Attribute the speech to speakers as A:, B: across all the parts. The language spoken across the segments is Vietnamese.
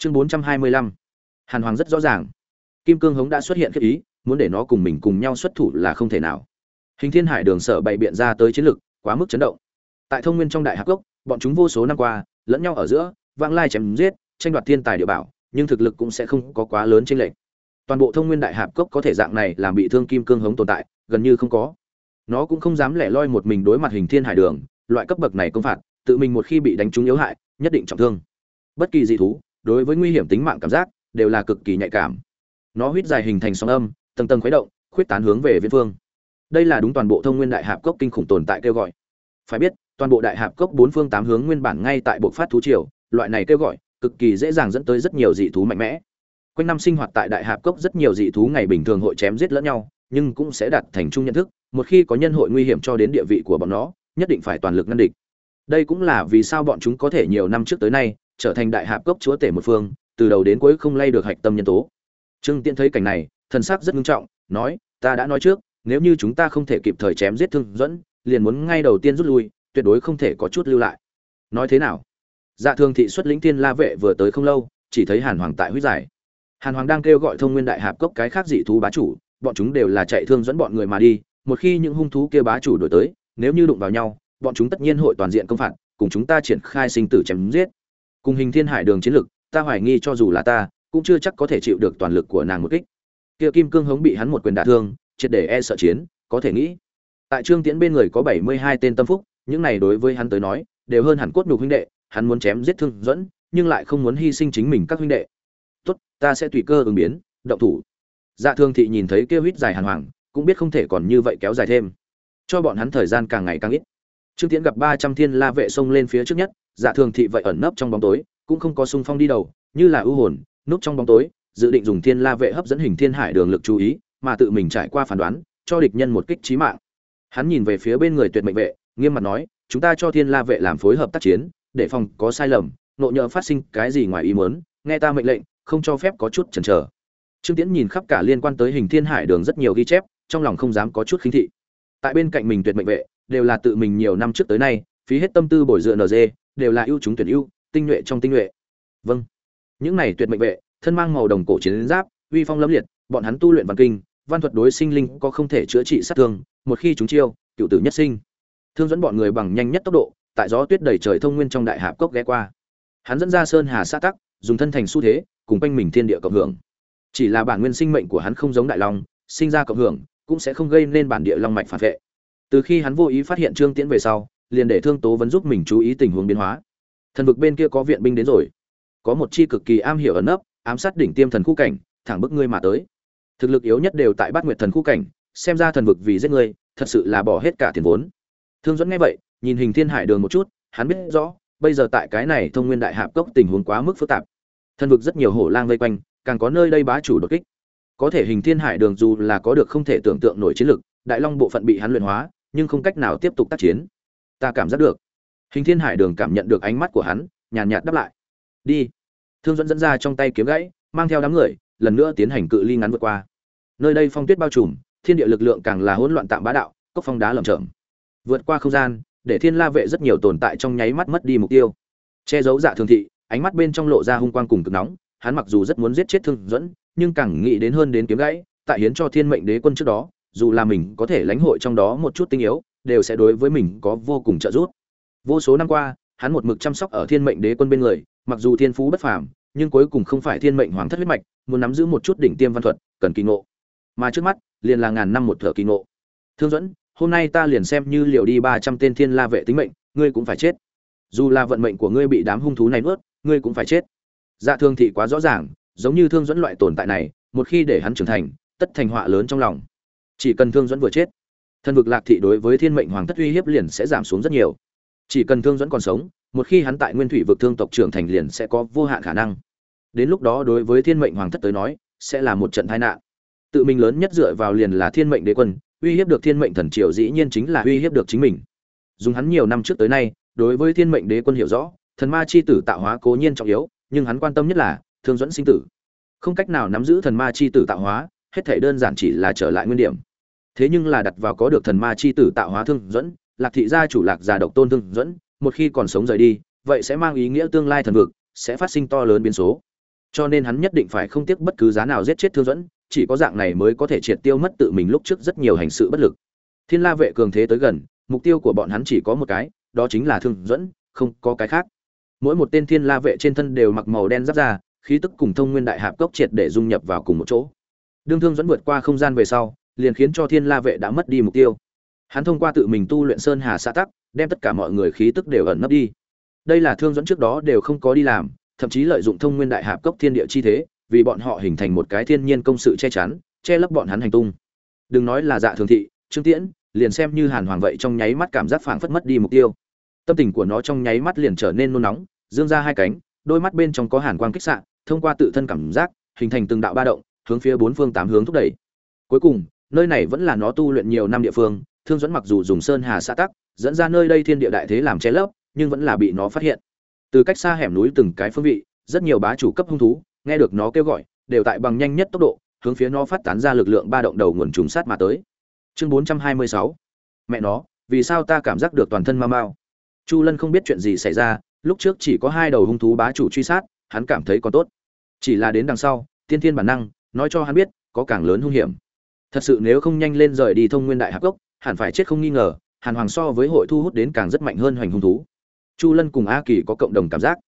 A: chương bốn trăm hai mươi lăm. Hàn hoàng rất rõ ràng. Kim cương hống đã xuất hiện khiếp ý, muốn để nó cùng mình cùng nhau xuất thủ là không thể nào. Hình thiên hải đường sở bày biện ra tới chiến lực, quá mức chấn động. Tại thông nguyên trong đại hạc gốc, bọn chúng vô số năm qua, lẫn nhau ở giữa vang lai chém giết, tranh đoạt thiên tài địa bảo, nhưng thực lực cũng sẽ không có quá lớn trên lệch. Toàn bộ thông nguyên đại hạp cốc có thể dạng này làm bị thương kim cương hống tồn tại, gần như không có. Nó cũng không dám lẻ loi một mình đối mặt hình thiên hải đường, loại cấp bậc này công phạt, tự mình một khi bị đánh trúng yếu hại, nhất định trọng thương. Bất kỳ dị thú đối với nguy hiểm tính mạng cảm giác, đều là cực kỳ nhạy cảm. Nó huýt dài hình thành sóng âm, tầng tầng khuấy động, khuyết tán hướng về viễn phương. Đây là đúng toàn bộ thông nguyên đại hạp cốc kinh khủng tồn tại kêu gọi. Phải biết, toàn bộ đại hạp cốc bốn phương tám hướng nguyên bản ngay tại bộ phát thú triều, loại này kêu gọi, cực kỳ dễ dàng dẫn tới rất nhiều dị thú mạnh mẽ. Quanh năm sinh hoạt tại đại hạp cốc rất nhiều dị thú ngày bình thường hội chém giết lẫn nhau, nhưng cũng sẽ đạt thành chung nhận thức, một khi có nhân hội nguy hiểm cho đến địa vị của bọn nó, nhất định phải toàn lực ngăn địch. Đây cũng là vì sao bọn chúng có thể nhiều năm trước tới nay trở thành đại hạp cốc chúa tể một phương, từ đầu đến cuối không lay được hạch tâm nhân tố. Trương tiễn thấy cảnh này, thần sắc rất nghiêm trọng, nói, ta đã nói trước, nếu như chúng ta không thể kịp thời chém giết thương dẫn liền muốn ngay đầu tiên rút lui, tuyệt đối không thể có chút lưu lại. Nói thế nào? Dạ thường thị xuất lĩnh tiên la vệ vừa tới không lâu, chỉ thấy hàn hoàng tại huyết giải. Hàn hoàng đang kêu gọi thông nguyên đại hạp cốc cái khác dị thú bá chủ, bọn chúng đều là chạy thương dẫn bọn người mà đi, một khi những hung thú kia bá chủ đổi tới, nếu như đụng vào nhau, bọn chúng tất nhiên hội toàn diện công phạt, cùng chúng ta triển khai sinh tử chém giết cùng hình thiên hải đường chiến lực, ta hoài nghi cho dù là ta, cũng chưa chắc có thể chịu được toàn lực của nàng một kích. Kia kim cương hống bị hắn một quyền đả thương, triệt để e sợ chiến, có thể nghĩ. Tại trương tiễn bên người có bảy mươi hai tên tâm phúc, những này đối với hắn tới nói, đều hơn hẳn cốt nhục huynh đệ, hắn muốn chém giết thương dẫn, nhưng lại không muốn hy sinh chính mình các huynh đệ. Tốt, ta sẽ tùy cơ ứng biến, động thủ. Dạ thương thị nhìn thấy kêu huýt dài hàn hoàng, cũng biết không thể còn như vậy kéo dài thêm. Cho bọn hắn thời gian càng ngày càng ít. Trương tiễn gặp ba trăm thiên la vệ xông lên phía trước nhất dạ thường thị vậy ẩn nấp trong bóng tối, cũng không có sung phong đi đầu, như là ưu hồn, núp trong bóng tối, dự định dùng thiên la vệ hấp dẫn hình thiên hải đường lực chú ý, mà tự mình trải qua phán đoán, cho địch nhân một kích trí mạng. Hắn nhìn về phía bên người tuyệt mệnh vệ, nghiêm mặt nói, chúng ta cho thiên la vệ làm phối hợp tác chiến, để phòng có sai lầm, nộ nhỡ phát sinh cái gì ngoài ý muốn, nghe ta mệnh lệnh, không cho phép có chút chần chờ. Trương tiễn nhìn khắp cả liên quan tới hình thiên hải đường rất nhiều ghi chép, trong lòng không dám có chút khinh thị. Tại bên cạnh mình tuyệt mệnh vệ, đều là tự mình nhiều năm trước tới nay, phí hết tâm tư bồi dưỡng nd đều là ưu chúng tuyển ưu, tinh nhuệ trong tinh nhuệ. Vâng. Những này tuyệt mệnh vệ, thân mang màu đồng cổ chiến giáp, uy phong lâm liệt, bọn hắn tu luyện văn kinh, văn thuật đối sinh linh có không thể chữa trị sát thương, một khi chúng chiêu, cựu tử nhất sinh. Thương dẫn bọn người bằng nhanh nhất tốc độ, tại gió tuyết đầy trời thông nguyên trong đại hạp cốc ghé qua. Hắn dẫn ra sơn hà xã tắc, dùng thân thành xu thế, cùng quanh mình thiên địa cộng hưởng. Chỉ là bản nguyên sinh mệnh của hắn không giống đại long, sinh ra cộng hưởng, cũng sẽ không gây nên bản địa long mạch phản vệ. Từ khi hắn vô ý phát hiện trương tiễn về sau liền để thương tố vấn giúp mình chú ý tình huống biến hóa. Thần vực bên kia có viện binh đến rồi. Có một chi cực kỳ am hiểu ẩn nấp, ám sát đỉnh tiêm thần khu cảnh, thẳng bức ngươi mà tới. Thực lực yếu nhất đều tại bát nguyệt thần khu cảnh, xem ra thần vực vì giết ngươi, thật sự là bỏ hết cả tiền vốn. Thương dẫn nghe vậy, nhìn hình thiên hải đường một chút, hắn biết rõ, bây giờ tại cái này thông nguyên đại hạp cốc tình huống quá mức phức tạp. Thần vực rất nhiều hổ lang vây quanh, càng có nơi đây bá chủ đột kích. Có thể hình thiên hải đường dù là có được không thể tưởng tượng nổi chiến lực, đại long bộ phận bị hắn luyện hóa, nhưng không cách nào tiếp tục tác chiến ta cảm giác được. Hình thiên hải đường cảm nhận được ánh mắt của hắn, nhàn nhạt đáp lại. Đi. Thương dẫn dẫn ra trong tay kiếm gãy, mang theo đám người, lần nữa tiến hành cự ly ngắn vượt qua. Nơi đây phong tuyết bao trùm, thiên địa lực lượng càng là hỗn loạn tạm bá đạo, cốc phong đá lởm chởm. Vượt qua không gian, để thiên la vệ rất nhiều tồn tại trong nháy mắt mất đi mục tiêu. Che giấu dạ thường thị, ánh mắt bên trong lộ ra hung quang cùng cực nóng, hắn mặc dù rất muốn giết chết thương dẫn nhưng càng nghĩ đến hơn đến kiếm gãy, tại hiến cho thiên mệnh đế quân trước đó, dù là mình có thể lãnh hội trong đó một chút tinh yếu đều sẽ đối với mình có vô cùng trợ giúp. Vô số năm qua, hắn một mực chăm sóc ở thiên mệnh đế quân bên người, mặc dù thiên phú bất phàm, nhưng cuối cùng không phải thiên mệnh hoàng thất huyết mạch, muốn nắm giữ một chút đỉnh tiêm văn thuật, cần kỳ ngộ. Mà trước mắt, liền là ngàn năm một thở kỳ ngộ. Thương dẫn hôm nay ta liền xem như liệu đi ba trăm tên thiên la vệ tính mệnh, ngươi cũng phải chết. Dù là vận mệnh của ngươi bị đám hung thú này nuốt, ngươi cũng phải chết. Dạ thương thị quá rõ ràng, giống như thương dẫn loại tồn tại này, một khi để hắn trưởng thành, tất thành họa lớn trong lòng. Chỉ cần thương dẫn vừa chết thần vực lạc thị đối với thiên mệnh hoàng thất uy hiếp liền sẽ giảm xuống rất nhiều. Chỉ cần thương dẫn còn sống, một khi hắn tại nguyên thủy vực thương tộc trưởng thành liền sẽ có vô hạn khả năng. Đến lúc đó đối với thiên mệnh hoàng thất tới nói, sẽ là một trận tai nạn. Tự mình lớn nhất dựa vào liền là thiên mệnh đế quân, uy hiếp được thiên mệnh thần triều dĩ nhiên chính là uy hiếp được chính mình. Dùng hắn nhiều năm trước tới nay, đối với thiên mệnh đế quân hiểu rõ, thần ma chi tử tạo hóa cố nhiên trọng yếu, nhưng hắn quan tâm nhất là thương dẫn sinh tử. Không cách nào nắm giữ thần ma chi tử tạo hóa, hết thể đơn giản chỉ là trở lại nguyên điểm thế nhưng là đặt vào có được thần ma chi tử tạo hóa thương dẫn, lạc thị gia chủ lạc già độc tôn thương dẫn, một khi còn sống rời đi, vậy sẽ mang ý nghĩa tương lai thần vực, sẽ phát sinh to lớn biến số. Cho nên hắn nhất định phải không tiếc bất cứ giá nào giết chết thương dẫn, chỉ có dạng này mới có thể triệt tiêu mất tự mình lúc trước rất nhiều hành sự bất lực. Thiên la vệ cường thế tới gần, mục tiêu của bọn hắn chỉ có một cái, đó chính là thương dẫn, không có cái khác. Mỗi một tên thiên la vệ trên thân đều mặc màu đen giáp ra khí tức cùng thông nguyên đại hạp cốc triệt để dung nhập vào cùng một chỗ. Đương thương dẫn vượt qua không gian về sau liền khiến cho thiên la vệ đã mất đi mục tiêu. Hắn thông qua tự mình tu luyện sơn hà xã tắc, đem tất cả mọi người khí tức đều ẩn nấp đi. Đây là thương dẫn trước đó đều không có đi làm, thậm chí lợi dụng thông nguyên đại hạp cốc thiên địa chi thế, vì bọn họ hình thành một cái thiên nhiên công sự che chắn, che lấp bọn hắn hành tung. Đừng nói là dạ thường thị, trương tiễn, liền xem như hàn hoàng vậy trong nháy mắt cảm giác phảng phất mất đi mục tiêu. Tâm tình của nó trong nháy mắt liền trở nên nôn nóng, dương ra hai cánh, đôi mắt bên trong có hàn quang kích xạ, thông qua tự thân cảm giác, hình thành từng đạo ba động, hướng phía bốn phương tám hướng thúc đẩy. Cuối cùng nơi này vẫn là nó tu luyện nhiều năm địa phương, thương dẫn mặc dù dùng sơn hà xã tắc, dẫn ra nơi đây thiên địa đại thế làm che lấp, nhưng vẫn là bị nó phát hiện. Từ cách xa hẻm núi từng cái phương vị, rất nhiều bá chủ cấp hung thú, nghe được nó kêu gọi, đều tại bằng nhanh nhất tốc độ, hướng phía nó phát tán ra lực lượng ba động đầu nguồn trùng sát mà tới. Chương 426 mẹ nó, vì sao ta cảm giác được toàn thân mau mau chu lân không biết chuyện gì xảy ra, lúc trước chỉ có hai đầu hung thú bá chủ truy sát, hắn cảm thấy còn tốt. Chỉ là đến đằng sau, tiên thiên bản năng, nói cho hắn biết, có càng lớn hung hiểm thật sự nếu không nhanh lên rời đi thông nguyên đại hạp gốc hẳn phải chết không nghi ngờ, hàn hoàng so với hội thu hút đến càng rất mạnh hơn hoành hung thú. Chu lân cùng a kỳ có cộng đồng cảm giác.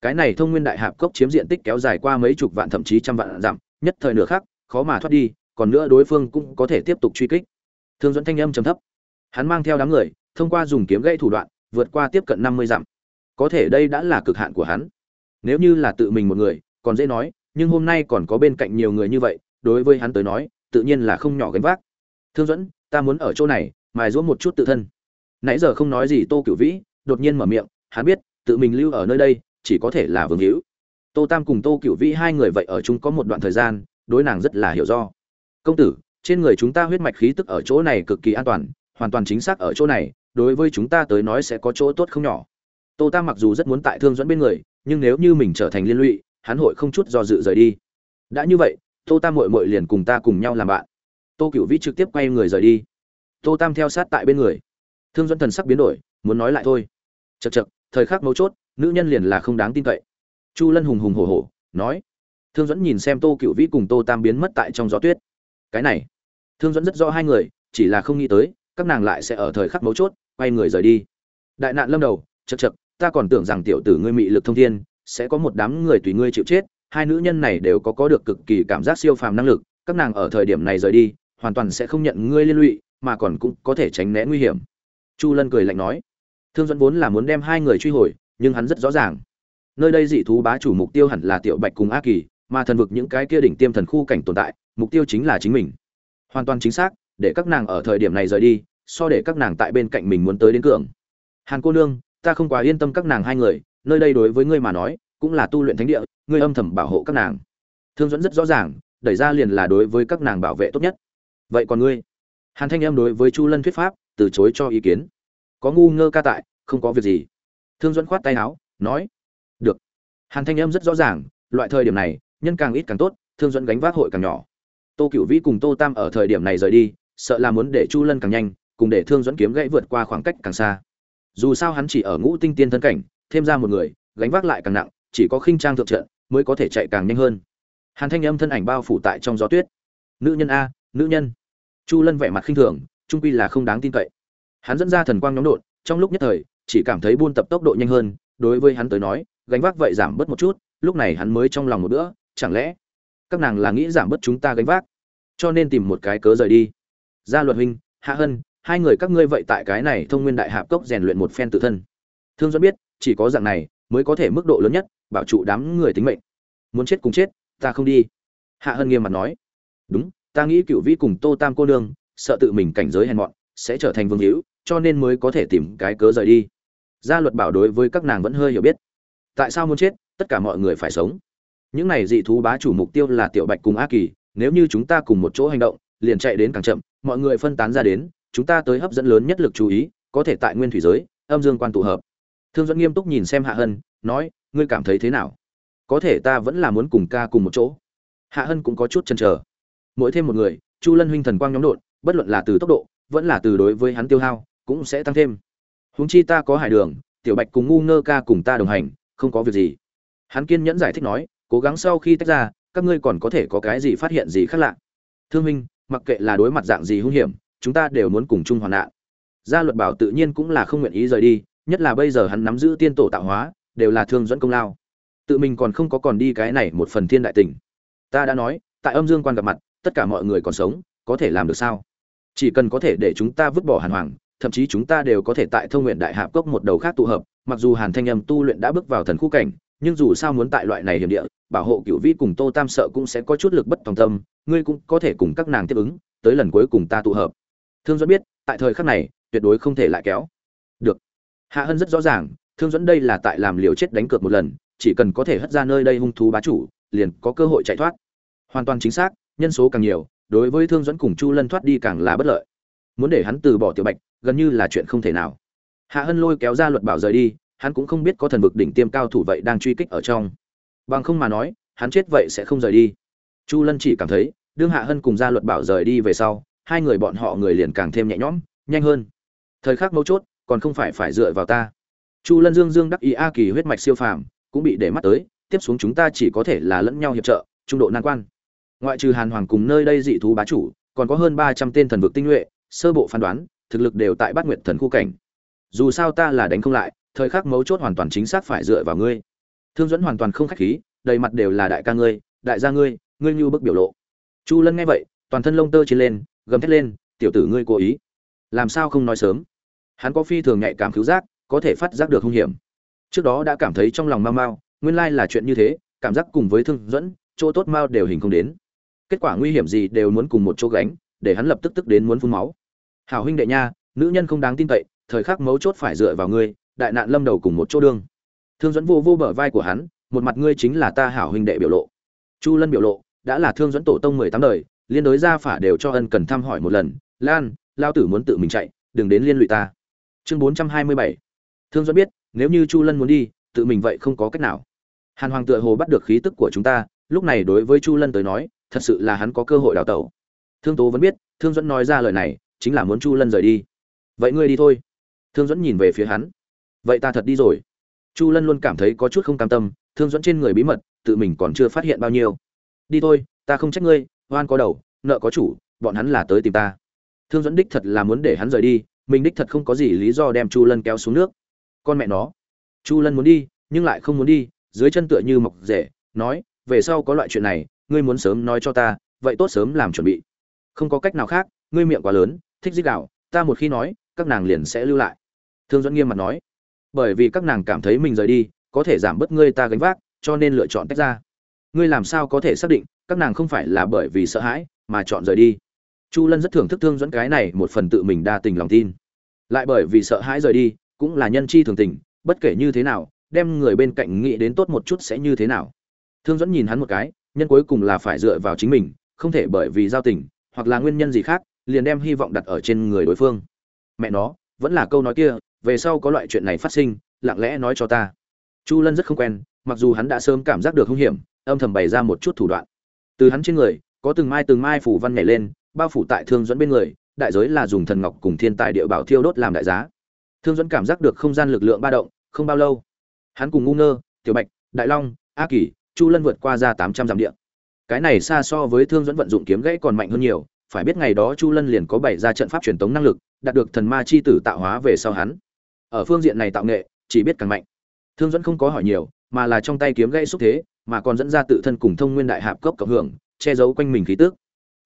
A: Cái này thông nguyên đại hạp cốc chiếm diện tích kéo dài qua mấy chục vạn thậm chí trăm vạn dặm, nhất thời nửa khác khó mà thoát đi, còn nữa đối phương cũng có thể tiếp tục truy kích. Thương dẫn thanh âm trầm thấp. Hắn mang theo đám người, thông qua dùng kiếm gây thủ đoạn, vượt qua tiếp cận năm mươi dặm. Có thể đây đã là cực hạn của hắn. Nếu như là tự mình một người, còn dễ nói, nhưng hôm nay còn có bên cạnh nhiều người như vậy, đối với hắn tới nói tự nhiên là không nhỏ gánh vác. Thương dẫn ta muốn ở chỗ này, mài giũa một chút tự thân. Nãy giờ không nói gì tô cửu vĩ, đột nhiên mở miệng, hắn biết, tự mình lưu ở nơi đây, chỉ có thể là vương hữu. Tô tam cùng tô cửu vĩ hai người vậy ở chung có một đoạn thời gian, đối nàng rất là hiểu do. Công tử, trên người chúng ta huyết mạch khí tức ở chỗ này cực kỳ an toàn, hoàn toàn chính xác ở chỗ này, đối với chúng ta tới nói sẽ có chỗ tốt không nhỏ. Tô tam mặc dù rất muốn tại thương dẫn bên người, nhưng nếu như mình trở thành liên lụy, hắn hội không chút do dự rời đi. Đã như vậy tô tam mội mội liền cùng ta cùng nhau làm bạn. Tô cựu vĩ trực tiếp quay người rời đi. Tô tam theo sát tại bên người. Thương dẫn thần sắc biến đổi, muốn nói lại thôi. Chật chật thời khắc mấu chốt, nữ nhân liền là không đáng tin cậy. Chu lân hùng hùng hổ hổ, nói. Thương dẫn nhìn xem tô cựu vĩ cùng tô tam biến mất tại trong gió tuyết. Cái này. Thương dẫn rất rõ hai người, chỉ là không nghĩ tới, các nàng lại sẽ ở thời khắc mấu chốt, quay người rời đi. Đại nạn lâm đầu chật chật ta còn tưởng rằng tiểu tử ngươi mị lực thông thiên, sẽ có một đám người tùy ngươi chịu chết hai nữ nhân này đều có có được cực kỳ cảm giác siêu phàm năng lực, các nàng ở thời điểm này rời đi, hoàn toàn sẽ không nhận ngươi liên lụy, mà còn cũng có thể tránh né nguy hiểm. Chu lân cười lạnh nói. Thương dẫn vốn là muốn đem hai người truy hồi, nhưng hắn rất rõ ràng. Nơi đây dị thú bá chủ mục tiêu hẳn là tiểu bạch cùng a kỳ, mà thần vực những cái kia đỉnh tiêm thần khu cảnh tồn tại, mục tiêu chính là chính mình. Hoàn toàn chính xác, để các nàng ở thời điểm này rời đi, so để các nàng tại bên cạnh mình muốn tới đến cường. Hàn cô nương, ta không quá yên tâm các nàng hai người, nơi đây đối với ngươi mà nói, cũng là tu luyện thánh địa ngươi âm thầm bảo hộ các nàng. Thương dẫn rất rõ ràng, đẩy ra liền là đối với các nàng bảo vệ tốt nhất. Vậy còn ngươi? Hàn thanh em đối với chu lân thuyết pháp, từ chối cho ý kiến. Có ngu ngơ ca tại, không có việc gì. Thương dẫn khoát tay áo, nói, được. Hàn thanh em rất rõ ràng, loại thời điểm này, nhân càng ít càng tốt, thương dẫn gánh vác hội càng nhỏ. Tô cựu vĩ cùng tô tam ở thời điểm này rời đi, sợ là muốn để chu lân càng nhanh, cùng để thương dẫn kiếm gãy vượt qua khoảng cách càng xa. Dù sao hắn chỉ ở ngũ tinh tiên thân cảnh, thêm ra một người, gánh vác lại càng nặng, chỉ có khinh trang thượng trận mới có thể chạy càng nhanh hơn. Hàn thanh âm thân ảnh bao phủ tại trong gió tuyết. Nữ nhân a, nữ nhân. Chu lân vẻ mặt khinh thường, trung quy là không đáng tin cậy. Hắn dẫn ra thần quang nhóm đột, trong lúc nhất thời, chỉ cảm thấy buôn tập tốc độ nhanh hơn, đối với hắn tới nói, gánh vác vậy giảm bớt một chút, lúc này hắn mới trong lòng một bữa, chẳng lẽ các nàng là nghĩ giảm bớt chúng ta gánh vác? Cho nên tìm một cái cớ rời đi. Gia luật huynh, hạ hân, hai người các ngươi vậy tại cái này thông nguyên đại hạp cốc rèn luyện một phen tự thân. Thương dẫn biết, chỉ có dạng này mới có thể mức độ lớn nhất, bảo trụ đám người tính mệnh. Muốn chết cùng chết, ta không đi. Hạ hân nghiêm mặt nói. Đúng, ta nghĩ cựu vĩ cùng tô tam cô nương, sợ tự mình cảnh giới hèn mọn, sẽ trở thành vương hữu, cho nên mới có thể tìm cái cớ rời đi. Gia luật bảo đối với các nàng vẫn hơi hiểu biết. Tại sao muốn chết, tất cả mọi người phải sống. Những này dị thú bá chủ mục tiêu là tiểu bạch cùng a kỳ, nếu như chúng ta cùng một chỗ hành động, liền chạy đến càng chậm, mọi người phân tán ra đến, chúng ta tới hấp dẫn lớn nhất lực chú ý, có thể tại nguyên thủy giới, âm dương quan tụ hợp thương dẫn nghiêm túc nhìn xem hạ hân, nói, ngươi cảm thấy thế nào? Có thể ta vẫn là muốn cùng ca cùng một chỗ. Hạ hân cũng có chút chần chờ. Mỗi thêm một người, chu lân huynh thần quang nhóm đột, bất luận là từ tốc độ, vẫn là từ đối với hắn tiêu hao, cũng sẽ tăng thêm. Huống chi ta có hải đường, tiểu bạch cùng ngu ngơ ca cùng ta đồng hành, không có việc gì. Hắn kiên nhẫn giải thích nói, cố gắng sau khi tách ra, các ngươi còn có thể có cái gì phát hiện gì khác lạ? Thương minh mặc kệ là đối mặt dạng gì hung hiểm, chúng ta đều muốn cùng chung hoạn nạn. Gia luật bảo tự nhiên cũng là không nguyện ý rời đi nhất là bây giờ hắn nắm giữ tiên tổ tạo hóa, đều là thương dẫn công lao. Tự mình còn không có còn đi cái này một phần thiên đại tình. Ta đã nói, tại âm dương quan gặp mặt, tất cả mọi người còn sống, có thể làm được sao? Chỉ cần có thể để chúng ta vứt bỏ hàn hoàng, thậm chí chúng ta đều có thể tại thông nguyện đại hạp cốc một đầu khác tụ hợp, mặc dù hàn thanh âm tu luyện đã bước vào thần khu cảnh, nhưng dù sao muốn tại loại này hiểm địa, bảo hộ cựu vĩ cùng tô tam sợ cũng sẽ có chút lực bất tòng tâm, ngươi cũng có thể cùng các nàng tiếp ứng, tới lần cuối cùng ta tụ hợp. Thương dẫn biết, tại thời khắc này, tuyệt đối không thể lại kéo. Được hạ hân rất rõ ràng, thương dẫn đây là tại làm liều chết đánh cược một lần, chỉ cần có thể hất ra nơi đây hung thú bá chủ, liền có cơ hội chạy thoát. Hoàn toàn chính xác, nhân số càng nhiều, đối với thương dẫn cùng chu lân thoát đi càng là bất lợi. Muốn để hắn từ bỏ tiểu bạch, gần như là chuyện không thể nào. Hạ hân lôi kéo ra luật bảo rời đi, hắn cũng không biết có thần vực đỉnh tiêm cao thủ vậy đang truy kích ở trong. Bằng không mà nói, hắn chết vậy sẽ không rời đi. Chu lân chỉ cảm thấy, đương hạ hân cùng gia luật bảo rời đi về sau, hai người bọn họ người liền càng thêm nhẹ nhõm, nhanh hơn. Thời khắc mấu chốt còn không phải phải dựa vào ta. Chu lân dương dương đắc ý a kỳ huyết mạch siêu phàm, cũng bị để mắt tới, tiếp xuống chúng ta chỉ có thể là lẫn nhau hiệp trợ, trung độ nan quan. Ngoại trừ hàn hoàng cùng nơi đây dị thú bá chủ, còn có hơn ba trăm tên thần vực tinh nhuệ, sơ bộ phán đoán, thực lực đều tại bát nguyệt thần khu cảnh. Dù sao ta là đánh không lại, thời khắc mấu chốt hoàn toàn chính xác phải dựa vào ngươi. Thương dẫn hoàn toàn không khách khí, đầy mặt đều là đại ca ngươi, đại gia ngươi ngươi như bức biểu lộ. Chu lân nghe vậy, toàn thân lông tơ trên lên, gầm thét lên, tiểu tử ngươi cố ý, làm sao không nói sớm? Hắn có phi thường nhạy cảm cứu giác, có thể phát giác được hung hiểm. Trước đó đã cảm thấy trong lòng mau mau, nguyên lai là chuyện như thế, cảm giác cùng với thương dẫn, chỗ tốt mau đều hình không đến. Kết quả nguy hiểm gì đều muốn cùng một chỗ gánh, để hắn lập tức tức đến muốn phun máu. Hảo huynh đệ nha, nữ nhân không đáng tin cậy, thời khắc mấu chốt phải dựa vào ngươi, đại nạn lâm đầu cùng một chỗ đương. Thương dẫn vô vô bờ vai của hắn, một mặt ngươi chính là ta hảo huynh đệ biểu lộ. Chu lân biểu lộ, đã là thương dẫn tổ tông mười tám đời, liên đối gia phả đều cho ân cần thăm hỏi một lần, lan, lao tử muốn tự mình chạy, đừng đến liên lụy ta chương bốn trăm hai mươi bảy. Thương dẫn biết, nếu như chu lân muốn đi, tự mình vậy không có cách nào. Hàn hoàng tựa hồ bắt được khí tức của chúng ta, lúc này đối với chu lân tới nói, thật sự là hắn có cơ hội đào tẩu. Thương tố vẫn biết, thương dẫn nói ra lời này, chính là muốn chu lân rời đi. Vậy ngươi đi thôi. Thương dẫn nhìn về phía hắn. Vậy ta thật đi rồi. Chu lân luôn cảm thấy có chút không cam tâm, thương dẫn trên người bí mật, tự mình còn chưa phát hiện bao nhiêu. Đi thôi, ta không trách ngươi, oan có đầu, nợ có chủ, bọn hắn là tới tìm ta. Thương dẫn đích thật là muốn để hắn rời đi mình đích thật không có gì lý do đem chu lân kéo xuống nước. Con mẹ nó. Chu lân muốn đi, nhưng lại không muốn đi, dưới chân tựa như mọc rể nói, về sau có loại chuyện này, ngươi muốn sớm nói cho ta, vậy tốt sớm làm chuẩn bị. Không có cách nào khác, ngươi miệng quá lớn, thích dích đạo ta một khi nói, các nàng liền sẽ lưu lại. Thương dẫn nghiêm mặt nói, bởi vì các nàng cảm thấy mình rời đi, có thể giảm bớt ngươi ta gánh vác, cho nên lựa chọn tách ra. Ngươi làm sao có thể xác định, các nàng không phải là bởi vì sợ hãi, mà chọn rời đi? Chu lân rất thưởng thức thương dẫn cái này một phần tự mình đa tình lòng tin. Lại bởi vì sợ hãi rời đi, cũng là nhân chi thường tình, bất kể như thế nào, đem người bên cạnh nghĩ đến tốt một chút sẽ như thế nào. Thương dẫn nhìn hắn một cái, nhân cuối cùng là phải dựa vào chính mình, không thể bởi vì giao tình, hoặc là nguyên nhân gì khác, liền đem hy vọng đặt ở trên người đối phương. Mẹ nó, vẫn là câu nói kia, về sau có loại chuyện này phát sinh, lặng lẽ nói cho ta. Chu lân rất không quen, mặc dù hắn đã sớm cảm giác được hung hiểm, âm thầm bày ra một chút thủ đoạn. Từ hắn trên người, có từng mai từng mai phủ văn nhảy lên bao phủ tại thương dẫn bên người, đại giới là dùng thần ngọc cùng thiên tài địa bảo thiêu đốt làm đại giá. Thương dẫn cảm giác được không gian lực lượng ba động, không bao lâu, hắn cùng ngu ngơ, tiểu bạch, đại long, a kỳ, chu lân vượt qua ra tám trăm dặm địa. Cái này xa so với thương dẫn vận dụng kiếm gãy còn mạnh hơn nhiều, phải biết ngày đó chu lân liền có bảy ra trận pháp truyền tống năng lực, đạt được thần ma chi tử tạo hóa về sau hắn. Ở phương diện này tạo nghệ, chỉ biết càng mạnh. Thương dẫn không có hỏi nhiều, mà là trong tay kiếm gãy xúc thế, mà còn dẫn ra tự thân cùng thông nguyên đại hạp cốc cộng hưởng, che giấu quanh mình khí tức.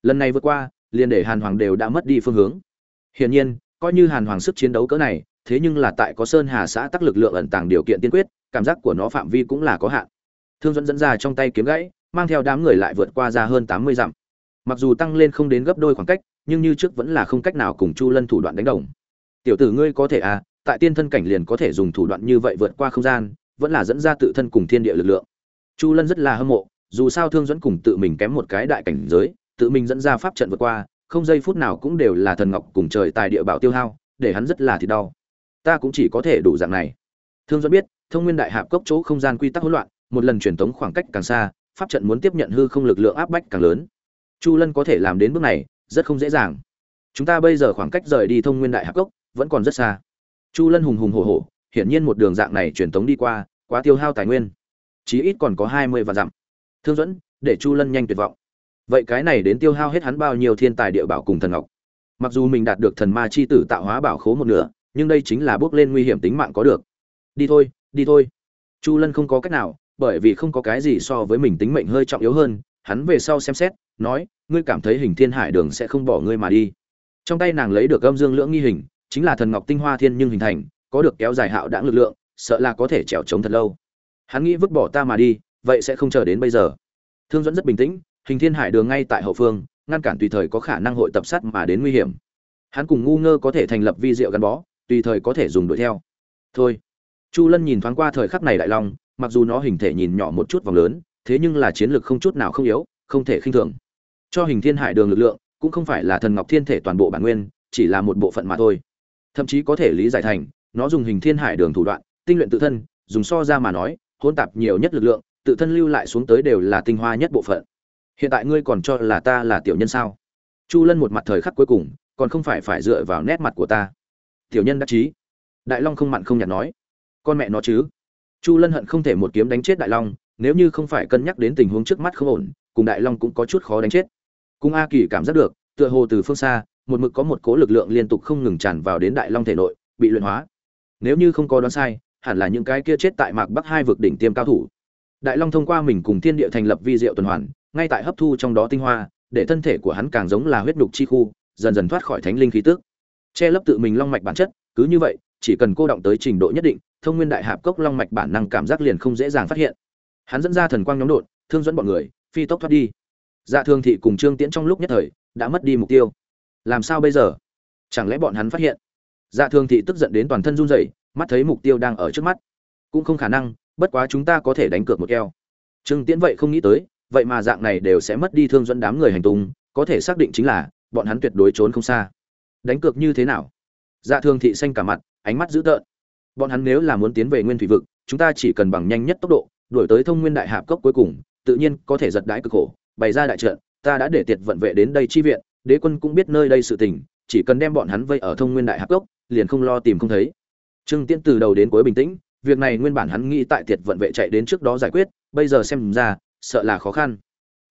A: Lần này vượt qua liền để hàn hoàng đều đã mất đi phương hướng. Hiển nhiên, coi như hàn hoàng sức chiến đấu cỡ này, thế nhưng là tại có sơn hà xã tác lực lượng ẩn tàng điều kiện tiên quyết, cảm giác của nó phạm vi cũng là có hạn. Thương dẫn dẫn ra trong tay kiếm gãy, mang theo đám người lại vượt qua ra hơn tám mươi dặm. Mặc dù tăng lên không đến gấp đôi khoảng cách, nhưng như trước vẫn là không cách nào cùng chu lân thủ đoạn đánh đồng. Tiểu tử ngươi có thể à tại tiên thân cảnh liền có thể dùng thủ đoạn như vậy vượt qua không gian, vẫn là dẫn ra tự thân cùng thiên địa lực lượng. Chu lân rất là hâm mộ, dù sao thương dẫn cùng tự mình kém một cái đại cảnh giới tự mình dẫn ra pháp trận vượt qua, không giây phút nào cũng đều là thần ngọc cùng trời tài địa bảo tiêu hao, để hắn rất là thì đau. Ta cũng chỉ có thể đủ dạng này. Thương dẫn biết, thông nguyên đại hạp cốc chỗ không gian quy tắc hỗn loạn, một lần truyền tống khoảng cách càng xa, pháp trận muốn tiếp nhận hư không lực lượng áp bách càng lớn. Chu lân có thể làm đến bước này, rất không dễ dàng. Chúng ta bây giờ khoảng cách rời đi thông nguyên đại hạp cốc, vẫn còn rất xa. Chu lân hùng hùng hổ hổ, hiển nhiên một đường dạng này truyền tống đi qua, quá tiêu hao tài nguyên. Chí ít còn có hai mươi vạn dặm. Thương dẫn để chu lân nhanh tuyệt vọng vậy cái này đến tiêu hao hết hắn bao nhiêu thiên tài địa bảo cùng thần ngọc? Mặc dù mình đạt được thần ma chi tử tạo hóa bảo khố một nửa, nhưng đây chính là bước lên nguy hiểm tính mạng có được. Đi thôi đi thôi. Chu lân không có cách nào, bởi vì không có cái gì so với mình tính mệnh hơi trọng yếu hơn, hắn về sau xem xét, nói, ngươi cảm thấy hình thiên hải đường sẽ không bỏ ngươi mà đi. Trong tay nàng lấy được âm dương lưỡng nghi hình, chính là thần ngọc tinh hoa thiên nhưng hình thành, có được kéo dài hạo đãng lực lượng, sợ là có thể trèo trống thật lâu. Hắn nghĩ vứt bỏ ta mà đi, vậy sẽ không chờ đến bây giờ. Thương dẫn rất bình tĩnh hình thiên hải đường ngay tại hậu phương, ngăn cản tùy thời có khả năng hội tập sát mà đến nguy hiểm. Hắn cùng ngu ngơ có thể thành lập vi diệu gắn bó, tùy thời có thể dùng đuổi theo. Thôi. Chu lân nhìn thoáng qua thời khắc này đại long, mặc dù nó hình thể nhìn nhỏ một chút vòng lớn, thế nhưng là chiến lược không chút nào không yếu, không thể khinh thường. Cho hình thiên hải đường lực lượng, cũng không phải là thần ngọc thiên thể toàn bộ bản nguyên, chỉ là một bộ phận mà thôi. Thậm chí có thể lý giải thành, nó dùng hình thiên hải đường thủ đoạn, tinh luyện tự thân, dùng so ra mà nói, hỗn tạp nhiều nhất lực lượng, tự thân lưu lại xuống tới đều là tinh hoa nhất bộ phận hiện tại ngươi còn cho là ta là tiểu nhân sao? Chu lân một mặt thời khắc cuối cùng, còn không phải phải dựa vào nét mặt của ta. Tiểu nhân đắc chí. Đại long không mặn không nhạt nói. Con mẹ nó chứ. Chu lân hận không thể một kiếm đánh chết đại long, nếu như không phải cân nhắc đến tình huống trước mắt không ổn, cùng đại long cũng có chút khó đánh chết. Cung a kỳ cảm giác được, tựa hồ từ phương xa, một mực có một cố lực lượng liên tục không ngừng tràn vào đến đại long thể nội, bị luyện hóa. Nếu như không có đoán sai, hẳn là những cái kia chết tại mạc bắc hai vực đỉnh tiêm cao thủ. Đại long thông qua mình cùng thiên địa thành lập vi diệu tuần hoàn ngay tại hấp thu trong đó tinh hoa, để thân thể của hắn càng giống là huyết nhục chi khu, dần dần thoát khỏi thánh linh khí tức. Che lấp tự mình long mạch bản chất, cứ như vậy, chỉ cần cô động tới trình độ nhất định, thông nguyên đại hạp cốc long mạch bản năng cảm giác liền không dễ dàng phát hiện. Hắn dẫn ra thần quang nhóm đột, thương dẫn bọn người, phi tốc thoát đi. Dạ thương thị cùng trương tiễn trong lúc nhất thời, đã mất đi mục tiêu. Làm sao bây giờ? Chẳng lẽ bọn hắn phát hiện? Dạ thương thị tức giận đến toàn thân run rẩy, mắt thấy mục tiêu đang ở trước mắt. Cũng không khả năng, bất quá chúng ta có thể đánh cược một keo. Trương tiễn vậy không nghĩ tới vậy mà dạng này đều sẽ mất đi thương dẫn đám người hành tung, có thể xác định chính là, bọn hắn tuyệt đối trốn không xa. Đánh cược như thế nào? Dạ thương thị xanh cả mặt, ánh mắt dữ tợn. Bọn hắn nếu là muốn tiến về nguyên thủy vực, chúng ta chỉ cần bằng nhanh nhất tốc độ, đuổi tới thông nguyên đại hạp cốc cuối cùng, tự nhiên có thể giật đái cực khổ, bày ra đại trận, ta đã để tiệt vận vệ đến đây chi viện, đế quân cũng biết nơi đây sự tình, chỉ cần đem bọn hắn vây ở thông nguyên đại hạp cốc, liền không lo tìm không thấy. Trương tiễn từ đầu đến cuối bình tĩnh, việc này nguyên bản hắn nghĩ tại tiệt vận vệ chạy đến trước đó giải quyết, bây giờ xem ra sợ là khó khăn.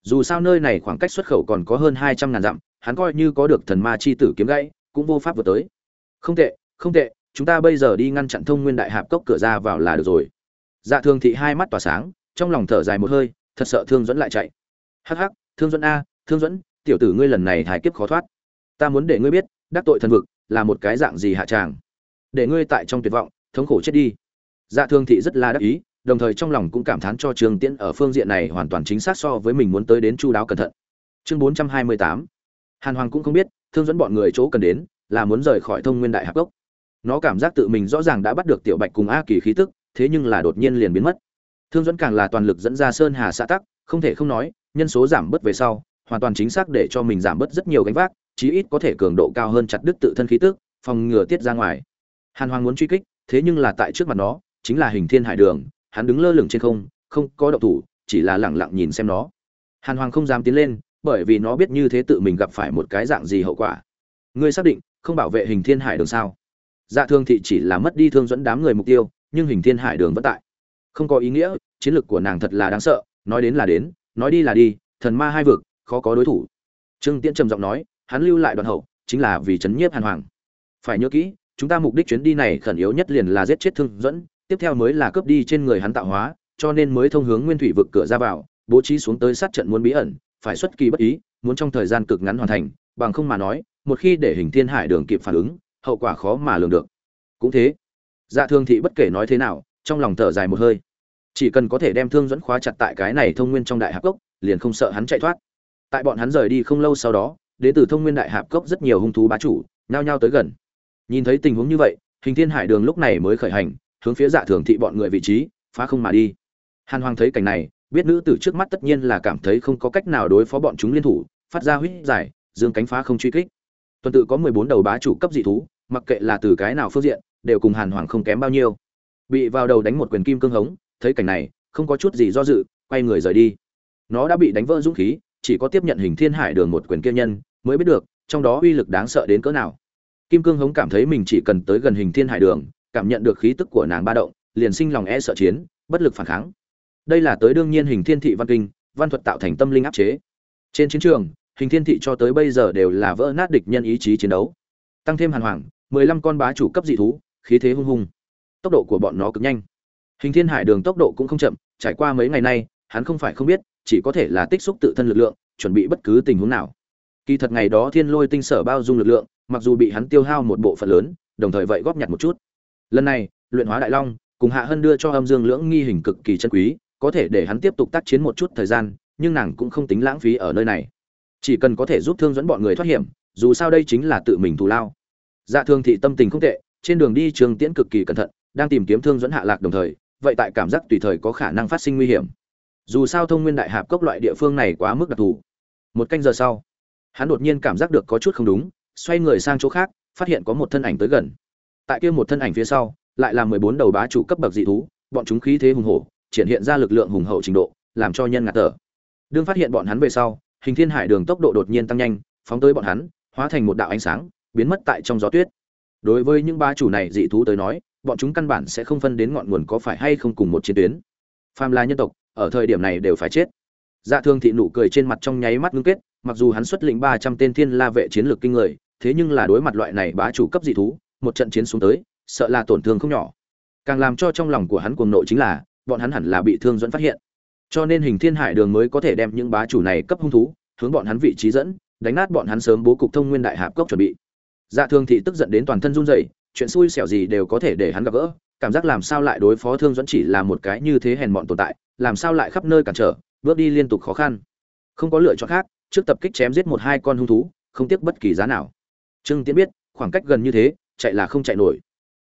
A: Dù sao nơi này khoảng cách xuất khẩu còn có hơn hai trăm ngàn dặm, hắn coi như có được thần ma chi tử kiếm gãy, cũng vô pháp vượt tới. Không tệ không tệ, chúng ta bây giờ đi ngăn chặn thông nguyên đại hạp cốc cửa ra vào là được rồi. Dạ thường thị hai mắt tỏa sáng, trong lòng thở dài một hơi, thật sợ thương dẫn lại chạy. Hắc hắc, thương dẫn a, thương dẫn tiểu tử ngươi lần này thái kiếp khó thoát. Ta muốn để ngươi biết, đắc tội thần vực là một cái dạng gì hạ tràng. Để ngươi tại trong tuyệt vọng, thống khổ chết đi. Dạ thương thị rất là đắc ý đồng thời trong lòng cũng cảm thán cho trường tiễn ở phương diện này hoàn toàn chính xác so với mình muốn tới đến chu đáo cẩn thận. Chương bốn trăm hai mươi tám. Hàn hoàng cũng không biết, thương dẫn bọn người chỗ cần đến là muốn rời khỏi thông nguyên đại Hạp gốc nó cảm giác tự mình rõ ràng đã bắt được tiểu bạch cùng a kỳ khí tức, thế nhưng là đột nhiên liền biến mất. Thương dẫn càng là toàn lực dẫn ra sơn hà xã tắc, không thể không nói, nhân số giảm bớt về sau, hoàn toàn chính xác để cho mình giảm bớt rất nhiều gánh vác, chí ít có thể cường độ cao hơn chặt đứt tự thân khí tức, phòng ngừa tiết ra ngoài. Hàn hoàng muốn truy kích, thế nhưng là tại trước mặt nó, chính là hình thiên hải đường hắn đứng lơ lửng trên không không có động thủ, chỉ là lẳng lặng nhìn xem nó. Hàn hoàng không dám tiến lên, bởi vì nó biết như thế tự mình gặp phải một cái dạng gì hậu quả. Ngươi xác định, không bảo vệ hình thiên hải đường sao? Dạ thương thị chỉ là mất đi thương dẫn đám người mục tiêu, nhưng hình thiên hải đường vẫn tại. Không có ý nghĩa, chiến lược của nàng thật là đáng sợ, nói đến là đến, nói đi là đi, thần ma hai vực, khó có đối thủ. Trương tiễn trầm giọng nói, hắn lưu lại đoàn hậu, chính là vì chấn nhiếp hàn hoàng. Phải nhớ kỹ, chúng ta mục đích chuyến đi này khẩn yếu nhất liền là giết chết thương dẫn tiếp theo mới là cướp đi trên người hắn tạo hóa, cho nên mới thông hướng nguyên thủy vực cửa ra vào, bố trí xuống tới sát trận muốn bí ẩn, phải xuất kỳ bất ý, muốn trong thời gian cực ngắn hoàn thành, bằng không mà nói, một khi để hình thiên hải đường kịp phản ứng, hậu quả khó mà lường được. Cũng thế dạ thương thị bất kể nói thế nào, trong lòng thở dài một hơi. Chỉ cần có thể đem thương dẫn khóa chặt tại cái này thông nguyên trong đại hạp cốc, liền không sợ hắn chạy thoát. Tại bọn hắn rời đi không lâu sau đó, đến từ thông nguyên đại hạp cốc rất nhiều hung thú bá chủ, nhao nhao tới gần. Nhìn thấy tình huống như vậy, hình thiên hải đường lúc này mới khởi hành hướng phía dạ thường thị bọn người vị trí, phá không mà đi. Hàn hoàng thấy cảnh này, biết nữ tử trước mắt tất nhiên là cảm thấy không có cách nào đối phó bọn chúng liên thủ, phát ra huyết giải, dương cánh phá không truy kích. Tuần tự có mười bốn đầu bá chủ cấp dị thú, mặc kệ là từ cái nào phương diện, đều cùng hàn hoàng không kém bao nhiêu. Bị vào đầu đánh một quyền kim cương hống, thấy cảnh này, không có chút gì do dự, quay người rời đi. Nó đã bị đánh vỡ dũng khí, chỉ có tiếp nhận hình thiên hải đường một quyền kia nhân, mới biết được, trong đó uy lực đáng sợ đến cỡ nào. Kim cương hống cảm thấy mình chỉ cần tới gần hình thiên hải đường cảm nhận được khí tức của nàng ba động, liền sinh lòng e sợ chiến, bất lực phản kháng. Đây là tới đương nhiên hình thiên thị văn kinh, văn thuật tạo thành tâm linh áp chế. Trên chiến trường, hình thiên thị cho tới bây giờ đều là vỡ nát địch nhân ý chí chiến đấu. Tăng thêm hàn hoàng, mười lăm con bá chủ cấp dị thú, khí thế hung hung. Tốc độ của bọn nó cực nhanh. Hình thiên hải đường tốc độ cũng không chậm, trải qua mấy ngày nay, hắn không phải không biết, chỉ có thể là tích xúc tự thân lực lượng, chuẩn bị bất cứ tình huống nào. Kỳ thật ngày đó thiên lôi tinh sở bao dung lực lượng, mặc dù bị hắn tiêu hao một bộ phận lớn, đồng thời vậy góp nhặt một chút lần này, luyện hóa đại long, cùng hạ hân đưa cho âm dương lưỡng nghi hình cực kỳ chân quý, có thể để hắn tiếp tục tác chiến một chút thời gian, nhưng nàng cũng không tính lãng phí ở nơi này. Chỉ cần có thể giúp thương dẫn bọn người thoát hiểm, dù sao đây chính là tự mình thù lao. Dạ thương thị tâm tình không tệ, trên đường đi trường tiễn cực kỳ cẩn thận, đang tìm kiếm thương dẫn hạ lạc đồng thời, vậy tại cảm giác tùy thời có khả năng phát sinh nguy hiểm. Dù sao thông nguyên đại hạp cốc loại địa phương này quá mức đặc thù. Một canh giờ sau, hắn đột nhiên cảm giác được có chút không đúng, xoay người sang chỗ khác, phát hiện có một thân ảnh tới gần tại kia một thân ảnh phía sau, lại là mười bốn đầu bá chủ cấp bậc dị thú, bọn chúng khí thế hùng hổ, triển hiện ra lực lượng hùng hậu trình độ, làm cho nhân ngạt tở đương phát hiện bọn hắn về sau, hình thiên hải đường tốc độ đột nhiên tăng nhanh, phóng tới bọn hắn, hóa thành một đạo ánh sáng, biến mất tại trong gió tuyết. Đối với những bá chủ này dị thú tới nói, bọn chúng căn bản sẽ không phân đến ngọn nguồn có phải hay không cùng một chiến tuyến. Phàm là nhân tộc, ở thời điểm này đều phải chết. Dạ thương thị nụ cười trên mặt trong nháy mắt ngưng kết, mặc dù hắn xuất lĩnh ba trăm tên thiên la vệ chiến lược kinh người, thế nhưng là đối mặt loại này bá chủ cấp dị thú một trận chiến xuống tới, sợ là tổn thương không nhỏ. Càng làm cho trong lòng của hắn cuồng nộ chính là, bọn hắn hẳn là bị thương dẫn phát hiện. Cho nên hình thiên hải đường mới có thể đem những bá chủ này cấp hung thú, hướng bọn hắn vị trí dẫn, đánh nát bọn hắn sớm bố cục thông nguyên đại hạp cốc chuẩn bị. Dạ thương thị tức giận đến toàn thân run rẩy, chuyện xui xẻo gì đều có thể để hắn gặp gỡ, cảm giác làm sao lại đối phó thương dẫn chỉ là một cái như thế hèn mọn tồn tại, làm sao lại khắp nơi cản trở, bước đi liên tục khó khăn. Không có lựa chọn khác, trước tập kích chém giết một hai con hung thú, không tiếc bất kỳ giá nào. Trương tiến biết, khoảng cách gần như thế chạy là không chạy nổi.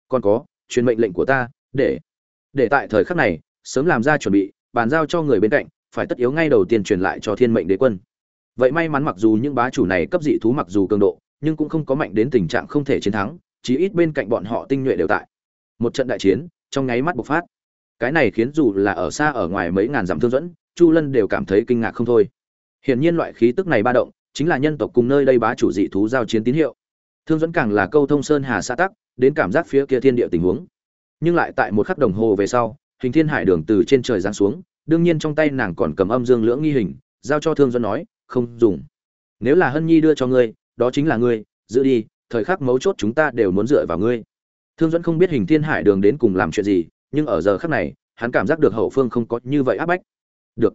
A: Còn có, truyền mệnh lệnh của ta, để để tại thời khắc này, sớm làm ra chuẩn bị, bàn giao cho người bên cạnh, phải tất yếu ngay đầu tiên truyền lại cho thiên mệnh đế quân. Vậy may mắn mặc dù những bá chủ này cấp dị thú mặc dù cường độ, nhưng cũng không có mạnh đến tình trạng không thể chiến thắng, chí ít bên cạnh bọn họ tinh nhuệ đều tại. Một trận đại chiến, trong nháy mắt bộc phát. Cái này khiến dù là ở xa ở ngoài mấy ngàn dặm thương dẫn, chu lân đều cảm thấy kinh ngạc không thôi. Hiển nhiên loại khí tức này ba động, chính là nhân tộc cùng nơi đây bá chủ dị thú giao chiến tín hiệu thương dẫn càng là câu thông sơn hà xã tắc, đến cảm giác phía kia thiên địa tình huống. Nhưng lại tại một khắc đồng hồ về sau, hình thiên hải đường từ trên trời giáng xuống, đương nhiên trong tay nàng còn cầm âm dương lưỡng nghi hình, giao cho thương dẫn nói, không dùng. Nếu là hân nhi đưa cho ngươi, đó chính là ngươi, giữ đi, thời khắc mấu chốt chúng ta đều muốn dựa vào ngươi. Thương dẫn không biết hình thiên hải đường đến cùng làm chuyện gì, nhưng ở giờ khắc này, hắn cảm giác được hậu phương không có như vậy áp bách. Được.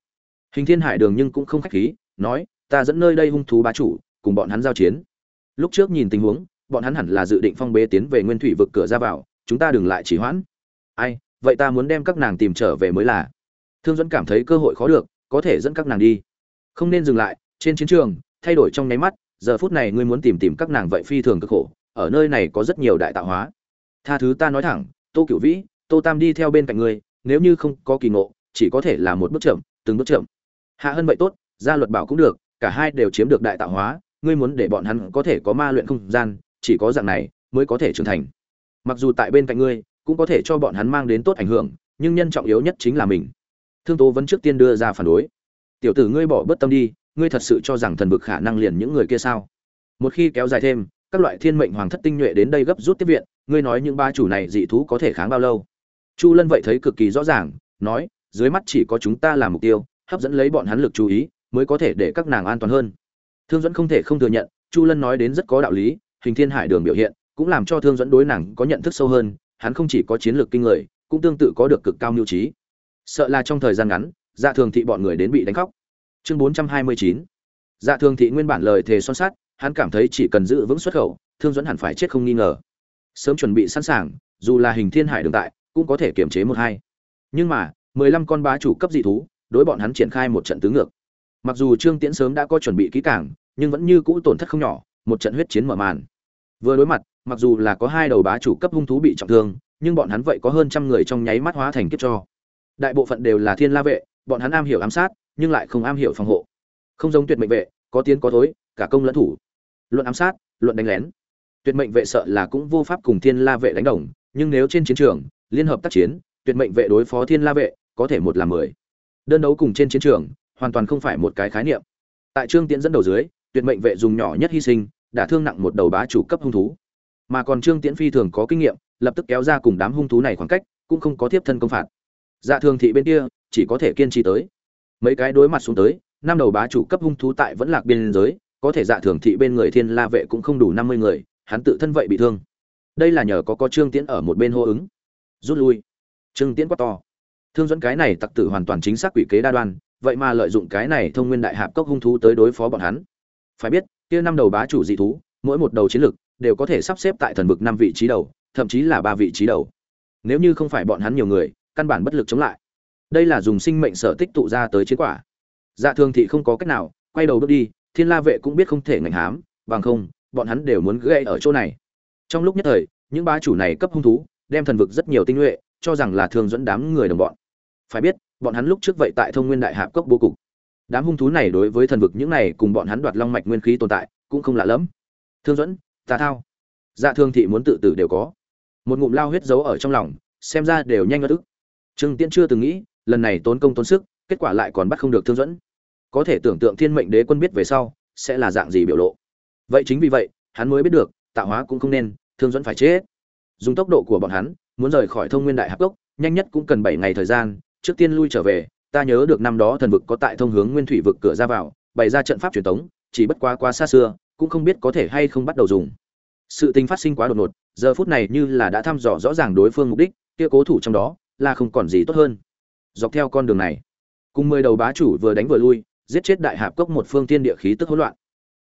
A: Hình thiên hải đường nhưng cũng không khách khí, nói, ta dẫn nơi đây hung thú bá chủ, cùng bọn hắn giao chiến lúc trước nhìn tình huống, bọn hắn hẳn là dự định phong bế tiến về nguyên thủy vực cửa ra vào, chúng ta đừng lại chỉ hoãn. Ai, vậy ta muốn đem các nàng tìm trở về mới là. Thương dẫn cảm thấy cơ hội khó được, có thể dẫn các nàng đi. Không nên dừng lại, trên chiến trường, thay đổi trong nháy mắt, giờ phút này ngươi muốn tìm tìm các nàng vậy phi thường cực khổ, ở nơi này có rất nhiều đại tạo hóa. Tha thứ ta nói thẳng, tô cửu vĩ, tô tam đi theo bên cạnh ngươi, nếu như không có kỳ ngộ, chỉ có thể là một bước chậm, từng bước chậm. Hạ hơn vậy tốt, gia luật bảo cũng được, cả hai đều chiếm được đại tạo hóa ngươi muốn để bọn hắn có thể có ma luyện không gian, chỉ có dạng này mới có thể trưởng thành. Mặc dù tại bên cạnh ngươi, cũng có thể cho bọn hắn mang đến tốt ảnh hưởng, nhưng nhân trọng yếu nhất chính là mình. Thương tố vẫn trước tiên đưa ra phản đối. Tiểu tử ngươi bỏ bớt tâm đi, ngươi thật sự cho rằng thần vực khả năng liền những người kia sao? Một khi kéo dài thêm, các loại thiên mệnh hoàng thất tinh nhuệ đến đây gấp rút tiếp viện, ngươi nói những ba chủ này dị thú có thể kháng bao lâu? Chu lân vậy thấy cực kỳ rõ ràng, nói, dưới mắt chỉ có chúng ta làm mục tiêu, hấp dẫn lấy bọn hắn lực chú ý, mới có thể để các nàng an toàn hơn thương dẫn không thể không thừa nhận, chu lân nói đến rất có đạo lý, hình thiên hải đường biểu hiện cũng làm cho thương dẫn đối nàng có nhận thức sâu hơn, hắn không chỉ có chiến lược kinh người, cũng tương tự có được cực cao mưu trí. Sợ là trong thời gian ngắn dạ thường thị bọn người đến bị đánh khóc. Chương bốn trăm hai mươi chín. Dạ thường thị nguyên bản lời thề son sát hắn cảm thấy chỉ cần giữ vững xuất khẩu, thương dẫn hẳn phải chết không nghi ngờ. Sớm chuẩn bị sẵn sàng, dù là hình thiên hải đường tại, cũng có thể kiềm chế một hai. Nhưng mà, mười lăm con bá chủ cấp dị thú, đối bọn hắn triển khai một trận tứ ngược mặc dù trương tiễn sớm đã có chuẩn bị kỹ càng, nhưng vẫn như cũ tổn thất không nhỏ, một trận huyết chiến mở màn. Vừa đối mặt, mặc dù là có hai đầu bá chủ cấp hung thú bị trọng thương, nhưng bọn hắn vậy có hơn trăm người trong nháy mắt hóa thành kiếp cho. Đại bộ phận đều là thiên la vệ, bọn hắn am hiểu ám sát, nhưng lại không am hiểu phòng hộ. Không giống tuyệt mệnh vệ, có tiến có thối, cả công lẫn thủ. Luận ám sát, luận đánh lén. Tuyệt mệnh vệ sợ là cũng vô pháp cùng thiên la vệ đánh đồng, nhưng nếu trên chiến trường, liên hợp tác chiến, tuyệt mệnh vệ đối phó thiên la vệ, có thể một là mười. Đơn đấu cùng trên chiến trường hoàn toàn không phải một cái khái niệm. Tại trương tiễn dẫn đầu dưới, tuyệt mệnh vệ dùng nhỏ nhất hy sinh, đã thương nặng một đầu bá chủ cấp hung thú. Mà còn trương tiễn phi thường có kinh nghiệm, lập tức kéo ra cùng đám hung thú này khoảng cách, cũng không có tiếp thân công phạt. Dạ thường thị bên kia, chỉ có thể kiên trì tới. Mấy cái đối mặt xuống tới, năm đầu bá chủ cấp hung thú tại vẫn lạc biên giới, có thể dạ thường thị bên người thiên la vệ cũng không đủ năm mươi người, hắn tự thân vậy bị thương. Đây là nhờ có có trương tiễn ở một bên hô ứng. Rút lui. Trương tiễn quá to. Thương dẫn cái này tặc tử hoàn toàn chính xác quỷ kế đa đoan vậy mà lợi dụng cái này thông nguyên đại hạp cốc hung thú tới đối phó bọn hắn. Phải biết, kia năm đầu bá chủ dị thú, mỗi một đầu chiến lực đều có thể sắp xếp tại thần vực năm vị trí đầu, thậm chí là ba vị trí đầu. Nếu như không phải bọn hắn nhiều người, căn bản bất lực chống lại. Đây là dùng sinh mệnh sở tích tụ ra tới chiến quả. Dạ thường thị không có cách nào, quay đầu bước đi, thiên la vệ cũng biết không thể ngành hám, bằng không, bọn hắn đều muốn gây ở chỗ này. Trong lúc nhất thời, những bá chủ này cấp hung thú, đem thần vực rất nhiều tinh nhuệ, cho rằng là thường dẫn đám người đồng bọn. Phải biết bọn hắn lúc trước vậy tại thông nguyên đại hạp cốc bố cục. Đám hung thú này đối với thần vực những này cùng bọn hắn đoạt long mạch nguyên khí tồn tại, cũng không lạ lẫm. Thương dẫn tà thao dạ thương thị muốn tự tử đều có. Một ngụm lao huyết giấu ở trong lòng, xem ra đều nhanh ngất ức. Trương tiễn chưa từng nghĩ, lần này tốn công tốn sức, kết quả lại còn bắt không được thương dẫn có thể tưởng tượng thiên mệnh đế quân biết về sau, sẽ là dạng gì biểu lộ. Vậy chính vì vậy, hắn mới biết được, tạo hóa cũng không nên, thương dẫn phải chết. Dùng tốc độ của bọn hắn, muốn rời khỏi thông nguyên đại hạp cốc, nhanh nhất cũng cần bảy ngày thời gian trước tiên lui trở về, ta nhớ được năm đó thần vực có tại thông hướng nguyên thủy vực cửa ra vào, bày ra trận pháp truyền thống chỉ bất quá quá xa xưa, cũng không biết có thể hay không bắt đầu dùng. Sự tình phát sinh quá đột ngột, giờ phút này như là đã thăm dò rõ ràng đối phương mục đích, kia cố thủ trong đó, là không còn gì tốt hơn. Dọc theo con đường này, cùng mười đầu bá chủ vừa đánh vừa lui, giết chết đại hạp cốc một phương tiên địa khí tức hỗn loạn.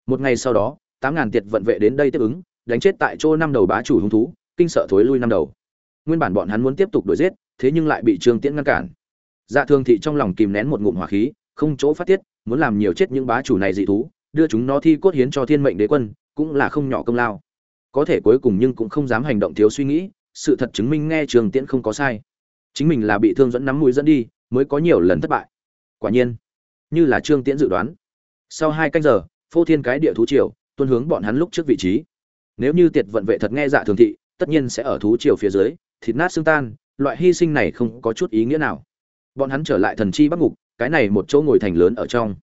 A: Một ngày sau đó, tám ngàn tiệt vận vệ đến đây tiếp ứng, đánh chết tại chỗ năm đầu bá chủ hung thú, kinh sợ thối lui năm đầu. Nguyên bản bọn hắn muốn tiếp tục đuổi giết, thế nhưng lại bị trương tiễn ngăn cản dạ thường thị trong lòng kìm nén một ngụm hỏa khí, không chỗ phát tiết, muốn làm nhiều chết những bá chủ này dị thú, đưa chúng nó thi cốt hiến cho thiên mệnh đế quân, cũng là không nhỏ công lao. Có thể cuối cùng nhưng cũng không dám hành động thiếu suy nghĩ, sự thật chứng minh nghe trường tiễn không có sai. Chính mình là bị thương dẫn nắm mũi dẫn đi, mới có nhiều lần thất bại. Quả nhiên, như là trương tiễn dự đoán. Sau hai canh giờ, phô thiên cái địa thú triều, tuân hướng bọn hắn lúc trước vị trí. Nếu như tiệt vận vệ thật nghe dạ thường thị, tất nhiên sẽ ở thú triều phía dưới, thịt nát xương tan, loại hy sinh này không có chút ý nghĩa nào bọn hắn trở lại thần chi bắc ngục, cái này một chỗ ngồi thành lớn ở trong.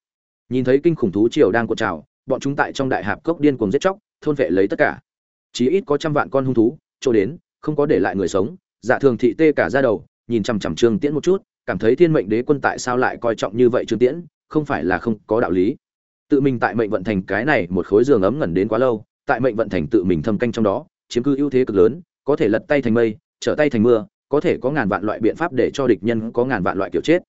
A: Nhìn thấy kinh khủng thú triều đang cuộn trào, bọn chúng tại trong đại hạp cốc điên cuồng giết chóc, thôn vệ lấy tất cả. Chí ít có trăm vạn con hung thú, chỗ đến, không có để lại người sống. Dạ thường thị tê cả ra đầu, nhìn chằm chằm trương tiễn một chút, cảm thấy thiên mệnh đế quân tại sao lại coi trọng như vậy trương tiễn, không phải là không có đạo lý. Tự mình tại mệnh vận thành cái này một khối giường ấm ngẩn đến quá lâu, tại mệnh vận thành tự mình thâm canh trong đó, chiếm cứ ưu thế cực lớn, có thể lật tay thành mây, trở tay thành mưa có thể có ngàn vạn loại biện pháp để cho địch nhân có ngàn vạn loại kiểu chết.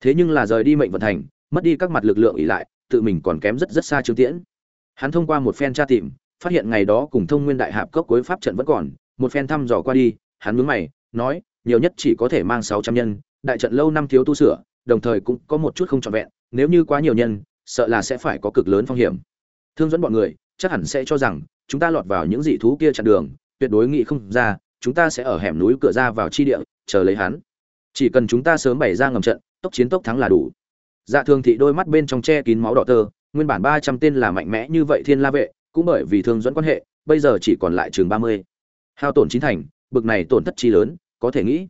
A: Thế nhưng là rời đi mệnh vận thành, mất đi các mặt lực lượng ỉ lại, tự mình còn kém rất rất xa trương tiễn. Hắn thông qua một phen tra tìm, phát hiện ngày đó cùng thông nguyên đại hạp cốc cuối pháp trận vẫn còn, một phen thăm dò qua đi, hắn mướn mày, nói, nhiều nhất chỉ có thể mang sáu trăm nhân, đại trận lâu năm thiếu tu sửa, đồng thời cũng có một chút không trọn vẹn, nếu như quá nhiều nhân, sợ là sẽ phải có cực lớn phong hiểm. Thương dẫn bọn người, chắc hẳn sẽ cho rằng, chúng ta lọt vào những dị thú kia chặn đường, tuyệt đối nghĩ không ra chúng ta sẽ ở hẻm núi cửa ra vào chi địa, chờ lấy hắn. Chỉ cần chúng ta sớm bày ra ngầm trận, tốc chiến tốc thắng là đủ. Dạ thường thị đôi mắt bên trong che kín máu đỏ tơ, nguyên bản ba trăm tên là mạnh mẽ như vậy thiên la vệ, cũng bởi vì thương dẫn quan hệ, bây giờ chỉ còn lại chừng ba mươi. Hao tổn chín thành, bực này tổn thất chi lớn, có thể nghĩ.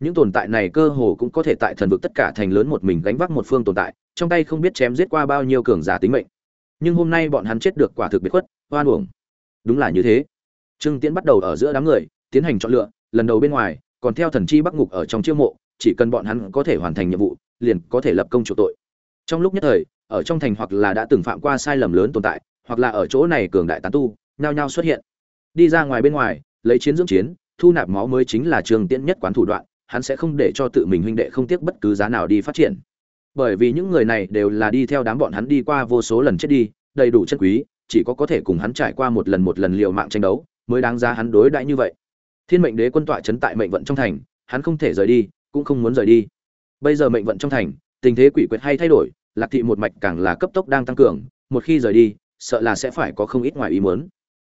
A: Những tồn tại này cơ hồ cũng có thể tại thần vực tất cả thành lớn một mình gánh vác một phương tồn tại, trong tay không biết chém giết qua bao nhiêu cường giả tính mệnh. Nhưng hôm nay bọn hắn chết được quả thực biệt khuất, oan uổng. Đúng là như thế. Trương tiễn bắt đầu ở giữa đám người tiến hành chọn lựa, lần đầu bên ngoài, còn theo thần chi bắc ngục ở trong chiêu mộ, chỉ cần bọn hắn có thể hoàn thành nhiệm vụ, liền có thể lập công chủ tội. Trong lúc nhất thời, ở trong thành hoặc là đã từng phạm qua sai lầm lớn tồn tại, hoặc là ở chỗ này cường đại tán tu, nhao nhao xuất hiện. Đi ra ngoài bên ngoài, lấy chiến dưỡng chiến, thu nạp máu mới chính là trường tiễn nhất quán thủ đoạn, hắn sẽ không để cho tự mình huynh đệ không tiếc bất cứ giá nào đi phát triển. Bởi vì những người này đều là đi theo đám bọn hắn đi qua vô số lần chết đi, đầy đủ chân quý, chỉ có có thể cùng hắn trải qua một lần một lần liều mạng tranh đấu, mới đáng giá hắn đối đãi như vậy thiên mệnh đế quân tọa chấn tại mệnh vận trong thành, hắn không thể rời đi, cũng không muốn rời đi. Bây giờ mệnh vận trong thành, tình thế quỷ quyệt hay thay đổi, lạc thị một mạch càng là cấp tốc đang tăng cường, một khi rời đi, sợ là sẽ phải có không ít ngoài ý muốn.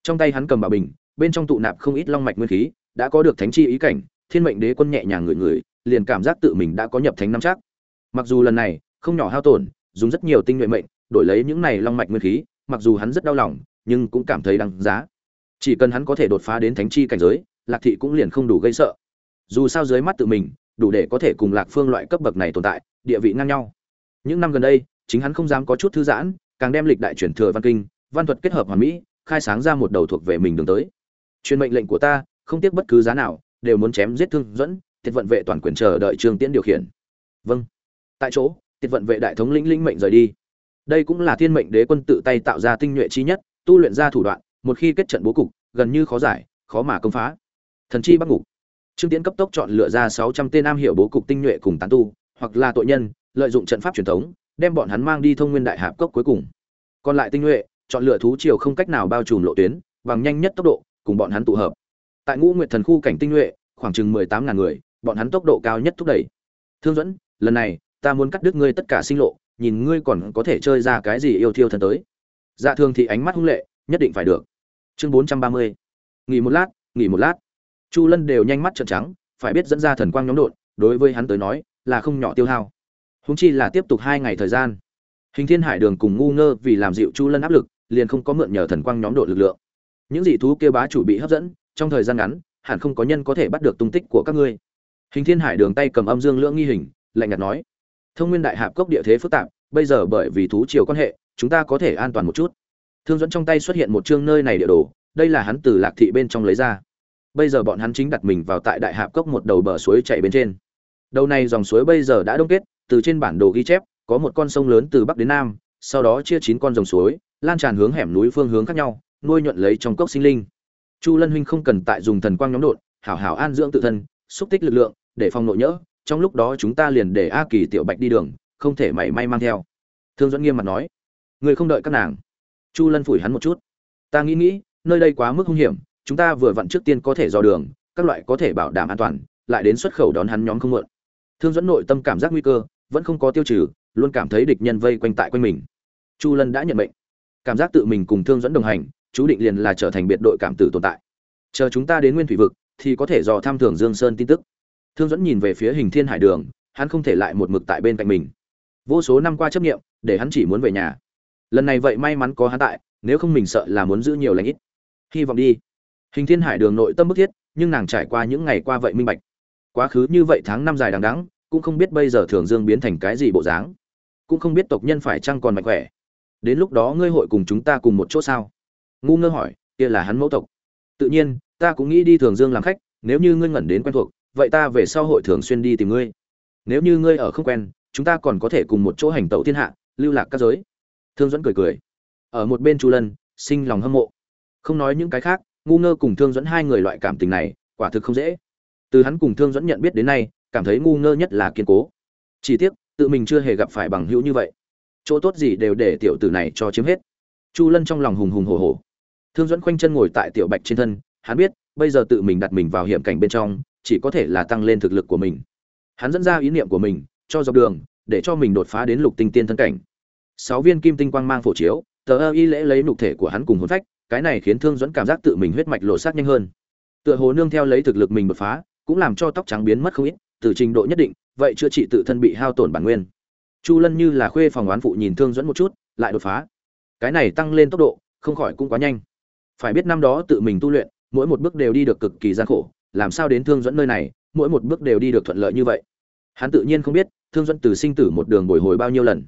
A: Trong tay hắn cầm bảo bình, bên trong tụ nạp không ít long mạch nguyên khí, đã có được thánh chi ý cảnh, thiên mệnh đế quân nhẹ nhàng ngửi ngửi, liền cảm giác tự mình đã có nhập thánh năm chắc. Mặc dù lần này, không nhỏ hao tổn, dùng rất nhiều tinh nhuệ mệnh, đổi lấy những này long mạch nguyên khí, mặc dù hắn rất đau lòng, nhưng cũng cảm thấy đáng giá. Chỉ cần hắn có thể đột phá đến thánh chi cảnh giới lạc thị cũng liền không đủ gây sợ. Dù sao dưới mắt tự mình, đủ để có thể cùng lạc phương loại cấp bậc này tồn tại, địa vị ngang nhau. Những năm gần đây, chính hắn không dám có chút thư giãn, càng đem lịch đại truyền thừa văn kinh, văn thuật kết hợp hoàn mỹ, khai sáng ra một đầu thuộc về mình đường tới. Truyền mệnh lệnh của ta, không tiếc bất cứ giá nào, đều muốn chém giết thương dẫn, thiệt vận vệ toàn quyền chờ đợi trương tiễn điều khiển. Vâng. Tại chỗ tiết vận vệ đại thống lĩnh lĩnh mệnh rời đi. Đây cũng là thiên mệnh đế quân tự tay tạo ra tinh nhuệ chi nhất, tu luyện ra thủ đoạn, một khi kết trận bố cục, gần như khó giải, khó mà công phá thần chi bắc ngục. Trương tiễn cấp tốc chọn lựa ra sáu trăm tên am hiểu bố cục tinh nhuệ cùng tán tu, hoặc là tội nhân, lợi dụng trận pháp truyền thống, đem bọn hắn mang đi thông nguyên đại hạp cốc cuối cùng. Còn lại tinh nhuệ, chọn lựa thú triều không cách nào bao trùm lộ tuyến, bằng nhanh nhất tốc độ, cùng bọn hắn tụ hợp. Tại ngũ nguyệt thần khu cảnh tinh nhuệ, khoảng chừng mười tám ngàn người, bọn hắn tốc độ cao nhất thúc đẩy. Thương dẫn lần này, ta muốn cắt đứt ngươi tất cả sinh lộ, nhìn ngươi còn có thể chơi ra cái gì yêu thiêu thần tới. Dạ thường thì ánh mắt hung lệ, nhất định phải được. Chương bốn trăm ba mươi. Nghỉ một lát, nghỉ một lát chu lân đều nhanh mắt trợn trắng, phải biết dẫn ra thần quang nhóm đột, đối với hắn tới nói, là không nhỏ tiêu hao. Húng chi là tiếp tục hai ngày thời gian. Hình thiên hải đường cùng ngu ngơ vì làm dịu chu lân áp lực, liền không có mượn nhờ thần quang nhóm độ lực lượng. Những dị thú kia bá chủ bị hấp dẫn, trong thời gian ngắn, hẳn không có nhân có thể bắt được tung tích của các ngươi. Hình thiên hải đường tay cầm âm dương lưỡng nghi hình, lạnh nhạt nói, thông nguyên đại hạp cốc địa thế phức tạp, bây giờ bởi vì thú chiều quan hệ, chúng ta có thể an toàn một chút. Thương dẫn trong tay xuất hiện một chương nơi này địa đồ, đây là hắn từ lạc thị bên trong lấy ra bây giờ bọn hắn chính đặt mình vào tại đại hạp cốc một đầu bờ suối chạy bên trên. Đầu này dòng suối bây giờ đã đông kết, từ trên bản đồ ghi chép, có một con sông lớn từ bắc đến nam, sau đó chia chín con dòng suối, lan tràn hướng hẻm núi phương hướng khác nhau, nuôi nhuận lấy trong cốc sinh linh. Chu lân huynh không cần tại dùng thần quang nhóm đột hảo hảo an dưỡng tự thân, xúc tích lực lượng, để phòng nội nhỡ, trong lúc đó chúng ta liền để a kỳ tiểu bạch đi đường, không thể mảy may mang theo. Thương dẫn nghiêm mặt nói người không đợi các nàng. Chu lân phủi hắn một chút, ta nghĩ nghĩ, nơi đây quá mức hung hiểm chúng ta vừa vặn trước tiên có thể dò đường, các loại có thể bảo đảm an toàn, lại đến xuất khẩu đón hắn nhóm không mượn. Thương dẫn nội tâm cảm giác nguy cơ, vẫn không có tiêu trừ, luôn cảm thấy địch nhân vây quanh tại quanh mình. Chu lân đã nhận mệnh. Cảm giác tự mình cùng thương dẫn đồng hành, chú định liền là trở thành biệt đội cảm tử tồn tại. Chờ chúng ta đến nguyên thủy vực, thì có thể dò tham thưởng dương sơn tin tức. Thương dẫn nhìn về phía hình thiên hải đường, hắn không thể lại một mực tại bên cạnh mình. Vô số năm qua chấp nghiệm để hắn chỉ muốn về nhà. Lần này vậy may mắn có hắn tại, nếu không mình sợ là muốn giữ nhiều lãnh ít. Hy vọng đi hình thiên hải đường nội tâm bức thiết, nhưng nàng trải qua những ngày qua vậy minh bạch. Quá khứ như vậy tháng năm dài đằng đẵng, cũng không biết bây giờ thường dương biến thành cái gì bộ dáng. Cũng không biết tộc nhân phải chăng còn mạnh khỏe. Đến lúc đó ngươi hội cùng chúng ta cùng một chỗ sao? Ngu ngơ hỏi, kia là hắn mẫu tộc. Tự nhiên, ta cũng nghĩ đi thường dương làm khách, nếu như ngươi ngẩn đến quen thuộc, vậy ta về sau hội thường xuyên đi tìm ngươi. Nếu như ngươi ở không quen, chúng ta còn có thể cùng một chỗ hành tẩu thiên hạ, lưu lạc các giới. Thương dẫn cười cười. Ở một bên chu lân, sinh lòng hâm mộ. Không nói những cái khác ngu ngơ cùng thương dẫn hai người loại cảm tình này, quả thực không dễ. Từ hắn cùng thương dẫn nhận biết đến nay, cảm thấy ngu ngơ nhất là kiên cố. Chỉ tiếc, tự mình chưa hề gặp phải bằng hữu như vậy. Chỗ tốt gì đều để tiểu tử này cho chiếm hết. Chu lân trong lòng hùng hùng hổ hổ. Thương dẫn khoanh chân ngồi tại tiểu bạch trên thân, hắn biết, bây giờ tự mình đặt mình vào hiểm cảnh bên trong, chỉ có thể là tăng lên thực lực của mình. Hắn dẫn ra ý niệm của mình, cho dọc đường, để cho mình đột phá đến lục tinh tiên thân cảnh. Sáu viên kim tinh quang mang phổ chiếu, tờ ơ y lễ lấy nục thể của hắn cùng hồn phách cái này khiến thương duẫn cảm giác tự mình huyết mạch lộ sát nhanh hơn. Tựa hồ nương theo lấy thực lực mình đột phá, cũng làm cho tóc trắng biến mất không ít, từ trình độ nhất định, vậy chữa trị tự thân bị hao tổn bản nguyên. Chu lân như là khuê phòng oán phụ nhìn thương duẫn một chút, lại đột phá. Cái này tăng lên tốc độ, không khỏi cũng quá nhanh. Phải biết năm đó tự mình tu luyện, mỗi một bước đều đi được cực kỳ gian khổ, làm sao đến thương duẫn nơi này, mỗi một bước đều đi được thuận lợi như vậy? Hắn tự nhiên không biết, thương duẫn từ sinh tử một đường bồi hồi bao nhiêu lần.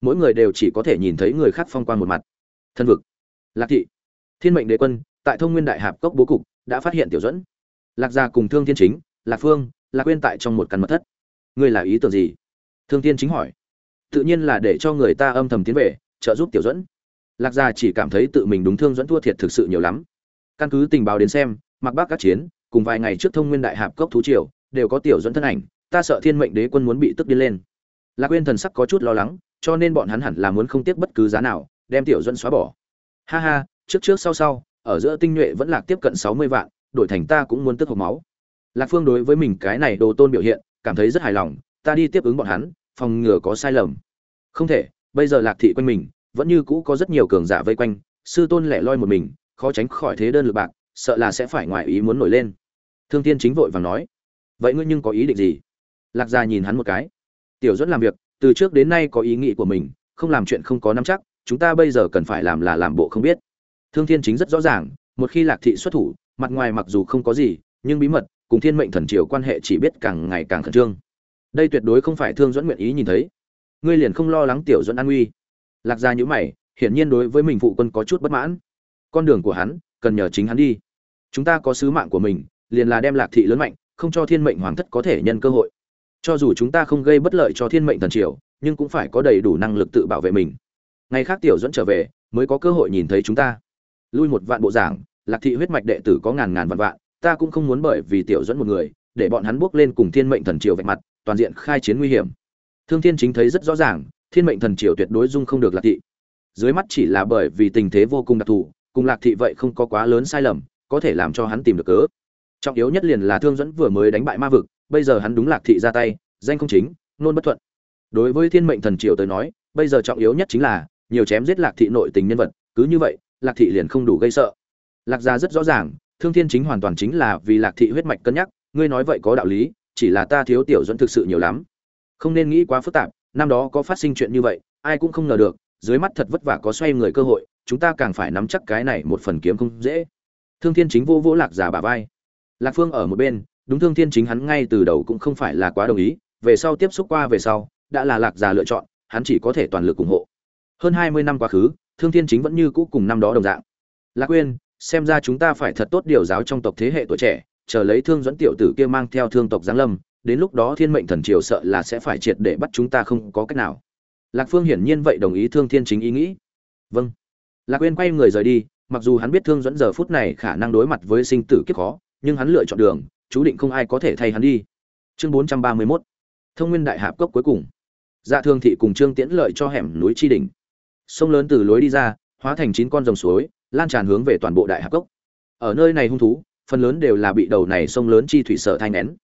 A: Mỗi người đều chỉ có thể nhìn thấy người khác phong quan một mặt. Thân vực. Lạc thị thiên mệnh đế quân, tại thông nguyên đại hạp cốc bố cục, đã phát hiện tiểu dẫn lạc gia cùng thương thiên chính, lạc phương, lạc quên tại trong một căn mật thất. Ngươi là ý tưởng gì? Thương thiên chính hỏi. Tự nhiên là để cho người ta âm thầm tiến về, trợ giúp tiểu dẫn lạc gia chỉ cảm thấy tự mình đúng thương dẫn thua thiệt thực sự nhiều lắm. Căn cứ tình báo đến xem, mặc bác các chiến, cùng vài ngày trước thông nguyên đại hạp cốc thú triều, đều có tiểu dẫn thân ảnh, ta sợ thiên mệnh đế quân muốn bị tức điên lên. Lạc quên thần sắc có chút lo lắng, cho nên bọn hắn hẳn là muốn không tiếc bất cứ giá nào, đem tiểu dẫn xóa bỏ. Ha ha trước trước sau sau, ở giữa tinh nhuệ vẫn lạc tiếp cận sáu mươi vạn, đổi thành ta cũng muốn tức hộc máu. Lạc phương đối với mình cái này đồ tôn biểu hiện, cảm thấy rất hài lòng, ta đi tiếp ứng bọn hắn, phòng ngừa có sai lầm. Không thể, bây giờ lạc thị quanh mình, vẫn như cũ có rất nhiều cường giả vây quanh, sư tôn lẻ loi một mình, khó tránh khỏi thế đơn lực bạc, sợ là sẽ phải ngoài ý muốn nổi lên. Thương tiên chính vội vàng nói, vậy ngươi nhưng có ý định gì? Lạc gia nhìn hắn một cái, tiểu dẫn làm việc, từ trước đến nay có ý nghĩ của mình, không làm chuyện không có nắm chắc, chúng ta bây giờ cần phải làm là làm bộ không biết thương thiên chính rất rõ ràng, một khi lạc thị xuất thủ, mặt ngoài mặc dù không có gì, nhưng bí mật, cùng thiên mệnh thần triều quan hệ chỉ biết càng ngày càng khẩn trương. Đây tuyệt đối không phải thương dẫn nguyện ý nhìn thấy. Ngươi liền không lo lắng tiểu dẫn an nguy lạc gia nhíu mày, hiển nhiên đối với mình phụ quân có chút bất mãn. Con đường của hắn, cần nhờ chính hắn đi. Chúng ta có sứ mạng của mình, liền là đem lạc thị lớn mạnh, không cho thiên mệnh hoàng thất có thể nhân cơ hội. Cho dù chúng ta không gây bất lợi cho thiên mệnh thần triều, nhưng cũng phải có đầy đủ năng lực tự bảo vệ mình. Ngày khác tiểu dẫn trở về, mới có cơ hội nhìn thấy chúng ta lui một vạn bộ giảng, lạc thị huyết mạch đệ tử có ngàn ngàn vạn vạn, ta cũng không muốn bởi vì tiểu dẫn một người, để bọn hắn bước lên cùng thiên mệnh thần triều vạch mặt, toàn diện khai chiến nguy hiểm. Thương thiên chính thấy rất rõ ràng, thiên mệnh thần triều tuyệt đối dung không được lạc thị. Dưới mắt chỉ là bởi vì tình thế vô cùng đặc thù, cùng lạc thị vậy không có quá lớn sai lầm, có thể làm cho hắn tìm được cớ. Trọng yếu nhất liền là thương dẫn vừa mới đánh bại ma vực, bây giờ hắn đúng lạc thị ra tay, danh không chính, nôn bất thuận. Đối với thiên mệnh thần triều tới nói, bây giờ trọng yếu nhất chính là, nhiều chém giết lạc thị nội tình nhân vật, cứ như vậy lạc thị liền không đủ gây sợ. Lạc gia rất rõ ràng, thương thiên chính hoàn toàn chính là vì lạc thị huyết mạch cân nhắc, ngươi nói vậy có đạo lý, chỉ là ta thiếu tiểu dẫn thực sự nhiều lắm. Không nên nghĩ quá phức tạp, năm đó có phát sinh chuyện như vậy, ai cũng không ngờ được, dưới mắt thật vất vả có xoay người cơ hội, chúng ta càng phải nắm chắc cái này một phần kiếm không dễ. Thương thiên chính vô vỗ lạc giả bà vai. Lạc phương ở một bên, đúng thương thiên chính hắn ngay từ đầu cũng không phải là quá đồng ý, về sau tiếp xúc qua về sau, đã là lạc giả lựa chọn, hắn chỉ có thể toàn lực ủng hộ. Hơn hai mươi năm quá khứ thương thiên chính vẫn như cũ cùng năm đó đồng dạng. Lạc quên xem ra chúng ta phải thật tốt điều giáo trong tộc thế hệ tuổi trẻ, chờ lấy thương dẫn tiểu tử kia mang theo thương tộc giáng lâm, đến lúc đó thiên mệnh thần triều sợ là sẽ phải triệt để bắt chúng ta không có cách nào. Lạc phương hiển nhiên vậy đồng ý thương thiên chính ý nghĩ. Vâng. Lạc quên quay người rời đi, mặc dù hắn biết thương dẫn giờ phút này khả năng đối mặt với sinh tử kiếp khó, nhưng hắn lựa chọn đường, chú định không ai có thể thay hắn đi. Chương bốn trăm ba mươi 431 thông nguyên đại hạp cốc cuối cùng. Dạ thương thị cùng trương tiễn lợi cho hẻm núi Tri đỉnh sông lớn từ lối đi ra, hóa thành chín con rồng suối, lan tràn hướng về toàn bộ đại hạp cốc. Ở nơi này hung thú, phần lớn đều là bị đầu này sông lớn chi thủy sở thay nén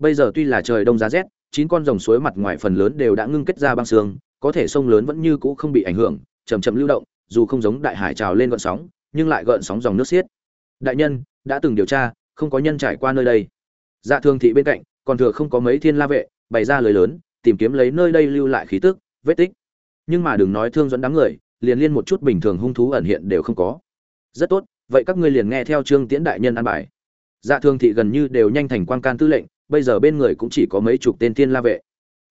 A: bây giờ tuy là trời đông giá rét, chín con rồng suối mặt ngoài phần lớn đều đã ngưng kết ra băng xương, có thể sông lớn vẫn như cũ không bị ảnh hưởng chầm chậm lưu động, dù không giống đại hải trào lên gợn sóng, nhưng lại gợn sóng dòng nước xiết. Đại nhân, đã từng điều tra, không có nhân trải qua nơi đây. Dạ thương thị bên cạnh, còn thừa không có mấy thiên la vệ, bày ra lời lớn, tìm kiếm lấy nơi đây lưu lại khí tức, vết tích nhưng mà đừng nói thương dẫn đám người, liền liên một chút bình thường hung thú ẩn hiện đều không có. Rất tốt, vậy các ngươi liền nghe theo trương tiễn đại nhân an bài. Dạ thương thị gần như đều nhanh thành quan can tư lệnh, bây giờ bên người cũng chỉ có mấy chục tên thiên la vệ.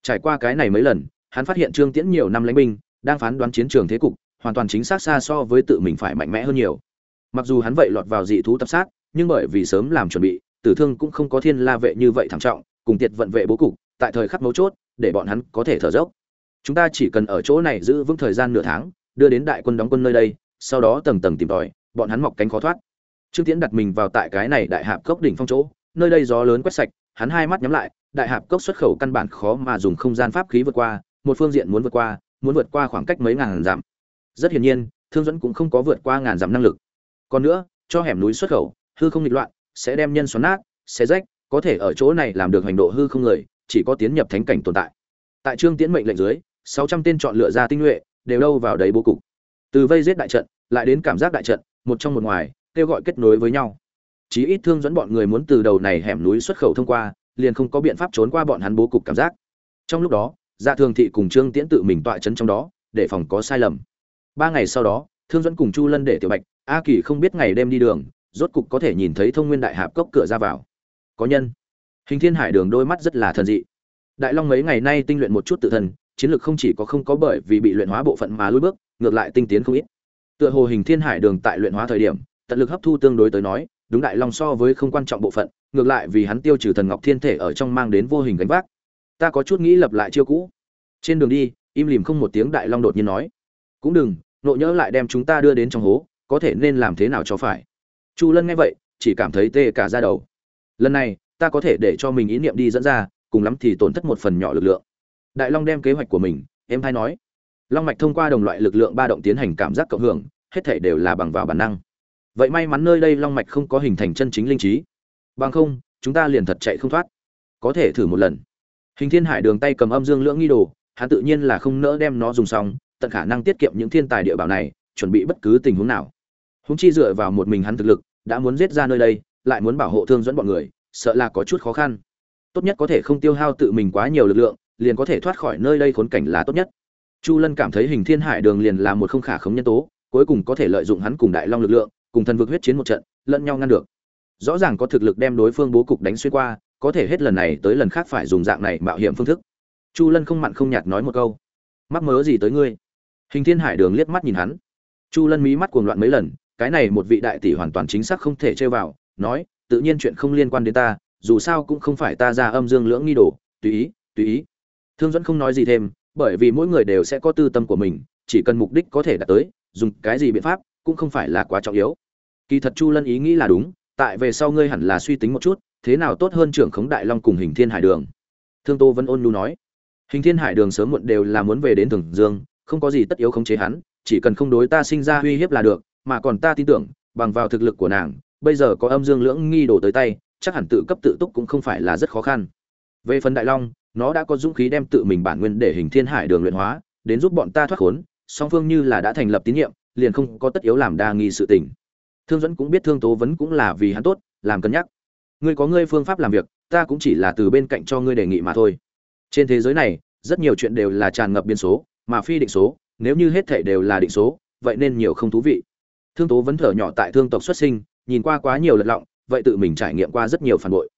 A: Trải qua cái này mấy lần, hắn phát hiện trương tiễn nhiều năm lãnh binh, đang phán đoán chiến trường thế cục, hoàn toàn chính xác xa so với tự mình phải mạnh mẽ hơn nhiều. Mặc dù hắn vậy lọt vào dị thú tập sát, nhưng bởi vì sớm làm chuẩn bị, tử thương cũng không có thiên la vệ như vậy thảm trọng, cùng tiệt vận vệ bố cục, tại thời khắc mấu chốt, để bọn hắn có thể thở dốc chúng ta chỉ cần ở chỗ này giữ vững thời gian nửa tháng, đưa đến đại quân đóng quân nơi đây, sau đó tầng tầng tìm tòi, bọn hắn mọc cánh khó thoát. Trương tiễn đặt mình vào tại cái này đại hạp cốc đỉnh phong chỗ, nơi đây gió lớn quét sạch, hắn hai mắt nhắm lại, đại hạp cốc xuất khẩu căn bản khó mà dùng không gian pháp khí vượt qua, một phương diện muốn vượt qua, muốn vượt qua khoảng cách mấy ngàn dặm. Rất hiển nhiên, thương dẫn cũng không có vượt qua ngàn dặm năng lực. Còn nữa, cho hẻm núi xuất khẩu, hư không nghịch loạn, sẽ đem nhân xoắn nát xé rách, có thể ở chỗ này làm được hành độ hư không người, chỉ có tiến nhập thánh cảnh tồn tại. Tại trương tiễn mệnh lệnh dưới sáu trăm tên chọn lựa ra tinh nhuệ, đều đâu vào đấy bố cục. Từ vây giết đại trận, lại đến cảm giác đại trận, một trong một ngoài, kêu gọi kết nối với nhau. Chí ít thương dẫn bọn người muốn từ đầu này hẻm núi xuất khẩu thông qua, liền không có biện pháp trốn qua bọn hắn bố cục cảm giác. Trong lúc đó dạ thường thị cùng trương tiễn tự mình tọa chấn trong đó, để phòng có sai lầm. Ba ngày sau đó, thương dẫn cùng chu lân để tiểu bạch, a kỳ không biết ngày đêm đi đường, rốt cục có thể nhìn thấy thông nguyên đại hạp cốc cửa ra vào. Có nhân. Hình thiên hải đường đôi mắt rất là thần dị. Đại long mấy ngày nay tinh luyện một chút tự thân chiến lược không chỉ có không có bởi vì bị luyện hóa bộ phận mà lùi bước, ngược lại tinh tiến không ít. Tựa hồ hình thiên hải đường tại luyện hóa thời điểm, tận lực hấp thu tương đối tới nói, đúng đại long so với không quan trọng bộ phận, ngược lại vì hắn tiêu trừ thần ngọc thiên thể ở trong mang đến vô hình gánh vác. Ta có chút nghĩ lập lại chiêu cũ. Trên đường đi, im lìm không một tiếng đại long đột nhiên nói, cũng đừng, nộ nhỡ lại đem chúng ta đưa đến trong hố, có thể nên làm thế nào cho phải? Chu lân nghe vậy, chỉ cảm thấy tê cả da đầu. Lần này, ta có thể để cho mình ý niệm đi dẫn ra, cùng lắm thì tổn thất một phần nhỏ lực lượng đại long đem kế hoạch của mình em hay nói. Long mạch thông qua đồng loại lực lượng ba động tiến hành cảm giác cộng hưởng, hết thể đều là bằng vào bản năng. Vậy may mắn nơi đây long mạch không có hình thành chân chính linh trí. Bằng không, chúng ta liền thật chạy không thoát. Có thể thử một lần. Hình thiên hải đường tay cầm âm dương lưỡng nghi đồ, hắn tự nhiên là không nỡ đem nó dùng xong, tận khả năng tiết kiệm những thiên tài địa bảo này, chuẩn bị bất cứ tình huống nào. Húng chi dựa vào một mình hắn thực lực, đã muốn giết ra nơi đây, lại muốn bảo hộ thương dẫn bọn người, sợ là có chút khó khăn. Tốt nhất có thể không tiêu hao tự mình quá nhiều lực lượng liền có thể thoát khỏi nơi đây khốn cảnh là tốt nhất. Chu lân cảm thấy hình thiên hải đường liền là một không khả khống nhân tố, cuối cùng có thể lợi dụng hắn cùng đại long lực lượng, cùng thần vực huyết chiến một trận, lẫn nhau ngăn được. Rõ ràng có thực lực đem đối phương bố cục đánh xuyên qua, có thể hết lần này tới lần khác phải dùng dạng này mạo hiểm phương thức. Chu lân không mặn không nhạt nói một câu. Mắc mớ gì tới ngươi? Hình thiên hải đường liếc mắt nhìn hắn. Chu lân mí mắt cuồng loạn mấy lần, cái này một vị đại tỷ hoàn toàn chính xác không thể chơi vào, nói, tự nhiên chuyện không liên quan đến ta, dù sao cũng không phải ta ra âm dương lưỡng nghi đồ, tùy ý tùy ý thương dẫn không nói gì thêm, bởi vì mỗi người đều sẽ có tư tâm của mình, chỉ cần mục đích có thể đạt tới, dùng cái gì biện pháp cũng không phải là quá trọng yếu. Kỳ thật chu lân ý nghĩ là đúng, tại về sau ngươi hẳn là suy tính một chút, thế nào tốt hơn trưởng khống đại long cùng hình thiên hải đường. Thương tô vẫn ôn nhu nói. Hình thiên hải đường sớm muộn đều là muốn về đến thường dương, không có gì tất yếu khống chế hắn, chỉ cần không đối ta sinh ra uy hiếp là được, mà còn ta tin tưởng, bằng vào thực lực của nàng, bây giờ có âm dương lưỡng nghi đổ tới tay, chắc hẳn tự cấp tự túc cũng không phải là rất khó khăn. Về phần đại long nó đã có dũng khí đem tự mình bản nguyên để hình thiên hải đường luyện hóa, đến giúp bọn ta thoát khốn, song phương như là đã thành lập tín nhiệm, liền không có tất yếu làm đa nghi sự tình. Thương dẫn cũng biết thương tố vấn cũng là vì hắn tốt, làm cân nhắc. Ngươi có ngươi phương pháp làm việc, ta cũng chỉ là từ bên cạnh cho ngươi đề nghị mà thôi. Trên thế giới này, rất nhiều chuyện đều là tràn ngập biên số, mà phi định số, nếu như hết thể đều là định số, vậy nên nhiều không thú vị. Thương tố vấn thở nhỏ tại thương tộc xuất sinh, nhìn qua quá nhiều lật lọng, vậy tự mình trải nghiệm qua rất nhiều phản bội.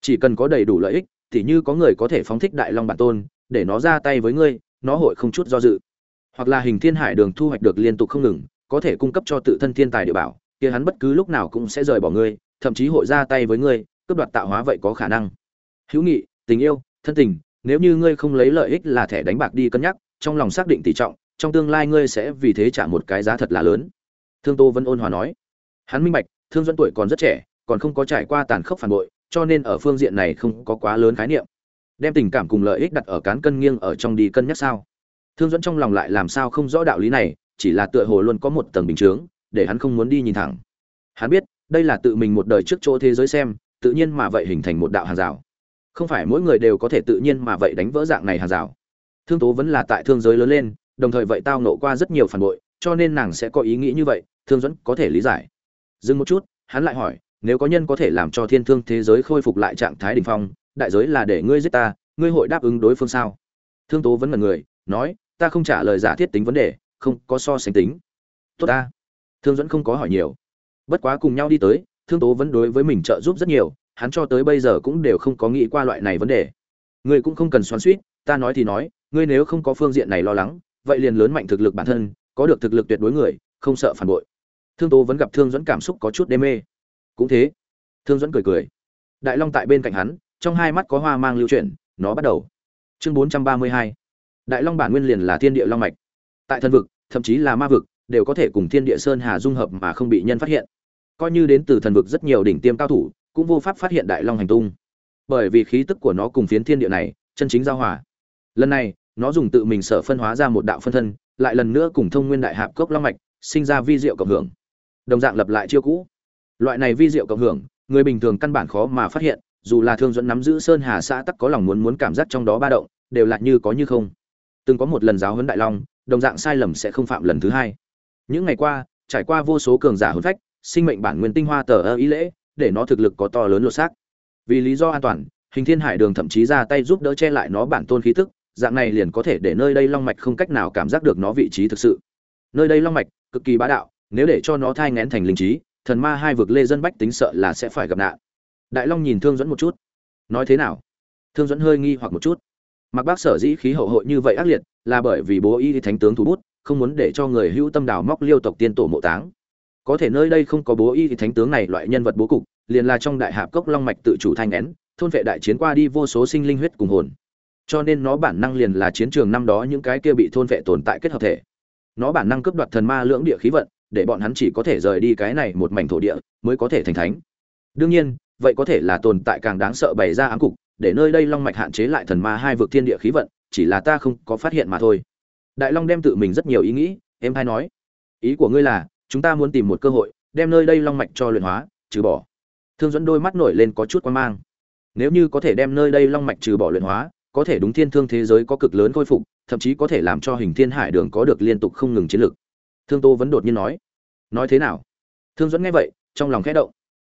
A: Chỉ cần có đầy đủ lợi ích thì như có người có thể phóng thích đại long bản tôn, để nó ra tay với ngươi, nó hội không chút do dự. Hoặc là hình thiên hải đường thu hoạch được liên tục không ngừng, có thể cung cấp cho tự thân thiên tài địa bảo, kia hắn bất cứ lúc nào cũng sẽ rời bỏ ngươi, thậm chí hội ra tay với ngươi, cướp đoạt tạo hóa vậy có khả năng. Hữu nghị, tình yêu, thân tình, nếu như ngươi không lấy lợi ích là thẻ đánh bạc đi cân nhắc, trong lòng xác định tỷ trọng, trong tương lai ngươi sẽ vì thế trả một cái giá thật là lớn. Thương tô vân ôn hòa nói. Hắn minh bạch, thương dẫn tuổi còn rất trẻ, còn không có trải qua tàn khốc phản bội cho nên ở phương diện này không có quá lớn khái niệm. Đem tình cảm cùng lợi ích đặt ở cán cân nghiêng ở trong đi cân nhắc sao? Thương dẫn trong lòng lại làm sao không rõ đạo lý này, chỉ là tựa hồ luôn có một tầng bình chướng, để hắn không muốn đi nhìn thẳng. Hắn biết, đây là tự mình một đời trước chỗ thế giới xem, tự nhiên mà vậy hình thành một đạo hàng rào. Không phải mỗi người đều có thể tự nhiên mà vậy đánh vỡ dạng này hàng rào. Thương tố vẫn là tại thương giới lớn lên, đồng thời vậy tao nộ qua rất nhiều phản bội, cho nên nàng sẽ có ý nghĩ như vậy, thương dẫn có thể lý giải. Dừng một chút, hắn lại hỏi nếu có nhân có thể làm cho thiên thương thế giới khôi phục lại trạng thái đỉnh phong, đại giới là để ngươi giết ta, ngươi hội đáp ứng đối phương sao? Thương tố vẫn là người, nói, ta không trả lời giả thiết tính vấn đề, không có so sánh tính. Tốt ta. Thương dẫn không có hỏi nhiều. Bất quá cùng nhau đi tới, thương tố vẫn đối với mình trợ giúp rất nhiều, hắn cho tới bây giờ cũng đều không có nghĩ qua loại này vấn đề. Ngươi cũng không cần xoắn suýt ta nói thì nói, ngươi nếu không có phương diện này lo lắng, vậy liền lớn mạnh thực lực bản thân, có được thực lực tuyệt đối người, không sợ phản bội. Thương tố vẫn gặp thương dẫn cảm xúc có chút đê mê cũng thế. Thương dẫn cười cười. Đại long tại bên cạnh hắn, trong hai mắt có hoa mang lưu chuyển, nó bắt đầu. Chương bốn trăm ba mươi hai. Đại long bản nguyên liền là thiên địa long mạch. Tại thân vực, thậm chí là ma vực, đều có thể cùng thiên địa sơn hà dung hợp mà không bị nhân phát hiện. Coi như đến từ thần vực rất nhiều đỉnh tiêm cao thủ, cũng vô pháp phát hiện đại long hành tung. Bởi vì khí tức của nó cùng phiến thiên địa này, chân chính giao hòa. Lần này, nó dùng tự mình sở phân hóa ra một đạo phân thân, lại lần nữa cùng thông nguyên đại hạp cốc long mạch, sinh ra vi diệu cộng hưởng. Đồng dạng lập lại chiêu cũ loại này vi diệu cộng hưởng, người bình thường căn bản khó mà phát hiện, dù là thương dẫn nắm giữ sơn hà xã tắc có lòng muốn muốn cảm giác trong đó ba động, đều là như có như không. Từng có một lần giáo huấn đại long, đồng dạng sai lầm sẽ không phạm lần thứ hai. Những ngày qua, trải qua vô số cường giả hôn phách, sinh mệnh bản nguyên tinh hoa tờ ơ ý lễ, để nó thực lực có to lớn lột xác. Vì lý do an toàn, hình thiên hải đường thậm chí ra tay giúp đỡ che lại nó bản tôn khí tức, dạng này liền có thể để nơi đây long mạch không cách nào cảm giác được nó vị trí thực sự. Nơi đây long mạch cực kỳ bá đạo, nếu để cho nó thai ngén thành linh trí thần ma hai vực lê dân bách tính sợ là sẽ phải gặp nạn. Đại long nhìn thương dẫn một chút. Nói thế nào? Thương dẫn hơi nghi hoặc một chút. Mặc bác sở dĩ khí hậu hội như vậy ác liệt là bởi vì bố y thánh tướng thủ bút không muốn để cho người hữu tâm đào móc liêu tộc tiên tổ mộ táng. Có thể nơi đây không có bố y thánh tướng này loại nhân vật bố cục liền là trong đại hạp cốc long mạch tự chủ thanh én, thôn vệ đại chiến qua đi vô số sinh linh huyết cùng hồn. Cho nên nó bản năng liền là chiến trường năm đó những cái kia bị thôn vệ tồn tại kết hợp thể. Nó bản năng cướp đoạt thần ma lưỡng địa khí vận để bọn hắn chỉ có thể rời đi cái này một mảnh thổ địa, mới có thể thành thánh. Đương nhiên, vậy có thể là tồn tại càng đáng sợ bày ra ám cục, để nơi đây long mạch hạn chế lại thần ma hai vực thiên địa khí vận, chỉ là ta không có phát hiện mà thôi. Đại long đem tự mình rất nhiều ý nghĩ em hay nói, ý của ngươi là, chúng ta muốn tìm một cơ hội, đem nơi đây long mạch cho luyện hóa, trừ bỏ. Thương dẫn đôi mắt nổi lên có chút quan mang. Nếu như có thể đem nơi đây long mạch trừ bỏ luyện hóa, có thể đúng thiên thương thế giới có cực lớn khôi phục, thậm chí có thể làm cho hình thiên hải đường có được liên tục không ngừng chiến lược thương tô vẫn đột nhiên nói. Nói thế nào? Thương dẫn nghe vậy, trong lòng khẽ động.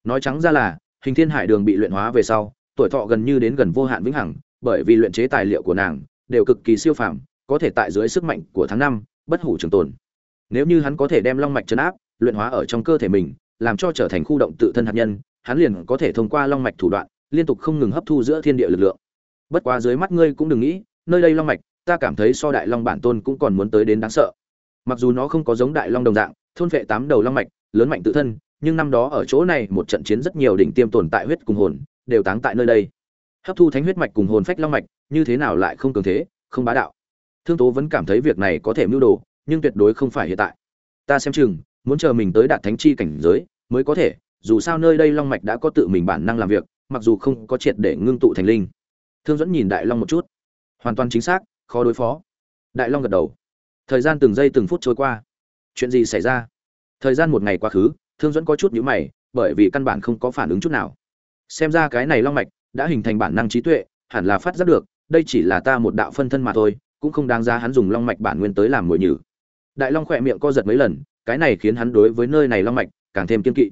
A: Nói trắng ra là, hình thiên hải đường bị luyện hóa về sau, tuổi thọ gần như đến gần vô hạn vĩnh hằng, bởi vì luyện chế tài liệu của nàng, đều cực kỳ siêu phàm, có thể tại dưới sức mạnh của tháng năm, bất hủ trường tồn. Nếu như hắn có thể đem long mạch chấn áp, luyện hóa ở trong cơ thể mình, làm cho trở thành khu động tự thân hạt nhân, hắn liền có thể thông qua long mạch thủ đoạn, liên tục không ngừng hấp thu giữa thiên địa lực lượng. Bất quá dưới mắt ngươi cũng đừng nghĩ, nơi đây long mạch, ta cảm thấy so đại long bản tôn cũng còn muốn tới đến đáng sợ mặc dù nó không có giống đại long đồng dạng, thôn vệ tám đầu long mạch, lớn mạnh tự thân, nhưng năm đó ở chỗ này một trận chiến rất nhiều đỉnh tiêm tồn tại huyết cùng hồn, đều táng tại nơi đây. Hấp thu thánh huyết mạch cùng hồn phách long mạch, như thế nào lại không cường thế, không bá đạo. Thương tố vẫn cảm thấy việc này có thể mưu đồ, nhưng tuyệt đối không phải hiện tại. Ta xem chừng, muốn chờ mình tới đạt thánh chi cảnh giới, mới có thể, dù sao nơi đây long mạch đã có tự mình bản năng làm việc, mặc dù không có triệt để ngưng tụ thành linh. Thương dẫn nhìn đại long một chút. Hoàn toàn chính xác, khó đối phó. Đại long gật đầu thời gian từng giây từng phút trôi qua. Chuyện gì xảy ra? Thời gian một ngày quá khứ, thương dẫn có chút nhữ mày, bởi vì căn bản không có phản ứng chút nào. Xem ra cái này long mạch đã hình thành bản năng trí tuệ, hẳn là phát giác được, đây chỉ là ta một đạo phân thân mà thôi, cũng không đáng ra hắn dùng long mạch bản nguyên tới làm mồi nhử. Đại long khỏe miệng co giật mấy lần, cái này khiến hắn đối với nơi này long mạch càng thêm kiên kỵ.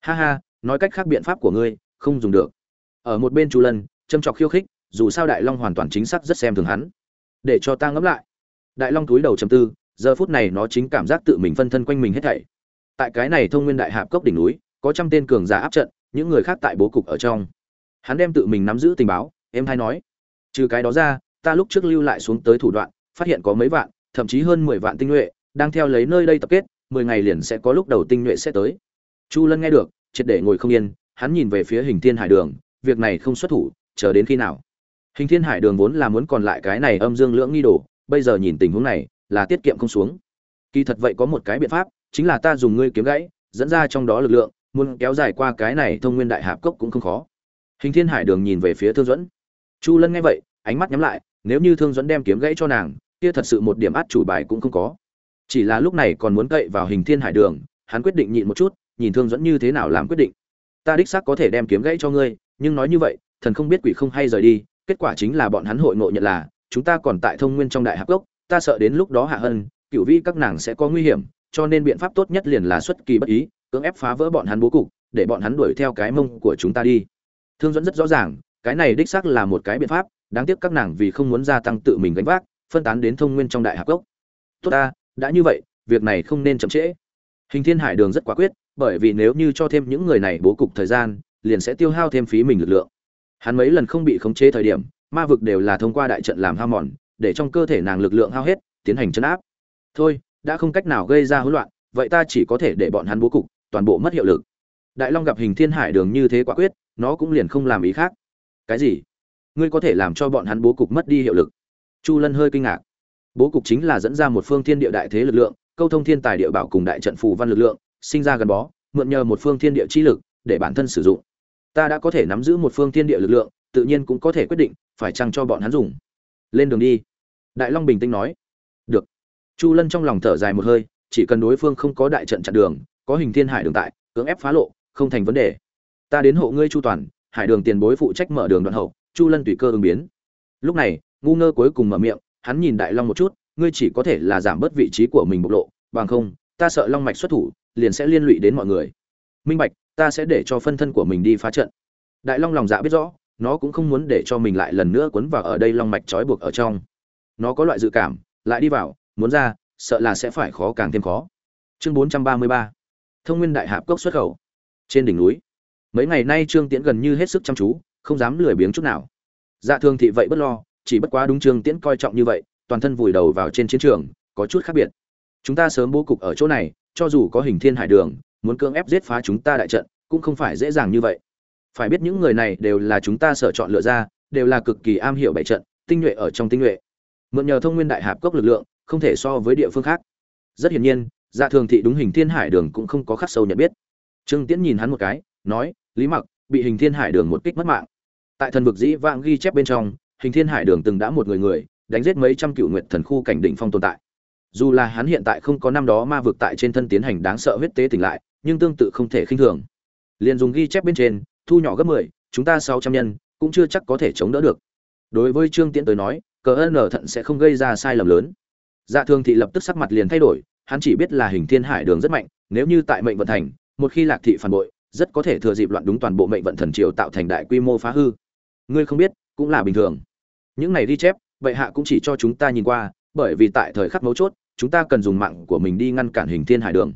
A: Ha ha, nói cách khác biện pháp của ngươi, không dùng được. Ở một bên chu lân, châm chọc khiêu khích, dù sao đại long hoàn toàn chính xác rất xem thường hắn. Để cho ta ngẫm lại đại long túi đầu chầm tư, giờ phút này nó chính cảm giác tự mình phân thân quanh mình hết thảy. Tại cái này thông nguyên đại hạp cốc đỉnh núi, có trăm tên cường giả áp trận, những người khác tại bố cục ở trong. Hắn đem tự mình nắm giữ tình báo em hay nói, trừ cái đó ra, ta lúc trước lưu lại xuống tới thủ đoạn, phát hiện có mấy vạn, thậm chí hơn mười vạn tinh nhuệ, đang theo lấy nơi đây tập kết, mười ngày liền sẽ có lúc đầu tinh nhuệ sẽ tới. Chu lân nghe được, triệt để ngồi không yên, hắn nhìn về phía hình thiên hải đường, việc này không xuất thủ, chờ đến khi nào? Hình thiên hải đường vốn là muốn còn lại cái này âm dương lưỡng nghi đồ bây giờ nhìn tình huống này, là tiết kiệm không xuống. Kỳ thật vậy có một cái biện pháp, chính là ta dùng ngươi kiếm gãy, dẫn ra trong đó lực lượng, muốn kéo dài qua cái này thông nguyên đại hạp cốc cũng không khó. Hình thiên hải đường nhìn về phía thương dẫn chu lân nghe vậy, ánh mắt nhắm lại, nếu như thương dẫn đem kiếm gãy cho nàng, kia thật sự một điểm át chủ bài cũng không có. Chỉ là lúc này còn muốn cậy vào hình thiên hải đường, hắn quyết định nhịn một chút, nhìn thương dẫn như thế nào làm quyết định. Ta đích xác có thể đem kiếm gãy cho ngươi, nhưng nói như vậy, thần không biết quỷ không hay rời đi, kết quả chính là bọn hắn hội ngộ nhận là chúng ta còn tại thông nguyên trong đại hạp gốc, ta sợ đến lúc đó hạ hân cựu vi các nàng sẽ có nguy hiểm, cho nên biện pháp tốt nhất liền là xuất kỳ bất ý, cưỡng ép phá vỡ bọn hắn bố cục, để bọn hắn đuổi theo cái mông của chúng ta đi. Thương dẫn rất rõ ràng, cái này đích xác là một cái biện pháp, đáng tiếc các nàng vì không muốn gia tăng tự mình gánh vác, phân tán đến thông nguyên trong đại hạp gốc. Tốt ta, đã như vậy, việc này không nên chậm trễ. Hình thiên hải đường rất quả quyết, bởi vì nếu như cho thêm những người này bố cục thời gian, liền sẽ tiêu hao thêm phí mình lực lượng. Hắn mấy lần không bị khống chế thời điểm ma vực đều là thông qua đại trận làm hao mòn, để trong cơ thể nàng lực lượng hao hết, tiến hành chấn áp. Thôi, đã không cách nào gây ra hỗn loạn, vậy ta chỉ có thể để bọn hắn bố cục, toàn bộ mất hiệu lực. Đại long gặp hình thiên hải đường như thế quả quyết, nó cũng liền không làm ý khác. Cái gì? Ngươi có thể làm cho bọn hắn bố cục mất đi hiệu lực. Chu lân hơi kinh ngạc. Bố cục chính là dẫn ra một phương thiên địa đại thế lực lượng, câu thông thiên tài địa bảo cùng đại trận phù văn lực lượng, sinh ra gắn bó, mượn nhờ một phương thiên địa chi lực, để bản thân sử dụng. Ta đã có thể nắm giữ một phương thiên địa lực lượng tự nhiên cũng có thể quyết định, phải chăng cho bọn hắn dùng. Lên đường đi. Đại long bình tĩnh nói. Được. Chu lân trong lòng thở dài một hơi, chỉ cần đối phương không có đại trận chặn đường, có hình thiên hải đường tại, cưỡng ép phá lộ, không thành vấn đề. Ta đến hộ ngươi chu toàn, hải đường tiền bối phụ trách mở đường đoạn hậu, chu lân tùy cơ ứng biến. Lúc này, ngu ngơ cuối cùng mở miệng, hắn nhìn đại long một chút, ngươi chỉ có thể là giảm bớt vị trí của mình bộc lộ, bằng không, ta sợ long mạch xuất thủ, liền sẽ liên lụy đến mọi người. Minh bạch, ta sẽ để cho phân thân của mình đi phá trận. Đại long lòng dạ biết rõ nó cũng không muốn để cho mình lại lần nữa cuốn vào ở đây long mạch trói buộc ở trong. Nó có loại dự cảm, lại đi vào, muốn ra, sợ là sẽ phải khó càng thêm khó. Chương bốn trăm ba mươi ba. Thông nguyên đại hạp cốc xuất khẩu. Trên đỉnh núi. Mấy ngày nay trương tiễn gần như hết sức chăm chú, không dám lười biếng chút nào. Dạ thường thị vậy bất lo, chỉ bất quá đúng trương tiễn coi trọng như vậy, toàn thân vùi đầu vào trên chiến trường, có chút khác biệt. Chúng ta sớm bố cục ở chỗ này, cho dù có hình thiên hải đường, muốn cưỡng ép giết phá chúng ta đại trận, cũng không phải dễ dàng như vậy phải biết những người này đều là chúng ta sở chọn lựa ra, đều là cực kỳ am hiểu bảy trận, tinh nhuệ ở trong tinh nhuệ. Mượn nhờ thông nguyên đại hạp cốc lực lượng, không thể so với địa phương khác. Rất hiển nhiên dạ thường thị đúng hình thiên hải đường cũng không có khắc sâu nhận biết. Trương tiễn nhìn hắn một cái, nói, lý mặc, bị hình thiên hải đường một kích mất mạng. Tại thần vực dĩ vãng ghi chép bên trong, hình thiên hải đường từng đã một người người, đánh giết mấy trăm cựu nguyệt thần khu cảnh đỉnh phong tồn tại. Dù là hắn hiện tại không có năm đó ma vực tại trên thân tiến hành đáng sợ huyết tế tỉnh lại, nhưng tương tự không thể khinh thường. Liền dùng ghi chép bên trên thu nhỏ gấp mười, chúng ta sáu trăm nhân, cũng chưa chắc có thể chống đỡ được. Đối với trương tiễn tới nói, cờ ân ở thận sẽ không gây ra sai lầm lớn. Dạ thường thị lập tức sắc mặt liền thay đổi, hắn chỉ biết là hình thiên hải đường rất mạnh, nếu như tại mệnh vận thành, một khi lạc thị phản bội, rất có thể thừa dịp loạn đúng toàn bộ mệnh vận thần triều tạo thành đại quy mô phá hư. Ngươi không biết, cũng là bình thường. Những này ghi chép vậy hạ cũng chỉ cho chúng ta nhìn qua, bởi vì tại thời khắc mấu chốt, chúng ta cần dùng mạng của mình đi ngăn cản hình thiên hải đường.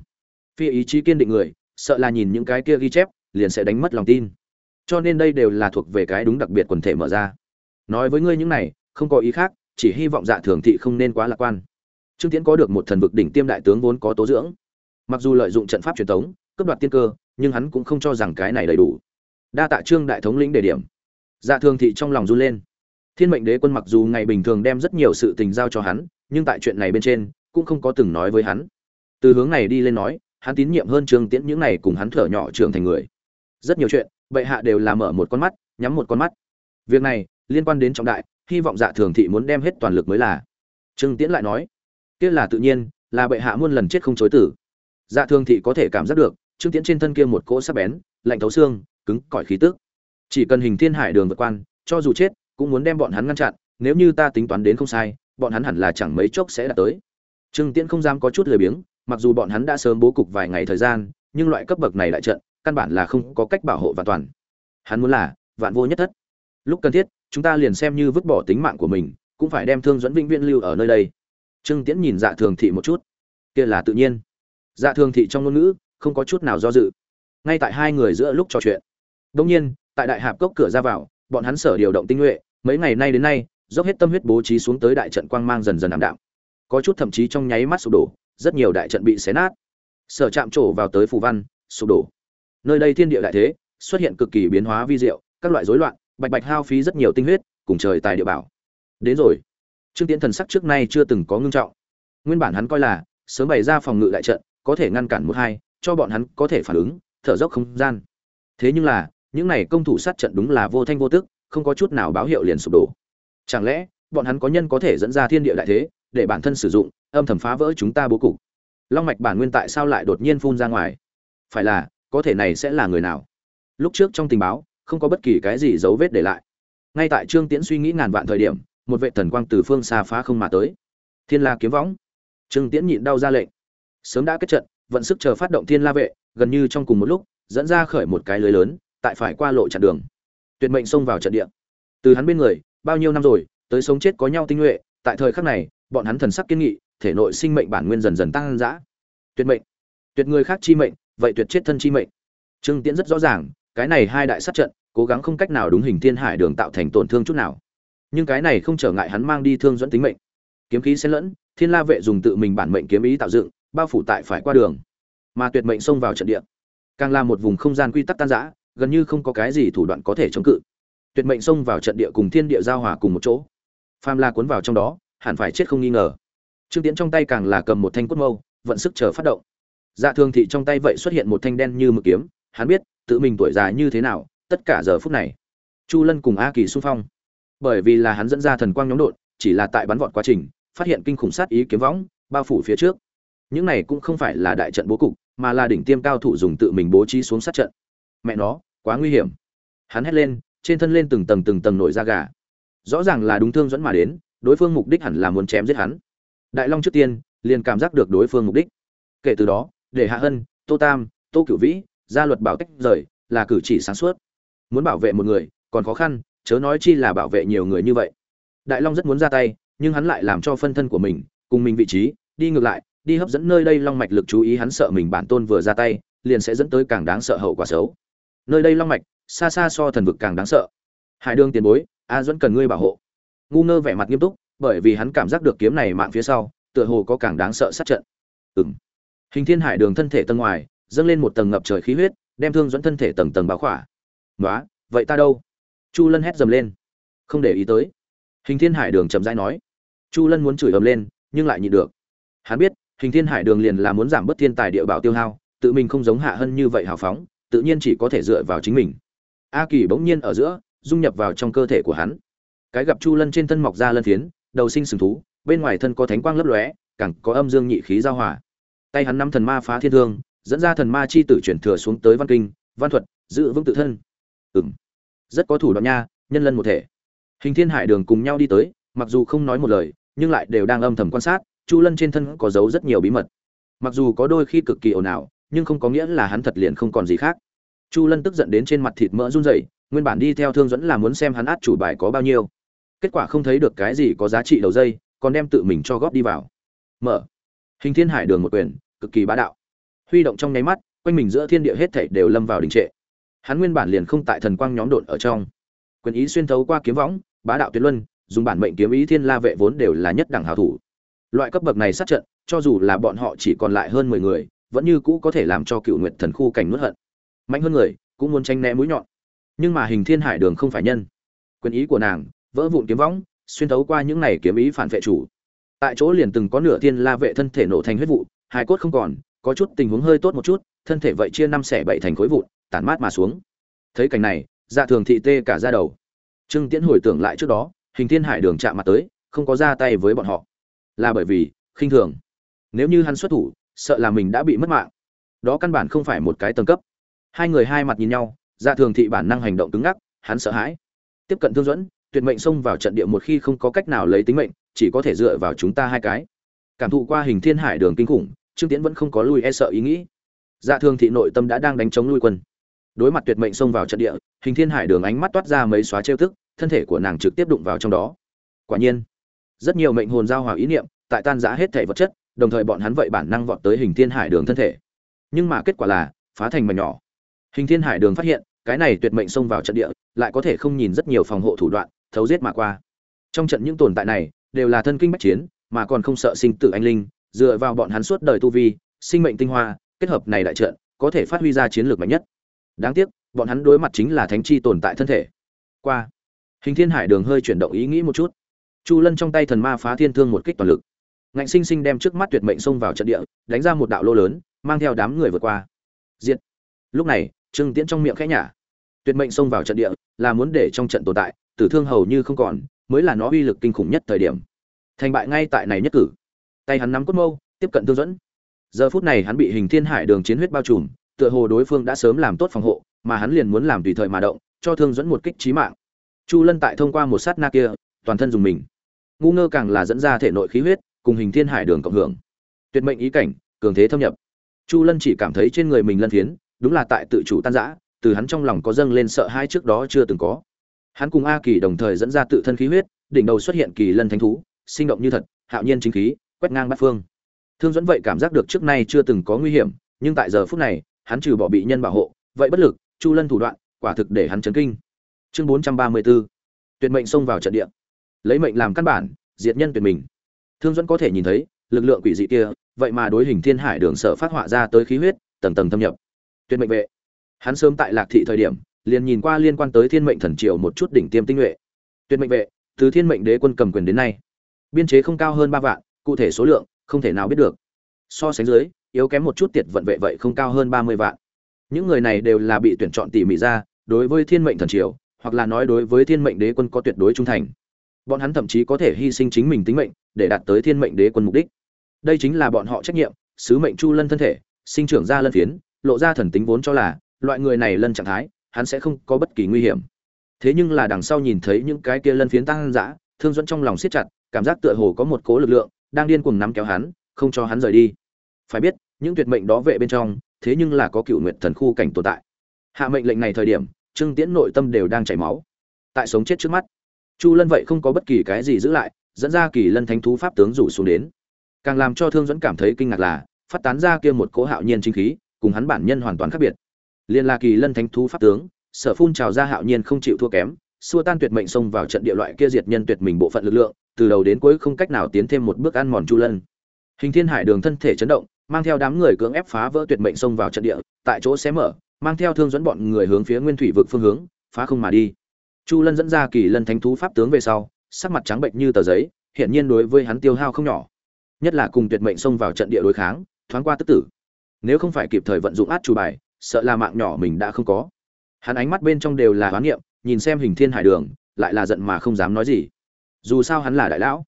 A: Phi ý chí kiên định người, sợ là nhìn những cái kia ghi chép, liền sẽ đánh mất lòng tin cho nên đây đều là thuộc về cái đúng đặc biệt quần thể mở ra. Nói với ngươi những này, không có ý khác, chỉ hy vọng dạ thường thị không nên quá lạc quan. Trương tiễn có được một thần vực đỉnh tiêm đại tướng vốn có tố dưỡng. Mặc dù lợi dụng trận pháp truyền thống, cướp đoạt tiên cơ, nhưng hắn cũng không cho rằng cái này đầy đủ. Đa tạ trương đại thống lĩnh đề điểm. Dạ thường thị trong lòng run lên. Thiên mệnh đế quân mặc dù ngày bình thường đem rất nhiều sự tình giao cho hắn, nhưng tại chuyện này bên trên, cũng không có từng nói với hắn. Từ hướng này đi lên nói, hắn tín nhiệm hơn trương tiễn những này cùng hắn thở nhỏ trưởng thành người. Rất nhiều chuyện bệ hạ đều là mở một con mắt, nhắm một con mắt. Việc này liên quan đến trọng đại, hy vọng dạ thường thị muốn đem hết toàn lực mới là. Trương tiễn lại nói, kia là tự nhiên, là bệ hạ muôn lần chết không chối tử. Dạ thường thị có thể cảm giác được, trương tiễn trên thân kia một cỗ sắc bén, lạnh thấu xương, cứng cỏi khí tức. Chỉ cần hình thiên hải đường vượt quan, cho dù chết, cũng muốn đem bọn hắn ngăn chặn, nếu như ta tính toán đến không sai, bọn hắn hẳn là chẳng mấy chốc sẽ đạt tới. Trương tiễn không dám có chút lười biếng, mặc dù bọn hắn đã sớm bố cục vài ngày thời gian nhưng loại cấp bậc này lại trận, căn bản là không có cách bảo hộ và toàn. Hắn muốn là, vạn vô nhất thất. Lúc cần thiết, chúng ta liền xem như vứt bỏ tính mạng của mình, cũng phải đem thương dẫn vĩnh viễn lưu ở nơi đây. Trương tiễn nhìn dạ thường thị một chút. Kia là tự nhiên. Dạ thường thị trong ngôn ngữ, không có chút nào do dự. Ngay tại hai người giữa lúc trò chuyện. Đột nhiên, tại đại hạp cốc cửa ra vào, bọn hắn sở điều động tinh nhuệ, mấy ngày nay đến nay, dốc hết tâm huyết bố trí xuống tới đại trận quang mang dần dần ảm đạm. Có chút thậm chí trong nháy mắt sụp đổ, rất nhiều đại trận bị xé nát sở chạm trổ vào tới phù văn, sụp đổ. Nơi đây thiên địa đại thế, xuất hiện cực kỳ biến hóa vi diệu, các loại rối loạn, bạch bạch hao phí rất nhiều tinh huyết, cùng trời tài địa bảo. Đến rồi. Trương tiễn thần sắc trước nay chưa từng có ngưng trọng. Nguyên bản hắn coi là, sớm bày ra phòng ngự đại trận, có thể ngăn cản một hai, cho bọn hắn có thể phản ứng, thở dốc không gian. Thế nhưng là, những này công thủ sát trận đúng là vô thanh vô tức, không có chút nào báo hiệu liền sụp đổ. Chẳng lẽ, bọn hắn có nhân có thể dẫn ra thiên địa đại thế, để bản thân sử dụng, âm thầm phá vỡ chúng ta bố cục? Long mạch bản nguyên tại sao lại đột nhiên phun ra ngoài? Phải là, có thể này sẽ là người nào? Lúc trước trong tình báo, không có bất kỳ cái gì dấu vết để lại. Ngay tại trương tiễn suy nghĩ ngàn vạn thời điểm, một vệ thần quang từ phương xa phá không mà tới. Thiên la kiếm võng. Trương tiễn nhịn đau ra lệnh. Sớm đã kết trận, vận sức chờ phát động thiên la vệ, gần như trong cùng một lúc, dẫn ra khởi một cái lưới lớn, tại phải qua lộ chặn đường. Tuyệt mệnh xông vào trận địa. Từ hắn bên người, bao nhiêu năm rồi, tới sống chết có nhau tinh nhuệ, tại thời khắc này, bọn hắn thần sắc kiên nghị thể nội sinh mệnh bản nguyên dần dần tăng dã. Tuyệt mệnh. Tuyệt người khác chi mệnh, vậy tuyệt chết thân chi mệnh. Trương tiễn rất rõ ràng, cái này hai đại sát trận, cố gắng không cách nào đúng hình thiên hải đường tạo thành tổn thương chút nào. Nhưng cái này không trở ngại hắn mang đi thương dẫn tính mệnh. Kiếm khí xen lẫn, thiên la vệ dùng tự mình bản mệnh kiếm ý tạo dựng, bao phủ tại phải qua đường. Mà tuyệt mệnh xông vào trận địa. Càng là một vùng không gian quy tắc tan rã, gần như không có cái gì thủ đoạn có thể chống cự. Tuyệt mệnh xông vào trận địa cùng thiên địa giao hòa cùng một chỗ. Phàm la cuốn vào trong đó, hẳn phải chết không nghi ngờ trương tiễn trong tay càng là cầm một thanh cốt mâu, vận sức chờ phát động. Dạ thường thị trong tay vậy xuất hiện một thanh đen như mực kiếm, hắn biết, tự mình tuổi già như thế nào, tất cả giờ phút này, chu lân cùng a kỳ xung phong. Bởi vì là hắn dẫn ra thần quang nhóm đột, chỉ là tại bắn vọt quá trình, phát hiện kinh khủng sát ý kiếm võng, bao phủ phía trước. Những này cũng không phải là đại trận bố cục, mà là đỉnh tiêm cao thủ dùng tự mình bố trí xuống sát trận. Mẹ nó, quá nguy hiểm. Hắn hét lên, trên thân lên từng tầng từng tầng nổi da gà. Rõ ràng là đúng thương dẫn mà đến, đối phương mục đích hẳn là muốn chém giết hắn đại long trước tiên liền cảm giác được đối phương mục đích. Kể từ đó, để hạ hân, tô tam, tô cửu vĩ ra luật bảo tách rời là cử chỉ sáng suốt. Muốn bảo vệ một người còn khó khăn, chớ nói chi là bảo vệ nhiều người như vậy. Đại long rất muốn ra tay, nhưng hắn lại làm cho phân thân của mình cùng mình vị trí đi ngược lại, đi hấp dẫn nơi đây long mạch lực chú ý hắn sợ mình bản tôn vừa ra tay, liền sẽ dẫn tới càng đáng sợ hậu quả xấu. Nơi đây long mạch xa xa so thần vực càng đáng sợ. Hải đương tiền bối, a duẫn cần ngươi bảo hộ. Ngu ngơ vẻ mặt nghiêm túc bởi vì hắn cảm giác được kiếm này mạng phía sau tựa hồ có càng đáng sợ sát trận. Ừm, hình thiên hải đường thân thể tầng ngoài dâng lên một tầng ngập trời khí huyết đem thương dẫn thân thể tầng tầng bao khỏa. "Nóa, vậy ta đâu? Chu lân hét dầm lên. Không để ý tới. Hình thiên hải đường chậm rãi nói. Chu lân muốn chửi ầm lên nhưng lại nhịn được. Hắn biết hình thiên hải đường liền là muốn giảm bớt thiên tài địa bảo tiêu hao tự mình không giống hạ hân như vậy hào phóng tự nhiên chỉ có thể dựa vào chính mình. A kỳ bỗng nhiên ở giữa dung nhập vào trong cơ thể của hắn. Cái gặp chu lân trên thân mọc ra lân phiến đầu sinh sừng thú, bên ngoài thân có thánh quang lấp lóe, càng có âm dương nhị khí giao hòa. Tay hắn năm thần ma phá thiên thương, dẫn ra thần ma chi tử chuyển thừa xuống tới văn kinh, văn thuật, giữ vững tự thân. Ừm. Rất có thủ đoạn nha, nhân lân một thể. Hình thiên hải đường cùng nhau đi tới, mặc dù không nói một lời, nhưng lại đều đang âm thầm quan sát, chu lân trên thân có giấu rất nhiều bí mật. Mặc dù có đôi khi cực kỳ ồn ào, nhưng không có nghĩa là hắn thật liền không còn gì khác. Chu lân tức giận đến trên mặt thịt mỡ run rẩy, nguyên bản đi theo thương dẫn là muốn xem hắn át chủ bài có bao nhiêu kết quả không thấy được cái gì có giá trị đầu dây, còn đem tự mình cho góp đi vào. Mở. Hình thiên hải đường một quyền, cực kỳ bá đạo. Huy động trong nháy mắt, quanh mình giữa thiên địa hết thảy đều lâm vào đình trệ. Hắn nguyên bản liền không tại thần quang nhóm độn ở trong. Quyền ý xuyên thấu qua kiếm võng, bá đạo tuyệt luân, dùng bản mệnh kiếm ý thiên la vệ vốn đều là nhất đẳng hảo thủ. Loại cấp bậc này sát trận, cho dù là bọn họ chỉ còn lại hơn mười người, vẫn như cũ có thể làm cho cựu nguyệt thần khu cảnh nuốt hận. Mạnh hơn người, cũng muốn tranh né mũi nhọn. Nhưng mà hình thiên hải đường không phải nhân. Quyền ý của nàng vỡ vụn kiếm võng, xuyên thấu qua những này kiếm ý phản vệ chủ. Tại chỗ liền từng có nửa thiên la vệ thân thể nổ thành huyết vụ hai cốt không còn, có chút tình huống hơi tốt một chút, thân thể vậy chia năm xẻ bảy thành khối vụn, tản mát mà xuống. Thấy cảnh này dạ thường thị tê cả ra đầu. Trương tiễn hồi tưởng lại trước đó, hình thiên hải đường chạm mặt tới, không có ra tay với bọn họ. Là bởi vì, khinh thường. Nếu như hắn xuất thủ, sợ là mình đã bị mất mạng. Đó căn bản không phải một cái tầng cấp. Hai người hai mặt nhìn nhau dạ thường thị bản năng hành động cứng ngắc, hắn sợ hãi. Tiếp cận thương dẫn tuyệt mệnh xông vào trận địa một khi không có cách nào lấy tính mệnh, chỉ có thể dựa vào chúng ta hai cái. Cảm thụ qua hình thiên hải đường kinh khủng, trương tiễn vẫn không có lui e sợ ý nghĩ. Dạ thường thị nội tâm đã đang đánh chống lui quân. Đối mặt tuyệt mệnh xông vào trận địa, hình thiên hải đường ánh mắt toát ra mấy xóa trêu tức, thân thể của nàng trực tiếp đụng vào trong đó. Quả nhiên, rất nhiều mệnh hồn giao hòa ý niệm, tại tan giã hết thể vật chất, đồng thời bọn hắn vậy bản năng vọt tới hình thiên hải đường thân thể. Nhưng mà kết quả là, phá thành mà nhỏ. Hình thiên hải đường phát hiện, cái này tuyệt mệnh xông vào trận địa, lại có thể không nhìn rất nhiều phòng hộ thủ đoạn thấu giết mà qua. Trong trận những tồn tại này, đều là thân kinh bách chiến, mà còn không sợ sinh tử anh linh, dựa vào bọn hắn suốt đời tu vi, sinh mệnh tinh hoa, kết hợp này đại trận, có thể phát huy ra chiến lược mạnh nhất. Đáng tiếc, bọn hắn đối mặt chính là thánh chi tồn tại thân thể. Qua, hình thiên hải đường hơi chuyển động ý nghĩ một chút. Chu lân trong tay thần ma phá thiên thương một kích toàn lực. Ngạnh sinh sinh đem trước mắt tuyệt mệnh xông vào trận địa, đánh ra một đạo lô lớn, mang theo đám người vượt qua. Diện lúc này, trương tiễn trong miệng khẽ nhả. Tuyệt mệnh xông vào trận địa, là muốn để trong trận tồn tại tử thương hầu như không còn, mới là nó uy lực kinh khủng nhất thời điểm. Thành bại ngay tại này nhất cử. Tay hắn nắm cốt mâu, tiếp cận thương dẫn. Giờ phút này hắn bị hình thiên hải đường chiến huyết bao trùm, tựa hồ đối phương đã sớm làm tốt phòng hộ, mà hắn liền muốn làm tùy thời mà động, cho thương dẫn một kích trí mạng. Chu lân tại thông qua một sát na kia, toàn thân dùng mình. Ngu ngơ càng là dẫn ra thể nội khí huyết, cùng hình thiên hải đường cộng hưởng. Tuyệt mệnh ý cảnh, cường thế thâm nhập. Chu lân chỉ cảm thấy trên người mình lân phiến, đúng là tại tự chủ tan giã từ hắn trong lòng có dâng lên sợ hai trước đó chưa từng có hắn cùng a kỳ đồng thời dẫn ra tự thân khí huyết, đỉnh đầu xuất hiện kỳ lân thánh thú, sinh động như thật, hạo nhiên chính khí, quét ngang bát phương. Thương dẫn vậy cảm giác được trước nay chưa từng có nguy hiểm, nhưng tại giờ phút này, hắn trừ bỏ bị nhân bảo hộ, vậy bất lực, chu lân thủ đoạn, quả thực để hắn chấn kinh. Chương bốn trăm ba mươi 434 tuyệt mệnh xông vào trận địa. Lấy mệnh làm căn bản, diệt nhân tuyệt mình. Thương dẫn có thể nhìn thấy, lực lượng quỷ dị kia, vậy mà đối hình thiên hải đường sở phát họa ra tới khí huyết, tầng tầng thâm nhập. Tuyệt mệnh vệ. Hắn sớm tại lạc thị thời điểm liền nhìn qua liên quan tới thiên mệnh thần triều một chút đỉnh tiêm tinh nhuệ. Tuyệt mệnh vệ, từ thiên mệnh đế quân cầm quyền đến nay, biên chế không cao hơn ba vạn, cụ thể số lượng, không thể nào biết được. So sánh dưới, yếu kém một chút tiệt vận vệ vậy không cao hơn ba mươi vạn. Những người này đều là bị tuyển chọn tỉ mỉ ra, đối với thiên mệnh thần triều, hoặc là nói đối với thiên mệnh đế quân có tuyệt đối trung thành. Bọn hắn thậm chí có thể hy sinh chính mình tính mệnh, để đạt tới thiên mệnh đế quân mục đích. Đây chính là bọn họ trách nhiệm, sứ mệnh chu lân thân thể, sinh trưởng ra lân phiến, lộ ra thần tính vốn cho là, loại người này lân trạng thái hắn sẽ không có bất kỳ nguy hiểm. Thế nhưng là đằng sau nhìn thấy những cái kia lân phiến tăng dã, thương dẫn trong lòng siết chặt, cảm giác tựa hồ có một cố lực lượng đang điên cuồng nắm kéo hắn, không cho hắn rời đi. Phải biết, những tuyệt mệnh đó vệ bên trong, thế nhưng là có cựu nguyện thần khu cảnh tồn tại. Hạ mệnh lệnh này thời điểm, trương tiễn nội tâm đều đang chảy máu. Tại sống chết trước mắt, chu lân vậy không có bất kỳ cái gì giữ lại, dẫn ra kỳ lân thánh thú pháp tướng rủ xuống đến. Càng làm cho thương dẫn cảm thấy kinh ngạc là, phát tán ra kia một cỗ hạo nhiên chính khí, cùng hắn bản nhân hoàn toàn khác biệt liên la kỳ lân thánh thú pháp tướng, sở phun trào ra hạo nhiên không chịu thua kém, xua tan tuyệt mệnh xông vào trận địa loại kia diệt nhân tuyệt mình bộ phận lực lượng, từ đầu đến cuối không cách nào tiến thêm một bước ăn mòn chu lân. Hình thiên hải đường thân thể chấn động, mang theo đám người cưỡng ép phá vỡ tuyệt mệnh xông vào trận địa, tại chỗ xé mở, mang theo thương dẫn bọn người hướng phía nguyên thủy vực phương hướng, phá không mà đi. Chu lân dẫn ra kỳ lân thánh thú pháp tướng về sau, sắc mặt trắng bệnh như tờ giấy hiện nhiên đối với hắn tiêu hao không nhỏ. Nhất là cùng tuyệt mệnh xông vào trận địa đối kháng, thoáng qua tức tử. Nếu không phải kịp thời vận dụng át chủ bài sợ là mạng nhỏ mình đã không có. Hắn ánh mắt bên trong đều là hoán niệm, nhìn xem hình thiên hải đường, lại là giận mà không dám nói gì. Dù sao hắn là đại lão.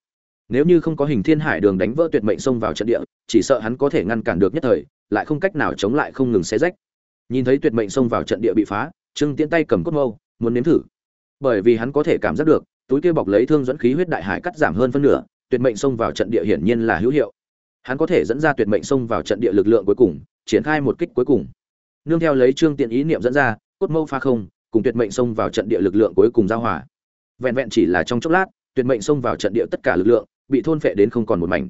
A: Nếu như không có hình thiên hải đường đánh vỡ tuyệt mệnh xông vào trận địa, chỉ sợ hắn có thể ngăn cản được nhất thời, lại không cách nào chống lại không ngừng xé rách. Nhìn thấy tuyệt mệnh xông vào trận địa bị phá, trương tiễn tay cầm cốt mâu, muốn nếm thử. Bởi vì hắn có thể cảm giác được, túi kia bọc lấy thương dẫn khí huyết đại hải cắt giảm hơn phân nửa, tuyệt mệnh xông vào trận địa hiển nhiên là hữu hiệu. Hắn có thể dẫn ra tuyệt mệnh xông vào trận địa lực lượng cuối cùng, triển khai một kích cuối cùng nương theo lấy trương tiện ý niệm dẫn ra, cốt mâu pha không, cùng tuyệt mệnh xông vào trận địa lực lượng cuối cùng giao hòa. Vẹn vẹn chỉ là trong chốc lát, tuyệt mệnh xông vào trận địa tất cả lực lượng, bị thôn phệ đến không còn một mảnh.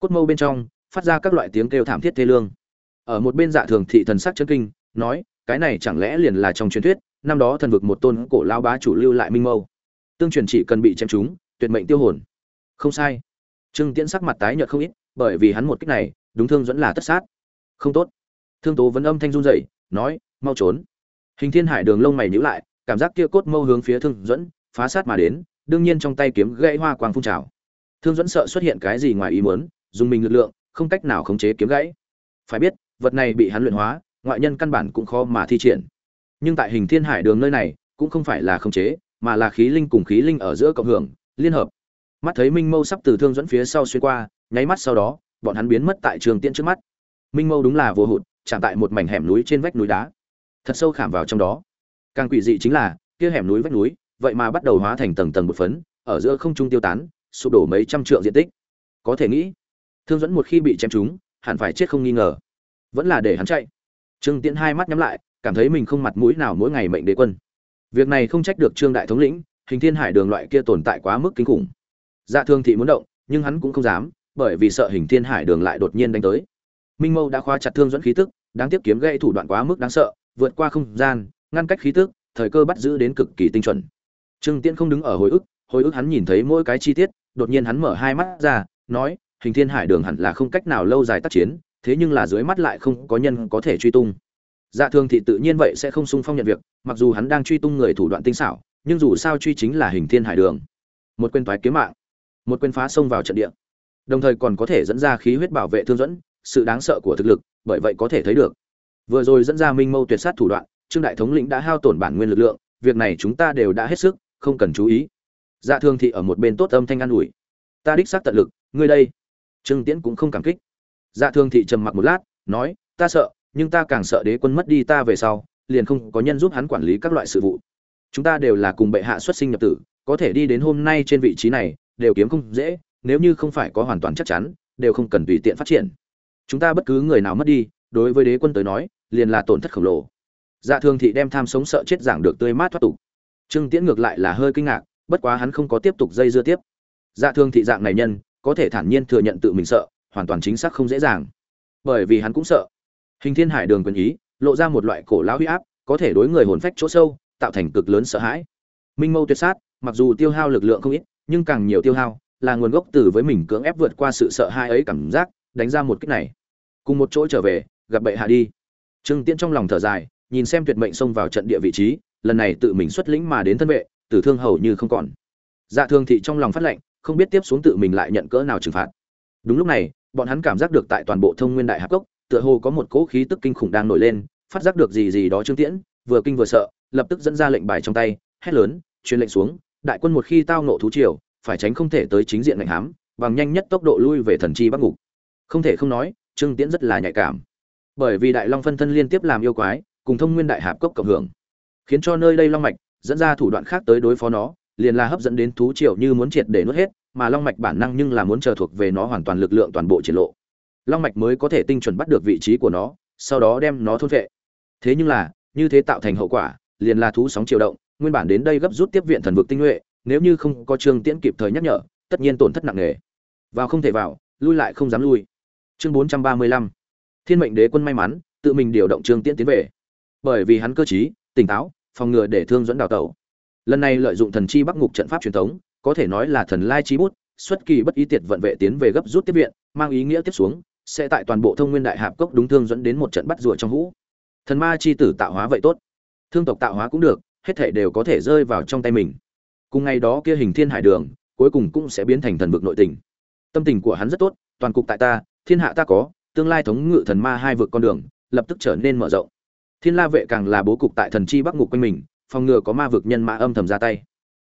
A: Cốt mâu bên trong, phát ra các loại tiếng kêu thảm thiết thê lương. Ở một bên dạ thường thị thần sắc chân kinh, nói, cái này chẳng lẽ liền là trong truyền thuyết, năm đó thần vực một tôn cổ lao bá chủ lưu lại minh mâu. Tương truyền chỉ cần bị chém trúng, tuyệt mệnh tiêu hồn. Không sai. Trương tiễn sắc mặt tái nhợt không ít, bởi vì hắn một cách này, đúng thương dẫn là tất sát. Không tốt thương tố vẫn âm thanh run rẩy, nói, mau trốn. Hình thiên hải đường lông mày nhíu lại, cảm giác kia cốt mâu hướng phía thương dẫn phá sát mà đến, đương nhiên trong tay kiếm gãy hoa quang phun trào. Thương dẫn sợ xuất hiện cái gì ngoài ý muốn, dùng mình lực lượng, không cách nào khống chế kiếm gãy. Phải biết, vật này bị hắn luyện hóa, ngoại nhân căn bản cũng khó mà thi triển. Nhưng tại hình thiên hải đường nơi này, cũng không phải là khống chế, mà là khí linh cùng khí linh ở giữa cộng hưởng, liên hợp. Mắt thấy minh mâu sắp từ thương dẫn phía sau xuyên qua, nháy mắt sau đó, bọn hắn biến mất tại trường tiễn trước mắt. Minh mâu đúng là vô hụt chạm tại một mảnh hẻm núi trên vách núi đá. Thật sâu khảm vào trong đó. Càng quỷ dị chính là, kia hẻm núi vách núi, vậy mà bắt đầu hóa thành tầng tầng một phấn, ở giữa không trung tiêu tán, sụp đổ mấy trăm trượng diện tích. Có thể nghĩ, thương dẫn một khi bị chém trúng, hẳn phải chết không nghi ngờ. Vẫn là để hắn chạy. Trương tiễn hai mắt nhắm lại, cảm thấy mình không mặt mũi nào mỗi ngày mệnh đế quân. Việc này không trách được trương đại thống lĩnh, hình thiên hải đường loại kia tồn tại quá mức kinh khủng. Dạ thương thị muốn động, nhưng hắn cũng không dám, bởi vì sợ hình thiên hải đường lại đột nhiên đánh tới minh mâu đã khóa chặt thương dẫn khí tức, đáng tiếc kiếm gây thủ đoạn quá mức đáng sợ, vượt qua không gian, ngăn cách khí tức, thời cơ bắt giữ đến cực kỳ tinh chuẩn. Trương tiễn không đứng ở hồi ức hồi ức hắn nhìn thấy mỗi cái chi tiết, đột nhiên hắn mở hai mắt ra, nói, hình thiên hải đường hẳn là không cách nào lâu dài tác chiến, thế nhưng là dưới mắt lại không có nhân có thể truy tung. Dạ thường thị tự nhiên vậy sẽ không sung phong nhận việc, mặc dù hắn đang truy tung người thủ đoạn tinh xảo, nhưng dù sao truy chính là hình thiên hải đường. Một quên thoái kiếm mạng, một quên phá xông vào trận địa, đồng thời còn có thể dẫn ra khí huyết bảo vệ thương dẫn sự đáng sợ của thực lực, bởi vậy có thể thấy được. Vừa rồi dẫn ra minh mâu tuyệt sát thủ đoạn, trương đại thống lĩnh đã hao tổn bản nguyên lực lượng, việc này chúng ta đều đã hết sức, không cần chú ý. Dạ thương thị ở một bên tốt âm thanh an ủi. Ta đích xác tận lực, ngươi đây. Trương tiễn cũng không cảm kích. Dạ thương thị trầm mặc một lát, nói, ta sợ, nhưng ta càng sợ đế quân mất đi ta về sau, liền không có nhân giúp hắn quản lý các loại sự vụ. Chúng ta đều là cùng bệ hạ xuất sinh nhập tử, có thể đi đến hôm nay trên vị trí này, đều kiếm không dễ, nếu như không phải có hoàn toàn chắc chắn, đều không cần tùy tiện phát triển chúng ta bất cứ người nào mất đi, đối với đế quân tới nói, liền là tổn thất khổng lồ. Dạ thường thị đem tham sống sợ chết giảng được tươi mát thoát tục. Trương tiễn ngược lại là hơi kinh ngạc, bất quá hắn không có tiếp tục dây dưa tiếp. Dạ thường thị dạng này nhân, có thể thản nhiên thừa nhận tự mình sợ, hoàn toàn chính xác không dễ dàng. Bởi vì hắn cũng sợ. Hình thiên hải đường quyền ý, lộ ra một loại cổ lão huy áp, có thể đối người hồn phách chỗ sâu, tạo thành cực lớn sợ hãi. Minh mâu tuyệt sát, mặc dù tiêu hao lực lượng không ít, nhưng càng nhiều tiêu hao, là nguồn gốc từ với mình cưỡng ép vượt qua sự sợ hãi ấy cảm giác đánh ra một kích này. Cùng một chỗ trở về, gặp bệ hạ đi. Trương tiễn trong lòng thở dài, nhìn xem tuyệt mệnh xông vào trận địa vị trí, lần này tự mình xuất lĩnh mà đến thân vệ, tử thương hầu như không còn. Dạ thương thị trong lòng phát lệnh, không biết tiếp xuống tự mình lại nhận cỡ nào trừng phạt. Đúng lúc này, bọn hắn cảm giác được tại toàn bộ thông nguyên đại hạp cốc, tựa hồ có một cỗ khí tức kinh khủng đang nổi lên, phát giác được gì gì đó trương tiễn, vừa kinh vừa sợ, lập tức dẫn ra lệnh bài trong tay, hét lớn, truyền lệnh xuống, đại quân một khi tao nộ thú triều, phải tránh không thể tới chính diện ngạnh hám, bằng nhanh nhất tốc độ lui về thần chi bắc ngục không thể không nói, trương tiễn rất là nhạy cảm. Bởi vì đại long phân thân liên tiếp làm yêu quái, cùng thông nguyên đại hạp cốc cộng hưởng. Khiến cho nơi đây long mạch dẫn ra thủ đoạn khác tới đối phó nó, liền là hấp dẫn đến thú triều như muốn triệt để nuốt hết, mà long mạch bản năng nhưng là muốn chờ thuộc về nó hoàn toàn lực lượng toàn bộ triển lộ. Long mạch mới có thể tinh chuẩn bắt được vị trí của nó, sau đó đem nó thôn vệ thế nhưng là, như thế tạo thành hậu quả, liền là thú sóng triều động, nguyên bản đến đây gấp rút tiếp viện thần vực tinh nhuệ, nếu như không có trương tiễn kịp thời nhắc nhở, tất nhiên tổn thất nặng nề. Vào không thể vào, lui lại không dám lui chương bốn trăm ba mươi lăm. Thiên mệnh đế quân may mắn, tự mình điều động trương tiễn tiến về. Bởi vì hắn cơ t tỉnh táo, phòng ngừa để thương dẫn đào tẩu. Lần này lợi dụng thần chi bắc ngục trận pháp truyền thống, có thể nói là thần lai chi bút, xuất kỳ bất ý tiệt vận vệ tiến về gấp rút tiếp viện, mang ý nghĩa tiếp xuống, sẽ tại toàn bộ thông nguyên đại hạp cốc đúng thương dẫn đến một trận bắt rùa trong hũ. Thần ma chi tử tạo hóa vậy tốt. Thương tộc tạo hóa cũng được, hết thể đều có thể rơi vào trong tay mình. Cùng ngày đó kia hình thiên hải đường, cuối cùng cũng sẽ biến thành thần vực nội tình. Tâm tình của hắn rất tốt, toàn cục tại ta thiên hạ ta có, tương lai thống ngự thần ma hai vượt con đường, lập tức trở nên mở rộng. Thiên la vệ càng là bố cục tại thần chi bắc ngục quanh mình, phòng ngừa có ma vực nhân mã âm thầm ra tay.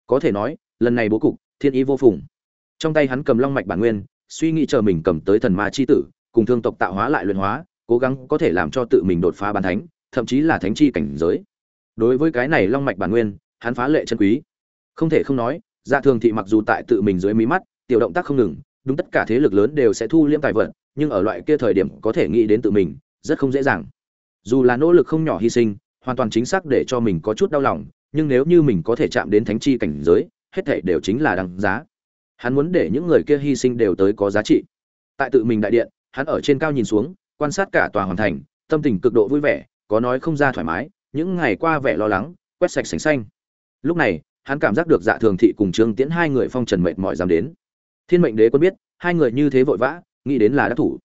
A: Có thể nói, lần này bố cục, thiên ý vô phùng. Trong tay hắn cầm long mạch bản nguyên, suy nghĩ chờ mình cầm tới thần ma chi tử, cùng thương tộc tạo hóa lại luyện hóa, cố gắng có thể làm cho tự mình đột phá bàn thánh, thậm chí là thánh chi cảnh giới. Đối với cái này long mạch bản nguyên, hắn phá lệ chân quý. Không thể không nói dạ thường thị mặc dù tại tự mình dưới mí mắt, tiểu động tác không ngừng, đúng tất cả thế lực lớn đều sẽ thu liêm tài vật nhưng ở loại kia thời điểm có thể nghĩ đến tự mình, rất không dễ dàng. Dù là nỗ lực không nhỏ hy sinh, hoàn toàn chính xác để cho mình có chút đau lòng, nhưng nếu như mình có thể chạm đến thánh chi cảnh giới, hết thể đều chính là đằng giá. Hắn muốn để những người kia hy sinh đều tới có giá trị. Tại tự mình đại điện, hắn ở trên cao nhìn xuống, quan sát cả tòa hoàn thành, tâm tình cực độ vui vẻ, có nói không ra thoải mái, những ngày qua vẻ lo lắng, quét sạch sành xanh. Lúc này, hắn cảm giác được dạ thường thị cùng trương tiễn hai người phong trần mệnh mọi dám đến. Thiên mệnh đế quân biết, hai người như thế vội vã nghĩ đến là đắc thủ.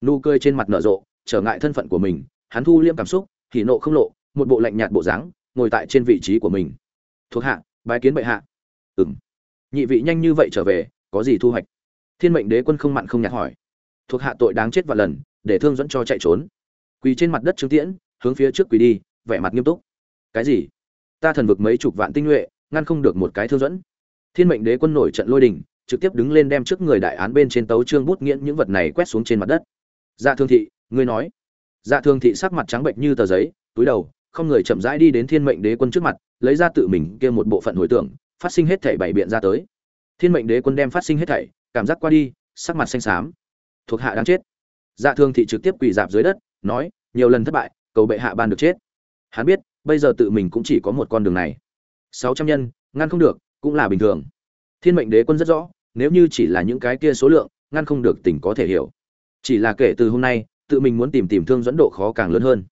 A: Nụ cười trên mặt nở rộ, trở ngại thân phận của mình, hắn thu liêm cảm xúc thì nộ không lộ, một bộ lạnh nhạt bộ dáng, ngồi tại trên vị trí của mình. Thuộc hạ, bái kiến bệ hạ. Ừng nhị vị nhanh như vậy trở về, có gì thu hoạch? Thiên mệnh đế quân không mặn không nhạt hỏi. Thuộc hạ tội đáng chết vạn lần, để thương dẫn cho chạy trốn. Quỳ trên mặt đất trương tiễn, hướng phía trước quỳ đi, vẻ mặt nghiêm túc. Cái gì? Ta thần vực mấy chục vạn tinh nhuệ, ngăn không được một cái thương dẫn. Thiên mệnh đế quân nổi trận lôi đình trực tiếp đứng lên đem trước người đại án bên trên tấu trương bút nghiễn những vật này quét xuống trên mặt đất. Dạ thương thị, ngươi nói. Dạ thương thị sắc mặt trắng bệnh như tờ giấy, túi đầu, không người chậm rãi đi đến thiên mệnh đế quân trước mặt, lấy ra tự mình kia một bộ phận hồi tưởng, phát sinh hết thảy bảy biện ra tới. Thiên mệnh đế quân đem phát sinh hết thảy, cảm giác qua đi, sắc mặt xanh xám. Thuộc hạ đáng chết. Dạ thương thị trực tiếp quỳ dạp dưới đất, nói, nhiều lần thất bại, cầu bệ hạ ban được chết. Hắn biết, bây giờ tự mình cũng chỉ có một con đường này. Sáu trăm nhân, ngăn không được, cũng là bình thường. Thiên mệnh đế quân rất rõ nếu như chỉ là những cái kia số lượng, ngăn không được tỉnh có thể hiểu. Chỉ là kể từ hôm nay, tự mình muốn tìm tìm thương dẫn độ khó càng lớn hơn.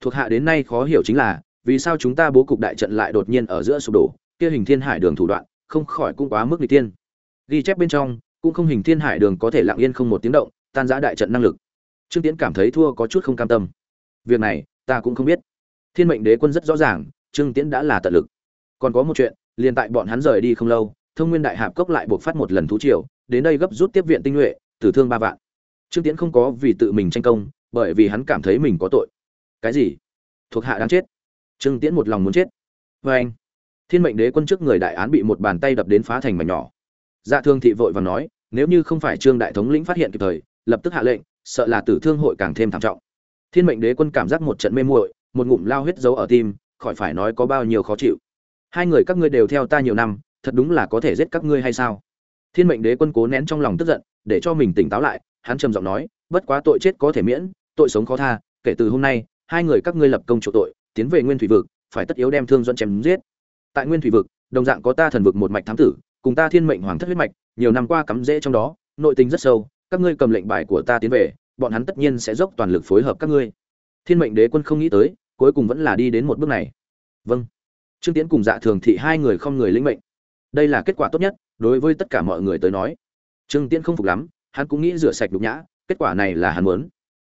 A: Thuộc hạ đến nay khó hiểu chính là, vì sao chúng ta bố cục đại trận lại đột nhiên ở giữa sụp đổ, kia hình thiên hải đường thủ đoạn, không khỏi cũng quá mức n tiên ghi chép bên trong, cũng không hình thiên hải đường có thể lặng yên không một tiếng động, tan giã đại trận năng lực. Trương tiến cảm thấy thua có chút không cam tâm. Việc này, ta cũng không biết. Thiên mệnh đế quân rất rõ ràng, trương tiến đã là tận lực. Còn có một chuyện, liền tại bọn hắn rời đi không lâu thông nguyên đại hạp cốc lại buộc phát một lần thú triều, đến đây gấp rút tiếp viện tinh nhuệ, tử thương ba vạn. Trương Tiễn không có vì tự mình tranh công, bởi vì hắn cảm thấy mình có tội. Cái gì? Thuộc hạ đáng chết. Trương tiễn một lòng muốn chết. Vê anh, thiên mệnh đế quân trước người đại án bị một bàn tay đập đến phá thành mảnh nhỏ. Dạ thương thị vội và nói, nếu như không phải trương đại thống lĩnh phát hiện kịp thời, lập tức hạ lệnh, sợ là tử thương hội càng thêm thảm trọng. Thiên mệnh đế quân cảm giác một trận mê muội, một ngụm lao huyết dấu ở tim, khỏi phải nói có bao nhiêu khó chịu. Hai người các ngươi đều theo ta nhiều năm thật đúng là có thể giết các ngươi hay sao? Thiên mệnh đế quân cố nén trong lòng tức giận, để cho mình tỉnh táo lại, hắn trầm giọng nói, bất quá tội chết có thể miễn, tội sống khó tha, kể từ hôm nay, hai người các ngươi lập công chủ tội, tiến về nguyên thủy vực, phải tất yếu đem thương dẫn chém giết. Tại nguyên thủy vực, đồng dạng có ta thần vực một mạch thám tử, cùng ta thiên mệnh hoàng thất huyết mạch, nhiều năm qua cắm rễ trong đó, nội tình rất sâu, các ngươi cầm lệnh bài của ta tiến về, bọn hắn tất nhiên sẽ dốc toàn lực phối hợp các ngươi. Thiên mệnh đế quân không nghĩ tới, cuối cùng vẫn là đi đến một bước này. Vâng. Trương tiến cùng dạ thường thị hai người không người lĩnh mệnh đây là kết quả tốt nhất, đối với tất cả mọi người tới nói. Trương tiễn không phục lắm, hắn cũng nghĩ rửa sạch đục nhã, kết quả này là hắn muốn.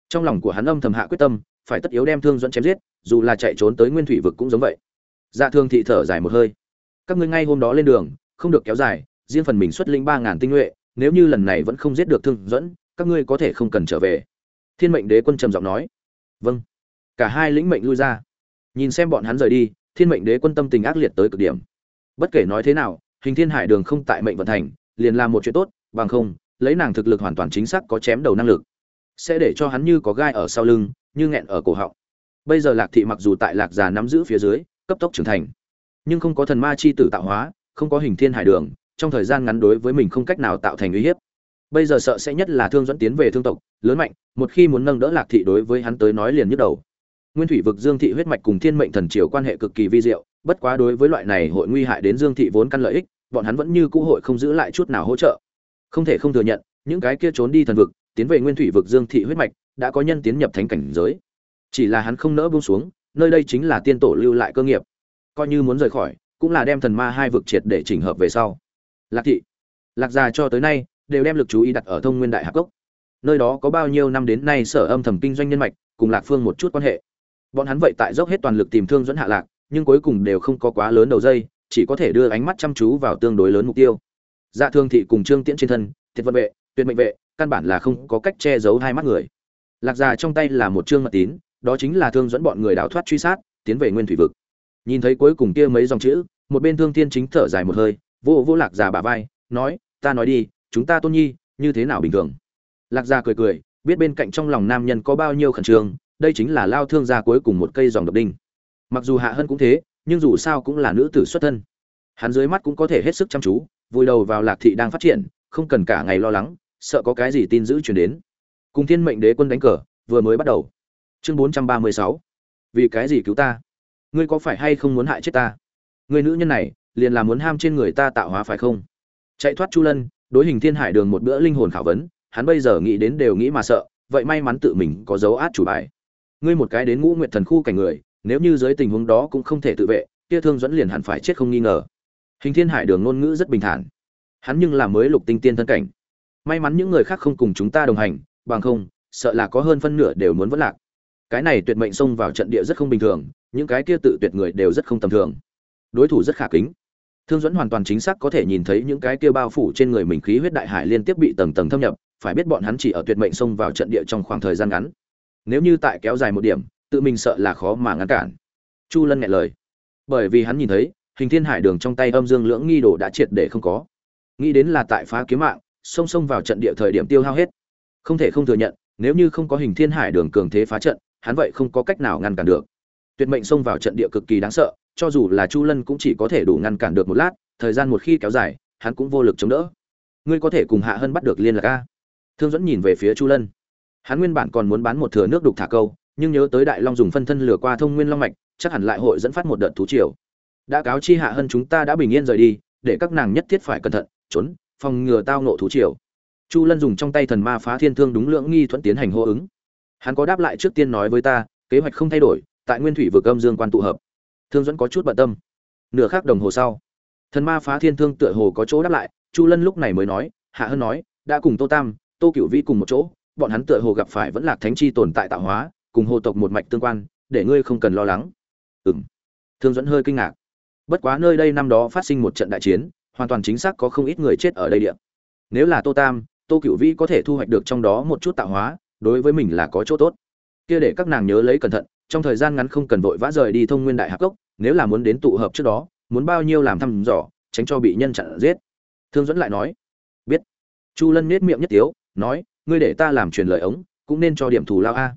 A: Trong lòng của hắn âm thầm hạ quyết tâm, phải tất yếu đem thương dẫn chém giết, dù là chạy trốn tới nguyên thủy vực cũng giống vậy. Dạ thương thị thở dài một hơi. Các ngươi ngay hôm đó lên đường, không được kéo dài, riêng phần mình xuất linh ba ngàn tinh nhuệ, nếu như lần này vẫn không giết được thương dẫn, các ngươi có thể không cần trở về. Thiên mệnh đế quân trầm giọng nói. Vâng. Cả hai lĩnh mệnh lui ra. Nhìn xem bọn hắn rời đi, thiên mệnh đế quân tâm tình ác liệt tới cực điểm bất kể nói thế nào, hình thiên hải đường không tại mệnh vận thành, liền làm một chuyện tốt, bằng không, lấy nàng thực lực hoàn toàn chính xác có chém đầu năng lực. Sẽ để cho hắn như có gai ở sau lưng, như nghẹn ở cổ họng. Bây giờ lạc thị mặc dù tại lạc già nắm giữ phía dưới, cấp tốc trưởng thành, nhưng không có thần ma chi tử tạo hóa, không có hình thiên hải đường, trong thời gian ngắn đối với mình không cách nào tạo thành uy hiếp. Bây giờ sợ sẽ nhất là thương dẫn tiến về thương tộc, lớn mạnh, một khi muốn nâng đỡ lạc thị đối với hắn tới nói liền nhức đầu. Nguyên thủy vực dương thị huyết mạch cùng thiên mệnh thần triều quan hệ cực kỳ vi diệu bất quá đối với loại này hội nguy hại đến dương thị vốn căn lợi ích, bọn hắn vẫn như cũ hội không giữ lại chút nào hỗ trợ. Không thể không thừa nhận, những cái kia trốn đi thần vực, tiến về nguyên thủy vực dương thị huyết mạch, đã có nhân tiến nhập thánh cảnh giới. Chỉ là hắn không nỡ buông xuống, nơi đây chính là tiên tổ lưu lại cơ nghiệp. Coi như muốn rời khỏi, cũng là đem thần ma hai vực triệt để chỉnh hợp về sau. Lạc thị, lạc gia cho tới nay, đều đem lực chú ý đặt ở thông nguyên đại hạp cốc. Nơi đó có bao nhiêu năm đến nay sở âm thầm kinh doanh nhân mạch, cùng lạc phương một chút quan hệ. Bọn hắn vậy tại dốc hết toàn lực tìm thương dẫn hạ lạc nhưng cuối cùng đều không có quá lớn đầu dây, chỉ có thể đưa ánh mắt chăm chú vào tương đối lớn mục tiêu. Dạ thương thị cùng trương tiễn trên thân, thiệt vận vệ, tuyệt mệnh vệ, căn bản là không có cách che giấu hai mắt người. Lạc già trong tay là một chương mật tín, đó chính là thương dẫn bọn người đào thoát truy sát, tiến về nguyên thủy vực. Nhìn thấy cuối cùng kia mấy dòng chữ, một bên thương thiên chính thở dài một hơi, vô vô lạc già bả vai, nói, ta nói đi, chúng ta tôn nhi, như thế nào bình thường? Lạc gia cười cười, biết bên cạnh trong lòng nam nhân có bao nhiêu khẩn trương, đây chính là lao thương gia cuối cùng một cây dòng độc đinh mặc dù hạ hân cũng thế, nhưng dù sao cũng là nữ tử xuất thân. Hắn dưới mắt cũng có thể hết sức chăm chú, vùi đầu vào lạc thị đang phát triển, không cần cả ngày lo lắng, sợ có cái gì tin dữ chuyển đến. Cùng thiên mệnh đế quân đánh cờ, vừa mới bắt đầu. Chương bốn trăm ba mươi sáu. Vì cái gì cứu ta? Ngươi có phải hay không muốn hại chết ta? Người nữ nhân này, liền là muốn ham trên người ta tạo hóa phải không? Chạy thoát chu lân, đối hình thiên hải đường một bữa linh hồn khảo vấn, hắn bây giờ nghĩ đến đều nghĩ mà sợ, vậy may mắn tự mình có dấu át chủ bài. Ngươi một cái đến ngũ nguyện thần khu cảnh người nếu như dưới tình huống đó cũng không thể tự vệ, kia thương dẫn liền hẳn phải chết không nghi ngờ. Hình thiên hải đường ngôn ngữ rất bình thản. Hắn nhưng là mới lục tinh tiên thân cảnh. May mắn những người khác không cùng chúng ta đồng hành, bằng không, sợ là có hơn phân nửa đều muốn vất lạc. Cái này tuyệt mệnh xông vào trận địa rất không bình thường, những cái kia tự tuyệt người đều rất không tầm thường. Đối thủ rất khả kính. Thương dẫn hoàn toàn chính xác có thể nhìn thấy những cái kia bao phủ trên người mình khí huyết đại hải liên tiếp bị tầng tầng thâm nhập, phải biết bọn hắn chỉ ở tuyệt mệnh xông vào trận địa trong khoảng thời gian ngắn. Nếu như tại kéo dài một điểm tự mình sợ là khó mà ngăn cản. Chu lân nghe lời. Bởi vì hắn nhìn thấy, hình thiên hải đường trong tay âm dương lưỡng nghi đồ đã triệt để không có. Nghĩ đến là tại phá kiếm mạng song song vào trận địa thời điểm tiêu hao hết. Không thể không thừa nhận, nếu như không có hình thiên hải đường cường thế phá trận, hắn vậy không có cách nào ngăn cản được. Tuyệt mệnh xông vào trận địa cực kỳ đáng sợ, cho dù là chu lân cũng chỉ có thể đủ ngăn cản được một lát, thời gian một khi kéo dài, hắn cũng vô lực chống đỡ. Ngươi có thể cùng hạ hân bắt được liên lạc a? Thương dẫn nhìn về phía chu lân. Hắn nguyên bản còn muốn bán một thừa nước đục thả câu nhưng nhớ tới đại long dùng phân thân lửa qua thông nguyên long mạch, chắc hẳn lại hội dẫn phát một đợt thú triều. Đã cáo chi hạ hơn chúng ta đã bình yên rời đi, để các nàng nhất thiết phải cẩn thận, trốn, phòng ngừa tao nộ thú triều. Chu lân dùng trong tay thần ma phá thiên thương đúng lượng nghi thuận tiến hành hô ứng. Hắn có đáp lại trước tiên nói với ta, kế hoạch không thay đổi, tại nguyên thủy vực âm dương quan tụ hợp. Thương dẫn có chút bận tâm. Nửa khắc đồng hồ sau, thần ma phá thiên thương tựa hồ có chỗ đáp lại, chu lân lúc này mới nói, hạ hơn nói, đã cùng tô tam, tô cửu vĩ cùng một chỗ, bọn hắn tựa hồ gặp phải vẫn lạc thánh chi tồn tại tạo hóa cùng hồ tộc một mạch tương quan, để ngươi không cần lo lắng. Ừng thương dẫn hơi kinh ngạc. Bất quá nơi đây năm đó phát sinh một trận đại chiến, hoàn toàn chính xác có không ít người chết ở đây địa. Nếu là tô tam, tô cửu vĩ có thể thu hoạch được trong đó một chút tạo hóa, đối với mình là có chỗ tốt. Kia để các nàng nhớ lấy cẩn thận, trong thời gian ngắn không cần vội vã rời đi thông nguyên đại hạc cốc, nếu là muốn đến tụ hợp trước đó, muốn bao nhiêu làm thăm dò, tránh cho bị nhân chặn giết. Thương dẫn lại nói, biết. Chu lân nết miệng nhất tiếu, nói, ngươi để ta làm truyền lời ống, cũng nên cho điểm thù lao a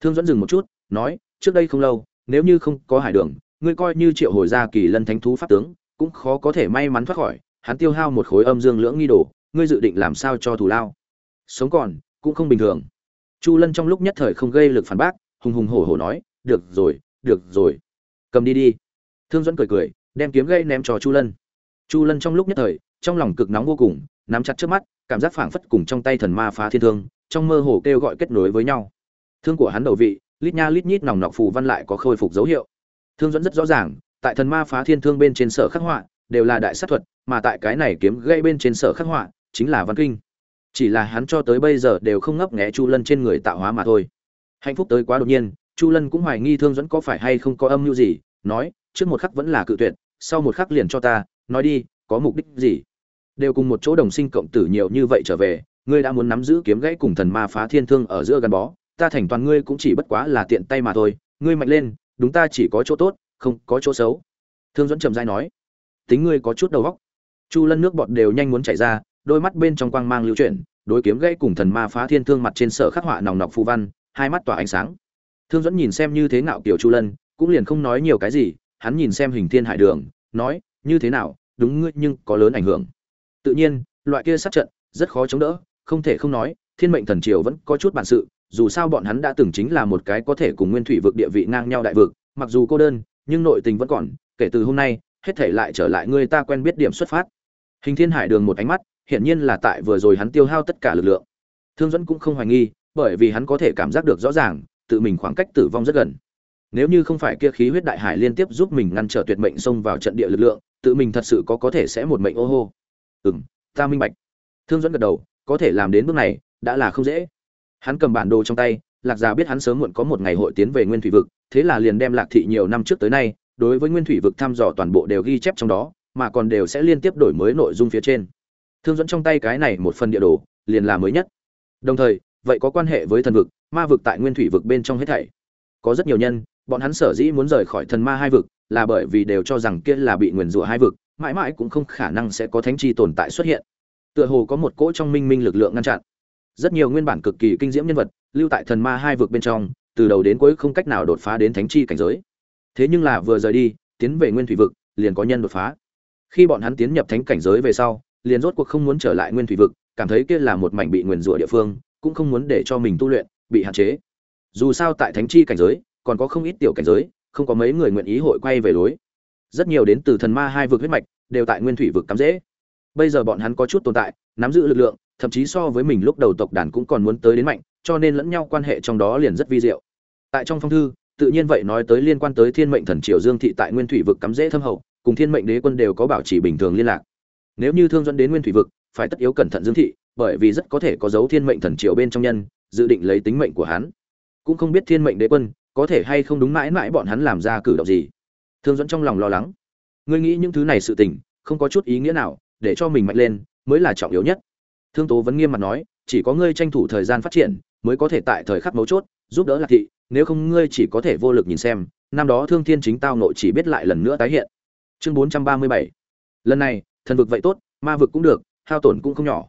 A: thương dẫn dừng một chút, nói, trước đây không lâu, nếu như không có hải đường, ngươi coi như triệu hồi ra kỳ lân thánh thú pháp tướng, cũng khó có thể may mắn thoát khỏi, hắn tiêu hao một khối âm dương lưỡng nghi đồ, ngươi dự định làm sao cho thù lao? Sống còn, cũng không bình thường. Chu lân trong lúc nhất thời không gây lực phản bác, hùng hùng hổ hổ nói, được rồi được rồi. Cầm đi đi. Thương dẫn cười cười, đem kiếm gây ném cho chu lân. Chu lân trong lúc nhất thời, trong lòng cực nóng vô cùng, nắm chặt trước mắt, cảm giác phảng phất cùng trong tay thần ma phá thiên thương, trong mơ hồ kêu gọi kết nối với nhau thương của hắn đầu vị, lít nha lít nhít nòng nọc phù văn lại có khôi phục dấu hiệu. Thương dẫn rất rõ ràng, tại thần ma phá thiên thương bên trên sở khắc họa đều là đại sát thuật, mà tại cái này kiếm gây bên trên sở khắc họa chính là văn kinh. Chỉ là hắn cho tới bây giờ đều không ngấp nghé chu lân trên người tạo hóa mà thôi. Hạnh phúc tới quá đột nhiên, chu lân cũng hoài nghi thương dẫn có phải hay không có âm mưu gì, nói, trước một khắc vẫn là cự tuyệt, sau một khắc liền cho ta, nói đi, có mục đích gì? Đều cùng một chỗ đồng sinh cộng tử nhiều như vậy trở về, ngươi đã muốn nắm giữ kiếm gãy cùng thần ma phá thiên thương ở giữa gắn bó ta thành toàn ngươi cũng chỉ bất quá là tiện tay mà thôi, ngươi mạnh lên, đúng ta chỉ có chỗ tốt, không có chỗ xấu. Thương dẫn trầm dai nói. Tính ngươi có chút đầu góc chu lân nước bọt đều nhanh muốn chảy ra, đôi mắt bên trong quang mang lưu chuyển, đối kiếm gãy cùng thần ma phá thiên thương mặt trên sở khắc họa nòng nọc phù văn, hai mắt tỏa ánh sáng. Thương dẫn nhìn xem như thế nào tiểu chu lân, cũng liền không nói nhiều cái gì, hắn nhìn xem hình thiên hải đường, nói, như thế nào, đúng ngươi nhưng có lớn ảnh hưởng. Tự nhiên, loại kia sát trận, rất khó chống đỡ, không thể không nói, thiên mệnh thần triều vẫn có chút bản sự dù sao bọn hắn đã từng chính là một cái có thể cùng nguyên thủy vực địa vị ngang nhau đại vực, mặc dù cô đơn, nhưng nội tình vẫn còn, kể từ hôm nay, hết thể lại trở lại người ta quen biết điểm xuất phát. Hình thiên hải đường một ánh mắt, hiển nhiên là tại vừa rồi hắn tiêu hao tất cả lực lượng. Thương dẫn cũng không hoài nghi, bởi vì hắn có thể cảm giác được rõ ràng, tự mình khoảng cách tử vong rất gần. Nếu như không phải kia khí huyết đại hải liên tiếp giúp mình ngăn trở tuyệt mệnh xông vào trận địa lực lượng, tự mình thật sự có có thể sẽ một mệnh ô hô. Ừm, ta minh bạch. Thương dẫn gật đầu, có thể làm đến bước này, đã là không dễ hắn cầm bản đồ trong tay, lạc già biết hắn sớm muộn có một ngày hội tiến về nguyên thủy vực, thế là liền đem lạc thị nhiều năm trước tới nay, đối với nguyên thủy vực thăm dò toàn bộ đều ghi chép trong đó, mà còn đều sẽ liên tiếp đổi mới nội dung phía trên. Thương dẫn trong tay cái này một phần địa đồ, liền là mới nhất. Đồng thời, vậy có quan hệ với thần vực, ma vực tại nguyên thủy vực bên trong hết thảy. Có rất nhiều nhân, bọn hắn sở dĩ muốn rời khỏi thần ma hai vực, là bởi vì đều cho rằng kia là bị nguyền rủa hai vực, mãi mãi cũng không khả năng sẽ có thánh chi tồn tại xuất hiện. Tựa hồ có một cỗ trong minh minh lực lượng ngăn chặn rất nhiều nguyên bản cực kỳ kinh diễm nhân vật lưu tại thần ma hai vực bên trong, từ đầu đến cuối không cách nào đột phá đến thánh chi cảnh giới. Thế nhưng là vừa rời đi, tiến về nguyên thủy vực, liền có nhân đột phá. Khi bọn hắn tiến nhập thánh cảnh giới về sau, liền rốt cuộc không muốn trở lại nguyên thủy vực, cảm thấy kia là một mảnh bị nguyền rủa địa phương, cũng không muốn để cho mình tu luyện, bị hạn chế. Dù sao tại thánh chi cảnh giới, còn có không ít tiểu cảnh giới, không có mấy người nguyện ý hội quay về lối. Rất nhiều đến từ thần ma hai vực huyết mạch, đều tại nguyên thủy vực cắm dễ bây giờ bọn hắn có chút tồn tại, nắm giữ lực lượng thậm chí so với mình lúc đầu tộc đàn cũng còn muốn tới đến mạnh, cho nên lẫn nhau quan hệ trong đó liền rất vi diệu. Tại trong phong thư, tự nhiên vậy nói tới liên quan tới thiên mệnh thần triều dương thị tại nguyên thủy vực cắm dễ thâm hậu, cùng thiên mệnh đế quân đều có bảo trì bình thường liên lạc. Nếu như thương dẫn đến nguyên thủy vực, phải tất yếu cẩn thận dương thị, bởi vì rất có thể có dấu thiên mệnh thần triều bên trong nhân, dự định lấy tính mệnh của hắn. Cũng không biết thiên mệnh đế quân có thể hay không đúng mãi mãi bọn hắn làm ra cử động gì. Thương dẫn trong lòng lo lắng. Ngươi nghĩ những thứ này sự tình, không có chút ý nghĩa nào, để cho mình mạnh lên, mới là trọng yếu nhất thương tố vẫn nghiêm mặt nói, chỉ có ngươi tranh thủ thời gian phát triển, mới có thể tại thời khắc mấu chốt, giúp đỡ lạc thị, nếu không ngươi chỉ có thể vô lực nhìn xem, năm đó thương thiên chính tao nội chỉ biết lại lần nữa tái hiện. Chương bốn trăm ba mươi bảy. Lần này, thần vực vậy tốt, ma vực cũng được, hao tổn cũng không nhỏ.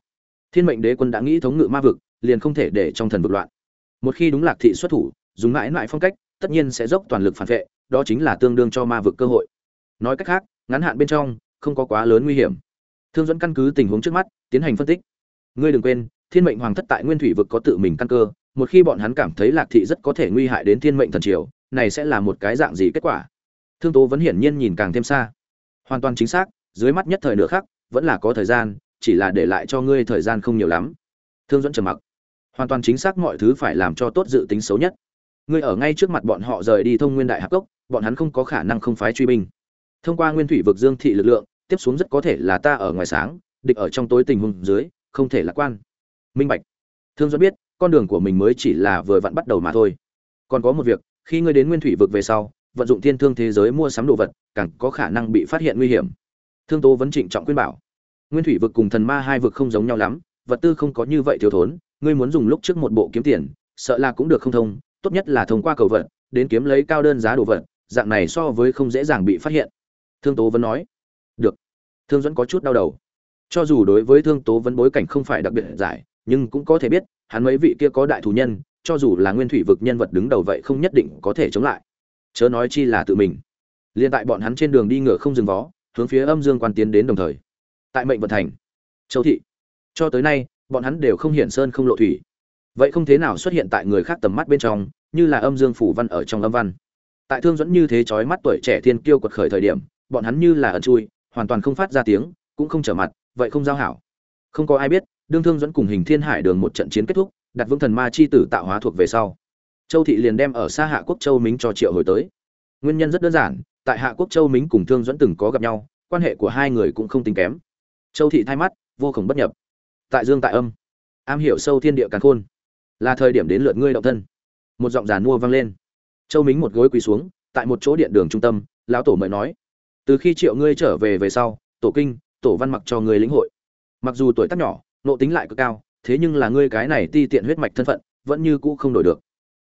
A: Thiên mệnh đế quân đã nghĩ thống ngự ma vực, liền không thể để trong thần vực loạn. Một khi đúng lạc thị xuất thủ, dùng mãi mãi phong cách, tất nhiên sẽ dốc toàn lực phản vệ, đó chính là tương đương cho ma vực cơ hội. Nói cách khác, ngắn hạn bên trong, không có quá lớn nguy hiểm. Thương dẫn căn cứ tình huống trước mắt, tiến hành phân tích ngươi đừng quên, thiên mệnh hoàng thất tại nguyên thủy vực có tự mình căn cơ, một khi bọn hắn cảm thấy lạc thị rất có thể nguy hại đến thiên mệnh thần triều, này sẽ là một cái dạng gì kết quả? Thương tố vẫn hiển nhiên nhìn càng thêm xa. Hoàn toàn chính xác, dưới mắt nhất thời nửa khắc, vẫn là có thời gian, chỉ là để lại cho ngươi thời gian không nhiều lắm. Thương dẫn trầm mặc. Hoàn toàn chính xác mọi thứ phải làm cho tốt dự tính xấu nhất. Ngươi ở ngay trước mặt bọn họ rời đi thông nguyên đại hạc cốc, bọn hắn không có khả năng không phái truy binh. Thông qua nguyên thủy vực dương thị lực lượng, tiếp xuống rất có thể là ta ở ngoài sáng, địch ở trong tối tình huống dưới không thể lạc quan. Minh bạch, thương duẫn biết, con đường của mình mới chỉ là vừa vặn bắt đầu mà thôi. Còn có một việc, khi ngươi đến nguyên thủy vực về sau, vận dụng thiên thương thế giới mua sắm đồ vật, càng có khả năng bị phát hiện nguy hiểm. Thương tố vẫn trịnh trọng khuyên bảo. Nguyên thủy vực cùng thần ma hai vực không giống nhau lắm, vật tư không có như vậy thiếu thốn, ngươi muốn dùng lúc trước một bộ kiếm tiền, sợ là cũng được không thông, tốt nhất là thông qua cầu vật, đến kiếm lấy cao đơn giá đồ vật, dạng này so với không dễ dàng bị phát hiện. Thương tố vẫn nói. Được. Thương dẫn có chút đau đầu cho dù đối với thương tố vấn bối cảnh không phải đặc biệt giải, nhưng cũng có thể biết, hắn mấy vị kia có đại thù nhân, cho dù là nguyên thủy vực nhân vật đứng đầu vậy không nhất định có thể chống lại. Chớ nói chi là tự mình. Liên tại bọn hắn trên đường đi ngựa không dừng vó, hướng phía âm dương quan tiến đến đồng thời. Tại mệnh vận thành, châu thị. Cho tới nay, bọn hắn đều không hiển sơn không lộ thủy. Vậy không thế nào xuất hiện tại người khác tầm mắt bên trong, như là âm dương phủ văn ở trong âm văn. Tại thương dẫn như thế chói mắt tuổi trẻ thiên kiêu quật khởi thời điểm, bọn hắn như là ẩn chui, hoàn toàn không phát ra tiếng, cũng không trở mặt vậy không giao hảo. Không có ai biết, đương thương dẫn cùng hình thiên hải đường một trận chiến kết thúc, đặt vững thần ma chi tử tạo hóa thuộc về sau. Châu thị liền đem ở xa hạ quốc châu mính cho triệu hồi tới. Nguyên nhân rất đơn giản, tại hạ quốc châu mính cùng thương dẫn từng có gặp nhau, quan hệ của hai người cũng không tính kém. Châu thị thay mắt, vô cùng bất nhập. Tại dương tại âm. Am hiểu sâu thiên địa càn khôn. Là thời điểm đến lượt ngươi động thân. Một giọng giàn mua vang lên. Châu mính một gối quỳ xuống, tại một chỗ điện đường trung tâm, lão tổ mời nói, từ khi triệu ngươi trở về về sau, tổ kinh tổ văn mặc cho người lĩnh hội. Mặc dù tuổi tác nhỏ, nộ tính lại cực cao, thế nhưng là ngươi cái này ti tiện huyết mạch thân phận, vẫn như cũ không đổi được.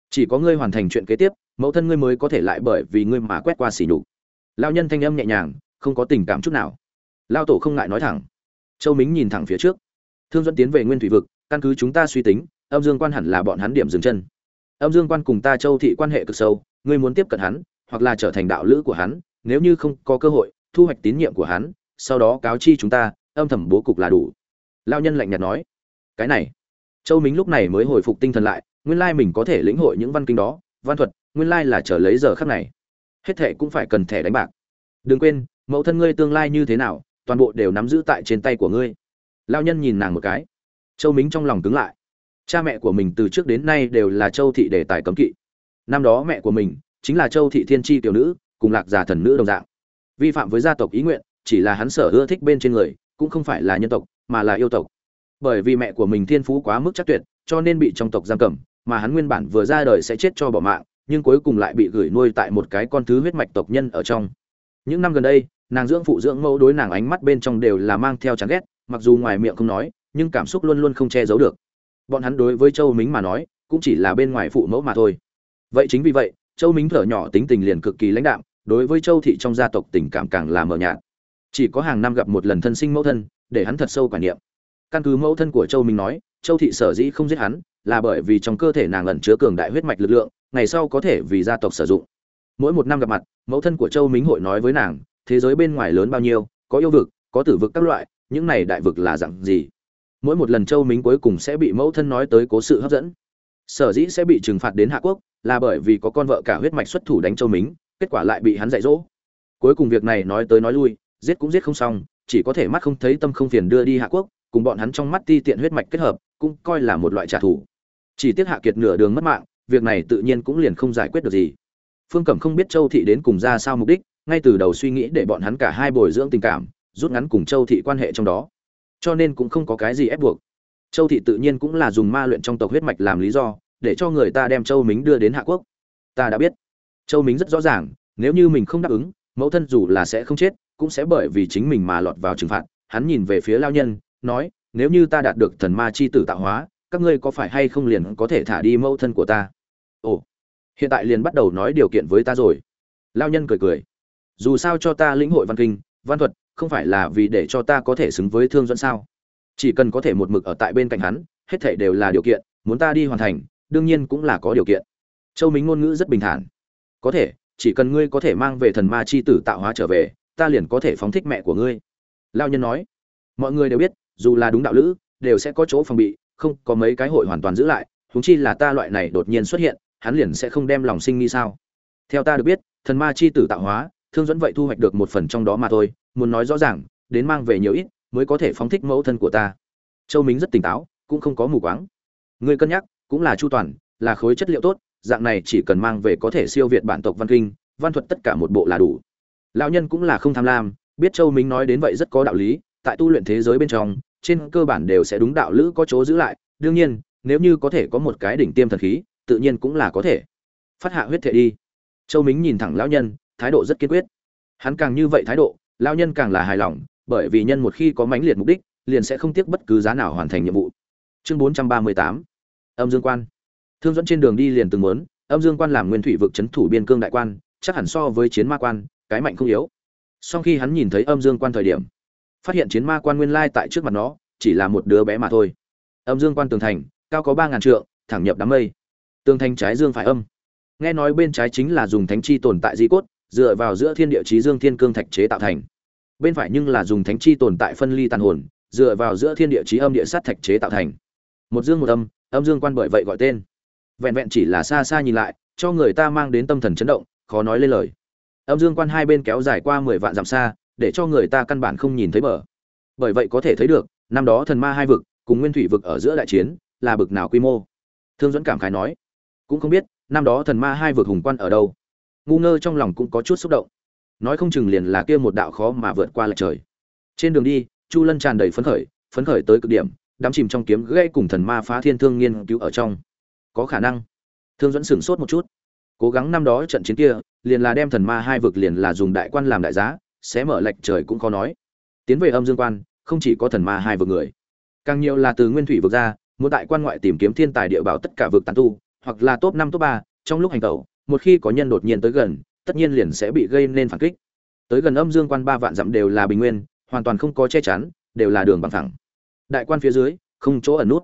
A: Chỉ có ngươi hoàn thành chuyện kế tiếp, mẫu thân ngươi mới có thể lại bởi vì ngươi mà quét qua xỉ nhục. Lao nhân thanh âm nhẹ nhàng, không có tình cảm chút nào. Lao tổ không ngại nói thẳng. Châu mính nhìn thẳng phía trước. Thương dẫn tiến về nguyên thủy vực, căn cứ chúng ta suy tính, âm dương quan hẳn là bọn hắn điểm dừng chân. Âm dương quan cùng ta châu thị quan hệ cực sâu, ngươi muốn tiếp cận hắn, hoặc là trở thành đạo lữ của hắn, nếu như không có cơ hội, thu hoạch tín nhiệm của hắn sau đó cáo chi chúng ta, âm thầm bố cục là đủ. Lao nhân lạnh nhạt nói, cái này, châu minh lúc này mới hồi phục tinh thần lại, nguyên lai mình có thể lĩnh hội những văn kinh đó, văn thuật, nguyên lai là chờ lấy giờ khắc này. Hết thệ cũng phải cần thẻ đánh bạc. Đừng quên, mẫu thân ngươi tương lai như thế nào, toàn bộ đều nắm giữ tại trên tay của ngươi. Lao nhân nhìn nàng một cái. Châu minh trong lòng cứng lại. Cha mẹ của mình từ trước đến nay đều là châu thị đề tài cấm kỵ. Năm đó mẹ của mình chính là châu thị thiên tri tiểu nữ, cùng lạc giả thần nữ đồng dạng. Vi phạm với gia tộc ý nguyện chỉ là hắn sở ưa thích bên trên người, cũng không phải là nhân tộc, mà là yêu tộc. Bởi vì mẹ của mình thiên phú quá mức chắc tuyệt, cho nên bị trong tộc giam cầm, mà hắn nguyên bản vừa ra đời sẽ chết cho bỏ mạng, nhưng cuối cùng lại bị gửi nuôi tại một cái con thứ huyết mạch tộc nhân ở trong. Những năm gần đây, nàng dưỡng phụ dưỡng mẫu đối nàng ánh mắt bên trong đều là mang theo chán ghét, mặc dù ngoài miệng không nói, nhưng cảm xúc luôn luôn không che giấu được. Bọn hắn đối với châu mính mà nói, cũng chỉ là bên ngoài phụ mẫu mà thôi. Vậy chính vì vậy, châu mính thở nhỏ tính tình liền cực kỳ lãnh đạm, đối với châu thị trong gia tộc tình cảm càng là mờ nhạt chỉ có hàng năm gặp một lần thân sinh mẫu thân, để hắn thật sâu quản niệm. Căn cứ mẫu thân của châu minh nói, châu thị sở dĩ không giết hắn là bởi vì trong cơ thể nàng ẩn chứa cường đại huyết mạch lực lượng, ngày sau có thể vì gia tộc sử dụng. Mỗi một năm gặp mặt, mẫu thân của châu minh hội nói với nàng, thế giới bên ngoài lớn bao nhiêu, có yêu vực, có tử vực các loại, những này đại vực là dạng gì? Mỗi một lần châu minh cuối cùng sẽ bị mẫu thân nói tới cố sự hấp dẫn. Sở dĩ sẽ bị trừng phạt đến hạ quốc là bởi vì có con vợ cả huyết mạch xuất thủ đánh châu minh, kết quả lại bị hắn dạy dỗ. Cuối cùng việc này nói tới nói lui giết cũng giết không xong, chỉ có thể mắt không thấy tâm không phiền đưa đi hạ quốc, cùng bọn hắn trong mắt ti tiện huyết mạch kết hợp, cũng coi là một loại trả thù. Chỉ tiếc hạ kiệt nửa đường mất mạng, việc này tự nhiên cũng liền không giải quyết được gì. Phương cẩm không biết châu thị đến cùng ra sao mục đích, ngay từ đầu suy nghĩ để bọn hắn cả hai bồi dưỡng tình cảm, rút ngắn cùng châu thị quan hệ trong đó. Cho nên cũng không có cái gì ép buộc. Châu thị tự nhiên cũng là dùng ma luyện trong tộc huyết mạch làm lý do, để cho người ta đem châu mính đưa đến hạ quốc. Ta đã biết. Châu mính rất rõ ràng, nếu như mình không đáp ứng, mẫu thân dù là sẽ không chết cũng sẽ bởi vì chính mình mà lọt vào trừng phạt. Hắn nhìn về phía lao nhân, nói, nếu như ta đạt được thần ma chi tử tạo hóa, các ngươi có phải hay không liền có thể thả đi mẫu thân của ta? Ồ, hiện tại liền bắt đầu nói điều kiện với ta rồi. Lao nhân cười cười. Dù sao cho ta lĩnh hội văn kinh, văn thuật, không phải là vì để cho ta có thể xứng với thương dẫn sao? Chỉ cần có thể một mực ở tại bên cạnh hắn, hết thể đều là điều kiện, muốn ta đi hoàn thành, đương nhiên cũng là có điều kiện. Châu minh ngôn ngữ rất bình thản. Có thể, chỉ cần ngươi có thể mang về thần ma chi tử tạo hóa trở về ta liền có thể phóng thích mẹ của ngươi. Lao nhân nói, mọi người đều biết, dù là đúng đạo lữ, đều sẽ có chỗ phòng bị, không có mấy cái hội hoàn toàn giữ lại húng chi là ta loại này đột nhiên xuất hiện, hắn liền sẽ không đem lòng sinh nghi sao. Theo ta được biết, thần ma chi tử tạo hóa, thương dẫn vậy thu hoạch được một phần trong đó mà thôi, muốn nói rõ ràng, đến mang về nhiều ít, mới có thể phóng thích mẫu thân của ta. Châu mính rất tỉnh táo, cũng không có mù quáng. Người cân nhắc, cũng là chu toàn, là khối chất liệu tốt, dạng này chỉ cần mang về có thể siêu việt bản tộc văn kinh, văn thuật tất cả một bộ là đủ lão nhân cũng là không tham lam, biết châu Minh nói đến vậy rất có đạo lý, tại tu luyện thế giới bên trong, trên cơ bản đều sẽ đúng đạo lữ có chỗ giữ lại. Đương nhiên, nếu như có thể có một cái đỉnh tiêm thần khí, tự nhiên cũng là có thể. Phát hạ huyết thể đi. Châu Minh nhìn thẳng lão nhân, thái độ rất kiên quyết. Hắn càng như vậy thái độ, lão nhân càng là hài lòng, bởi vì nhân một khi có mãnh liệt mục đích, liền sẽ không tiếc bất cứ giá nào hoàn thành nhiệm vụ. Chương bốn trăm ba mươi tám. Âm dương quan. Thương dẫn trên đường đi liền từng muốn, âm dương quan làm nguyên thủy vực c thủ biên cương đại quan, chắc hẳn so với chiến ma quan cái mạnh không yếu. Sau khi hắn nhìn thấy âm dương quan thời điểm, phát hiện chiến ma quan nguyên lai tại trước mặt nó chỉ là một đứa bé mà thôi. Âm dương quan tường thành, cao có ba ngàn trượng, thẳng nhập đám mây. Tường thành trái dương phải âm. Nghe nói bên trái chính là dùng thánh chi tồn tại di cốt, dựa vào giữa thiên địa chí dương thiên cương thạch chế tạo thành. Bên phải nhưng là dùng thánh chi tồn tại phân ly tàn hồn, dựa vào giữa thiên địa chí âm địa sát thạch chế tạo thành. Một dương một âm âm dương quan bởi vậy gọi tên. Vẹn vẹn chỉ là xa xa nhìn lại, cho người ta mang đến tâm thần chấn động, khó nói lên lời âm dương quan hai bên kéo dài qua mười vạn dặm xa, để cho người ta căn bản không nhìn thấy bờ. Bởi vậy có thể thấy được, năm đó thần ma hai vực cùng nguyên thủy vực ở giữa đại chiến là bực nào quy mô. Thương dẫn cảm khái nói, cũng không biết, năm đó thần ma hai vực hùng quan ở đâu. Ngu ngơ trong lòng cũng có chút xúc động. Nói không chừng liền là kia một đạo khó mà vượt qua lại trời. Trên đường đi, chu lân tràn đầy phấn khởi phấn khởi tới cực điểm, đắm chìm trong kiếm gây cùng thần ma phá thiên thương nghiên cứu ở trong. Có khả năng. Thương dẫn sửng sốt một chút cố gắng năm đó trận chiến kia, liền là đem thần ma hai vực liền là dùng đại quan làm đại giá sẽ mở lệch trời cũng khó nói. Tiến về âm dương quan, không chỉ có thần ma hai vực người, càng nhiều là từ nguyên thủy vực ra, muốn tại quan ngoại tìm kiếm thiên tài địa bảo tất cả vực tàn tu, hoặc là top năm, top ba, trong lúc hành tẩu, một khi có nhân đột nhiên tới gần, tất nhiên liền sẽ bị gây nên phản kích. Tới gần âm dương quan ba vạn dặm đều là bình nguyên, hoàn toàn không có che chắn, đều là đường bằng thẳng đại quan phía dưới, không chỗ ẩn nút.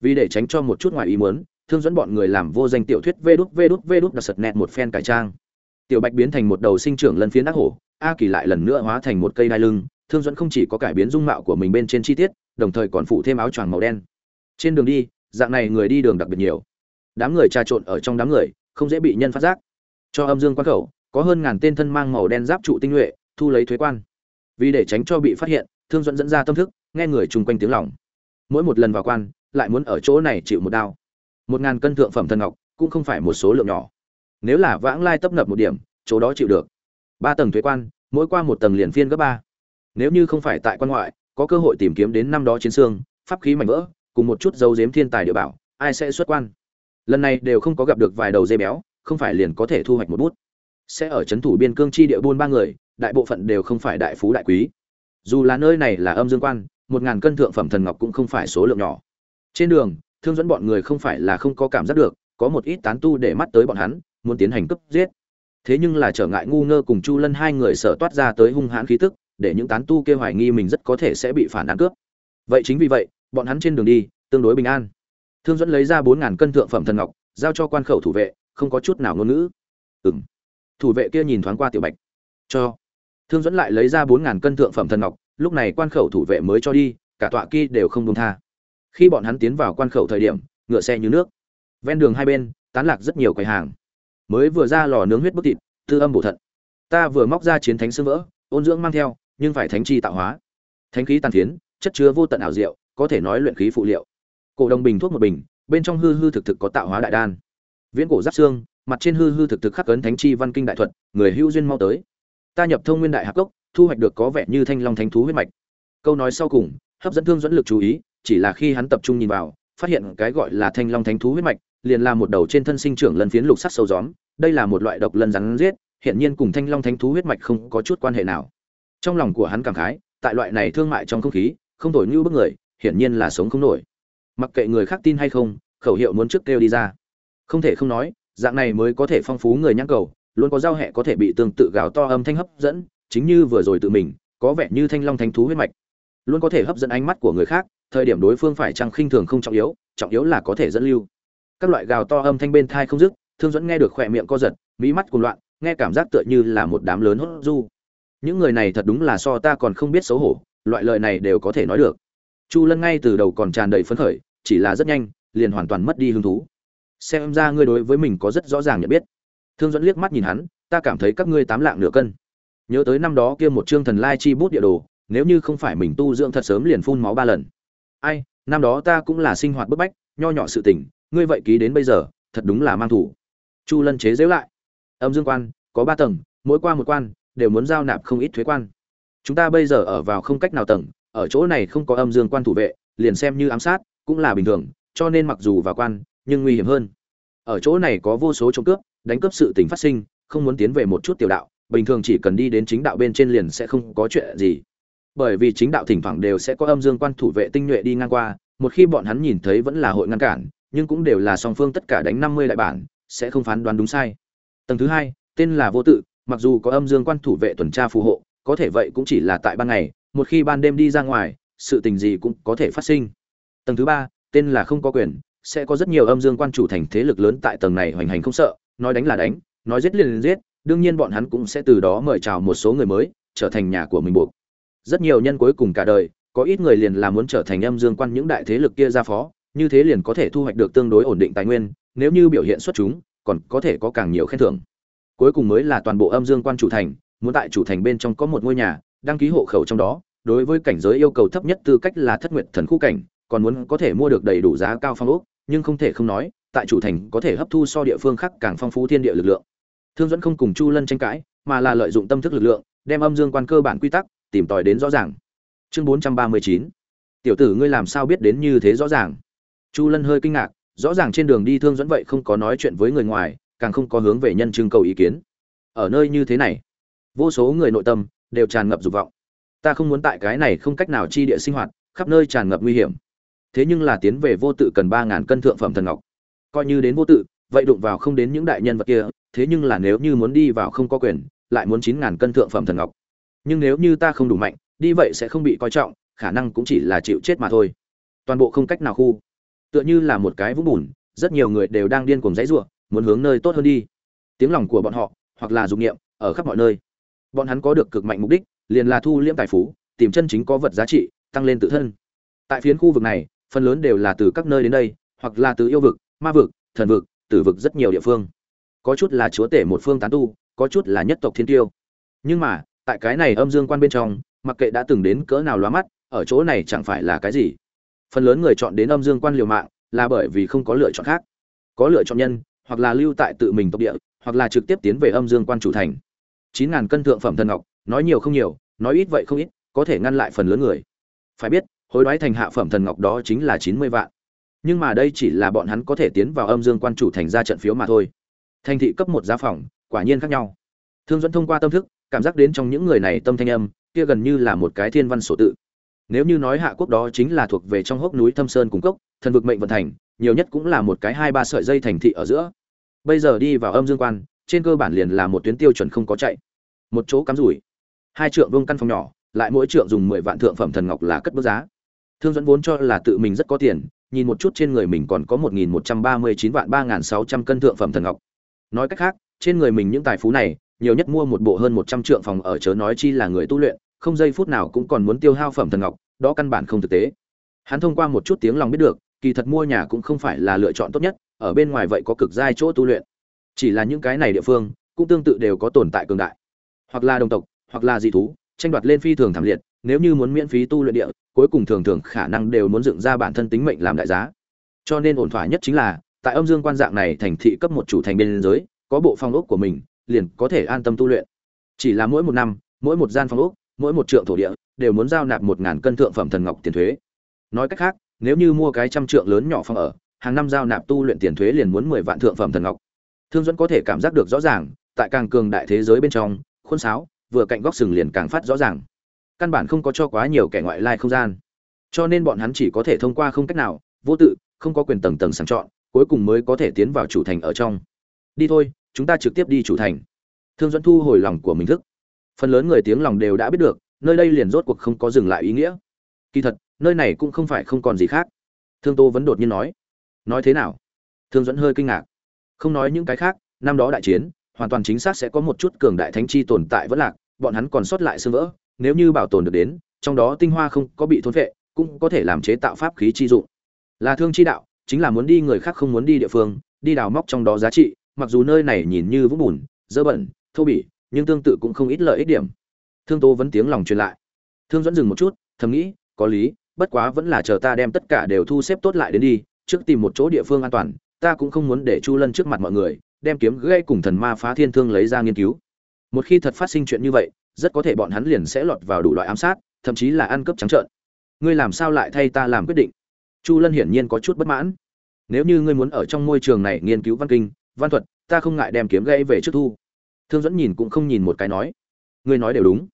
A: Vì để tránh cho một chút ngoài ý muốn thương dẫn bọn người làm vô danh tiểu thuyết vê đút vê đút vê đút đặc sật nẹt một phen cải trang. Tiểu bạch biến thành một đầu sinh trưởng lân phiến ác hổ, a kỳ lại lần nữa hóa thành một cây đai lưng, thương dẫn không chỉ có cải biến dung mạo của mình bên trên chi tiết, đồng thời còn phụ thêm áo choàng màu đen. Trên đường đi, dạng này người đi đường đặc biệt nhiều. Đám người trà trộn ở trong đám người, không dễ bị nhân phát giác. Cho âm dương quan khẩu, có hơn ngàn tên thân mang màu đen giáp trụ tinh nhuệ, thu lấy thuế quan. Vì để tránh cho bị phát hiện, thương dẫn dẫn ra tâm thức, nghe người chung quanh tiếng lòng. Mỗi một lần vào quan, lại muốn ở chỗ này chịu một đao một ngàn cân thượng phẩm thần ngọc, cũng không phải một số lượng nhỏ. Nếu là vãng lai tấp nập một điểm, chỗ đó chịu được. Ba tầng thuế quan, mỗi qua một tầng liền phiên gấp ba. Nếu như không phải tại quan ngoại, có cơ hội tìm kiếm đến năm đó chiến xương, pháp khí mảnh vỡ, cùng một chút dấu dếm thiên tài địa bảo, ai sẽ xuất quan? Lần này đều không có gặp được vài đầu dây béo, không phải liền có thể thu hoạch một bút. Sẽ ở trấn thủ biên cương chi địa buôn ba người, đại bộ phận đều không phải đại phú đại quý. Dù là nơi này là âm dương quan, một ngàn cân thượng phẩm thần ngọc cũng không phải số lượng nhỏ. Trên đường thương dẫn bọn người không phải là không có cảm giác được, có một ít tán tu để mắt tới bọn hắn, muốn tiến hành cướp giết. Thế nhưng là trở ngại ngu ngơ cùng chu lân hai người sợ toát ra tới hung hãn khí tức, để những tán tu kêu hoài nghi mình rất có thể sẽ bị phản án cướp. Vậy chính vì vậy, bọn hắn trên đường đi, tương đối bình an. Thương dẫn lấy ra bốn ngàn cân thượng phẩm thần ngọc, giao cho quan khẩu thủ vệ, không có chút nào ngôn ngữ. Ừ m thủ vệ kia nhìn thoáng qua tiểu bạch. Cho. Thương dẫn lại lấy ra bốn ngàn cân thượng phẩm thần ngọc, lúc này quan khẩu thủ vệ mới cho đi, cả tọa kia đều không đông tha khi bọn hắn tiến vào quan khẩu thời điểm, ngựa xe như nước. Ven đường hai bên, tán lạc rất nhiều quầy hàng. Mới vừa ra lò nướng huyết bức thịt, tư âm bổ thận. Ta vừa móc ra chiến thánh sương vỡ, ôn dưỡng mang theo, nhưng phải thánh chi tạo hóa. Thánh khí tàn phiến, chất chứa vô tận ảo diệu, có thể nói luyện khí phụ liệu. Cổ đồng bình thuốc một bình, bên trong hư hư thực thực có tạo hóa đại đan. Viễn cổ giáp xương, mặt trên hư hư thực thực khắc ấn thánh chi văn kinh đại thuật, người hữu duyên mau tới. Ta nhập thông nguyên đại hạc cốc, thu hoạch được có vẻ như thanh long thánh thú huyết mạch. Câu nói sau cùng, hấp dẫn thương dẫn lực chú ý chỉ là khi hắn tập trung nhìn vào, phát hiện cái gọi là thanh long thánh thú huyết mạch, liền là một đầu trên thân sinh trưởng lân phiến lục sắc sâu gióm, đây là một loại độc lân rắn giết hiện nhiên cùng thanh long thánh thú huyết mạch không có chút quan hệ nào. Trong lòng của hắn cảm khái, tại loại này thương mại trong không khí, không thổi như bức người, hiển nhiên là sống không nổi. Mặc kệ người khác tin hay không, khẩu hiệu muốn trước kêu đi ra. Không thể không nói, dạng này mới có thể phong phú người nhãn cầu, luôn có giao hệ có thể bị tương tự gào to âm thanh hấp dẫn, chính như vừa rồi tự mình, có vẻ như thanh long thánh thú huyết mạch luôn có thể hấp dẫn ánh mắt của người khác, thời điểm đối phương phải chăng khinh thường không trọng yếu trọng yếu là có thể dẫn lưu. Các loại gào to âm thanh bên thai không dứt, thương dẫn nghe được khỏe miệng co giật mỹ mắt cuồng loạn, nghe cảm giác tựa như là một đám lớn hốt du. Những người này thật đúng là so ta còn không biết xấu hổ, loại lời này đều có thể nói được. Chu lân ngay từ đầu còn tràn đầy phấn khởi, chỉ là rất nhanh, liền hoàn toàn mất đi hứng thú. Xem ra ngươi đối với mình có rất rõ ràng nhận biết. Thương dẫn liếc mắt nhìn hắn, ta cảm thấy các ngươi tám lạng nửa cân. Nhớ tới năm đó kia một chương thần lai chi bút địa đồ nếu như không phải mình tu dưỡng thật sớm liền phun máu ba lần. Ai, năm đó ta cũng là sinh hoạt bức bách, nho nhỏ sự tình, ngươi vậy ký đến bây giờ, thật đúng là mang thủ. Chu lân chế giễu lại. Âm dương quan, có ba tầng, mỗi qua một quan, đều muốn giao nạp không ít thuế quan. Chúng ta bây giờ ở vào không cách nào tầng, ở chỗ này không có âm dương quan thủ vệ, liền xem như ám sát, cũng là bình thường, cho nên mặc dù vào quan, nhưng nguy hiểm hơn. Ở chỗ này có vô số trộm cướp, đánh cướp sự tình phát sinh, không muốn tiến về một chút tiểu đạo, bình thường chỉ cần đi đến chính đạo bên trên liền sẽ không có chuyện gì bởi vì chính đạo thỉnh thoảng đều sẽ có âm dương quan thủ vệ tinh nhuệ đi ngang qua, một khi bọn hắn nhìn thấy vẫn là hội ngăn cản, nhưng cũng đều là song phương tất cả đánh năm mươi đại bản, sẽ không phán đoán đúng sai. Tầng thứ hai, tên là vô tự, mặc dù có âm dương quan thủ vệ tuần tra phù hộ, có thể vậy cũng chỉ là tại ban ngày, một khi ban đêm đi ra ngoài, sự tình gì cũng có thể phát sinh. Tầng thứ ba, tên là không có quyền, sẽ có rất nhiều âm dương quan chủ thành thế lực lớn tại tầng này hoành hành không sợ, nói đánh là đánh, nói giết liền liền giết, đương nhiên bọn hắn cũng sẽ từ đó mời chào một số người mới, trở thành nhà của mình buộc rất nhiều nhân cuối cùng cả đời, có ít người liền là muốn trở thành âm dương quan những đại thế lực kia ra phó, như thế liền có thể thu hoạch được tương đối ổn định tài nguyên, nếu như biểu hiện xuất chúng, còn có thể có càng nhiều khen thưởng. Cuối cùng mới là toàn bộ âm dương quan chủ thành, muốn tại chủ thành bên trong có một ngôi nhà, đăng ký hộ khẩu trong đó, đối với cảnh giới yêu cầu thấp nhất tư cách là thất nguyệt thần khu cảnh, còn muốn có thể mua được đầy đủ giá cao phong ốc, nhưng không thể không nói, tại chủ thành có thể hấp thu so địa phương khác càng phong phú thiên địa lực lượng. Thương dẫn không cùng chu lân tranh cãi, mà là lợi dụng tâm thức lực lượng, đem âm dương quan cơ bản quy tắc tìm tòi đến rõ ràng. Chương bốn trăm ba mươi chín. Tiểu tử ngươi làm sao biết đến như thế rõ ràng? Chu lân hơi kinh ngạc, rõ ràng trên đường đi thương dẫn vậy không có nói chuyện với người ngoài, càng không có hướng về nhân trưng cầu ý kiến. Ở nơi như thế này, vô số người nội tâm đều tràn ngập dục vọng. Ta không muốn tại cái này không cách nào chi địa sinh hoạt, khắp nơi tràn ngập nguy hiểm. Thế nhưng là tiến về vô tự cần ba ngàn cân thượng phẩm thần ngọc. Coi như đến vô tự, vậy đụng vào không đến những đại nhân vật kia, thế nhưng là nếu như muốn đi vào không có quyền, lại muốn chín ngàn cân thượng phẩm thần ngọc nhưng nếu như ta không đủ mạnh, đi vậy sẽ không bị coi trọng, khả năng cũng chỉ là chịu chết mà thôi. Toàn bộ không cách nào khu. Tựa như là một cái vũng bùn, rất nhiều người đều đang điên cuồng dãy ruộng muốn hướng nơi tốt hơn đi. Tiếng lòng của bọn họ, hoặc là dục niệm, ở khắp mọi nơi. Bọn hắn có được cực mạnh mục đích, liền là thu liễm tài phú, tìm chân chính có vật giá trị, tăng lên tự thân. Tại phiến khu vực này, phần lớn đều là từ các nơi đến đây, hoặc là từ yêu vực, ma vực, thần vực, tử vực rất nhiều địa phương. Có chút là chúa tể một phương tán tu, có chút là nhất tộc thiên tiêu. Nhưng mà tại cái này âm dương quan bên trong, mặc kệ đã từng đến cỡ nào loa mắt, ở chỗ này chẳng phải là cái gì. Phần lớn người chọn đến âm dương quan liều mạng là bởi vì không có lựa chọn khác. Có lựa chọn nhân, hoặc là lưu tại tự mình tộc địa, hoặc là trực tiếp tiến về âm dương quan chủ thành. Chín ngàn cân thượng phẩm thần ngọc, nói nhiều không nhiều, nói ít vậy không ít, có thể ngăn lại phần lớn người. Phải biết, hối đoái thành hạ phẩm thần ngọc đó chính là chín mươi vạn. Nhưng mà đây chỉ là bọn hắn có thể tiến vào âm dương quan chủ thành ra trận phiếu mà thôi. Thành thị cấp một giá phòng, quả nhiên khác nhau. Thương dẫn thông qua tâm thức cảm giác đến trong những người này tâm thanh âm, kia gần như là một cái thiên văn sổ tự. Nếu như nói hạ quốc đó chính là thuộc về trong hốc núi thâm sơn cung cốc, thần vực mệnh vận thành, nhiều nhất cũng là một cái hai ba sợi dây thành thị ở giữa. Bây giờ đi vào âm dương quan, trên cơ bản liền là một tuyến tiêu chuẩn không có chạy. Một chỗ cắm rủi, hai trượng vương căn phòng nhỏ, lại mỗi trượng dùng mười vạn thượng phẩm thần ngọc là cất bước giá. Thương dẫn vốn cho là tự mình rất có tiền, nhìn một chút trên người mình còn có một nghìn một trăm ba mươi chín vạn ba nghìn sáu trăm cân thượng phẩm thần ngọc. Nói cách khác, trên người mình những tài phú này nhiều nhất mua một bộ hơn một trăm trượng phòng ở chớ nói chi là người tu luyện, không giây phút nào cũng còn muốn tiêu hao phẩm thần ngọc, đó căn bản không thực tế. Hắn thông qua một chút tiếng lòng biết được, kỳ thật mua nhà cũng không phải là lựa chọn tốt nhất, ở bên ngoài vậy có cực giai chỗ tu luyện. Chỉ là những cái này địa phương, cũng tương tự đều có tồn tại cường đại. Hoặc là đồng tộc, hoặc là dị thú, tranh đoạt lên phi thường thảm liệt, nếu như muốn miễn phí tu luyện địa, cuối cùng thường thường khả năng đều muốn dựng ra bản thân tính mệnh làm đại giá. Cho nên ổn thỏa nhất chính là, tại âm dương quan dạng này thành thị cấp một chủ thành biên giới, có bộ phong ốc của mình liền có thể an tâm tu luyện. Chỉ là mỗi một năm, mỗi một gian phòng ốc, mỗi một trượng thổ địa đều muốn giao nạp một ngàn cân thượng phẩm thần ngọc tiền thuế. Nói cách khác, nếu như mua cái trăm trượng lớn nhỏ phòng ở, hàng năm giao nạp tu luyện tiền thuế liền muốn mười vạn thượng phẩm thần ngọc. Thương dẫn có thể cảm giác được rõ ràng, tại càng cường đại thế giới bên trong, khuôn sáo, vừa cạnh góc sừng liền càng phát rõ ràng. Căn bản không có cho quá nhiều kẻ ngoại lai không gian. Cho nên bọn hắn chỉ có thể thông qua không cách nào, vô tự, không có quyền tầng tầng sàng chọn, cuối cùng mới có thể tiến vào chủ thành ở trong. Đi thôi chúng ta trực tiếp đi chủ thành. Thương dẫn thu hồi lòng của mình thức. Phần lớn người tiếng lòng đều đã biết được nơi đây liền rốt cuộc không có dừng lại ý nghĩa. Kỳ thật nơi này cũng không phải không còn gì khác. Thương tô vẫn đột nhiên nói. Nói thế nào? Thương dẫn hơi kinh ngạc. Không nói những cái khác năm đó đại chiến hoàn toàn chính xác sẽ có một chút cường đại thánh chi tồn tại vẫn lạc bọn hắn còn sót lại xương vỡ nếu như bảo tồn được đến trong đó tinh hoa không có bị thôn vệ, cũng có thể làm chế tạo pháp khí chi dụng. Là thương chi đạo chính là muốn đi người khác không muốn đi địa phương đi đào móc trong đó giá trị mặc dù nơi này nhìn như vũng bùn, dơ bẩn, thô bỉ, nhưng tương tự cũng không ít lợi ích điểm. Thương tố vẫn tiếng lòng truyền lại. Thương dẫn dừng một chút, thầm nghĩ, có lý, bất quá vẫn là chờ ta đem tất cả đều thu xếp tốt lại đến đi, trước tìm một chỗ địa phương an toàn, ta cũng không muốn để chu lân trước mặt mọi người, đem kiếm gây cùng thần ma phá thiên thương lấy ra nghiên cứu. Một khi thật phát sinh chuyện như vậy, rất có thể bọn hắn liền sẽ lọt vào đủ loại ám sát, thậm chí là ăn cướp trắng trợn. Ngươi làm sao lại thay ta làm quyết định? Chu lân hiển nhiên có chút bất mãn. Nếu như ngươi muốn ở trong môi trường này nghiên cứu văn kinh văn thuật, ta không ngại đem kiếm gãy về trước thu. Thương dẫn nhìn cũng không nhìn một cái nói, ngươi nói đều đúng.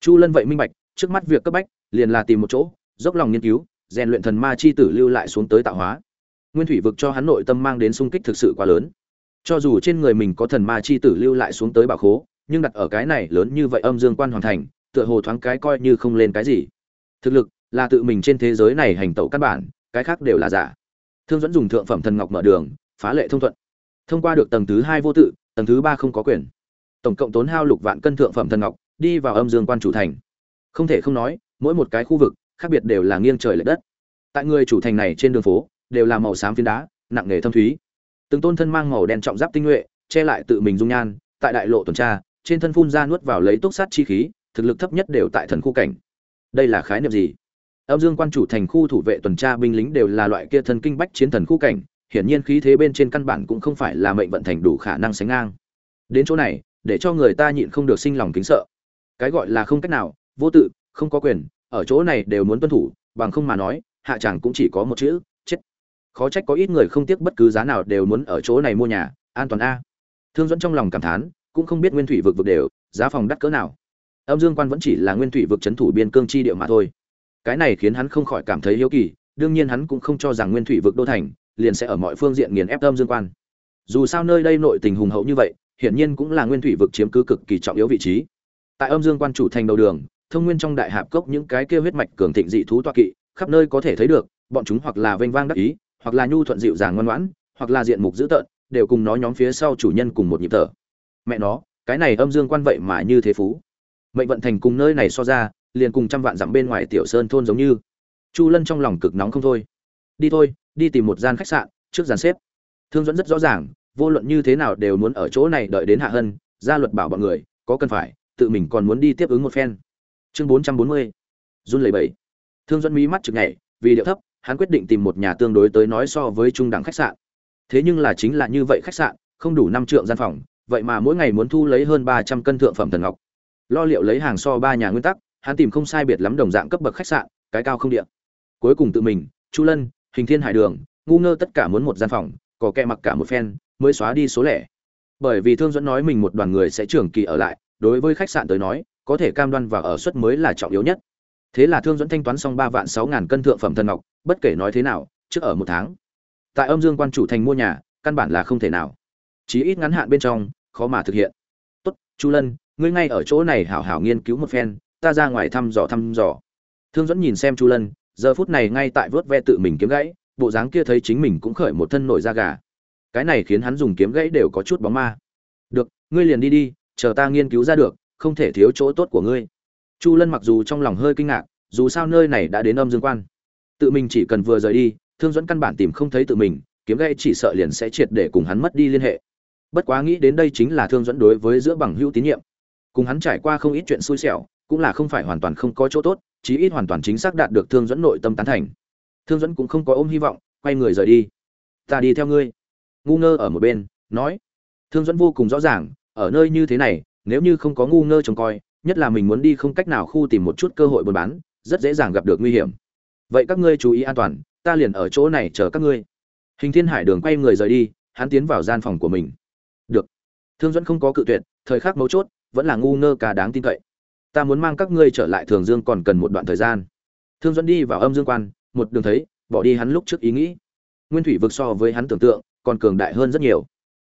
A: Chu lân vậy minh bạch, trước mắt việc cấp bách, liền là tìm một chỗ, dốc lòng nghiên cứu, rèn luyện thần ma chi tử lưu lại xuống tới tạo hóa. Nguyên thủy vực cho hắn nội tâm mang đến sung kích thực sự quá lớn. Cho dù trên người mình có thần ma chi tử lưu lại xuống tới bảo khố, nhưng đặt ở cái này lớn như vậy âm dương quan hoàn thành, tựa hồ thoáng cái coi như không lên cái gì. Thực lực là tự mình trên thế giới này hành tẩu căn bản, cái khác đều là giả. Thương dẫn dùng thượng phẩm thần ngọc mở đường, phá lệ thông thuận thông qua được tầng thứ hai vô tự, tầng thứ ba không có quyền. Tổng cộng tốn hao lục vạn cân thượng phẩm thần ngọc, đi vào âm dương quan chủ thành. Không thể không nói, mỗi một cái khu vực, khác biệt đều là nghiêng trời lệch đất. Tại người chủ thành này trên đường phố, đều là màu xám phiến đá, nặng nề thâm thúy. Từng tôn thân mang màu đen trọng giáp tinh nhuệ, che lại tự mình dung nhan, tại đại lộ tuần tra, trên thân phun ra nuốt vào lấy túc sát chi khí, thực lực thấp nhất đều tại thần khu cảnh. Đây là khái niệm gì? Âm dương quan chủ thành khu thủ vệ tuần tra binh lính đều là loại kia thần kinh bách chiến thần khu cảnh hiển nhiên khí thế bên trên căn bản cũng không phải là mệnh vận thành đủ khả năng sánh ngang. Đến chỗ này, để cho người ta nhịn không được sinh lòng kính sợ. Cái gọi là không cách nào, vô tự, không có quyền, ở chỗ này đều muốn tuân thủ, bằng không mà nói, hạ chẳng cũng chỉ có một chữ, chết. Khó trách có ít người không tiếc bất cứ giá nào đều muốn ở chỗ này mua nhà, an toàn a. Thương dẫn trong lòng cảm thán, cũng không biết nguyên thủy vực vực đều, giá phòng đắt cỡ nào. Âm dương quan vẫn chỉ là nguyên thủy vực trấn thủ biên cương chi địa mà thôi. Cái này khiến hắn không khỏi cảm thấy hiếu kỳ, đương nhiên hắn cũng không cho rằng nguyên thủy vực đô thành liền sẽ ở mọi phương diện nghiền ép âm dương quan. Dù sao nơi đây nội tình hùng hậu như vậy, hiển nhiên cũng là nguyên thủy vực chiếm cứ cực kỳ trọng yếu vị trí. Tại âm dương quan chủ thành đầu đường, thông nguyên trong đại hạp cốc những cái kia huyết mạch cường thịnh dị thú toa kỵ, khắp nơi có thể thấy được, bọn chúng hoặc là vênh vang đắc ý, hoặc là nhu thuận dịu dàng ngoan ngoãn, hoặc là diện mục dữ tợn, đều cùng nó nhóm phía sau chủ nhân cùng một nhịp thở. Mẹ nó, cái này âm dương quan vậy mà như thế phú. Mệnh vận thành cùng nơi này so ra, liền cùng trăm vạn dặm bên ngoài tiểu sơn thôn giống như. Chu lân trong lòng cực nóng không thôi. Đi thôi đi tìm một gian khách sạn, trước dàn xếp. Thương dẫn rất rõ ràng, vô luận như thế nào đều muốn ở chỗ này đợi đến hạ hân gia luật bảo bọn người, có cần phải, tự mình còn muốn đi tiếp ứng một phen. Chương bốn trăm bốn mươi, run lầy bẫy thương dẫn mí mắt chực nhảy, vì điệu thấp, hắn quyết định tìm một nhà tương đối tới nói so với trung đẳng khách sạn. Thế nhưng là chính là như vậy khách sạn, không đủ năm trượng gian phòng, vậy mà mỗi ngày muốn thu lấy hơn ba trăm cân thượng phẩm thần ngọc. Lo liệu lấy hàng so ba nhà nguyên tắc, hắn tìm không sai biệt lắm đồng dạng cấp bậc khách sạn, cái cao không điện cuối cùng tự mình, chu lân hình thiên hải đường, ngu ngơ tất cả muốn một gian phòng, có kẻ mặc cả một phen, mới xóa đi số lẻ. Bởi vì thương dẫn nói mình một đoàn người sẽ trường kỳ ở lại, đối với khách sạn tới nói, có thể cam đoan và ở suất mới là trọng yếu nhất. Thế là thương dẫn thanh toán xong ba vạn sáu ngàn cân thượng phẩm thần ngọc, bất kể nói thế nào, trước ở một tháng. Tại âm dương quan chủ thành mua nhà, căn bản là không thể nào. Chí ít ngắn hạn bên trong, khó mà thực hiện. Tốt, chu lân, ngươi ngay ở chỗ này hảo hảo nghiên cứu một phen, ta ra ngoài thăm dò thăm dò. Thương dẫn nhìn xem chu lân giờ phút này ngay tại vớt ve tự mình kiếm gãy, bộ dáng kia thấy chính mình cũng khởi một thân nổi da gà. Cái này khiến hắn dùng kiếm gãy đều có chút bóng ma. Được, ngươi liền đi đi, chờ ta nghiên cứu ra được, không thể thiếu chỗ tốt của ngươi. Chu lân mặc dù trong lòng hơi kinh ngạc, dù sao nơi này đã đến âm dương quan. Tự mình chỉ cần vừa rời đi, thương dẫn căn bản tìm không thấy tự mình, kiếm gãy chỉ sợ liền sẽ triệt để cùng hắn mất đi liên hệ. Bất quá nghĩ đến đây chính là thương dẫn đối với giữa bằng hữu tín nhiệm. Cùng hắn trải qua không ít chuyện xui xẻo, cũng là không phải hoàn toàn không có chỗ tốt chí ít hoàn toàn chính xác đạt được thương dẫn nội tâm tán thành. Thương dẫn cũng không có ôm hy vọng, quay người rời đi. Ta đi theo ngươi. Ngu ngơ ở một bên, nói. Thương dẫn vô cùng rõ ràng, ở nơi như thế này, nếu như không có ngu ngơ trông coi, nhất là mình muốn đi không cách nào khu tìm một chút cơ hội buôn bán, rất dễ dàng gặp được nguy hiểm. Vậy các ngươi chú ý an toàn, ta liền ở chỗ này chờ các ngươi. Hình thiên hải đường quay người rời đi, hắn tiến vào gian phòng của mình. Được. Thương dẫn không có cự tuyệt, thời khắc mấu chốt, vẫn là ngu ngơ cả đáng tin cậy ta muốn mang các ngươi trở lại thường dương còn cần một đoạn thời gian. Thương dẫn đi vào âm dương quan, một đường thấy, bỏ đi hắn lúc trước ý nghĩ. Nguyên thủy vực so với hắn tưởng tượng, còn cường đại hơn rất nhiều.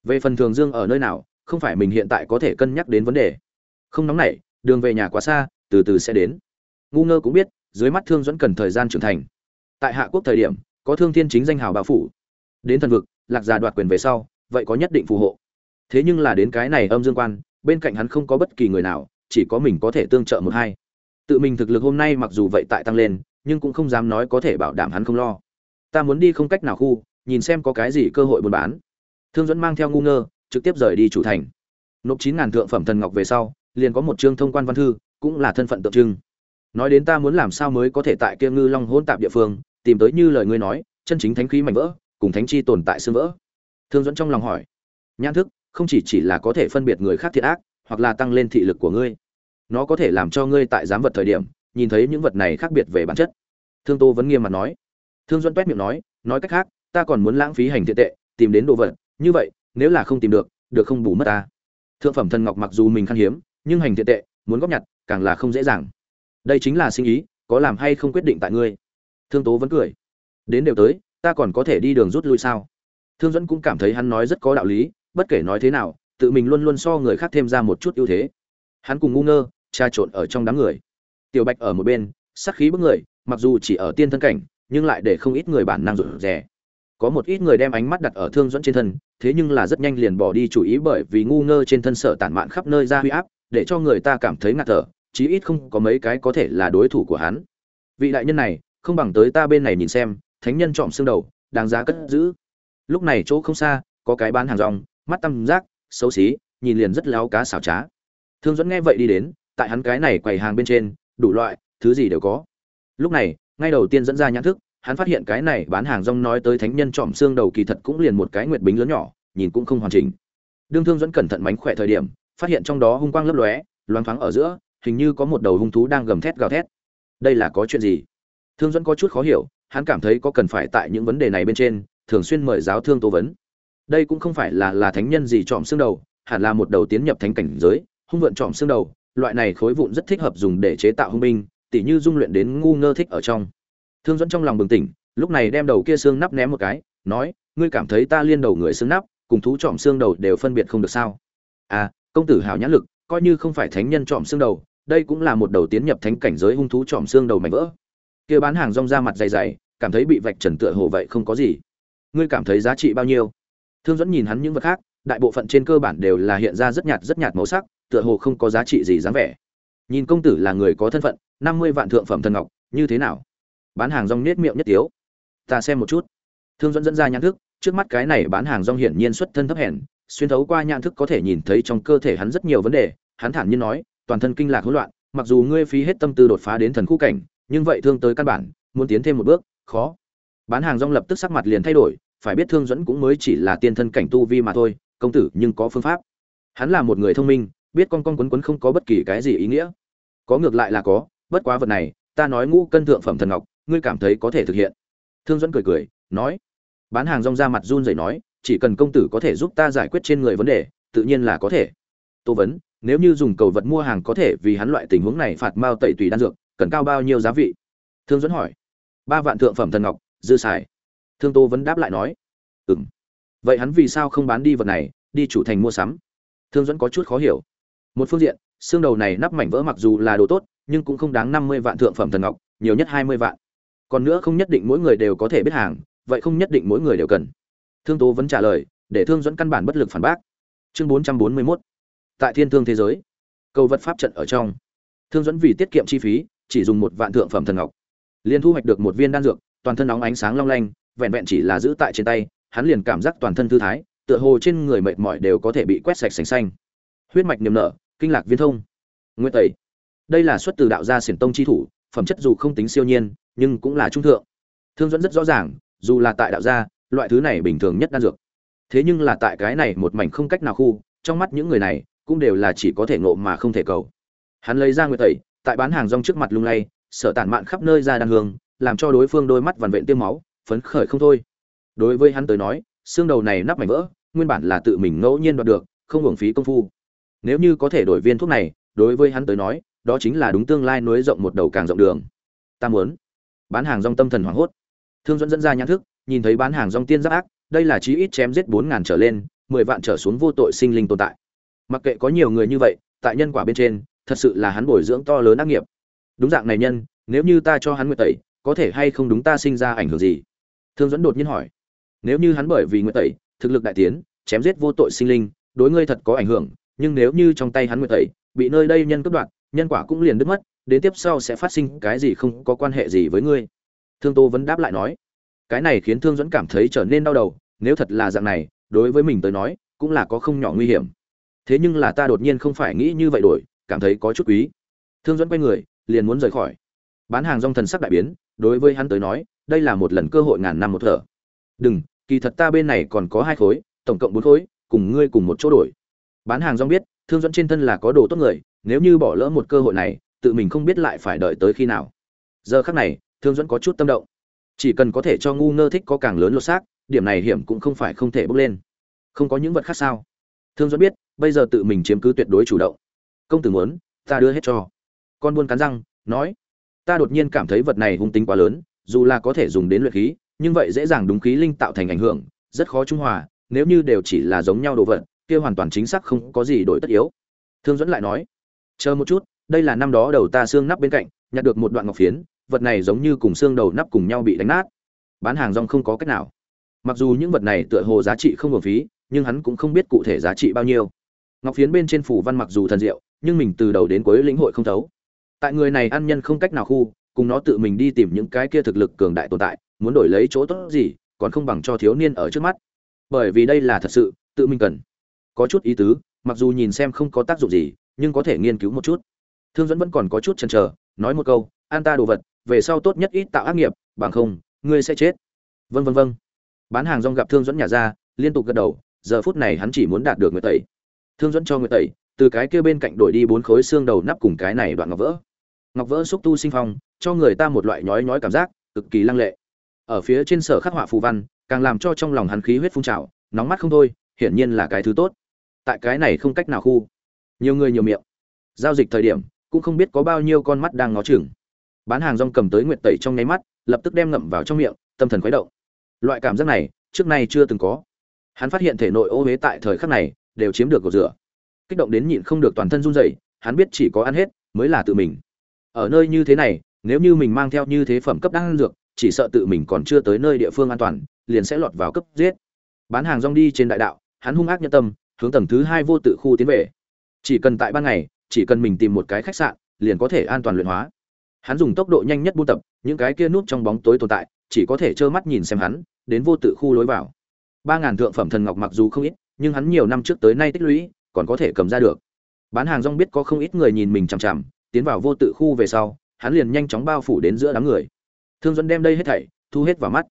A: Về phần thường dương ở nơi nào, không phải mình hiện tại có thể cân nhắc đến vấn đề. Không nóng nảy, đường về nhà quá xa, từ từ sẽ đến. Ngu ngơ cũng biết, dưới mắt thương dẫn cần thời gian trưởng thành. Tại hạ quốc thời điểm, có thương thiên chính danh hào bao phủ. Đến thần vực, lạc già đoạt quyền về sau, vậy có nhất định phù hộ. Thế nhưng là đến cái này âm dương quan, bên cạnh hắn không có bất kỳ người nào chỉ có mình có thể tương trợ một hai. Tự mình thực lực hôm nay mặc dù vậy tại tăng lên, nhưng cũng không dám nói có thể bảo đảm hắn không lo. Ta muốn đi không cách nào khu, nhìn xem có cái gì cơ hội buôn bán. Thương dẫn mang theo ngu ngơ, trực tiếp rời đi chủ thành. Nộp chín ngàn thượng phẩm thần ngọc về sau, liền có một chương thông quan văn thư, cũng là thân phận tượng trưng. Nói đến ta muốn làm sao mới có thể tại kia ngư long hôn tạp địa phương, tìm tới như lời ngươi nói, chân chính thánh khí mạnh vỡ, cùng thánh chi tồn tại xương vỡ. Thương dẫn trong lòng hỏi. Nhãn thức, không chỉ chỉ là có thể phân biệt người khác thiệt ác, hoặc là tăng lên thị lực của ngươi nó có thể làm cho ngươi tại giám vật thời điểm, nhìn thấy những vật này khác biệt về bản chất. Thương tô vẫn nghiêm mặt nói. Thương duẫn quét miệng nói nói cách khác, ta còn muốn lãng phí hành thiện tệ, tìm đến đồ vật. Như vậy, nếu là không tìm được được không bù mất ta. Thượng phẩm thần ngọc mặc dù mình khan hiếm, nhưng hành thiện tệ, muốn góp nhặt, càng là không dễ dàng. Đây chính là sinh ý, có làm hay không quyết định tại ngươi. Thương tố vẫn cười. Đến đều tới, ta còn có thể đi đường rút lui sao? Thương dẫn cũng cảm thấy hắn nói rất có đạo lý, bất kể nói thế nào, tự mình luôn luôn so người khác thêm ra một chút ưu thế. Hắn cùng ngu ngơ tra trộn ở trong đám người. Tiểu bạch ở một bên, sắc khí bức người, mặc dù chỉ ở tiên thân cảnh, nhưng lại để không ít người bản năng rụt rè. Có một ít người đem ánh mắt đặt ở thương dẫn trên thân, thế nhưng là rất nhanh liền bỏ đi chủ ý bởi vì ngu ngơ trên thân sở tản mạn khắp nơi ra huy áp, để cho người ta cảm thấy ngạt thở, chí ít không có mấy cái có thể là đối thủ của hắn. Vị đại nhân này, không bằng tới ta bên này nhìn xem, thánh nhân trọm xương đầu, đáng giá cất giữ. Lúc này chỗ không xa, có cái bán hàng rong, mắt tăm giác xấu xí, nhìn liền rất láo cá xảo trá. Thương dẫn nghe vậy đi đến tại hắn cái này quầy hàng bên trên, đủ loại, thứ gì đều có. Lúc này, ngay đầu tiên dẫn ra nhãn thức, hắn phát hiện cái này bán hàng rong nói tới thánh nhân trọm xương đầu kỳ thật cũng liền một cái nguyệt bính lớn nhỏ, nhìn cũng không hoàn chỉnh. Đương thương dẫn cẩn thận mánh khỏe thời điểm, phát hiện trong đó hung quang lấp lóe loáng thoáng ở giữa, hình như có một đầu hung thú đang gầm thét gào thét. Đây là có chuyện gì? Thương dẫn có chút khó hiểu, hắn cảm thấy có cần phải tại những vấn đề này bên trên, thường xuyên mời giáo thương tố vấn. Đây cũng không phải là là thánh nhân gì trọm xương đầu, hẳn là một đầu tiến nhập thánh cảnh giới, hung vượn trọm xương đầu loại này khối vụn rất thích hợp dùng để chế tạo hung binh, tỉ như dung luyện đến ngu ngơ thích ở trong. Thương dẫn trong lòng bừng tỉnh, lúc này đem đầu kia xương nắp ném một cái, nói, ngươi cảm thấy ta liên đầu người xương nắp, cùng thú trộm xương đầu đều phân biệt không được sao? À công tử hảo nhãn lực, coi như không phải thánh nhân trộm xương đầu, đây cũng là một đầu tiến nhập thánh cảnh giới hung thú trộm xương đầu mảnh vỡ. Kia bán hàng rong ra mặt dày dày, cảm thấy bị vạch trần tựa hồ vậy không có gì. Ngươi cảm thấy giá trị bao nhiêu? Thương dẫn nhìn hắn những vật khác, đại bộ phận trên cơ bản đều là hiện ra rất nhạt rất nhạt màu sắc tựa hồ không có giá trị gì dáng vẻ. Nhìn công tử là người có thân phận, năm mươi vạn thượng phẩm thần ngọc, như thế nào? Bán hàng rong nết miệng nhất tiếu. Ta xem một chút. Thương dẫn dẫn ra nhãn thức, trước mắt cái này bán hàng rong hiển nhiên xuất thân thấp hèn, xuyên thấu qua nhãn thức có thể nhìn thấy trong cơ thể hắn rất nhiều vấn đề, hắn thản nhiên nói, toàn thân kinh lạc hỗn loạn, mặc dù ngươi phí hết tâm tư đột phá đến thần khu cảnh, nhưng vậy thương tới căn bản, muốn tiến thêm một bước, khó. Bán hàng rong lập tức sắc mặt liền thay đổi, phải biết thương dẫn cũng mới chỉ là tiên thân cảnh tu vi mà thôi, công tử nhưng có phương pháp. Hắn là một người thông minh biết con con quấn quấn không có bất kỳ cái gì ý nghĩa. Có ngược lại là có, bất quá vật này, ta nói ngũ cân thượng phẩm thần ngọc, ngươi cảm thấy có thể thực hiện. Thương dẫn cười cười, nói. Bán hàng rong ra mặt run rẩy nói, chỉ cần công tử có thể giúp ta giải quyết trên người vấn đề, tự nhiên là có thể. Tô vấn, nếu như dùng cầu vật mua hàng có thể vì hắn loại tình huống này phạt mao tẩy tùy đan dược, cần cao bao nhiêu giá vị? Thương dẫn hỏi. Ba vạn thượng phẩm thần ngọc, dư xài. Thương tô vấn đáp lại nói. Ừ m vậy hắn vì sao không bán đi vật này, đi chủ thành mua sắm? Thương dẫn có chút khó hiểu một phương diện, xương đầu này nắp mảnh vỡ mặc dù là đồ tốt, nhưng cũng không đáng năm mươi vạn thượng phẩm thần ngọc, nhiều nhất hai mươi vạn. Còn nữa không nhất định mỗi người đều có thể biết hàng, vậy không nhất định mỗi người đều cần. Thương tố vẫn trả lời, để thương dẫn căn bản bất lực phản bác. Chương bốn trăm bốn mươi mốt. Tại thiên thương thế giới, cầu vật pháp trận ở trong. Thương dẫn vì tiết kiệm chi phí, chỉ dùng một vạn thượng phẩm thần ngọc. Liền thu hoạch được một viên đan dược, toàn thân nóng ánh sáng long lanh, vẹn vẹn chỉ là giữ tại trên tay, hắn liền cảm giác toàn thân thư thái, tựa hồ trên người mệt mỏi đều có thể bị quét sạch sành xanh. Huyết mạch niềm nở kinh lạc viên thông. Nguyên tẩy. Đây là xuất từ đạo gia xiển tông chi thủ, phẩm chất dù không tính siêu nhiên, nhưng cũng là trung thượng. Thương dẫn rất rõ ràng, dù là tại đạo gia, loại thứ này bình thường nhất đan dược. Thế nhưng là tại cái này một mảnh không cách nào khu, trong mắt những người này cũng đều là chỉ có thể ngộ mà không thể cầu. Hắn lấy ra nguyệt tẩy, tại bán hàng rong trước mặt lung lay sợ tản mạn khắp nơi ra đan hương, làm cho đối phương đôi mắt vằn vện tiêm máu, phấn khởi không thôi. Đối với hắn tới nói, xương đầu này nắp mảnh vỡ, nguyên bản là tự mình ngẫu nhiên đoạt được, không hưởng phí công phu nếu như có thể đổi viên thuốc này, đối với hắn tới nói, đó chính là đúng tương lai nối rộng một đầu càng rộng đường. Ta muốn bán hàng rong tâm thần hoảng hốt. Thương dẫn dẫn ra nhãn thức, nhìn thấy bán hàng rong tiên giáp ác, đây là chí ít chém giết bốn ngàn trở lên, mười vạn trở xuống vô tội sinh linh tồn tại. Mặc kệ có nhiều người như vậy, tại nhân quả bên trên, thật sự là hắn bồi dưỡng to lớn ác nghiệp. Đúng dạng này nhân, nếu như ta cho hắn nguyệt tẩy, có thể hay không đúng ta sinh ra ảnh hưởng gì? Thương dẫn đột nhiên hỏi. Nếu như hắn bởi vì nguyệt tẩy, thực lực đại tiến, chém giết vô tội sinh linh, đối ngươi thật có ảnh hưởng nhưng nếu như trong tay hắn nguyệt tẩy, bị nơi đây nhân cướp đoạt, nhân quả cũng liền đứt mất, đến tiếp sau sẽ phát sinh cái gì không có quan hệ gì với ngươi. Thương tô vẫn đáp lại nói. Cái này khiến thương dẫn cảm thấy trở nên đau đầu, nếu thật là dạng này, đối với mình tới nói, cũng là có không nhỏ nguy hiểm. Thế nhưng là ta đột nhiên không phải nghĩ như vậy đổi, cảm thấy có chút quý. Thương dẫn quay người, liền muốn rời khỏi. Bán hàng rong thần sắc đại biến, đối với hắn tới nói, đây là một lần cơ hội ngàn năm một thở. Đừng, kỳ thật ta bên này còn có hai khối, tổng cộng bốn khối, cùng ngươi cùng một chỗ đổi bán hàng rong biết, thương dẫn trên thân là có đồ tốt người, nếu như bỏ lỡ một cơ hội này, tự mình không biết lại phải đợi tới khi nào. Giờ khắc này, thương dẫn có chút tâm động. Chỉ cần có thể cho ngu ngơ thích có càng lớn lột xác, điểm này hiểm cũng không phải không thể bốc lên. Không có những vật khác sao? Thương dẫn biết, bây giờ tự mình chiếm cứ tuyệt đối chủ động. Công tử muốn, ta đưa hết cho. Con buôn cắn răng, nói, ta đột nhiên cảm thấy vật này hung tính quá lớn, dù là có thể dùng đến luyện khí, nhưng vậy dễ dàng đúng khí linh tạo thành ảnh hưởng, rất khó trung hòa, nếu như đều chỉ là giống nhau đồ vật kia hoàn toàn chính xác không có gì đổi tất yếu. Thương dẫn lại nói, chờ một chút, đây là năm đó đầu ta xương nắp bên cạnh, nhặt được một đoạn ngọc phiến, vật này giống như cùng xương đầu nắp cùng nhau bị đánh nát. Bán hàng rong không có cách nào. Mặc dù những vật này tựa hồ giá trị không hợp phí, nhưng hắn cũng không biết cụ thể giá trị bao nhiêu. Ngọc phiến bên trên phủ văn mặc dù thần diệu, nhưng mình từ đầu đến cuối lĩnh hội không thấu. Tại người này ăn nhân không cách nào khu, cùng nó tự mình đi tìm những cái kia thực lực cường đại tồn tại, muốn đổi lấy chỗ tốt gì, còn không bằng cho thiếu niên ở trước mắt. Bởi vì đây là thật sự, tự mình cần có chút ý tứ, mặc dù nhìn xem không có tác dụng gì, nhưng có thể nghiên cứu một chút. Thương dẫn vẫn còn có chút chần chờ, nói một câu, an ta đồ vật, về sau tốt nhất ít tạo ác nghiệp, bằng không, ngươi sẽ chết. Vân vân vân bán hàng rong gặp thương dẫn nhà ra, liên tục gật đầu, giờ phút này hắn chỉ muốn đạt được người tẩy. Thương dẫn cho người tẩy, từ cái kia bên cạnh đổi đi bốn khối xương đầu nắp cùng cái này đoạn ngọc vỡ. Ngọc vỡ xúc tu sinh phong, cho người ta một loại nhói nhói cảm giác, cực kỳ lăng lệ. Ở phía trên sở khắc họa phù văn, càng làm cho trong lòng hắn khí huyết phun trào, nóng mắt không thôi, hiển nhiên là cái thứ tốt tại cái này không cách nào khu. Nhiều người nhiều miệng. Giao dịch thời điểm, cũng không biết có bao nhiêu con mắt đang ngó chừng. Bán hàng rong cầm tới nguyệt tẩy trong nháy mắt, lập tức đem ngậm vào trong miệng, tâm thần khuấy động. Loại cảm giác này, trước nay chưa từng có. Hắn phát hiện thể nội ô huế tại thời khắc này, đều chiếm được cột rửa. Kích động đến nhịn không được toàn thân run rẩy, hắn biết chỉ có ăn hết, mới là tự mình. Ở nơi như thế này, nếu như mình mang theo như thế phẩm cấp đang ăn dược, chỉ sợ tự mình còn chưa tới nơi địa phương an toàn, liền sẽ lọt vào cấp giết. Bán hàng rong đi trên đại đạo, hắn hung ác nhân tâm hướng tầng thứ hai vô tự khu tiến về. Chỉ cần tại ban ngày, chỉ cần mình tìm một cái khách sạn, liền có thể an toàn luyện hóa. Hắn dùng tốc độ nhanh nhất buôn tập, những cái kia núp trong bóng tối tồn tại, chỉ có thể trơ mắt nhìn xem hắn, đến vô tự khu lối vào. Ba ngàn thượng phẩm thần ngọc mặc dù không ít, nhưng hắn nhiều năm trước tới nay tích lũy, còn có thể cầm ra được. Bán hàng rong biết có không ít người nhìn mình chằm chằm, tiến vào vô tự khu về sau, hắn liền nhanh chóng bao phủ đến giữa đám người. Thương dẫn đem đây hết thảy, thu hết vào mắt.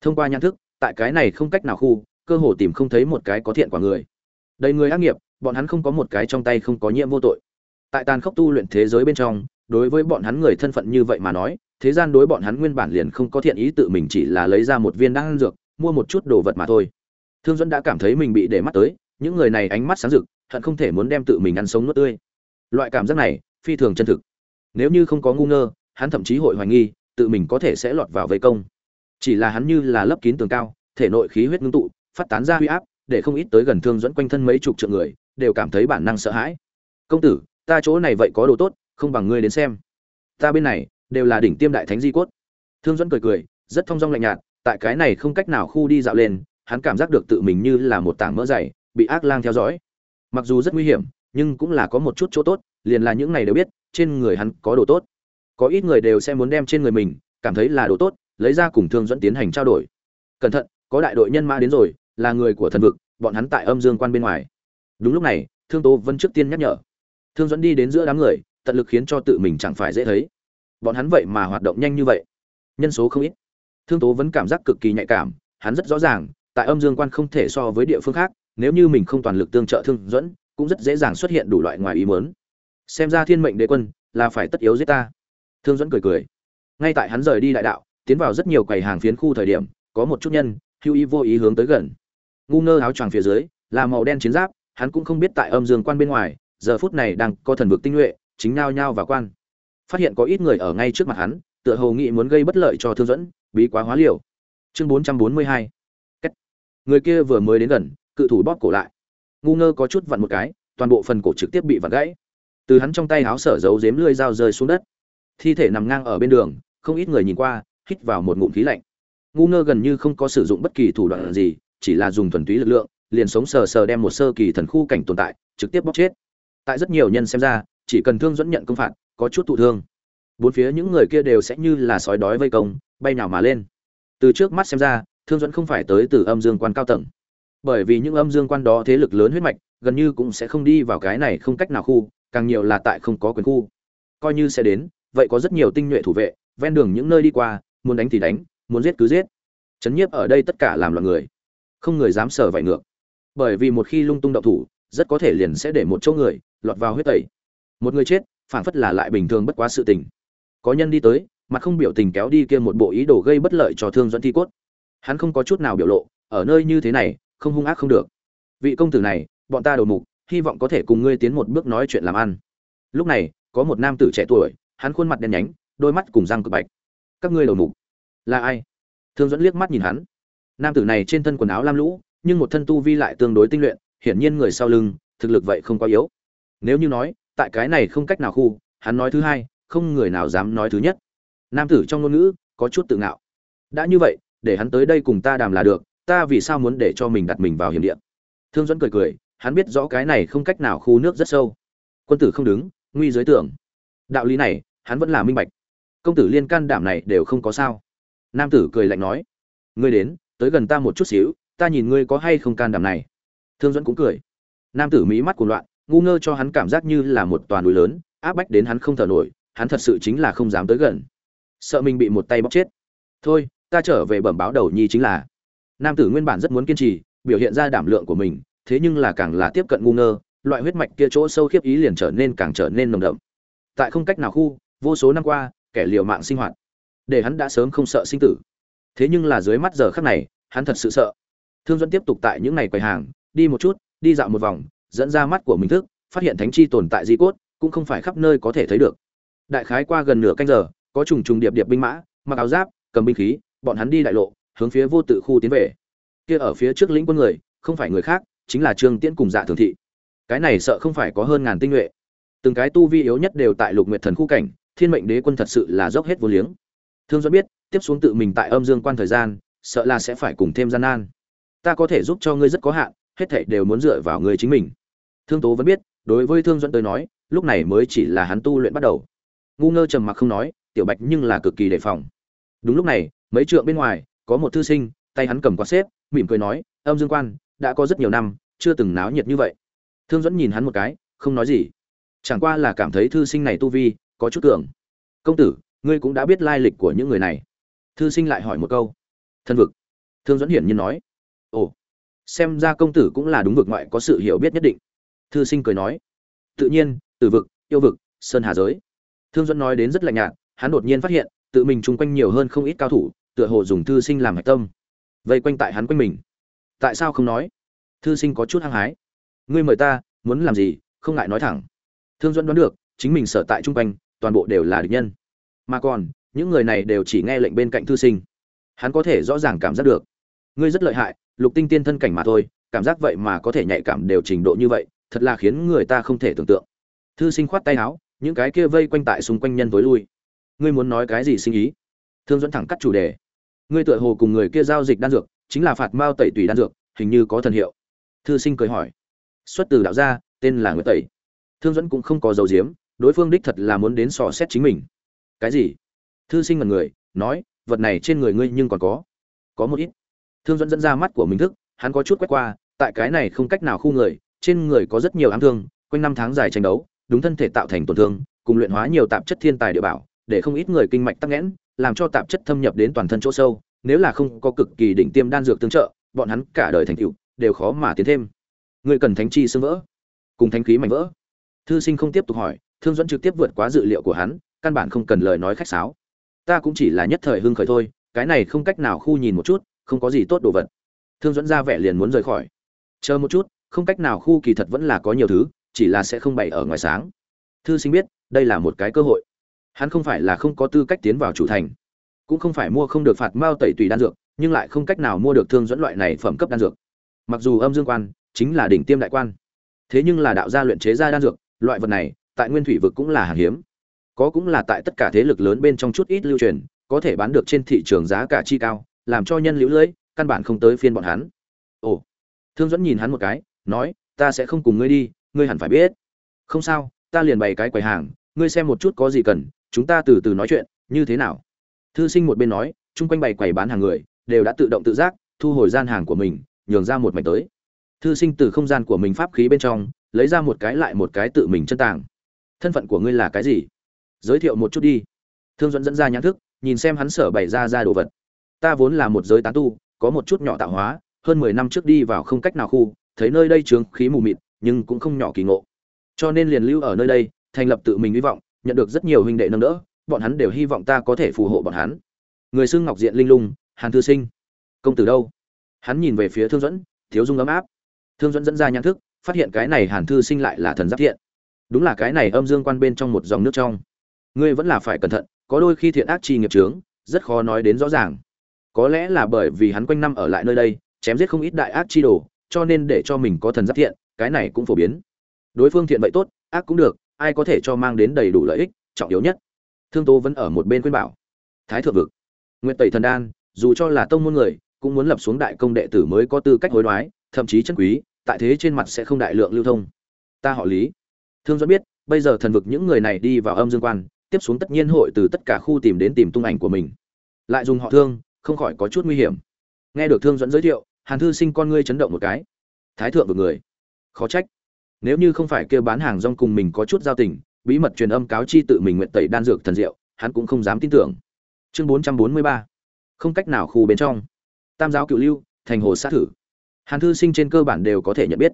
A: Thông qua nhãn thức, tại cái này không cách nào khu, cơ hồ tìm không thấy một cái có thiện quả người đầy người ác nghiệp, bọn hắn không có một cái trong tay không có nhiễm vô tội. Tại tàn khốc tu luyện thế giới bên trong, đối với bọn hắn người thân phận như vậy mà nói, thế gian đối bọn hắn nguyên bản liền không có thiện ý tự mình chỉ là lấy ra một viên đan dược, mua một chút đồ vật mà thôi. Thương dẫn đã cảm thấy mình bị để mắt tới, những người này ánh mắt sáng rực, hận không thể muốn đem tự mình ăn sống nuốt tươi. Loại cảm giác này, phi thường chân thực. Nếu như không có ngu ngơ, hắn thậm chí hội hoài nghi, tự mình có thể sẽ lọt vào vây công. Chỉ là hắn như là lấp kín tường cao, thể nội khí huyết ngưng tụ, phát tán ra huy áp để không ít tới gần thương dẫn quanh thân mấy chục triệu người, đều cảm thấy bản năng sợ hãi. Công tử, ta chỗ này vậy có đồ tốt, không bằng ngươi đến xem. Ta bên này, đều là đỉnh tiêm đại thánh di cốt. Thương dẫn cười cười, rất thong dong lạnh nhạt, tại cái này không cách nào khu đi dạo lên, hắn cảm giác được tự mình như là một tảng mỡ dày, bị ác lang theo dõi. Mặc dù rất nguy hiểm, nhưng cũng là có một chút chỗ tốt, liền là những này đều biết, trên người hắn có đồ tốt. Có ít người đều sẽ muốn đem trên người mình, cảm thấy là đồ tốt, lấy ra cùng thương dẫn tiến hành trao đổi. Cẩn thận, có đại đội nhân mã đến rồi là người của thần vực, bọn hắn tại âm dương quan bên ngoài. Đúng lúc này, thương tố vân trước tiên nhắc nhở. Thương dẫn đi đến giữa đám người, tận lực khiến cho tự mình chẳng phải dễ thấy. Bọn hắn vậy mà hoạt động nhanh như vậy. Nhân số không ít. Thương tố vẫn cảm giác cực kỳ nhạy cảm, hắn rất rõ ràng, tại âm dương quan không thể so với địa phương khác, nếu như mình không toàn lực tương trợ thương dẫn cũng rất dễ dàng xuất hiện đủ loại ngoài ý muốn. Xem ra thiên mệnh đế quân là phải tất yếu giết ta. Thương dẫn cười cười. Ngay tại hắn rời đi đại đạo, tiến vào rất nhiều quầy hàng phiến khu thời điểm, có một chút nhân, hữu ý vô ý hướng tới gần ngu ngơ áo choàng phía dưới, là màu đen chiến giáp, hắn cũng không biết tại âm dương quan bên ngoài, giờ phút này đang có thần vực tinh nhuệ, chính nao nhao và quan. Phát hiện có ít người ở ngay trước mặt hắn, tựa hồ nghị muốn gây bất lợi cho thương dẫn, bí quá hóa liều. Chương bốn trăm bốn mươi hai. Người kia vừa mới đến gần, cự thủ bóp cổ lại. Ngu ngơ có chút vặn một cái, toàn bộ phần cổ trực tiếp bị vặn gãy. Từ hắn trong tay áo sở giấu dếm lưỡi dao rơi xuống đất. Thi thể nằm ngang ở bên đường, không ít người nhìn qua, hít vào một ngụm khí lạnh. Ngu ngơ gần như không có sử dụng bất kỳ thủ đoạn gì chỉ là dùng thuần túy lực lượng, liền sống sờ sờ đem một sơ kỳ thần khu cảnh tồn tại, trực tiếp bóc chết. Tại rất nhiều nhân xem ra, chỉ cần thương dẫn nhận công phạt, có chút thụ thương. Bốn phía những người kia đều sẽ như là sói đói vây công, bay nào mà lên. Từ trước mắt xem ra, thương dẫn không phải tới từ âm dương quan cao tầng. Bởi vì những âm dương quan đó thế lực lớn huyết mạch, gần như cũng sẽ không đi vào cái này không cách nào khu, càng nhiều là tại không có quyền khu. Coi như sẽ đến, vậy có rất nhiều tinh nhuệ thủ vệ, ven đường những nơi đi qua, muốn đánh thì đánh, muốn giết cứ giết. Chấn nhiếp ở đây tất cả làm loạn người không người dám sở vải ngược. Bởi vì một khi lung tung động thủ, rất có thể liền sẽ để một chỗ người lọt vào huyết tẩy. Một người chết phản phất là lại bình thường bất quá sự tình. Có nhân đi tới, mặt không biểu tình kéo đi kia một bộ ý đồ gây bất lợi cho thương dẫn thi cốt. Hắn không có chút nào biểu lộ, ở nơi như thế này, không hung ác không được. Vị công tử này, bọn ta đầu mục, hy vọng có thể cùng ngươi tiến một bước nói chuyện làm ăn. Lúc này, có một nam tử trẻ tuổi, hắn khuôn mặt đen nhánh, đôi mắt cùng răng cực bạch. Các ngươi đầu mục, là ai? Thương dẫn liếc mắt nhìn hắn nam tử này trên thân quần áo lam lũ, nhưng một thân tu vi lại tương đối tinh luyện, hiển nhiên người sau lưng, thực lực vậy không quá yếu. Nếu như nói, tại cái này không cách nào khu, hắn nói thứ hai, không người nào dám nói thứ nhất. Nam tử trong ngôn ngữ, có chút tự ngạo. Đã như vậy, để hắn tới đây cùng ta đàm là được, ta vì sao muốn để cho mình đặt mình vào hiểm địa? Thương dẫn cười cười, hắn biết rõ cái này không cách nào khu nước rất sâu. Quân tử không đứng, nguy dưới tưởng đạo lý này, hắn vẫn là minh bạch. Công tử liên can đảm này đều không có sao. Nam tử cười lạnh nói, ngươi đến tới gần ta một chút xíu, ta nhìn ngươi có hay không can đảm này. Thương dẫn cũng cười. Nam tử mỹ mắt cuồng loạn, ngu ngơ cho hắn cảm giác như là một toàn núi lớn, áp bách đến hắn không thở nổi, hắn thật sự chính là không dám tới gần. Sợ mình bị một tay bóc chết. Thôi, ta trở về bẩm báo đầu nhi chính là. Nam tử nguyên bản rất muốn kiên trì, biểu hiện ra đảm lượng của mình, thế nhưng là càng là tiếp cận ngu ngơ, loại huyết mạch kia chỗ sâu khiếp ý liền trở nên càng trở nên nồng đậm. Tại không cách nào khu, vô số năm qua, kẻ liều mạng sinh hoạt, để hắn đã sớm không sợ sinh tử. Thế nhưng là dưới mắt giờ khắc này hắn thật sự sợ. Thương dẫn tiếp tục tại những ngày quầy hàng, đi một chút, đi dạo một vòng, dẫn ra mắt của mình thức, phát hiện thánh chi tồn tại di cốt, cũng không phải khắp nơi có thể thấy được. Đại khái qua gần nửa canh giờ, có trùng trùng điệp điệp binh mã, mặc áo giáp, cầm binh khí, bọn hắn đi đại lộ, hướng phía vô tự khu tiến về. Kia ở phía trước lĩnh quân người, không phải người khác, chính là trương tiễn cùng dạ thường thị. Cái này sợ không phải có hơn ngàn tinh nhuệ. Từng cái tu vi yếu nhất đều tại lục nguyệt thần khu cảnh, thiên mệnh đế quân thật sự là dốc hết vô liếng. Thương dẫn biết, tiếp xuống tự mình tại âm dương quan thời gian sợ là sẽ phải cùng thêm gian nan. Ta có thể giúp cho ngươi rất có hạn, hết thảy đều muốn dựa vào ngươi chính mình. Thương tố vẫn biết, đối với thương dẫn tới nói, lúc này mới chỉ là hắn tu luyện bắt đầu. Ngu ngơ trầm mặc không nói, tiểu bạch nhưng là cực kỳ đề phòng. Đúng lúc này, mấy trượng bên ngoài, có một thư sinh, tay hắn cầm quạt xếp, mỉm cười nói, âm dương quan, đã có rất nhiều năm, chưa từng náo nhiệt như vậy. Thương dẫn nhìn hắn một cái, không nói gì. Chẳng qua là cảm thấy thư sinh này tu vi, có chút tưởng công tử, ngươi cũng đã biết lai lịch của những người này. Thư sinh lại hỏi một câu thân vực. Thương dẫn hiển nhiên nói, ồ, xem ra công tử cũng là đúng vực ngoại có sự hiểu biết nhất định. Thư sinh cười nói, tự nhiên từ vực, yêu vực, sơn hà giới. Thương dẫn nói đến rất lạnh nhạt, hắn đột nhiên phát hiện, tự mình chung quanh nhiều hơn không ít cao thủ, tựa hồ dùng thư sinh làm hạch tâm, vây quanh tại hắn quanh mình. Tại sao không nói? Thư sinh có chút hăng hái, ngươi mời ta, muốn làm gì, không ngại nói thẳng. Thương dẫn đoán được, chính mình sở tại chung quanh, toàn bộ đều là địch nhân. Mà còn, những người này đều chỉ nghe lệnh bên cạnh thư sinh hắn có thể rõ ràng cảm giác được. Ngươi rất lợi hại, lục tinh tiên thân cảnh mà thôi, cảm giác vậy mà có thể nhạy cảm đều trình độ như vậy, thật là khiến người ta không thể tưởng tượng. Thư sinh khoát tay áo, những cái kia vây quanh tại xung quanh nhân tối lui. Ngươi muốn nói cái gì sinh ý? Thương dẫn thẳng cắt chủ đề. Ngươi tựa hồ cùng người kia giao dịch đan dược, chính là phạt mao tẩy tùy đan dược, hình như có thần hiệu. Thư sinh cười hỏi. Xuất từ đạo gia, tên là nguyệt tẩy. Thương dẫn cũng không có dầu diếm, đối phương đích thật là muốn đến sò xét chính mình. Cái gì? Thư sinh mật người, nói vật này trên người ngươi nhưng còn có. Có một ít. Thương dẫn dẫn ra mắt của mình thức, hắn có chút quét qua, tại cái này không cách nào khu người, trên người có rất nhiều ám thương, quanh năm tháng dài tranh đấu, đúng thân thể tạo thành tổn thương, cùng luyện hóa nhiều tạp chất thiên tài địa bảo, để không ít người kinh mạch tắc nghẽn, làm cho tạp chất thâm nhập đến toàn thân chỗ sâu, nếu là không có cực kỳ đỉnh tiêm đan dược tương trợ, bọn hắn cả đời thành tựu, đều khó mà tiến thêm. Người cần thánh chi xương vỡ, cùng thánh khí mảnh vỡ. Thư sinh không tiếp tục hỏi, thương dẫn trực tiếp vượt quá dự liệu của hắn, căn bản không cần lời nói khách sáo ta cũng chỉ là nhất thời hưng khởi thôi, cái này không cách nào khu nhìn một chút, không có gì tốt đồ vật. Thương dẫn ra vẻ liền muốn rời khỏi. Chờ một chút, không cách nào khu kỳ thật vẫn là có nhiều thứ, chỉ là sẽ không bày ở ngoài sáng. Thư sinh biết, đây là một cái cơ hội. Hắn không phải là không có tư cách tiến vào chủ thành. Cũng không phải mua không được phạt mao tẩy tùy đan dược, nhưng lại không cách nào mua được thương dẫn loại này phẩm cấp đan dược. Mặc dù âm dương quan, chính là đỉnh tiêm đại quan. Thế nhưng là đạo gia luyện chế ra đan dược, loại vật này, tại nguyên thủy vực cũng là hàng hiếm có cũng là tại tất cả thế lực lớn bên trong chút ít lưu truyền, có thể bán được trên thị trường giá cả chi cao, làm cho nhân liễu lưỡi căn bản không tới phiên bọn hắn. Ồ, thương dẫn nhìn hắn một cái, nói, ta sẽ không cùng ngươi đi, ngươi hẳn phải biết. Không sao, ta liền bày cái quầy hàng, ngươi xem một chút có gì cần, chúng ta từ từ nói chuyện, như thế nào? Thư sinh một bên nói, chung quanh bày quầy bán hàng người, đều đã tự động tự giác, thu hồi gian hàng của mình, nhường ra một mảnh tới. Thư sinh từ không gian của mình pháp khí bên trong, lấy ra một cái lại một cái tự mình chân tàng. Thân phận của ngươi là cái gì? Giới thiệu một chút đi. Thương dẫn dẫn ra nhãn thức, nhìn xem hắn sở bày ra ra đồ vật. Ta vốn là một giới tán tu, có một chút nhỏ tạo hóa, hơn mười năm trước đi vào không cách nào khu, thấy nơi đây trướng khí mù mịt, nhưng cũng không nhỏ kỳ ngộ. Cho nên liền lưu ở nơi đây, thành lập tự mình hy vọng, nhận được rất nhiều huynh đệ nâng đỡ, bọn hắn đều hy vọng ta có thể phù hộ bọn hắn. Người xưng ngọc diện linh lung, hàn thư sinh. Công tử đâu? Hắn nhìn về phía thương dẫn thiếu dung ấm áp. Thương dẫn dẫn ra nhãn thức, phát hiện cái này hàn thư sinh lại là thần giáp thiện. Đúng là cái này âm dương quan bên trong một dòng nước trong ngươi vẫn là phải cẩn thận, có đôi khi thiện ác chi nghiệp trướng rất khó nói đến rõ ràng. Có lẽ là bởi vì hắn quanh năm ở lại nơi đây, chém giết không ít đại ác chi đồ, cho nên để cho mình có thần giáp thiện, cái này cũng phổ biến. Đối phương thiện vậy tốt, ác cũng được, ai có thể cho mang đến đầy đủ lợi ích, trọng yếu nhất. Thương tố vẫn ở một bên khuyên bảo. Thái thượng vực. Nguyện tẩy thần đan, dù cho là tông môn người, cũng muốn lập xuống đại công đệ tử mới có tư cách hối đoái, thậm chí chân quý, tại thế trên mặt sẽ không đại lượng lưu thông. Ta họ lý. Thương do biết, bây giờ thần vực những người này đi vào âm dương quan tiếp xuống tất nhiên hội từ tất cả khu tìm đến tìm tung ảnh của mình. Lại dùng họ thương, không khỏi có chút nguy hiểm. Nghe được thương dẫn giới thiệu, hàn thư sinh con ngươi chấn động một cái. Thái thượng vực người. Khó trách. Nếu như không phải kêu bán hàng rong cùng mình có chút giao tình, bí mật truyền âm cáo chi tự mình nguyện tẩy đan dược thần diệu, hắn cũng không dám tin tưởng. Chương bốn trăm bốn mươi ba. Không cách nào khu bên trong. Tam giáo cựu lưu, thành hồ sát thử. Hàn thư sinh trên cơ bản đều có thể nhận biết.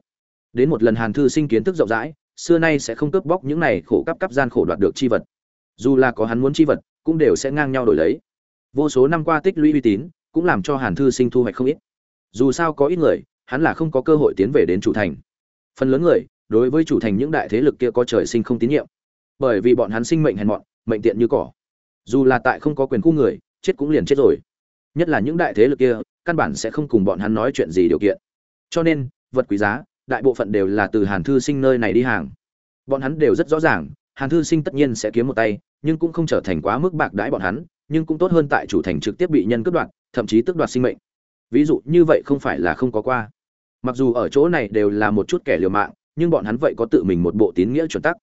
A: Đến một lần hàn thư sinh kiến thức rộng rãi, xưa nay sẽ không cướp bóc những này khổ cấp cấp gian khổ đoạt được chi vật dù là có hắn muốn chi vật, cũng đều sẽ ngang nhau đổi lấy. Vô số năm qua tích lũy uy tín, cũng làm cho hàn thư sinh thu hoạch không ít. Dù sao có ít người, hắn là không có cơ hội tiến về đến chủ thành. Phần lớn người, đối với chủ thành những đại thế lực kia có trời sinh không tín nhiệm. Bởi vì bọn hắn sinh mệnh hèn mọn, mệnh tiện như cỏ. Dù là tại không có quyền khu người, chết cũng liền chết rồi. Nhất là những đại thế lực kia, căn bản sẽ không cùng bọn hắn nói chuyện gì điều kiện. Cho nên, vật quý giá, đại bộ phận đều là từ hàn thư sinh nơi này đi hàng. Bọn hắn đều rất rõ ràng, hàn thư sinh tất nhiên sẽ kiếm một tay nhưng cũng không trở thành quá mức bạc đãi bọn hắn, nhưng cũng tốt hơn tại chủ thành trực tiếp bị nhân cướp đoạt, thậm chí tước đoạt sinh mệnh. Ví dụ như vậy không phải là không có qua. Mặc dù ở chỗ này đều là một chút kẻ liều mạng, nhưng bọn hắn vậy có tự mình một bộ tín nghĩa chuẩn tắc.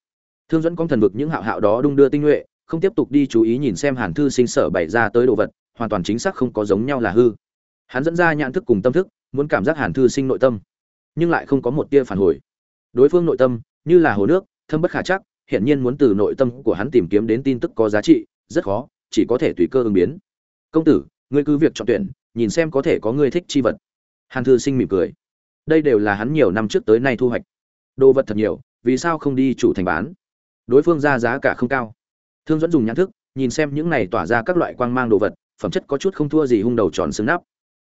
A: Thương dẫn con thần vực những hạo hạo đó đung đưa tinh nhuệ, không tiếp tục đi chú ý nhìn xem hàn thư sinh sở bày ra tới đồ vật, hoàn toàn chính xác không có giống nhau là hư. Hắn dẫn ra nhãn thức cùng tâm thức, muốn cảm giác hàn thư sinh nội tâm, nhưng lại không có một tia phản hồi. Đối phương nội tâm như là hồ nước, thâm bất khả chắc hiển nhiên muốn từ nội tâm của hắn tìm kiếm đến tin tức có giá trị, rất khó, chỉ có thể tùy cơ ứng biến. Công tử, ngươi cứ việc chọn tuyển, nhìn xem có thể có ngươi thích chi vật. Hàn thư sinh mỉm cười. Đây đều là hắn nhiều năm trước tới nay thu hoạch. Đồ vật thật nhiều, vì sao không đi chủ thành bán? Đối phương ra giá cả không cao. Thương dẫn dùng nhãn thức, nhìn xem những này tỏa ra các loại quang mang đồ vật, phẩm chất có chút không thua gì hung đầu tròn xứng nắp.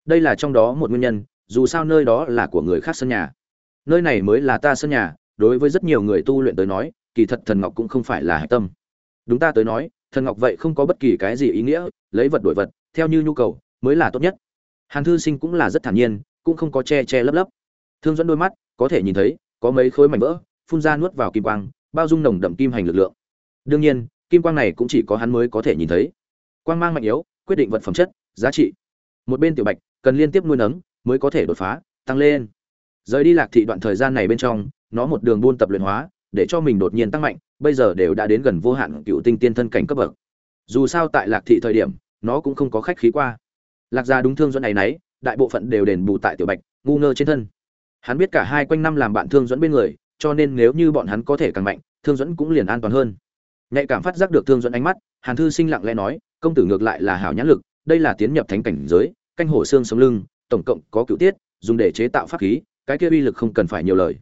A: Đây là trong đó một nguyên nhân, dù sao nơi đó là của người khác sân nhà. Nơi này mới là ta sân nhà, đối với rất nhiều người tu luyện tới nói kỳ thật thần ngọc cũng không phải là hạch tâm. Đúng ta tới nói, thần ngọc vậy không có bất kỳ cái gì ý nghĩa, lấy vật đổi vật, theo như nhu cầu, mới là tốt nhất. Hàn thư sinh cũng là rất thản nhiên, cũng không có che che lấp lấp. Thương dẫn đôi mắt, có thể nhìn thấy, có mấy khối mảnh vỡ, phun ra nuốt vào kim quang, bao dung nồng đậm kim hành lực lượng. Đương nhiên, kim quang này cũng chỉ có hắn mới có thể nhìn thấy. Quang mang mạnh yếu, quyết định vật phẩm chất, giá trị. Một bên tiểu bạch, cần liên tiếp nuôi nấng, mới có thể đột phá, tăng lên. Rời đi lạc thị đoạn thời gian này bên trong, nó một đường buôn tập luyện hóa để cho mình đột nhiên tăng mạnh, bây giờ đều đã đến gần vô hạn cựu tinh tiên thân cảnh cấp bậc. Dù sao tại lạc thị thời điểm, nó cũng không có khách khí qua. Lạc gia đúng thương dẫn này nấy, đại bộ phận đều đền bù tại tiểu bạch, ngu ngơ trên thân. Hắn biết cả hai quanh năm làm bạn thương dẫn bên người, cho nên nếu như bọn hắn có thể càng mạnh, thương dẫn cũng liền an toàn hơn. Nhạy cảm phát giác được thương dẫn ánh mắt, hàn thư sinh lặng lẽ nói, công tử ngược lại là hảo nhãn lực, đây là tiến nhập thánh cảnh giới, canh hổ xương sống lưng, tổng cộng có cựu tiết, dùng để chế tạo pháp khí, cái kia uy lực không cần phải nhiều lời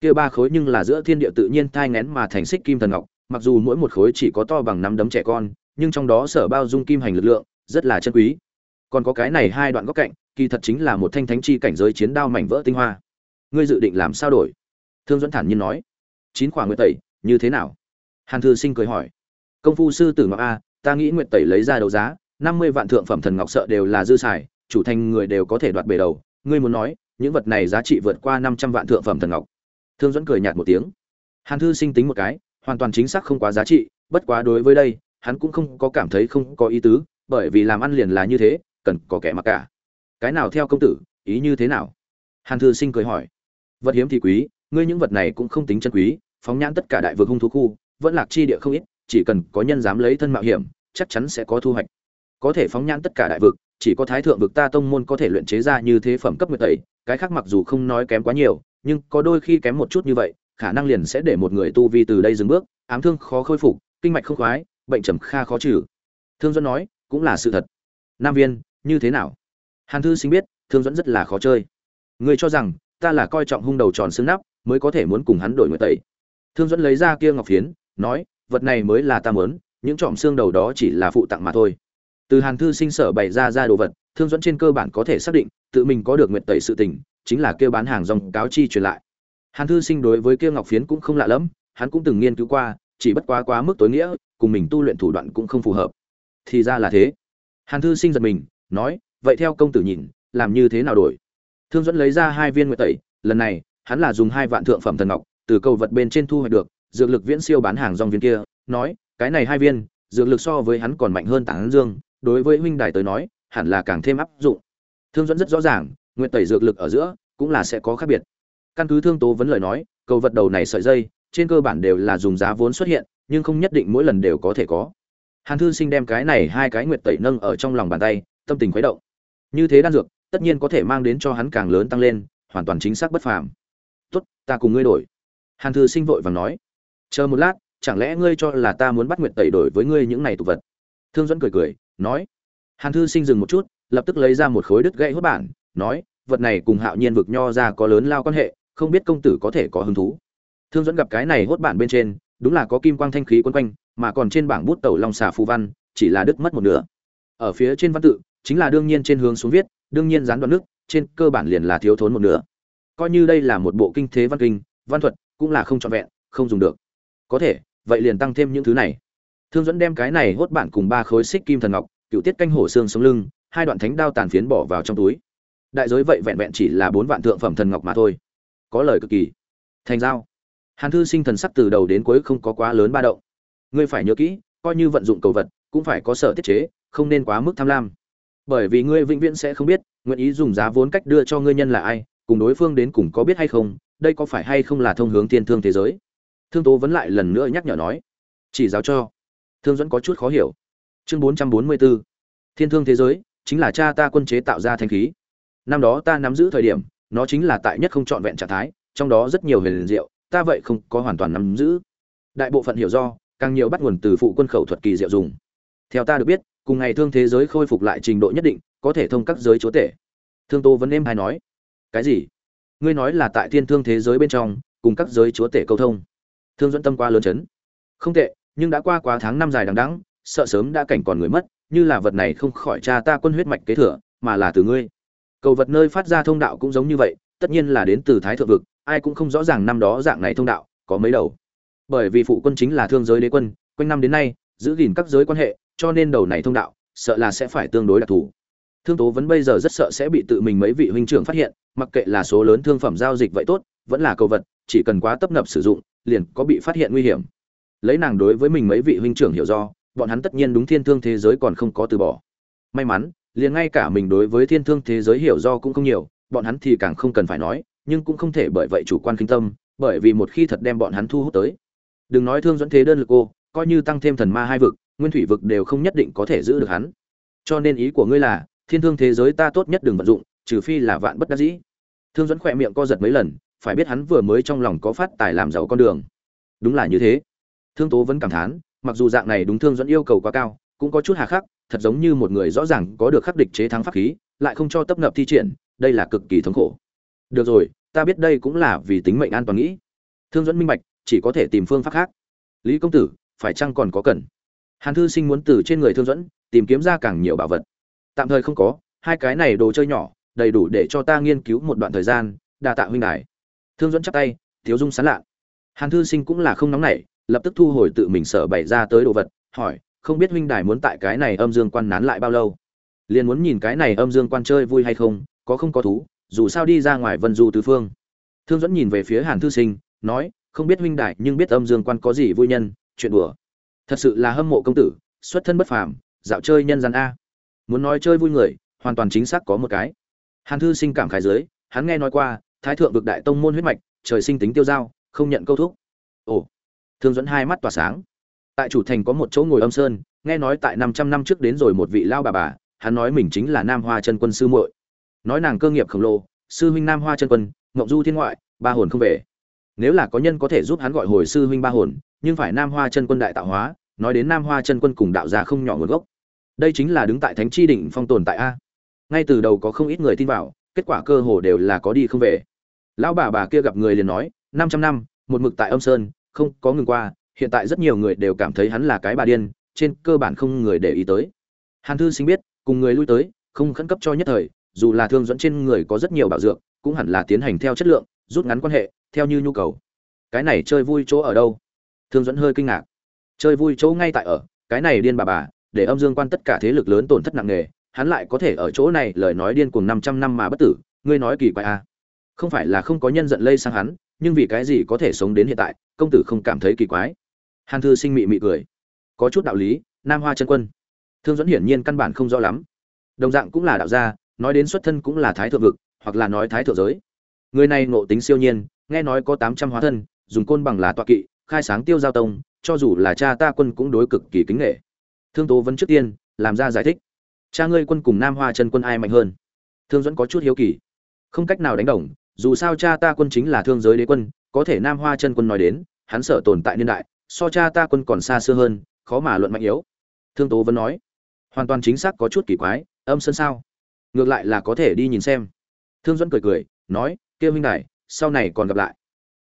A: kia ba khối nhưng là giữa thiên địa tự nhiên thai ngén mà thành xích kim thần ngọc, mặc dù mỗi một khối chỉ có to bằng năm đấm trẻ con, nhưng trong đó sở bao dung kim hành lực lượng, rất là chân quý. Còn có cái này hai đoạn góc cạnh, kỳ thật chính là một thanh thánh chi cảnh giới chiến đao mảnh vỡ tinh hoa. Ngươi dự định làm sao đổi? Thương dẫn thản nhiên nói. Chín khoảng nguyệt tẩy, như thế nào? Hàn thư sinh cười hỏi. Công phu sư tử ngọc a, ta nghĩ nguyệt tẩy lấy ra đấu giá, năm mươi vạn thượng phẩm thần ngọc sợ đều là dư xài, chủ thành người đều có thể đoạt bề đầu. Ngươi muốn nói, những vật này giá trị vượt qua năm trăm vạn thượng phẩm thần ngọc thương dẫn cười nhạt một tiếng. Hàn thư sinh tính một cái, hoàn toàn chính xác không quá giá trị, bất quá đối với đây, hắn cũng không có cảm thấy không có ý tứ, bởi vì làm ăn liền là như thế, cần có kẻ mặc cả. Cái nào theo công tử, ý như thế nào? Hàn thư sinh cười hỏi. Vật hiếm thì quý, ngươi những vật này cũng không tính chân quý, phóng nhãn tất cả đại vực hung thú khu, vẫn lạc chi địa không ít, chỉ cần có nhân dám lấy thân mạo hiểm, chắc chắn sẽ có thu hoạch. Có thể phóng nhãn tất cả đại vực chỉ có thái thượng vực ta tông môn có thể luyện chế ra như thế phẩm cấp nguyệt tẩy, cái khác mặc dù không nói kém quá nhiều, nhưng có đôi khi kém một chút như vậy, khả năng liền sẽ để một người tu vi từ đây dừng bước, ám thương khó khôi phục, kinh mạch không khoái, bệnh trầm kha khó trừ. Thương dẫn nói, cũng là sự thật. Nam viên, như thế nào? Hàn thư sinh biết, thương dẫn rất là khó chơi. Người cho rằng, ta là coi trọng hung đầu tròn xương nắp, mới có thể muốn cùng hắn đổi nguyệt tẩy. Thương dẫn lấy ra kia ngọc phiến, nói, vật này mới là ta muốn, những trọm xương đầu đó chỉ là phụ tặng mà thôi từ hàn thư sinh sở bày ra ra đồ vật, thương dẫn trên cơ bản có thể xác định, tự mình có được nguyện tẩy sự tình, chính là kêu bán hàng dòng cáo chi truyền lại. Hàn thư sinh đối với kêu ngọc phiến cũng không lạ lẫm, hắn cũng từng nghiên cứu qua, chỉ bất quá quá mức tối nghĩa, cùng mình tu luyện thủ đoạn cũng không phù hợp. Thì ra là thế. Hàn thư sinh giật mình, nói, vậy theo công tử nhìn, làm như thế nào đổi? Thương dẫn lấy ra hai viên nguyện tẩy, lần này, hắn là dùng hai vạn thượng phẩm thần ngọc, từ cầu vật bên trên thu hoạch được, dược lực viễn siêu bán hàng dòng viên kia, nói, cái này hai viên, dược lực so với hắn còn mạnh hơn tảng dương đối với huynh đài tới nói, hẳn là càng thêm áp dụng. Thương dẫn rất rõ ràng, nguyện tẩy dược lực ở giữa cũng là sẽ có khác biệt. Căn cứ thương tố vấn lời nói, cầu vật đầu này sợi dây, trên cơ bản đều là dùng giá vốn xuất hiện, nhưng không nhất định mỗi lần đều có thể có. Hàn thư sinh đem cái này hai cái nguyệt tẩy nâng ở trong lòng bàn tay, tâm tình khuấy động. Như thế đan dược, tất nhiên có thể mang đến cho hắn càng lớn tăng lên, hoàn toàn chính xác bất phàm. Tốt, ta cùng ngươi đổi. Hàn thư sinh vội vàng nói. Chờ một lát, chẳng lẽ ngươi cho là ta muốn bắt nguyệt tẩy đổi với ngươi những này tục vật? Thương dẫn cười cười nói. Hàn thư sinh dừng một chút, lập tức lấy ra một khối đứt gãy hốt bản, nói, vật này cùng hạo nhiên vực nho ra có lớn lao quan hệ, không biết công tử có thể có hứng thú. Thương dẫn gặp cái này hốt bản bên trên, đúng là có kim quang thanh khí quấn quanh, mà còn trên bảng bút tẩu long xà phù văn, chỉ là đứt mất một nửa. Ở phía trên văn tự, chính là đương nhiên trên hướng xuống viết, đương nhiên gián đoạn nước, trên cơ bản liền là thiếu thốn một nửa. Coi như đây là một bộ kinh thế văn kinh, văn thuật, cũng là không trọn vẹn, không dùng được. Có thể, vậy liền tăng thêm những thứ này thương dẫn đem cái này hốt bạn cùng ba khối xích kim thần ngọc, cựu tiết canh hổ xương sống lưng, hai đoạn thánh đao tàn phiến bỏ vào trong túi. Đại giới vậy vẹn vẹn chỉ là bốn vạn thượng phẩm thần ngọc mà thôi. Có lời cực kỳ. Thành giao. Hàn thư sinh thần sắc từ đầu đến cuối không có quá lớn ba động. Ngươi phải nhớ kỹ, coi như vận dụng cầu vật, cũng phải có sở tiết chế, không nên quá mức tham lam. Bởi vì ngươi vĩnh viễn sẽ không biết, nguyện ý dùng giá vốn cách đưa cho ngươi nhân là ai, cùng đối phương đến cùng có biết hay không, đây có phải hay không là thông hướng thiên thương thế giới? Thương tố vẫn lại lần nữa nhắc nhở nói. Chỉ giáo cho thương dẫn có chút khó hiểu. Chương bốn trăm bốn mươi bốn thiên thương thế giới, chính là cha ta quân chế tạo ra thanh khí. Năm đó ta nắm giữ thời điểm, nó chính là tại nhất không trọn vẹn trạng thái, trong đó rất nhiều huyền diệu, ta vậy không có hoàn toàn nắm giữ. Đại bộ phận hiểu do, càng nhiều bắt nguồn từ phụ quân khẩu thuật kỳ diệu dùng. Theo ta được biết, cùng ngày thương thế giới khôi phục lại trình độ nhất định, có thể thông các giới chúa tể. Thương tô vẫn em hay nói, cái gì? Ngươi nói là tại thiên thương thế giới bên trong, cùng các giới chúa tể câu thông. Thương dẫn tâm qua lớn chấn. Không tệ nhưng đã qua quá tháng năm dài đằng đẵng, sợ sớm đã cảnh còn người mất, như là vật này không khỏi cha ta quân huyết mạch kế thừa, mà là từ ngươi. Cầu vật nơi phát ra thông đạo cũng giống như vậy, tất nhiên là đến từ thái thượng vực, ai cũng không rõ ràng năm đó dạng này thông đạo, có mấy đầu. Bởi vì phụ quân chính là thương giới đế quân, quanh năm đến nay, giữ gìn các giới quan hệ, cho nên đầu này thông đạo, sợ là sẽ phải tương đối đặc thù. Thương tố vẫn bây giờ rất sợ sẽ bị tự mình mấy vị huynh trưởng phát hiện, mặc kệ là số lớn thương phẩm giao dịch vậy tốt, vẫn là cầu vật, chỉ cần quá tấp nập sử dụng, liền có bị phát hiện nguy hiểm lấy nàng đối với mình mấy vị huynh trưởng hiểu do, bọn hắn tất nhiên đúng thiên thương thế giới còn không có từ bỏ. May mắn, liền ngay cả mình đối với thiên thương thế giới hiểu do cũng không nhiều, bọn hắn thì càng không cần phải nói, nhưng cũng không thể bởi vậy chủ quan kinh tâm, bởi vì một khi thật đem bọn hắn thu hút tới. Đừng nói thương dẫn thế đơn lực cô coi như tăng thêm thần ma hai vực, nguyên thủy vực đều không nhất định có thể giữ được hắn. Cho nên ý của ngươi là, thiên thương thế giới ta tốt nhất đừng vận dụng, trừ phi là vạn bất đắc dĩ. Thương dẫn khỏe miệng co giật mấy lần, phải biết hắn vừa mới trong lòng có phát tài làm giàu con đường. Đúng là như thế thương tố vẫn cảm thán, mặc dù dạng này đúng thương dẫn yêu cầu quá cao, cũng có chút hà khắc, thật giống như một người rõ ràng có được khắc địch chế thắng pháp khí, lại không cho tấp nập thi triển, đây là cực kỳ thống khổ. Được rồi, ta biết đây cũng là vì tính mệnh an toàn nghĩ. Thương dẫn minh bạch, chỉ có thể tìm phương pháp khác. Lý công tử, phải chăng còn có cần? Hàn thư sinh muốn từ trên người thương dẫn, tìm kiếm ra càng nhiều bảo vật. Tạm thời không có, hai cái này đồ chơi nhỏ, đầy đủ để cho ta nghiên cứu một đoạn thời gian, đa tạ huynh đài. Thương dẫn chắp tay, thiếu dung sán lạ. Hàn thư sinh cũng là không nóng nảy lập tức thu hồi tự mình sở bày ra tới đồ vật, hỏi, không biết huynh đài muốn tại cái này âm dương quan nán lại bao lâu? Liền muốn nhìn cái này âm dương quan chơi vui hay không, có không có thú, dù sao đi ra ngoài vân du tứ phương. Thương dẫn nhìn về phía hàn thư sinh, nói, không biết huynh đại nhưng biết âm dương quan có gì vui nhân, chuyện đùa. Thật sự là hâm mộ công tử, xuất thân bất phàm, dạo chơi nhân gian a. Muốn nói chơi vui người, hoàn toàn chính xác có một cái. Hàn thư sinh cảm khái dưới, hắn nghe nói qua, thái thượng vực đại tông môn huyết mạch, trời sinh tính tiêu dao, không nhận câu thúc. Ồ thương dẫn hai mắt tỏa sáng. Tại chủ thành có một chỗ ngồi âm sơn, nghe nói tại năm trăm năm trước đến rồi một vị lao bà bà, hắn nói mình chính là nam hoa chân quân sư muội. Nói nàng cơ nghiệp khổng lồ, sư huynh nam hoa chân quân, ngộng du thiên ngoại, ba hồn không về. Nếu là có nhân có thể giúp hắn gọi hồi sư huynh ba hồn, nhưng phải nam hoa chân quân đại tạo hóa, nói đến nam hoa chân quân cùng đạo già không nhỏ nguồn gốc. Đây chính là đứng tại thánh chi đỉnh phong tồn tại a. Ngay từ đầu có không ít người tin vào, kết quả cơ hồ đều là có đi không về. Lão bà bà kia gặp người liền nói, năm trăm năm, một mực tại âm sơn không có ngừng qua, hiện tại rất nhiều người đều cảm thấy hắn là cái bà điên, trên cơ bản không người để ý tới. Hàn thư sinh biết, cùng người lui tới, không khẩn cấp cho nhất thời, dù là thương dẫn trên người có rất nhiều bảo dược, cũng hẳn là tiến hành theo chất lượng, rút ngắn quan hệ, theo như nhu cầu. Cái này chơi vui chỗ ở đâu? Thương dẫn hơi kinh ngạc. Chơi vui chỗ ngay tại ở, cái này điên bà bà, để âm dương quan tất cả thế lực lớn tổn thất nặng nề, hắn lại có thể ở chỗ này, lời nói điên cuồng năm trăm năm mà bất tử, ngươi nói kỳ quái à. không phải là không có nhân giận lây sang hắn, nhưng vì cái gì có thể sống đến hiện tại công tử không cảm thấy kỳ quái. Hàn thư sinh mị mị cười. Có chút đạo lý, nam hoa chân quân. Thương dẫn hiển nhiên căn bản không rõ lắm. Đồng dạng cũng là đạo gia, nói đến xuất thân cũng là thái thượng vực, hoặc là nói thái thượng giới. Người này ngộ tính siêu nhiên, nghe nói có tám trăm hóa thân, dùng côn bằng là tọa kỵ, khai sáng tiêu giao tông, cho dù là cha ta quân cũng đối cực kỳ kính nghệ thương tố vấn trước tiên, làm ra giải thích. Cha ngươi quân cùng nam hoa chân quân ai mạnh hơn? Thương dẫn có chút hiếu kỳ. Không cách nào đánh đồng, dù sao cha ta quân chính là thương giới đế quân có thể nam hoa chân quân nói đến, hắn sợ tồn tại niên đại, so cha ta quân còn xa xưa hơn, khó mà luận mạnh yếu. Thương tố vẫn nói, hoàn toàn chính xác có chút kỳ quái, âm sơn sao? Ngược lại là có thể đi nhìn xem. Thương dẫn cười cười, nói, kia huynh đại sau này còn gặp lại.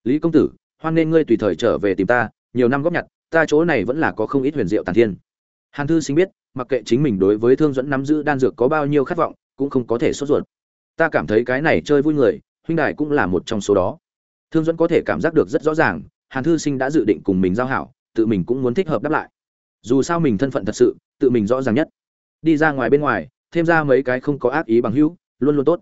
A: Lý công tử, hoan nên ngươi tùy thời trở về tìm ta, nhiều năm góp nhặt, ta chỗ này vẫn là có không ít huyền diệu tàn thiên. Hàn thư sinh biết, mặc kệ chính mình đối với thương dẫn nắm giữ đan dược có bao nhiêu khát vọng, cũng không có thể sốt ruột. Ta cảm thấy cái này chơi vui người, huynh đại cũng là một trong số đó thương dẫn có thể cảm giác được rất rõ ràng, hàn thư sinh đã dự định cùng mình giao hảo, tự mình cũng muốn thích hợp đáp lại. Dù sao mình thân phận thật sự, tự mình rõ ràng nhất. Đi ra ngoài bên ngoài, thêm ra mấy cái không có ác ý bằng hữu, luôn luôn tốt.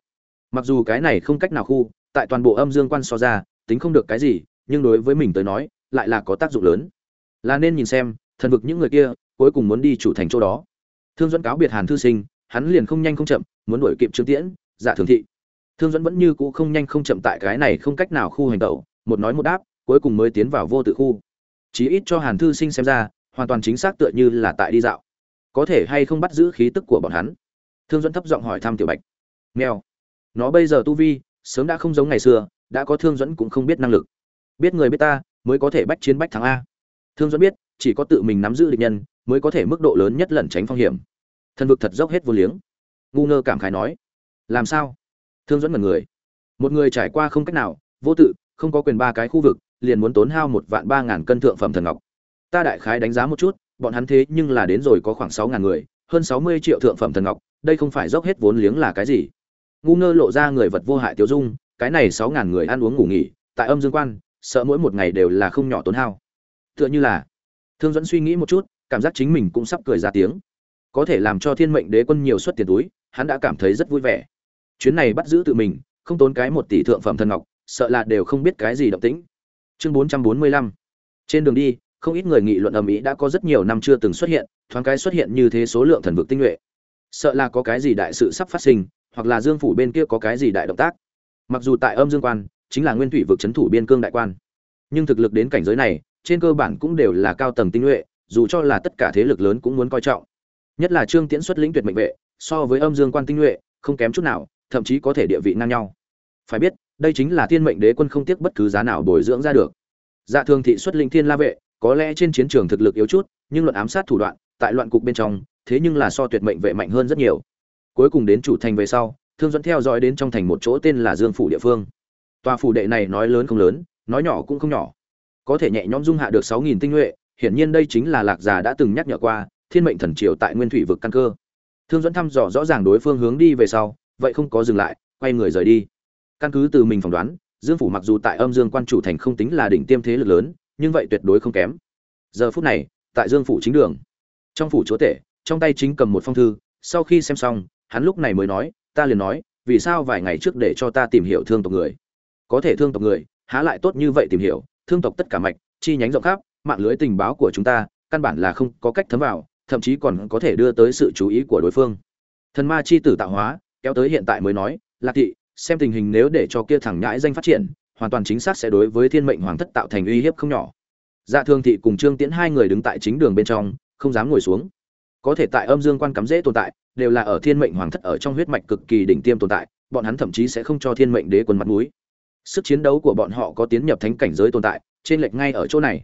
A: Mặc dù cái này không cách nào khu, tại toàn bộ âm dương quan so ra, tính không được cái gì, nhưng đối với mình tới nói, lại là có tác dụng lớn. Là nên nhìn xem, thần vực những người kia, cuối cùng muốn đi chủ thành chỗ đó. Thương dẫn cáo biệt hàn thư sinh, hắn liền không nhanh không chậm, muốn đuổi kịp trương tiễn dạ thường thị thương dẫn vẫn như cũ không nhanh không chậm tại cái này không cách nào khu hành tẩu, một nói một đáp, cuối cùng mới tiến vào vô tự khu. Chí ít cho hàn thư sinh xem ra, hoàn toàn chính xác tựa như là tại đi dạo. Có thể hay không bắt giữ khí tức của bọn hắn? Thương dẫn thấp giọng hỏi thăm tiểu bạch. Mèo. Nó bây giờ tu vi, sớm đã không giống ngày xưa, đã có thương dẫn cũng không biết năng lực. Biết người biết ta, mới có thể bách chiến bách thắng a. Thương dẫn biết, chỉ có tự mình nắm giữ địch nhân, mới có thể mức độ lớn nhất lẩn tránh phong hiểm. Thần vực thật dốc hết vô liếng. Ngu ngơ cảm khái nói. Làm sao? Thương dẫn mật người. Một người trải qua không cách nào, vô tự, không có quyền ba cái khu vực, liền muốn tốn hao một vạn ba ngàn cân thượng phẩm thần ngọc. Ta đại khái đánh giá một chút, bọn hắn thế nhưng là đến rồi có khoảng sáu ngàn người, hơn sáu mươi triệu thượng phẩm thần ngọc, đây không phải dốc hết vốn liếng là cái gì. Ngu ngơ lộ ra người vật vô hại tiêu dung, cái này sáu ngàn người ăn uống ngủ nghỉ, tại âm dương quan, sợ mỗi một ngày đều là không nhỏ tốn hao. Tựa như là, thương dẫn suy nghĩ một chút, cảm giác chính mình cũng sắp cười ra tiếng. Có thể làm cho thiên mệnh đế quân nhiều suất tiền túi, hắn đã cảm thấy rất vui vẻ chuyến này bắt giữ tự mình, không tốn cái một tỷ thượng phẩm thần ngọc, sợ là đều không biết cái gì động tĩnh. Chương bốn trăm bốn mươi lăm. Trên đường đi, không ít người nghị luận ầm ĩ đã có rất nhiều năm chưa từng xuất hiện, thoáng cái xuất hiện như thế số lượng thần vực tinh nhuệ. Sợ là có cái gì đại sự sắp phát sinh, hoặc là dương phủ bên kia có cái gì đại động tác. Mặc dù tại âm dương quan, chính là nguyên thủy vực c thủ biên cương đại quan. Nhưng thực lực đến cảnh giới này, trên cơ bản cũng đều là cao tầng tinh nhuệ, dù cho là tất cả thế lực lớn cũng muốn coi trọng. Nhất là trương tiễn xuất lĩnh tuyệt mệnh vệ, so với âm dương quan tinh nhuệ, không kém chút nào thậm chí có thể địa vị ngang nhau. Phải biết, đây chính là thiên mệnh đế quân không tiếc bất cứ giá nào bồi dưỡng ra được. Dạ thường thị xuất linh thiên la vệ, có lẽ trên chiến trường thực lực yếu chút, nhưng luận ám sát thủ đoạn, tại loạn cục bên trong, thế nhưng là so tuyệt mệnh vệ mạnh hơn rất nhiều. Cuối cùng đến chủ thành về sau, thương dẫn theo dõi đến trong thành một chỗ tên là dương phủ địa phương. Tòa phủ đệ này nói lớn không lớn, nói nhỏ cũng không nhỏ. Có thể nhẹ nhõm dung hạ được sáu nghìn tinh nhuệ, hiển nhiên đây chính là lạc già đã từng nhắc nhở qua, thiên mệnh thần triều tại nguyên thủy vực căn cơ. Thương dẫn thăm dò rõ ràng đối phương hướng đi về sau vậy không có dừng lại, quay người rời đi. Căn cứ từ mình phỏng đoán, dương phủ mặc dù tại âm dương quan chủ thành không tính là đỉnh tiêm thế lực lớn, nhưng vậy tuyệt đối không kém. Giờ phút này, tại dương phủ chính đường. Trong phủ chúa tể, trong tay chính cầm một phong thư, sau khi xem xong, hắn lúc này mới nói, ta liền nói, vì sao vài ngày trước để cho ta tìm hiểu thương tộc người? Có thể thương tộc người, há lại tốt như vậy tìm hiểu, thương tộc tất cả mạch, chi nhánh rộng khắp, mạng lưới tình báo của chúng ta, căn bản là không có cách thấm vào, thậm chí còn có thể đưa tới sự chú ý của đối phương. Thần ma chi tử tạo hóa kéo tới hiện tại mới nói, lạc thị, xem tình hình nếu để cho kia thẳng nhãi danh phát triển, hoàn toàn chính xác sẽ đối với thiên mệnh hoàng thất tạo thành uy hiếp không nhỏ. Dạ thương thị cùng trương tiễn hai người đứng tại chính đường bên trong, không dám ngồi xuống. Có thể tại âm dương quan cắm dễ tồn tại, đều là ở thiên mệnh hoàng thất ở trong huyết mạch cực kỳ đỉnh tiêm tồn tại, bọn hắn thậm chí sẽ không cho thiên mệnh đế quân mặt mũi. Sức chiến đấu của bọn họ có tiến nhập thánh cảnh giới tồn tại trên lệch ngay ở chỗ này.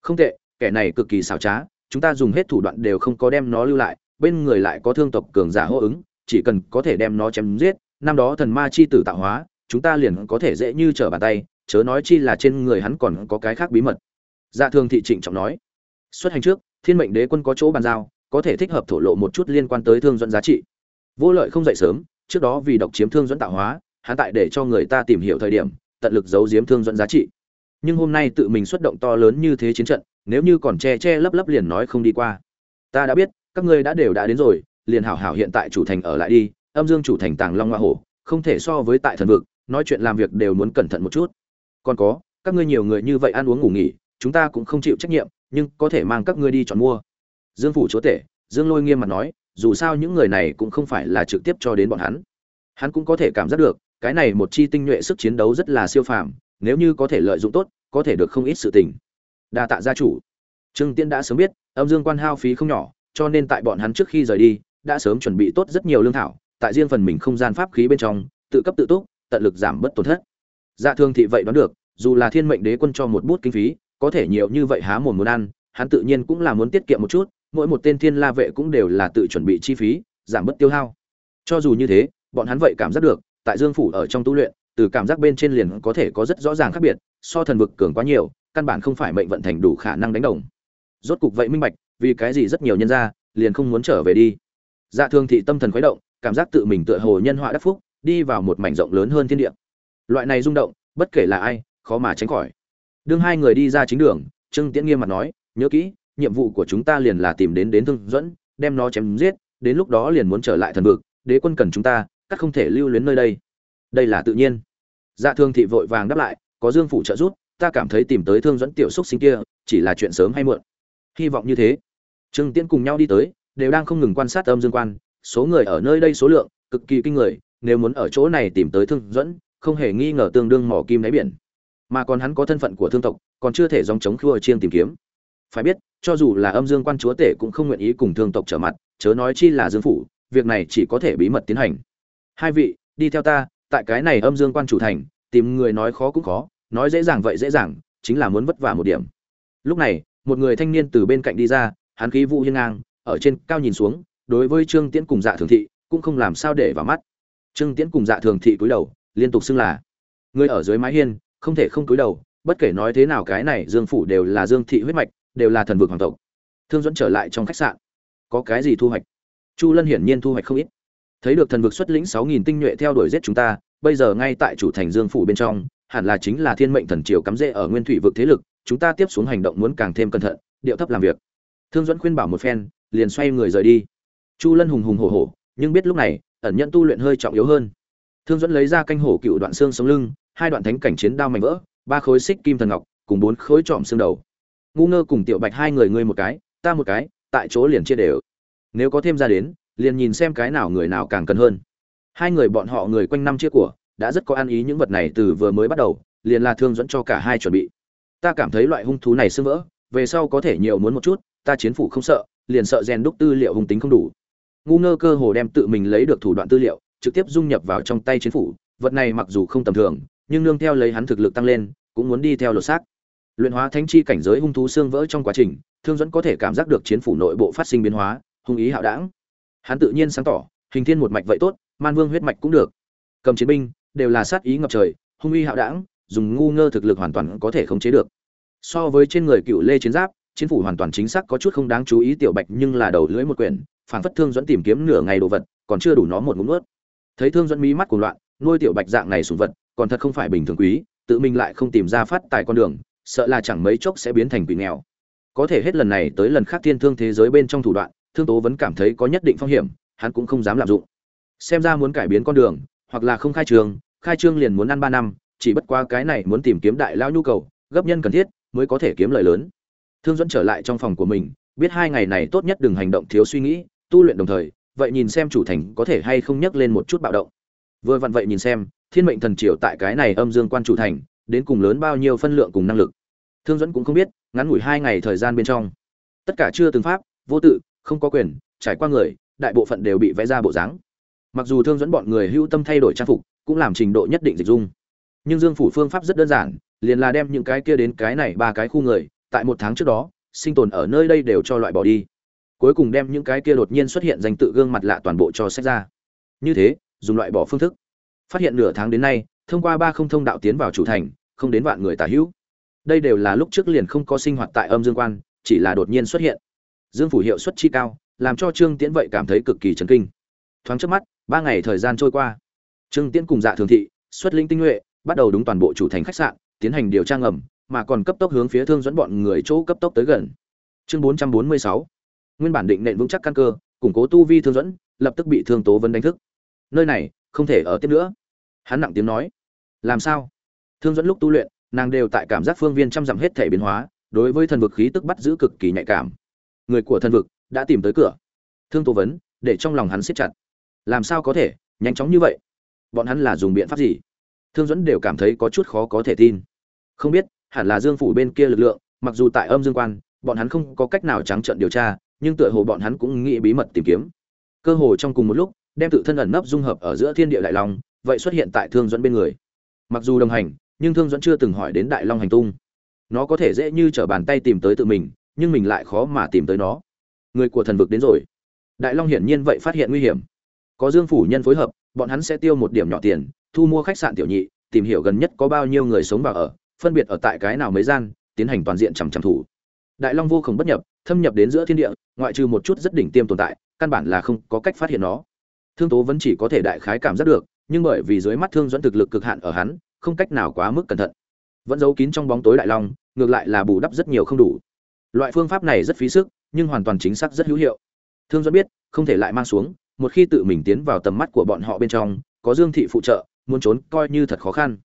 A: Không tệ, kẻ này cực kỳ xảo trá, chúng ta dùng hết thủ đoạn đều không có đem nó lưu lại, bên người lại có thương tộc cường giả hô ứng chỉ cần có thể đem nó chém giết, năm đó thần ma chi tử tạo hóa, chúng ta liền có thể dễ như trở bàn tay, chớ nói chi là trên người hắn còn có cái khác bí mật. Dạ thường thị trịnh trọng nói. Xuất hành trước, thiên mệnh đế quân có chỗ bàn giao, có thể thích hợp thổ lộ một chút liên quan tới thương dẫn giá trị. Vô lợi không dậy sớm, trước đó vì độc chiếm thương dẫn tạo hóa, hắn tại để cho người ta tìm hiểu thời điểm, tận lực giấu giếm thương dẫn giá trị. Nhưng hôm nay tự mình xuất động to lớn như thế chiến trận, nếu như còn che che lấp lấp liền nói không đi qua. Ta đã biết, các ngươi đã đều đã đến rồi liền hảo hảo hiện tại chủ thành ở lại đi, âm dương chủ thành tàng long hoa hổ, không thể so với tại thần vực, nói chuyện làm việc đều muốn cẩn thận một chút. Còn có, các ngươi nhiều người như vậy ăn uống ngủ nghỉ, chúng ta cũng không chịu trách nhiệm, nhưng có thể mang các ngươi đi chọn mua. Dương phủ chúa tể, dương lôi nghiêm mặt nói, dù sao những người này cũng không phải là trực tiếp cho đến bọn hắn. Hắn cũng có thể cảm giác được, cái này một chi tinh nhuệ sức chiến đấu rất là siêu phàm, nếu như có thể lợi dụng tốt, có thể được không ít sự tình. Đa tạ gia chủ. Trương tiên đã sớm biết, âm dương quan hao phí không nhỏ, cho nên tại bọn hắn trước khi rời đi đã sớm chuẩn bị tốt rất nhiều lương thảo, tại riêng phần mình không gian pháp khí bên trong, tự cấp tự túc, tận lực giảm bớt tổn thất. Dạ thương thị vậy đoán được, dù là thiên mệnh đế quân cho một bút kinh phí, có thể nhiều như vậy há mồm muốn ăn, hắn tự nhiên cũng là muốn tiết kiệm một chút, mỗi một tên thiên la vệ cũng đều là tự chuẩn bị chi phí, giảm bớt tiêu hao. Cho dù như thế, bọn hắn vậy cảm giác được, tại dương phủ ở trong tu luyện, từ cảm giác bên trên liền có thể có rất rõ ràng khác biệt, so thần vực cường quá nhiều, căn bản không phải mệnh vận thành đủ khả năng đánh đồng. Rốt cục vậy minh bạch, vì cái gì rất nhiều nhân gia liền không muốn trở về đi dạ thương thị tâm thần khuấy động, cảm giác tự mình tựa hồ nhân họa đắc phúc, đi vào một mảnh rộng lớn hơn thiên địa. Loại này rung động, bất kể là ai, khó mà tránh khỏi. Đương hai người đi ra chính đường, trương tiễn nghiêm mặt nói, nhớ kỹ, nhiệm vụ của chúng ta liền là tìm đến đến thương dẫn đem nó chém giết, đến lúc đó liền muốn trở lại thần vực, đế quân cần chúng ta, các không thể lưu luyến nơi đây. Đây là tự nhiên. Dạ thương thị vội vàng đáp lại, có dương phủ trợ giúp, ta cảm thấy tìm tới thương dẫn tiểu xúc sinh kia, chỉ là chuyện sớm hay muộn. Hy vọng như thế. Trương tiễn cùng nhau đi tới đều đang không ngừng quan sát âm dương quan, số người ở nơi đây số lượng, cực kỳ kinh người, nếu muốn ở chỗ này tìm tới thương dẫn, không hề nghi ngờ tương đương mỏ kim đáy biển. Mà còn hắn có thân phận của thương tộc, còn chưa thể dòng chống khua chiêng tìm kiếm. Phải biết, cho dù là âm dương quan chúa tể cũng không nguyện ý cùng thương tộc trở mặt, chớ nói chi là dương phủ, việc này chỉ có thể bí mật tiến hành. Hai vị, đi theo ta, tại cái này âm dương quan chủ thành, tìm người nói khó cũng khó, nói dễ dàng vậy dễ dàng, chính là muốn vất vả một điểm. Lúc này, một người thanh niên từ bên cạnh đi ra, hắn khí vũ hiên ngang ở trên cao nhìn xuống, đối với trương tiễn cùng dạ thường thị cũng không làm sao để vào mắt. Trương tiễn cùng dạ thường thị cúi đầu, liên tục xưng là người ở dưới mái hiên, không thể không cúi đầu, bất kể nói thế nào cái này dương phủ đều là dương thị huyết mạch, đều là thần vực hoàng tộc. Thương dẫn trở lại trong khách sạn. Có cái gì thu hoạch? Chu lân hiển nhiên thu hoạch không ít. Thấy được thần vực xuất lĩnh sáu nghìn tinh nhuệ theo đuổi giết chúng ta, bây giờ ngay tại chủ thành dương phủ bên trong, hẳn là chính là thiên mệnh thần triều cắm rễ ở nguyên thủy vực thế lực, chúng ta tiếp xuống hành động muốn càng thêm cẩn thận, điệu thấp làm việc. Thương dẫn khuyên bảo một phen liền xoay người rời đi. Chu lân hùng hùng hổ hổ, nhưng biết lúc này, ẩn nhận tu luyện hơi trọng yếu hơn. Thương dẫn lấy ra canh hổ cựu đoạn xương sống lưng, hai đoạn thánh cảnh chiến đao mảnh vỡ, ba khối xích kim thần ngọc, cùng bốn khối trọm xương đầu. Ngu ngơ cùng tiểu bạch hai người ngươi một cái, ta một cái, tại chỗ liền chia đều. Nếu có thêm ra đến, liền nhìn xem cái nào người nào càng cần hơn. Hai người bọn họ người quanh năm chia của, đã rất có ăn ý những vật này từ vừa mới bắt đầu, liền là thương dẫn cho cả hai chuẩn bị. Ta cảm thấy loại hung thú này sưng vỡ, về sau có thể nhiều muốn một chút, ta chiến phủ không sợ liền sợ rèn đúc tư liệu hung tính không đủ. Ngu ngơ cơ hồ đem tự mình lấy được thủ đoạn tư liệu, trực tiếp dung nhập vào trong tay chiến phủ. Vật này mặc dù không tầm thường, nhưng nương theo lấy hắn thực lực tăng lên, cũng muốn đi theo lột xác. Luyện hóa thánh chi cảnh giới hung thú xương vỡ trong quá trình, thương dẫn có thể cảm giác được chiến phủ nội bộ phát sinh biến hóa, hung ý hạo đảng. Hắn tự nhiên sáng tỏ, hình thiên một mạch vậy tốt, man vương huyết mạch cũng được. Cầm chiến binh, đều là sát ý ngập trời, hung uy hạo đảng, dùng ngu ngơ thực lực hoàn toàn có thể khống chế được. So với trên người cựu lê chiến giáp chiến phủ hoàn toàn chính xác có chút không đáng chú ý, tiểu bạch nhưng là đầu lưỡi một quyển phản phất thương dẫn tìm kiếm nửa ngày đồ vật, còn chưa đủ nó một ngụm nuốt. Thấy thương dẫn mí mắt cuồng loạn, nuôi tiểu bạch dạng này sùng vật, còn thật không phải bình thường quý, tự mình lại không tìm ra phát tài con đường, sợ là chẳng mấy chốc sẽ biến thành quỷ nghèo. Có thể hết lần này tới lần khác thiên thương thế giới bên trong thủ đoạn, thương tố vẫn cảm thấy có nhất định phong hiểm, hắn cũng không dám lạm dụng. Xem ra muốn cải biến con đường, hoặc là không khai trường, khai trương liền muốn ăn ba năm, chỉ bất qua cái này muốn tìm kiếm đại lao nhu cầu, gấp nhân cần thiết, mới có thể kiếm lợi lớn thương dẫn trở lại trong phòng của mình, biết hai ngày này tốt nhất đừng hành động thiếu suy nghĩ, tu luyện đồng thời, vậy nhìn xem chủ thành có thể hay không nhắc lên một chút bạo động. Vừa vặn vậy nhìn xem, thiên mệnh thần triều tại cái này âm dương quan chủ thành, đến cùng lớn bao nhiêu phân lượng cùng năng lực. Thương dẫn cũng không biết, ngắn ngủi hai ngày thời gian bên trong. Tất cả chưa từng pháp, vô tự, không có quyền, trải qua người, đại bộ phận đều bị vẽ ra bộ dáng. Mặc dù thương dẫn bọn người hưu tâm thay đổi trang phục, cũng làm trình độ nhất định dịch dung. Nhưng dương phủ phương pháp rất đơn giản, liền là đem những cái kia đến cái này ba cái khu người tại một tháng trước đó, sinh tồn ở nơi đây đều cho loại bỏ đi. Cuối cùng đem những cái kia đột nhiên xuất hiện danh tự gương mặt lạ toàn bộ cho xét ra. Như thế, dùng loại bỏ phương thức. Phát hiện nửa tháng đến nay, thông qua ba không thông đạo tiến vào chủ thành, không đến vạn người tả hữu. Đây đều là lúc trước liền không có sinh hoạt tại âm dương quan, chỉ là đột nhiên xuất hiện. Dương phủ hiệu suất chi cao, làm cho trương tiễn vậy cảm thấy cực kỳ chấn kinh. Thoáng trước mắt, ba ngày thời gian trôi qua. Trương tiễn cùng dạ thường thị, xuất linh tinh nhuệ, bắt đầu đúng toàn bộ chủ thành khách sạn, tiến hành điều tra ngầm mà còn cấp tốc hướng phía thương dẫn bọn người chỗ cấp tốc tới gần. Chương bốn trăm bốn mươi sáu. Nguyên bản định nện vững chắc căn cơ, củng cố tu vi thương dẫn, lập tức bị thương tố vân đánh thức. Nơi này, không thể ở tiếp nữa. Hắn nặng tiếng nói. Làm sao? Thương dẫn lúc tu luyện, nàng đều tại cảm giác phương viên trăm dặm hết thể biến hóa, đối với thần vực khí tức bắt giữ cực kỳ nhạy cảm. Người của thần vực đã tìm tới cửa. Thương tố vấn để trong lòng hắn siết chặt. Làm sao có thể? Nhanh chóng như vậy. Bọn hắn là dùng biện pháp gì? Thương dẫn đều cảm thấy có chút khó có thể tin. Không biết hẳn là dương phủ bên kia lực lượng, mặc dù tại âm dương quan, bọn hắn không có cách nào trắng trợn điều tra, nhưng tựa hồ bọn hắn cũng nghĩ bí mật tìm kiếm. Cơ hồ trong cùng một lúc, đem tự thân ẩn nấp dung hợp ở giữa thiên địa đại long, vậy xuất hiện tại thương dẫn bên người. Mặc dù đồng hành, nhưng thương dẫn chưa từng hỏi đến đại long hành tung. Nó có thể dễ như trở bàn tay tìm tới tự mình, nhưng mình lại khó mà tìm tới nó. Người của thần vực đến rồi. Đại long hiển nhiên vậy phát hiện nguy hiểm. Có dương phủ nhân phối hợp, bọn hắn sẽ tiêu một điểm nhỏ tiền, thu mua khách sạn tiểu nhị, tìm hiểu gần nhất có bao nhiêu người sống vào ở phân biệt ở tại cái nào mấy gian, tiến hành toàn diện chằm chằm thủ. Đại long vô cùng bất nhập, thâm nhập đến giữa thiên địa, ngoại trừ một chút rất đỉnh tiêm tồn tại, căn bản là không có cách phát hiện nó. Thương tố vẫn chỉ có thể đại khái cảm giác được, nhưng bởi vì dưới mắt thương dẫn thực lực cực hạn ở hắn, không cách nào quá mức cẩn thận. Vẫn giấu kín trong bóng tối đại long, ngược lại là bù đắp rất nhiều không đủ. Loại phương pháp này rất phí sức, nhưng hoàn toàn chính xác rất hữu hiệu. Thương dẫn biết, không thể lại mang xuống, một khi tự mình tiến vào tầm mắt của bọn họ bên trong, có dương thị phụ trợ, muốn trốn coi như thật khó khăn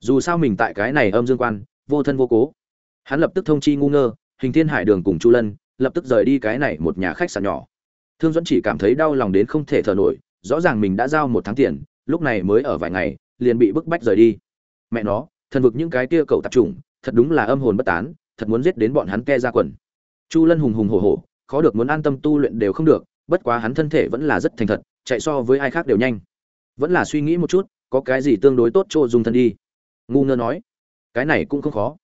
A: dù sao mình tại cái này âm dương quan, vô thân vô cố. Hắn lập tức thông chi ngu ngơ, hình thiên hải đường cùng chu lân, lập tức rời đi cái này một nhà khách sạn nhỏ. Thương dẫn chỉ cảm thấy đau lòng đến không thể thở nổi, rõ ràng mình đã giao một tháng tiền, lúc này mới ở vài ngày, liền bị bức bách rời đi. Mẹ nó, thần vực những cái kia cậu tạp trùng thật đúng là âm hồn bất tán, thật muốn giết đến bọn hắn ke ra quần. Chu lân hùng hùng hổ hổ, khó được muốn an tâm tu luyện đều không được, bất quá hắn thân thể vẫn là rất thành thật, chạy so với ai khác đều nhanh. Vẫn là suy nghĩ một chút, có cái gì tương đối tốt cho dùng thân đi ngu ngơ nói. Cái này cũng không khó.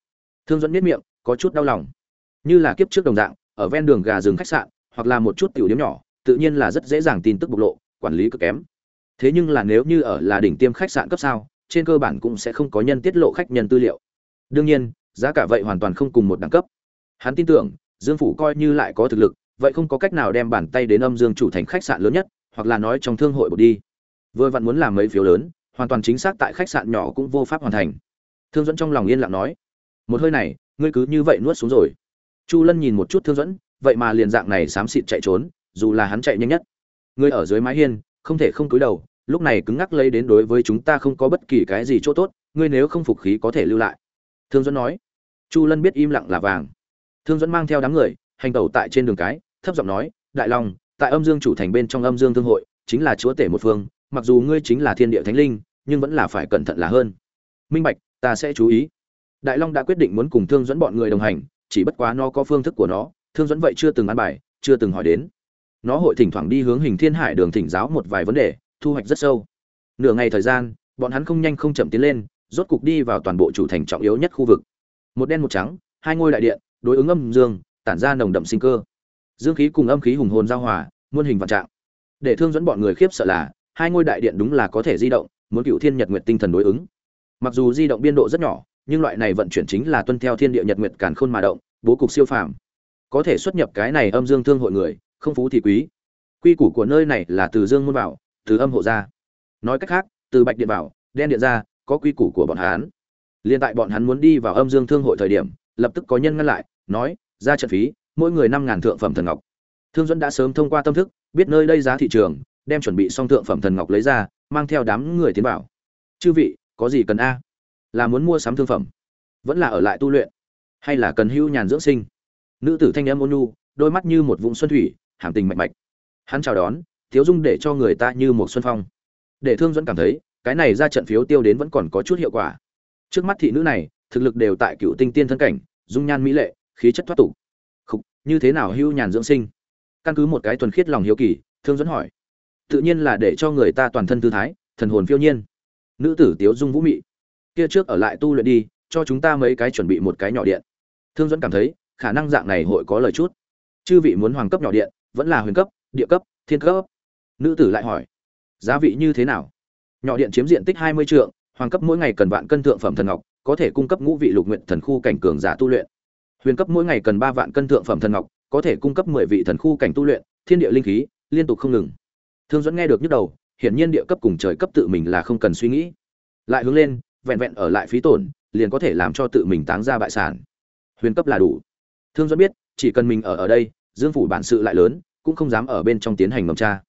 A: Thương dẫn biết miệng, có chút đau lòng. Như là kiếp trước đồng dạng, ở ven đường gà rừng khách sạn, hoặc là một chút tiểu điểm nhỏ, tự nhiên là rất dễ dàng tin tức bộc lộ, quản lý cực kém. Thế nhưng là nếu như ở là đỉnh tiêm khách sạn cấp sao, trên cơ bản cũng sẽ không có nhân tiết lộ khách nhân tư liệu. Đương nhiên, giá cả vậy hoàn toàn không cùng một đẳng cấp. Hắn tin tưởng, dương phủ coi như lại có thực lực, vậy không có cách nào đem bàn tay đến âm dương chủ thành khách sạn lớn nhất, hoặc là nói trong thương hội bột đi. Vừa vặn muốn làm mấy phiếu lớn hoàn toàn chính xác tại khách sạn nhỏ cũng vô pháp hoàn thành. Thương dẫn trong lòng yên lặng nói, một hơi này, ngươi cứ như vậy nuốt xuống rồi. Chu lân nhìn một chút thương dẫn vậy mà liền dạng này xám xịt chạy trốn, dù là hắn chạy nhanh nhất, ngươi ở dưới mái hiên, không thể không cúi đầu, lúc này cứng ngắc lấy đến đối với chúng ta không có bất kỳ cái gì chỗ tốt, ngươi nếu không phục khí có thể lưu lại. Thương dẫn nói. Chu lân biết im lặng là vàng. Thương dẫn mang theo đám người, hành tẩu tại trên đường cái, thấp giọng nói, đại long, tại âm dương chủ thành bên trong âm dương thương hội, chính là chúa tể một phương, mặc dù ngươi chính là thiên địa thánh linh nhưng vẫn là phải cẩn thận là hơn. Minh bạch, ta sẽ chú ý. Đại long đã quyết định muốn cùng thương dẫn bọn người đồng hành, chỉ bất quá nó có phương thức của nó, thương dẫn vậy chưa từng ăn bài, chưa từng hỏi đến. Nó hội thỉnh thoảng đi hướng hình thiên hải đường thỉnh giáo một vài vấn đề, thu hoạch rất sâu. Nửa ngày thời gian, bọn hắn không nhanh không chậm tiến lên, rốt cục đi vào toàn bộ chủ thành trọng yếu nhất khu vực. Một đen một trắng, hai ngôi đại điện, đối ứng âm dương, tản ra nồng đậm sinh cơ. Dương khí cùng âm khí hùng hồn giao hòa, muôn hình vạn trạng. Để thương dẫn bọn người khiếp sợ là, hai ngôi đại điện đúng là có thể di động muốn cựu thiên nhật nguyệt tinh thần đối ứng. Mặc dù di động biên độ rất nhỏ, nhưng loại này vận chuyển chính là tuân theo thiên địa nhật nguyệt càn khôn mà động, bố cục siêu phàm. Có thể xuất nhập cái này âm dương thương hội người, không phú thì quý. Quy củ của nơi này là từ dương môn vào, từ âm hộ ra. Nói cách khác, từ bạch điện vào, đen điện ra, có quy củ của bọn hắn. Liên tại bọn hắn muốn đi vào âm dương thương hội thời điểm, lập tức có nhân ngăn lại, nói, ra trận phí, mỗi người năm ngàn thượng phẩm thần ngọc. Thương dẫn đã sớm thông qua tâm thức, biết nơi đây giá thị trường, đem chuẩn bị xong thượng phẩm thần ngọc lấy ra mang theo đám người tiến vào. Chư vị, có gì cần a? Là muốn mua sắm thương phẩm? Vẫn là ở lại tu luyện? Hay là cần hưu nhàn dưỡng sinh? Nữ tử thanh em ôn nhu, đôi mắt như một vũng xuân thủy, hàm tình mạch mạch. Hắn chào đón, thiếu dung để cho người ta như một xuân phong. Để thương dẫn cảm thấy, cái này ra trận phiếu tiêu đến vẫn còn có chút hiệu quả. Trước mắt thị nữ này, thực lực đều tại cựu tinh tiên thân cảnh, dung nhan mỹ lệ, khí chất thoát tục. Như thế nào hưu nhàn dưỡng sinh? Căn cứ một cái thuần khiết lòng hiếu kỳ, thương dẫn hỏi tự nhiên là để cho người ta toàn thân tư thái, thần hồn phiêu nhiên. Nữ tử tiếu dung vũ mị, kia trước ở lại tu luyện đi, cho chúng ta mấy cái chuẩn bị một cái nhỏ điện. Thương dẫn cảm thấy, khả năng dạng này hội có lời chút. Chư vị muốn hoàng cấp nhỏ điện, vẫn là huyền cấp, địa cấp, thiên cấp? Nữ tử lại hỏi, giá vị như thế nào? Nhỏ điện chiếm diện tích hai mươi trượng, hoàng cấp mỗi ngày cần vạn cân thượng phẩm thần ngọc, có thể cung cấp ngũ vị lục nguyện thần khu cảnh cường giả tu luyện. Huyền cấp mỗi ngày cần ba vạn cân thượng phẩm thần ngọc, có thể cung cấp mười vị thần khu cảnh tu luyện, thiên địa linh khí, liên tục không ngừng thương dẫn nghe được nhức đầu, hiển nhiên địa cấp cùng trời cấp tự mình là không cần suy nghĩ. Lại hướng lên, vẹn vẹn ở lại phí tổn, liền có thể làm cho tự mình táng ra bại sản. Huyền cấp là đủ. Thương dẫn biết, chỉ cần mình ở ở đây, dương phủ bản sự lại lớn, cũng không dám ở bên trong tiến hành ngầm tra.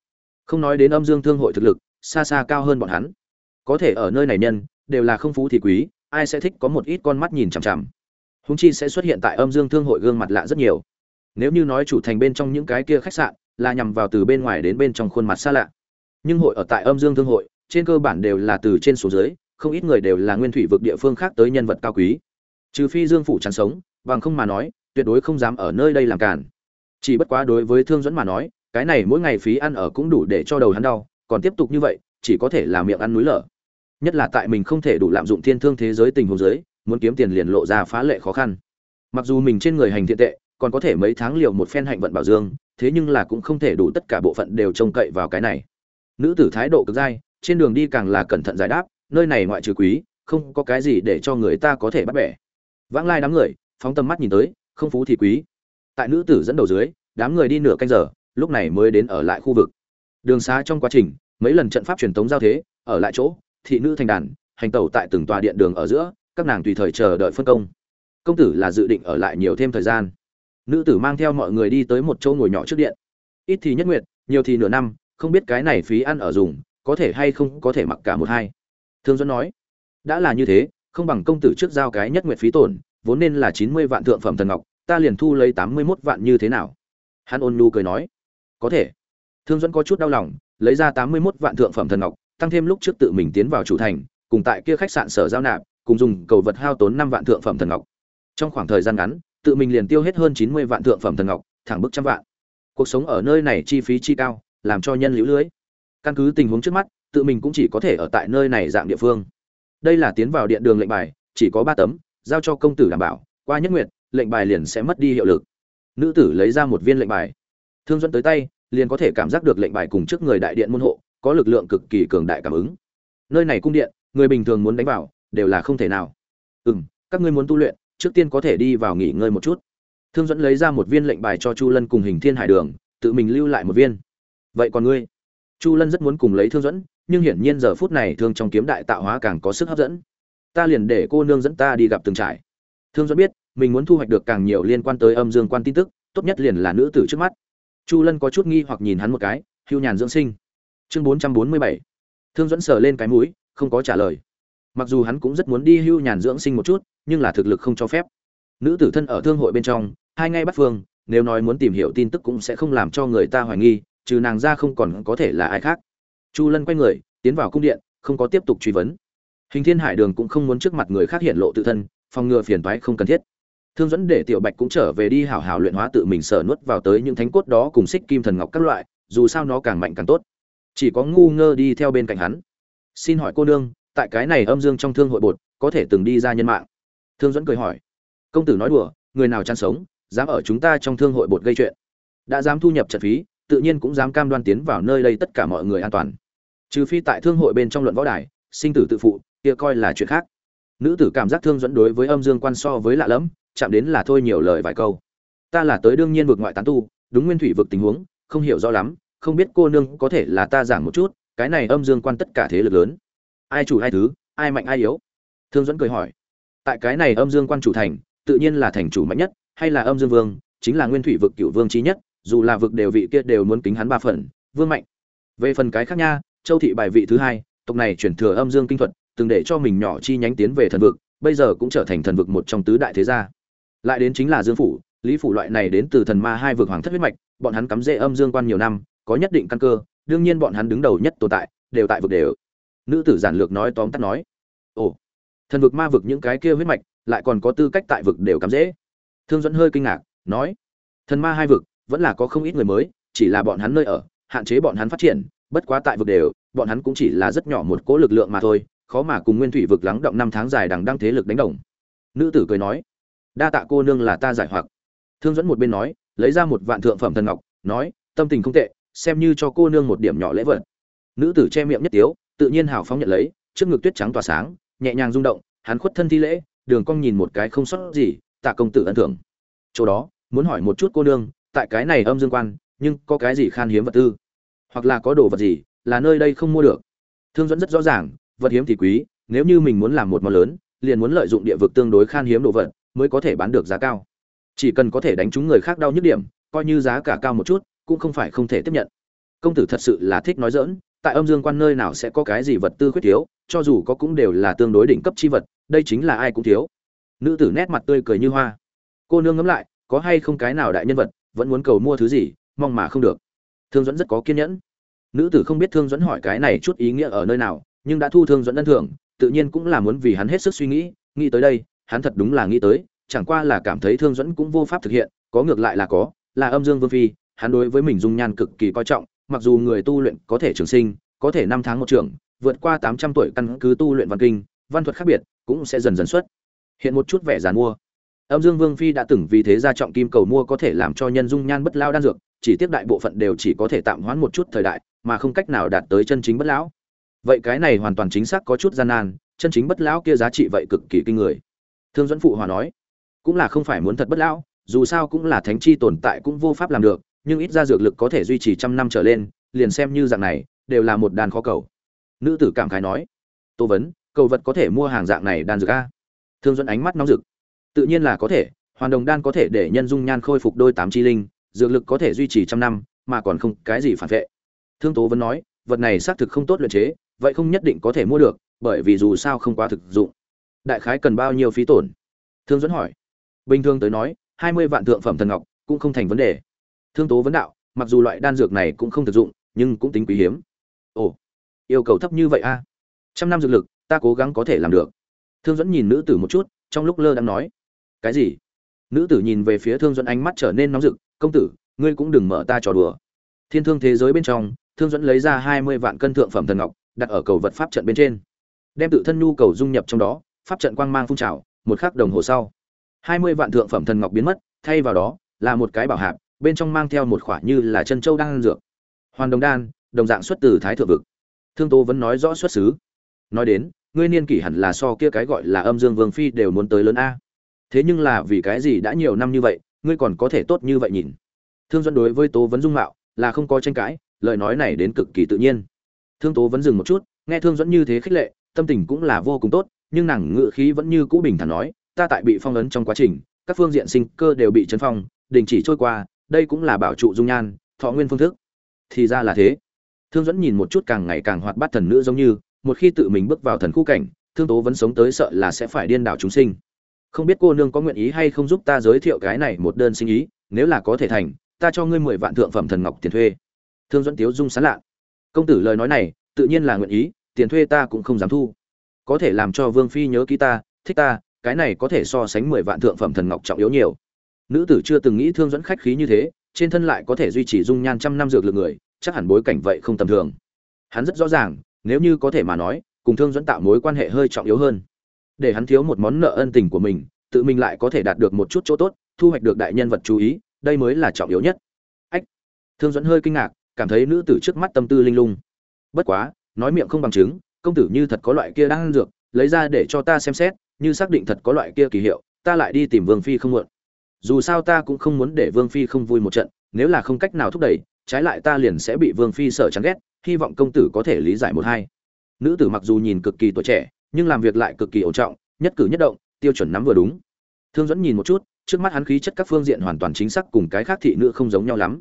A: Không nói đến âm dương thương hội thực lực, xa xa cao hơn bọn hắn. Có thể ở nơi này nhân, đều là không phú thì quý, ai sẽ thích có một ít con mắt nhìn chằm chằm. Húng chi sẽ xuất hiện tại âm dương thương hội gương mặt lạ rất nhiều. Nếu như nói chủ thành bên trong những cái kia khách sạn là nhằm vào từ bên ngoài đến bên trong khuôn mặt xa lạ. Nhưng hội ở tại âm dương thương hội, trên cơ bản đều là từ trên xuống dưới, không ít người đều là nguyên thủy vực địa phương khác tới nhân vật cao quý. Trừ phi dương phủ chán sống, bằng không mà nói, tuyệt đối không dám ở nơi đây làm cản chỉ bất quá đối với thương dẫn mà nói, cái này mỗi ngày phí ăn ở cũng đủ để cho đầu hắn đau, còn tiếp tục như vậy, chỉ có thể là miệng ăn núi lở. Nhất là tại mình không thể đủ lạm dụng thiên thương thế giới tình huống giới muốn kiếm tiền liền lộ ra phá lệ khó khăn. Mặc dù mình trên người hành thiện tệ, còn có thể mấy tháng liều một phen hạnh vận bảo dương thế nhưng là cũng không thể đủ tất cả bộ phận đều trông cậy vào cái này. Nữ tử thái độ cực dai, trên đường đi càng là cẩn thận giải đáp, nơi này ngoại trừ quý, không có cái gì để cho người ta có thể bắt bẻ. Vãng lai đám người, phóng tầm mắt nhìn tới, không phú thì quý. Tại nữ tử dẫn đầu dưới, đám người đi nửa canh giờ, lúc này mới đến ở lại khu vực. Đường xá trong quá trình, mấy lần trận pháp truyền tống giao thế, ở lại chỗ, thị nữ thành đàn, hành tẩu tại từng tòa điện đường ở giữa, các nàng tùy thời chờ đợi phân công. Công tử là dự định ở lại nhiều thêm thời gian nữ tử mang theo mọi người đi tới một chỗ ngồi nhỏ trước điện. Ít thì nhất nguyệt, nhiều thì nửa năm, không biết cái này phí ăn ở dùng, có thể hay không có thể mặc cả một hai. Thương dẫn nói, đã là như thế, không bằng công tử trước giao cái nhất nguyệt phí tổn, vốn nên là chín mươi vạn thượng phẩm thần ngọc, ta liền thu lấy tám mươi mốt vạn như thế nào? Hắn ôn nhu cười nói, có thể. Thương dẫn có chút đau lòng, lấy ra tám mươi mốt vạn thượng phẩm thần ngọc, tăng thêm lúc trước tự mình tiến vào chủ thành, cùng tại kia khách sạn sở giao nạp, cùng dùng cầu vật hao tốn năm vạn thượng phẩm thần ngọc. Trong khoảng thời gian ngắn tự mình liền tiêu hết hơn chín mươi vạn thượng phẩm thần ngọc, thẳng bức trăm vạn. Cuộc sống ở nơi này chi phí chi cao, làm cho nhân liễu lưới. Căn cứ tình huống trước mắt, tự mình cũng chỉ có thể ở tại nơi này dạng địa phương. Đây là tiến vào điện đường lệnh bài, chỉ có ba tấm, giao cho công tử đảm bảo, qua nhất nguyện lệnh bài liền sẽ mất đi hiệu lực. Nữ tử lấy ra một viên lệnh bài. Thương dẫn tới tay, liền có thể cảm giác được lệnh bài cùng trước người đại điện môn hộ, có lực lượng cực kỳ cường đại cảm ứng. Nơi này cung điện, người bình thường muốn đánh vào, đều là không thể nào. Ừm, các ngươi muốn tu luyện trước tiên có thể đi vào nghỉ ngơi một chút. Thương dẫn lấy ra một viên lệnh bài cho chu lân cùng hình thiên hải đường, tự mình lưu lại một viên. Vậy còn ngươi? Chu lân rất muốn cùng lấy thương dẫn nhưng hiển nhiên giờ phút này thương trong kiếm đại tạo hóa càng có sức hấp dẫn. Ta liền để cô nương dẫn ta đi gặp từng trải thương dẫn biết, mình muốn thu hoạch được càng nhiều liên quan tới âm dương quan tin tức, tốt nhất liền là nữ tử trước mắt. Chu lân có chút nghi hoặc nhìn hắn một cái, hưu nhàn dưỡng sinh. Chương bốn trăm bốn mươi bảy. Thương dẫn sờ lên cái mũi, không có trả lời. Mặc dù hắn cũng rất muốn đi hưu nhàn dưỡng sinh một chút nhưng là thực lực không cho phép. Nữ tử thân ở thương hội bên trong, hai ngay bắt phương, nếu nói muốn tìm hiểu tin tức cũng sẽ không làm cho người ta hoài nghi, trừ nàng ra không còn có thể là ai khác. Chu lân quay người, tiến vào cung điện, không có tiếp tục truy vấn. Hình thiên hải đường cũng không muốn trước mặt người khác hiện lộ tự thân, phòng ngừa phiền toái không cần thiết. Thương dẫn để tiểu bạch cũng trở về đi hảo hảo luyện hóa tự mình sở nuốt vào tới những thánh cốt đó cùng xích kim thần ngọc các loại, dù sao nó càng mạnh càng tốt. Chỉ có ngu ngơ đi theo bên cạnh hắn. Xin hỏi cô nương, tại cái này âm dương trong thương hội bột, có thể từng đi ra nhân mạng? Thương dẫn cười hỏi, công tử nói đùa, người nào chăn sống, dám ở chúng ta trong thương hội bột gây chuyện. Đã dám thu nhập trận phí, tự nhiên cũng dám cam đoan tiến vào nơi đây tất cả mọi người an toàn. Trừ phi tại thương hội bên trong luận võ đài, sinh tử tự phụ, kia coi là chuyện khác. Nữ tử cảm giác thương dẫn đối với âm dương quan so với lạ lẫm, chạm đến là thôi nhiều lời vài câu. Ta là tới đương nhiên vực ngoại tán tu, đúng nguyên thủy vực tình huống, không hiểu rõ lắm, không biết cô nương có thể là ta giảng một chút, cái này âm dương quan tất cả thế lực lớn. Ai chủ ai thứ, ai mạnh ai yếu? Thương dẫn cười hỏi tại cái này âm dương quan chủ thành, tự nhiên là thành chủ mạnh nhất, hay là âm dương vương, chính là nguyên thủy vực cựu vương trí nhất, dù là vực đều vị kia đều muốn kính hắn ba phần, vương mạnh. Về phần cái khác nha, châu thị bài vị thứ hai, tộc này chuyển thừa âm dương kinh thuật, từng để cho mình nhỏ chi nhánh tiến về thần vực, bây giờ cũng trở thành thần vực một trong tứ đại thế gia. Lại đến chính là dương phủ, lý phủ loại này đến từ thần ma hai vực hoàng thất huyết mạch, bọn hắn cắm rễ âm dương quan nhiều năm, có nhất định căn cơ, đương nhiên bọn hắn đứng đầu nhất tồn tại, đều tại vực đều. Nữ tử giản lược nói tóm tắt nói, ồ thần vực ma vực những cái kia huyết mạch, lại còn có tư cách tại vực đều cắm dễ. Thương dẫn hơi kinh ngạc, nói, thần ma hai vực, vẫn là có không ít người mới, chỉ là bọn hắn nơi ở, hạn chế bọn hắn phát triển, bất quá tại vực đều, bọn hắn cũng chỉ là rất nhỏ một cỗ lực lượng mà thôi, khó mà cùng nguyên thủy vực lắng động năm tháng dài đằng đăng thế lực đánh đồng. Nữ tử cười nói, đa tạ cô nương là ta giải hoặc. Thương dẫn một bên nói, lấy ra một vạn thượng phẩm thần ngọc, nói, tâm tình không tệ, xem như cho cô nương một điểm nhỏ lễ vật. Nữ tử che miệng nhất tiếu, tự nhiên hào phóng nhận lấy, trước ngực tuyết trắng tỏa sáng nhẹ nhàng rung động, hắn khuất thân thi lễ, đường cong nhìn một cái không sót gì, tạ công tử ân thưởng. Chỗ đó, muốn hỏi một chút cô nương, tại cái này âm dương quan, nhưng có cái gì khan hiếm vật tư? Hoặc là có đồ vật gì, là nơi đây không mua được? Thương dẫn rất rõ ràng, vật hiếm thì quý, nếu như mình muốn làm một món lớn, liền muốn lợi dụng địa vực tương đối khan hiếm đồ vật, mới có thể bán được giá cao. Chỉ cần có thể đánh trúng người khác đau nhức điểm, coi như giá cả cao một chút, cũng không phải không thể tiếp nhận. Công tử thật sự là thích nói dỡn tại âm dương quan nơi nào sẽ có cái gì vật tư khuyết thiếu, cho dù có cũng đều là tương đối đỉnh cấp chi vật, đây chính là ai cũng thiếu. Nữ tử nét mặt tươi cười như hoa. Cô nương ngẫm lại, có hay không cái nào đại nhân vật vẫn muốn cầu mua thứ gì, mong mà không được. Thương dẫn rất có kiên nhẫn. Nữ tử không biết thương dẫn hỏi cái này chút ý nghĩa ở nơi nào, nhưng đã thu thương dẫn ân thưởng, tự nhiên cũng là muốn vì hắn hết sức suy nghĩ nghĩ tới đây, hắn thật đúng là nghĩ tới, chẳng qua là cảm thấy thương dẫn cũng vô pháp thực hiện, có ngược lại là có, là âm dương vương phi, hắn đối với mình dung nhan cực kỳ coi trọng mặc dù người tu luyện có thể trường sinh, có thể năm tháng một trường, vượt qua tám trăm tuổi căn cứ tu luyện văn kinh, văn thuật khác biệt cũng sẽ dần dần xuất. Hiện một chút vẻ giàn mua. Âm dương vương phi đã từng vì thế ra trọng kim cầu mua có thể làm cho nhân dung nhan bất lao đan dược, chỉ tiếp đại bộ phận đều chỉ có thể tạm hoãn một chút thời đại, mà không cách nào đạt tới chân chính bất lão. Vậy cái này hoàn toàn chính xác có chút gian nan, chân chính bất lão kia giá trị vậy cực kỳ kinh người. Thương dẫn phụ hòa nói, cũng là không phải muốn thật bất lão, dù sao cũng là thánh chi tồn tại cũng vô pháp làm được nhưng ít ra dược lực có thể duy trì trăm năm trở lên, liền xem như dạng này, đều là một đàn khó cầu. Nữ tử cảm khái nói, tô vấn, cầu vật có thể mua hàng dạng này đan dược a? Thương dẫn ánh mắt nóng rực. Tự nhiên là có thể, hoàn đồng đan có thể để nhân dung nhan khôi phục đôi tám chi linh, dược lực có thể duy trì trăm năm, mà còn không cái gì phản vệ. Thương tố vẫn nói, vật này xác thực không tốt luyện chế, vậy không nhất định có thể mua được, bởi vì dù sao không quá thực dụng. Đại khái cần bao nhiêu phí tổn? Thương dẫn hỏi. Bình thường tới nói, hai mươi vạn thượng phẩm thần ngọc cũng không thành vấn đề thương tố vấn đạo, mặc dù loại đan dược này cũng không thực dụng, nhưng cũng tính quý hiếm. Ồ, yêu cầu thấp như vậy a trăm năm dược lực, ta cố gắng có thể làm được. Thương dẫn nhìn nữ tử một chút, trong lúc lơ đang nói. Cái gì? Nữ tử nhìn về phía thương dẫn ánh mắt trở nên nóng rực, công tử, ngươi cũng đừng mở ta trò đùa. Thiên thương thế giới bên trong, thương dẫn lấy ra hai mươi vạn cân thượng phẩm thần ngọc, đặt ở cầu vật pháp trận bên trên. Đem tự thân nhu cầu dung nhập trong đó, pháp trận quang mang phun trào, một khắc đồng hồ sau, hai mươi vạn thượng phẩm thần ngọc biến mất, thay vào đó, là một cái bảo hạp bên trong mang theo một khoả như là chân châu đang dược. Hoàn đồng đan, đồng dạng xuất từ thái thượng vực. Thương tố vẫn nói rõ xuất xứ. Nói đến, ngươi niên kỷ hẳn là so kia cái gọi là âm dương vương phi đều muốn tới lớn a. Thế nhưng là vì cái gì đã nhiều năm như vậy, ngươi còn có thể tốt như vậy nhìn? Thương dẫn đối với tố vấn dung mạo, là không có tranh cãi, lời nói này đến cực kỳ tự nhiên. Thương tố vẫn dừng một chút, nghe thương dẫn như thế khích lệ, tâm tình cũng là vô cùng tốt, nhưng nàng ngự khí vẫn như cũ bình thản nói, ta tại bị phong ấn trong quá trình, các phương diện sinh cơ đều bị chấn phong, đình chỉ trôi qua đây cũng là bảo trụ dung nhan, thọ nguyên phương thức. Thì ra là thế. Thương dẫn nhìn một chút càng ngày càng hoạt bát thần nữ giống như, một khi tự mình bước vào thần khu cảnh, thương tố vẫn sống tới sợ là sẽ phải điên đảo chúng sinh. Không biết cô nương có nguyện ý hay không giúp ta giới thiệu cái này một đơn sinh ý, nếu là có thể thành, ta cho ngươi mười vạn thượng phẩm thần ngọc tiền thuê. Thương dẫn tiếu dung sán lạ công tử lời nói này, tự nhiên là nguyện ý, tiền thuê ta cũng không dám thu. Có thể làm cho vương phi nhớ ký ta, thích ta, cái này có thể so sánh mười vạn thượng phẩm thần ngọc trọng yếu nhiều nữ tử chưa từng nghĩ thương dẫn khách khí như thế, trên thân lại có thể duy trì dung nhan trăm năm dược lực người, chắc hẳn bối cảnh vậy không tầm thường. Hắn rất rõ ràng, nếu như có thể mà nói, cùng thương dẫn tạo mối quan hệ hơi trọng yếu hơn. Để hắn thiếu một món nợ ân tình của mình, tự mình lại có thể đạt được một chút chỗ tốt, thu hoạch được đại nhân vật chú ý, đây mới là trọng yếu nhất. Ách! Thương dẫn hơi kinh ngạc, cảm thấy nữ tử trước mắt tâm tư linh lung. Bất quá, nói miệng không bằng chứng, công tử như thật có loại kia đang ăn dược, lấy ra để cho ta xem xét, như xác định thật có loại kia kỳ hiệu, ta lại đi tìm vương phi không muộn dù sao ta cũng không muốn để vương phi không vui một trận, nếu là không cách nào thúc đẩy, trái lại ta liền sẽ bị vương phi sợ chán ghét, hy vọng công tử có thể lý giải một hai. Nữ tử mặc dù nhìn cực kỳ tuổi trẻ, nhưng làm việc lại cực kỳ ổn trọng, nhất cử nhất động, tiêu chuẩn nắm vừa đúng. Thương dẫn nhìn một chút, trước mắt hắn khí chất các phương diện hoàn toàn chính xác cùng cái khác thị nữ không giống nhau lắm.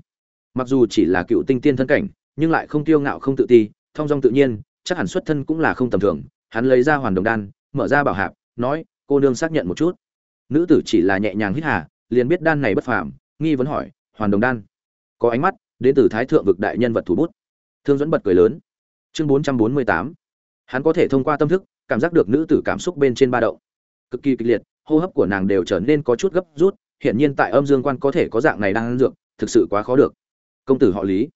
A: Mặc dù chỉ là cựu tinh tiên thân cảnh, nhưng lại không tiêu ngạo không tự ti thong dong tự nhiên, chắc hẳn xuất thân cũng là không tầm thường. Hắn lấy ra hoàn đồng đan, mở ra bảo hạp, nói, cô nương xác nhận một chút. Nữ tử chỉ là nhẹ nhàng hít hà liền biết đan này bất phàm, nghi vấn hỏi, hoàn đồng đan, có ánh mắt đến từ thái thượng vực đại nhân vật thủ bút. Thương dẫn bật cười lớn. Chương bốn trăm bốn mươi tám. Hắn có thể thông qua tâm thức, cảm giác được nữ tử cảm xúc bên trên ba động. Cực kỳ kịch liệt, hô hấp của nàng đều trở nên có chút gấp rút, hiển nhiên tại âm dương quan có thể có dạng này đang ăn dược, thực sự quá khó được. Công tử họ lý.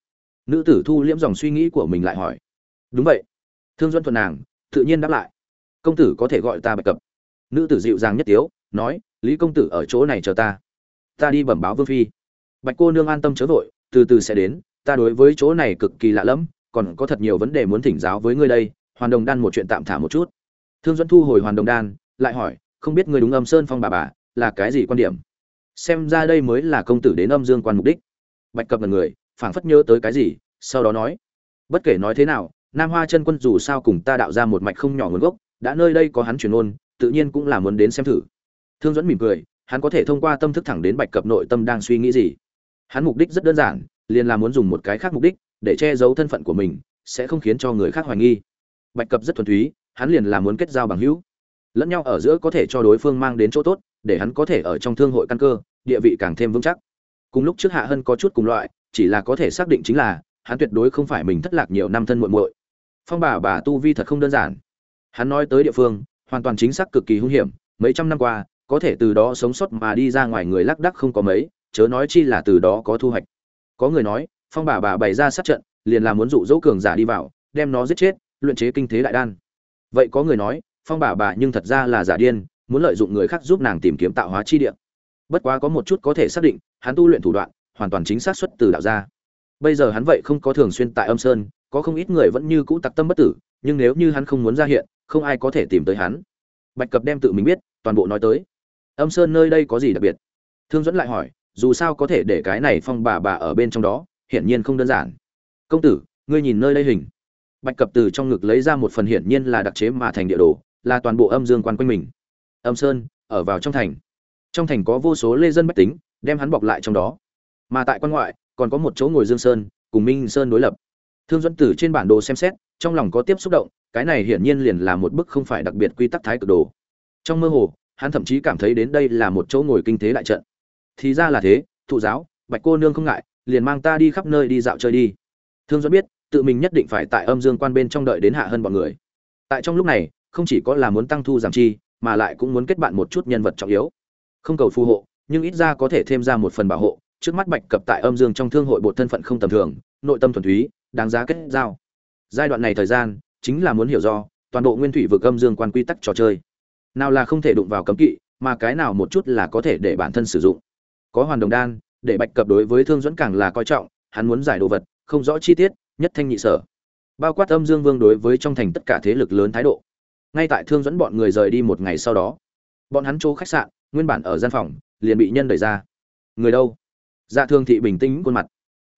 A: Nữ tử thu liễm dòng suy nghĩ của mình lại hỏi. Đúng vậy. Thương duẫn thuận nàng, tự nhiên đáp lại. Công tử có thể gọi ta bạch cập. Nữ tử dịu dàng nhất tiếu, nói lý công tử ở chỗ này chờ ta. Ta đi bẩm báo vương phi. Bạch cô nương an tâm chớ vội, từ từ sẽ đến, ta đối với chỗ này cực kỳ lạ lẫm, còn có thật nhiều vấn đề muốn thỉnh giáo với ngươi đây, hoàn đồng đan một chuyện tạm thả một chút. Thương dẫn thu hồi hoàn đồng đan, lại hỏi, không biết ngươi đúng âm sơn phong bà bà, là cái gì quan điểm? Xem ra đây mới là công tử đến âm dương quan mục đích. Bạch cập là người, phảng phất nhớ tới cái gì, sau đó nói, bất kể nói thế nào, nam hoa chân quân dù sao cùng ta đạo ra một mạch không nhỏ nguồn gốc, đã nơi đây có hắn chuyển ôn tự nhiên cũng là muốn đến xem thử thương dẫn mỉm cười, hắn có thể thông qua tâm thức thẳng đến bạch cập nội tâm đang suy nghĩ gì. Hắn mục đích rất đơn giản, liền là muốn dùng một cái khác mục đích, để che giấu thân phận của mình, sẽ không khiến cho người khác hoài nghi. Bạch cập rất thuần túy, hắn liền là muốn kết giao bằng hữu. Lẫn nhau ở giữa có thể cho đối phương mang đến chỗ tốt, để hắn có thể ở trong thương hội căn cơ, địa vị càng thêm vững chắc. Cùng lúc trước hạ hân có chút cùng loại, chỉ là có thể xác định chính là, hắn tuyệt đối không phải mình thất lạc nhiều năm thân muội muội. Phong bà bà tu vi thật không đơn giản. Hắn nói tới địa phương, hoàn toàn chính xác cực kỳ hung hiểm, mấy trăm năm qua có thể từ đó sống sót mà đi ra ngoài người lác đắc không có mấy, chớ nói chi là từ đó có thu hoạch. Có người nói, phong bà bà bày ra sát trận, liền là muốn dụ dỗ cường giả đi vào, đem nó giết chết, luyện chế kinh thế đại đan. Vậy có người nói, phong bà bà nhưng thật ra là giả điên, muốn lợi dụng người khác giúp nàng tìm kiếm tạo hóa chi địa. Bất quá có một chút có thể xác định, hắn tu luyện thủ đoạn, hoàn toàn chính xác xuất từ đạo gia. Bây giờ hắn vậy không có thường xuyên tại âm sơn, có không ít người vẫn như cũ tặc tâm bất tử, nhưng nếu như hắn không muốn ra hiện, không ai có thể tìm tới hắn. Bạch cập đem tự mình biết, toàn bộ nói tới âm sơn nơi đây có gì đặc biệt? Thương dẫn lại hỏi, dù sao có thể để cái này phong bà bà ở bên trong đó, hiển nhiên không đơn giản. Công tử, ngươi nhìn nơi đây hình. Bạch cập từ trong ngực lấy ra một phần hiển nhiên là đặc chế mà thành địa đồ, là toàn bộ âm dương quan quanh mình. Âm sơn, ở vào trong thành. Trong thành có vô số lê dân bách tính, đem hắn bọc lại trong đó. Mà tại quan ngoại, còn có một chỗ ngồi dương sơn, cùng minh sơn đối lập. Thương dẫn tử trên bản đồ xem xét, trong lòng có tiếp xúc động, cái này hiển nhiên liền là một bức không phải đặc biệt quy tắc thái cực đồ. Trong mơ hồ hắn thậm chí cảm thấy đến đây là một chỗ ngồi kinh thế đại trận. Thì ra là thế, thụ giáo, bạch cô nương không ngại, liền mang ta đi khắp nơi đi dạo chơi đi. Thương dẫn biết, tự mình nhất định phải tại âm dương quan bên trong đợi đến hạ hơn bọn người. Tại trong lúc này, không chỉ có là muốn tăng thu giảm chi, mà lại cũng muốn kết bạn một chút nhân vật trọng yếu. Không cầu phù hộ, nhưng ít ra có thể thêm ra một phần bảo hộ, trước mắt bạch cập tại âm dương trong thương hội bộ thân phận không tầm thường, nội tâm thuần túy, đáng giá kết giao. Giai đoạn này thời gian, chính là muốn hiểu do toàn bộ nguyên thủy vực âm dương quan quy tắc trò chơi nào là không thể đụng vào cấm kỵ, mà cái nào một chút là có thể để bản thân sử dụng. Có hoàn đồng đan, để bạch cập đối với thương dẫn càng là coi trọng, hắn muốn giải đồ vật, không rõ chi tiết, nhất thanh nhị sở. Bao quát âm dương vương đối với trong thành tất cả thế lực lớn thái độ. Ngay tại thương dẫn bọn người rời đi một ngày sau đó, bọn hắn chỗ khách sạn, nguyên bản ở gian phòng, liền bị nhân đẩy ra. Người đâu? Dạ thương thị bình tĩnh khuôn mặt.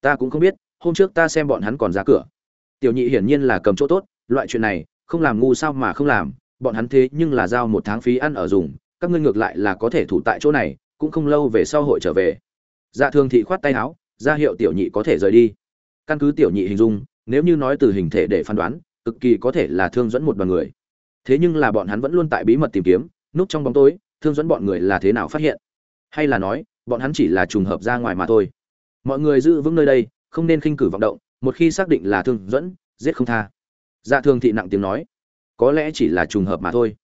A: Ta cũng không biết, hôm trước ta xem bọn hắn còn ra cửa. Tiểu nhị hiển nhiên là cầm chỗ tốt, loại chuyện này, không làm ngu sao mà không làm bọn hắn thế nhưng là giao một tháng phí ăn ở dùng, các ngươi ngược lại là có thể thủ tại chỗ này, cũng không lâu về sau hội trở về. Dạ thương thị khoát tay áo, ra hiệu tiểu nhị có thể rời đi. Căn cứ tiểu nhị hình dung, nếu như nói từ hình thể để phán đoán, cực kỳ có thể là thương dẫn một đoàn người. Thế nhưng là bọn hắn vẫn luôn tại bí mật tìm kiếm, núp trong bóng tối, thương dẫn bọn người là thế nào phát hiện? Hay là nói, bọn hắn chỉ là trùng hợp ra ngoài mà thôi. Mọi người giữ vững nơi đây, không nên khinh cử vọng động, một khi xác định là thương dẫn, giết không tha. Dạ thương thị nặng tiếng nói có lẽ chỉ là trùng hợp mà thôi.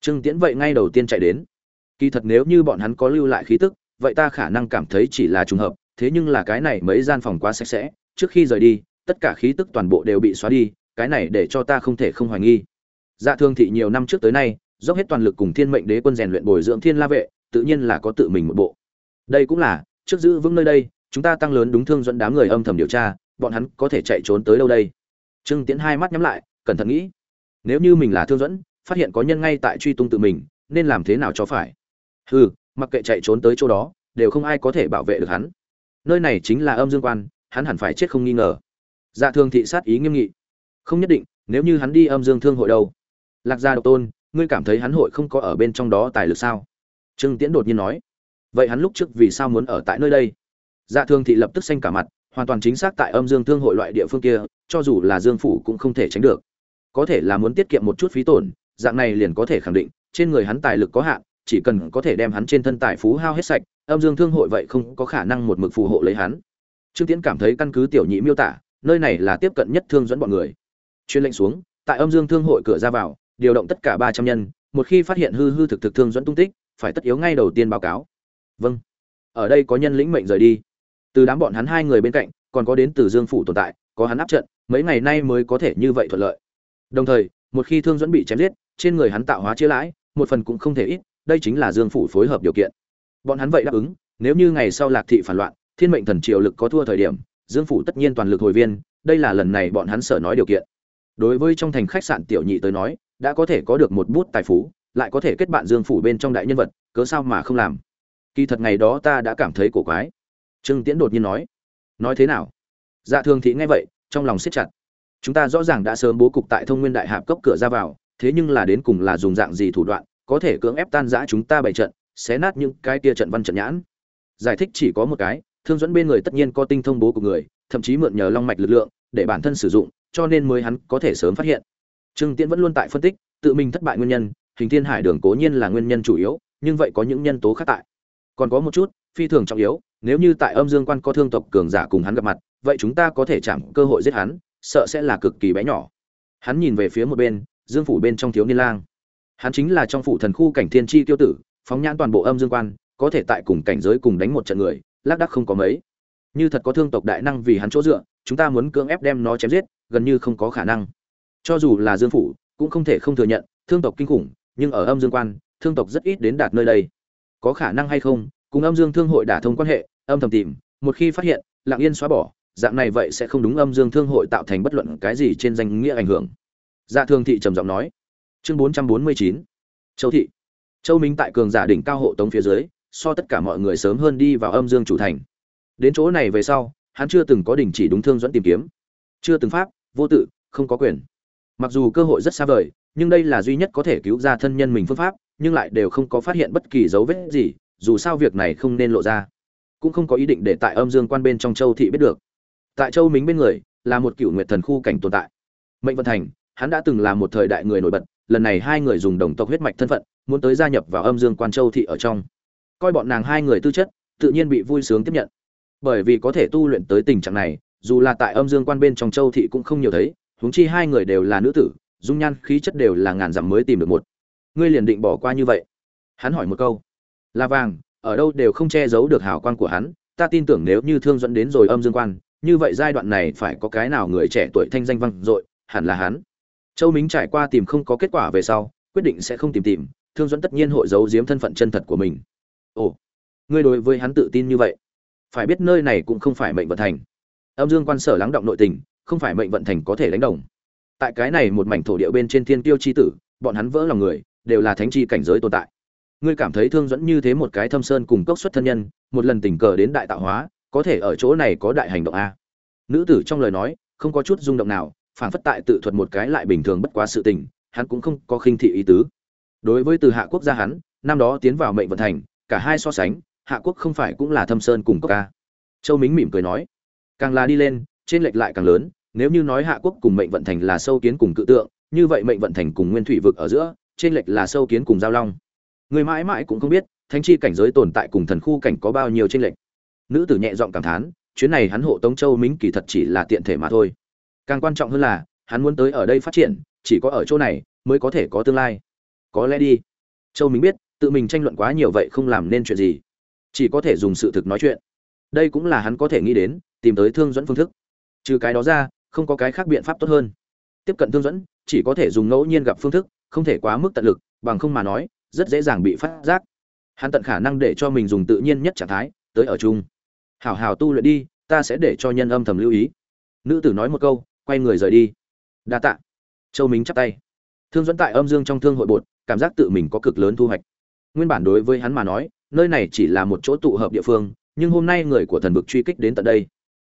A: Trương tiễn vậy ngay đầu tiên chạy đến. Kỳ thật nếu như bọn hắn có lưu lại khí tức, vậy ta khả năng cảm thấy chỉ là trùng hợp, thế nhưng là cái này mấy gian phòng quá sạch sẽ, trước khi rời đi, tất cả khí tức toàn bộ đều bị xóa đi, cái này để cho ta không thể không hoài nghi. Dạ thương thị nhiều năm trước tới nay, dốc hết toàn lực cùng thiên mệnh đế quân rèn luyện bồi dưỡng thiên la vệ, tự nhiên là có tự mình một bộ. Đây cũng là, trước giữ vững nơi đây, chúng ta tăng lớn đúng thương dẫn đám người âm thầm điều tra, bọn hắn có thể chạy trốn tới đâu đây? Trương tiễn hai mắt nhắm lại, cẩn thận nghĩ nếu như mình là thương dẫn, phát hiện có nhân ngay tại truy tung tự mình, nên làm thế nào cho phải? Hừ, mặc kệ chạy trốn tới chỗ đó, đều không ai có thể bảo vệ được hắn. Nơi này chính là âm dương quan, hắn hẳn phải chết không nghi ngờ. Dạ thương thị sát ý nghiêm nghị. Không nhất định, nếu như hắn đi âm dương thương hội đâu. Lạc gia độc tôn, ngươi cảm thấy hắn hội không có ở bên trong đó tài lực sao? Trương tiễn đột nhiên nói. Vậy hắn lúc trước vì sao muốn ở tại nơi đây? Dạ thương thị lập tức xanh cả mặt, hoàn toàn chính xác tại âm dương thương hội loại địa phương kia, cho dù là dương phủ cũng không thể tránh được có thể là muốn tiết kiệm một chút phí tổn, dạng này liền có thể khẳng định, trên người hắn tài lực có hạn, chỉ cần có thể đem hắn trên thân tài phú hao hết sạch, âm dương thương hội vậy không có khả năng một mực phù hộ lấy hắn. Trương tiễn cảm thấy căn cứ tiểu nhị miêu tả, nơi này là tiếp cận nhất thương dẫn bọn người. Truyền lệnh xuống, tại âm dương thương hội cửa ra vào, điều động tất cả ba trăm nhân, một khi phát hiện hư hư thực thực thương dẫn tung tích, phải tất yếu ngay đầu tiên báo cáo. Vâng. Ở đây có nhân lĩnh mệnh rời đi. Từ đám bọn hắn hai người bên cạnh, còn có đến từ dương phủ tồn tại, có hắn áp trận, mấy ngày nay mới có thể như vậy thuận lợi đồng thời, một khi thương dẫn bị chém giết, trên người hắn tạo hóa chia lãi, một phần cũng không thể ít, đây chính là dương phủ phối hợp điều kiện. Bọn hắn vậy đáp ứng, nếu như ngày sau lạc thị phản loạn, thiên mệnh thần triều lực có thua thời điểm, dương phủ tất nhiên toàn lực hồi viên, đây là lần này bọn hắn sở nói điều kiện. Đối với trong thành khách sạn tiểu nhị tới nói, đã có thể có được một bút tài phú, lại có thể kết bạn dương phủ bên trong đại nhân vật, cớ sao mà không làm? Kỳ thật ngày đó ta đã cảm thấy cổ quái. Trương tiễn đột nhiên nói. Nói thế nào? Dạ thường thị nghe vậy, trong lòng siết chặt chúng ta rõ ràng đã sớm bố cục tại thông nguyên đại hạp cốc cửa ra vào, thế nhưng là đến cùng là dùng dạng gì thủ đoạn, có thể cưỡng ép tan giã chúng ta bày trận, xé nát những cái tia trận văn trận nhãn. Giải thích chỉ có một cái, thương dẫn bên người tất nhiên có tinh thông bố của người, thậm chí mượn nhờ long mạch lực lượng, để bản thân sử dụng, cho nên mới hắn có thể sớm phát hiện. Trương tiễn vẫn luôn tại phân tích, tự mình thất bại nguyên nhân, hình thiên hải đường cố nhiên là nguyên nhân chủ yếu, nhưng vậy có những nhân tố khác tại. Còn có một chút, phi thường trọng yếu, nếu như tại âm dương quan có thương tộc cường giả cùng hắn gặp mặt, vậy chúng ta có thể chạm cơ hội giết hắn sợ sẽ là cực kỳ bé nhỏ. Hắn nhìn về phía một bên, dương phủ bên trong thiếu niên lang. Hắn chính là trong phủ thần khu cảnh thiên chi tiêu tử, phóng nhãn toàn bộ âm dương quan, có thể tại cùng cảnh giới cùng đánh một trận người, lác đắc không có mấy. Như thật có thương tộc đại năng vì hắn chỗ dựa, chúng ta muốn cưỡng ép đem nó chém giết, gần như không có khả năng. Cho dù là dương phủ, cũng không thể không thừa nhận, thương tộc kinh khủng, nhưng ở âm dương quan, thương tộc rất ít đến đạt nơi đây. Có khả năng hay không, cùng âm dương thương hội đả thông quan hệ, âm thầm tìm, một khi phát hiện, lặng yên xóa bỏ dạng này vậy sẽ không đúng âm dương thương hội tạo thành bất luận cái gì trên danh nghĩa ảnh hưởng. Dạ thương thị trầm giọng nói. Chương bốn trăm bốn mươi chín. Châu thị. Châu minh tại cường giả đỉnh cao hộ tống phía dưới, so tất cả mọi người sớm hơn đi vào âm dương chủ thành. Đến chỗ này về sau, hắn chưa từng có đình chỉ đúng thương dẫn tìm kiếm. Chưa từng pháp, vô tự, không có quyền. Mặc dù cơ hội rất xa vời, nhưng đây là duy nhất có thể cứu ra thân nhân mình phương pháp, nhưng lại đều không có phát hiện bất kỳ dấu vết gì, dù sao việc này không nên lộ ra. Cũng không có ý định để tại âm dương quan bên trong châu thị biết được tại châu mính bên người, là một cựu nguyệt thần khu cảnh tồn tại. Mệnh vận thành, hắn đã từng là một thời đại người nổi bật, lần này hai người dùng đồng tộc huyết mạch thân phận, muốn tới gia nhập vào âm dương quan châu thị ở trong. Coi bọn nàng hai người tư chất, tự nhiên bị vui sướng tiếp nhận. Bởi vì có thể tu luyện tới tình trạng này, dù là tại âm dương quan bên trong châu thị cũng không nhiều thấy, huống chi hai người đều là nữ tử, dung nhan, khí chất đều là ngàn dặm mới tìm được một. Ngươi liền định bỏ qua như vậy? Hắn hỏi một câu. Là vàng, ở đâu đều không che giấu được hào quang của hắn, ta tin tưởng nếu như thương dẫn đến rồi âm dương quan như vậy giai đoạn này phải có cái nào người trẻ tuổi thanh danh vang dội, hẳn là hắn. Châu mính trải qua tìm không có kết quả về sau, quyết định sẽ không tìm tìm, thương dẫn tất nhiên hội giấu giếm thân phận chân thật của mình. Ồ, ngươi đối với hắn tự tin như vậy. Phải biết nơi này cũng không phải mệnh vận thành. Âm dương quan sở lắng động nội tình, không phải mệnh vận thành có thể đánh đồng. Tại cái này một mảnh thổ địa bên trên thiên tiêu chi tử, bọn hắn vỡ lòng người, đều là thánh chi cảnh giới tồn tại. Ngươi cảm thấy thương dẫn như thế một cái thâm sơn cùng cốc xuất thân nhân, một lần tình cờ đến đại tạo hóa có thể ở chỗ này có đại hành động a. Nữ tử trong lời nói, không có chút rung động nào phản phất tại tự thuật một cái lại bình thường bất quá sự tình, hắn cũng không có khinh thị ý tứ. Đối với từ hạ quốc gia hắn, năm đó tiến vào mệnh vận thành, cả hai so sánh, hạ quốc không phải cũng là thâm sơn cùng cốc ca châu mính mỉm cười nói, càng là đi lên, trên lệch lại càng lớn, nếu như nói hạ quốc cùng mệnh vận thành là sâu kiến cùng cự tượng, như vậy mệnh vận thành cùng nguyên thủy vực ở giữa, trên lệch là sâu kiến cùng giao long. Người mãi mãi cũng không biết, thánh chi cảnh giới tồn tại cùng thần khu cảnh có bao nhiêu trên lệch nữ tử nhẹ giọng cảm thán, chuyến này hắn hộ tống châu mính kỳ thật chỉ là tiện thể mà thôi. Càng quan trọng hơn là, hắn muốn tới ở đây phát triển, chỉ có ở chỗ này mới có thể có tương lai. Có lẽ đi. Châu mính biết, tự mình tranh luận quá nhiều vậy không làm nên chuyện gì. Chỉ có thể dùng sự thực nói chuyện. Đây cũng là hắn có thể nghĩ đến, tìm tới thương dẫn phương thức. Trừ cái đó ra, không có cái khác biện pháp tốt hơn. Tiếp cận thương dẫn, chỉ có thể dùng ngẫu nhiên gặp phương thức, không thể quá mức tận lực, bằng không mà nói, rất dễ dàng bị phát giác. Hắn tận khả năng để cho mình dùng tự nhiên nhất trạng thái, tới ở chung hảo hảo tu luyện đi, ta sẽ để cho nhân âm thầm lưu ý. Nữ tử nói một câu, quay người rời đi. Đa tạ. Châu minh chắp tay. Thương dẫn tại âm dương trong thương hội bột, cảm giác tự mình có cực lớn thu hoạch. Nguyên bản đối với hắn mà nói, nơi này chỉ là một chỗ tụ hợp địa phương, nhưng hôm nay người của thần vực truy kích đến tận đây.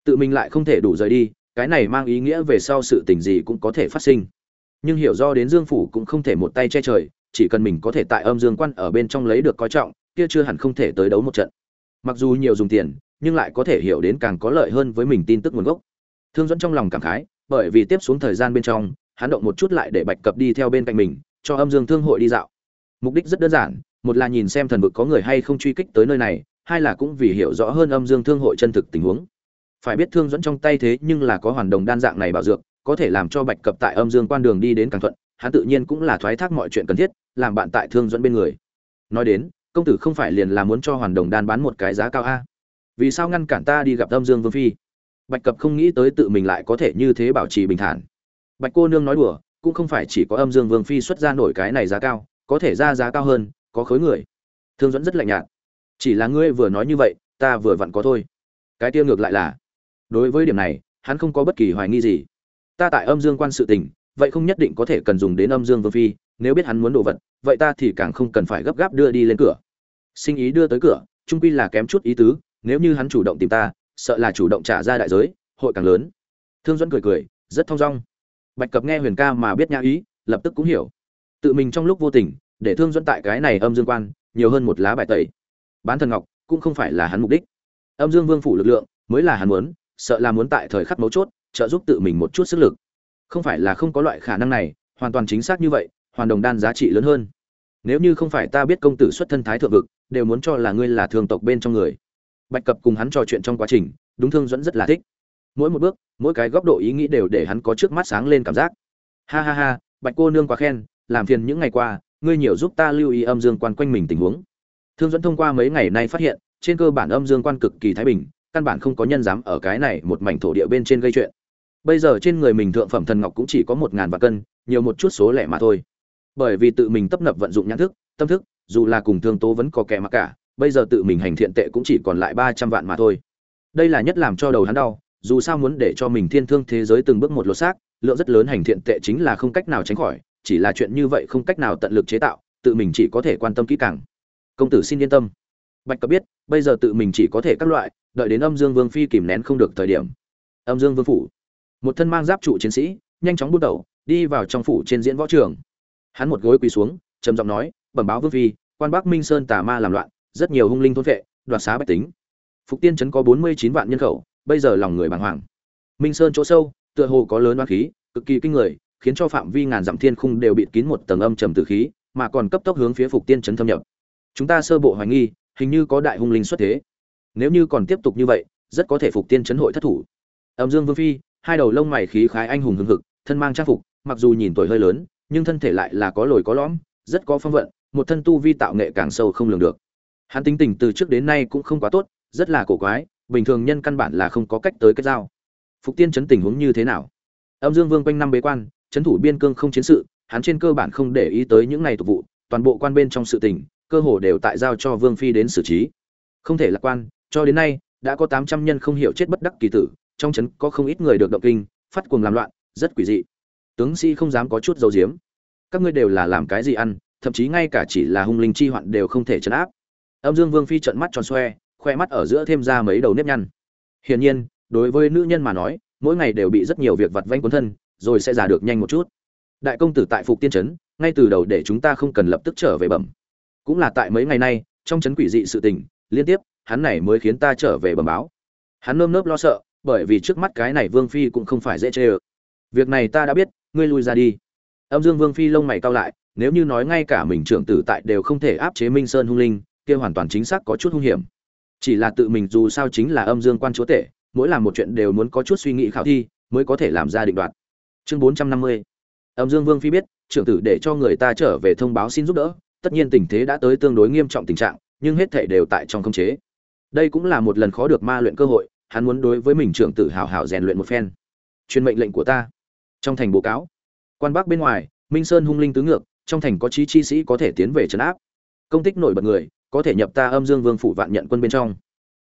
A: Tự mình lại không thể đủ rời đi, cái này mang ý nghĩa về sau sự tình gì cũng có thể phát sinh. Nhưng hiểu do đến dương phủ cũng không thể một tay che trời, chỉ cần mình có thể tại âm dương quan ở bên trong lấy được coi trọng, kia chưa hẳn không thể tới đấu một trận. Mặc dù nhiều dùng tiền nhưng lại có thể hiểu đến càng có lợi hơn với mình tin tức nguồn gốc. Thương dẫn trong lòng cảm khái, bởi vì tiếp xuống thời gian bên trong, hắn động một chút lại để bạch cập đi theo bên cạnh mình, cho âm dương thương hội đi dạo. Mục đích rất đơn giản, một là nhìn xem thần vực có người hay không truy kích tới nơi này, hai là cũng vì hiểu rõ hơn âm dương thương hội chân thực tình huống. Phải biết thương dẫn trong tay thế nhưng là có hoàn đồng đan dạng này bảo dược, có thể làm cho bạch cập tại âm dương quan đường đi đến càng thuận, hắn tự nhiên cũng là thoái thác mọi chuyện cần thiết, làm bạn tại thương dẫn bên người. Nói đến, công tử không phải liền là muốn cho hoàn đồng đan bán một cái giá cao a? Vì sao ngăn cản ta đi gặp âm dương vương phi? Bạch cập không nghĩ tới tự mình lại có thể như thế bảo trì bình thản. Bạch cô nương nói đùa, cũng không phải chỉ có âm dương vương phi xuất ra nổi cái này giá cao, có thể ra giá cao hơn, có khối người. Thương dẫn rất lạnh nhạt. Chỉ là ngươi vừa nói như vậy, ta vừa vặn có thôi. Cái tiêu ngược lại là, đối với điểm này, hắn không có bất kỳ hoài nghi gì. Ta tại âm dương quan sự tình, vậy không nhất định có thể cần dùng đến âm dương vương phi, nếu biết hắn muốn đồ vật, vậy ta thì càng không cần phải gấp gáp đưa đi lên cửa. Sinh ý đưa tới cửa, trung quy là kém chút ý tứ nếu như hắn chủ động tìm ta, sợ là chủ động trả ra đại giới, hội càng lớn. Thương dẫn cười cười, rất thong dong. Bạch cập nghe huyền ca mà biết nhã ý, lập tức cũng hiểu. Tự mình trong lúc vô tình, để thương dẫn tại cái này âm dương quan, nhiều hơn một lá bài tẩy. Bán thần ngọc, cũng không phải là hắn mục đích. Âm dương vương phủ lực lượng, mới là hắn muốn, sợ là muốn tại thời khắc mấu chốt, trợ giúp tự mình một chút sức lực. Không phải là không có loại khả năng này, hoàn toàn chính xác như vậy, hoàn đồng đan giá trị lớn hơn. Nếu như không phải ta biết công tử xuất thân thái thượng vực, đều muốn cho là ngươi là thường tộc bên trong người bạch cập cùng hắn trò chuyện trong quá trình, đúng thương dẫn rất là thích. Mỗi một bước, mỗi cái góc độ ý nghĩ đều để hắn có trước mắt sáng lên cảm giác. Ha ha ha, bạch cô nương quá khen, làm phiền những ngày qua, ngươi nhiều giúp ta lưu ý âm dương quan quanh mình tình huống. Thương dẫn thông qua mấy ngày nay phát hiện, trên cơ bản âm dương quan cực kỳ thái bình, căn bản không có nhân dám ở cái này một mảnh thổ địa bên trên gây chuyện. Bây giờ trên người mình thượng phẩm thần ngọc cũng chỉ có một ngàn vạn cân, nhiều một chút số lẻ mà thôi. Bởi vì tự mình tấp nập vận dụng nhãn thức, tâm thức, dù là cùng thương tố vẫn có kẻ mặc cả bây giờ tự mình hành thiện tệ cũng chỉ còn lại ba trăm vạn mà thôi. Đây là nhất làm cho đầu hắn đau, dù sao muốn để cho mình thiên thương thế giới từng bước một lột xác, lượng rất lớn hành thiện tệ chính là không cách nào tránh khỏi, chỉ là chuyện như vậy không cách nào tận lực chế tạo, tự mình chỉ có thể quan tâm kỹ càng. Công tử xin yên tâm. Bạch cập biết, bây giờ tự mình chỉ có thể các loại, đợi đến âm dương vương phi kìm nén không được thời điểm. Âm dương vương phủ. Một thân mang giáp trụ chiến sĩ, nhanh chóng bút đầu, đi vào trong phủ trên diễn võ trường. Hắn một gối quỳ xuống, trầm giọng nói, bẩm báo vương phi, quan bắc minh sơn tà ma làm loạn rất nhiều hung linh thôn vệ, đoạt xá bách tính. Phục tiên trấn có bốn mươi chín vạn nhân khẩu, bây giờ lòng người bàng hoàng. Minh sơn chỗ sâu, tựa hồ có lớn oan khí, cực kỳ kinh người, khiến cho phạm vi ngàn dặm thiên khung đều bịt kín một tầng âm trầm tử khí, mà còn cấp tốc hướng phía phục tiên trấn thâm nhập. Chúng ta sơ bộ hoài nghi, hình như có đại hung linh xuất thế. Nếu như còn tiếp tục như vậy, rất có thể phục tiên trấn hội thất thủ. Âm dương vương phi, hai đầu lông mày khí khái anh hùng hưng hực, thân mang trang phục, mặc dù nhìn tuổi hơi lớn, nhưng thân thể lại là có lồi có lõm, rất có phong vận, một thân tu vi tạo nghệ càng sâu không lường được hắn tính tình từ trước đến nay cũng không quá tốt, rất là cổ quái, bình thường nhân căn bản là không có cách tới kết giao. Phục tiên chấn tình huống như thế nào? Âm dương vương quanh năm bế quan, chấn thủ biên cương không chiến sự, hắn trên cơ bản không để ý tới những ngày tục vụ, toàn bộ quan bên trong sự tình, cơ hồ đều tại giao cho vương phi đến xử trí. Không thể lạc quan, cho đến nay, đã có tám trăm nhân không hiểu chết bất đắc kỳ tử, trong chấn có không ít người được động kinh, phát cuồng làm loạn, rất quỷ dị. Tướng sĩ không dám có chút dầu diếm. Các ngươi đều là làm cái gì ăn, thậm chí ngay cả chỉ là hung linh chi hoạn đều không thể chấn áp âm dương vương phi trợn mắt tròn xoe, khoe mắt ở giữa thêm ra mấy đầu nếp nhăn. Hiển nhiên, đối với nữ nhân mà nói, mỗi ngày đều bị rất nhiều việc vặt vãnh cuốn thân, rồi sẽ già được nhanh một chút. Đại công tử tại phục tiên trấn, ngay từ đầu để chúng ta không cần lập tức trở về bẩm. Cũng là tại mấy ngày nay, trong trấn quỷ dị sự tình, liên tiếp, hắn này mới khiến ta trở về bẩm báo. Hắn nơm nớp lo sợ, bởi vì trước mắt cái này vương phi cũng không phải dễ chơi. việc này ta đã biết, ngươi lui ra đi. Âm dương vương phi lông mày cau lại, nếu như nói ngay cả mình trưởng tử tại đều không thể áp chế minh sơn hung linh kia hoàn toàn chính xác có chút hung hiểm. Chỉ là tự mình dù sao chính là âm dương quan chúa tể, mỗi làm một chuyện đều muốn có chút suy nghĩ khảo thi, mới có thể làm ra định đoạt. Chương bốn trăm năm mươi. Âm dương vương phi biết, trưởng tử để cho người ta trở về thông báo xin giúp đỡ, tất nhiên tình thế đã tới tương đối nghiêm trọng tình trạng, nhưng hết thể đều tại trong khống chế. Đây cũng là một lần khó được ma luyện cơ hội, hắn muốn đối với mình trưởng tử hào hào rèn luyện một phen. Truyền mệnh lệnh của ta. Trong thành bố cáo. Quan bắc bên ngoài, minh sơn hung linh tứ ngược, trong thành có trí chi sĩ có thể tiến về trấn áp. Công tích nổi bật người có thể nhập ta âm dương vương phủ vạn nhận quân bên trong.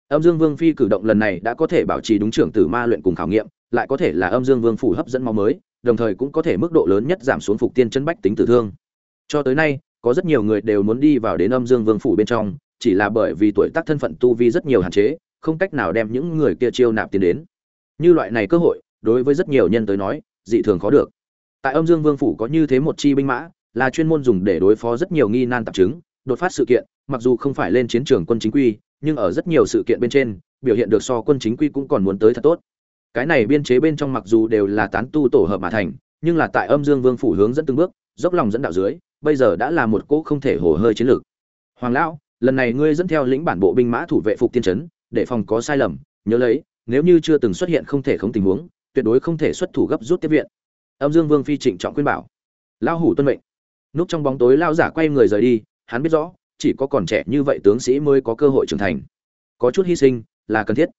A: Âm dương vương phi cử động lần này đã có thể bảo trì đúng trưởng tử ma luyện cùng khảo nghiệm, lại có thể là âm dương vương phủ hấp dẫn máu mới, đồng thời cũng có thể mức độ lớn nhất giảm xuống phục tiên chân bách tính tử thương. Cho tới nay, có rất nhiều người đều muốn đi vào đến âm dương vương phủ bên trong, chỉ là bởi vì tuổi tác thân phận tu vi rất nhiều hạn chế, không cách nào đem những người kia chiêu nạp tiền đến. Như loại này cơ hội, đối với rất nhiều nhân tới nói, dị thường khó được. Tại âm dương vương phủ có như thế một chi binh mã, là chuyên môn dùng để đối phó rất nhiều nghi nan tạp chứng, đột phát sự kiện mặc dù không phải lên chiến trường quân chính quy, nhưng ở rất nhiều sự kiện bên trên, biểu hiện được so quân chính quy cũng còn muốn tới thật tốt. Cái này biên chế bên trong mặc dù đều là tán tu tổ hợp mà thành, nhưng là tại âm dương vương phủ hướng dẫn từng bước, dốc lòng dẫn đạo dưới, bây giờ đã là một cỗ không thể hổ hơi chiến lược. Hoàng lão, lần này ngươi dẫn theo lĩnh bản bộ binh mã thủ vệ phục tiên trấn, để phòng có sai lầm, nhớ lấy, nếu như chưa từng xuất hiện không thể không tình huống, tuyệt đối không thể xuất thủ gấp rút tiếp viện. Âm dương vương phi trịnh trọng khuyên bảo. Lão hủ tuân mệnh. Núp trong bóng tối lao giả quay người rời đi, hắn biết rõ chỉ có còn trẻ như vậy tướng sĩ mới có cơ hội trưởng thành. Có chút hy sinh là cần thiết.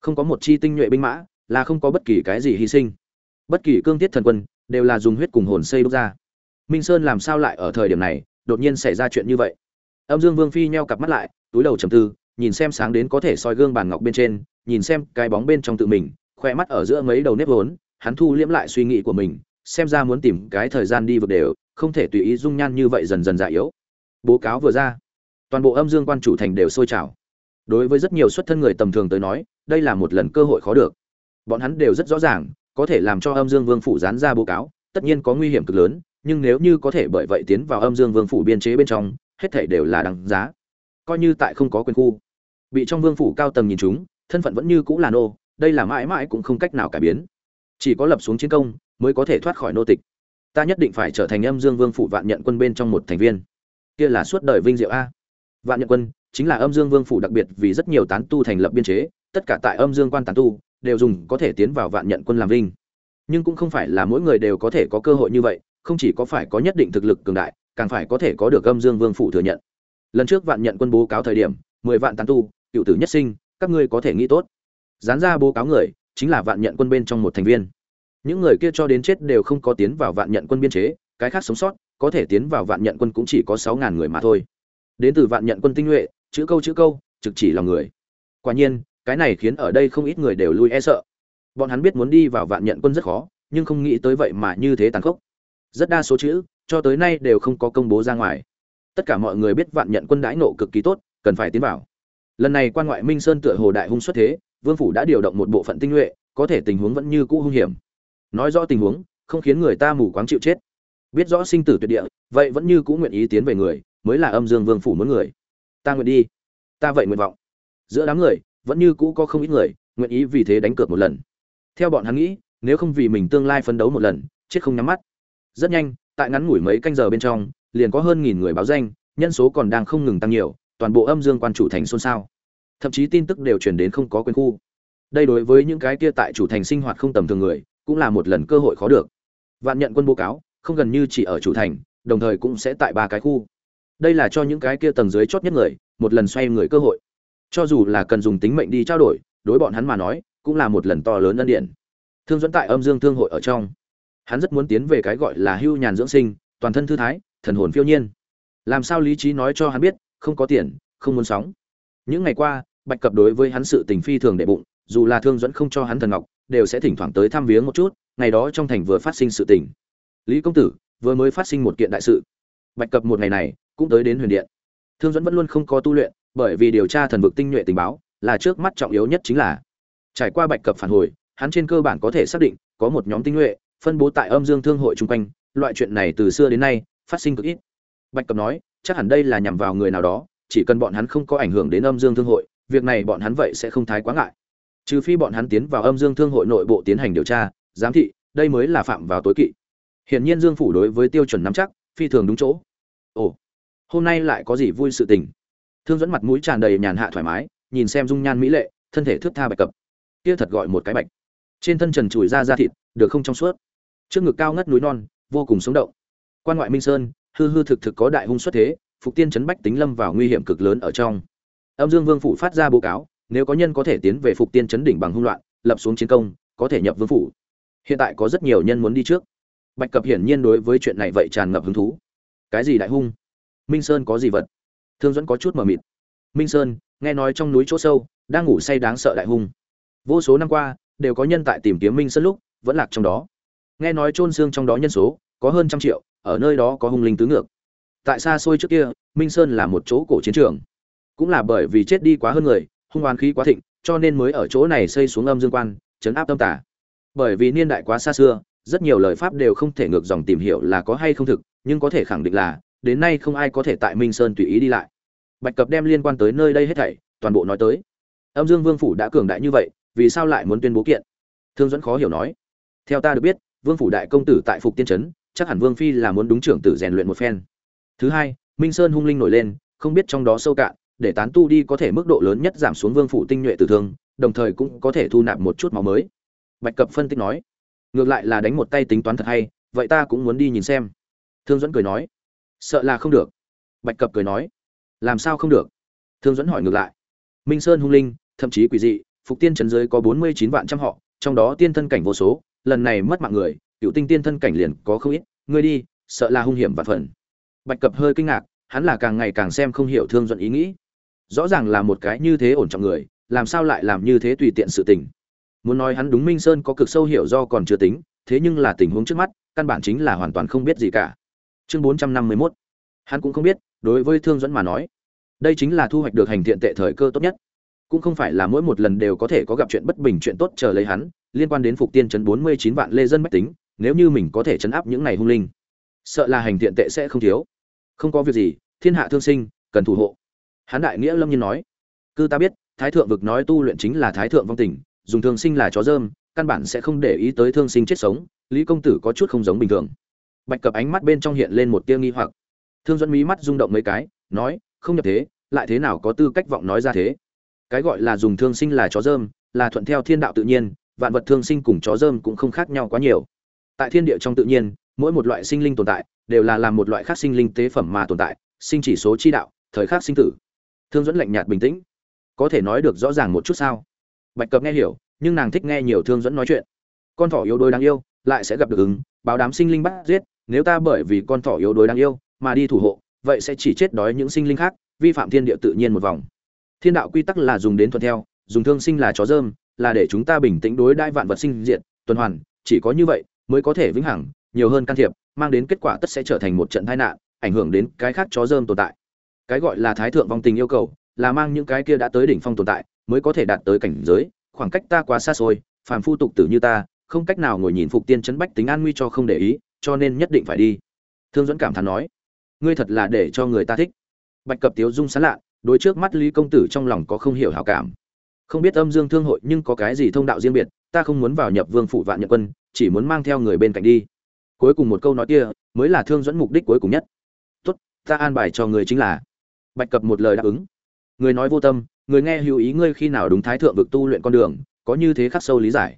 A: Không có một chi tinh nhuệ binh mã là không có bất kỳ cái gì hy sinh. Bất kỳ cương thiết thần quân đều là dùng huyết cùng hồn xây đúc ra. Minh sơn làm sao lại ở thời điểm này, đột nhiên xảy ra chuyện như vậy? Âm dương vương phi nheo cặp mắt lại, túi đầu trầm tư, nhìn xem sáng đến có thể soi gương bàn ngọc bên trên, nhìn xem cái bóng bên trong tự mình, khoe mắt ở giữa mấy đầu nếp vốn, hắn thu liễm lại suy nghĩ của mình, xem ra muốn tìm cái thời gian đi vực đều, không thể tùy ý dung nhan như vậy dần dần già yếu. Bố cáo vừa ra toàn bộ âm dương quan chủ thành đều sôi trào. Đối với rất nhiều xuất thân người tầm thường tới nói, đây là một lần cơ hội khó được. Bọn hắn đều rất rõ ràng, có thể làm cho âm dương vương phủ dán ra bố cáo, tất nhiên có nguy hiểm cực lớn, nhưng nếu như có thể bởi vậy tiến vào âm dương vương phủ biên chế bên trong, hết thảy đều là đằng giá. Coi như tại không có quyền khu, bị trong vương phủ cao tầng nhìn chúng, thân phận vẫn như cũ là nô, đây là mãi mãi cũng không cách nào cải biến. Chỉ có lập xuống chiến công, mới có thể thoát khỏi nô tịch. Ta nhất định phải trở thành âm dương vương phủ vạn nhận quân bên trong một thành viên. Kia là suốt đời vinh diệu a vạn nhận quân chính là âm dương vương phủ đặc biệt vì rất nhiều tán tu thành lập biên chế, tất cả tại âm dương quan tán tu đều dùng có thể tiến vào vạn nhận quân làm vinh. Nhưng cũng không phải là mỗi người đều có thể có cơ hội như vậy, không chỉ có phải có nhất định thực lực cường đại, càng phải có thể có được âm dương vương phủ thừa nhận. Lần trước vạn nhận quân bố cáo thời điểm, mười vạn tán tu, cựu tử nhất sinh, các ngươi có thể nghĩ tốt. Dán ra bố cáo người, chính là vạn nhận quân bên trong một thành viên. Những người kia cho đến chết đều không có tiến vào vạn nhận quân biên chế, cái khác sống sót, có thể tiến vào vạn nhận quân cũng chỉ có sáu ngàn người mà thôi đến từ vạn nhận quân tinh nhuệ, chữ câu chữ câu, trực chỉ lòng người. Quả nhiên, cái này khiến ở đây không ít người đều lui e sợ. Bọn hắn biết muốn đi vào vạn nhận quân rất khó, nhưng không nghĩ tới vậy mà như thế tàn khốc. Rất đa số chữ, cho tới nay đều không có công bố ra ngoài. Tất cả mọi người biết vạn nhận quân đãi nộ cực kỳ tốt, cần phải tiến vào. Lần này quan ngoại minh sơn tựa hồ đại hung xuất thế, vương phủ đã điều động một bộ phận tinh nhuệ, có thể tình huống vẫn như cũ hung hiểm. Nói rõ tình huống, không khiến người ta mù quáng chịu chết. Biết rõ sinh tử tuyệt địa, vậy vẫn như cũ nguyện ý tiến về người mới là âm dương vương phủ muốn người. Ta nguyện đi. Ta vậy nguyện vọng. Giữa đám người, vẫn như cũ có không ít người, nguyện ý vì thế đánh cược một lần. Theo bọn hắn nghĩ, nếu không vì mình tương lai phấn đấu một lần, chết không nhắm mắt. Rất nhanh, tại ngắn ngủi mấy canh giờ bên trong, liền có hơn nghìn người báo danh, nhân số còn đang không ngừng tăng nhiều, toàn bộ âm dương quan chủ thành xôn xao. Thậm chí tin tức đều truyền đến không có quên khu. Đây đối với những cái kia tại chủ thành sinh hoạt không tầm thường người, cũng là một lần cơ hội khó được. Vạn nhận quân bố cáo, không gần như chỉ ở chủ thành, đồng thời cũng sẽ tại ba cái khu đây là cho những cái kia tầng dưới chót nhất người, một lần xoay người cơ hội. Cho dù là cần dùng tính mệnh đi trao đổi, đối bọn hắn mà nói, cũng là một lần to lớn ân điện thương dẫn tại âm dương thương hội ở trong. Hắn rất muốn tiến về cái gọi là hưu nhàn dưỡng sinh, toàn thân thư thái, thần hồn phiêu nhiên. Làm sao lý trí nói cho hắn biết, không có tiền, không muốn sóng. Những ngày qua, bạch cập đối với hắn sự tình phi thường đệ bụng, dù là thương dẫn không cho hắn thần ngọc, đều sẽ thỉnh thoảng tới thăm viếng một chút, ngày đó trong thành vừa phát sinh sự tình. Lý công tử, vừa mới phát sinh một kiện đại sự. Bạch cập một ngày này cũng tới đến huyền điện. Thương dẫn vẫn luôn không có tu luyện, bởi vì điều tra thần vực tinh nhuệ tình báo là trước mắt trọng yếu nhất chính là trải qua bạch cập phản hồi, hắn trên cơ bản có thể xác định có một nhóm tinh nhuệ phân bố tại âm dương thương hội chung quanh, loại chuyện này từ xưa đến nay phát sinh cực ít. Bạch cập nói, chắc hẳn đây là nhằm vào người nào đó, chỉ cần bọn hắn không có ảnh hưởng đến âm dương thương hội, việc này bọn hắn vậy sẽ không thái quá ngại. Trừ phi bọn hắn tiến vào âm dương thương hội nội bộ tiến hành điều tra, giám thị, đây mới là phạm vào tối kỵ. Hiển nhiên dương phủ đối với tiêu chuẩn nắm chắc, phi thường đúng chỗ. Ồ hôm nay lại có gì vui sự tình? Thương dẫn mặt mũi tràn đầy nhàn hạ thoải mái, nhìn xem dung nhan mỹ lệ, thân thể thước tha bạch cập. Kia thật gọi một cái bạch. Trên thân trần trụi ra da thịt, được không trong suốt. Trước ngực cao ngất núi non, vô cùng sống động. Quan ngoại minh sơn, hư hư thực thực có đại hung xuất thế, phục tiên chấn bách tính lâm vào nguy hiểm cực lớn ở trong. Âm dương vương phủ phát ra báo cáo, nếu có nhân có thể tiến về phục tiên chấn đỉnh bằng hung loạn, lập xuống chiến công, có thể nhập vương phủ. Hiện tại có rất nhiều nhân muốn đi trước. Bạch cập hiển nhiên đối với chuyện này vậy tràn ngập hứng thú. Cái gì đại hung? Minh sơn có gì vật? Thương dẫn có chút mờ mịt. Minh sơn, nghe nói trong núi chỗ sâu, đang ngủ say đáng sợ đại hung. Vô số năm qua, đều có nhân tại tìm kiếm minh sơn lúc, vẫn lạc trong đó. Nghe nói trôn xương trong đó nhân số, có hơn trăm triệu, ở nơi đó có hung linh tứ ngược. Tại xa xôi trước kia, minh sơn là một chỗ cổ chiến trường. Cũng là bởi vì chết đi quá hơn người, hung oán khí quá thịnh, cho nên mới ở chỗ này xây xuống âm dương quan chấn áp tâm tả bởi vì niên đại quá xa xưa, rất nhiều lời pháp đều không thể ngược dòng tìm hiểu là có hay không thực, nhưng có thể khẳng định là đến nay không ai có thể tại minh sơn tùy ý đi lại. Bạch cập đem liên quan tới nơi đây hết thảy, toàn bộ nói tới. Âm dương vương phủ đã cường đại như vậy, vì sao lại muốn tuyên bố kiện? Thương dẫn khó hiểu nói. Theo ta được biết, vương phủ đại công tử tại phục tiên trấn, chắc hẳn vương phi là muốn đúng trưởng tử rèn luyện một phen. Thứ hai, minh sơn hung linh nổi lên, không biết trong đó sâu cạn, để tán tu đi có thể mức độ lớn nhất giảm xuống vương phủ tinh nhuệ tử thương, đồng thời cũng có thể thu nạp một chút máu mới. Bạch cập phân tích nói. Ngược lại là đánh một tay tính toán thật hay, vậy ta cũng muốn đi nhìn xem. Thương dẫn cười nói sợ là không được. Bạch cập cười nói, làm sao không được? Thương dẫn hỏi ngược lại, minh sơn hung linh, thậm chí quỷ dị, phục tiên trần giới có bốn mươi chín vạn trăm họ, trong đó tiên thân cảnh vô số, lần này mất mạng người cựu tinh tiên thân cảnh liền có không ít, ngươi đi, sợ là hung hiểm và phần. Bạch cập hơi kinh ngạc, hắn là càng ngày càng xem không hiểu thương dẫn ý nghĩ. Rõ ràng là một cái như thế ổn trọng người, làm sao lại làm như thế tùy tiện sự tình? Muốn nói hắn đúng minh sơn có cực sâu hiểu do còn chưa tính, thế nhưng là tình huống trước mắt, căn bản chính là hoàn toàn không biết gì cả chương bốn trăm năm mươi 451 hắn cũng không biết, đối với thương dẫn mà nói, đây chính là thu hoạch được hành thiện tệ thời cơ tốt nhất. Cũng không phải là mỗi một lần đều có thể có gặp chuyện bất bình chuyện tốt chờ lấy hắn, liên quan đến phục tiên chấn bốn mươi chín vạn lê dân mách tính, nếu như mình có thể chấn áp những này hung linh, sợ là hành thiện tệ sẽ không thiếu. Không có việc gì, thiên hạ thương sinh, cần thủ hộ. Hắn đại nghĩa lâm nhiên nói cư ta biết, thái thượng vực nói tu luyện chính là thái thượng vong tình, dùng thương sinh là chó dơm, căn bản sẽ không để ý tới thương sinh chết sống, lý công tử có chút không giống bình thường bạch cập ánh mắt bên trong hiện lên một tia nghi hoặc. Thương dẫn mí mắt rung động mấy cái, nói, không nhập thế, lại thế nào có tư cách vọng nói ra thế? Cái gọi là dùng thương sinh là chó dơm, là thuận theo thiên đạo tự nhiên, vạn vật thương sinh cùng chó dơm cũng không khác nhau quá nhiều. Tại thiên địa trong tự nhiên, mỗi một loại sinh linh tồn tại đều là làm một loại khác sinh linh tế phẩm mà tồn tại, sinh chỉ số chi đạo, thời khắc sinh tử. Thương dẫn lạnh nhạt bình tĩnh. Có thể nói được rõ ràng một chút sao? Bạch cập nghe hiểu, nhưng nàng thích nghe nhiều thương dẫn nói chuyện. Con thỏ yếu đôi đáng yêu, lại sẽ gặp được ứng, báo đám sinh linh bắt giết nếu ta bởi vì con thỏ yếu đuối đáng yêu mà đi thủ hộ, vậy sẽ chỉ chết đói những sinh linh khác, vi phạm thiên địa tự nhiên một vòng. Thiên đạo quy tắc là dùng đến thuận theo, dùng thương sinh là chó dơm, là để chúng ta bình tĩnh đối đãi vạn vật sinh diện tuần hoàn, chỉ có như vậy mới có thể vĩnh hằng, nhiều hơn can thiệp, mang đến kết quả tất sẽ trở thành một trận tai nạn, ảnh hưởng đến cái khác chó dơm tồn tại. Cái gọi là thái thượng vong tình yêu cầu, là mang những cái kia đã tới đỉnh phong tồn tại, mới có thể đạt tới cảnh giới, khoảng cách ta quá xa xôi, phàm phu tục tử như ta, không cách nào ngồi nhìn phục tiên chấn bách tính an nguy cho không để ý cho nên nhất định phải đi. Thương dẫn cảm thán nói, ngươi thật là để cho người ta thích. Bạch cập tiếu dung sán lạ, đối trước mắt lý công tử trong lòng có không hiểu hảo cảm. Không biết âm dương thương hội nhưng có cái gì thông đạo riêng biệt, ta không muốn vào nhập vương phụ vạn nhật quân, chỉ muốn mang theo người bên cạnh đi. Cuối cùng một câu nói kia mới là thương dẫn mục đích cuối cùng nhất. Tốt, ta an bài cho người chính là. Bạch cập một lời đáp ứng. Người nói vô tâm, người nghe hữu ý ngươi khi nào đúng thái thượng vực tu luyện con đường, có như thế khắc sâu lý giải.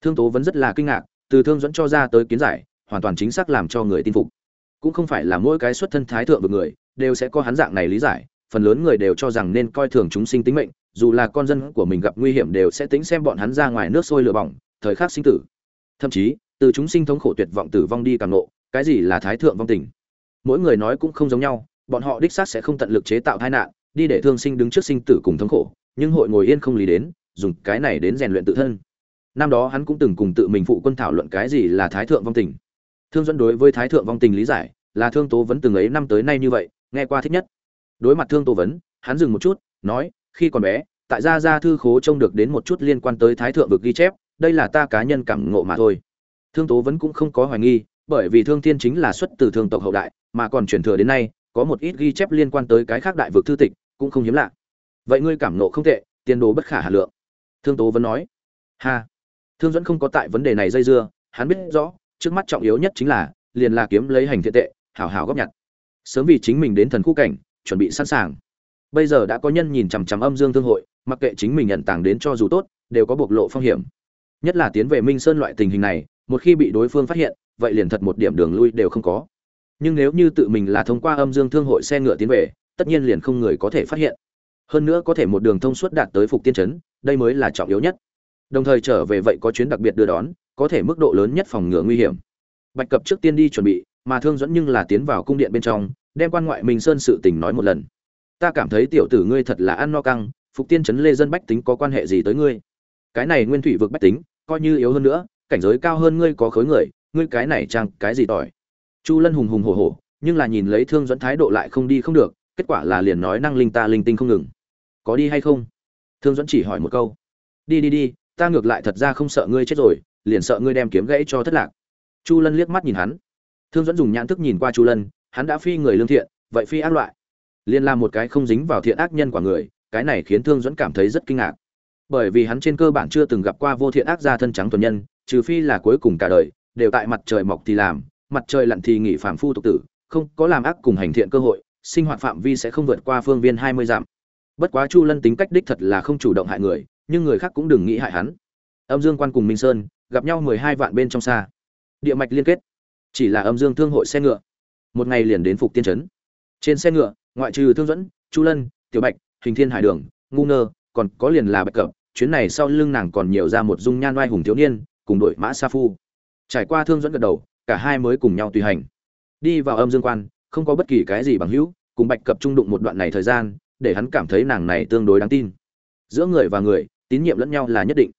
A: Thương tố vẫn rất là kinh ngạc, từ thương dẫn cho ra tới kiến giải hoàn toàn chính xác làm cho người tin phục. Cũng không phải là mỗi cái xuất thân thái thượng vực người đều sẽ có hắn dạng này lý giải, phần lớn người đều cho rằng nên coi thường chúng sinh tính mệnh, dù là con dân của mình gặp nguy hiểm đều sẽ tính xem bọn hắn ra ngoài nước sôi lửa bỏng, thời khắc sinh tử. Thậm chí, từ chúng sinh thống khổ tuyệt vọng tử vong đi càng nộ cái gì là thái thượng vong tình? Mỗi người nói cũng không giống nhau, bọn họ đích xác sẽ không tận lực chế tạo tai nạn, đi để thương sinh đứng trước sinh tử cùng thống khổ, nhưng hội ngồi yên không lý đến, dùng cái này đến rèn luyện tự thân. Năm đó hắn cũng từng cùng tự mình phụ quân thảo luận cái gì là thái thượng vong tình thương dẫn đối với thái thượng vong tình lý giải là thương tố vấn từng ấy năm tới nay như vậy, nghe qua thích nhất. Đối mặt thương tố vấn, hắn dừng một chút, nói, khi còn bé, tại gia gia thư khố trông được đến một chút liên quan tới thái thượng vực ghi chép, đây là ta cá nhân cảm ngộ mà thôi. Thương tố vẫn cũng không có hoài nghi, bởi vì thương thiên chính là xuất từ thương tộc hậu đại, mà còn truyền thừa đến nay, có một ít ghi chép liên quan tới cái khác đại vực thư tịch, cũng không hiếm lạ. Vậy ngươi cảm ngộ không tệ, tiền đồ bất khả hà lượng. Thương tố vẫn nói. Ha. Thương dẫn không có tại vấn đề này dây dưa, hắn biết rõ trước mắt trọng yếu nhất chính là, liền là kiếm lấy hành thiện tệ, hảo hảo góp nhặt. Sớm vì chính mình đến thần khu cảnh, chuẩn bị sẵn sàng. Bây giờ đã có nhân nhìn chằm chằm âm dương thương hội, mặc kệ chính mình nhận tàng đến cho dù tốt, đều có bộc lộ phong hiểm. Nhất là tiến về minh sơn loại tình hình này, một khi bị đối phương phát hiện, vậy liền thật một điểm đường lui đều không có. Nhưng nếu như tự mình là thông qua âm dương thương hội xe ngựa tiến về, tất nhiên liền không người có thể phát hiện. Hơn nữa có thể một đường thông suốt đạt tới phục tiên trấn, đây mới là trọng yếu nhất. Đồng thời trở về vậy có chuyến đặc biệt đưa đón có thể mức độ lớn nhất phòng ngừa nguy hiểm. Bạch cập trước tiên đi chuẩn bị, mà thương dẫn nhưng là tiến vào cung điện bên trong, đem quan ngoại mình sơn sự tình nói một lần. Ta cảm thấy tiểu tử ngươi thật là ăn no căng, phục tiên trấn lê dân bách tính có quan hệ gì tới ngươi? Cái này nguyên thủy vực bách tính, coi như yếu hơn nữa, cảnh giới cao hơn ngươi có khối người, ngươi cái này chẳng cái gì tỏi. Chu lân hùng hùng hổ hổ, nhưng là nhìn lấy thương dẫn thái độ lại không đi không được, kết quả là liền nói năng linh ta linh tinh không ngừng. Có đi hay không? Thương dẫn chỉ hỏi một câu. Đi đi đi, ta ngược lại thật ra không sợ ngươi chết rồi liền sợ ngươi đem kiếm gãy cho thất lạc. Chu lân liếc mắt nhìn hắn. Thương dẫn dùng nhãn thức nhìn qua chu lân, hắn đã phi người lương thiện, vậy phi ác loại. Liền là một cái không dính vào thiện ác nhân quả người, cái này khiến thương dẫn cảm thấy rất kinh ngạc. Bởi vì hắn trên cơ bản chưa từng gặp qua vô thiện ác gia thân trắng tuần nhân, trừ phi là cuối cùng cả đời, đều tại mặt trời mọc thì làm, mặt trời lặn thì nghỉ phạm phu tục tử, không có làm ác cùng hành thiện cơ hội, sinh hoạt phạm vi sẽ không vượt qua phương viên hai mươi dặm. Bất quá chu lân tính cách đích thật là không chủ động hại người, nhưng người khác cũng đừng nghĩ hại hắn. Âm dương quan cùng minh sơn gặp nhau mười hai vạn bên trong xa. Địa mạch liên kết. Chỉ là âm dương thương hội xe ngựa. Một ngày liền đến phục tiên trấn. Trên xe ngựa, ngoại trừ thương dẫn chu lân, tiểu bạch, hình thiên hải đường, ngu ngơ, còn có liền là bạch cập chuyến này sau lưng nàng còn nhiều ra một dung nhan oai hùng thiếu niên, cùng đội mã sa phu. Trải qua thương dẫn gật đầu, cả hai mới cùng nhau tùy hành. Đi vào âm dương quan, không có bất kỳ cái gì bằng hữu, cùng bạch cập trung đụng một đoạn này thời gian, để hắn cảm thấy nàng này tương đối đáng tin. Giữa người và người, tín nhiệm lẫn nhau là nhất định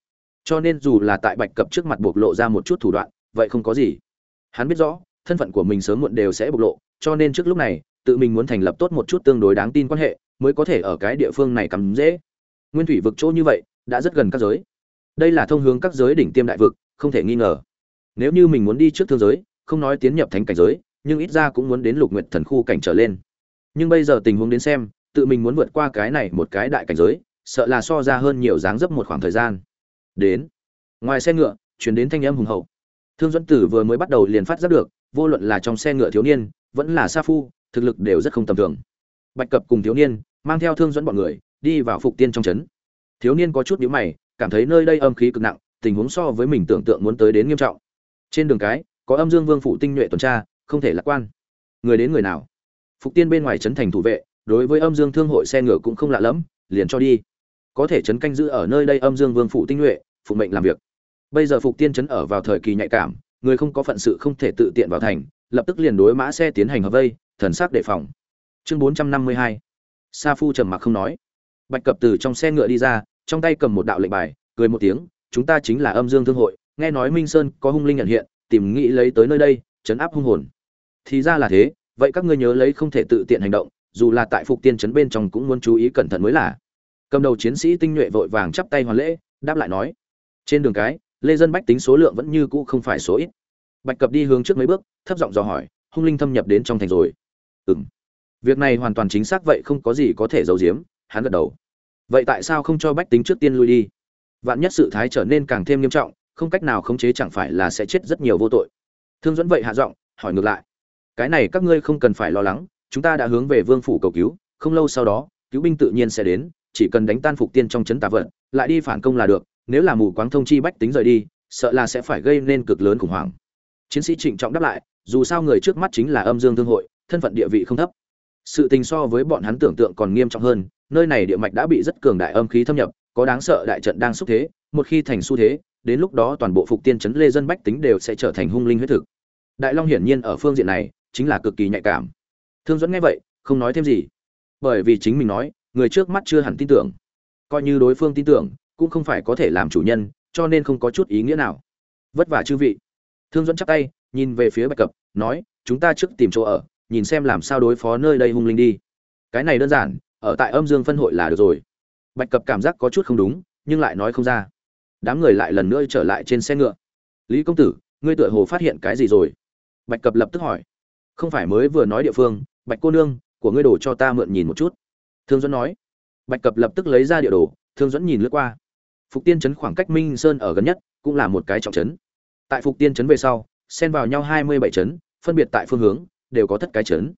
A: cho nên dù là tại bạch cập trước mặt bộc lộ ra một chút thủ đoạn, vậy không có gì. Hắn biết rõ, thân phận của mình sớm muộn đều sẽ bộc lộ, cho nên trước lúc này, tự mình muốn thành lập tốt một chút tương đối đáng tin quan hệ, mới có thể ở cái địa phương này cắm dễ. Nguyên thủy vực chỗ như vậy, đã rất gần các giới. Đây là thông hướng các giới đỉnh tiêm đại vực, không thể nghi ngờ. Nếu như mình muốn đi trước thương giới, không nói tiến nhập thánh cảnh giới, nhưng ít ra cũng muốn đến lục nguyệt thần khu cảnh trở lên. Nhưng bây giờ tình huống đến xem, tự mình muốn vượt qua cái này một cái đại cảnh giới, sợ là so ra hơn nhiều dáng dấp một khoảng thời gian đến. Ngoài xe ngựa, chuyển đến thanh âm hùng hậu. Thương dẫn tử vừa mới bắt đầu liền phát giác được, vô luận là trong xe ngựa thiếu niên, vẫn là sa phu, thực lực đều rất không tầm thường. Bạch cập cùng thiếu niên, mang theo thương dẫn bọn người, đi vào phục tiên trong trấn. Thiếu niên có chút nhíu mày, cảm thấy nơi đây âm khí cực nặng, tình huống so với mình tưởng tượng muốn tới đến nghiêm trọng. Trên đường cái, có âm dương vương phụ tinh nhuệ tuần tra, không thể lạc quan. Người đến người nào? Phục tiên bên ngoài trấn thành thủ vệ, đối với âm dương thương hội xe ngựa cũng không lạ lẫm, liền cho đi. Có thể trấn canh giữ ở nơi đây âm dương vương phụ tinh nhuệ phụ mệnh làm việc. Bây giờ phục tiên trấn ở vào thời kỳ nhạy cảm, người không có phận sự không thể tự tiện vào thành, lập tức liền đối mã xe tiến hành hợp vây, thần sắc đề phòng. Chương bốn trăm năm mươi hai. Sa phu trầm mặc không nói. Bạch cập từ trong xe ngựa đi ra, trong tay cầm một đạo lệnh bài, cười một tiếng, chúng ta chính là âm dương thương hội, nghe nói minh sơn có hung linh nhận hiện, tìm nghĩ lấy tới nơi đây chấn áp hung hồn. Thì ra là thế, vậy các ngươi nhớ lấy không thể tự tiện hành động, dù là tại phục tiên trấn bên trong cũng muốn chú ý cẩn thận mới là. Cầm đầu chiến sĩ tinh nhuệ vội vàng chắp tay hoàn lễ, đáp lại nói trên đường cái, lê dân bách tính số lượng vẫn như cũ không phải số ít. Bạch cập đi hướng trước mấy bước, thấp giọng dò hỏi, hung linh thâm nhập đến trong thành rồi? Ừng việc này hoàn toàn chính xác, vậy không có gì có thể giấu giếm, hắn gật đầu. Vậy tại sao không cho bách tính trước tiên lui đi? Vạn nhất sự thái trở nên càng thêm nghiêm trọng, không cách nào khống chế chẳng phải là sẽ chết rất nhiều vô tội. Thương dẫn vậy hạ giọng, hỏi ngược lại. Cái này các ngươi không cần phải lo lắng, chúng ta đã hướng về vương phủ cầu cứu, không lâu sau đó, cứu binh tự nhiên sẽ đến, chỉ cần đánh tan phục tiên trong trấn tà vận lại đi phản công là được nếu là mù quáng thông chi bách tính rời đi, sợ là sẽ phải gây nên cực lớn khủng hoảng. Chiến sĩ trịnh trọng đáp lại, dù sao người trước mắt chính là âm dương thương hội, thân phận địa vị không thấp. Sự tình so với bọn hắn tưởng tượng còn nghiêm trọng hơn, nơi này địa mạch đã bị rất cường đại âm khí thâm nhập, có đáng sợ đại trận đang xúc thế, một khi thành xu thế, đến lúc đó toàn bộ phục tiên chấn lê dân bách tính đều sẽ trở thành hung linh huyết thực. Đại long hiển nhiên ở phương diện này, chính là cực kỳ nhạy cảm. Thương dẫn nghe vậy, không nói thêm gì. Bởi vì chính mình nói, người trước mắt chưa hẳn tin tưởng. Coi như đối phương tin tưởng cũng không phải có thể làm chủ nhân, cho nên không có chút ý nghĩa nào. Vất vả chư vị. Thương dẫn chắp tay, nhìn về phía bạch cập, nói, chúng ta trước tìm chỗ ở, nhìn xem làm sao đối phó nơi đây hung linh đi. Cái này đơn giản, ở tại âm dương phân hội là được rồi. Bạch cập cảm giác có chút không đúng, nhưng lại nói không ra. Đám người lại lần nữa trở lại trên xe ngựa. Lý công tử, ngươi tựa hồ phát hiện cái gì rồi? Bạch cập lập tức hỏi. Không phải mới vừa nói địa phương, bạch cô nương, của ngươi đổ cho ta mượn nhìn một chút. Thương dẫn nói. Bạch cập lập tức lấy ra địa đồ, thương dẫn nhìn lướt qua phục tiên trấn khoảng cách minh sơn ở gần nhất cũng là một cái trọng trấn. Tại phục tiên trấn về sau, xen vào nhau hai mươi bảy trấn, phân biệt tại phương hướng, đều có thất cái trấn.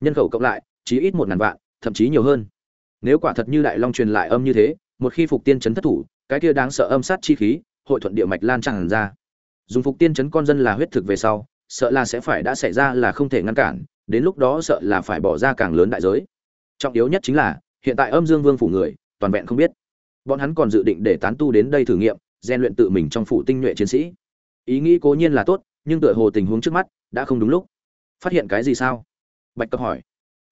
A: Nhân khẩu cộng lại chỉ ít một ngàn vạn, thậm chí nhiều hơn. Nếu quả thật như đại long truyền lại âm như thế, một khi phục tiên trấn thất thủ, cái kia đáng sợ âm sát chi khí, hội thuận địa mạch lan tràn ra. Dùng phục tiên trấn con dân là huyết thực về sau, sợ là sẽ phải đã xảy ra là không thể ngăn cản, đến lúc đó sợ là phải bỏ ra càng lớn đại giới. Trọng yếu nhất chính là, hiện tại âm dương vương phủ người, toàn vẹn không biết bọn hắn còn dự định để tán tu đến đây thử nghiệm rèn luyện tự mình trong phủ tinh nhuệ chiến sĩ. Ý nghĩ cố nhiên là tốt nhưng tựa hồ tình huống trước mắt đã không đúng lúc. Phát hiện cái gì sao? Bạch cấp hỏi.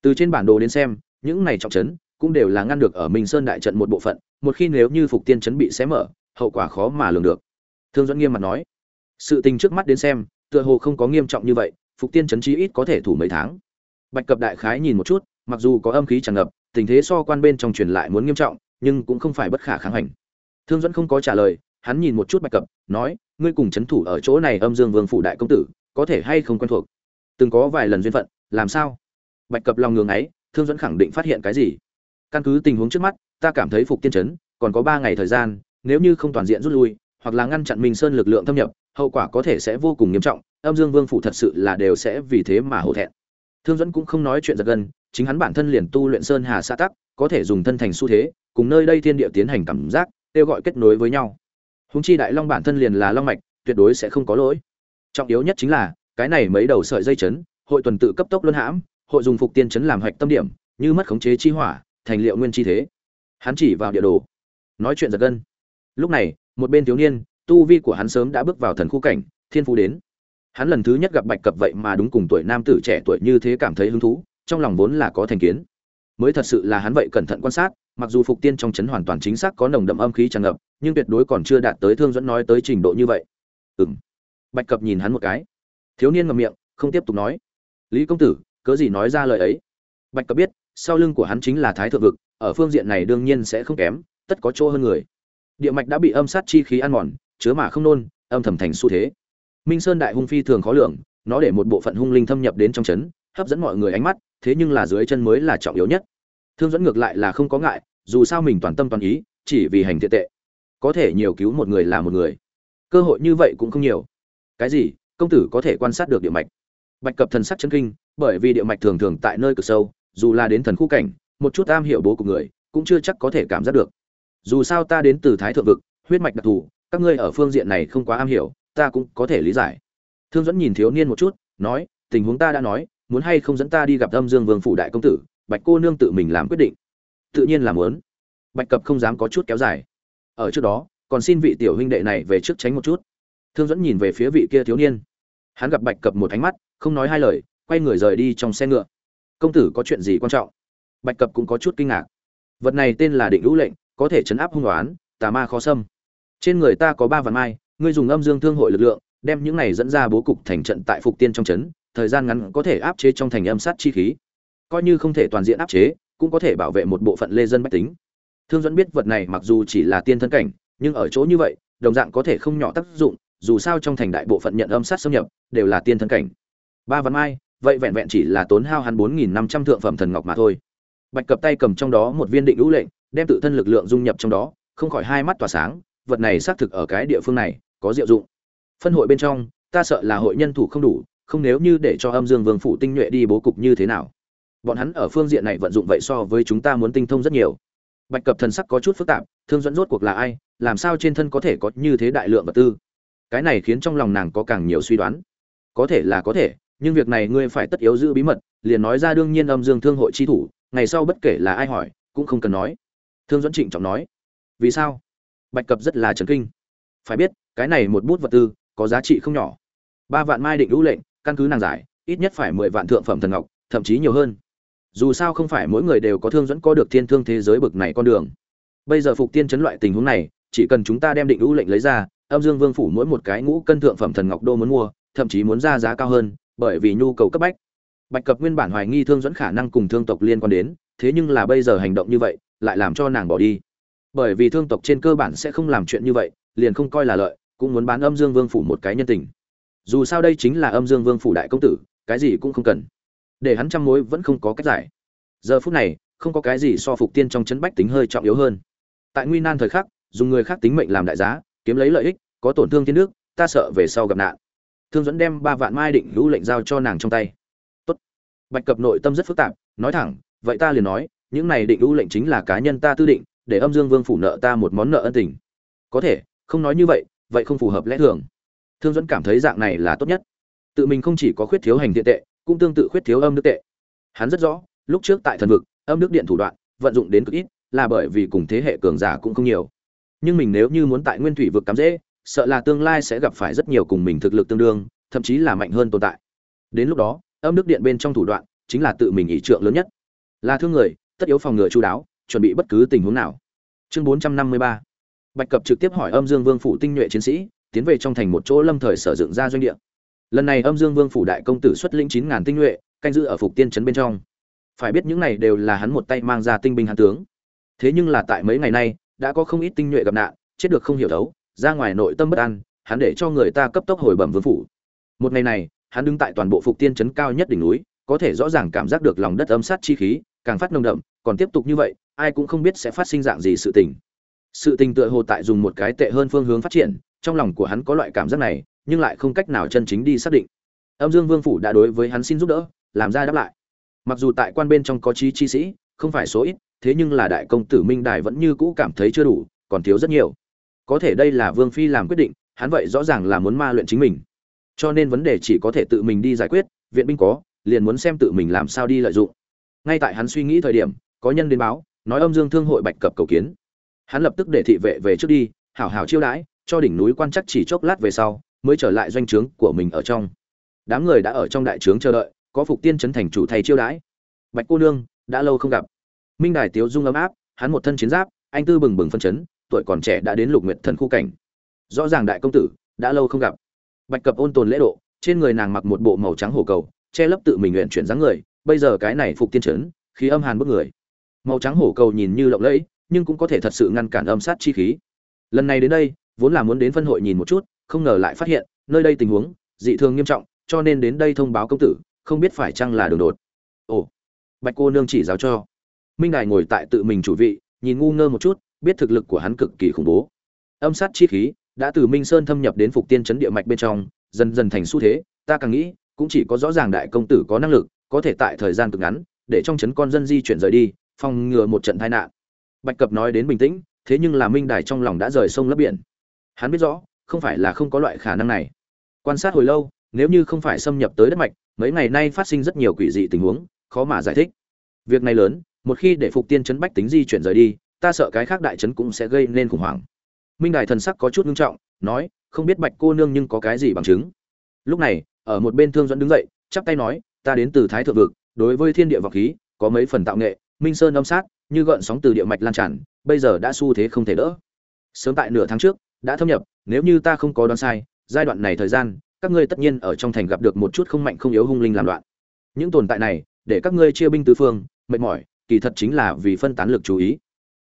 A: Từ trên bản đồ đến xem những này trọng trấn cũng đều là ngăn được ở Minh Sơn đại trận một bộ phận, một khi nếu như phục tiên trấn bị xé mở, hậu quả khó mà lường được. Thương dẫn nghiêm mặt nói, sự tình trước mắt đến xem, tựa hồ không có nghiêm trọng như vậy, phục tiên trấn chí ít có thể thủ mấy tháng. Bạch Cập đại khái nhìn một chút, mặc dù có âm khí tràn ngập, tình thế so quan bên trong truyền lại muốn nghiêm trọng, nhưng cũng không phải bất khả kháng hành. Thương dẫn không có trả lời, hắn nhìn một chút Bạch Cập, nói, ngươi cùng chấn thủ ở chỗ này Âm Dương Vương phủ đại công tử, có thể hay không quen thuộc? Từng có vài lần duyên phận, làm sao? Bạch Cập lòng ngưỡng ấy, thương dẫn khẳng định phát hiện cái gì căn cứ tình huống trước mắt ta cảm thấy phục tiên trấn còn có ba ngày thời gian nếu như không toàn diện rút lui hoặc là ngăn chặn minh sơn lực lượng thâm nhập hậu quả có thể sẽ vô cùng nghiêm trọng âm dương vương phủ thật sự là đều sẽ vì thế mà hổ thẹn thương dẫn cũng không nói chuyện giật gân chính hắn bản thân liền tu luyện sơn hà sa tắc có thể dùng thân thành xu thế cùng nơi đây thiên địa tiến hành cảm giác, kêu gọi kết nối với nhau. Húng chi đại long bản thân liền là long mạch, tuyệt đối sẽ không có lỗi. Trọng yếu nhất chính là, cái này mấy đầu sợi dây chấn, hội tuần tự cấp tốc luân hãm, hội dùng phục tiên chấn làm hoạch tâm điểm, như mất khống chế chi hỏa, thành liệu nguyên chi thế. Hắn chỉ vào địa đồ, nói chuyện giật gân. Lúc này, một bên thiếu niên, tu vi của hắn sớm đã bước vào thần khu cảnh, thiên phú đến. Hắn lần thứ nhất gặp bạch cập vậy mà đúng cùng tuổi nam tử trẻ tuổi như thế cảm thấy hứng thú, trong lòng vốn là có thành kiến. Mới thật sự là hắn vậy cẩn thận quan sát mặc dù phục tiên trong chấn hoàn toàn chính xác có nồng đậm âm khí tràn ngập, nhưng tuyệt đối còn chưa đạt tới thương dẫn nói tới trình độ như vậy. Ừng bạch cập nhìn hắn một cái. Thiếu niên ngậm miệng, không tiếp tục nói. Lý công tử, cớ gì nói ra lời ấy? Bạch cập biết, sau lưng của hắn chính là thái thượng vực, ở phương diện này đương nhiên sẽ không kém, tất có chỗ hơn người. Địa mạch đã bị âm sát chi khí ăn mòn, chứa mà không nôn, âm thầm thành xu thế. Minh sơn đại hung phi thường khó lường, nó để một bộ phận hung linh thâm nhập đến trong chấn, hấp dẫn mọi người ánh mắt, thế nhưng là dưới chân mới là trọng yếu nhất. Thương dẫn ngược lại là không có ngại dù sao mình toàn tâm toàn ý, chỉ vì hành thiện tệ. Có thể nhiều cứu một người là một người. Cơ hội như vậy cũng không nhiều. Cái gì? Công tử có thể quan sát được địa mạch. Bạch cập thần sắc chân kinh, bởi vì địa mạch thường thường tại nơi cực sâu, dù là đến thần khu cảnh, một chút am hiểu bố của người, cũng chưa chắc có thể cảm giác được. Dù sao ta đến từ thái thượng vực, huyết mạch đặc thù, các ngươi ở phương diện này không quá am hiểu, ta cũng có thể lý giải. Thương dẫn nhìn thiếu niên một chút, nói, tình huống ta đã nói, muốn hay không dẫn ta đi gặp âm dương vương phủ đại công tử, bạch cô nương tự mình làm quyết định tự nhiên là muốn. Bạch cập không dám có chút kéo dài. Ở trước đó, còn xin vị tiểu huynh đệ này về trước tránh một chút. Thương dẫn nhìn về phía vị kia thiếu niên. Hắn gặp bạch cập một ánh mắt, không nói hai lời, quay người rời đi trong xe ngựa. Công tử có chuyện gì quan trọng? Bạch cập cũng có chút kinh ngạc. Vật này tên là định lũ lệnh, có thể chấn áp hung đoán tà ma khó xâm. Trên người ta có ba vạn mai, ngươi dùng âm dương thương hội lực lượng, đem những này dẫn ra bố cục thành trận tại phục tiên trong trấn, thời gian ngắn có thể áp chế trong thành âm sát chi khí. Coi như không thể toàn diện áp chế cũng có thể bảo vệ một bộ phận lê dân bách tính. Thương dẫn biết vật này mặc dù chỉ là tiên thân cảnh, nhưng ở chỗ như vậy, đồng dạng có thể không nhỏ tác dụng, dù sao trong thành đại bộ phận nhận âm sát xâm nhập, đều là tiên thân cảnh. Ba văn mai, vậy vẹn vẹn chỉ là tốn hao hắn bốn nghìn năm trăm thượng phẩm thần ngọc mà thôi. Bạch cập tay cầm trong đó một viên định lũ lệnh, đem tự thân lực lượng dung nhập trong đó, không khỏi hai mắt tỏa sáng, vật này xác thực ở cái địa phương này, có diệu dụng. Phân hội bên trong, ta sợ là hội nhân thủ không đủ, không nếu như để cho âm dương vương phủ tinh nhuệ đi bố cục như thế nào bọn hắn ở phương diện này vận dụng vậy so với chúng ta muốn tinh thông rất nhiều. Bạch cập thần sắc có chút phức tạp, thương dẫn rốt cuộc là ai, làm sao trên thân có thể có như thế đại lượng vật tư? Cái này khiến trong lòng nàng có càng nhiều suy đoán. Có thể là có thể, nhưng việc này ngươi phải tất yếu giữ bí mật, liền nói ra đương nhiên âm dương thương hội chi thủ, ngày sau bất kể là ai hỏi, cũng không cần nói. Thương dẫn trịnh trọng nói. Vì sao? Bạch cập rất là trấn kinh. Phải biết, cái này một bút vật tư, có giá trị không nhỏ. Ba vạn mai định lũ lệnh, căn cứ nàng giải, ít nhất phải mười vạn thượng phẩm thần ngọc, thậm chí nhiều hơn dù sao không phải mỗi người đều có thương dẫn có được thiên thương thế giới bực này con đường. Bây giờ phục tiên chấn loại tình huống này, chỉ cần chúng ta đem định lũ lệnh lấy ra, âm dương vương phủ mỗi một cái ngũ cân thượng phẩm thần ngọc đô muốn mua, thậm chí muốn ra giá cao hơn, bởi vì nhu cầu cấp bách. Bạch cập nguyên bản hoài nghi thương dẫn khả năng cùng thương tộc liên quan đến, thế nhưng là bây giờ hành động như vậy, lại làm cho nàng bỏ đi. Bởi vì thương tộc trên cơ bản sẽ không làm chuyện như vậy, liền không coi là lợi, cũng muốn bán âm dương vương phủ một cái nhân tình. Dù sao đây chính là âm dương vương phủ đại công tử, cái gì cũng không cần để hắn chăm mối vẫn không có cách giải. Giờ phút này, không có cái gì so phục tiên trong chấn bách tính hơi trọng yếu hơn. Tại nguy nan thời khắc, dùng người khác tính mệnh làm đại giá, kiếm lấy lợi ích, có tổn thương thiên nước ta sợ về sau gặp nạn. Thương dẫn đem ba vạn mai định lũ lệnh giao cho nàng trong tay. Tốt. bạch cập nội tâm rất phức tạp, nói thẳng, vậy ta liền nói, những này định lũ lệnh chính là cá nhân ta tư định, để âm dương vương phủ nợ ta một món nợ ân tình. Có thể, không nói như vậy vậy không phù hợp lẽ thường. Thương dẫn cảm thấy dạng này là tốt nhất. Tự mình không chỉ có khuyết thiếu hành thiện tệ cũng tương tự khuyết thiếu âm nước tệ. Hắn rất rõ, lúc trước tại thần vực, âm nước điện thủ đoạn, vận dụng đến cực ít, là bởi vì cùng thế hệ cường giả cũng không nhiều. Nhưng mình nếu như muốn tại nguyên thủy vực cắm dễ sợ là tương lai sẽ gặp phải rất nhiều cùng mình thực lực tương đương, thậm chí là mạnh hơn tồn tại. Đến lúc đó, âm nước điện bên trong thủ đoạn chính là tự mình ý trượng lớn nhất. Là thương người, tất yếu phòng ngừa chú đáo, chuẩn bị bất cứ tình huống nào. Chương bốn trăm năm mươi ba. Bạch cập trực tiếp hỏi âm dương vương phủ tinh nhuệ chiến sĩ, tiến về trong thành một chỗ lâm thời sở dựng ra doanh địa lần này âm dương vương phủ đại công tử xuất lĩnh chín ngàn tinh nhuệ, canh giữ ở phục tiên trấn bên trong. Phải biết những này đều là hắn một tay mang ra tinh binh hàn tướng. Thế nhưng là tại mấy ngày nay, đã có không ít tinh nhuệ gặp nạn, chết được không hiểu thấu, ra ngoài nội tâm bất an, hắn để cho người ta cấp tốc hồi bẩm vương phủ. Một ngày này, hắn đứng tại toàn bộ phục tiên trấn cao nhất đỉnh núi, có thể rõ ràng cảm giác được lòng đất âm sát chi khí, càng phát nồng đậm, còn tiếp tục như vậy, ai cũng không biết sẽ phát sinh dạng gì sự tình. Sự tình tựa hồ tại dùng một cái tệ hơn phương hướng phát triển, trong lòng của hắn có loại cảm giác này nhưng lại không cách nào chân chính đi xác định. Âm dương vương phủ đã đối với hắn xin giúp đỡ, làm ra đáp lại. Mặc dù tại quan bên trong có trí chi sĩ, không phải số ít, thế nhưng là đại công tử minh đài vẫn như cũ cảm thấy chưa đủ, còn thiếu rất nhiều. Có thể đây là vương phi làm quyết định, hắn vậy rõ ràng là muốn ma luyện chính mình. Cho nên vấn đề chỉ có thể tự mình đi giải quyết, viện binh có, liền muốn xem tự mình làm sao đi lợi dụng. Ngay tại hắn suy nghĩ thời điểm, có nhân đến báo, nói âm dương thương hội bạch cập cầu kiến. Hắn lập tức để thị vệ về trước đi, hảo hảo chiêu đãi, cho đỉnh núi quan chắc chỉ chốc lát về sau mới trở lại doanh trướng của mình ở trong. Đám người đã ở trong đại trướng chờ đợi, có phục tiên trấn thành chủ thầy chiêu đãi. Bạch cô nương, đã lâu không gặp. Minh đài tiếu dung ấm áp, hắn một thân chiến giáp, anh tư bừng bừng phân chấn, tuổi còn trẻ đã đến lục nguyệt thần khu cảnh. Rõ ràng đại công tử, đã lâu không gặp. Bạch cập ôn tồn lễ độ, trên người nàng mặc một bộ màu trắng hổ cầu, che lấp tự mình nguyện chuyển dáng người, bây giờ cái này phục tiên trấn khí âm hàn bức người. Màu trắng hổ cầu nhìn như lộng lẫy, nhưng cũng có thể thật sự ngăn cản âm sát chi khí. Lần này đến đây, vốn là muốn đến phân hội nhìn một chút không ngờ lại phát hiện, nơi đây tình huống, dị thường nghiêm trọng, cho nên đến đây thông báo công tử, không biết phải chăng là đường đột. Ồ, bạch cô nương chỉ giáo cho. Minh đài ngồi tại tự mình chủ vị, nhìn ngu ngơ một chút, biết thực lực của hắn cực kỳ khủng bố. Âm sát chi khí đã từ minh sơn thâm nhập đến phục tiên chấn địa mạch bên trong, dần dần thành xu thế, ta càng nghĩ, cũng chỉ có rõ ràng đại công tử có năng lực, có thể tại thời gian cực ngắn, để trong chấn con dân di chuyển rời đi, phòng ngừa một trận tai nạn. Bạch cập nói đến bình tĩnh, thế nhưng là minh đài trong lòng đã rời sông lấp biển. Hắn biết rõ không phải là không có loại khả năng này. Quan sát hồi lâu, nếu như không phải xâm nhập tới đất mạch, mấy ngày nay phát sinh rất nhiều quỷ dị tình huống, khó mà giải thích. Việc này lớn, một khi để phục tiên chấn bách tính di chuyển rời đi, ta sợ cái khác đại chấn cũng sẽ gây nên khủng hoảng. Minh đài thần sắc có chút nghiêm trọng, nói, không biết bạch cô nương nhưng có cái gì bằng chứng? Lúc này, ở một bên thương dẫn đứng dậy, chắp tay nói, ta đến từ thái thượng vực, đối với thiên địa vọng khí, có mấy phần tạo nghệ, minh sơn âm sát, như gợn sóng từ địa mạch lan tràn, bây giờ đã xu thế không thể đỡ. Sớm tại nửa tháng trước, đã thâm nhập nếu như ta không có đoán sai, giai đoạn này thời gian, các ngươi tất nhiên ở trong thành gặp được một chút không mạnh không yếu hung linh làm loạn. Những tồn tại này, để các ngươi chia binh tứ phương, mệt mỏi, kỳ thật chính là vì phân tán lực chú ý.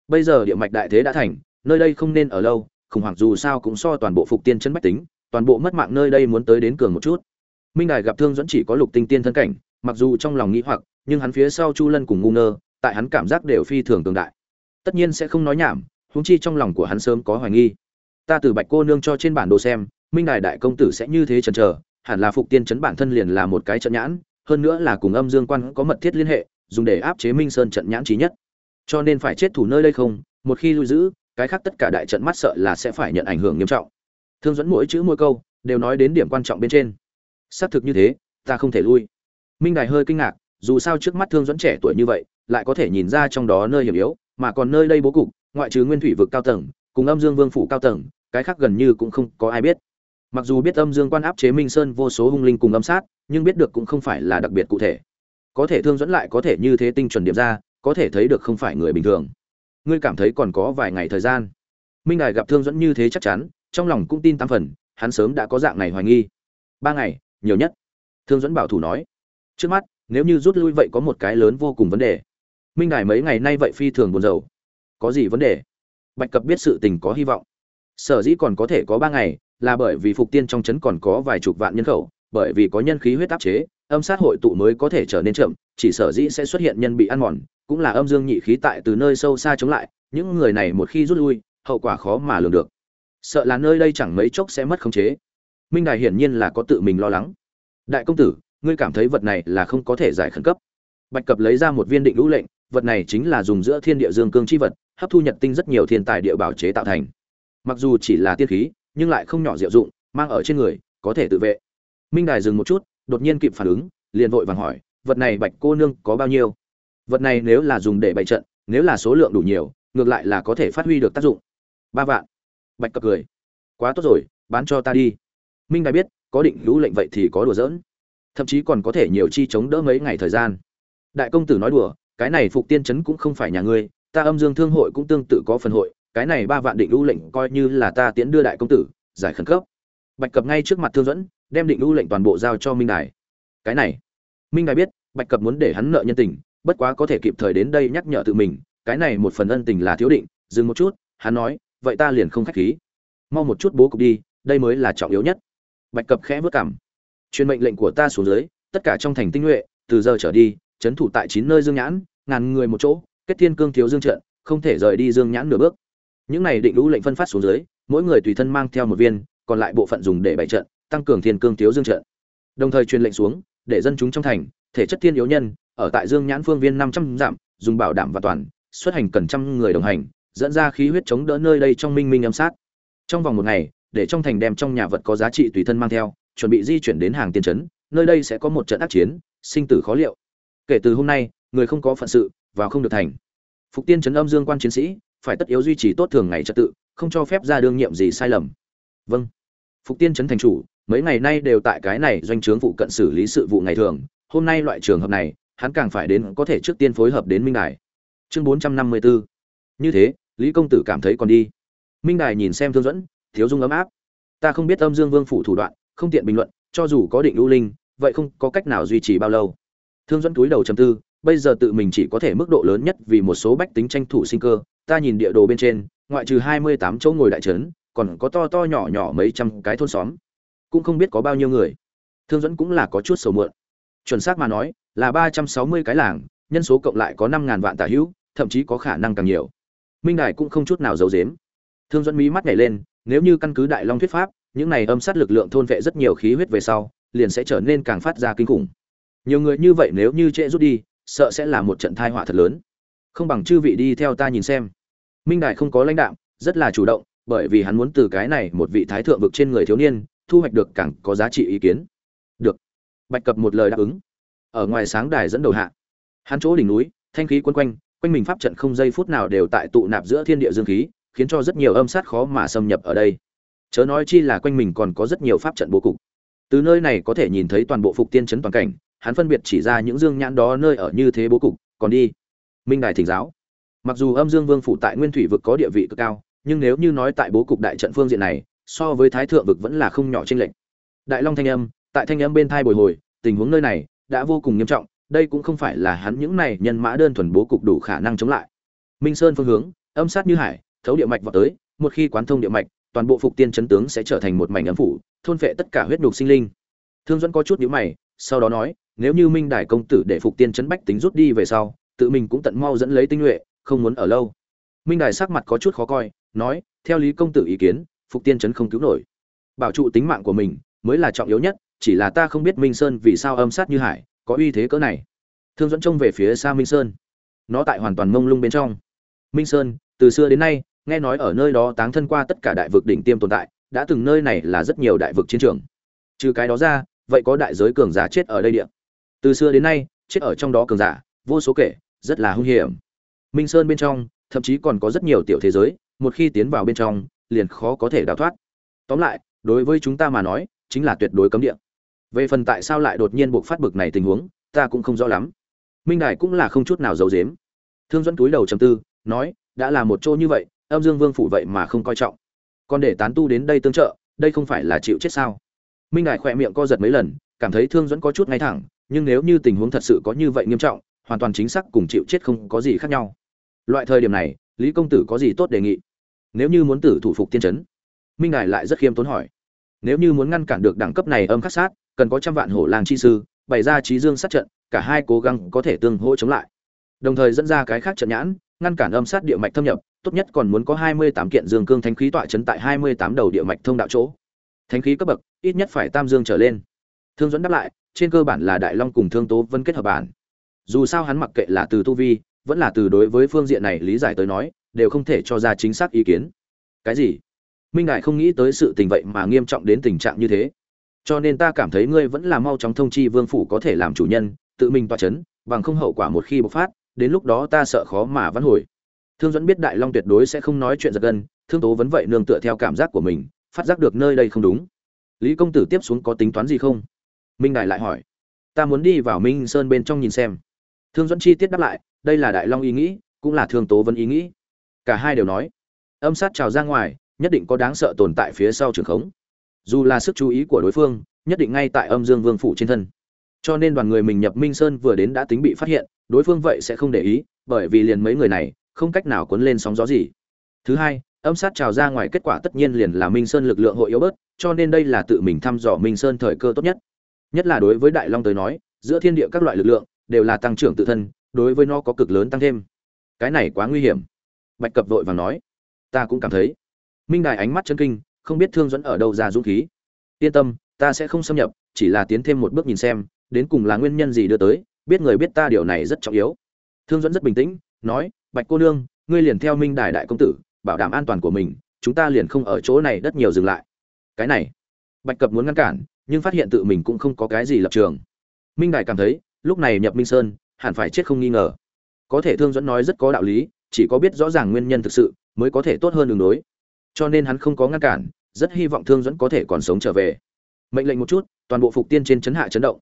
A: Bây giờ địa mạch đại thế đã thành, nơi đây không nên ở lâu, khủng hoảng dù sao cũng so toàn bộ phục tiên chân bách tính, toàn bộ mất mạng nơi đây muốn tới đến cường một chút. Minh đài gặp thương dẫn chỉ có lục tinh tiên thân cảnh, mặc dù trong lòng nghĩ hoặc, nhưng hắn phía sau chu lân cùng ngu ngơ, tại hắn cảm giác đều phi thường cường đại. Tất nhiên sẽ không nói nhảm, huống chi trong lòng của hắn sớm có hoài nghi ta từ bạch cô nương cho trên bản đồ xem, minh đài đại công tử sẽ như thế chần chờ, hẳn là phục tiên chấn bản thân liền là một cái trận nhãn, hơn nữa là cùng âm dương quan có mật thiết liên hệ, dùng để áp chế minh sơn trận nhãn trí nhất. Cho nên phải chết thủ nơi đây không, một khi lưu giữ, cái khác tất cả đại trận mắt sợ là sẽ phải nhận ảnh hưởng nghiêm trọng. Thương dẫn mỗi chữ mỗi câu, đều nói đến điểm quan trọng bên trên. Xác thực như thế, ta không thể lui. Minh đài hơi kinh ngạc, dù sao trước mắt thương dẫn trẻ tuổi như vậy, lại có thể nhìn ra trong đó nơi hiểm yếu, mà còn nơi đây bố cục, ngoại trừ nguyên thủy vực cao tầng, cùng âm dương vương phủ cao tầng cái khác gần như cũng không có ai biết. Mặc dù biết âm dương quan áp chế minh sơn vô số hung linh cùng âm sát, nhưng biết được cũng không phải là đặc biệt cụ thể. Có thể thương dẫn lại có thể như thế tinh chuẩn điểm ra, có thể thấy được không phải người bình thường. Ngươi cảm thấy còn có vài ngày thời gian. Minh đài gặp thương dẫn như thế chắc chắn, trong lòng cũng tin tám phần, hắn sớm đã có dạng này hoài nghi. Ba ngày, nhiều nhất. Thương dẫn bảo thủ nói. Trước mắt, nếu như rút lui vậy có một cái lớn vô cùng vấn đề. Minh đài mấy ngày nay vậy phi thường buồn rầu. Có gì vấn đề? Bạch cập biết sự tình có hy vọng sở dĩ còn có thể có ba ngày, là bởi vì phục tiên trong trấn còn có vài chục vạn nhân khẩu, bởi vì có nhân khí huyết áp chế, âm sát hội tụ mới có thể trở nên chậm, chỉ sở dĩ sẽ xuất hiện nhân bị ăn mòn, cũng là âm dương nhị khí tại từ nơi sâu xa chống lại, những người này một khi rút lui, hậu quả khó mà lường được. Sợ là nơi đây chẳng mấy chốc sẽ mất khống chế. Minh đài hiển nhiên là có tự mình lo lắng. Đại công tử, ngươi cảm thấy vật này là không có thể giải khẩn cấp. Bạch cập lấy ra một viên định lũ lệnh, vật này chính là dùng giữa thiên địa dương cương chi vật, hấp thu nhật tinh rất nhiều thiên tài địa bảo chế tạo thành mặc dù chỉ là tiên khí, nhưng lại không nhỏ diệu dụng, mang ở trên người, có thể tự vệ. Minh đài dừng một chút, đột nhiên kịp phản ứng, liền vội vàng hỏi, vật này bạch cô nương có bao nhiêu? Vật này nếu là dùng để bày trận, nếu là số lượng đủ nhiều, ngược lại là có thể phát huy được tác dụng. Ba vạn. Bạch cập cười. Quá tốt rồi, bán cho ta đi. Minh đài biết, có định lũ lệnh vậy thì có đùa giỡn. Thậm chí còn có thể nhiều chi chống đỡ mấy ngày thời gian. Đại công tử nói đùa, cái này phục tiên chấn cũng không phải nhà ngươi, ta âm dương thương hội cũng tương tự có phần hội cái này ba vạn định lưu lệnh coi như là ta tiến đưa đại công tử, giải khẩn cấp. Bạch cập ngay trước mặt thương dẫn, đem định lưu lệnh toàn bộ giao cho minh đài. Cái này, minh đài biết, bạch cập muốn để hắn nợ nhân tình, bất quá có thể kịp thời đến đây nhắc nhở tự mình, cái này một phần ân tình là thiếu định, dừng một chút, hắn nói, vậy ta liền không khách khí. Mau một chút bố cục đi, đây mới là trọng yếu nhất. Bạch cập khẽ vất cảm. Truyền mệnh lệnh của ta xuống dưới, tất cả trong thành tinh nhuệ, từ giờ trở đi trấn thủ tại chín nơi dương nhãn, ngàn người một chỗ, kết thiên cương thiếu dương trận, không thể rời đi dương nhãn nửa bước những này định lũ lệnh phân phát xuống dưới, mỗi người tùy thân mang theo một viên, còn lại bộ phận dùng để bày trận, tăng cường thiên cương thiếu dương trận. Đồng thời truyền lệnh xuống, để dân chúng trong thành, thể chất thiên yếu nhân, ở tại dương nhãn phương viên năm trăm dặm, dùng bảo đảm và toàn, xuất hành cần trăm người đồng hành, dẫn ra khí huyết chống đỡ nơi đây trong minh minh âm sát. Trong vòng một ngày, để trong thành đem trong nhà vật có giá trị tùy thân mang theo, chuẩn bị di chuyển đến hàng tiên trấn, nơi đây sẽ có một trận ác chiến, sinh tử khó liệu. Kể từ hôm nay, người không có phận sự vào không được thành. Phục tiên trấn âm dương quan chiến sĩ phải tất yếu duy trì tốt thường ngày trật tự, không cho phép ra đương nhiệm gì sai lầm. Vâng. Phục tiên trấn thành chủ, mấy ngày nay đều tại cái này doanh trướng phụ cận xử lý sự vụ ngày thường, hôm nay loại trường hợp này, hắn càng phải đến có thể trước tiên phối hợp đến minh đài. Chương bốn trăm năm mươi bốn như thế, lý công tử cảm thấy còn đi. Minh đài nhìn xem thương dẫn thiếu dung ấm áp. Ta không biết âm dương vương phủ thủ đoạn, không tiện bình luận, cho dù có định lưu linh, vậy không có cách nào duy trì bao lâu. Thương dẫn túi đầu chầm tư bây giờ tự mình chỉ có thể mức độ lớn nhất vì một số bách tính tranh thủ sinh cơ. Ta nhìn địa đồ bên trên, ngoại trừ hai mươi tám chỗ ngồi đại trấn, còn có to to nhỏ nhỏ mấy trăm cái thôn xóm. Cũng không biết có bao nhiêu người. Thương dẫn cũng là có chút sầu muộn. Chuẩn xác mà nói, là ba trăm sáu mươi cái làng, nhân số cộng lại có năm ngàn vạn tả hữu, thậm chí có khả năng càng nhiều. Minh đài cũng không chút nào giấu dếm thương dẫn mí mắt nhảy lên, nếu như căn cứ đại long thuyết pháp, những này âm sát lực lượng thôn vệ rất nhiều khí huyết về sau, liền sẽ trở nên càng phát ra kinh khủng. Nhiều người như vậy nếu như trễ rút đi sợ sẽ là một trận thai họa thật lớn. Không bằng chư vị đi theo ta nhìn xem. Minh đại không có lãnh đạo rất là chủ động, bởi vì hắn muốn từ cái này một vị thái thượng vực trên người thiếu niên, thu hoạch được càng có giá trị ý kiến. Được. Bạch cập một lời đáp ứng. Ở ngoài sáng đài dẫn đầu hạ, hắn chỗ đỉnh núi, thanh khí quấn quanh quanh mình pháp trận không giây phút nào đều tại tụ nạp giữa thiên địa dương khí, khiến cho rất nhiều âm sát khó mà xâm nhập ở đây. Chớ nói chi là quanh mình còn có rất nhiều pháp trận bố cục. Từ nơi này có thể nhìn thấy toàn bộ phục tiên trấn toàn cảnh hắn phân biệt chỉ ra những dương nhãn đó nơi ở như thế bố cục, còn đi. Minh đài thỉnh giáo. Mặc dù âm dương vương phủ tại nguyên thủy vực có địa vị cực cao, nhưng nếu như nói tại bố cục đại trận phương diện này, so với thái thượng vực vẫn là không nhỏ tranh lệch. Đại long thanh âm, tại thanh âm bên thai bồi hồi, tình huống nơi này đã vô cùng nghiêm trọng, đây cũng không phải là hắn những này nhân mã đơn thuần bố cục đủ khả năng chống lại. Minh sơn phương hướng, âm sát như hải, thấu địa mạch vào tới, một khi quán thông địa mạch, toàn bộ phục tiên chấn tướng sẽ trở thành một mảnh ấm phủ, thôn phệ tất cả huyết nhục sinh linh. Thương dẫn có chút nhíu mày, sau đó nói nếu như minh đài công tử để phục tiên chấn bách tính rút đi về sau, tự mình cũng tận mau dẫn lấy tinh nhuệ, không muốn ở lâu. Minh đài sắc mặt có chút khó coi, nói, theo lý công tử ý kiến, phục tiên chấn không cứu nổi. Bảo trụ tính mạng của mình mới là trọng yếu nhất, chỉ là ta không biết minh sơn vì sao âm sát như hải, có uy thế cỡ này. Thương dẫn trông về phía xa minh sơn. Nó tại hoàn toàn mông lung bên trong. Minh sơn, từ xưa đến nay, nghe nói ở nơi đó táng thân qua tất cả đại vực đỉnh tiêm tồn tại, đã từng nơi này là rất nhiều đại vực chiến trường. Trừ cái đó ra, vậy có đại giới cường giả chết ở đây địa từ xưa đến nay, chết ở trong đó cường giả, vô số kể, rất là hung hiểm. Minh sơn bên trong, thậm chí còn có rất nhiều tiểu thế giới, một khi tiến vào bên trong, liền khó có thể đào thoát. Tóm lại, đối với chúng ta mà nói, chính là tuyệt đối cấm địa. Về phần tại sao lại đột nhiên buộc phát bực này tình huống, ta cũng không rõ lắm. Minh đài cũng là không chút nào giấu dếm thương dẫn túi đầu trầm tư, nói, đã là một chỗ như vậy, âm dương vương phủ vậy mà không coi trọng. Còn để tán tu đến đây tương trợ, đây không phải là chịu chết sao? Minh đại khỏe miệng co giật mấy lần, cảm thấy thương dẫn có chút ngay thẳng nhưng nếu như tình huống thật sự có như vậy nghiêm trọng, hoàn toàn chính xác cùng chịu chết không có gì khác nhau. Loại thời điểm này, lý công tử có gì tốt đề nghị? Nếu như muốn tử thủ phục tiên trấn minh đại lại rất khiêm tốn hỏi. Nếu như muốn ngăn cản được đẳng cấp này âm khắc sát, cần có trăm vạn hổ làng chi sư, bày ra trí dương sát trận, cả hai cố gắng có thể tương hỗ chống lại. Đồng thời dẫn ra cái khác trận nhãn, ngăn cản âm sát địa mạch thâm nhập, tốt nhất còn muốn có hai mươi tám kiện dương cương thánh khí tọa chấn tại hai mươi tám đầu địa mạch thông đạo chỗ. Thánh khí cấp bậc, ít nhất phải tam dương trở lên. Thương dẫn đáp lại trên cơ bản là đại long cùng thương tố vân kết hợp bản. Dù sao hắn mặc kệ là từ tu vi, vẫn là từ đối với phương diện này lý giải tới nói, đều không thể cho ra chính xác ý kiến. Cái gì? Minh đại không nghĩ tới sự tình vậy mà nghiêm trọng đến tình trạng như thế. Cho nên ta cảm thấy ngươi vẫn là mau chóng thông chi vương phủ có thể làm chủ nhân, tự mình toa chấn, bằng không hậu quả một khi bộc phát, đến lúc đó ta sợ khó mà vắn hồi. Thương dẫn biết đại long tuyệt đối sẽ không nói chuyện giật gân, thương tố vẫn vậy nương tựa theo cảm giác của mình, phát giác được nơi đây không đúng. Lý công tử tiếp xuống có tính toán gì không? Minh đại lại hỏi. Ta muốn đi vào minh sơn bên trong nhìn xem. Thương dẫn chi tiết đáp lại, đây là đại long ý nghĩ, cũng là thương tố Vân ý nghĩ. Cả hai đều nói. Âm sát trào ra ngoài, nhất định có đáng sợ tồn tại phía sau trường khống. Dù là sức chú ý của đối phương, nhất định ngay tại âm dương vương phủ trên thân. Cho nên đoàn người mình nhập minh sơn vừa đến đã tính bị phát hiện, đối phương vậy sẽ không để ý, bởi vì liền mấy người này, không cách nào cuốn lên sóng gió gì. Thứ hai, âm sát trào ra ngoài kết quả tất nhiên liền là minh sơn lực lượng hội yếu bớt, cho nên đây là tự mình thăm dò minh sơn thời cơ tốt nhất nhất là đối với đại long tới nói, giữa thiên địa các loại lực lượng đều là tăng trưởng tự thân, đối với nó có cực lớn tăng thêm. Cái này quá nguy hiểm. Bạch cập vội vàng nói, ta cũng cảm thấy. Minh đài ánh mắt chân kinh, không biết thương dẫn ở đâu ra dũng khí. Yên tâm, ta sẽ không xâm nhập, chỉ là tiến thêm một bước nhìn xem, đến cùng là nguyên nhân gì đưa tới, biết người biết ta điều này rất trọng yếu. Thương dẫn rất bình tĩnh, nói, bạch cô nương, ngươi liền theo minh đài đại công tử, bảo đảm an toàn của mình, chúng ta liền không ở chỗ này đất nhiều dừng lại. Cái này, bạch cập muốn ngăn cản nhưng phát hiện tự mình cũng không có cái gì lập trường. Minh đài cảm thấy, lúc này nhập minh sơn, hẳn phải chết không nghi ngờ. Có thể thương dẫn nói rất có đạo lý, chỉ có biết rõ ràng nguyên nhân thực sự, mới có thể tốt hơn đường đối. Cho nên hắn không có ngăn cản, rất hy vọng thương dẫn có thể còn sống trở về. Mệnh lệnh một chút, toàn bộ phục tiên trên chấn hạ chấn động.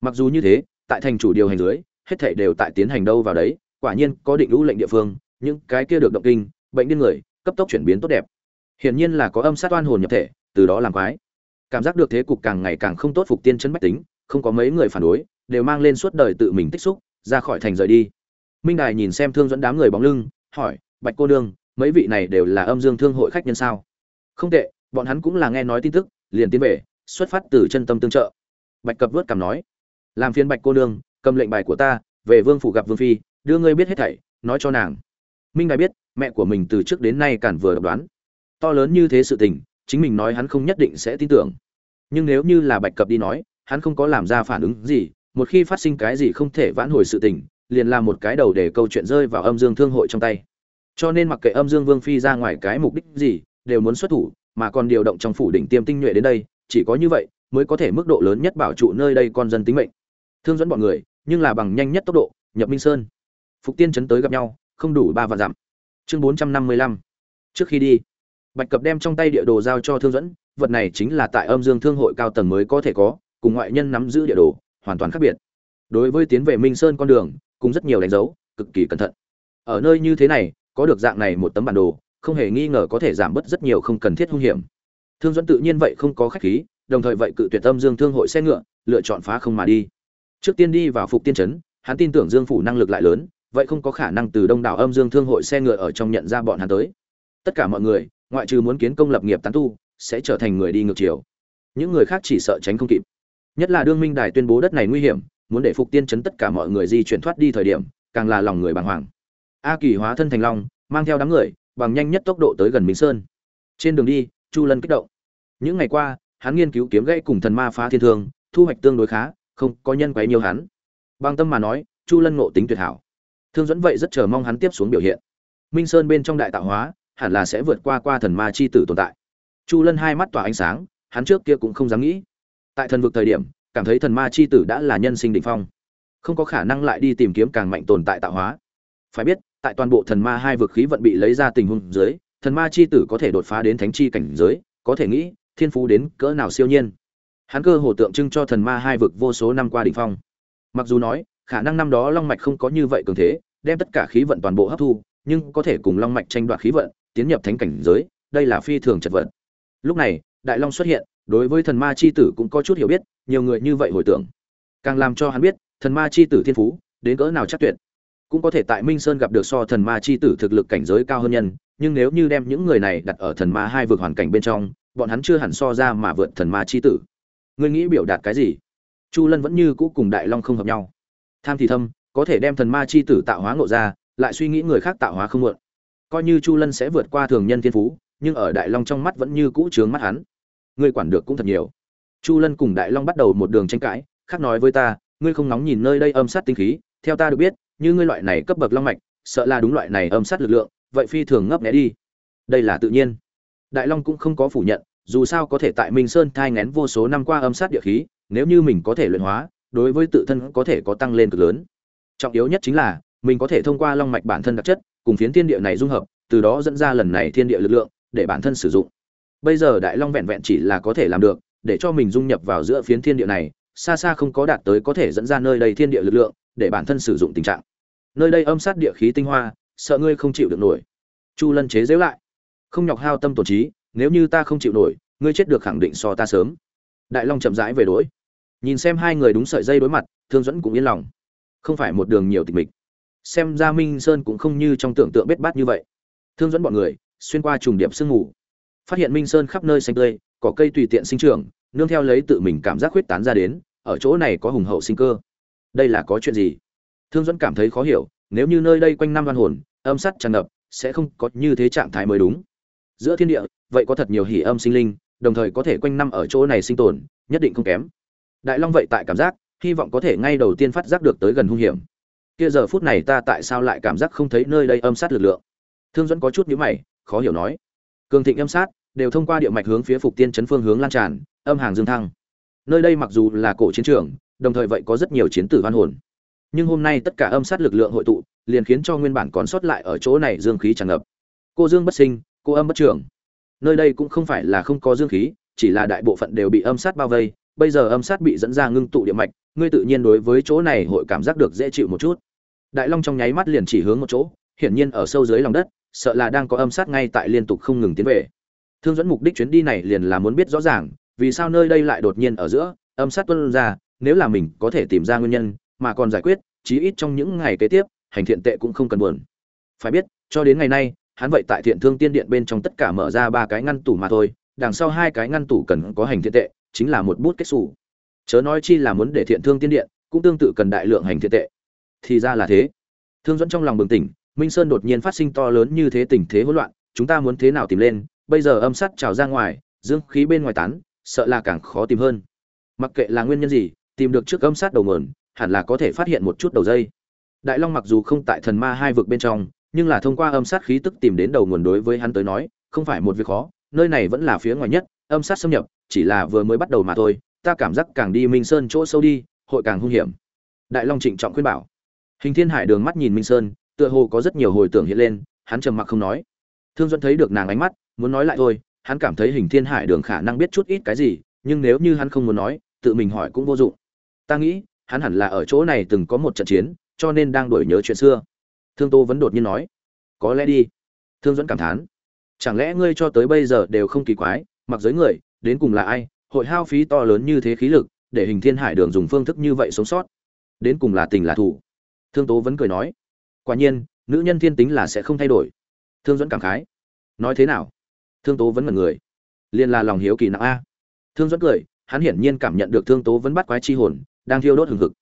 A: Mặc dù như thế, tại thành chủ điều hành dưới, hết thảy đều tại tiến hành đâu vào đấy, quả nhiên có định lũ lệnh địa phương, những cái kia được động kinh, bệnh điên người, cấp tốc chuyển biến tốt đẹp. Hiển nhiên là có âm sát oan hồn nhập thể, từ đó làm quái cảm giác được thế cục càng ngày càng không tốt phục tiên chân bách tính, không có mấy người phản đối, đều mang lên suốt đời tự mình tích xúc, ra khỏi thành rời đi. Minh đài nhìn xem thương dẫn đám người bóng lưng, hỏi, bạch cô nương, mấy vị này đều là âm dương thương hội khách nhân sao? Không tệ, bọn hắn cũng là nghe nói tin tức, liền tiến về, xuất phát từ chân tâm tương trợ. Bạch cập vớt cảm nói, làm phiên bạch cô nương, cầm lệnh bài của ta, về vương phủ gặp vương phi, đưa ngươi biết hết thảy, nói cho nàng. Minh đài biết, mẹ của mình từ trước đến nay cản vừa độc đoán. To lớn như thế sự tình chính mình nói hắn không nhất định sẽ tin tưởng. Nhưng nếu như là bạch cập đi nói, hắn không có làm ra phản ứng gì, một khi phát sinh cái gì không thể vãn hồi sự tình, liền làm một cái đầu để câu chuyện rơi vào âm dương thương hội trong tay. Cho nên mặc kệ âm dương vương phi ra ngoài cái mục đích gì, đều muốn xuất thủ, mà còn điều động trong phủ đỉnh tiêm tinh nhuệ đến đây, chỉ có như vậy mới có thể mức độ lớn nhất bảo trụ nơi đây con dân tính mệnh. Thương dẫn bọn người, nhưng là bằng nhanh nhất tốc độ, nhập minh sơn. Phục tiên chấn tới gặp nhau, không đủ ba vạn dặm. Chương bốn trăm năm mươi lăm. Trước khi đi bạch cập đem trong tay địa đồ giao cho thương dẫn vật này chính là tại âm dương thương hội cao tầng mới có thể có, cùng ngoại nhân nắm giữ địa đồ, hoàn toàn khác biệt. Đối với tiến về minh sơn con đường cùng rất nhiều đánh dấu, cực kỳ cẩn thận. Ở nơi như thế này, có được dạng này một tấm bản đồ, không hề nghi ngờ có thể giảm bớt rất nhiều không cần thiết hung hiểm. Thương dẫn tự nhiên vậy không có khách khí, đồng thời vậy cự tuyệt tâm dương thương hội xe ngựa, lựa chọn phá không mà đi. Trước tiên đi vào phục tiên trấn, hắn tin tưởng dương phủ năng lực lại lớn, vậy không có khả năng từ đông đảo âm dương thương hội xe ngựa ở trong nhận ra bọn hắn tới. Tất cả mọi người ngoại trừ muốn kiến công lập nghiệp tán tu, sẽ trở thành người đi ngược chiều. Những người khác chỉ sợ tránh không kịp. Nhất là đương minh đài tuyên bố đất này nguy hiểm, muốn để phục tiên chấn tất cả mọi người di chuyển thoát đi thời điểm, càng là lòng người bàng hoàng. A kỳ hóa thân thành long, mang theo đám người, bằng nhanh nhất tốc độ tới gần minh sơn. Trên đường đi, chu lân kích động. Những ngày qua, hắn nghiên cứu kiếm gãy cùng thần ma phá thiên thương, thu hoạch tương đối khá, không có nhân quấy nhiều hắn. Bằng tâm mà nói, chu lân ngộ tính tuyệt hảo. Thương dẫn vậy rất chờ mong hắn tiếp xuống biểu hiện. Minh sơn bên trong đại tạo hóa hẳn là sẽ vượt qua qua thần ma chi tử tồn tại. Chu lân hai mắt tỏa ánh sáng, hắn trước kia cũng không dám nghĩ. Tại thần vực thời điểm, cảm thấy thần ma chi tử đã là nhân sinh đỉnh phong. Không có khả năng lại đi tìm kiếm càng mạnh tồn tại tạo hóa. Phải biết, tại toàn bộ thần ma hai vực khí vận bị lấy ra tình huống dưới, thần ma chi tử có thể đột phá đến thánh chi cảnh giới, có thể nghĩ, thiên phú đến cỡ nào siêu nhiên. Hắn cơ hồ tượng trưng cho thần ma hai vực vô số năm qua đỉnh phong. Mặc dù nói, khả năng năm đó long mạch không có như vậy cường thế, đem tất cả khí vận toàn bộ hấp thu, nhưng có thể cùng long mạch tranh đoạt khí vận tiến nhập thánh cảnh giới, đây là phi thường chật vật. Lúc này, đại long xuất hiện, đối với thần ma chi tử cũng có chút hiểu biết, nhiều người như vậy hồi tưởng. Càng làm cho hắn biết, thần ma chi tử thiên phú, đến cỡ nào chắc tuyệt. Cũng có thể tại minh sơn gặp được so thần ma chi tử thực lực cảnh giới cao hơn nhân, nhưng nếu như đem những người này đặt ở thần ma hai vực hoàn cảnh bên trong, bọn hắn chưa hẳn so ra mà vượt thần ma chi tử. Ngươi nghĩ biểu đạt cái gì? Chu lân vẫn như cũ cùng đại long không hợp nhau. Tham thì thâm, có thể đem thần ma chi tử tạo hóa ngộ ra, lại suy nghĩ người khác tạo hóa không muộn coi như chu lân sẽ vượt qua thường nhân thiên phú, nhưng ở đại long trong mắt vẫn như cũ trướng mắt hắn. Ngươi quản được cũng thật nhiều. Chu lân cùng đại long bắt đầu một đường tranh cãi, khác nói với ta, ngươi không nóng nhìn nơi đây âm sát tinh khí, theo ta được biết, như ngươi loại này cấp bậc long mạch, sợ là đúng loại này âm sát lực lượng, vậy phi thường ngấp nghé đi. Đây là tự nhiên. Đại long cũng không có phủ nhận, dù sao có thể tại minh sơn thai ngén vô số năm qua âm sát địa khí, nếu như mình có thể luyện hóa, đối với tự thân có thể có tăng lên cực lớn. Trọng yếu nhất chính là, mình có thể thông qua long mạch bản thân đặc chất cùng phiến thiên địa này dung hợp, từ đó dẫn ra lần này thiên địa lực lượng để bản thân sử dụng. Bây giờ đại long vẹn vẹn chỉ là có thể làm được, để cho mình dung nhập vào giữa phiến thiên địa này, xa xa không có đạt tới có thể dẫn ra nơi đây thiên địa lực lượng để bản thân sử dụng tình trạng. Nơi đây âm sát địa khí tinh hoa, sợ ngươi không chịu được nổi. Chu lân chế giễu lại. Không nhọc hao tâm tổn trí, nếu như ta không chịu nổi, ngươi chết được khẳng định so ta sớm. Đại long chậm rãi về đối. Nhìn xem hai người đúng sợi dây đối mặt, thương dẫn cũng yên lòng. Không phải một đường nhiều tịch mịch xem ra minh sơn cũng không như trong tưởng tượng bết bát như vậy. Thương dẫn bọn người, xuyên qua trùng điểm sương mù. Phát hiện minh sơn khắp nơi xanh tươi có cây tùy tiện sinh trưởng, nương theo lấy tự mình cảm giác huyết tán ra đến, ở chỗ này có hùng hậu sinh cơ. Đây là có chuyện gì? Thương dẫn cảm thấy khó hiểu, nếu như nơi đây quanh năm đoan hồn, âm sắt tràn ngập, sẽ không có như thế trạng thái mới đúng. Giữa thiên địa, vậy có thật nhiều hỉ âm sinh linh, đồng thời có thể quanh năm ở chỗ này sinh tồn, nhất định không kém. Đại long vậy tại cảm giác, hy vọng có thể ngay đầu tiên phát giác được tới gần hung hiểm kia giờ phút này ta tại sao lại cảm giác không thấy nơi đây âm sát lực lượng? Thương dẫn có chút nhíu mày, khó hiểu nói. Cường thịnh âm sát đều thông qua địa mạch hướng phía phục tiên chấn phương hướng lan tràn, âm hàng dương thăng. Nơi đây mặc dù là cổ chiến trường, đồng thời vậy có rất nhiều chiến tử văn hồn. Nhưng hôm nay tất cả âm sát lực lượng hội tụ, liền khiến cho nguyên bản còn sót lại ở chỗ này dương khí tràn ngập. Cô dương bất sinh, cô âm bất trưởng. Nơi đây cũng không phải là không có dương khí, chỉ là đại bộ phận đều bị âm sát bao vây. Bây giờ âm sát bị dẫn ra ngưng tụ địa mạch, ngươi tự nhiên đối với chỗ này hội cảm giác được dễ chịu một chút đại long trong nháy mắt liền chỉ hướng một chỗ, hiển nhiên ở sâu dưới lòng đất, sợ là đang có âm sát ngay tại liên tục không ngừng tiến về. Thương dẫn mục đích chuyến đi này liền là muốn biết rõ ràng, vì sao nơi đây lại đột nhiên ở giữa, âm sát tuân ra, nếu là mình có thể tìm ra nguyên nhân, mà còn giải quyết, chí ít trong những ngày kế tiếp, hành thiện tệ cũng không cần buồn. Phải biết, cho đến ngày nay, hắn vậy tại thiện thương tiên điện bên trong tất cả mở ra ba cái ngăn tủ mà thôi, đằng sau hai cái ngăn tủ cần có hành thiện tệ, chính là một bút kết xù. Chớ nói chi là muốn để thiện thương tiên điện, cũng tương tự cần đại lượng hành thiện tệ thì ra là thế. Thương dẫn trong lòng bừng tỉnh, minh sơn đột nhiên phát sinh to lớn như thế tình thế hỗn loạn, chúng ta muốn thế nào tìm lên, bây giờ âm sắt trào ra ngoài, dương khí bên ngoài tán, sợ là càng khó tìm hơn. Mặc kệ là nguyên nhân gì, tìm được trước âm sát đầu nguồn, hẳn là có thể phát hiện một chút đầu dây. Đại long mặc dù không tại thần ma hai vực bên trong, nhưng là thông qua âm sát khí tức tìm đến đầu nguồn đối với hắn tới nói, không phải một việc khó, nơi này vẫn là phía ngoài nhất, âm sát xâm nhập, chỉ là vừa mới bắt đầu mà thôi, ta cảm giác càng đi minh sơn chỗ sâu đi, hội càng hung hiểm. Đại long trịnh trọng khuyên bảo hình thiên hải đường mắt nhìn minh sơn, tựa hồ có rất nhiều hồi tưởng hiện lên, hắn trầm mặc không nói. Thương duẫn thấy được nàng ánh mắt, muốn nói lại thôi, hắn cảm thấy hình thiên hải đường khả năng biết chút ít cái gì, nhưng nếu như hắn không muốn nói, tự mình hỏi cũng vô dụng. Ta nghĩ, hắn hẳn là ở chỗ này từng có một trận chiến, cho nên đang đổi nhớ chuyện xưa. Thương tô vẫn đột nhiên nói, có lẽ đi. Thương dẫn cảm thán, chẳng lẽ ngươi cho tới bây giờ đều không kỳ quái, mặc giới người, đến cùng là ai, hội hao phí to lớn như thế khí lực, để hình thiên hải đường dùng phương thức như vậy sống sót? Đến cùng là tình là thủ thương tố vẫn cười nói, quả nhiên, nữ nhân thiên tính là sẽ không thay đổi. Thương dẫn cảm khái, nói thế nào? Thương tố vẫn mật người liền là lòng hiếu kỳ nặng a. Thương dẫn cười, hắn hiển nhiên cảm nhận được thương tố vẫn bắt quái chi hồn, đang thiêu đốt hừng hực.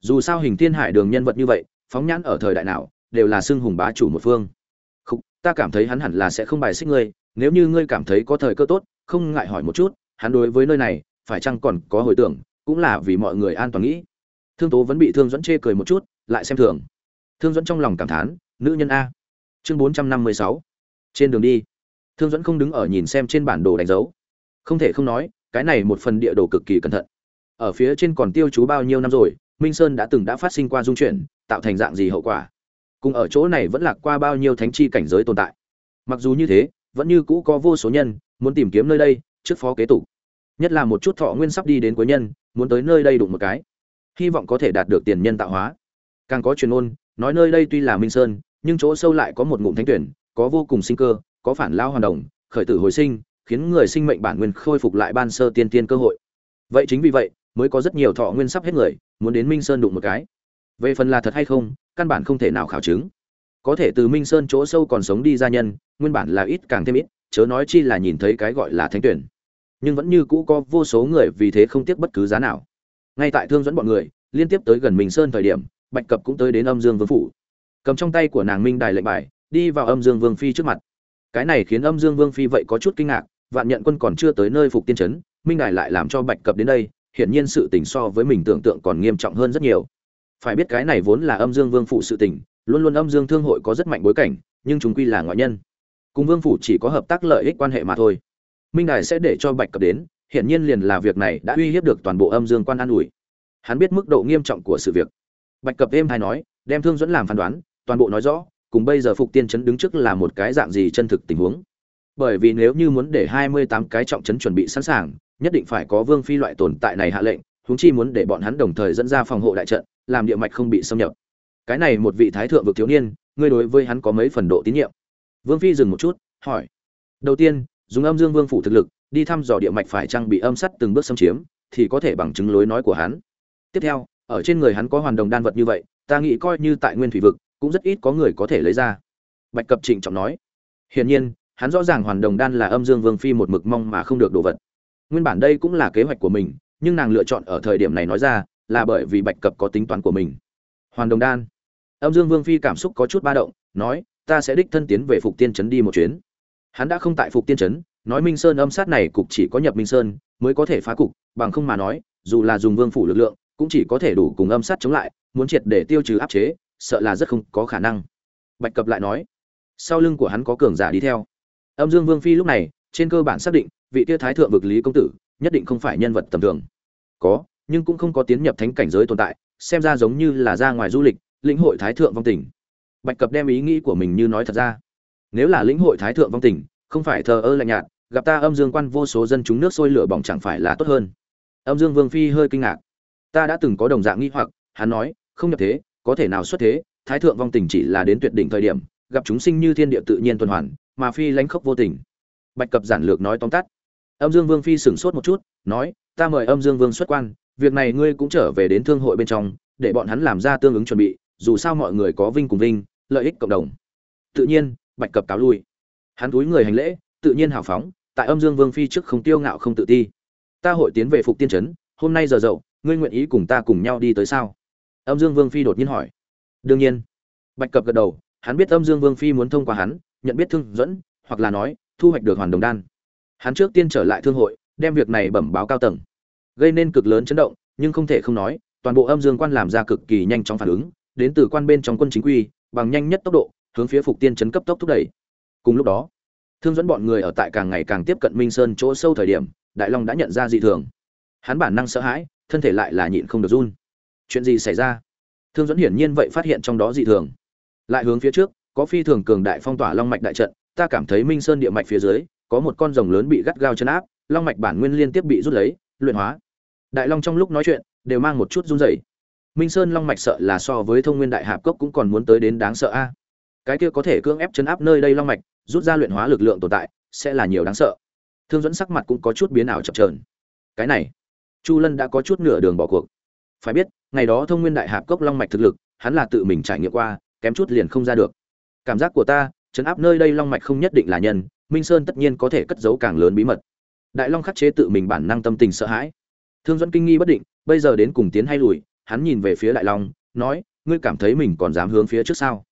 A: Dù sao hình thiên hải đường nhân vật như vậy, phóng nhãn ở thời đại nào, đều là xưng hùng bá chủ một phương. Không ta cảm thấy hắn hẳn là sẽ không bài xích ngươi, nếu như ngươi cảm thấy có thời cơ tốt, không ngại hỏi một chút, hắn đối với nơi này, phải chăng còn có hồi tưởng, cũng là vì mọi người an toàn nghĩ. Thương tố vẫn bị thương dẫn chê cười một chút lại xem thường. Thương dẫn trong lòng cảm thán, nữ nhân a. Chương bốn trăm năm mươi sáu. Trên đường đi, thương dẫn không đứng ở nhìn xem trên bản đồ đánh dấu. Không thể không nói, cái này một phần địa đồ cực kỳ cẩn thận. Ở phía trên còn tiêu chú bao nhiêu năm rồi, minh sơn đã từng đã phát sinh qua dung chuyển, tạo thành dạng gì hậu quả? Cùng ở chỗ này vẫn lạc qua bao nhiêu thánh chi cảnh giới tồn tại? Mặc dù như thế, vẫn như cũ có vô số nhân muốn tìm kiếm nơi đây trước phó kế tục. Nhất là một chút thọ nguyên sắp đi đến cuối nhân, muốn tới nơi đây đụng một cái. Hy vọng có thể đạt được tiền nhân tạo hóa càng có truyền ôn nói nơi đây tuy là minh sơn, nhưng chỗ sâu lại có một ngụm thánh tuyển, có vô cùng sinh cơ, có phản lao hoàn đồng, khởi tử hồi sinh, khiến người sinh mệnh bản nguyên khôi phục lại ban sơ tiên tiên cơ hội. Vậy chính vì vậy, mới có rất nhiều thọ nguyên sắp hết người, muốn đến minh sơn đụng một cái. Về phần là thật hay không, căn bản không thể nào khảo chứng. Có thể từ minh sơn chỗ sâu còn sống đi ra nhân, nguyên bản là ít càng thêm ít, chớ nói chi là nhìn thấy cái gọi là thánh tuyển. Nhưng vẫn như cũ có vô số người vì thế không tiếc bất cứ giá nào. Ngay tại thương dẫn bọn người, liên tiếp tới gần minh sơn thời điểm bạch cập cũng tới đến âm dương vương phủ. Cầm trong tay của nàng minh đài lệnh bài, đi vào âm dương vương phi trước mặt. Cái này khiến âm dương vương phi vậy có chút kinh ngạc, vạn nhận quân còn chưa tới nơi phục tiên trấn, minh đài lại làm cho bạch cập đến đây, hiển nhiên sự tình so với mình tưởng tượng còn nghiêm trọng hơn rất nhiều. Phải biết cái này vốn là âm dương vương phụ sự tình, luôn luôn âm dương thương hội có rất mạnh bối cảnh, nhưng chúng quy là ngoại nhân. Cùng vương phủ chỉ có hợp tác lợi ích quan hệ mà thôi. Minh đài sẽ để cho bạch cập đến, hiển nhiên liền là việc này đã uy hiếp được toàn bộ âm dương quan an ủi. Hắn biết mức độ nghiêm trọng của sự việc bạch cập êm hay nói, đem thương dẫn làm phán đoán, toàn bộ nói rõ, cùng bây giờ phục tiên chấn đứng trước là một cái dạng gì chân thực tình huống. Bởi vì nếu như muốn để hai mươi tám cái trọng chấn chuẩn bị sẵn sàng, nhất định phải có vương phi loại tồn tại này hạ lệnh, huống chi muốn để bọn hắn đồng thời dẫn ra phòng hộ đại trận, làm địa mạch không bị xâm nhập. Cái này một vị thái thượng vực thiếu niên, ngươi đối với hắn có mấy phần độ tín nhiệm? Vương phi dừng một chút, hỏi. Đầu tiên, dùng âm dương vương phủ thực lực, đi thăm dò địa mạch phải trang bị âm sắt từng bước xâm chiếm, thì có thể bằng chứng lối nói của hắn. Tiếp theo ở trên người hắn có hoàn đồng đan vật như vậy, ta nghĩ coi như tại nguyên thủy vực, cũng rất ít có người có thể lấy ra. Bạch cập trịnh trọng nói. Hiển nhiên, hắn rõ ràng hoàn đồng đan là âm dương vương phi một mực mong mà không được đồ vật. Nguyên bản đây cũng là kế hoạch của mình, nhưng nàng lựa chọn ở thời điểm này nói ra, là bởi vì bạch cập có tính toán của mình. Hoàn đồng đan? Âm dương vương phi cảm xúc có chút ba động, nói, ta sẽ đích thân tiến về phục tiên trấn đi một chuyến. Hắn đã không tại phục tiên trấn, nói minh sơn âm sát này cục chỉ có nhập minh sơn, mới có thể phá cục, bằng không mà nói, dù là dùng vương phủ lực lượng cũng chỉ có thể đủ cùng âm sát chống lại, muốn triệt để tiêu trừ áp chế, sợ là rất không có khả năng. Bạch cập lại nói, sau lưng của hắn có cường giả đi theo. Âm dương vương phi lúc này, trên cơ bản xác định, vị tia thái thượng vực lý công tử, nhất định không phải nhân vật tầm thường. Có, nhưng cũng không có tiến nhập thánh cảnh giới tồn tại, xem ra giống như là ra ngoài du lịch, lĩnh hội thái thượng vong tình. Bạch cập đem ý nghĩ của mình như nói thật ra. Nếu là lĩnh hội thái thượng vong tình, không phải thờ ơ lạnh nhạt, gặp ta âm dương quan vô số dân chúng nước sôi lửa bỏng chẳng phải là tốt hơn. Âm dương vương phi hơi kinh ngạc ta đã từng có đồng dạng nghi hoặc, hắn nói, không nhập thế, có thể nào xuất thế, thái thượng vong tình chỉ là đến tuyệt đỉnh thời điểm, gặp chúng sinh như thiên địa tự nhiên tuần hoàn, mà phi lãnh khốc vô tình. Bạch cập giản lược nói tóm tắt. Âm dương vương phi sửng sốt một chút, nói, ta mời âm dương vương xuất quan, việc này ngươi cũng trở về đến thương hội bên trong, để bọn hắn làm ra tương ứng chuẩn bị, dù sao mọi người có vinh cùng vinh, lợi ích cộng đồng. Tự nhiên, bạch cập cáo lui. Hắn túi người hành lễ, tự nhiên hào phóng, tại âm dương vương phi trước không tiêu ngạo không tự ti. Ta hội tiến về phục tiên trấn, hôm nay giờ dậu ngươi nguyện ý cùng ta cùng nhau đi tới sao? Âm dương vương phi đột nhiên hỏi. Đương nhiên. Bạch cập gật đầu, hắn biết âm dương vương phi muốn thông qua hắn, nhận biết thương dẫn, hoặc là nói, thu hoạch được hoàn đồng đan. Hắn trước tiên trở lại thương hội, đem việc này bẩm báo cao tầng. Gây nên cực lớn chấn động, nhưng không thể không nói, toàn bộ âm dương quan làm ra cực kỳ nhanh chóng phản ứng, đến từ quan bên trong quân chính quy, bằng nhanh nhất tốc độ, hướng phía phục tiên chấn cấp tốc thúc đẩy. Cùng lúc đó, thương dẫn bọn người ở tại càng ngày càng tiếp cận minh sơn chỗ sâu thời điểm, đại long đã nhận ra dị thường. Hắn bản năng sợ hãi thân thể lại là nhịn không được run. Chuyện gì xảy ra? Thương dẫn hiển nhiên vậy phát hiện trong đó dị thường. Lại hướng phía trước, có phi thường cường đại phong tỏa long mạch đại trận, ta cảm thấy minh sơn địa mạch phía dưới, có một con rồng lớn bị gắt gao chân áp, long mạch bản nguyên liên tiếp bị rút lấy, luyện hóa. Đại long trong lúc nói chuyện, đều mang một chút run rẩy. Minh sơn long mạch sợ là so với thông nguyên đại hạp cốc cũng còn muốn tới đến đáng sợ a. Cái kia có thể cưỡng ép chấn áp nơi đây long mạch, rút ra luyện hóa lực lượng tồn tại, sẽ là nhiều đáng sợ. Thương dẫn sắc mặt cũng có chút biến ảo chập trờn cái này chu lân đã có chút nửa đường bỏ cuộc. Phải biết, ngày đó thông nguyên đại hạp cốc long mạch thực lực, hắn là tự mình trải nghiệm qua, kém chút liền không ra được. Cảm giác của ta chấn áp nơi đây long mạch không nhất định là nhân, minh sơn tất nhiên có thể cất giấu càng lớn bí mật. Đại long khắc chế tự mình bản năng tâm tình sợ hãi. Thương dẫn kinh nghi bất định, bây giờ đến cùng tiến hay lùi, hắn nhìn về phía đại long, nói, ngươi cảm thấy mình còn dám hướng phía trước sao?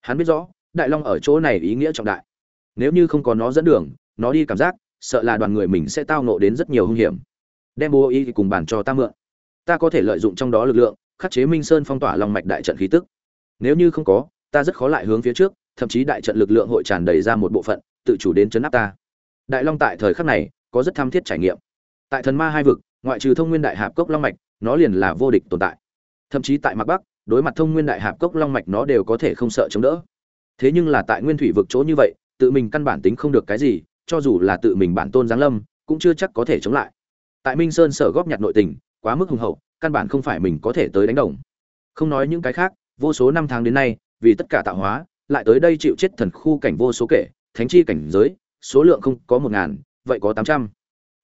A: Hắn biết rõ, đại long ở chỗ này ý nghĩa trọng đại. Nếu như không có nó dẫn đường, nó đi cảm giác, sợ là đoàn người mình sẽ tao nộ đến rất nhiều hung hiểm đem bố ý cùng bàn cho ta mượn. Ta có thể lợi dụng trong đó lực lượng, khắc chế minh sơn phong tỏa long mạch đại trận khí tức. Nếu như không có, ta rất khó lại hướng phía trước, thậm chí đại trận lực lượng hội tràn đầy ra một bộ phận, tự chủ đến chấn áp ta. Đại long tại thời khắc này, có rất tham thiết trải nghiệm. Tại thần ma hai vực, ngoại trừ thông nguyên đại hạp cốc long mạch, nó liền là vô địch tồn tại. Thậm chí tại mặt bắc, đối mặt thông nguyên đại hạp cốc long mạch nó đều có thể không sợ chống đỡ. Thế nhưng là tại nguyên thủy vực chỗ như vậy, tự mình căn bản tính không được cái gì, cho dù là tự mình bản tôn giáng lâm, cũng chưa chắc có thể chống lại tại minh sơn sở góp nhặt nội tình, quá mức hùng hậu, căn bản không phải mình có thể tới đánh đồng. Không nói những cái khác, vô số năm tháng đến nay, vì tất cả tạo hóa, lại tới đây chịu chết thần khu cảnh vô số kể, thánh chi cảnh giới, số lượng không có một ngàn, vậy có tám trăm.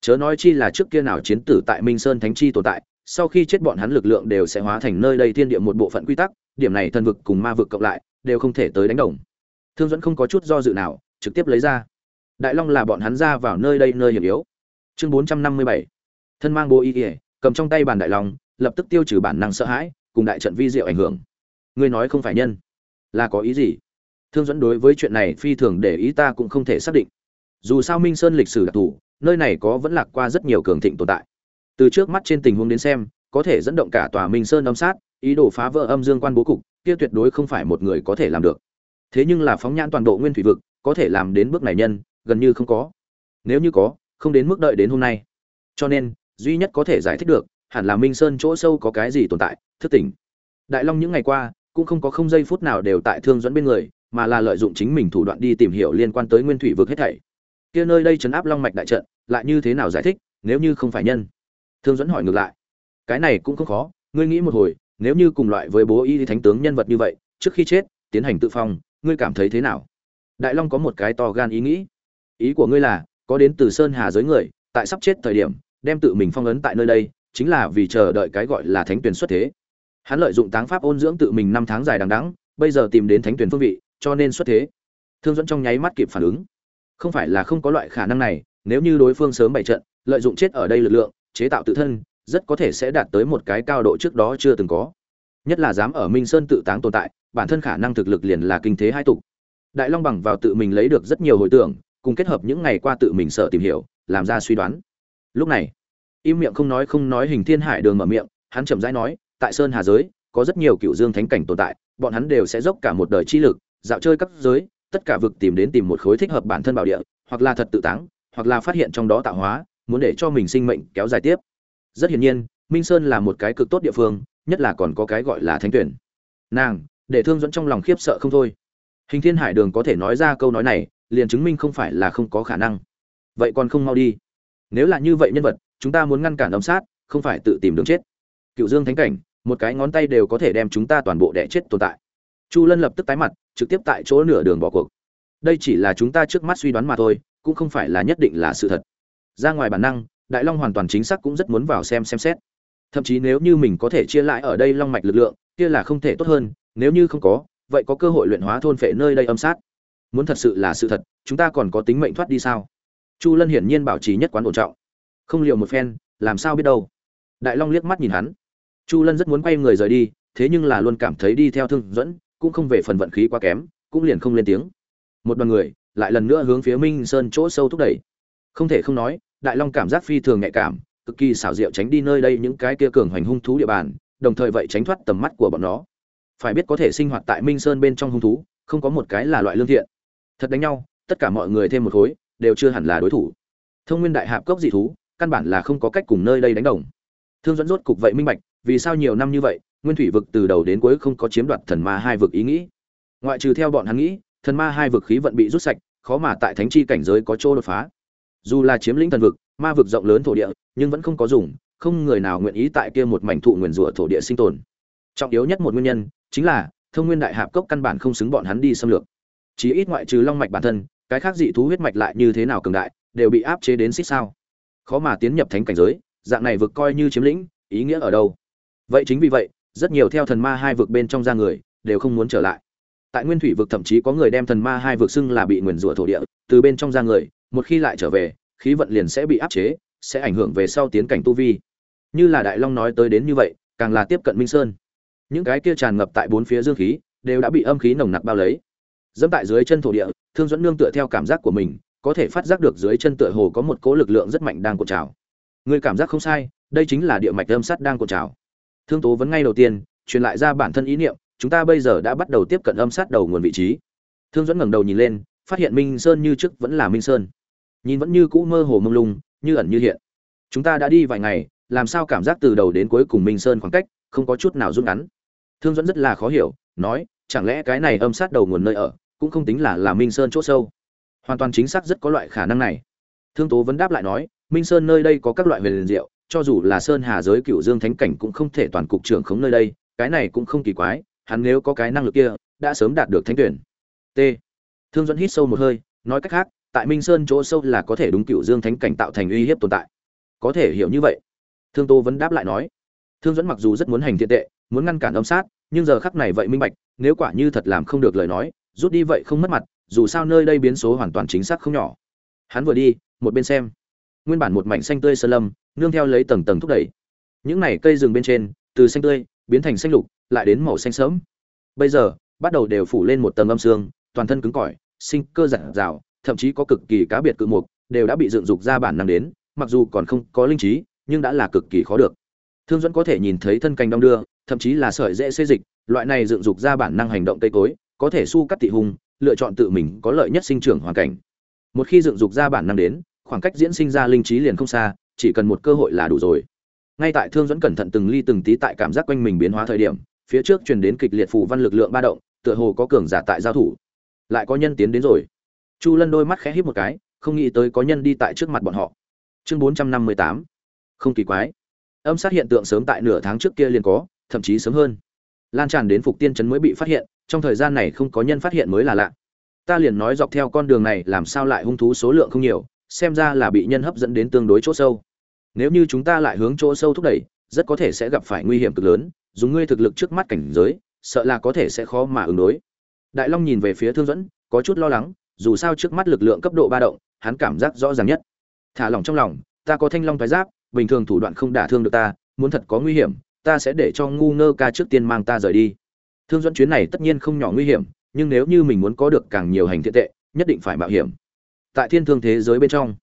A: Chớ nói chi là trước kia nào chiến tử tại minh sơn thánh chi tồn tại, sau khi chết bọn hắn lực lượng đều sẽ hóa thành nơi đây thiên địa một bộ phận quy tắc, điểm này thần vực cùng ma vực cộng lại, đều không thể tới đánh đồng. Thương dẫn không có chút do dự nào, trực tiếp lấy ra. Đại long là bọn hắn ra vào nơi đây nơi hiểm yếu. Chương bốn trăm năm mươi bảy thân mang bố y ỉa cầm trong tay bàn đại long, lập tức tiêu trừ bản năng sợ hãi, cùng đại trận vi diệu ảnh hưởng. Ngươi nói không phải nhân, là có ý gì? Thương dẫn đối với chuyện này phi thường để ý, ta cũng không thể xác định. Dù sao minh sơn lịch sử đặc thù, nơi này có vẫn lạc qua rất nhiều cường thịnh tồn tại. Từ trước mắt trên tình huống đến xem, có thể dẫn động cả tòa minh sơn âm sát, ý đồ phá vỡ âm dương quan bố cục, kia tuyệt đối không phải một người có thể làm được. Thế nhưng là phóng nhãn toàn bộ nguyên thủy vực, có thể làm đến bước này nhân, gần như không có. Nếu như có, không đến mức đợi đến hôm nay. Cho nên duy nhất có thể giải thích được, hẳn là minh sơn chỗ sâu có cái gì tồn tại, thức tỉnh. Đại long những ngày qua, cũng không có không giây phút nào đều tại thương dẫn bên người, mà là lợi dụng chính mình thủ đoạn đi tìm hiểu liên quan tới nguyên thủy vực hết thảy. Kia nơi đây chấn áp long mạch đại trận, lại như thế nào giải thích, nếu như không phải nhân? Thương dẫn hỏi ngược lại. Cái này cũng không khó, ngươi nghĩ một hồi, nếu như cùng loại với bố y thánh tướng nhân vật như vậy, trước khi chết, tiến hành tự phong, ngươi cảm thấy thế nào? Đại long có một cái to gan ý nghĩ. Ý của ngươi là, có đến từ sơn hà giới người, tại sắp chết thời điểm đem tự mình phong ấn tại nơi đây, chính là vì chờ đợi cái gọi là thánh tuyển xuất thế. Hắn lợi dụng táng pháp ôn dưỡng tự mình năm tháng dài đằng đẵng, bây giờ tìm đến thánh tuyển phương vị, cho nên xuất thế. Thương dẫn trong nháy mắt kịp phản ứng. Không phải là không có loại khả năng này, nếu như đối phương sớm bày trận, lợi dụng chết ở đây lực lượng, chế tạo tự thân, rất có thể sẽ đạt tới một cái cao độ trước đó chưa từng có. Nhất là dám ở minh sơn tự táng tồn tại, bản thân khả năng thực lực liền là kinh thế hai tục. Đại long bằng vào tự mình lấy được rất nhiều hồi tưởng, cùng kết hợp những ngày qua tự mình sợ tìm hiểu, làm ra suy đoán lúc này, im miệng không nói không nói hình thiên hải đường mở miệng, hắn chậm rãi nói, tại sơn hà giới, có rất nhiều cựu dương thánh cảnh tồn tại, bọn hắn đều sẽ dốc cả một đời chi lực, dạo chơi các giới, tất cả vực tìm đến tìm một khối thích hợp bản thân bảo địa, hoặc là thật tự táng, hoặc là phát hiện trong đó tạo hóa, muốn để cho mình sinh mệnh kéo dài tiếp. Rất hiển nhiên, minh sơn là một cái cực tốt địa phương, nhất là còn có cái gọi là thánh tuyển. Nàng, để thương dẫn trong lòng khiếp sợ không thôi. Hình thiên hải đường có thể nói ra câu nói này, liền chứng minh không phải là không có khả năng. Vậy còn không mau đi nếu là như vậy nhân vật, chúng ta muốn ngăn cản âm sát, không phải tự tìm đường chết. Cựu dương thánh cảnh, một cái ngón tay đều có thể đem chúng ta toàn bộ đẻ chết tồn tại. Chu lân lập tức tái mặt, trực tiếp tại chỗ nửa đường bỏ cuộc. Đây chỉ là chúng ta trước mắt suy đoán mà thôi, cũng không phải là nhất định là sự thật. Ra ngoài bản năng, đại long hoàn toàn chính xác cũng rất muốn vào xem xem xét. Thậm chí nếu như mình có thể chia lại ở đây long mạch lực lượng, kia là không thể tốt hơn, nếu như không có, vậy có cơ hội luyện hóa thôn phệ nơi đây âm sát. Muốn thật sự là sự thật, chúng ta còn có tính mệnh thoát đi sao? Chu lân hiển nhiên bảo trì nhất quán ổn trọng. Không liệu một phen, làm sao biết đâu. Đại long liếc mắt nhìn hắn. Chu lân rất muốn quay người rời đi, thế nhưng là luôn cảm thấy đi theo thương dẫn, cũng không về phần vận khí quá kém, cũng liền không lên tiếng. Một đoàn người, lại lần nữa hướng phía minh sơn chỗ sâu thúc đẩy. Không thể không nói, đại long cảm giác phi thường nhạy cảm, cực kỳ xảo diệu tránh đi nơi đây những cái kia cường hoành hung thú địa bàn, đồng thời vậy tránh thoát tầm mắt của bọn nó. Phải biết có thể sinh hoạt tại minh sơn bên trong hung thú, không có một cái là loại lương thiện. Thật đánh nhau, tất cả mọi người thêm một khối đều chưa hẳn là đối thủ. Thông nguyên đại hạp cốc dị thú, căn bản là không có cách cùng nơi đây đánh đồng. Thương dẫn rốt cục vậy minh bạch, vì sao nhiều năm như vậy, nguyên thủy vực từ đầu đến cuối không có chiếm đoạt thần ma hai vực ý nghĩ. Ngoại trừ theo bọn hắn nghĩ, thần ma hai vực khí vận bị rút sạch, khó mà tại thánh chi cảnh giới có chỗ đột phá. Dù là chiếm lĩnh thần vực, ma vực rộng lớn thổ địa, nhưng vẫn không có dùng, không người nào nguyện ý tại kia một mảnh thụ nguyền rủa thổ địa sinh tồn. Trọng yếu nhất một nguyên nhân, chính là thông nguyên đại hạp cốc căn bản không xứng bọn hắn đi xâm lược. Chí ít ngoại trừ long mạch bản thân cái khác dị thú huyết mạch lại như thế nào cường đại, đều bị áp chế đến xích sao. Khó mà tiến nhập thánh cảnh giới, dạng này vực coi như chiếm lĩnh, ý nghĩa ở đâu? Vậy chính vì vậy, rất nhiều theo thần ma hai vực bên trong ra người, đều không muốn trở lại. Tại nguyên thủy vực thậm chí có người đem thần ma hai vực xưng là bị nguyền rủa thổ địa, từ bên trong ra người, một khi lại trở về, khí vận liền sẽ bị áp chế, sẽ ảnh hưởng về sau tiến cảnh tu vi. Như là đại long nói tới đến như vậy, càng là tiếp cận minh sơn. Những cái kia tràn ngập tại bốn phía dương khí, đều đã bị âm khí nồng nặc bao lấy. Dẫm tại dưới chân thổ địa thương dẫn nương tựa theo cảm giác của mình, có thể phát giác được dưới chân tựa hồ có một cỗ lực lượng rất mạnh đang cột trào. Người cảm giác không sai, đây chính là địa mạch âm sắt đang cột trào. Thương tố vẫn ngay đầu tiên, truyền lại ra bản thân ý niệm, chúng ta bây giờ đã bắt đầu tiếp cận âm sát đầu nguồn vị trí. Thương dẫn ngẩng đầu nhìn lên, phát hiện minh sơn như trước vẫn là minh sơn. Nhìn vẫn như cũ mơ hồ mông lung, như ẩn như hiện. Chúng ta đã đi vài ngày, làm sao cảm giác từ đầu đến cuối cùng minh sơn khoảng cách, không có chút nào rút ngắn. Thương dẫn rất là khó hiểu, nói, chẳng lẽ cái này âm sát đầu nguồn nơi ở cũng không tính là là minh sơn chỗ sâu. Hoàn toàn chính xác rất có loại khả năng này. Thương tố vẫn đáp lại nói, minh sơn nơi đây có các loại huyền diệu, cho dù là sơn hà giới cựu dương thánh cảnh cũng không thể toàn cục trưởng khống nơi đây, cái này cũng không kỳ quái, hắn nếu có cái năng lực kia, đã sớm đạt được thánh tuyển. T. Thương dẫn hít sâu một hơi, nói cách khác, tại minh sơn chỗ sâu là có thể đúng cựu dương thánh cảnh tạo thành uy hiếp tồn tại. Có thể hiểu như vậy. Thương tô vẫn đáp lại nói, thương dẫn mặc dù rất muốn hành thiện tệ, muốn ngăn cản âm sát, nhưng giờ khắc này vậy minh bạch, nếu quả như thật làm không được lời nói rút đi vậy không mất mặt, dù sao nơi đây biến số hoàn toàn chính xác không nhỏ. Hắn vừa đi, một bên xem. Nguyên bản một mảnh xanh tươi sơ lâm, nương theo lấy tầng tầng thúc đẩy. Những này cây rừng bên trên, từ xanh tươi, biến thành xanh lục, lại đến màu xanh sớm bây giờ, bắt đầu đều phủ lên một tầng âm xương toàn thân cứng cỏi, sinh cơ giản rào thậm chí có cực kỳ cá biệt cự mục, đều đã bị dựng dục ra bản năng đến, mặc dù còn không có linh trí, nhưng đã là cực kỳ khó được. Thương dẫn có thể nhìn thấy thân cành đong đưa, thậm chí là sợi dễ xê dịch, loại này dựng dục ra bản năng hành động cây cối có thể su cắt tị hùng lựa chọn tự mình có lợi nhất sinh trưởng hoàn cảnh. Một khi dựng dục ra bản năng đến, khoảng cách diễn sinh ra linh trí liền không xa, chỉ cần một cơ hội là đủ rồi. Ngay tại thương dẫn cẩn thận từng ly từng tí tại cảm giác quanh mình biến hóa thời điểm, phía trước truyền đến kịch liệt phù văn lực lượng ba động, tựa hồ có cường giả tại giao thủ. Lại có nhân tiến đến rồi. Chu lân đôi mắt khẽ híp một cái, không nghĩ tới có nhân đi tại trước mặt bọn họ. Chương bốn trăm năm mươi tám. Không kỳ quái. Âm sát hiện tượng sớm tại nửa tháng trước kia liền có, thậm chí sớm hơn. Lan tràn đến phục tiên trấn mới bị phát hiện trong thời gian này không có nhân phát hiện mới là lạ. Ta liền nói dọc theo con đường này làm sao lại hung thú số lượng không nhiều, xem ra là bị nhân hấp dẫn đến tương đối chỗ sâu. Nếu như chúng ta lại hướng chỗ sâu thúc đẩy, rất có thể sẽ gặp phải nguy hiểm cực lớn, dùng ngươi thực lực trước mắt cảnh giới, sợ là có thể sẽ khó mà ứng đối. Đại long nhìn về phía thương dẫn có chút lo lắng, dù sao trước mắt lực lượng cấp độ ba động, hắn cảm giác rõ ràng nhất. Thả lòng trong lòng, ta có thanh long thái giáp, bình thường thủ đoạn không đả thương được ta, muốn thật có nguy hiểm, ta sẽ để cho ngu ngơ ca trước tiên mang ta rời đi thương dẫn chuyến này tất nhiên không nhỏ nguy hiểm, nhưng nếu như mình muốn có được càng nhiều hành thiện tệ, nhất định phải mạo hiểm. Tại thiên thương thế giới bên trong,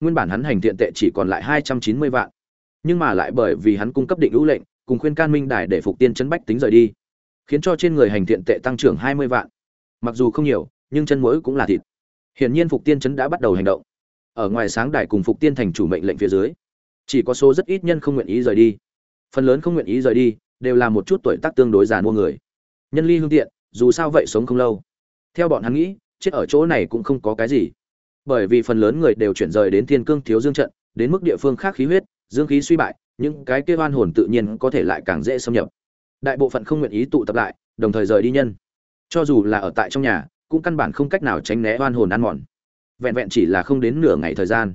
A: nguyên bản hắn hành thiện tệ chỉ còn lại hai trăm chín mươi vạn. Nhưng mà lại bởi vì hắn cung cấp định hữu lệnh, cùng khuyên can minh đài để phục tiên chấn bách tính rời đi, khiến cho trên người hành thiện tệ tăng trưởng hai mươi vạn. Mặc dù không nhiều, nhưng chân mũi cũng là thịt. Hiển nhiên phục tiên chấn đã bắt đầu hành động. Ở ngoài sáng đài cùng phục tiên thành chủ mệnh lệnh phía dưới, chỉ có số rất ít nhân không nguyện ý rời đi. Phần lớn không nguyện ý rời đi, đều là một chút tuổi tác tương đối già mua người nhân ly hương tiện, dù sao vậy sống không lâu. Theo bọn hắn nghĩ, chết ở chỗ này cũng không có cái gì. Bởi vì phần lớn người đều chuyển rời đến thiên cương thiếu dương trận, đến mức địa phương khác khí huyết, dương khí suy bại, những cái kia oan hồn tự nhiên có thể lại càng dễ xâm nhập. Đại bộ phận không nguyện ý tụ tập lại, đồng thời rời đi nhân. Cho dù là ở tại trong nhà, cũng căn bản không cách nào tránh né oan hồn ăn mòn. Vẹn vẹn chỉ là không đến nửa ngày thời gian.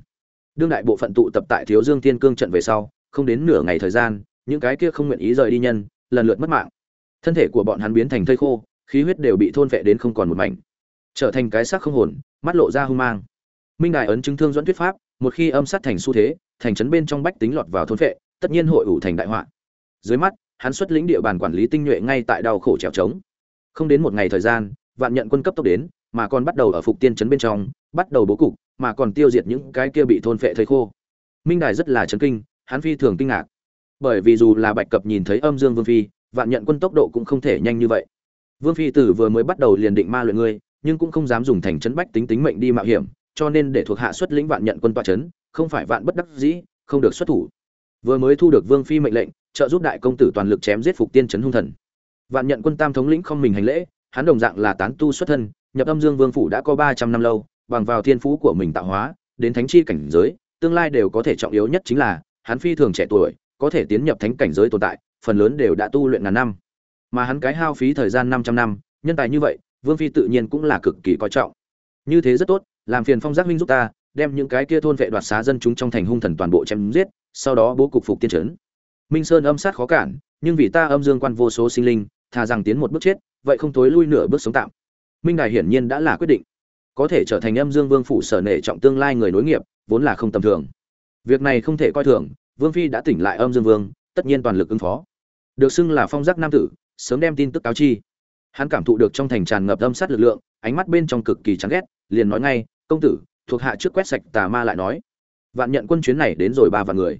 A: Đương đại bộ phận tụ tập tại thiếu dương thiên cương trận về sau, không đến nửa ngày thời gian, những cái kia không nguyện ý rời đi nhân, lần lượt mất mạng thân thể của bọn hắn biến thành thây khô, khí huyết đều bị thôn vệ đến không còn một mảnh. Trở thành cái xác không hồn, mắt lộ ra hung mang. Minh đại ấn chứng thương dẫn thuyết pháp, một khi âm sát thành xu thế, thành trấn bên trong bách tính lọt vào thôn vệ tất nhiên hội ủ thành đại họa. Dưới mắt, hắn xuất lĩnh địa bàn quản lý tinh nhuệ ngay tại đau khổ trèo trống. Không đến một ngày thời gian, vạn nhận quân cấp tốc đến, mà còn bắt đầu ở phục tiên trấn bên trong, bắt đầu bố cục, mà còn tiêu diệt những cái kia bị thôn phệ thây khô. Minh đài rất là chấn kinh, hắn phi thường kinh ngạc. Bởi vì dù là bạch cập nhìn thấy âm dương vương phi vạn nhận quân tốc độ cũng không thể nhanh như vậy. Vương phi tử vừa mới bắt đầu liền định ma luyện ngươi, nhưng cũng không dám dùng thành trấn bách tính tính mệnh đi mạo hiểm, cho nên để thuộc hạ xuất lĩnh vạn nhận quân toa trấn, không phải vạn bất đắc dĩ, không được xuất thủ. Vừa mới thu được vương phi mệnh lệnh, trợ giúp đại công tử toàn lực chém giết phục tiên trấn hung thần. Vạn nhận quân tam thống lĩnh không mình hành lễ, hắn đồng dạng là tán tu xuất thân, nhập âm dương vương phủ đã có ba trăm năm lâu, bằng vào thiên phú của mình tạo hóa, đến thánh chi cảnh giới, tương lai đều có thể trọng yếu nhất chính là, hắn phi thường trẻ tuổi, có thể tiến nhập thánh cảnh giới tồn tại phần lớn đều đã tu luyện ngàn năm. Mà hắn cái hao phí thời gian 500 năm, nhân tài như vậy, vương phi tự nhiên cũng là cực kỳ coi trọng. Như thế rất tốt, làm phiền phong giác huynh giúp ta, đem những cái kia thôn vệ đoạt xá dân chúng trong thành hung thần toàn bộ chém giết, sau đó bố cục phục tiên trấn. Minh sơn âm sát khó cản, nhưng vì ta âm dương quan vô số sinh linh, thà rằng tiến một bước chết, vậy không tối lui nửa bước sống tạm. Minh đài hiển nhiên đã là quyết định. Có thể trở thành âm dương vương phủ sở nể trọng tương lai người nối nghiệp, vốn là không tầm thường. Việc này không thể coi thường, vương phi đã tỉnh lại âm dương vương, tất nhiên toàn lực ứng phó được xưng là phong giác nam tử, sớm đem tin tức cáo chi. Hắn cảm thụ được trong thành tràn ngập âm sát lực lượng, ánh mắt bên trong cực kỳ chán ghét, liền nói ngay, công tử, thuộc hạ trước quét sạch tà ma lại nói. Vạn nhận quân chuyến này đến rồi ba vạn người.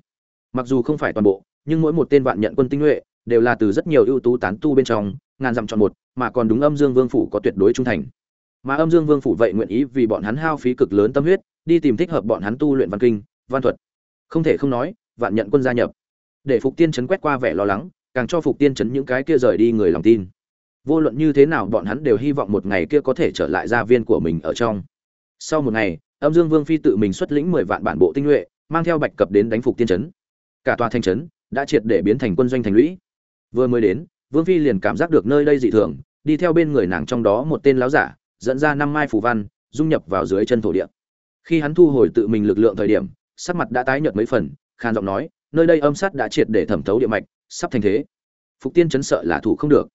A: Mặc dù không phải toàn bộ, nhưng mỗi một tên vạn nhận quân tinh nhuệ đều là từ rất nhiều ưu tú tán tu bên trong, ngàn dặm chọn một, mà còn đúng âm dương vương phủ có tuyệt đối trung thành. Mà âm dương vương phủ vậy nguyện ý vì bọn hắn hao phí cực lớn tâm huyết, đi tìm thích hợp bọn hắn tu luyện văn kinh, văn thuật. Không thể không nói, vạn nhận quân gia nhập. Để phục tiên chấn quét qua vẻ lo lắng càng cho phục tiên chấn những cái kia rời đi người lòng tin. Vô luận như thế nào bọn hắn đều hy vọng một ngày kia có thể trở lại gia viên của mình ở trong. Sau một ngày, âm dương vương phi tự mình xuất lĩnh mười vạn bản bộ tinh nhuệ, mang theo bạch cập đến đánh phục tiên chấn cả tòa thanh trấn đã triệt để biến thành quân doanh thành lũy. Vừa mới đến, vương phi liền cảm giác được nơi đây dị thường, đi theo bên người nàng trong đó một tên láo giả, dẫn ra năm mai phù văn, dung nhập vào dưới chân thổ địa. Khi hắn thu hồi tự mình lực lượng thời điểm, sắc mặt đã tái nhợt mấy phần khan giọng nói, nơi đây âm sát đã triệt để thẩm thấu địa mạch sắp thành thế. Phục tiên chấn sợ là thủ không được.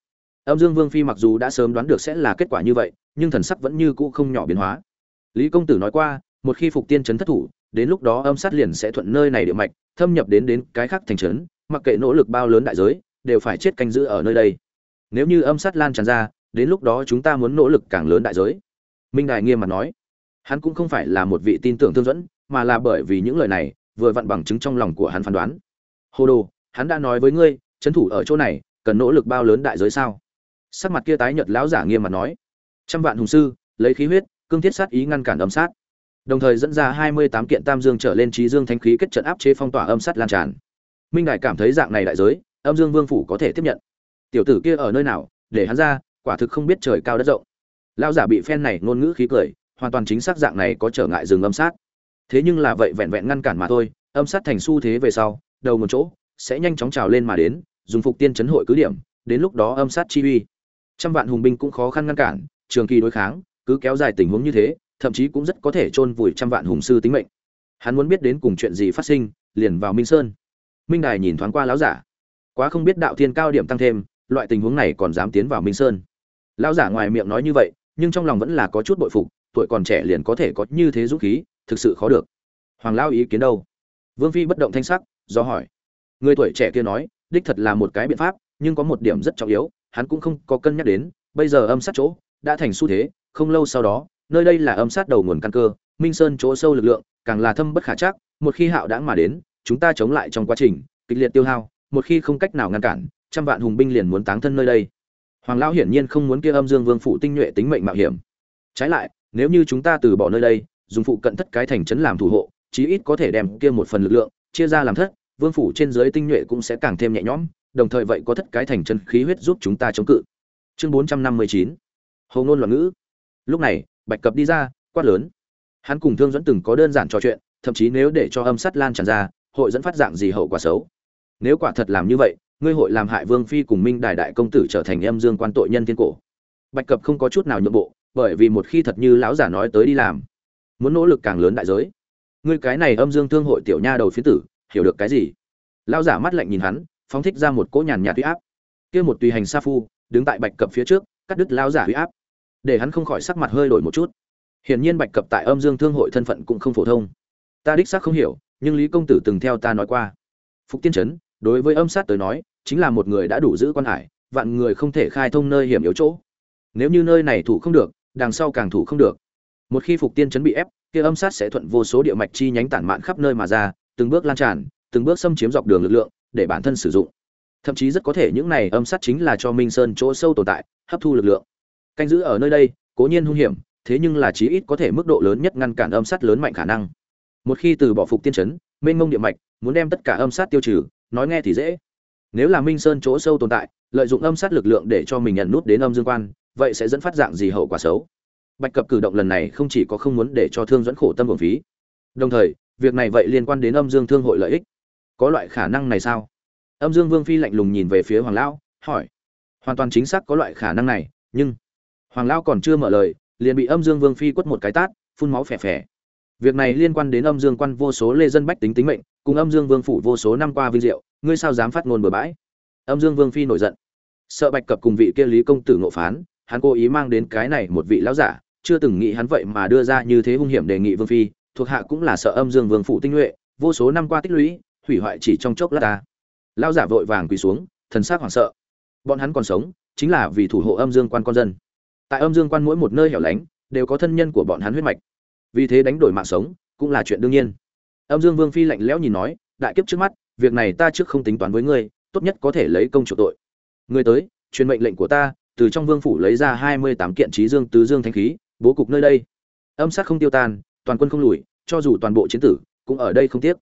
A: Âm dương vương phi mặc dù đã sớm đoán được sẽ là kết quả như vậy, nhưng thần sắc vẫn như cũ không nhỏ biến hóa. Lý công tử nói qua, một khi phục tiên chấn thất thủ, đến lúc đó âm sát liền sẽ thuận nơi này địa mạch, thâm nhập đến đến cái khác thành trấn, mặc kệ nỗ lực bao lớn đại giới, đều phải chết canh giữ ở nơi đây. Nếu như âm sát lan tràn ra, đến lúc đó chúng ta muốn nỗ lực càng lớn đại giới. Minh đài nghiêm mặt nói, hắn cũng không phải là một vị tin tưởng thương dẫn, mà là bởi vì những lời này, vừa vặn bằng chứng trong lòng của hắn phán đoán. Hồ đồ hắn đã nói với ngươi, trấn thủ ở chỗ này, cần nỗ lực bao lớn đại giới sao? Sắc mặt kia tái nhợt lão giả nghiêm mặt nói. Trăm vạn hùng sư, lấy khí huyết, cương thiết sát ý ngăn cản âm sát. Đồng thời dẫn ra hai mươi tám kiện tam dương trở lên trí dương thanh khí kết trận áp chế phong tỏa âm sát lan tràn. Minh đại cảm thấy dạng này đại giới, âm dương vương phủ có thể tiếp nhận. Tiểu tử kia ở nơi nào, để hắn ra, quả thực không biết trời cao đất rộng. Lão giả bị phen này ngôn ngữ khí cười, hoàn toàn chính xác dạng này có trở ngại dừng âm sát. Thế nhưng là vậy vẹn vẹn ngăn cản mà thôi, âm sát thành xu thế về sau, đầu một chỗ sẽ nhanh chóng trào lên mà đến, dùng phục tiên chấn hội cứ điểm, đến lúc đó âm sát chi uy. Trăm vạn hùng binh cũng khó khăn ngăn cản, trường kỳ đối kháng, cứ kéo dài tình huống như thế, thậm chí cũng rất có thể chôn vùi trăm vạn hùng sư tính mệnh. Hắn muốn biết đến cùng chuyện gì phát sinh, liền vào minh sơn. Minh đài nhìn thoáng qua lão giả. Quá không biết đạo thiên cao điểm tăng thêm, loại tình huống này còn dám tiến vào minh sơn. Lão giả ngoài miệng nói như vậy, nhưng trong lòng vẫn là có chút bội phục, tuổi còn trẻ liền có thể có như thế dũng khí, thực sự khó được. Hoàng lão ý kiến đâu? Vương phi bất động thanh sắc, do hỏi người tuổi trẻ kia nói, đích thật là một cái biện pháp, nhưng có một điểm rất trọng yếu, hắn cũng không có cân nhắc đến, bây giờ âm sát chỗ đã thành xu thế, không lâu sau đó, nơi đây là âm sát đầu nguồn căn cơ, minh sơn chỗ sâu lực lượng, càng là thâm bất khả chắc, một khi hạo đãng mà đến, chúng ta chống lại trong quá trình, kịch liệt tiêu hao, một khi không cách nào ngăn cản, trăm vạn hùng binh liền muốn táng thân nơi đây. Hoàng lão hiển nhiên không muốn kia âm dương vương phụ tinh nhuệ tính mệnh mạo hiểm. Trái lại, nếu như chúng ta từ bỏ nơi đây, dùng phụ cận thất cái thành trấn làm thủ hộ, chí ít có thể đem kia một phần lực lượng chia ra làm thất vương phủ trên dưới tinh nhuệ cũng sẽ càng thêm nhẹ nhõm, đồng thời vậy có thất cái thành chân khí huyết giúp chúng ta chống cự. Chương bốn trăm năm mươi chín. Hầu ngôn loạn ngữ. Lúc này, bạch cập đi ra, quát lớn. Hắn cùng thương dẫn từng có đơn giản trò chuyện, thậm chí nếu để cho âm sắt lan tràn ra, hội dẫn phát dạng gì hậu quả xấu? Nếu quả thật làm như vậy, ngươi hội làm hại vương phi cùng minh đài đại công tử trở thành âm dương quan tội nhân thiên cổ. Bạch cập không có chút nào nhượng bộ, bởi vì một khi thật như lão giả nói tới đi làm, muốn nỗ lực càng lớn đại giới. Ngươi cái này âm dương thương hội tiểu nha đầu phía tử hiểu được cái gì? Lão giả mắt lạnh nhìn hắn, phóng thích ra một cỗ nhàn nhạt huy áp. Kia một tùy hành sa phu, đứng tại bạch cập phía trước, cắt đứt lão giả huy áp. Để hắn không khỏi sắc mặt hơi đổi một chút. Hiển nhiên bạch cập tại âm dương thương hội thân phận cũng không phổ thông. Ta đích xác không hiểu, nhưng lý công tử từng theo ta nói qua. Phục tiên trấn, đối với âm sát tới nói, chính là một người đã đủ giữ quan hải, vạn người không thể khai thông nơi hiểm yếu chỗ. Nếu như nơi này thủ không được, đằng sau càng thủ không được. Một khi phục tiên trấn bị ép, kia âm sát sẽ thuận vô số địa mạch chi nhánh tản mạn khắp nơi mà ra từng bước lan tràn, từng bước xâm chiếm dọc đường lực lượng để bản thân sử dụng. Thậm chí rất có thể những này âm sát chính là cho minh sơn chỗ sâu tồn tại, hấp thu lực lượng. Canh giữ ở nơi đây, cố nhiên hung hiểm, thế nhưng là chí ít có thể mức độ lớn nhất ngăn cản âm sát lớn mạnh khả năng. Một khi từ bỏ phục tiên trấn mênh mông địa mạch, muốn đem tất cả âm sát tiêu trừ, nói nghe thì dễ. Nếu là minh sơn chỗ sâu tồn tại, lợi dụng âm sát lực lượng để cho mình nhận nút đến âm dương quan, vậy sẽ dẫn phát dạng gì hậu quả xấu? Bạch cập cử động lần này không chỉ có không muốn để cho thương dẫn khổ tâm bổng phí. Đồng thời việc này vậy liên quan đến âm dương thương hội lợi ích. Có loại khả năng này sao? Âm dương vương phi lạnh lùng nhìn về phía hoàng lão, hỏi. Hoàn toàn chính xác có loại khả năng này, nhưng hoàng lão còn chưa mở lời, liền bị âm dương vương phi quất một cái tát, phun máu phè phè. Việc này liên quan đến âm dương quan vô số lê dân bách tính tính mệnh, cùng âm dương vương phủ vô số năm qua vinh diệu, ngươi sao dám phát ngôn bừa bãi? Âm dương vương phi nổi giận. Sợ bạch cập cùng vị kia lý công tử ngộ phán, hắn cố ý mang đến cái này một vị lão giả, chưa từng nghĩ hắn vậy mà đưa ra như thế hung hiểm đề nghị vương phi thuộc hạ cũng là sợ âm dương vương phủ tinh nhuệ, vô số năm qua tích lũy, hủy hoại chỉ trong chốc lát ta. Lão giả vội vàng quỳ xuống, thần sắc hoảng sợ. Bọn hắn còn sống, chính là vì thủ hộ âm dương quan con dân. Tại âm dương quan mỗi một nơi hẻo lánh, đều có thân nhân của bọn hắn huyết mạch. Vì thế đánh đổi mạng sống, cũng là chuyện đương nhiên. Âm dương vương phi lạnh lẽo nhìn nói, đại kiếp trước mắt, việc này ta trước không tính toán với ngươi, tốt nhất có thể lấy công chủ tội. Ngươi tới, truyền mệnh lệnh của ta, từ trong vương phủ lấy ra hai mươi tám kiện trí dương tứ dương thanh khí, bố cục nơi đây. Âm sát không tiêu tan toàn quân không lùi, cho dù toàn bộ chiến tử, cũng ở đây không tiếc.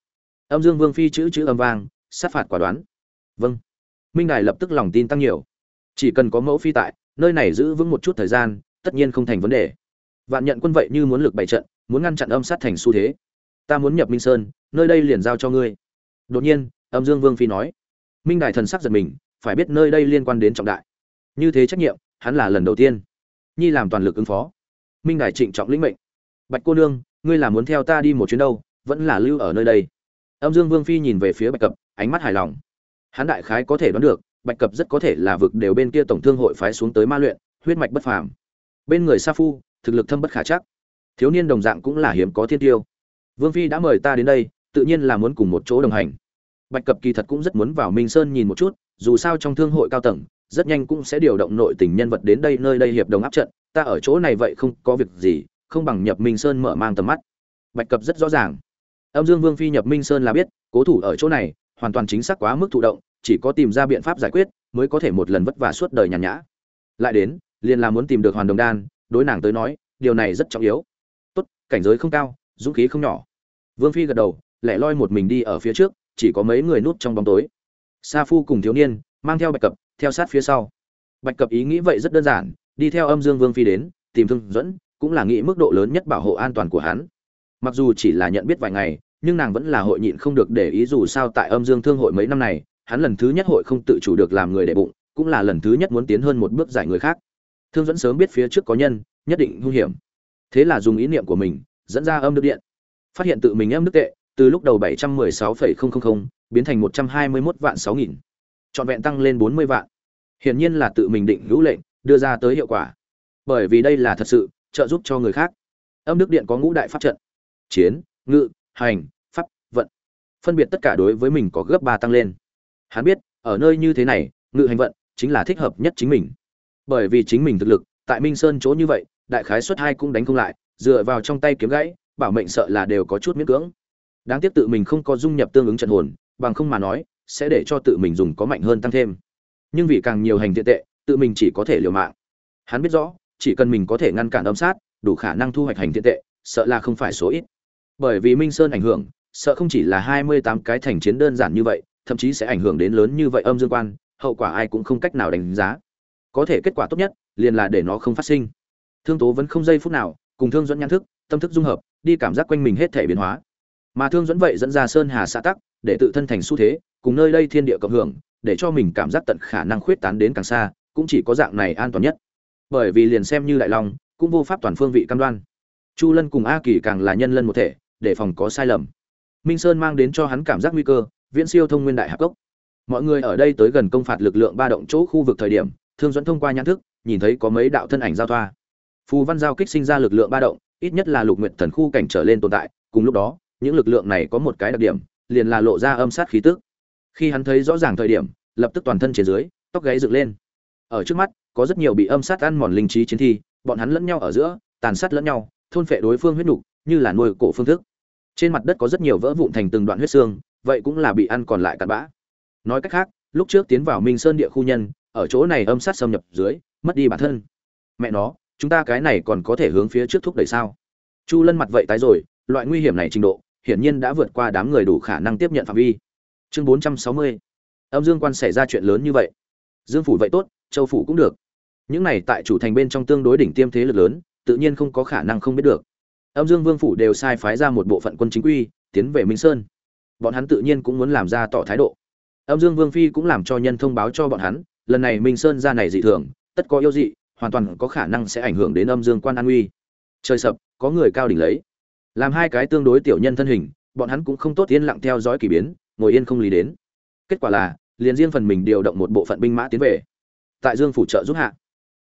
A: Âm dương vương phi chữ chữ âm vang, sát phạt quả đoán. Vâng. Minh đài lập tức lòng tin tăng nhiều. Chỉ cần có mẫu phi tại, nơi này giữ vững một chút thời gian, tất nhiên không thành vấn đề. Vạn nhận quân vậy như muốn lực bày trận, muốn ngăn chặn âm sát thành xu thế. Ta muốn nhập minh sơn, nơi đây liền giao cho ngươi. Đột nhiên, âm dương vương phi nói. Minh đài thần sắc giật mình, phải biết nơi đây liên quan đến trọng đại. Như thế trách nhiệm, hắn là lần đầu tiên. Nhi làm toàn lực ứng phó. Minh đài trịnh trọng lĩnh mệnh. Bạch cô nương ngươi là muốn theo ta đi một chuyến đâu, vẫn là lưu ở nơi đây. Âm dương vương phi nhìn về phía bạch cập, ánh mắt hài lòng. Hắn đại khái có thể đoán được, bạch cập rất có thể là vực đều bên kia tổng thương hội phái xuống tới ma luyện, huyết mạch bất phàm. Bên người sa phu, thực lực thâm bất khả chắc. Thiếu niên đồng dạng cũng là hiếm có thiên tiêu. Vương phi đã mời ta đến đây, tự nhiên là muốn cùng một chỗ đồng hành. Bạch cập kỳ thật cũng rất muốn vào minh sơn nhìn một chút, dù sao trong thương hội cao tầng, rất nhanh cũng sẽ điều động nội tình nhân vật đến đây, nơi đây hiệp đồng áp trận. Ta ở chỗ này vậy không có việc gì không bằng nhập minh sơn mở mang tầm mắt. Bạch cập rất rõ ràng. Âm dương vương phi nhập minh sơn là biết, cố thủ ở chỗ này, hoàn toàn chính xác quá mức thụ động, chỉ có tìm ra biện pháp giải quyết, mới có thể một lần vất vả suốt đời nhàn nhã. Lại đến, liền là muốn tìm được hoàn đồng đan, đối nàng tới nói, điều này rất trọng yếu. Tốt, cảnh giới không cao, dũng khí không nhỏ. Vương phi gật đầu, lẻ loi một mình đi ở phía trước, chỉ có mấy người núp trong bóng tối. Sa phu cùng thiếu niên, mang theo bạch cập, theo sát phía sau. Bạch cập ý nghĩ vậy rất đơn giản, đi theo âm dương vương phi đến, tìm thương dẫn cũng là nghĩ mức độ lớn nhất bảo hộ an toàn của hắn mặc dù chỉ là nhận biết vài ngày nhưng nàng vẫn là hội nhịn không được để ý dù sao tại âm dương thương hội mấy năm này hắn lần thứ nhất hội không tự chủ được làm người đệ bụng cũng là lần thứ nhất muốn tiến hơn một bước giải người khác thương dẫn sớm biết phía trước có nhân nhất định nguy hiểm thế là dùng ý niệm của mình dẫn ra âm đức điện phát hiện tự mình âm đức tệ từ lúc đầu 716,000 biến thành 121 vạn 6000. Trọn vẹn tăng lên 40 vạn. Hiển nhiên là tự mình định hữu lệnh, đưa ra tới hiệu quả. Bởi vì đây là thật sự, trợ giúp cho người khác. Âm đức điện có ngũ đại pháp trận: chiến, ngự, hành, pháp, vận. Phân biệt tất cả đối với mình có gấp 3 tăng lên. Hắn biết, ở nơi như thế này ngự hành vận chính là thích hợp nhất chính mình bởi vì chính mình thực lực tại minh sơn chỗ như vậy đại khái suất hai cũng đánh không lại dựa vào trong tay kiếm gãy bảo mệnh sợ là đều có chút miễn cưỡng đáng tiếc tự mình không có dung nhập tương ứng trận hồn bằng không mà nói sẽ để cho tự mình dùng có mạnh hơn tăng thêm nhưng vì càng nhiều hành thiện tệ tự mình chỉ có thể liều mạng hắn biết rõ chỉ cần mình có thể ngăn cản âm sát, đủ khả năng thu hoạch hành thiện tệ, sợ là không phải số ít. Bởi vì minh sơn ảnh hưởng, sợ không chỉ là hai mươi tám cái thành chiến đơn giản như vậy, thậm chí sẽ ảnh hưởng đến lớn như vậy âm dương quan, hậu quả ai cũng không cách nào đánh giá. Có thể kết quả tốt nhất, liền là để nó không phát sinh. Thương tố vẫn không giây phút nào, cùng thương dẫn nhãn thức, tâm thức dung hợp, đi cảm giác quanh mình hết thể biến hóa. Mà thương dẫn vậy dẫn ra sơn hà xã tắc, để tự thân thành xu thế, cùng nơi đây thiên địa cộng hưởng, để cho mình cảm giác tận khả năng khuyết tán đến càng xa, cũng chỉ có dạng này an toàn nhất bởi vì liền xem như đại long, cũng vô pháp toàn phương vị cam đoan. Chu lân cùng a kỳ càng là nhân lân một thể, để phòng có sai lầm. Minh sơn mang đến cho hắn cảm giác nguy cơ, viễn siêu thông nguyên đại hạc cốc. Mọi người ở đây tới gần công phạt lực lượng ba động chỗ khu vực thời điểm, thương dẫn thông qua nhãn thức, nhìn thấy có mấy đạo thân ảnh giao thoa. Phù văn giao kích sinh ra lực lượng ba động, ít nhất là lục nguyện thần khu cảnh trở lên tồn tại, cùng lúc đó, những lực lượng này có một cái đặc điểm, liền là lộ ra âm sát khí tức. Khi hắn thấy rõ ràng thời điểm, lập tức toàn thân trên dưới, tóc gáy dựng lên. Ở trước mắt có rất nhiều bị âm sát ăn mòn linh trí chiến thi, bọn hắn lẫn nhau ở giữa, tàn sát lẫn nhau, thôn phệ đối phương huyết nục, như là nuôi cổ phương thức. Trên mặt đất có rất nhiều vỡ vụn thành từng đoạn huyết xương, vậy cũng là bị ăn còn lại cặn bã. Nói cách khác, lúc trước tiến vào minh sơn địa khu nhân, ở chỗ này âm sát xâm nhập dưới, mất đi bản thân. Mẹ nó, chúng ta cái này còn có thể hướng phía trước thúc đẩy sao? Chu lân mặt vậy tái rồi, loại nguy hiểm này trình độ, hiển nhiên đã vượt qua đám người đủ khả năng tiếp nhận phạm vi. Chương bốn trăm sáu mươi. Âm dương quan xảy ra chuyện lớn như vậy. Dương phủ vậy tốt châu phủ cũng được. Những này tại chủ thành bên trong tương đối đỉnh tiêm thế lực lớn, tự nhiên không có khả năng không biết được. Âm dương vương phủ đều sai phái ra một bộ phận quân chính quy, tiến về minh sơn. Bọn hắn tự nhiên cũng muốn làm ra tỏ thái độ. Âm dương vương phi cũng làm cho nhân thông báo cho bọn hắn, lần này minh sơn ra này dị thường, tất có yêu dị, hoàn toàn có khả năng sẽ ảnh hưởng đến âm dương quan an uy. Trời sập, có người cao đỉnh lấy. Làm hai cái tương đối tiểu nhân thân hình, bọn hắn cũng không tốt yên lặng theo dõi kỳ biến, ngồi yên không lý đến. Kết quả là, liền riêng phần mình điều động một bộ phận binh mã tiến về tại dương phủ trợ giúp hạ.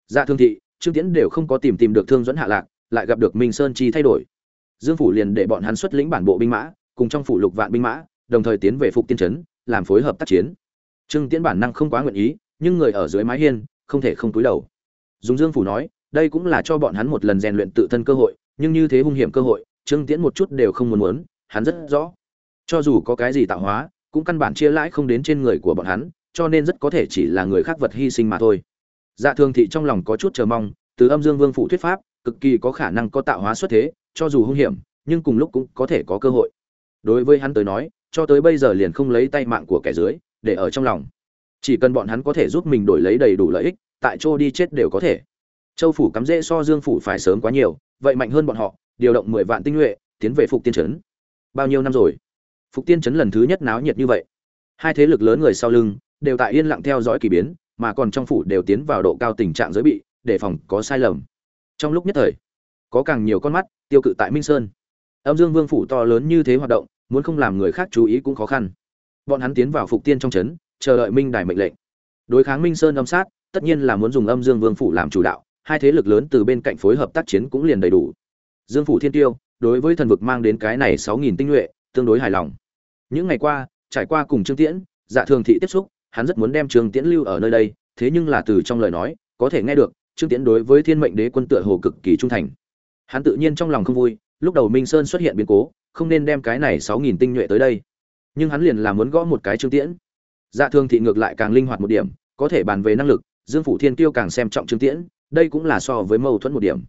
A: Dạ thương thị, trương tiễn đều không có tìm tìm được thương dẫn hạ lạc, lại gặp được minh sơn chi thay đổi. Dương phủ liền để bọn hắn xuất lĩnh bản bộ binh mã, cùng trong phủ lục vạn binh mã, đồng thời tiến về phục tiên trấn, làm phối hợp tác chiến. Trương tiễn bản năng không quá nguyện ý, nhưng người ở dưới mái hiên, không thể không túi đầu. Dùng dương phủ nói, đây cũng là cho bọn hắn một lần rèn luyện tự thân cơ hội, nhưng như thế hung hiểm cơ hội, trương tiễn một chút đều không muốn muốn, hắn rất rõ. Cho dù có cái gì tạo hóa, cũng căn bản chia lãi không đến trên người của bọn hắn cho nên rất có thể chỉ là người khác vật hy sinh mà thôi. Dạ thường thị trong lòng có chút chờ mong, từ âm dương vương phụ thuyết pháp, cực kỳ có khả năng có tạo hóa xuất thế, cho dù hung hiểm, nhưng cùng lúc cũng có thể có cơ hội. Đối với hắn tới nói, cho tới bây giờ liền không lấy tay mạng của kẻ dưới, để ở trong lòng. Chỉ cần bọn hắn có thể giúp mình đổi lấy đầy đủ lợi ích, tại chỗ đi chết đều có thể. Châu phủ cắm rễ so dương phủ phải sớm quá nhiều, vậy mạnh hơn bọn họ, điều động mười vạn tinh nhuệ, tiến về phục tiên trấn. Bao nhiêu năm rồi? Phục tiên trấn lần thứ nhất náo nhiệt như vậy. Hai thế lực lớn người sau lưng đều tại yên lặng theo dõi kỳ biến, mà còn trong phủ đều tiến vào độ cao tình trạng giới bị đề phòng có sai lầm. Trong lúc nhất thời, có càng nhiều con mắt tiêu cự tại minh sơn. Âm dương vương phủ to lớn như thế hoạt động, muốn không làm người khác chú ý cũng khó khăn. Bọn hắn tiến vào phục tiên trong trấn, chờ đợi minh đài mệnh lệnh. Đối kháng minh sơn âm sát, tất nhiên là muốn dùng âm dương vương phủ làm chủ đạo, hai thế lực lớn từ bên cạnh phối hợp tác chiến cũng liền đầy đủ. Dương phủ thiên tiêu, đối với thần vực mang đến cái này sáu nghìn tinh nhuệ, tương đối hài lòng. Những ngày qua, trải qua cùng trương tiễn dạ thường thị tiếp xúc hắn rất muốn đem trương tiễn lưu ở nơi đây, thế nhưng là từ trong lời nói, có thể nghe được, trương tiễn đối với thiên mệnh đế quân tựa hồ cực kỳ trung thành. Hắn tự nhiên trong lòng không vui, lúc đầu minh sơn xuất hiện biến cố, không nên đem cái này sáu nghìn tinh nhuệ tới đây. Nhưng hắn liền là muốn gõ một cái trương tiễn. Dạ thường thị ngược lại càng linh hoạt một điểm, có thể bàn về năng lực, dương phủ thiên tiêu càng xem trọng trương tiễn, đây cũng là so với mâu thuẫn một điểm.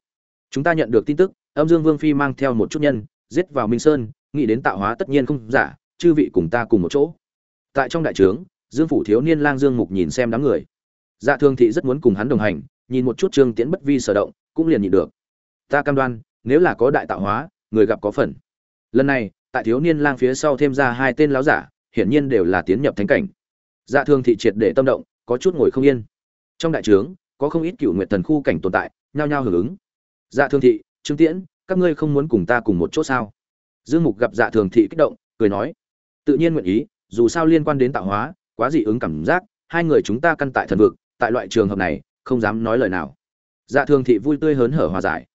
A: Chúng ta nhận được tin tức, âm dương vương phi mang theo một chút nhân, giết vào minh sơn, nghĩ đến tạo hóa tất nhiên không giả, chư vị cùng ta cùng một chỗ. Tại trong đại trướng dương phủ thiếu niên lang dương mục nhìn xem đám người. Dạ thường thị rất muốn cùng hắn đồng hành, nhìn một chút trương tiễn bất vi sở động, cũng liền nhịn được. Ta cam đoan, nếu là có đại tạo hóa, người gặp có phần. Lần này, tại thiếu niên lang phía sau thêm ra hai tên láo giả, hiển nhiên đều là tiến nhập thánh cảnh. Dạ thường thị triệt để tâm động, có chút ngồi không yên. Trong đại trướng, có không ít cựu nguyện thần khu cảnh tồn tại, nhao nhao hưởng ứng. Dạ thường thị, trương tiễn, các ngươi không muốn cùng ta cùng một chỗ sao? Dương mục gặp dạ thường thị kích động, cười nói, tự nhiên nguyện ý, dù sao liên quan đến tạo hóa quá dị ứng cảm giác, hai người chúng ta căn tại thần vực, tại loại trường hợp này, không dám nói lời nào. Dạ thường thị vui tươi hớn hở hòa giải.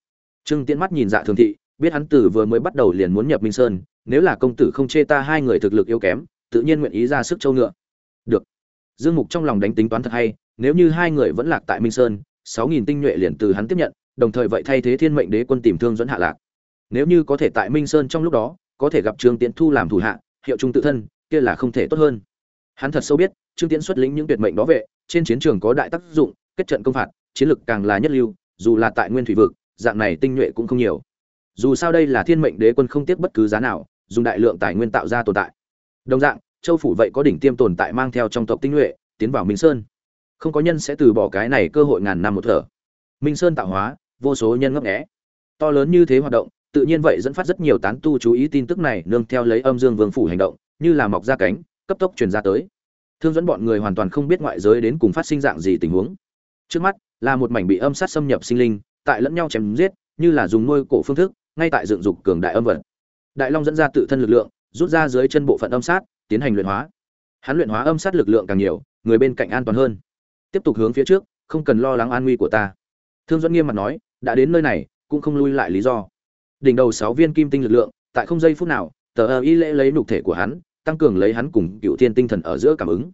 A: Trương tiễn mắt nhìn dạ thường thị, biết hắn tử vừa mới bắt đầu liền muốn nhập minh sơn, nếu là công tử không chê ta hai người thực lực yếu kém, tự nhiên nguyện ý ra sức châu ngựa. Được. Dương mục trong lòng đánh tính toán thật hay, nếu như hai người vẫn lạc tại minh sơn, sáu nghìn tinh nhuệ liền từ hắn tiếp nhận, đồng thời vậy thay thế thiên mệnh đế quân tìm thương dẫn hạ lạc. Nếu như có thể tại minh sơn trong lúc đó, có thể gặp trương tiễn thu làm thủ hạ, hiệu trung tự thân, kia là không thể tốt hơn hắn thật sâu biết, trương tiễn xuất lĩnh những tuyệt mệnh đó vệ trên chiến trường có đại tác dụng, kết trận công phạt, chiến lực càng là nhất lưu, dù là tại nguyên thủy vực, dạng này tinh nhuệ cũng không nhiều. Dù sao đây là thiên mệnh đế quân không tiếc bất cứ giá nào, dùng đại lượng tài nguyên tạo ra tồn tại. Đồng dạng, châu phủ vậy có đỉnh tiêm tồn tại mang theo trong tộc tinh nhuệ, tiến vào minh sơn. Không có nhân sẽ từ bỏ cái này cơ hội ngàn năm một thở. Minh sơn tạo hóa, vô số nhân ngấp nghé. To lớn như thế hoạt động, tự nhiên vậy dẫn phát rất nhiều tán tu chú ý tin tức này, nương theo lấy âm dương vương phủ hành động, như là mọc ra cánh cấp tốc truyền ra tới. Thương dẫn bọn người hoàn toàn không biết ngoại giới đến cùng phát sinh dạng gì tình huống. Trước mắt, là một mảnh bị âm sát xâm nhập sinh linh, tại lẫn nhau chém giết, như là dùng nuôi cổ phương thức, ngay tại dựng dục cường đại âm vật. Đại long dẫn ra tự thân lực lượng, rút ra dưới chân bộ phận âm sát, tiến hành luyện hóa. Hắn luyện hóa âm sát lực lượng càng nhiều, người bên cạnh an toàn hơn. Tiếp tục hướng phía trước, không cần lo lắng an nguy của ta. Thương dẫn nghiêm mặt nói, đã đến nơi này, cũng không lui lại lý do. Đỉnh đầu sáu viên kim tinh lực lượng, tại không giây phút nào, tờ ơ y lễ lấy nục thể của hắn tăng cường lấy hắn cùng cựu thiên tinh thần ở giữa cảm ứng.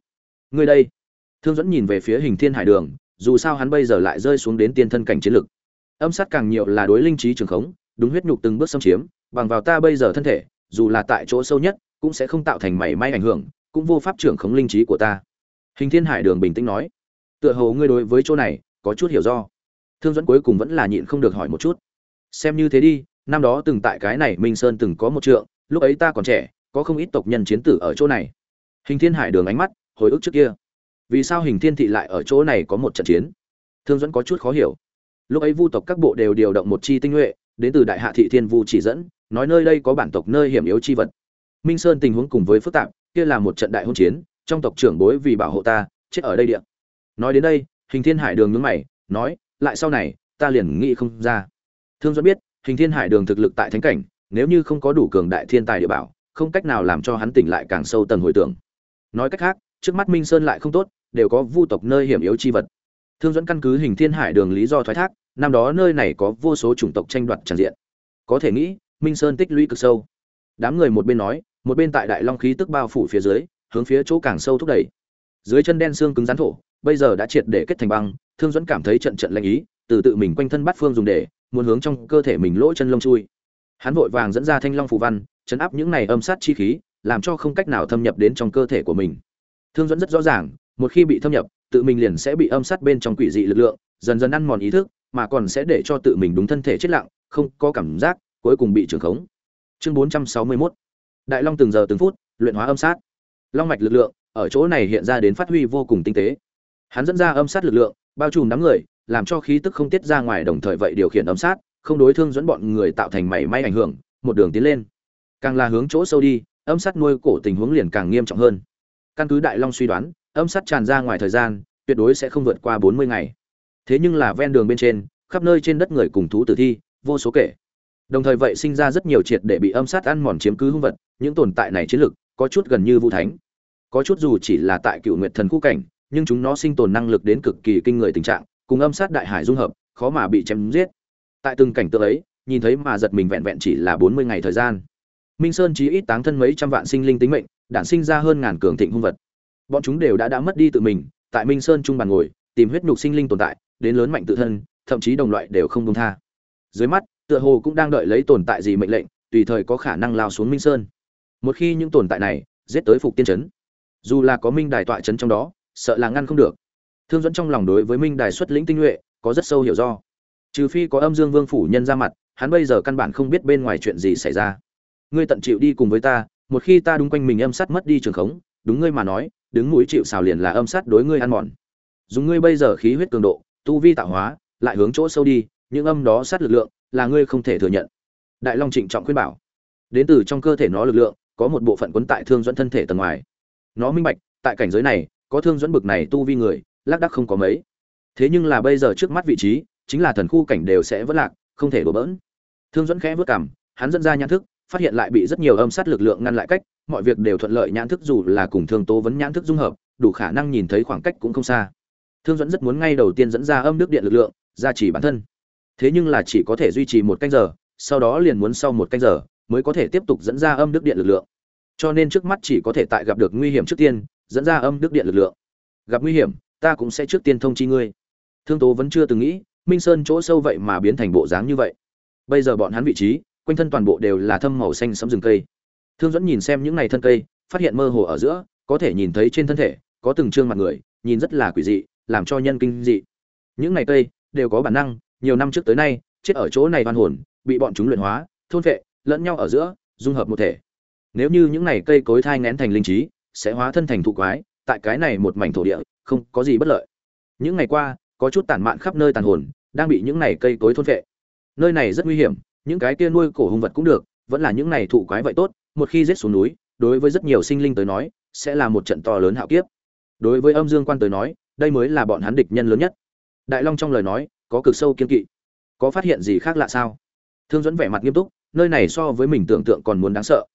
A: Người đây. Thương dẫn nhìn về phía hình thiên hải đường, dù sao hắn bây giờ lại rơi xuống đến tiên thân cảnh chiến lực. Âm sát càng nhiều là đối linh trí trường khống, đúng huyết nhục từng bước xâm chiếm, bằng vào ta bây giờ thân thể, dù là tại chỗ sâu nhất, cũng sẽ không tạo thành mảy may ảnh hưởng, cũng vô pháp trưởng khống linh trí của ta. Hình thiên hải đường bình tĩnh nói. Tựa hồ ngươi đối với chỗ này, có chút hiểu do. Thương dẫn cuối cùng vẫn là nhịn không được hỏi một chút. Xem như thế đi, năm đó từng tại cái này minh sơn từng có một trượng, lúc ấy ta còn trẻ có không ít tộc nhân chiến tử ở chỗ này. Hình thiên hải đường ánh mắt, hồi ức trước kia. Vì sao hình thiên thị lại ở chỗ này có một trận chiến? Thương dẫn có chút khó hiểu. Lúc ấy vu tộc các bộ đều điều động một chi tinh nhuệ, đến từ đại hạ thị thiên vu chỉ dẫn, nói nơi đây có bản tộc nơi hiểm yếu chi vật. Minh sơn tình huống cùng với phức tạp, kia là một trận đại hôn chiến, trong tộc trưởng bối vì bảo hộ ta, chết ở đây địa. Nói đến đây, hình thiên hải đường nhướng mày, nói, lại sau này, ta liền nghĩ không ra. Thương dẫn biết, hình thiên hải đường thực lực tại thánh cảnh, nếu như không có đủ cường đại thiên tài địa bảo không cách nào làm cho hắn tỉnh lại càng sâu tầng hồi tưởng. Nói cách khác, trước mắt minh sơn lại không tốt, đều có vu tộc nơi hiểm yếu chi vật. Thương dẫn căn cứ hình thiên hải đường lý do thoái thác, năm đó nơi này có vô số chủng tộc tranh đoạt tràn diện. Có thể nghĩ, minh sơn tích lũy cực sâu. Đám người một bên nói, một bên tại đại long khí tức bao phủ phía dưới, hướng phía chỗ càng sâu thúc đẩy. Dưới chân đen xương cứng rắn thổ, bây giờ đã triệt để kết thành băng, thương dẫn cảm thấy trận trận lạnh ý, từ tự mình quanh thân bắt phương dùng để, muốn hướng trong cơ thể mình lỗ chân lông chui. Hắn vội vàng dẫn ra thanh long phù văn chấn áp những này âm sát chi khí, làm cho không cách nào thâm nhập đến trong cơ thể của mình. Thương dẫn rất rõ ràng, một khi bị thâm nhập, tự mình liền sẽ bị âm sát bên trong quỷ dị lực lượng, dần dần ăn mòn ý thức, mà còn sẽ để cho tự mình đúng thân thể chết lặng, không có cảm giác, cuối cùng bị trường khống. Chương 461 đại long từng giờ từng phút, luyện hóa âm sát. Long mạch lực lượng, ở chỗ này hiện ra đến phát huy vô cùng tinh tế. Hắn dẫn ra âm sát lực lượng, bao trùm đám người, làm cho khí tức không tiết ra ngoài đồng thời vậy điều khiển âm sát, không đối thương dẫn bọn người tạo thành mảy may ảnh hưởng, một đường tiến lên càng là hướng chỗ sâu đi, âm sát nuôi cổ tình huống liền càng nghiêm trọng hơn. Căn cứ đại long suy đoán, âm sát tràn ra ngoài thời gian, tuyệt đối sẽ không vượt qua bốn mươi ngày. Thế nhưng là ven đường bên trên, khắp nơi trên đất người cùng thú tử thi, vô số kể. Đồng thời vậy sinh ra rất nhiều triệt để bị âm sát ăn mòn chiếm cứ hung vật, những tồn tại này chiến lực, có chút gần như vũ thánh. Có chút dù chỉ là tại cựu nguyệt thần khu cảnh, nhưng chúng nó sinh tồn năng lực đến cực kỳ kinh người tình trạng, cùng âm sát đại hải dung hợp, khó mà bị chém giết. Tại từng cảnh tượng ấy, nhìn thấy mà giật mình vẹn vẹn chỉ là bốn mươi ngày thời gian minh sơn chí ít táng thân mấy trăm vạn sinh linh tính mệnh, đản sinh ra hơn ngàn cường thịnh hung vật. Bọn chúng đều đã đã mất đi tự mình, tại minh sơn trung bàn ngồi, tìm huyết nhục sinh linh tồn tại, đến lớn mạnh tự thân, thậm chí đồng loại đều không công tha. Dưới mắt, tựa hồ cũng đang đợi lấy tồn tại gì mệnh lệnh, tùy thời có khả năng lao xuống minh sơn. Một khi những tồn tại này giết tới phục tiên trấn, dù là có minh đài tọa trấn trong đó, sợ là ngăn không được. Thương dẫn trong lòng đối với minh đài xuất lĩnh tinh nhuệ, có rất sâu hiểu do. Trừ phi có âm dương vương phủ nhân ra mặt, hắn bây giờ căn bản không biết bên ngoài chuyện gì xảy ra ngươi tận chịu đi cùng với ta, một khi ta đúng quanh mình âm sát mất đi trường khống, đúng ngươi mà nói, đứng mũi chịu xào liền là âm sát đối ngươi ăn mòn. Dùng ngươi bây giờ khí huyết cường độ, tu vi tạo hóa, lại hướng chỗ sâu đi, những âm đó sát lực lượng là ngươi không thể thừa nhận. Đại long trịnh trọng khuyên bảo. Đến từ trong cơ thể nó lực lượng, có một bộ phận quấn tại thương dẫn thân thể tầng ngoài. Nó minh bạch, tại cảnh giới này, có thương dẫn bực này tu vi người, lác đắc không có mấy. Thế nhưng là bây giờ trước mắt vị trí, chính là thần khu cảnh đều sẽ vất lạc, không thể đổ bỡn. Thương dẫn khẽ vớt cảm, hắn dẫn ra nhãn thức phát hiện lại bị rất nhiều âm sát lực lượng ngăn lại cách, mọi việc đều thuận lợi nhãn thức dù là cùng thương tố vấn nhãn thức dung hợp, đủ khả năng nhìn thấy khoảng cách cũng không xa. Thương dẫn rất muốn ngay đầu tiên dẫn ra âm đức điện lực lượng gia trì bản thân. Thế nhưng là chỉ có thể duy trì một canh giờ, sau đó liền muốn sau một canh giờ mới có thể tiếp tục dẫn ra âm đức điện lực lượng. Cho nên trước mắt chỉ có thể tại gặp được nguy hiểm trước tiên, dẫn ra âm đức điện lực lượng. Gặp nguy hiểm, ta cũng sẽ trước tiên thông chi ngươi. Thương tố vẫn chưa từng nghĩ, minh sơn chỗ sâu vậy mà biến thành bộ dáng như vậy. Bây giờ bọn hắn vị trí quanh thân toàn bộ đều là thâm màu xanh sẫm rừng cây. Thương dẫn nhìn xem những này thân cây, phát hiện mơ hồ ở giữa, có thể nhìn thấy trên thân thể, có từng trương mặt người, nhìn rất là quỷ dị, làm cho nhân kinh dị. Những này cây đều có bản năng, nhiều năm trước tới nay, chết ở chỗ này oan hồn, bị bọn chúng luyện hóa, thôn vệ, lẫn nhau ở giữa, dung hợp một thể. Nếu như những này cây cối thai nén thành linh trí, sẽ hóa thân thành thụ quái, tại cái này một mảnh thổ địa, không có gì bất lợi. Những ngày qua, có chút tản mạn khắp nơi tàn hồn, đang bị những này cây cối thôn vệ. Nơi này rất nguy hiểm những cái kia nuôi cổ hung vật cũng được, vẫn là những này thụ quái vậy tốt, một khi giết xuống núi, đối với rất nhiều sinh linh tới nói, sẽ là một trận to lớn hạo kiếp. Đối với âm dương quan tới nói, đây mới là bọn hắn địch nhân lớn nhất. Đại long trong lời nói, có cực sâu kiên kỵ. Có phát hiện gì khác lạ sao? Thương dẫn vẻ mặt nghiêm túc, nơi này so với mình tưởng tượng còn muốn đáng sợ.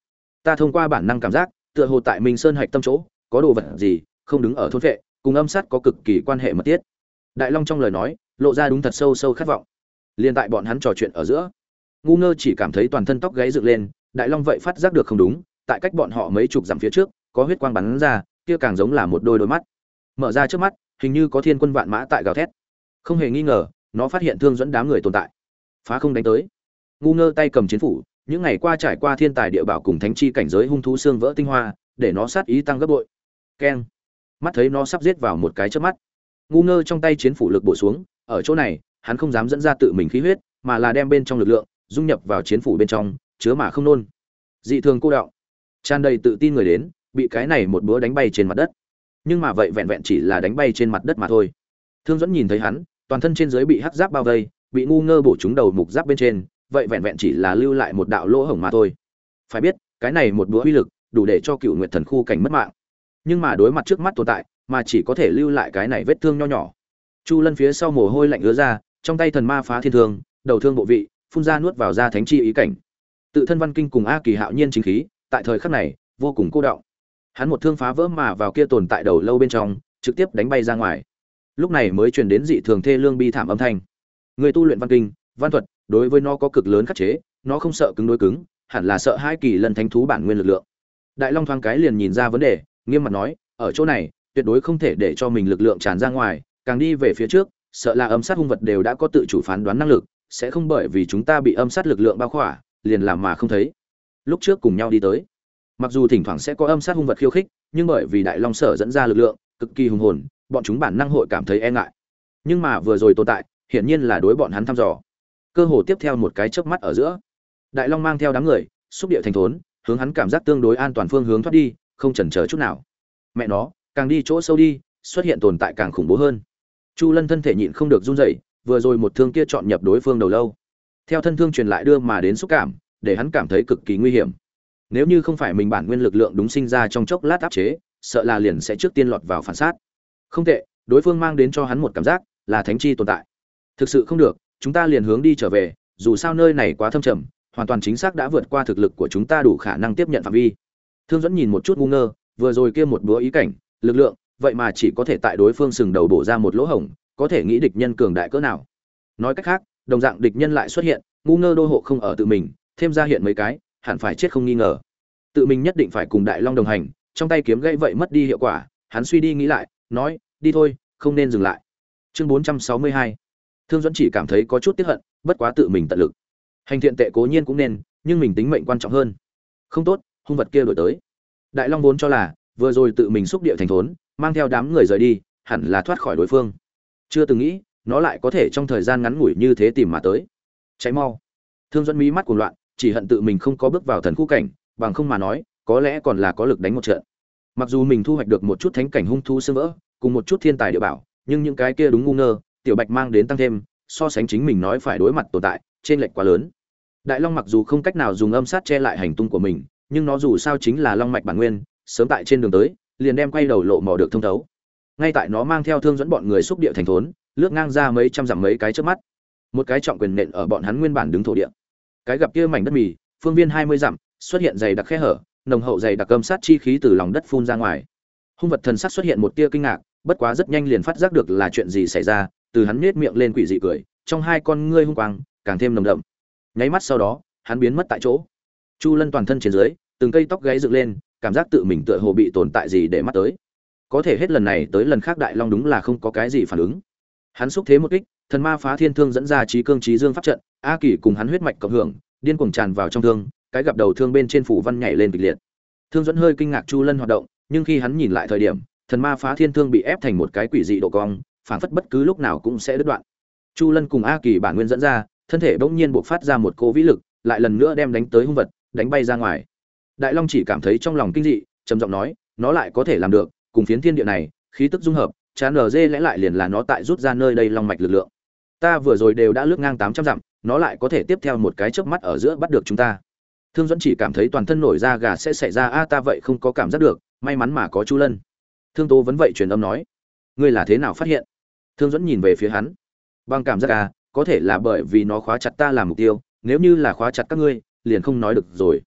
A: Ta thông qua bản năng cảm giác, tựa hồ tại mình sơn hạch tâm chỗ, có đồ vật gì, không đứng ở thôn vệ, cùng âm sát có cực kỳ quan hệ mật thiết. Đại long trong lời nói, lộ ra đúng thật sâu sâu khát vọng. Liên tại bọn hắn trò chuyện ở giữa ngu ngơ chỉ cảm thấy toàn thân tóc gáy dựng lên, đại long vậy phát giác được không đúng, tại cách bọn họ mấy chục dặm phía trước, có huyết quang bắn ra, kia càng giống là một đôi đôi mắt. Mở ra trước mắt, hình như có thiên quân vạn mã tại gào thét. Không hề nghi ngờ, nó phát hiện thương dẫn đám người tồn tại. Phá không đánh tới. Ngu ngơ tay cầm chiến phủ, những ngày qua trải qua thiên tài địa bảo cùng thánh chi cảnh giới hung thú xương vỡ tinh hoa, để nó sát ý tăng gấp bội. Keng. Mắt thấy nó sắp giết vào một cái trước mắt. Ngu ngơ trong tay chiến phủ lực bổ xuống, ở chỗ này, hắn không dám dẫn ra tự mình khí huyết, mà là đem bên trong lực lượng dung nhập vào chiến phủ bên trong, chứa mà không nôn. Dị thường cô đạo tràn đầy tự tin người đến, bị cái này một búa đánh bay trên mặt đất. Nhưng mà vậy vẹn vẹn chỉ là đánh bay trên mặt đất mà thôi. Thương dẫn nhìn thấy hắn, toàn thân trên dưới bị hắc giáp bao vây, bị ngu ngơ bổ trúng đầu mục giáp bên trên, vậy vẹn vẹn chỉ là lưu lại một đạo lỗ hổng mà thôi. Phải biết, cái này một búa uy lực, đủ để cho cựu nguyệt thần khu cảnh mất mạng. Nhưng mà đối mặt trước mắt tồn tại, mà chỉ có thể lưu lại cái này vết thương nho nhỏ. Chu lân phía sau mồ hôi lạnh ứa ra, trong tay thần ma phá thiên thương, đầu thương bộ vị phun ra nuốt vào ra thánh chi ý cảnh. Tự thân văn kinh cùng a kỳ hạo nhiên chính khí, tại thời khắc này, vô cùng cô động hắn một thương phá vỡ mà vào kia tồn tại đầu lâu bên trong, trực tiếp đánh bay ra ngoài. Lúc này mới truyền đến dị thường thê lương bi thảm âm thanh. Người tu luyện văn kinh, văn thuật, đối với nó có cực lớn khắc chế, nó không sợ cứng đối cứng, hẳn là sợ hai kỳ lần thánh thú bản nguyên lực lượng. Đại long thoáng cái liền nhìn ra vấn đề, nghiêm mặt nói, ở chỗ này, tuyệt đối không thể để cho mình lực lượng tràn ra ngoài, càng đi về phía trước, sợ là âm sát hung vật đều đã có tự chủ phán đoán năng lực sẽ không bởi vì chúng ta bị âm sát lực lượng bao khỏa, liền làm mà không thấy. Lúc trước cùng nhau đi tới, mặc dù thỉnh thoảng sẽ có âm sát hung vật khiêu khích, nhưng bởi vì đại long sở dẫn ra lực lượng, cực kỳ hùng hồn, bọn chúng bản năng hội cảm thấy e ngại. Nhưng mà vừa rồi tồn tại, hiển nhiên là đối bọn hắn thăm dò. Cơ hồ tiếp theo một cái chớp mắt ở giữa, đại long mang theo đám người, xúc địa thành thốn, hướng hắn cảm giác tương đối an toàn phương hướng thoát đi, không chần chờ chút nào. Mẹ nó, càng đi chỗ sâu đi, xuất hiện tồn tại càng khủng bố hơn. Chu lân thân thể nhịn không được run rẩy vừa rồi một thương kia chọn nhập đối phương đầu lâu. Theo thân thương truyền lại đưa mà đến xúc cảm, để hắn cảm thấy cực kỳ nguy hiểm. Nếu như không phải mình bản nguyên lực lượng đúng sinh ra trong chốc lát áp chế, sợ là liền sẽ trước tiên lọt vào phản sát. Không tệ, đối phương mang đến cho hắn một cảm giác là thánh chi tồn tại. Thực sự không được, chúng ta liền hướng đi trở về, dù sao nơi này quá thâm trầm, hoàn toàn chính xác đã vượt qua thực lực của chúng ta đủ khả năng tiếp nhận phạm vi. Thương dẫn nhìn một chút ngu ngơ, vừa rồi kia một búa ý cảnh, lực lượng, vậy mà chỉ có thể tại đối phương sừng đầu bổ ra một lỗ hổng có thể nghĩ địch nhân cường đại cỡ nào. Nói cách khác, đồng dạng địch nhân lại xuất hiện, ngu ngơ đô hộ không ở tự mình, thêm ra hiện mấy cái, hẳn phải chết không nghi ngờ. Tự mình nhất định phải cùng đại long đồng hành, trong tay kiếm gãy vậy mất đi hiệu quả, hắn suy đi nghĩ lại, nói, đi thôi, không nên dừng lại. Chương 462 thương dẫn chỉ cảm thấy có chút tiếc hận, bất quá tự mình tận lực. Hành thiện tệ cố nhiên cũng nên, nhưng mình tính mệnh quan trọng hơn. Không tốt, hung vật kia đổi tới. Đại long vốn cho là, vừa rồi tự mình xúc địa thành thốn, mang theo đám người rời đi, hẳn là thoát khỏi đối phương chưa từng nghĩ, nó lại có thể trong thời gian ngắn ngủi như thế tìm mà tới. Cháy mau. Thương dẫn mí mắt cuồng loạn, chỉ hận tự mình không có bước vào thần khu cảnh, bằng không mà nói, có lẽ còn là có lực đánh một trận. Mặc dù mình thu hoạch được một chút thánh cảnh hung thu sơ vỡ, cùng một chút thiên tài địa bảo, nhưng những cái kia đúng ngu ngơ, tiểu bạch mang đến tăng thêm, so sánh chính mình nói phải đối mặt tồn tại trên lệch quá lớn. Đại long mặc dù không cách nào dùng âm sát che lại hành tung của mình, nhưng nó dù sao chính là long mạch bản nguyên, sớm tại trên đường tới, liền đem quay đầu lộ mò được thông thấu ngay tại nó mang theo thương dẫn bọn người xúc địa thành thốn, lướt ngang ra mấy trăm dặm mấy cái trước mắt. Một cái trọng quyền nện ở bọn hắn nguyên bản đứng thổ địa. Cái gặp kia mảnh đất mì, phương viên hai mươi dặm, xuất hiện dày đặc khe hở, nồng hậu dày đặc cơm sát chi khí từ lòng đất phun ra ngoài. Hung vật thần sắc xuất hiện một tia kinh ngạc, bất quá rất nhanh liền phát giác được là chuyện gì xảy ra, từ hắn nết miệng lên quỷ dị cười, trong hai con ngươi hung quang càng thêm nồng đậm. Nháy mắt sau đó, hắn biến mất tại chỗ. Chu lân toàn thân trên dưới, từng cây tóc gáy dựng lên, cảm giác tự mình tựa hồ bị tồn tại gì để mắt tới có thể hết lần này tới lần khác đại long đúng là không có cái gì phản ứng. Hắn xúc thế một kích, thần ma phá thiên thương dẫn ra trí cương trí dương pháp trận, a kỳ cùng hắn huyết mạch cộng hưởng, điên cuồng tràn vào trong thương, cái gặp đầu thương bên trên phủ văn nhảy lên kịch liệt. Thương dẫn hơi kinh ngạc chu lân hoạt động, nhưng khi hắn nhìn lại thời điểm, thần ma phá thiên thương bị ép thành một cái quỷ dị độ cong, phản phất bất cứ lúc nào cũng sẽ đứt đoạn. Chu lân cùng a kỳ bản nguyên dẫn ra, thân thể bỗng nhiên buộc phát ra một cỗ vĩ lực, lại lần nữa đem đánh tới hung vật, đánh bay ra ngoài. Đại long chỉ cảm thấy trong lòng kinh dị, trầm giọng nói, nó lại có thể làm được cùng phiến thiên địa này, khí tức dung hợp, chán ở dê lẽ lại liền là nó tại rút ra nơi đây long mạch lực lượng. Ta vừa rồi đều đã lướt ngang tám trăm dặm, nó lại có thể tiếp theo một cái chớp mắt ở giữa bắt được chúng ta. Thương dẫn chỉ cảm thấy toàn thân nổi da gà sẽ xảy ra, a, ta vậy không có cảm giác được, may mắn mà có chu lân. Thương tố vẫn vậy truyền âm nói, ngươi là thế nào phát hiện? Thương dẫn nhìn về phía hắn, bằng cảm giác à có thể là bởi vì nó khóa chặt ta làm mục tiêu, nếu như là khóa chặt các ngươi, liền không nói được rồi.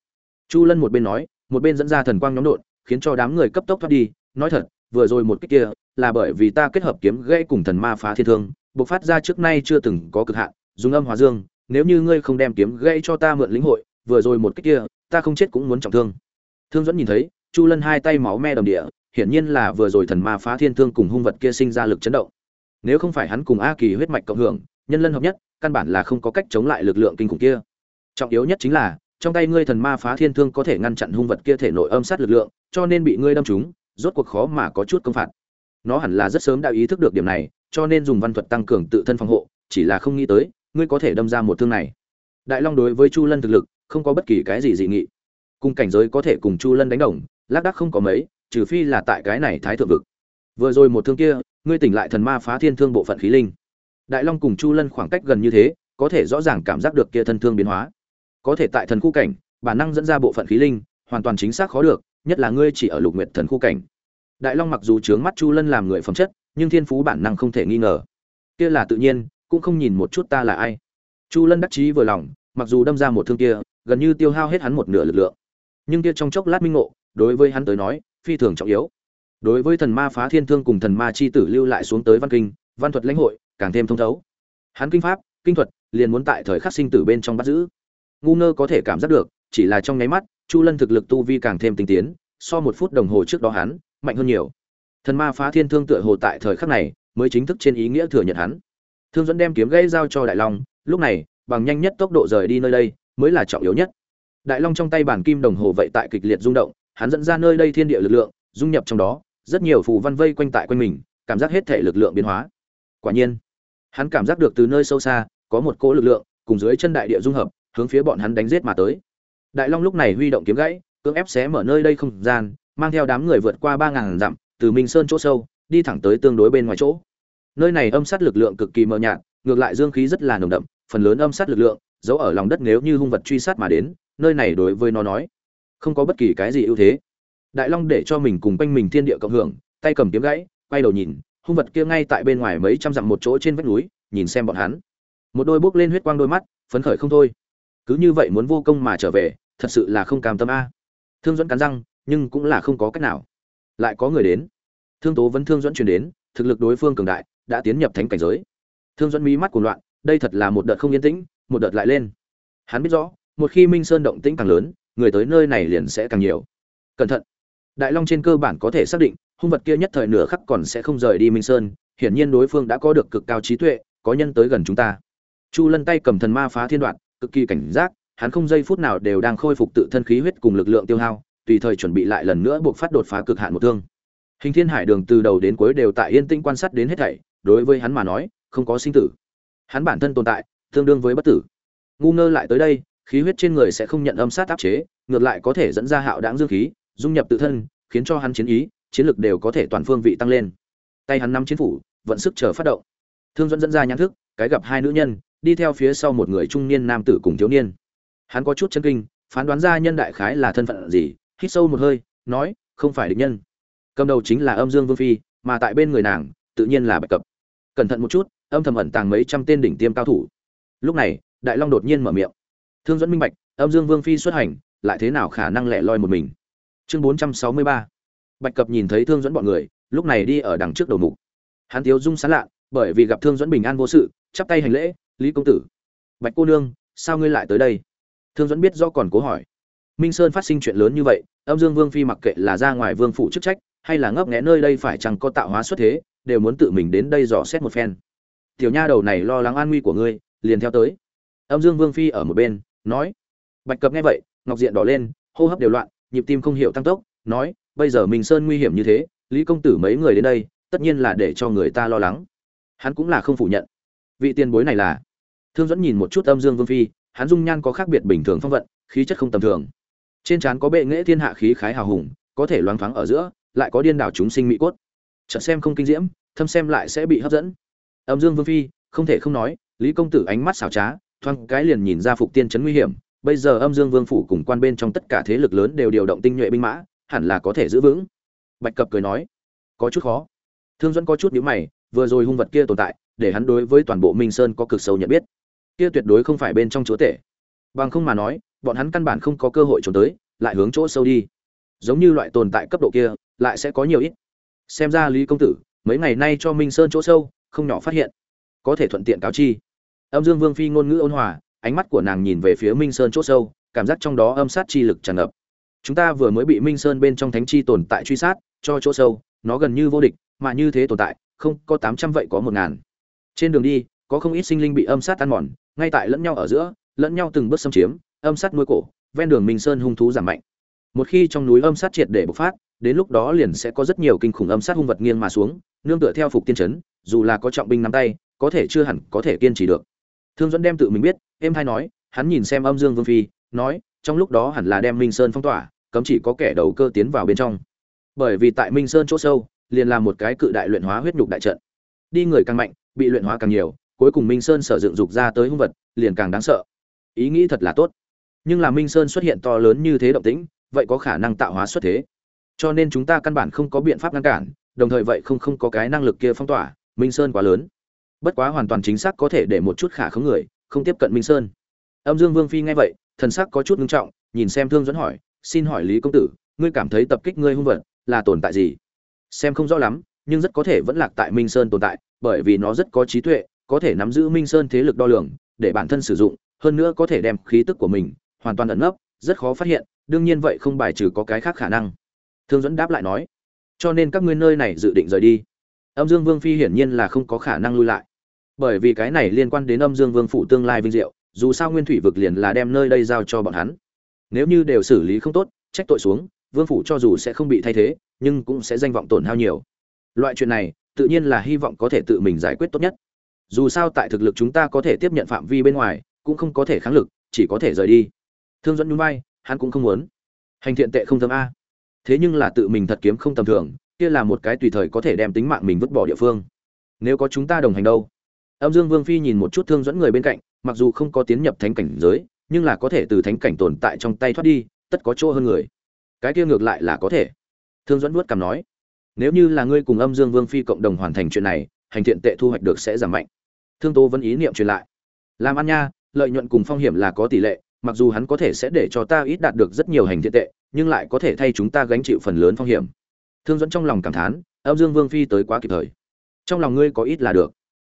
A: Chu lân một bên nói, một bên dẫn ra thần quang nhóm đột, khiến cho đám người cấp tốc thoát đi nói thật, vừa rồi một kích kia là bởi vì ta kết hợp kiếm gãy cùng thần ma phá thiên thương, bộc phát ra trước nay chưa từng có cực hạn, dùng âm hóa dương, nếu như ngươi không đem kiếm gãy cho ta mượn lĩnh hội, vừa rồi một kích kia, ta không chết cũng muốn trọng thương. Thương dẫn nhìn thấy, chu lân hai tay máu me đồng địa, hiển nhiên là vừa rồi thần ma phá thiên thương cùng hung vật kia sinh ra lực chấn động. Nếu không phải hắn cùng a kỳ huyết mạch cộng hưởng, nhân lân hợp nhất, căn bản là không có cách chống lại lực lượng kinh khủng kia. Trọng yếu nhất chính là, trong tay ngươi thần ma phá thiên thương có thể ngăn chặn hung vật kia thể nội âm sát lực lượng, cho nên bị ngươi đâm trúng rốt cuộc khó mà có chút công phạt. Nó hẳn là rất sớm đã ý thức được điểm này, cho nên dùng văn thuật tăng cường tự thân phòng hộ, chỉ là không nghĩ tới, ngươi có thể đâm ra một thương này. Đại long đối với chu lân thực lực, không có bất kỳ cái gì dị nghị. Cùng cảnh giới có thể cùng chu lân đánh đồng, lác đác không có mấy, trừ phi là tại cái này thái thượng vực. Vừa rồi một thương kia, ngươi tỉnh lại thần ma phá thiên thương bộ phận khí linh. Đại long cùng chu lân khoảng cách gần như thế, có thể rõ ràng cảm giác được kia thân thương biến hóa. Có thể tại thần khu cảnh, bản năng dẫn ra bộ phận khí linh, hoàn toàn chính xác khó được nhất là ngươi chỉ ở lục nguyệt thần khu cảnh. Đại long mặc dù trướng mắt chu lân làm người phẩm chất, nhưng thiên phú bản năng không thể nghi ngờ. Kia là tự nhiên, cũng không nhìn một chút ta là ai. Chu lân đắc chí vừa lòng, mặc dù đâm ra một thương kia, gần như tiêu hao hết hắn một nửa lực lượng. Nhưng kia trong chốc lát minh ngộ, đối với hắn tới nói, phi thường trọng yếu. Đối với thần ma phá thiên thương cùng thần ma chi tử lưu lại xuống tới văn kinh, văn thuật lãnh hội, càng thêm thông thấu. Hắn kinh pháp, kinh thuật, liền muốn tại thời khắc sinh tử bên trong bắt giữ. Ngu ngơ có thể cảm giác được, chỉ là trong nháy mắt chu lân thực lực tu vi càng thêm tinh tiến, so một phút đồng hồ trước đó hắn, mạnh hơn nhiều. Thần ma phá thiên thương tựa hồ tại thời khắc này, mới chính thức trên ý nghĩa thừa nhận hắn. Thương dẫn đem kiếm gãy giao cho đại long, lúc này, bằng nhanh nhất tốc độ rời đi nơi đây, mới là trọng yếu nhất. Đại long trong tay bản kim đồng hồ vậy tại kịch liệt rung động, hắn dẫn ra nơi đây thiên địa lực lượng, dung nhập trong đó, rất nhiều phù văn vây quanh tại quanh mình, cảm giác hết thể lực lượng biến hóa. Quả nhiên, hắn cảm giác được từ nơi sâu xa, có một cỗ lực lượng cùng dưới chân đại địa dung hợp, hướng phía bọn hắn đánh giết mà tới đại long lúc này huy động kiếm gãy, cưỡng ép xé mở nơi đây không gian, mang theo đám người vượt qua ba ngàn dặm, từ minh sơn chỗ sâu, đi thẳng tới tương đối bên ngoài chỗ. Nơi này âm sát lực lượng cực kỳ mờ nhạt, ngược lại dương khí rất là nồng đậm, phần lớn âm sát lực lượng, giấu ở lòng đất nếu như hung vật truy sát mà đến, nơi này đối với nó nói, không có bất kỳ cái gì ưu thế. Đại long để cho mình cùng quanh mình thiên địa cộng hưởng, tay cầm kiếm gãy, quay đầu nhìn, hung vật kia ngay tại bên ngoài mấy trăm dặm một chỗ trên vách núi, nhìn xem bọn hắn. Một đôi bước lên huyết quang đôi mắt, phấn khởi không thôi. Cứ như vậy muốn vô công mà trở về thật sự là không cam tâm a. Thương dẫn cắn răng, nhưng cũng là không có cách nào. Lại có người đến. Thương tố vẫn thương dẫn truyền đến, thực lực đối phương cường đại, đã tiến nhập thánh cảnh giới. Thương dẫn mí mắt cuồng loạn, đây thật là một đợt không yên tĩnh, một đợt lại lên. Hắn biết rõ, một khi minh sơn động tĩnh càng lớn, người tới nơi này liền sẽ càng nhiều. Cẩn thận. Đại long trên cơ bản có thể xác định, hung vật kia nhất thời nửa khắc còn sẽ không rời đi minh sơn, hiển nhiên đối phương đã có được cực cao trí tuệ, có nhân tới gần chúng ta. Chu lân tay cầm thần ma phá thiên đoạn, cực kỳ cảnh giác hắn không giây phút nào đều đang khôi phục tự thân khí huyết cùng lực lượng tiêu hao, tùy thời chuẩn bị lại lần nữa buộc phát đột phá cực hạn một thương. Hình thiên hải đường từ đầu đến cuối đều tại yên tĩnh quan sát đến hết thảy, đối với hắn mà nói, không có sinh tử. Hắn bản thân tồn tại, tương đương với bất tử. Ngu ngơ lại tới đây, khí huyết trên người sẽ không nhận âm sát áp chế, ngược lại có thể dẫn ra hạo đãng dương khí, dung nhập tự thân, khiến cho hắn chiến ý, chiến lực đều có thể toàn phương vị tăng lên. Tay hắn nắm chiến phủ, vận sức chờ phát động. Thương dẫn dẫn ra nhãn thức, cái gặp hai nữ nhân, đi theo phía sau một người trung niên nam tử cùng thiếu niên hắn có chút chân kinh, phán đoán ra nhân đại khái là thân phận gì, hít sâu một hơi, nói, không phải địch nhân. Cầm đầu chính là âm dương vương phi, mà tại bên người nàng, tự nhiên là bạch cập. Cẩn thận một chút, âm thầm ẩn tàng mấy trăm tên đỉnh tiêm cao thủ. Lúc này, đại long đột nhiên mở miệng. Thương dẫn minh bạch, âm dương vương phi xuất hành, lại thế nào khả năng lẻ loi một mình? Chương bốn trăm sáu mươi ba. Bạch cập nhìn thấy thương dẫn bọn người, lúc này đi ở đằng trước đầu mục. Hắn thiếu dung sán lạ, bởi vì gặp thương dẫn bình an vô sự, chắp tay hành lễ, lý công tử, bạch cô nương, sao ngươi lại tới đây? Thương dẫn biết do còn cố hỏi. Minh sơn phát sinh chuyện lớn như vậy, âm dương vương phi mặc kệ là ra ngoài vương phủ chức trách, hay là ngấp nghé nơi đây phải chẳng có tạo hóa xuất thế, đều muốn tự mình đến đây dò xét một phen. Tiểu nha đầu này lo lắng an nguy của ngươi, liền theo tới. Âm dương vương phi ở một bên, nói. Bạch cập nghe vậy, ngọc diện đỏ lên, hô hấp đều loạn, nhịp tim không hiểu tăng tốc, nói, bây giờ mình sơn nguy hiểm như thế, lý công tử mấy người đến đây, tất nhiên là để cho người ta lo lắng. Hắn cũng là không phủ nhận. Vị tiền bối này là. Thương dẫn nhìn một chút âm dương vương phi hắn dung nhan có khác biệt bình thường phong vận, khí chất không tầm thường. Trên trán có bệ nghệ thiên hạ khí khái hào hùng, có thể loáng thoáng ở giữa, lại có điên đảo chúng sinh mỹ cốt. Chợt xem không kinh diễm, thâm xem lại sẽ bị hấp dẫn. Âm dương vương phi, không thể không nói, lý công tử ánh mắt xảo trá, thoáng cái liền nhìn ra phục tiên chấn nguy hiểm. Bây giờ âm dương vương phủ cùng quan bên trong tất cả thế lực lớn đều điều động tinh nhuệ binh mã, hẳn là có thể giữ vững. Bạch cập cười nói, có chút khó. Thương dẫn có chút nhíu mày, vừa rồi hung vật kia tồn tại, để hắn đối với toàn bộ minh sơn có cực sâu nhận biết kia tuyệt đối không phải bên trong chúa tể. Bằng không mà nói, bọn hắn căn bản không có cơ hội trốn tới, lại hướng chỗ sâu đi. Giống như loại tồn tại cấp độ kia, lại sẽ có nhiều ít. Xem ra lý công tử, mấy ngày nay cho minh sơn chỗ sâu, không nhỏ phát hiện. Có thể thuận tiện cáo chi. Âm dương vương phi ngôn ngữ ôn hòa, ánh mắt của nàng nhìn về phía minh sơn chỗ sâu, cảm giác trong đó âm sát chi lực tràn ngập. Chúng ta vừa mới bị minh sơn bên trong thánh chi tồn tại truy sát, cho chỗ sâu, nó gần như vô địch, mà như thế tồn tại, không có tám trăm vậy có một ngàn. Trên đường đi có không ít sinh linh bị âm sát ăn mòn, ngay tại lẫn nhau ở giữa, lẫn nhau từng bước xâm chiếm, âm sát nuôi cổ, ven đường minh sơn hung thú giảm mạnh. Một khi trong núi âm sát triệt để bộc phát, đến lúc đó liền sẽ có rất nhiều kinh khủng âm sát hung vật nghiêng mà xuống, nương tựa theo phục tiên chấn, dù là có trọng binh nắm tay, có thể chưa hẳn có thể kiên trì được. Thương dẫn đem tự mình biết em hay nói, hắn nhìn xem âm dương vương phi, nói, trong lúc đó hẳn là đem minh sơn phong tỏa, cấm chỉ có kẻ đầu cơ tiến vào bên trong. Bởi vì tại minh sơn chỗ sâu, liền là một cái cự đại luyện hóa huyết nhục đại trận. Đi người càng mạnh, bị luyện hóa càng nhiều cuối cùng minh sơn sở dựng dục ra tới hung vật, liền càng đáng sợ. Ý nghĩ thật là tốt. Nhưng là minh sơn xuất hiện to lớn như thế động tĩnh, vậy có khả năng tạo hóa xuất thế? Cho nên chúng ta căn bản không có biện pháp ngăn cản, đồng thời vậy không không có cái năng lực kia phong tỏa, minh sơn quá lớn. Bất quá hoàn toàn chính xác có thể để một chút khả khống người, không tiếp cận minh sơn. Âm dương vương phi nghe vậy, thần sắc có chút ngưng trọng, nhìn xem thương dẫn hỏi, xin hỏi lý công tử, ngươi cảm thấy tập kích ngươi hung vật là tồn tại gì? Xem không rõ lắm, nhưng rất có thể vẫn lạc tại minh sơn tồn tại, bởi vì nó rất có trí tuệ có thể nắm giữ minh sơn thế lực đo lường, để bản thân sử dụng, hơn nữa có thể đem khí tức của mình hoàn toàn ẩn nấp, rất khó phát hiện, đương nhiên vậy không bài trừ có cái khác khả năng. Thương dẫn đáp lại nói. Cho nên các ngươi nơi này dự định rời đi. Âm dương vương phi hiển nhiên là không có khả năng lui lại. Bởi vì cái này liên quan đến âm dương vương phủ tương lai vinh diệu, dù sao nguyên thủy vực liền là đem nơi đây giao cho bọn hắn. Nếu như đều xử lý không tốt, trách tội xuống, vương phủ cho dù sẽ không bị thay thế, nhưng cũng sẽ danh vọng tổn hao nhiều. Loại chuyện này, tự nhiên là hy vọng có thể tự mình giải quyết tốt nhất dù sao tại thực lực chúng ta có thể tiếp nhận phạm vi bên ngoài, cũng không có thể kháng lực, chỉ có thể rời đi. Thương dẫn nhún vai, hắn cũng không muốn. Hành thiện tệ không thấm a. Thế nhưng là tự mình thật kiếm không tầm thường, kia là một cái tùy thời có thể đem tính mạng mình vứt bỏ địa phương. Nếu có chúng ta đồng hành đâu? Âm dương vương phi nhìn một chút thương dẫn người bên cạnh, mặc dù không có tiến nhập thánh cảnh giới, nhưng là có thể từ thánh cảnh tồn tại trong tay thoát đi, tất có chỗ hơn người. Cái kia ngược lại là có thể. Thương dẫn vuốt cằm nói, nếu như là ngươi cùng âm dương vương phi cộng đồng hoàn thành chuyện này, hành thiện tệ thu hoạch được sẽ giảm mạnh thương tố vẫn ý niệm truyền lại. Làm ăn nha, lợi nhuận cùng phong hiểm là có tỷ lệ, mặc dù hắn có thể sẽ để cho ta ít đạt được rất nhiều hành thiện tệ, nhưng lại có thể thay chúng ta gánh chịu phần lớn phong hiểm. Thương dẫn trong lòng cảm thán, âm dương vương phi tới quá kịp thời. Trong lòng ngươi có ít là được.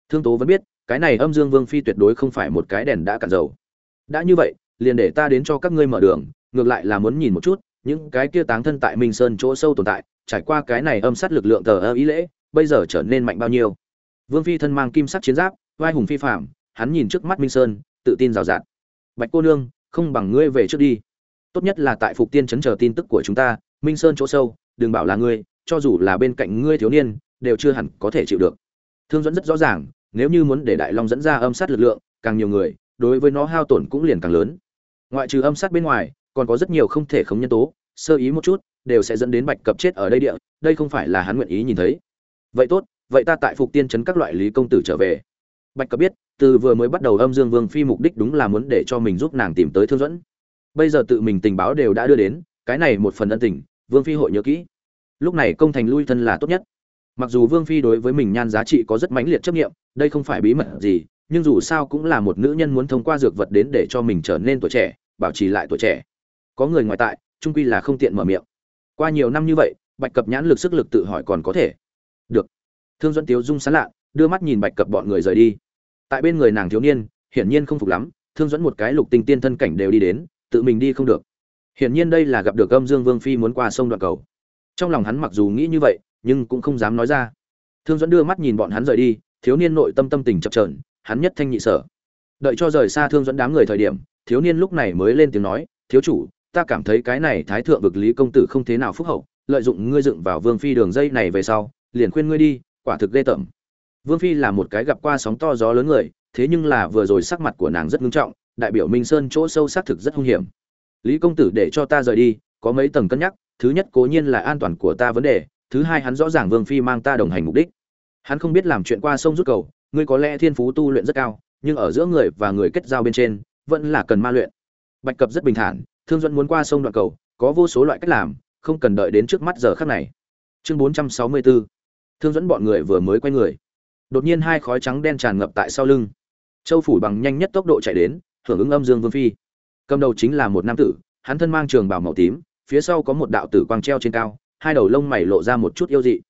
A: Thương tố vẫn biết, cái này âm dương vương phi tuyệt đối không phải một cái đèn đã cạn dầu. Đã như vậy, liền để ta đến cho các ngươi mở đường, ngược lại là muốn nhìn một chút, những cái kia táng thân tại minh sơn chỗ sâu tồn tại, trải qua cái này âm sát lực lượng tờ ơ ý lễ, bây giờ trở nên mạnh bao nhiêu. Vương phi thân mang kim sắc chiến giáp vai hùng phi phạm, hắn nhìn trước mắt minh sơn, tự tin rào rạt. Bạch cô nương, không bằng ngươi về trước đi. Tốt nhất là tại phục tiên chấn chờ tin tức của chúng ta, minh sơn chỗ sâu, đừng bảo là ngươi, cho dù là bên cạnh ngươi thiếu niên, đều chưa hẳn có thể chịu được. Thương dẫn rất rõ ràng, nếu như muốn để đại long dẫn ra âm sát lực lượng, càng nhiều người, đối với nó hao tổn cũng liền càng lớn. Ngoại trừ âm sát bên ngoài, còn có rất nhiều không thể không nhân tố, sơ ý một chút, đều sẽ dẫn đến bạch cập chết ở đây địa, đây không phải là hắn nguyện ý nhìn thấy. Vậy tốt, vậy ta tại phục tiên chấn các loại lý công tử trở về bạch cập biết, từ vừa mới bắt đầu âm dương vương phi mục đích đúng là muốn để cho mình giúp nàng tìm tới thương dẫn. Bây giờ tự mình tình báo đều đã đưa đến, cái này một phần ân tình, vương phi hội nhớ kỹ. Lúc này công thành lui thân là tốt nhất. Mặc dù vương phi đối với mình nhan giá trị có rất mãnh liệt chấp nghiệm đây không phải bí mật gì, nhưng dù sao cũng là một nữ nhân muốn thông qua dược vật đến để cho mình trở nên tuổi trẻ, bảo trì lại tuổi trẻ. Có người ngoại tại, trung quy là không tiện mở miệng. Qua nhiều năm như vậy, bạch cập nhãn lực sức lực tự hỏi còn có thể. Được. Thương dẫn tiếu dung sán lạ, đưa mắt nhìn bạch cập bọn người rời đi tại bên người nàng thiếu niên, hiển nhiên không phục lắm, thương dẫn một cái lục tinh tiên thân cảnh đều đi đến, tự mình đi không được. Hiển nhiên đây là gặp được âm dương vương phi muốn qua sông đoạn cầu. Trong lòng hắn mặc dù nghĩ như vậy, nhưng cũng không dám nói ra. Thương dẫn đưa mắt nhìn bọn hắn rời đi, thiếu niên nội tâm tâm tình chập trờn hắn nhất thanh nhị sở. Đợi cho rời xa thương dẫn đám người thời điểm, thiếu niên lúc này mới lên tiếng nói, thiếu chủ, ta cảm thấy cái này thái thượng vực lý công tử không thế nào phúc hậu, lợi dụng ngươi dựng vào vương phi đường dây này về sau, liền khuyên ngươi đi, quả thực ghê tởm vương phi là một cái gặp qua sóng to gió lớn người, thế nhưng là vừa rồi sắc mặt của nàng rất nghiêm trọng, đại biểu minh sơn chỗ sâu xác thực rất hung hiểm. Lý công tử để cho ta rời đi, có mấy tầng cân nhắc, thứ nhất cố nhiên là an toàn của ta vấn đề, thứ hai hắn rõ ràng vương phi mang ta đồng hành mục đích. Hắn không biết làm chuyện qua sông rút cầu, ngươi có lẽ thiên phú tu luyện rất cao, nhưng ở giữa người và người kết giao bên trên, vẫn là cần ma luyện. Bạch cập rất bình thản, thương dẫn muốn qua sông đoạn cầu, có vô số loại cách làm, không cần đợi đến trước mắt giờ khắc này. Chương 464 thương dẫn bọn người vừa mới quay người đột nhiên hai khói trắng đen tràn ngập tại sau lưng. Châu phủ bằng nhanh nhất tốc độ chạy đến, hưởng ứng âm dương vương phi. Cầm đầu chính là một nam tử, hắn thân mang trường bảo màu tím, phía sau có một đạo tử quang treo trên cao, hai đầu lông mày lộ ra một chút yêu dị.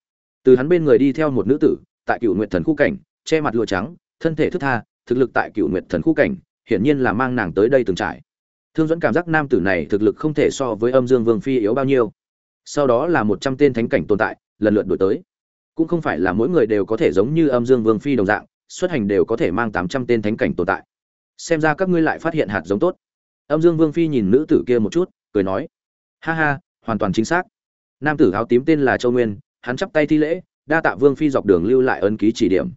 A: Từ hắn bên người đi theo một nữ tử, tại cựu nguyệt thần khu cảnh, che mặt lụa trắng, thân thể thức tha, thực lực tại cựu nguyệt thần khu cảnh, hiển nhiên là mang nàng tới đây từng trải. Thương dẫn cảm giác nam tử này thực lực không thể so với âm dương vương phi yếu bao nhiêu. Sau đó là một trăm tên thánh cảnh tồn tại, lần lượt đổi tới cũng không phải là mỗi người đều có thể giống như âm dương vương phi đồng dạng, xuất hành đều có thể mang tám trăm tên thánh cảnh tồn tại. Xem ra các ngươi lại phát hiện hạt giống tốt. Âm dương vương phi nhìn nữ tử kia một chút, cười nói, ha ha, hoàn toàn chính xác. Nam tử áo tím tên là châu nguyên, hắn chắp tay thi lễ, đa tạ vương phi dọc đường lưu lại ấn ký chỉ điểm.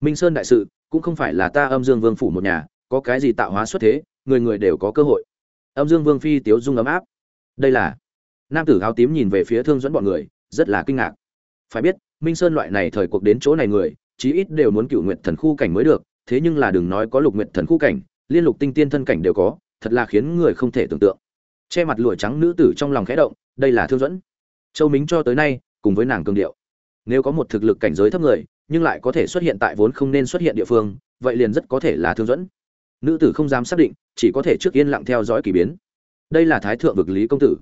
A: Minh sơn đại sự, cũng không phải là ta âm dương vương phủ một nhà, có cái gì tạo hóa xuất thế, người người đều có cơ hội. Âm dương vương phi tiếu dung ấm áp. Đây là. Nam tử áo tím nhìn về phía thương dẫn bọn người, rất là kinh ngạc. Phải biết minh sơn loại này thời cuộc đến chỗ này người, chí ít đều muốn cựu nguyện thần khu cảnh mới được, thế nhưng là đừng nói có lục nguyện thần khu cảnh, liên lục tinh tiên thân cảnh đều có, thật là khiến người không thể tưởng tượng. Che mặt lụa trắng nữ tử trong lòng khẽ động, đây là thương dẫn. Châu mính cho tới nay, cùng với nàng cường điệu. Nếu có một thực lực cảnh giới thấp người, nhưng lại có thể xuất hiện tại vốn không nên xuất hiện địa phương, vậy liền rất có thể là thương dẫn. Nữ tử không dám xác định, chỉ có thể trước yên lặng theo dõi kỳ biến. Đây là thái thượng vực lý công tử.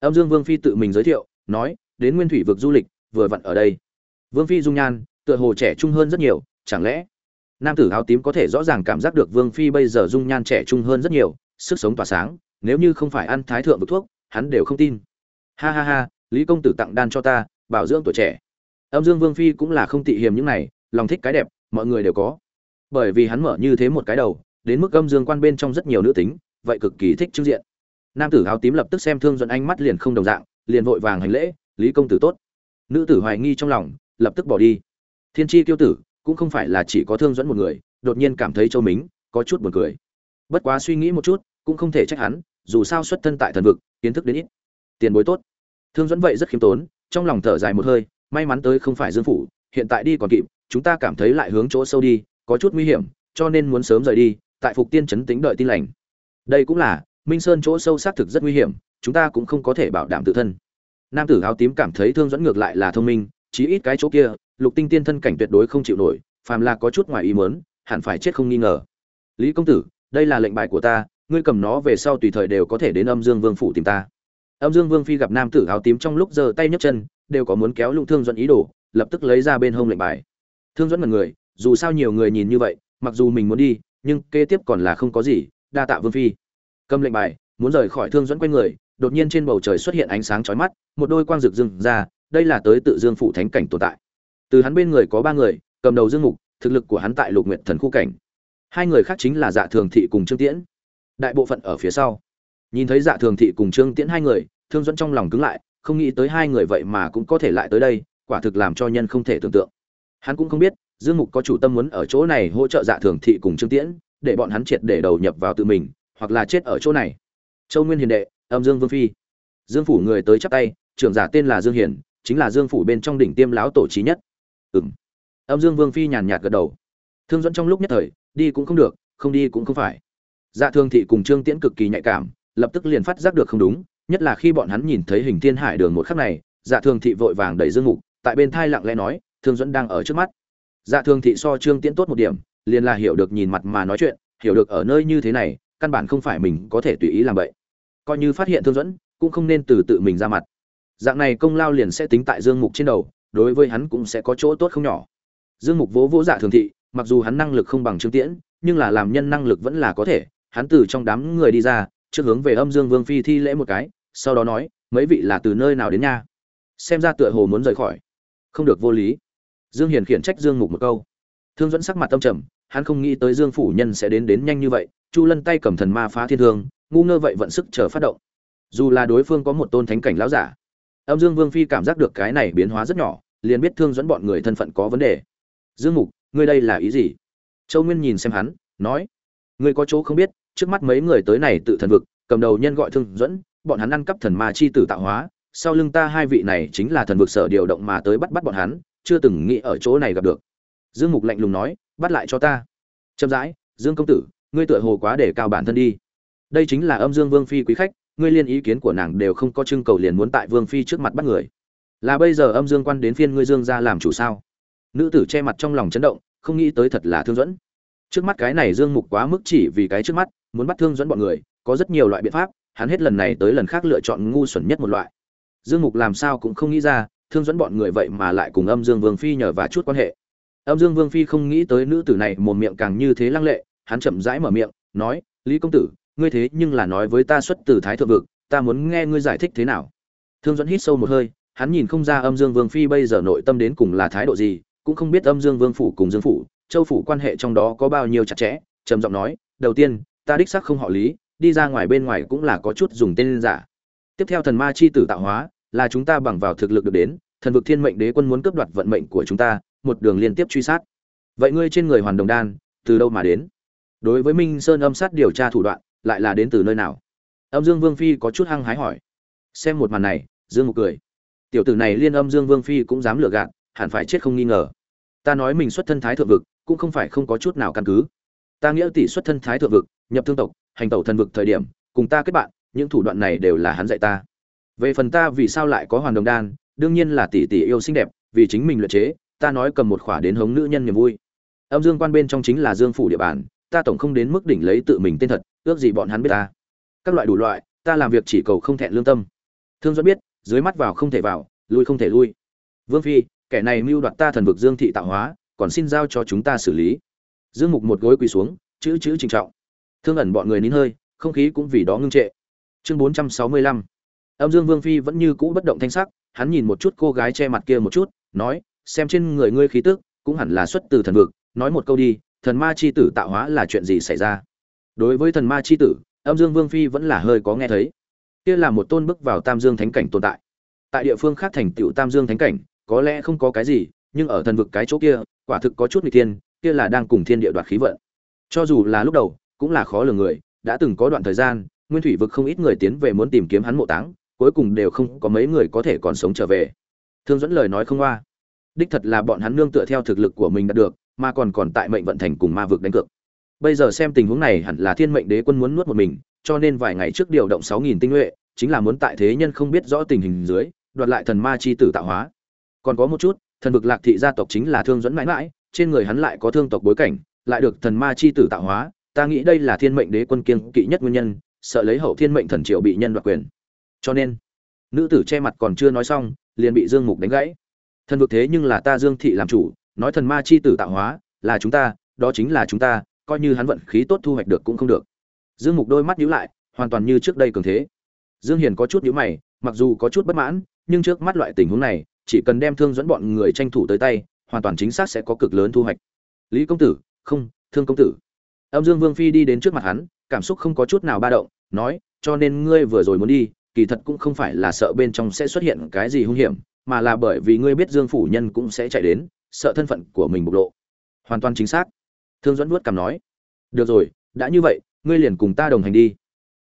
A: Âm dương vương phi tự mình giới thiệu, nói, đến nguyên thủy vực du lịch, vừa vặn ở đây vương phi dung nhan, tựa hồ trẻ trung hơn rất nhiều, chẳng lẽ nam tử áo tím có thể rõ ràng cảm giác được vương phi bây giờ dung nhan trẻ trung hơn rất nhiều, sức sống tỏa sáng, nếu như không phải ăn thái thượng vực thuốc, hắn đều không tin. Ha ha ha, lý công tử tặng đan cho ta, bảo dưỡng tuổi trẻ. Âm dương vương phi cũng là không tị hiềm những này, lòng thích cái đẹp, mọi người đều có. Bởi vì hắn mở như thế một cái đầu, đến mức âm dương quan bên trong rất nhiều nữ tính, vậy cực kỳ thích trưng diện. Nam tử áo tím lập tức xem thương dẫn ánh mắt liền không đồng dạng, liền vội vàng hành lễ, lý công tử tốt. Nữ tử hoài nghi trong lòng lập tức bỏ đi. Thiên tri tiêu tử, cũng không phải là chỉ có thương dẫn một người, đột nhiên cảm thấy châu mính, có chút buồn cười. Bất quá suy nghĩ một chút, cũng không thể trách hắn, dù sao xuất thân tại thần vực, kiến thức đến ít. Tiền bối tốt. Thương dẫn vậy rất khiêm tốn, trong lòng thở dài một hơi, may mắn tới không phải dương phủ, hiện tại đi còn kịp, chúng ta cảm thấy lại hướng chỗ sâu đi, có chút nguy hiểm, cho nên muốn sớm rời đi, tại phục tiên trấn tính đợi tin lành. Đây cũng là, minh sơn chỗ sâu xác thực rất nguy hiểm, chúng ta cũng không có thể bảo đảm tự thân. Nam tử áo tím cảm thấy thương dẫn ngược lại là thông minh chí ít cái chỗ kia, lục tinh tiên thân cảnh tuyệt đối không chịu nổi, phàm là có chút ngoài ý muốn, hẳn phải chết không nghi ngờ. Lý công tử, đây là lệnh bài của ta, ngươi cầm nó về sau tùy thời đều có thể đến âm dương vương phủ tìm ta. Âm dương vương phi gặp nam tử áo tím trong lúc giơ tay nhấc chân, đều có muốn kéo Lục thương dẫn ý đồ, lập tức lấy ra bên hông lệnh bài. Thương dẫn mặt người, dù sao nhiều người nhìn như vậy, mặc dù mình muốn đi, nhưng kế tiếp còn là không có gì, đa tạ vương phi. Cầm lệnh bài, muốn rời khỏi thương dẫn quanh người, đột nhiên trên bầu trời xuất hiện ánh sáng chói mắt, một đôi quang rực rừng ra đây là tới tự dương phụ thánh cảnh tồn tại. Từ hắn bên người có ba người, cầm đầu dương mục, thực lực của hắn tại lục nguyện thần khu cảnh. Hai người khác chính là dạ thường thị cùng trương tiễn. Đại bộ phận ở phía sau. Nhìn thấy dạ thường thị cùng trương tiễn hai người, thương dẫn trong lòng cứng lại, không nghĩ tới hai người vậy mà cũng có thể lại tới đây, quả thực làm cho nhân không thể tưởng tượng. Hắn cũng không biết, dương mục có chủ tâm muốn ở chỗ này hỗ trợ dạ thường thị cùng trương tiễn, để bọn hắn triệt để đầu nhập vào tự mình, hoặc là chết ở chỗ này. Châu nguyên hiền đệ, âm dương vương phi. Dương phủ người tới chắp tay, trưởng giả tên là dương hiền chính là dương phủ bên trong đỉnh tiêm lão tổ trí nhất. Ừng âm dương vương phi nhàn nhạt gật đầu. Thương dẫn trong lúc nhất thời, đi cũng không được, không đi cũng không phải. Dạ thương thị cùng trương tiễn cực kỳ nhạy cảm, lập tức liền phát giác được không đúng, nhất là khi bọn hắn nhìn thấy hình thiên hải đường một khắc này dạ thương thị vội vàng đẩy dương mục tại bên thai lặng lẽ nói, thương dẫn đang ở trước mắt. Dạ thương thị so trương tiễn tốt một điểm, liền là hiểu được nhìn mặt mà nói chuyện, hiểu được ở nơi như thế này, căn bản không phải mình có thể tùy ý làm vậy. Coi như phát hiện thương dẫn cũng không nên từ tự mình ra mặt dạng này công lao liền sẽ tính tại dương mục trên đầu, đối với hắn cũng sẽ có chỗ tốt không nhỏ. Dương mục vỗ vỗ dạ thường thị, mặc dù hắn năng lực không bằng trương tiễn, nhưng là làm nhân năng lực vẫn là có thể. Hắn từ trong đám người đi ra, trước hướng về âm dương vương phi thi lễ một cái, sau đó nói, mấy vị là từ nơi nào đến nha? Xem ra tựa hồ muốn rời khỏi. Không được vô lý. Dương hiền khiển trách dương mục một câu. Thương dẫn sắc mặt tâm trầm, hắn không nghĩ tới dương phủ nhân sẽ đến đến nhanh như vậy, chu lân tay cầm thần ma phá thiên thương, ngu ngơ vậy vận sức chờ phát động. Dù là đối phương có một tôn thánh cảnh lão giả âm dương vương phi cảm giác được cái này biến hóa rất nhỏ, liền biết thương dẫn bọn người thân phận có vấn đề. Dương mục, ngươi đây là ý gì? Châu nguyên nhìn xem hắn, nói, ngươi có chỗ không biết, trước mắt mấy người tới này tự thần vực, cầm đầu nhân gọi thương dẫn, bọn hắn ăn cắp thần ma chi tử tạo hóa, sau lưng ta hai vị này chính là thần vực sở điều động mà tới bắt bắt bọn hắn, chưa từng nghĩ ở chỗ này gặp được. Dương mục lạnh lùng nói, bắt lại cho ta. Chậm rãi, dương công tử, ngươi tựa hồ quá để cao bản thân đi. Đây chính là âm dương vương phi quý khách ngươi liên ý kiến của nàng đều không có trưng cầu liền muốn tại vương phi trước mặt bắt người. Là bây giờ âm dương quan đến phiên ngươi dương ra làm chủ sao? Nữ tử che mặt trong lòng chấn động, không nghĩ tới thật là thương dẫn trước mắt cái này dương mục quá mức chỉ vì cái trước mắt, muốn bắt thương dẫn bọn người, có rất nhiều loại biện pháp, hắn hết lần này tới lần khác lựa chọn ngu xuẩn nhất một loại. Dương mục làm sao cũng không nghĩ ra, thương dẫn bọn người vậy mà lại cùng âm dương vương phi nhờ và chút quan hệ. Âm dương vương phi không nghĩ tới nữ tử này một miệng càng như thế lăng lệ, hắn chậm rãi mở miệng, nói, lý công tử ngươi thế nhưng là nói với ta xuất từ thái thượng vực, ta muốn nghe ngươi giải thích thế nào? Thương dẫn hít sâu một hơi, hắn nhìn không ra âm dương vương phi bây giờ nội tâm đến cùng là thái độ gì, cũng không biết âm dương vương phủ cùng dương phủ, châu phủ quan hệ trong đó có bao nhiêu chặt chẽ, trầm giọng nói, đầu tiên, ta đích xác không họ lý, đi ra ngoài bên ngoài cũng là có chút dùng tên giả. Tiếp theo thần ma chi tử tạo hóa, là chúng ta bằng vào thực lực được đến, thần vực thiên mệnh đế quân muốn cướp đoạt vận mệnh của chúng ta, một đường liên tiếp truy sát. Vậy ngươi trên người hoàn đồng đan, từ đâu mà đến? Đối với minh sơn âm sát điều tra thủ đoạn lại là đến từ nơi nào? Âm dương vương phi có chút hăng hái hỏi. Xem một màn này, dương một cười. Tiểu tử này liên âm dương vương phi cũng dám lừa gạt, hẳn phải chết không nghi ngờ. Ta nói mình xuất thân thái thượng vực, cũng không phải không có chút nào căn cứ. Ta nghĩa tỷ xuất thân thái thượng vực, nhập thương tộc, hành tẩu thần vực thời điểm, cùng ta kết bạn, những thủ đoạn này đều là hắn dạy ta. Về phần ta vì sao lại có hoàn đồng đan, đương nhiên là tỷ tỷ yêu xinh đẹp, vì chính mình luyện chế, ta nói cầm một khỏa đến hống nữ nhân niềm vui. Âm dương quan bên trong chính là dương phủ địa bàn, ta tổng không đến mức đỉnh lấy tự mình tên thật ước gì bọn hắn biết ta. Các loại đủ loại, ta làm việc chỉ cầu không thẹn lương tâm. Thương duẫn biết, dưới mắt vào không thể vào, lui không thể lui. Vương phi, kẻ này mưu đoạt ta thần vực dương thị tạo hóa, còn xin giao cho chúng ta xử lý. Dương mục một gối quỳ xuống, chữ chữ trinh trọng. Thương ẩn bọn người nín hơi, không khí cũng vì đó ngưng trệ. Chương bốn trăm sáu mươi lăm. Âm dương vương phi vẫn như cũ bất động thanh sắc, hắn nhìn một chút cô gái che mặt kia một chút, nói, xem trên người ngươi khí tức, cũng hẳn là xuất từ thần vực, nói một câu đi, thần ma chi tử tạo hóa là chuyện gì xảy ra? Đối với thần ma chi tử, âm dương vương phi vẫn là hơi có nghe thấy. Kia là một tôn bước vào tam dương thánh cảnh tồn tại. Tại địa phương khác thành tựu tam dương thánh cảnh, có lẽ không có cái gì, nhưng ở thần vực cái chỗ kia, quả thực có chút n g thiên, kia là đang cùng thiên địa đoạt khí vận. Cho dù là lúc đầu, cũng là khó lường người, đã từng có đoạn thời gian, nguyên thủy vực không ít người tiến về muốn tìm kiếm hắn mộ táng, cuối cùng đều không có mấy người có thể còn sống trở về. Thương dẫn lời nói không qua đích thật là bọn hắn nương tựa theo thực lực của mình đạt được, mà còn còn tại mệnh vận thành cùng ma vực đánh cược bây giờ xem tình huống này hẳn là thiên mệnh đế quân muốn nuốt một mình, cho nên vài ngày trước điều động sáu nghìn tinh nhuệ, chính là muốn tại thế nhân không biết rõ tình hình dưới, đoạt lại thần ma chi tử tạo hóa. Còn có một chút, thần vực lạc thị gia tộc chính là thương dẫn mãi mãi, trên người hắn lại có thương tộc bối cảnh, lại được thần ma chi tử tạo hóa, ta nghĩ đây là thiên mệnh đế quân kiên kỵ nhất nguyên nhân, sợ lấy hậu thiên mệnh thần triệu bị nhân đoạt quyền. Cho nên, nữ tử che mặt còn chưa nói xong, liền bị dương mục đánh gãy. Thần vực thế nhưng là ta dương thị làm chủ, nói thần ma chi tử tạo hóa là chúng ta, đó chính là chúng ta coi như hắn vận khí tốt thu hoạch được cũng không được. Dương mục đôi mắt nhíu lại, hoàn toàn như trước đây cường thế. Dương hiền có chút nhíu mày, mặc dù có chút bất mãn, nhưng trước mắt loại tình huống này, chỉ cần đem thương dẫn bọn người tranh thủ tới tay, hoàn toàn chính xác sẽ có cực lớn thu hoạch. Lý công tử, không, thương công tử. Âm dương vương phi đi đến trước mặt hắn, cảm xúc không có chút nào ba động, nói, cho nên ngươi vừa rồi muốn đi, kỳ thật cũng không phải là sợ bên trong sẽ xuất hiện cái gì hung hiểm, mà là bởi vì ngươi biết dương phủ nhân cũng sẽ chạy đến, sợ thân phận của mình bộc lộ. Hoàn toàn chính xác thương dẫn vuốt cằm nói, được rồi, đã như vậy, ngươi liền cùng ta đồng hành đi.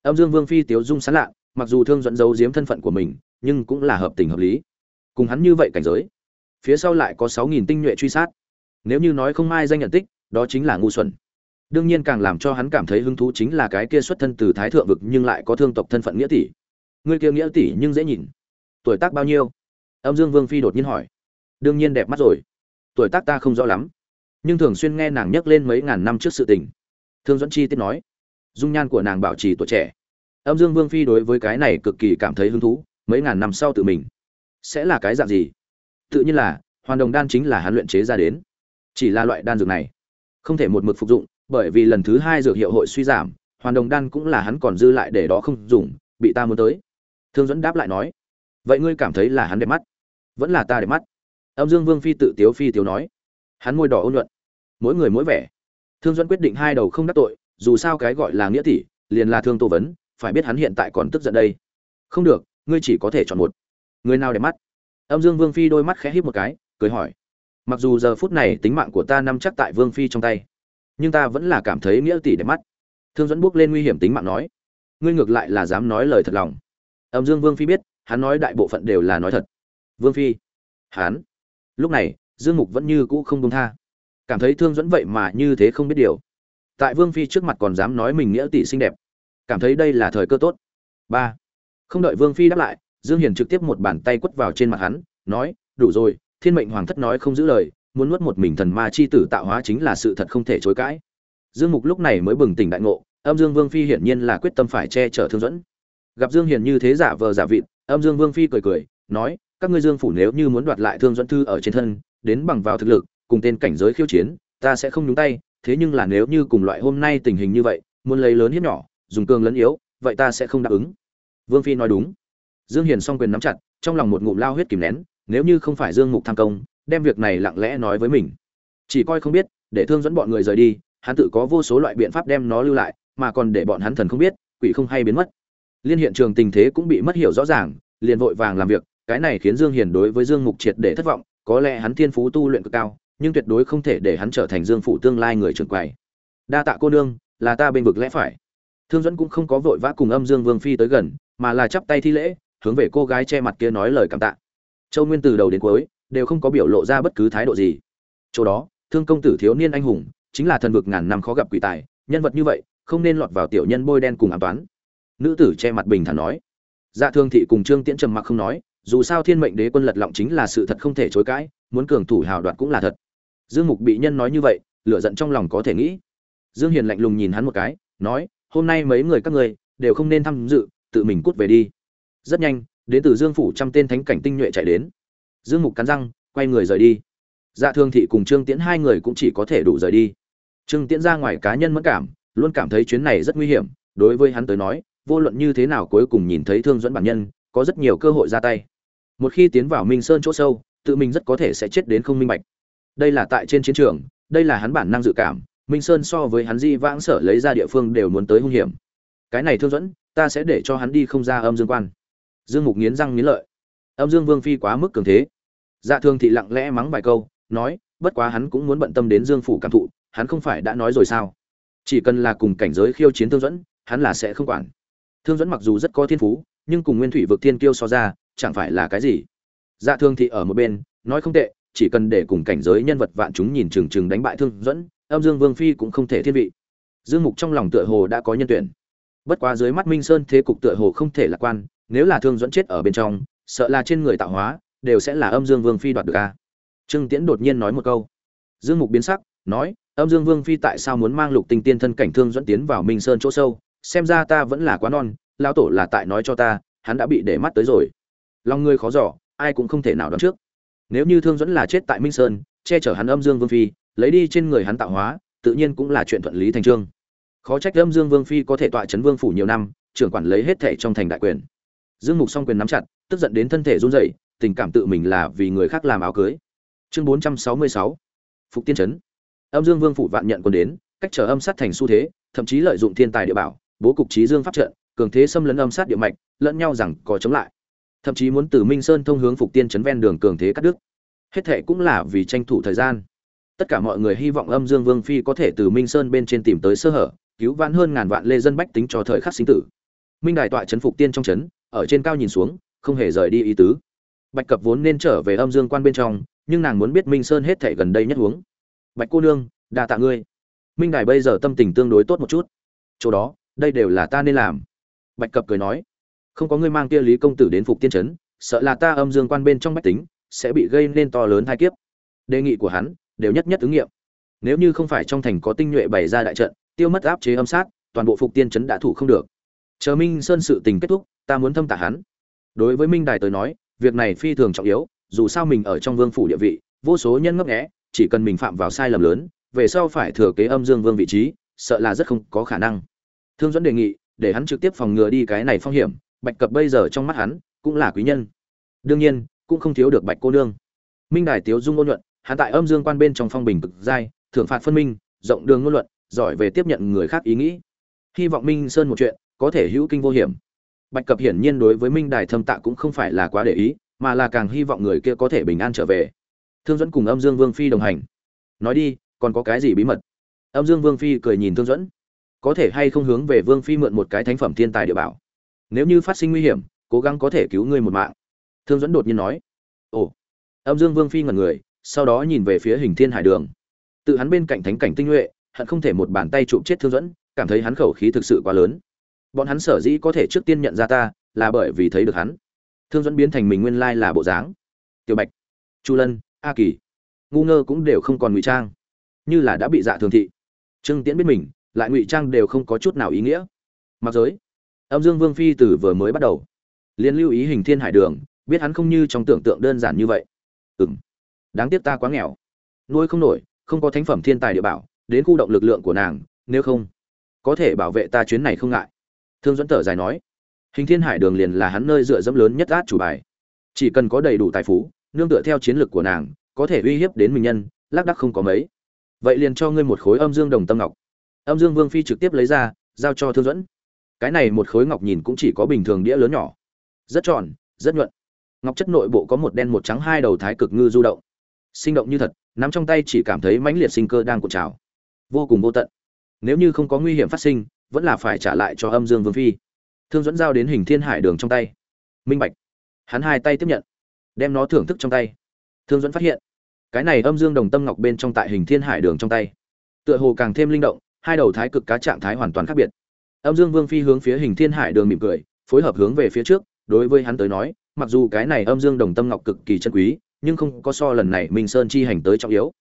A: Âm dương vương phi tiếu dung sán lạ, mặc dù thương dẫn giấu giếm thân phận của mình, nhưng cũng là hợp tình hợp lý. Cùng hắn như vậy cảnh giới, phía sau lại có sáu nghìn tinh nhuệ truy sát. Nếu như nói không ai danh nhận tích, đó chính là ngu xuẩn. Đương nhiên càng làm cho hắn cảm thấy hứng thú chính là cái kia xuất thân từ thái thượng vực nhưng lại có thương tộc thân phận nghĩa tỷ. Ngươi kia nghĩa tỷ nhưng dễ nhìn. Tuổi tác bao nhiêu? Âm dương vương phi đột nhiên hỏi. Đương nhiên đẹp mắt rồi. Tuổi tác ta không rõ lắm nhưng thường xuyên nghe nàng nhắc lên mấy ngàn năm trước sự tình. Thương dẫn chi tiết nói, dung nhan của nàng bảo trì tuổi trẻ. Âm dương vương phi đối với cái này cực kỳ cảm thấy hứng thú, mấy ngàn năm sau tự mình. Sẽ là cái dạng gì? Tự nhiên là, hoàn đồng đan chính là hắn luyện chế ra đến. Chỉ là loại đan dược này, không thể một mực phục dụng, bởi vì lần thứ hai dược hiệu hội suy giảm, hoàn đồng đan cũng là hắn còn dư lại để đó không dùng, bị ta muốn tới. Thương dẫn đáp lại nói, vậy ngươi cảm thấy là hắn đẹp mắt? Vẫn là ta đẹp mắt. Âm dương vương phi tự tiếu phi tiếu nói hắn môi đỏ ôn nhuận. Mỗi người mỗi vẻ. Thương duẫn quyết định hai đầu không đắc tội, dù sao cái gọi là nghĩa tỷ, liền là thương tô vấn, phải biết hắn hiện tại còn tức giận đây. Không được, ngươi chỉ có thể chọn một. Người nào để mắt? Âm dương vương phi đôi mắt khẽ híp một cái, cười hỏi. Mặc dù giờ phút này tính mạng của ta nằm chắc tại vương phi trong tay, nhưng ta vẫn là cảm thấy nghĩa tỷ để mắt. Thương dẫn bước lên nguy hiểm tính mạng nói. Ngươi ngược lại là dám nói lời thật lòng. Âm dương vương phi biết, hắn nói đại bộ phận đều là nói thật. Vương phi, hắn. Lúc này dương mục vẫn như cũ không công tha. Cảm thấy thương dẫn vậy mà như thế không biết điều. Tại vương phi trước mặt còn dám nói mình nghĩa tỷ xinh đẹp. Cảm thấy đây là thời cơ tốt. Ba. Không đợi vương phi đáp lại, dương hiền trực tiếp một bàn tay quất vào trên mặt hắn, nói, đủ rồi, thiên mệnh hoàng thất nói không giữ lời, muốn nuốt một mình thần ma chi tử tạo hóa chính là sự thật không thể chối cãi. Dương mục lúc này mới bừng tỉnh đại ngộ, âm dương vương phi hiển nhiên là quyết tâm phải che chở thương dẫn gặp dương hiền như thế giả vờ giả vịt, âm dương vương phi cười cười, nói, các ngươi dương phủ nếu như muốn đoạt lại thương dẫn thư ở trên thân đến bằng vào thực lực, cùng tên cảnh giới khiêu chiến, ta sẽ không nhúng tay, thế nhưng là nếu như cùng loại hôm nay tình hình như vậy, muốn lấy lớn hiếp nhỏ, dùng cường lấn yếu, vậy ta sẽ không đáp ứng. Vương phi nói đúng. Dương hiền song quyền nắm chặt, trong lòng một ngụm lao huyết kìm nén, nếu như không phải dương mục tham công, đem việc này lặng lẽ nói với mình. Chỉ coi không biết, để thương dẫn bọn người rời đi, hắn tự có vô số loại biện pháp đem nó lưu lại, mà còn để bọn hắn thần không biết, quỷ không hay biến mất. Liên hiện trường tình thế cũng bị mất hiểu rõ ràng, liền vội vàng làm việc, cái này khiến dương hiền đối với dương mục triệt để thất vọng có lẽ hắn thiên phú tu luyện cực cao, nhưng tuyệt đối không thể để hắn trở thành dương phụ tương lai người trưởng quầy. Đa tạ cô nương, là ta bên vực lẽ phải. Thương dẫn cũng không có vội vã cùng âm dương vương phi tới gần, mà là chắp tay thi lễ, hướng về cô gái che mặt kia nói lời cảm tạ. Châu nguyên từ đầu đến cuối, đều không có biểu lộ ra bất cứ thái độ gì. Chỗ đó, thương công tử thiếu niên anh hùng, chính là thần vực ngàn năm khó gặp quỷ tài, nhân vật như vậy, không nên lọt vào tiểu nhân bôi đen cùng ám toán. Nữ tử che mặt bình thản nói. Dạ thương thị cùng trương tiễn trầm mặc không nói dù sao thiên mệnh đế quân lật lọng chính là sự thật không thể chối cãi, muốn cường thủ hào đoạt cũng là thật. Dương mục bị nhân nói như vậy, lửa giận trong lòng có thể nghĩ. Dương hiền lạnh lùng nhìn hắn một cái, nói, hôm nay mấy người các ngươi đều không nên tham dự, tự mình cút về đi. Rất nhanh, đến từ dương phủ trăm tên thánh cảnh tinh nhuệ chạy đến. Dương mục cắn răng, quay người rời đi. Dạ thương thị cùng trương tiễn hai người cũng chỉ có thể đủ rời đi. Trương tiễn ra ngoài cá nhân mất cảm, luôn cảm thấy chuyến này rất nguy hiểm, đối với hắn tới nói, vô luận như thế nào cuối cùng nhìn thấy thương dẫn bản nhân, có rất nhiều cơ hội ra tay một khi tiến vào minh sơn chỗ sâu, tự mình rất có thể sẽ chết đến không minh bạch. Đây là tại trên chiến trường, đây là hắn bản năng dự cảm, minh sơn so với hắn di vãng sở lấy ra địa phương đều muốn tới hung hiểm. Cái này thương dẫn, ta sẽ để cho hắn đi không ra âm dương quan. Dương mục nghiến răng nghiến lợi. Âm dương vương phi quá mức cường thế. Dạ thương thị lặng lẽ mắng vài câu, nói, bất quá hắn cũng muốn bận tâm đến dương phủ cảm thụ, hắn không phải đã nói rồi sao? Chỉ cần là cùng cảnh giới khiêu chiến thương dẫn, hắn là sẽ không quản. Thương dẫn mặc dù rất có thiên phú, nhưng cùng nguyên thủy vực thiên kiêu so ra chẳng phải là cái gì. Dạ thương thị ở một bên, nói không tệ, chỉ cần để cùng cảnh giới nhân vật vạn chúng nhìn chừng chừng đánh bại thương dẫn âm dương vương phi cũng không thể thiên vị. Dương mục trong lòng tựa hồ đã có nhân tuyển. Bất quá dưới mắt minh sơn thế cục tựa hồ không thể lạc quan, nếu là thương dẫn chết ở bên trong, sợ là trên người tạo hóa, đều sẽ là âm dương vương phi đoạt được a. Trương tiễn đột nhiên nói một câu. Dương mục biến sắc, nói, âm dương vương phi tại sao muốn mang lục tinh tiên thân cảnh thương dẫn tiến vào minh sơn chỗ sâu? Xem ra ta vẫn là quá non lao tổ là tại nói cho ta, hắn đã bị để mắt tới rồi lòng ngươi khó giỏ ai cũng không thể nào đoán trước. Nếu như thương dẫn là chết tại minh sơn, che chở hắn âm dương vương phi, lấy đi trên người hắn tạo hóa, tự nhiên cũng là chuyện thuận lý thành trương. Khó trách âm dương vương phi có thể tọa chấn vương phủ nhiều năm, trưởng quản lấy hết thể trong thành đại quyền. Dương mục song quyền nắm chặt, tức giận đến thân thể run rẩy, tình cảm tự mình là vì người khác làm áo cưới. Chương bốn trăm sáu mươi sáu, phục tiên trấn. Âm dương vương phủ vạn nhận còn đến, cách trở âm sát thành xu thế, thậm chí lợi dụng thiên tài địa bảo, bố cục trí dương pháp trận, cường thế xâm lấn âm sát địa mạch, lẫn nhau rằng có chống lại thậm chí muốn từ minh sơn thông hướng phục tiên trấn ven đường cường thế cắt đứt. Hết thệ cũng là vì tranh thủ thời gian. Tất cả mọi người hy vọng âm dương vương phi có thể từ minh sơn bên trên tìm tới sơ hở, cứu vãn hơn ngàn vạn lê dân bách tính cho thời khắc sinh tử. Minh đài tọa trấn phục tiên trong trấn, ở trên cao nhìn xuống, không hề rời đi ý tứ. Bạch cập vốn nên trở về âm dương quan bên trong, nhưng nàng muốn biết minh sơn hết thảy gần đây nhất huống. Bạch cô nương, đa tạ ngươi. Minh đài bây giờ tâm tình tương đối tốt một chút. Chỗ đó, đây đều là ta nên làm. Bạch cập cười nói không có ngươi mang kia lý công tử đến phục tiên trấn, sợ là ta âm dương quan bên trong bách tính, sẽ bị gây nên to lớn hai kiếp. Đề nghị của hắn đều nhất nhất ứng nghiệm. Nếu như không phải trong thành có tinh nhuệ bày ra đại trận, tiêu mất áp chế âm sát, toàn bộ phục tiên trấn đã thủ không được. Chờ minh sơn sự tình kết thúc, ta muốn thâm tả hắn. Đối với minh đài tới nói, việc này phi thường trọng yếu, dù sao mình ở trong vương phủ địa vị, vô số nhân ngấp nghẽ chỉ cần mình phạm vào sai lầm lớn, về sau phải thừa kế âm dương vương vị trí, sợ là rất không có khả năng. Thương dẫn đề nghị, để hắn trực tiếp phòng ngừa đi cái này phong hiểm bạch cập bây giờ trong mắt hắn cũng là quý nhân. Đương nhiên cũng không thiếu được bạch cô nương. Minh đài tiếu dung ôn luận, hắn tại âm dương quan bên trong phong bình cực giai thưởng phạt phân minh rộng đường ngôn luận giỏi về tiếp nhận người khác ý nghĩ. Hy vọng minh sơn một chuyện có thể hữu kinh vô hiểm. Bạch cập hiển nhiên đối với minh đài thâm tạ cũng không phải là quá để ý mà là càng hy vọng người kia có thể bình an trở về. Thương dẫn cùng âm dương vương phi đồng hành. Nói đi còn có cái gì bí mật? Âm dương vương phi cười nhìn thương dẫn có thể hay không hướng về vương phi mượn một cái thánh phẩm thiên tài địa bảo? Nếu như phát sinh nguy hiểm, cố gắng có thể cứu ngươi một mạng. Thương dẫn đột nhiên nói. Ồ. Âm dương vương phi ngẩn người, sau đó nhìn về phía hình thiên hải đường. Tự hắn bên cạnh thánh cảnh tinh nhuệ, hận không thể một bàn tay chụp chết thương dẫn cảm thấy hắn khẩu khí thực sự quá lớn. Bọn hắn sở dĩ có thể trước tiên nhận ra ta, là bởi vì thấy được hắn. Thương dẫn biến thành mình nguyên lai là bộ dáng. Tiểu bạch, chu lân, a kỳ, ngu ngơ cũng đều không còn ngụy trang, như là đã bị dạ thường thị. Trương tiễn biết mình, lại ngụy trang đều không có chút nào ý nghĩa. Mặc giới âm dương vương phi từ vừa mới bắt đầu. Liền lưu ý hình thiên hải đường, biết hắn không như trong tưởng tượng đơn giản như vậy. Ừm. Đáng tiếc ta quá nghèo. Nuôi không nổi, không có thánh phẩm thiên tài địa bảo, đến khu động lực lượng của nàng, nếu không, có thể bảo vệ ta chuyến này không ngại. Thương dẫn thở dài nói. Hình thiên hải đường liền là hắn nơi dựa dẫm lớn nhất át chủ bài. Chỉ cần có đầy đủ tài phú, nương tựa theo chiến lược của nàng, có thể uy hiếp đến mình nhân, lác đắc không có mấy. Vậy liền cho ngươi một khối âm dương đồng tâm ngọc. Âm dương vương phi trực tiếp lấy ra, giao cho thương dẫn cái này một khối ngọc nhìn cũng chỉ có bình thường đĩa lớn nhỏ. Rất tròn, rất nhuận. Ngọc chất nội bộ có một đen một trắng hai đầu thái cực ngư du động. Sinh động như thật, nắm trong tay chỉ cảm thấy mãnh liệt sinh cơ đang cuộn trào. Vô cùng vô tận. Nếu như không có nguy hiểm phát sinh, vẫn là phải trả lại cho âm dương vương phi. Thương dẫn giao đến hình thiên hải đường trong tay. Minh bạch. Hắn hai tay tiếp nhận, đem nó thưởng thức trong tay. Thương dẫn phát hiện, cái này âm dương đồng tâm ngọc bên trong tại hình thiên hải đường trong tay. Tựa hồ càng thêm linh động, hai đầu thái cực cá trạng thái hoàn toàn khác biệt âm dương vương phi hướng phía hình thiên hải đường mỉm cười, phối hợp hướng về phía trước, đối với hắn tới nói, mặc dù cái này âm dương đồng tâm ngọc cực kỳ chân quý, nhưng không có so lần này minh sơn chi hành tới trọng yếu.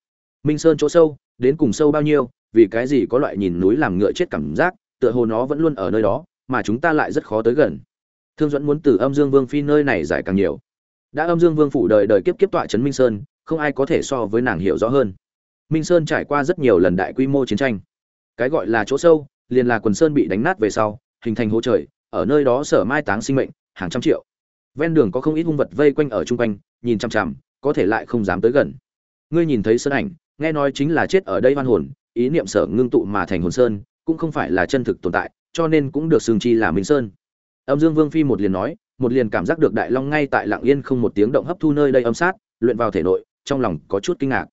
A: Minh sơn chỗ sâu, đến cùng sâu bao nhiêu, vì cái gì có loại nhìn núi làm ngựa chết cảm giác, tựa hồ nó vẫn luôn ở nơi đó, mà chúng ta lại rất khó tới gần. Thương dẫn muốn từ âm dương vương phi nơi này giải càng nhiều. Đã âm dương vương phủ đời đời kiếp kiếp tọa trấn minh sơn, không ai có thể so với nàng hiểu rõ hơn. Minh sơn trải qua rất nhiều lần đại quy mô chiến tranh. Cái gọi là chỗ sâu liền là quần sơn bị đánh nát về sau, hình thành hố trời, ở nơi đó sở mai táng sinh mệnh, hàng trăm triệu. Ven đường có không ít hung vật vây quanh ở chung quanh, nhìn chằm chằm, có thể lại không dám tới gần. Ngươi nhìn thấy sơn ảnh, nghe nói chính là chết ở đây hoan hồn, ý niệm sở ngưng tụ mà thành hồn sơn, cũng không phải là chân thực tồn tại, cho nên cũng được xương chi là minh sơn. Âm dương vương phi một liền nói, một liền cảm giác được đại long ngay tại lạng yên không một tiếng động hấp thu nơi đây âm sát, luyện vào thể nội, trong lòng có chút kinh ngạc.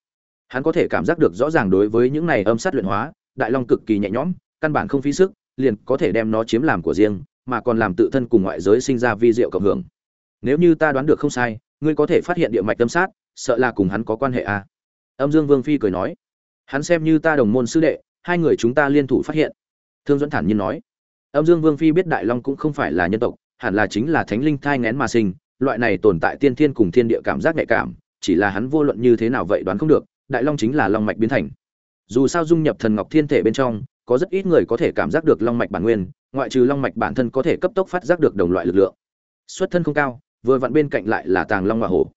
A: Hắn có thể cảm giác được rõ ràng đối với những này âm sát luyện hóa, đại long cực kỳ nhẹ nhõm căn bản không phí sức, liền có thể đem nó chiếm làm của riêng, mà còn làm tự thân cùng ngoại giới sinh ra vi diệu cộng hưởng. Nếu như ta đoán được không sai, ngươi có thể phát hiện địa mạch tâm sát, sợ là cùng hắn có quan hệ à. âm dương vương phi cười nói. Hắn xem như ta đồng môn sư đệ, hai người chúng ta liên thủ phát hiện. Thương dẫn thản nhiên nói. Âm dương vương phi biết đại long cũng không phải là nhân tộc, hẳn là chính là thánh linh thai nghén mà sinh, loại này tồn tại tiên thiên cùng thiên địa cảm giác nhạy cảm, chỉ là hắn vô luận như thế nào vậy đoán không được, đại long chính là long mạch biến thành. Dù sao dung nhập thần ngọc thiên thể bên trong có rất ít người có thể cảm giác được long mạch bản nguyên, ngoại trừ long mạch bản thân có thể cấp tốc phát giác được đồng loại lực lượng. Xuất thân không cao, vừa vặn bên cạnh lại là tàng long hoa hổ.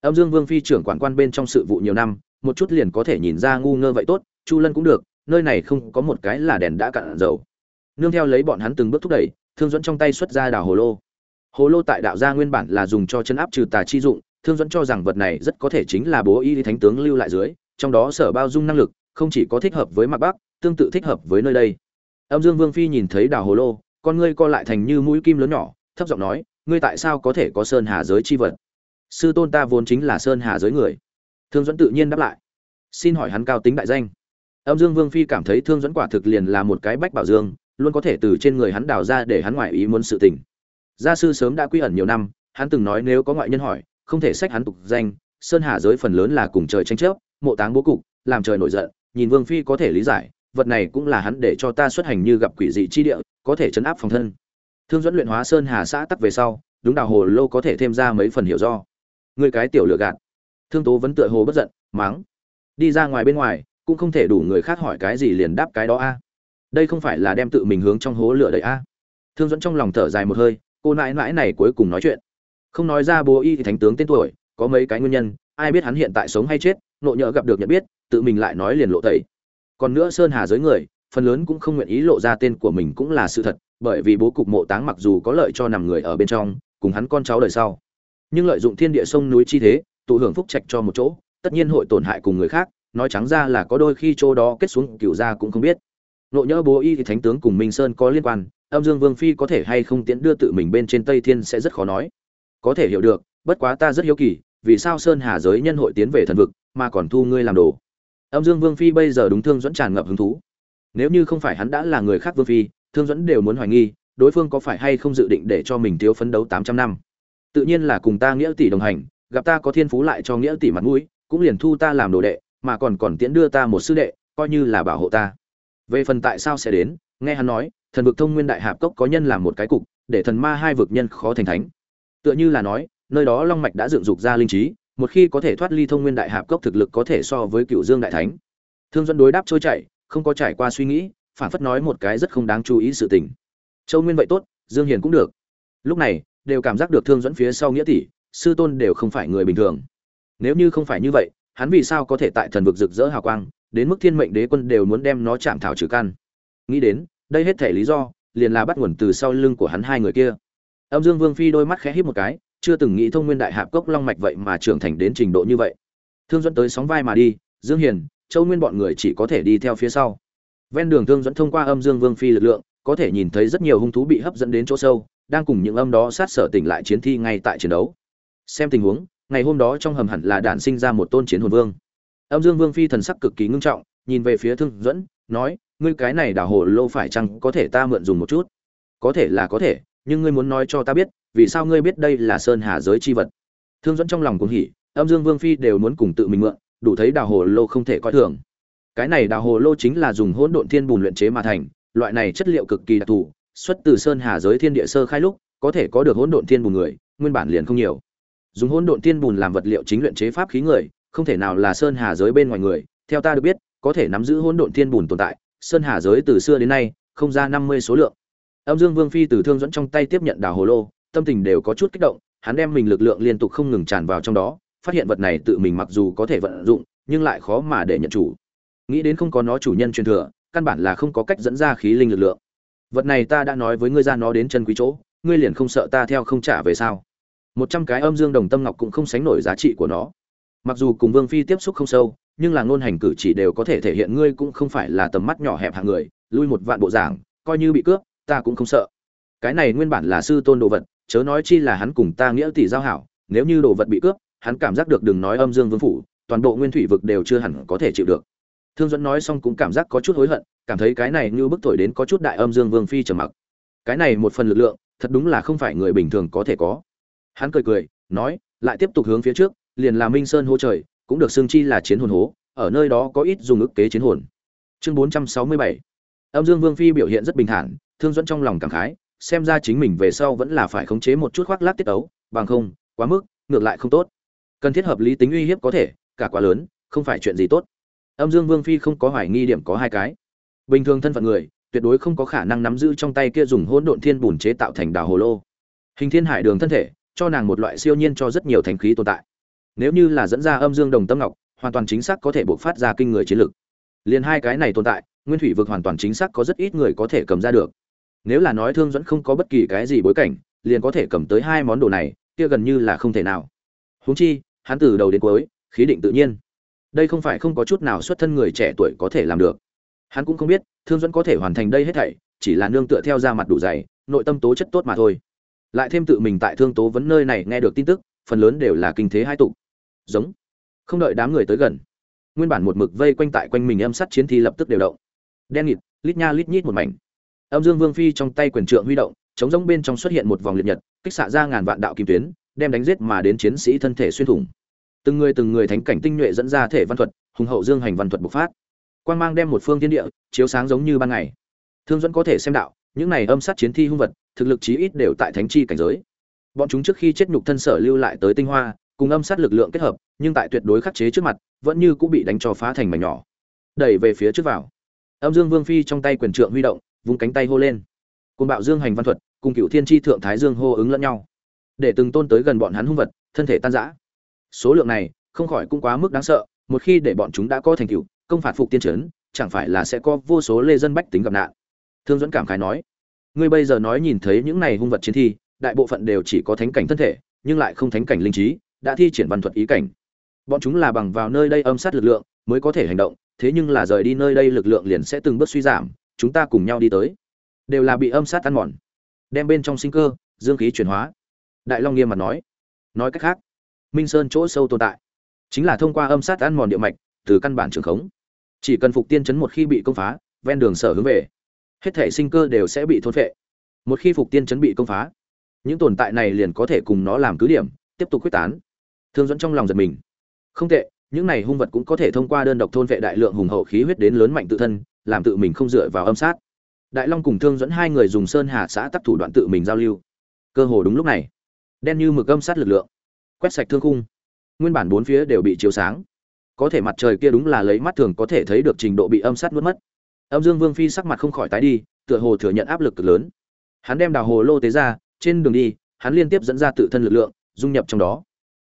A: Âm dương vương phi trưởng quản quan bên trong sự vụ nhiều năm, một chút liền có thể nhìn ra ngu ngơ vậy tốt, chu lân cũng được, nơi này không có một cái là đèn đã cạn dầu. Nương theo lấy bọn hắn từng bước thúc đẩy, thương dẫn trong tay xuất ra đào hồ lô. Hồ lô tại đạo gia nguyên bản là dùng cho chân áp trừ tà chi dụng, thương dẫn cho rằng vật này rất có thể chính là bố y thánh tướng lưu lại dưới, trong đó sở bao dung năng lực, không chỉ có thích hợp với mặt bắc tương tự thích hợp với nơi đây. Âm dương vương phi nhìn thấy đào hồ lô, con ngươi co lại thành như mũi kim lớn nhỏ, thấp giọng nói, ngươi tại sao có thể có sơn hà giới chi vật? Sư tôn ta vốn chính là sơn hà giới người. Thương dẫn tự nhiên đáp lại. Xin hỏi hắn cao tính đại danh. Âm dương vương phi cảm thấy thương dẫn quả thực liền là một cái bách bảo dương, luôn có thể từ trên người hắn đào ra để hắn ngoại ý muốn sự tình. Gia sư sớm đã quy ẩn nhiều năm, hắn từng nói nếu có ngoại nhân hỏi, không thể sách hắn tục danh, sơn hà giới phần lớn là cùng trời tranh chấp, mộ táng bố cục, làm trời nổi giận, nhìn vương phi có thể lý giải vật này cũng là hắn để cho ta xuất hành như gặp quỷ dị chi địa, có thể chấn áp phòng thân. Thương dẫn luyện hóa sơn hà xã tắc về sau, đúng đào hồ lô có thể thêm ra mấy phần hiểu do. Người cái tiểu lựa gạt. Thương tố vẫn tựa hồ bất giận, mắng. Đi ra ngoài bên ngoài, cũng không thể đủ người khác hỏi cái gì liền đáp cái đó a. Đây không phải là đem tự mình hướng trong hố lửa đấy a. Thương dẫn trong lòng thở dài một hơi, cô nãi nãi này cuối cùng nói chuyện. Không nói ra bố y thì thánh tướng tên tuổi, có mấy cái nguyên nhân, ai biết hắn hiện tại sống hay chết, nộ nhỡ gặp được nhận biết, tự mình lại nói liền lộ tẩy còn nữa sơn hà giới người, phần lớn cũng không nguyện ý lộ ra tên của mình cũng là sự thật, bởi vì bố cục mộ táng mặc dù có lợi cho nằm người ở bên trong, cùng hắn con cháu đời sau. Nhưng lợi dụng thiên địa sông núi chi thế, tụ hưởng phúc trạch cho một chỗ, tất nhiên hội tổn hại cùng người khác, nói trắng ra là có đôi khi chỗ đó kết xuống cựu gia cũng không biết. Nộ nhỡ bố y thì thánh tướng cùng minh sơn có liên quan, âm dương vương phi có thể hay không tiễn đưa tự mình bên trên tây thiên sẽ rất khó nói. Có thể hiểu được, bất quá ta rất hiếu kỳ, vì sao sơn hà giới nhân hội tiến về thần vực, mà còn thu ngươi làm đồ? Âm dương vương phi bây giờ đúng thương dẫn tràn ngập hứng thú. Nếu như không phải hắn đã là người khác vương phi, thương dẫn đều muốn hoài nghi, đối phương có phải hay không dự định để cho mình thiếu phấn đấu tám trăm năm. Tự nhiên là cùng ta nghĩa tỷ đồng hành, gặp ta có thiên phú lại cho nghĩa tỷ mặt mũi, cũng liền thu ta làm đồ đệ, mà còn còn tiễn đưa ta một sư đệ, coi như là bảo hộ ta. Về phần tại sao sẽ đến, nghe hắn nói, thần vực thông nguyên đại hạp cốc có nhân làm một cái cục, để thần ma hai vực nhân khó thành thánh. Tựa như là nói, nơi đó long mạch đã dựng dục ra linh trí một khi có thể thoát ly thông nguyên đại hạp cốc thực lực có thể so với cựu dương đại thánh. Thương dẫn đối đáp trôi chảy, không có trải qua suy nghĩ, phản phất nói một cái rất không đáng chú ý sự tình. Châu nguyên vậy tốt, dương hiền cũng được. Lúc này, đều cảm giác được thương dẫn phía sau nghĩa tỷ, sư tôn đều không phải người bình thường. Nếu như không phải như vậy, hắn vì sao có thể tại thần vực rực rỡ hào quang, đến mức thiên mệnh đế quân đều muốn đem nó chạm thảo trừ căn? Nghĩ đến, đây hết thể lý do, liền là bắt nguồn từ sau lưng của hắn hai người kia. Âm dương vương phi đôi mắt khẽ híp một cái chưa từng nghĩ thông nguyên đại hạp cốc long mạch vậy mà trưởng thành đến trình độ như vậy. Thương dẫn tới sóng vai mà đi, dương hiền, châu nguyên bọn người chỉ có thể đi theo phía sau. Ven đường thương dẫn thông qua âm dương vương phi lực lượng, có thể nhìn thấy rất nhiều hung thú bị hấp dẫn đến chỗ sâu, đang cùng những âm đó sát sở tỉnh lại chiến thi ngay tại chiến đấu. Xem tình huống, ngày hôm đó trong hầm hẳn là đản sinh ra một tôn chiến hồn vương. Âm dương vương phi thần sắc cực kỳ ngưng trọng, nhìn về phía thương dẫn nói, ngươi cái này đảo hồ lô phải chăng có thể ta mượn dùng một chút? Có thể là có thể nhưng ngươi muốn nói cho ta biết, vì sao ngươi biết đây là sơn hà giới chi vật? Thương dẫn trong lòng cũng hỉ, âm dương vương phi đều muốn cùng tự mình mượn, đủ thấy đào hồ lô không thể coi thường. Cái này đào hồ lô chính là dùng hỗn độn thiên bùn luyện chế mà thành, loại này chất liệu cực kỳ đặc thù, xuất từ sơn hà giới thiên địa sơ khai lúc, có thể có được hỗn độn thiên bùn người, nguyên bản liền không nhiều. Dùng hỗn độn thiên bùn làm vật liệu chính luyện chế pháp khí người, không thể nào là sơn hà giới bên ngoài người, theo ta được biết, có thể nắm giữ hỗn độn thiên bùn tồn tại, sơn hà giới từ xưa đến nay, không ra năm mươi số lượng âm dương vương phi từ thương dẫn trong tay tiếp nhận đào hồ lô, tâm tình đều có chút kích động, hắn đem mình lực lượng liên tục không ngừng tràn vào trong đó, phát hiện vật này tự mình mặc dù có thể vận dụng, nhưng lại khó mà để nhận chủ. Nghĩ đến không có nó chủ nhân truyền thừa, căn bản là không có cách dẫn ra khí linh lực lượng. Vật này ta đã nói với ngươi ra nó đến chân quý chỗ, ngươi liền không sợ ta theo không trả về sao? Một trăm cái âm dương đồng tâm ngọc cũng không sánh nổi giá trị của nó. Mặc dù cùng vương phi tiếp xúc không sâu, nhưng là ngôn hành cử chỉ đều có thể thể hiện ngươi cũng không phải là tầm mắt nhỏ hẹp hạng người, lui một vạn bộ giảng, coi như bị cướp ta cũng không sợ. Cái này nguyên bản là sư tôn đồ vật, chớ nói chi là hắn cùng ta nghĩa tỷ giao hảo, nếu như đồ vật bị cướp, hắn cảm giác được đừng nói âm dương vương phủ, toàn bộ nguyên thủy vực đều chưa hẳn có thể chịu được. Thương dẫn nói xong cũng cảm giác có chút hối hận, cảm thấy cái này như bức thổi đến có chút đại âm dương vương phi trầm mặc. Cái này một phần lực lượng, thật đúng là không phải người bình thường có thể có. Hắn cười cười, nói, lại tiếp tục hướng phía trước, liền là minh sơn hô trời, cũng được xưng chi là chiến hồn hố, ở nơi đó có ít dùng ức kế chiến hồn. Chương 467 âm dương vương phi biểu hiện rất bình thản, thương dẫn trong lòng cảm khái, xem ra chính mình về sau vẫn là phải khống chế một chút khoác lác tiết ấu, bằng không, quá mức, ngược lại không tốt. Cần thiết hợp lý tính uy hiếp có thể, cả quá lớn, không phải chuyện gì tốt. Âm dương vương phi không có hoài nghi điểm có hai cái. Bình thường thân phận người, tuyệt đối không có khả năng nắm giữ trong tay kia dùng hỗn độn thiên bùn chế tạo thành đào hồ lô. Hình thiên hải đường thân thể, cho nàng một loại siêu nhiên cho rất nhiều thành khí tồn tại. Nếu như là dẫn ra âm dương đồng tâm ngọc, hoàn toàn chính xác có thể buộc phát ra kinh người chiến lực. Liền hai cái này tồn tại nguyên thủy vực hoàn toàn chính xác có rất ít người có thể cầm ra được. Nếu là nói thương dẫn không có bất kỳ cái gì bối cảnh, liền có thể cầm tới hai món đồ này, kia gần như là không thể nào. Huống chi, hắn từ đầu đến cuối, khí định tự nhiên. Đây không phải không có chút nào xuất thân người trẻ tuổi có thể làm được. Hắn cũng không biết, thương dẫn có thể hoàn thành đây hết thảy, chỉ là nương tựa theo ra mặt đủ dày, nội tâm tố chất tốt mà thôi. Lại thêm tự mình tại thương tố vấn nơi này nghe được tin tức, phần lớn đều là kinh thế hai tục giống. Không đợi đám người tới gần, nguyên bản một mực vây quanh tại quanh mình âm sắt chiến thi lập tức đều động đen nghịt, lít nha lít nhít một mảnh. Âm dương vương phi trong tay quyền trượng huy động, chống giống bên trong xuất hiện một vòng liệt nhật, kích xạ ra ngàn vạn đạo kim tuyến, đem đánh giết mà đến chiến sĩ thân thể xuyên thủng. Từng người từng người thánh cảnh tinh nhuệ dẫn ra thể văn thuật, hùng hậu dương hành văn thuật bộc phát. Quan mang đem một phương thiên địa, chiếu sáng giống như ban ngày. Thương dẫn có thể xem đạo, những này âm sát chiến thi hung vật, thực lực chí ít đều tại thánh chi cảnh giới. Bọn chúng trước khi chết nhục thân sở lưu lại tới tinh hoa, cùng âm sát lực lượng kết hợp, nhưng tại tuyệt đối khắc chế trước mặt, vẫn như cũng bị đánh cho phá thành mảnh nhỏ. Đẩy về phía trước vào âm dương vương phi trong tay quyền trượng huy động, vung cánh tay hô lên. Cùng bạo dương hành văn thuật, cùng cựu thiên Chi thượng thái dương hô ứng lẫn nhau. Để từng tôn tới gần bọn hắn hung vật, thân thể tan rã. Số lượng này, không khỏi cũng quá mức đáng sợ, một khi để bọn chúng đã có thành tựu, công phạt phục tiên trấn, chẳng phải là sẽ có vô số lê dân bách tính gặp nạn. Thương dẫn cảm khái nói, ngươi bây giờ nói nhìn thấy những này hung vật chiến thi, đại bộ phận đều chỉ có thánh cảnh thân thể, nhưng lại không thánh cảnh linh trí, đã thi triển văn thuật ý cảnh. Bọn chúng là bằng vào nơi đây âm sát lực lượng, mới có thể hành động thế nhưng là rời đi nơi đây lực lượng liền sẽ từng bước suy giảm, chúng ta cùng nhau đi tới. Đều là bị âm sát ăn mòn. Đem bên trong sinh cơ, dương khí chuyển hóa. Đại long nghiêm mặt nói. Nói cách khác, minh sơn chỗ sâu tồn tại, chính là thông qua âm sát ăn mòn địa mạch, từ căn bản trường khống. Chỉ cần phục tiên chấn một khi bị công phá, ven đường sở hướng về, hết thể sinh cơ đều sẽ bị thôn phệ. Một khi phục tiên chấn bị công phá, những tồn tại này liền có thể cùng nó làm cứ điểm, tiếp tục quyết tán. Thương dẫn trong lòng giật mình. Không tệ những này hung vật cũng có thể thông qua đơn độc thôn vệ đại lượng hùng hậu khí huyết đến lớn mạnh tự thân, làm tự mình không dựa vào âm sát. Đại long cùng thương dẫn hai người dùng sơn hà xã tắc thủ đoạn tự mình giao lưu. Cơ hồ đúng lúc này, đen như mực âm sát lực lượng, quét sạch thương khung. Nguyên bản bốn phía đều bị chiếu sáng. Có thể mặt trời kia đúng là lấy mắt thường có thể thấy được trình độ bị âm sát mất mất. Âm dương vương phi sắc mặt không khỏi tái đi, tựa hồ thừa nhận áp lực cực lớn. Hắn đem đào hồ lô tế ra, trên đường đi, hắn liên tiếp dẫn ra tự thân lực lượng, dung nhập trong đó,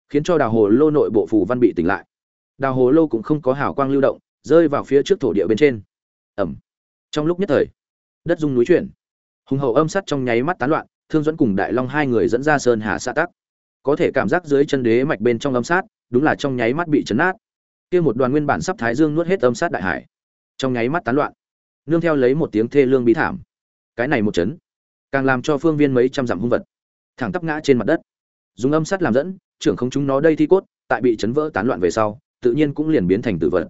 A: khiến cho đào hồ lô nội bộ phù văn bị tỉnh lại đào hồ lô cũng không có hào quang lưu động, rơi vào phía trước thổ địa bên trên. Ẩm. Trong lúc nhất thời, đất dung núi chuyển. Hùng hậu âm sắt trong nháy mắt tán loạn, thương dẫn cùng đại long hai người dẫn ra sơn hà xã tắc. Có thể cảm giác dưới chân đế mạch bên trong âm sát đúng là trong nháy mắt bị chấn nát. Kia một đoàn nguyên bản sắp thái dương nuốt hết âm sát đại hải. Trong nháy mắt tán loạn, nương theo lấy một tiếng thê lương bí thảm. Cái này một chấn, càng làm cho phương viên mấy trăm dặm hung vật, thẳng tắp ngã trên mặt đất. Dùng âm sát làm dẫn, trưởng không chúng nó đây thi cốt, tại bị chấn vỡ tán loạn về sau tự nhiên cũng liền biến thành tử vật.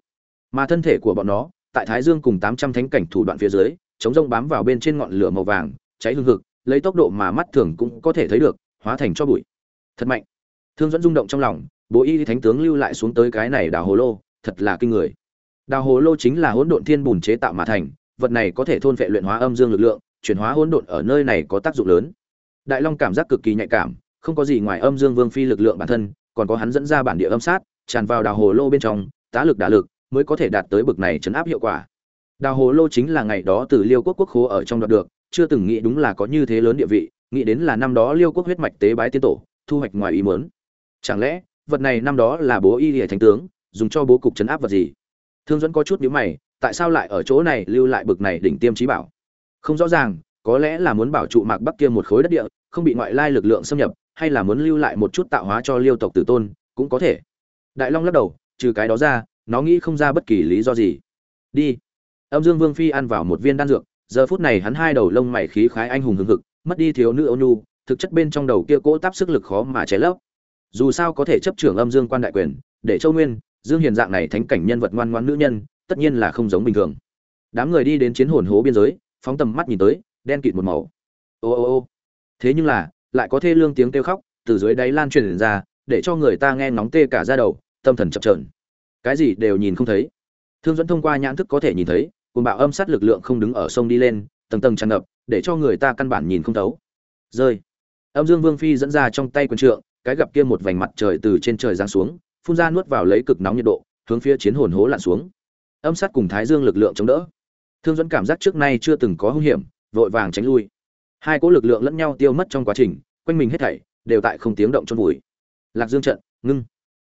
A: Mà thân thể của bọn nó, tại thái dương cùng tám trăm thánh cảnh thủ đoạn phía dưới, chống rông bám vào bên trên ngọn lửa màu vàng, cháy hung hực, lấy tốc độ mà mắt thường cũng có thể thấy được, hóa thành cho bụi. Thật mạnh. Thương dẫn rung động trong lòng, bố y thánh tướng lưu lại xuống tới cái này đào hồ lô, thật là kinh người. Đào hồ lô chính là hỗn độn thiên bùn chế tạo mà thành, vật này có thể thôn phệ luyện hóa âm dương lực lượng, chuyển hóa hỗn độn ở nơi này có tác dụng lớn. Đại long cảm giác cực kỳ nhạy cảm, không có gì ngoài âm dương vương phi lực lượng bản thân, còn có hắn dẫn ra bản địa âm sát tràn vào đào hồ lô bên trong, tá lực đả lực mới có thể đạt tới bực này chấn áp hiệu quả. Đào hồ lô chính là ngày đó từ liêu quốc quốc khố ở trong đoạt được, chưa từng nghĩ đúng là có như thế lớn địa vị, nghĩ đến là năm đó liêu quốc huyết mạch tế bái tiên tổ, thu hoạch ngoài ý muốn. Chẳng lẽ, vật này năm đó là bố y hệ thánh tướng, dùng cho bố cục chấn áp vật gì? Thương dẫn có chút nhíu mày, tại sao lại ở chỗ này lưu lại bực này đỉnh tiêm trí bảo? Không rõ ràng, có lẽ là muốn bảo trụ mạc bắc kia một khối đất địa, không bị ngoại lai lực lượng xâm nhập, hay là muốn lưu lại một chút tạo hóa cho liêu tộc tử tôn, cũng có thể đại long lắc đầu, trừ cái đó ra, nó nghĩ không ra bất kỳ lý do gì. Đi. Âm dương vương phi ăn vào một viên đan dược, giờ phút này hắn hai đầu lông mày khí khái anh hùng hừng hực, mất đi thiếu nữ ôn nhu, thực chất bên trong đầu kia cỗ táp sức lực khó mà cháy lấp. Dù sao có thể chấp trưởng âm dương quan đại quyền, để châu nguyên, dương hiền dạng này thánh cảnh nhân vật ngoan ngoãn nữ nhân, tất nhiên là không giống bình thường. Đám người đi đến chiến hồn hố biên giới, phóng tầm mắt nhìn tới, đen kịt một màu. Ô ô ô. Thế nhưng là, lại có thê lương tiếng kêu khóc từ dưới đáy lan truyền ra, để cho người ta nghe ngóng tê cả ra đầu tâm thần chập trờn cái gì đều nhìn không thấy. Thương dẫn thông qua nhãn thức có thể nhìn thấy cùng bạo âm sát lực lượng không đứng ở sông đi lên, tầng tầng tràn ngập, để cho người ta căn bản nhìn không thấu. Rơi. Âm dương vương phi dẫn ra trong tay quân trượng, cái gặp kia một vành mặt trời từ trên trời giáng xuống, phun ra nuốt vào lấy cực nóng nhiệt độ, hướng phía chiến hồn hố lặn xuống. Âm sát cùng thái dương lực lượng chống đỡ. Thương dẫn cảm giác trước nay chưa từng có hung hiểm, vội vàng tránh lui. Hai cỗ lực lượng lẫn nhau tiêu mất trong quá trình, quanh mình hết thảy đều tại không tiếng động trong vùi. Lạc dương trận, ngưng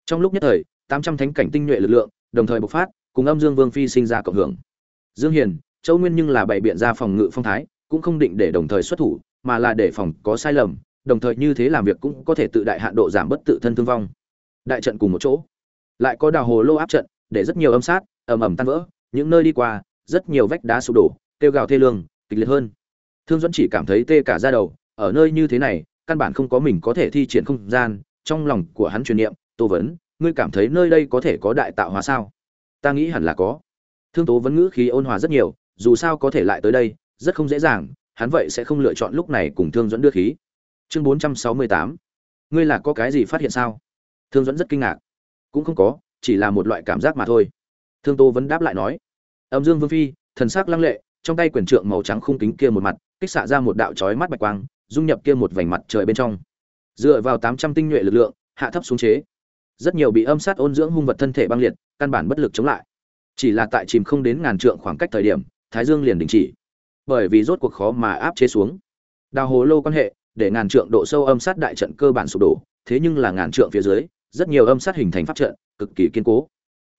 A: trong lúc nhất thời, tám trăm thánh cảnh tinh nhuệ lực lượng, đồng thời bộc phát, cùng âm dương vương phi sinh ra cộng hưởng. Dương hiền, châu nguyên nhưng là bày biện ra phòng ngự phong thái, cũng không định để đồng thời xuất thủ, mà là để phòng có sai lầm, đồng thời như thế làm việc cũng có thể tự đại hạn độ giảm bất tự thân thương vong. Đại trận cùng một chỗ. Lại có đào hồ lô áp trận, để rất nhiều âm sát, ầm ầm tan vỡ, những nơi đi qua, rất nhiều vách đá sụp đổ, kêu gào thê lương, kịch liệt hơn. Thương dẫn chỉ cảm thấy tê cả da đầu, ở nơi như thế này, căn bản không có mình có thể thi triển không gian, trong lòng của hắn truyền niệm tô vấn, ngươi cảm thấy nơi đây có thể có đại tạo hóa sao? Ta nghĩ hẳn là có. Thương tố vấn ngữ khí ôn hòa rất nhiều, dù sao có thể lại tới đây, rất không dễ dàng, hắn vậy sẽ không lựa chọn lúc này cùng thương dẫn đưa khí. Chương bốn trăm sáu mươi tám. Ngươi là có cái gì phát hiện sao? Thương dẫn rất kinh ngạc. Cũng không có, chỉ là một loại cảm giác mà thôi. Thương tô vấn đáp lại nói. Âm dương vương phi, thần sắc lăng lệ, trong tay Quyền trượng màu trắng khung kính kia một mặt, kích xạ ra một đạo chói mắt bạch quang, dung nhập kia một vành mặt trời bên trong. Dựa vào tám trăm tinh nhuệ lực lượng, hạ thấp xuống chế rất nhiều bị âm sát ôn dưỡng hung vật thân thể băng liệt, căn bản bất lực chống lại. Chỉ là tại chìm không đến ngàn trượng khoảng cách thời điểm, thái dương liền đình chỉ. Bởi vì rốt cuộc khó mà áp chế xuống. Đào hồ lô quan hệ, để ngàn trượng độ sâu âm sát đại trận cơ bản sụp đổ, thế nhưng là ngàn trượng phía dưới, rất nhiều âm sát hình thành pháp trận, cực kỳ kiên cố.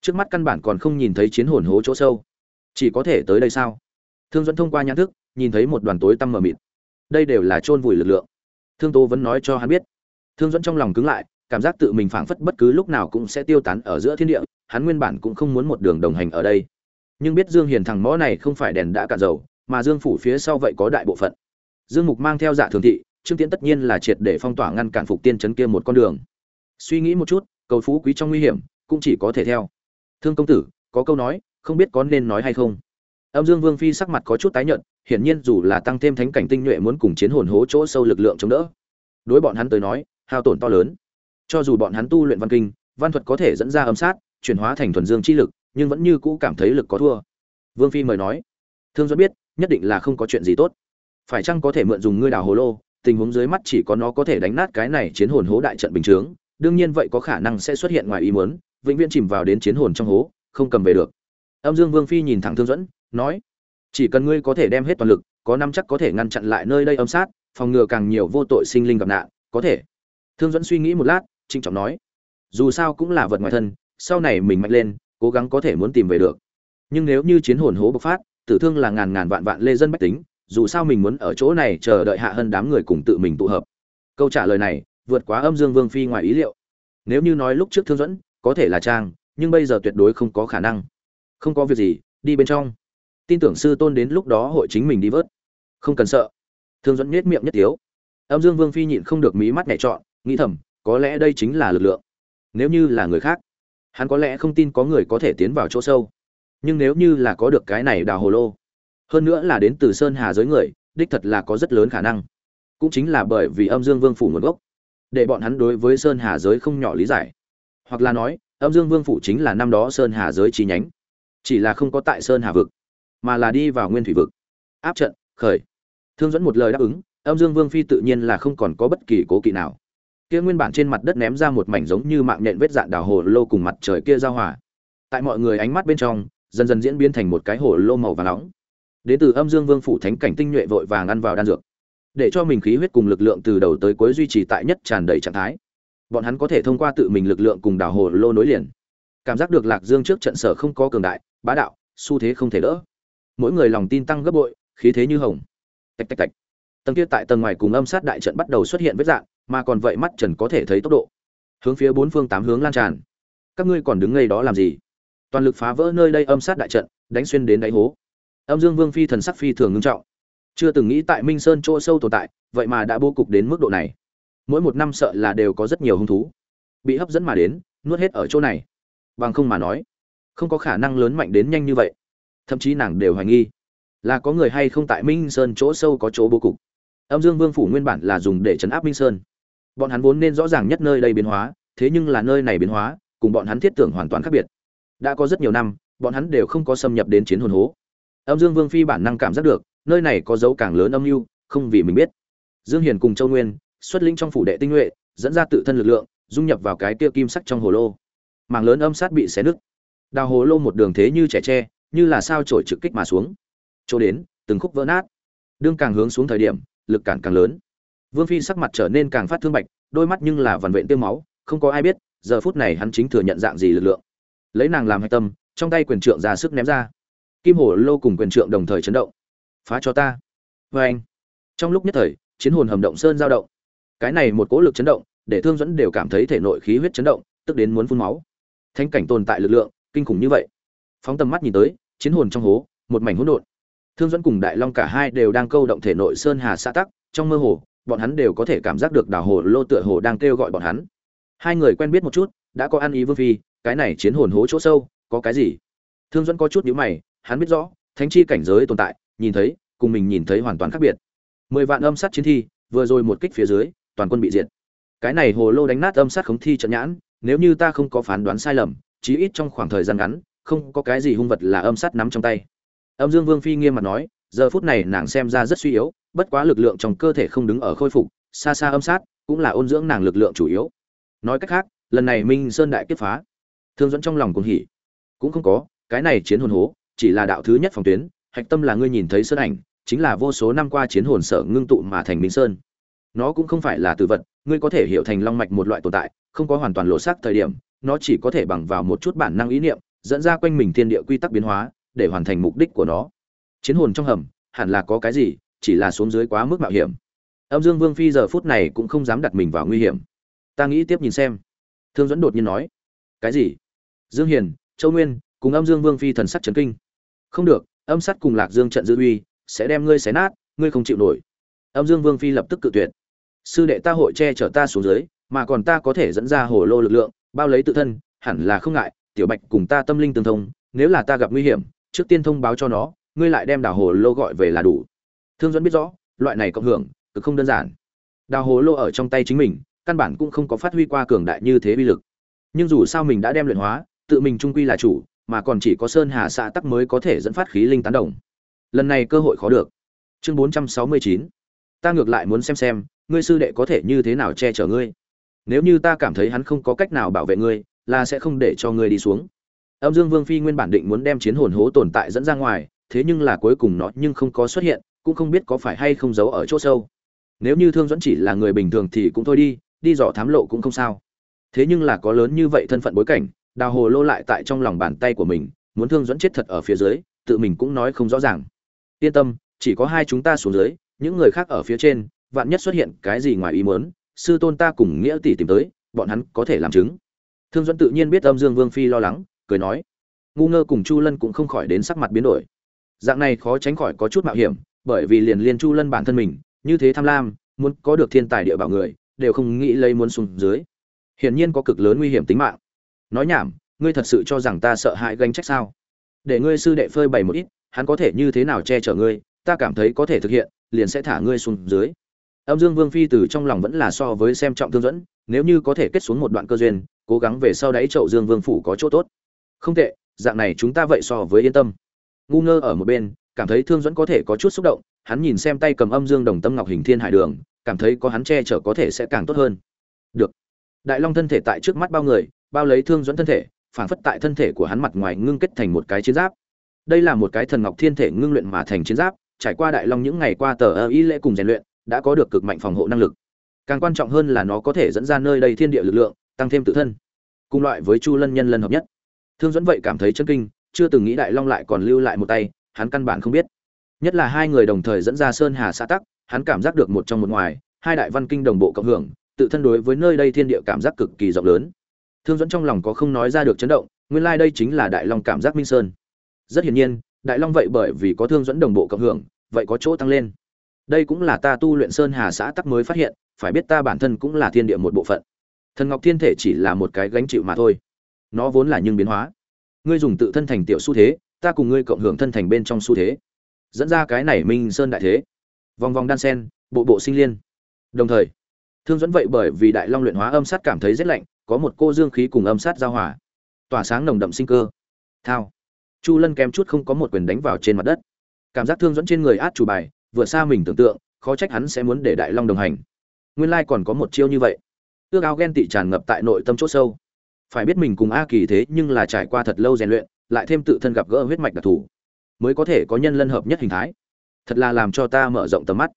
A: Trước mắt căn bản còn không nhìn thấy chiến hồn hố chỗ sâu. Chỉ có thể tới đây sao? Thương dẫn thông qua nhãn thức, nhìn thấy một đoàn tối tăm mờ mịt. Đây đều là chôn vùi lực lượng. Thương tố vẫn nói cho hắn biết. Thương dẫn trong lòng cứng lại cảm giác tự mình phảng phất bất cứ lúc nào cũng sẽ tiêu tán ở giữa thiên địa, hắn nguyên bản cũng không muốn một đường đồng hành ở đây. Nhưng biết dương hiền thằng mõ này không phải đèn đã cạn dầu, mà dương phủ phía sau vậy có đại bộ phận. Dương mục mang theo dạ thường thị, trương tiễn tất nhiên là triệt để phong tỏa ngăn cản phục tiên chấn kia một con đường. Suy nghĩ một chút, cầu phú quý trong nguy hiểm, cũng chỉ có thể theo. Thương công tử, có câu nói, không biết có nên nói hay không. Âm dương vương phi sắc mặt có chút tái nhợt, hiển nhiên dù là tăng thêm thánh cảnh tinh nhuệ muốn cùng chiến hồn hố chỗ sâu lực lượng chống đỡ. Đối bọn hắn tới nói, hao tổn to lớn cho dù bọn hắn tu luyện văn kinh, văn thuật có thể dẫn ra âm sát, chuyển hóa thành thuần dương chi lực, nhưng vẫn như cũ cảm thấy lực có thua. Vương phi mời nói, thương Duẫn biết, nhất định là không có chuyện gì tốt. Phải chăng có thể mượn dùng ngươi đào hồ lô, tình huống dưới mắt chỉ có nó có thể đánh nát cái này chiến hồn hố đại trận bình chướng, đương nhiên vậy có khả năng sẽ xuất hiện ngoài ý muốn, vĩnh viễn chìm vào đến chiến hồn trong hố, không cầm về được. Âm dương vương phi nhìn thẳng thương dẫn nói, chỉ cần ngươi có thể đem hết toàn lực, có năm chắc có thể ngăn chặn lại nơi đây âm sát, phòng ngừa càng nhiều vô tội sinh linh gặp nạn, có thể. Thương dẫn suy nghĩ một lát trinh trọng nói. Dù sao cũng là vật ngoài thân, sau này mình mạnh lên, cố gắng có thể muốn tìm về được. Nhưng nếu như chiến hồn hố bộc phát, tử thương là ngàn ngàn vạn vạn lê dân bách tính, dù sao mình muốn ở chỗ này chờ đợi hạ hơn đám người cùng tự mình tụ hợp. Câu trả lời này, vượt quá âm dương vương phi ngoài ý liệu. Nếu như nói lúc trước thương dẫn, có thể là trang, nhưng bây giờ tuyệt đối không có khả năng. Không có việc gì, đi bên trong. Tin tưởng sư tôn đến lúc đó hội chính mình đi vớt. Không cần sợ. Thương dẫn nhết miệng nhất tiếu. Âm dương vương phi nhịn không được mí mắt nhẹ trọn, nghĩ thầm có lẽ đây chính là lực lượng. Nếu như là người khác, hắn có lẽ không tin có người có thể tiến vào chỗ sâu. Nhưng nếu như là có được cái này đào hồ lô, hơn nữa là đến từ sơn hà giới người, đích thật là có rất lớn khả năng. Cũng chính là bởi vì âm dương vương phủ nguồn gốc, để bọn hắn đối với sơn hà giới không nhỏ lý giải. Hoặc là nói, âm dương vương phủ chính là năm đó sơn hà giới chi nhánh. Chỉ là không có tại sơn hà vực, mà là đi vào nguyên thủy vực. Áp trận, khởi. Thương dẫn một lời đáp ứng, âm dương vương phi tự nhiên là không còn có bất kỳ cố kỵ nào kia nguyên bản trên mặt đất ném ra một mảnh giống như mạng nhện vết dạn đào hồ lô cùng mặt trời kia giao hòa. Tại mọi người ánh mắt bên trong, dần dần diễn biến thành một cái hồ lô màu vàng nóng. Đến từ âm dương vương phủ thánh cảnh tinh nhuệ vội vàng ăn vào đan dược. Để cho mình khí huyết cùng lực lượng từ đầu tới cuối duy trì tại nhất tràn đầy trạng thái. Bọn hắn có thể thông qua tự mình lực lượng cùng đào hồ lô nối liền. Cảm giác được lạc dương trước trận sở không có cường đại, bá đạo, xu thế không thể đỡ. Mỗi người lòng tin tăng gấp bội, khí thế như hồng. Tạch tạch tạch. Tầng kia tại tầng ngoài cùng âm sát đại trận bắt đầu xuất hiện vết dạng mà còn vậy mắt trần có thể thấy tốc độ. Hướng phía bốn phương tám hướng lan tràn. Các ngươi còn đứng ngay đó làm gì? Toàn lực phá vỡ nơi đây âm sát đại trận, đánh xuyên đến đáy hố. Âm dương vương phi thần sắc phi thường ngưng trọng. Chưa từng nghĩ tại minh sơn chỗ sâu tồn tại, vậy mà đã bố cục đến mức độ này. Mỗi một năm sợ là đều có rất nhiều hung thú. Bị hấp dẫn mà đến, nuốt hết ở chỗ này. Bằng không mà nói, không có khả năng lớn mạnh đến nhanh như vậy. Thậm chí nàng đều hoài nghi, là có người hay không tại minh sơn chỗ sâu có chỗ bố cục. Âm dương vương phủ nguyên bản là dùng để chấn áp minh sơn bọn hắn vốn nên rõ ràng nhất nơi đây biến hóa, thế nhưng là nơi này biến hóa, cùng bọn hắn thiết tưởng hoàn toàn khác biệt. Đã có rất nhiều năm, bọn hắn đều không có xâm nhập đến chiến hồn hố. Âm dương vương phi bản năng cảm giác được, nơi này có dấu càng lớn âm mưu, không vì mình biết. Dương hiền cùng châu nguyên, xuất linh trong phủ đệ tinh nhuệ, dẫn ra tự thân lực lượng, dung nhập vào cái kia kim sắc trong hồ lô. Mảng lớn âm sát bị xé nứt. Đào hồ lô một đường thế như trẻ tre, như là sao trổi trực kích mà xuống. Chỗ đến, từng khúc vỡ nát. Đương càng hướng xuống thời điểm, lực cản càng lớn vương phi sắc mặt trở nên càng phát thương bạch, đôi mắt nhưng là vằn vện tiêu máu, không có ai biết, giờ phút này hắn chính thừa nhận dạng gì lực lượng. Lấy nàng làm hệ tâm, trong tay quyền trượng ra sức ném ra. Kim hổ lô cùng quyền trượng đồng thời chấn động. Phá cho ta. Và anh. Trong lúc nhất thời, chiến hồn hầm động sơn giao động. Cái này một cỗ lực chấn động, để thương dẫn đều cảm thấy thể nội khí huyết chấn động, tức đến muốn phun máu. Thanh cảnh tồn tại lực lượng, kinh khủng như vậy. Phóng tầm mắt nhìn tới, chiến hồn trong hố, một mảnh hỗn độn. Thương dẫn cùng đại long cả hai đều đang câu động thể nội sơn hà xã tắc, trong mơ hồ bọn hắn đều có thể cảm giác được đào hồ lô tựa hồ đang kêu gọi bọn hắn. Hai người quen biết một chút, đã có ăn ý vương phi, cái này chiến hồn hố chỗ sâu, có cái gì? Thương dẫn có chút nhíu mày, hắn biết rõ, thánh chi cảnh giới tồn tại, nhìn thấy, cùng mình nhìn thấy hoàn toàn khác biệt. Mười vạn âm sát chiến thi, vừa rồi một kích phía dưới, toàn quân bị diệt. Cái này hồ lô đánh nát âm sát khống thi trận nhãn, nếu như ta không có phán đoán sai lầm, chí ít trong khoảng thời gian ngắn, không có cái gì hung vật là âm sát nắm trong tay. Âm dương vương phi nghiêm mặt nói, giờ phút này nàng xem ra rất suy yếu bất quá lực lượng trong cơ thể không đứng ở khôi phục, xa xa âm sát, cũng là ôn dưỡng nàng lực lượng chủ yếu. Nói cách khác, lần này minh sơn đại kiếp phá, thương dẫn trong lòng cũng hỉ. Cũng không có, cái này chiến hồn hố, chỉ là đạo thứ nhất phòng tuyến, hạch tâm là ngươi nhìn thấy sơn ảnh, chính là vô số năm qua chiến hồn sở ngưng tụ mà thành minh sơn. Nó cũng không phải là từ vật, ngươi có thể hiểu thành long mạch một loại tồn tại, không có hoàn toàn lộ sắc thời điểm, nó chỉ có thể bằng vào một chút bản năng ý niệm, dẫn ra quanh mình thiên địa quy tắc biến hóa, để hoàn thành mục đích của nó. Chiến hồn trong hầm, hẳn là có cái gì? Chỉ là xuống dưới quá mức mạo hiểm. Âm dương vương phi giờ phút này cũng không dám đặt mình vào nguy hiểm. Ta nghĩ tiếp nhìn xem. Thương dẫn đột nhiên nói. Cái gì? Dương hiền, châu nguyên, cùng âm dương vương phi thần sắc chấn kinh. Không được, âm sắt cùng lạc dương trận dư uy, sẽ đem ngươi xé nát, ngươi không chịu nổi. Âm dương vương phi lập tức cự tuyệt. Sư đệ ta hội che chở ta xuống dưới, mà còn ta có thể dẫn ra hồ lô lực lượng, bao lấy tự thân, hẳn là không ngại, tiểu bạch cùng ta tâm linh tương thông, nếu là ta gặp nguy hiểm, trước tiên thông báo cho nó, ngươi lại đem đảo hồ lô gọi về là đủ thương dẫn biết rõ, loại này cộng hưởng, cực không đơn giản. Đào hồ lô ở trong tay chính mình, căn bản cũng không có phát huy qua cường đại như thế uy lực. Nhưng dù sao mình đã đem luyện hóa, tự mình trung quy là chủ, mà còn chỉ có sơn hà xã tắc mới có thể dẫn phát khí linh tán đồng. Lần này cơ hội khó được. Chương bốn trăm sáu mươi chín. Ta ngược lại muốn xem xem, ngươi sư đệ có thể như thế nào che chở ngươi. Nếu như ta cảm thấy hắn không có cách nào bảo vệ ngươi, là sẽ không để cho ngươi đi xuống. Âm dương vương phi nguyên bản định muốn đem chiến hồn hố tồn tại dẫn ra ngoài, thế nhưng là cuối cùng nó nhưng không có xuất hiện cũng không biết có phải hay không giấu ở chỗ sâu. Nếu như thương dẫn chỉ là người bình thường thì cũng thôi đi đi dò thám lộ cũng không sao. Thế nhưng là có lớn như vậy thân phận bối cảnh, đào hồ lô lại tại trong lòng bàn tay của mình, muốn thương dẫn chết thật ở phía dưới, tự mình cũng nói không rõ ràng. Yên tâm, chỉ có hai chúng ta xuống dưới, những người khác ở phía trên, vạn nhất xuất hiện cái gì ngoài ý muốn, sư tôn ta cùng nghĩa tỷ tìm tới, bọn hắn có thể làm chứng. Thương dẫn tự nhiên biết âm dương vương phi lo lắng, cười nói. Ngu ngơ cùng chu lân cũng không khỏi đến sắc mặt biến đổi. Dạng này khó tránh khỏi có chút mạo hiểm bởi vì liền liên chu lân bản thân mình, như thế tham lam, muốn có được thiên tài địa bảo người, đều không nghĩ lấy muốn xuống dưới. Hiển nhiên có cực lớn nguy hiểm tính mạng. Nói nhảm, ngươi thật sự cho rằng ta sợ hãi gánh trách sao? Để ngươi sư đệ phơi bày một ít, hắn có thể như thế nào che chở ngươi, ta cảm thấy có thể thực hiện, liền sẽ thả ngươi xuống dưới. Âm dương vương phi từ trong lòng vẫn là so với xem trọng thương dẫn, nếu như có thể kết xuống một đoạn cơ duyên, cố gắng về sau đáy chậu dương vương phủ có chỗ tốt. Không tệ, dạng này chúng ta vậy so với yên tâm. Ngu ngơ ở một bên cảm thấy thương dẫn có thể có chút xúc động, hắn nhìn xem tay cầm âm dương đồng tâm ngọc hình thiên hải đường, cảm thấy có hắn che chở có thể sẽ càng tốt hơn. Được. Đại long thân thể tại trước mắt bao người, bao lấy thương dẫn thân thể phản phất tại thân thể của hắn mặt ngoài ngưng kết thành một cái chiến giáp. Đây là một cái thần ngọc thiên thể ngưng luyện mà thành chiến giáp, trải qua đại long những ngày qua tờ ơ y lễ cùng rèn luyện, đã có được cực mạnh phòng hộ năng lực. Càng quan trọng hơn là nó có thể dẫn ra nơi đây thiên địa lực lượng, tăng thêm tự thân. Cùng loại với chu lân nhân lân hợp nhất. Thương dẫn vậy cảm thấy chân kinh, chưa từng nghĩ đại long lại còn lưu lại một tay hắn căn bản không biết. Nhất là hai người đồng thời dẫn ra sơn hà xã tắc, hắn cảm giác được một trong một ngoài, hai đại văn kinh đồng bộ cộng hưởng, tự thân đối với nơi đây thiên địa cảm giác cực kỳ rộng lớn. Thương dẫn trong lòng có không nói ra được chấn động, nguyên lai đây chính là đại long cảm giác minh sơn. Rất hiển nhiên, đại long vậy bởi vì có thương dẫn đồng bộ cộng hưởng, vậy có chỗ tăng lên. Đây cũng là ta tu luyện sơn hà xã tắc mới phát hiện, phải biết ta bản thân cũng là thiên địa một bộ phận. Thần ngọc thiên thể chỉ là một cái gánh chịu mà thôi. Nó vốn là nhưng biến hóa. Ngươi dùng tự thân thành tiểu xu thế ta cùng ngươi cộng hưởng thân thành bên trong xu thế. Dẫn ra cái này minh sơn đại thế. Vòng vòng đan sen, bộ bộ sinh liên. Đồng thời, thương dẫn vậy bởi vì đại long luyện hóa âm sát cảm thấy rét lạnh, có một cô dương khí cùng âm sát giao hòa. Tỏa sáng nồng đậm sinh cơ. Thao. Chu lân kém chút không có một quyền đánh vào trên mặt đất. Cảm giác thương dẫn trên người át chủ bài, vượt xa mình tưởng tượng, khó trách hắn sẽ muốn để đại long đồng hành. Nguyên lai còn có một chiêu như vậy. Ước ao ghen tị tràn ngập tại nội tâm c h ỗ sâu. Phải biết mình cùng a kỳ thế nhưng là trải qua thật lâu rèn luyện lại thêm tự thân gặp gỡ huyết mạch đặc thù, mới có thể có nhân lân hợp nhất hình thái. Thật là làm cho ta mở rộng tầm mắt.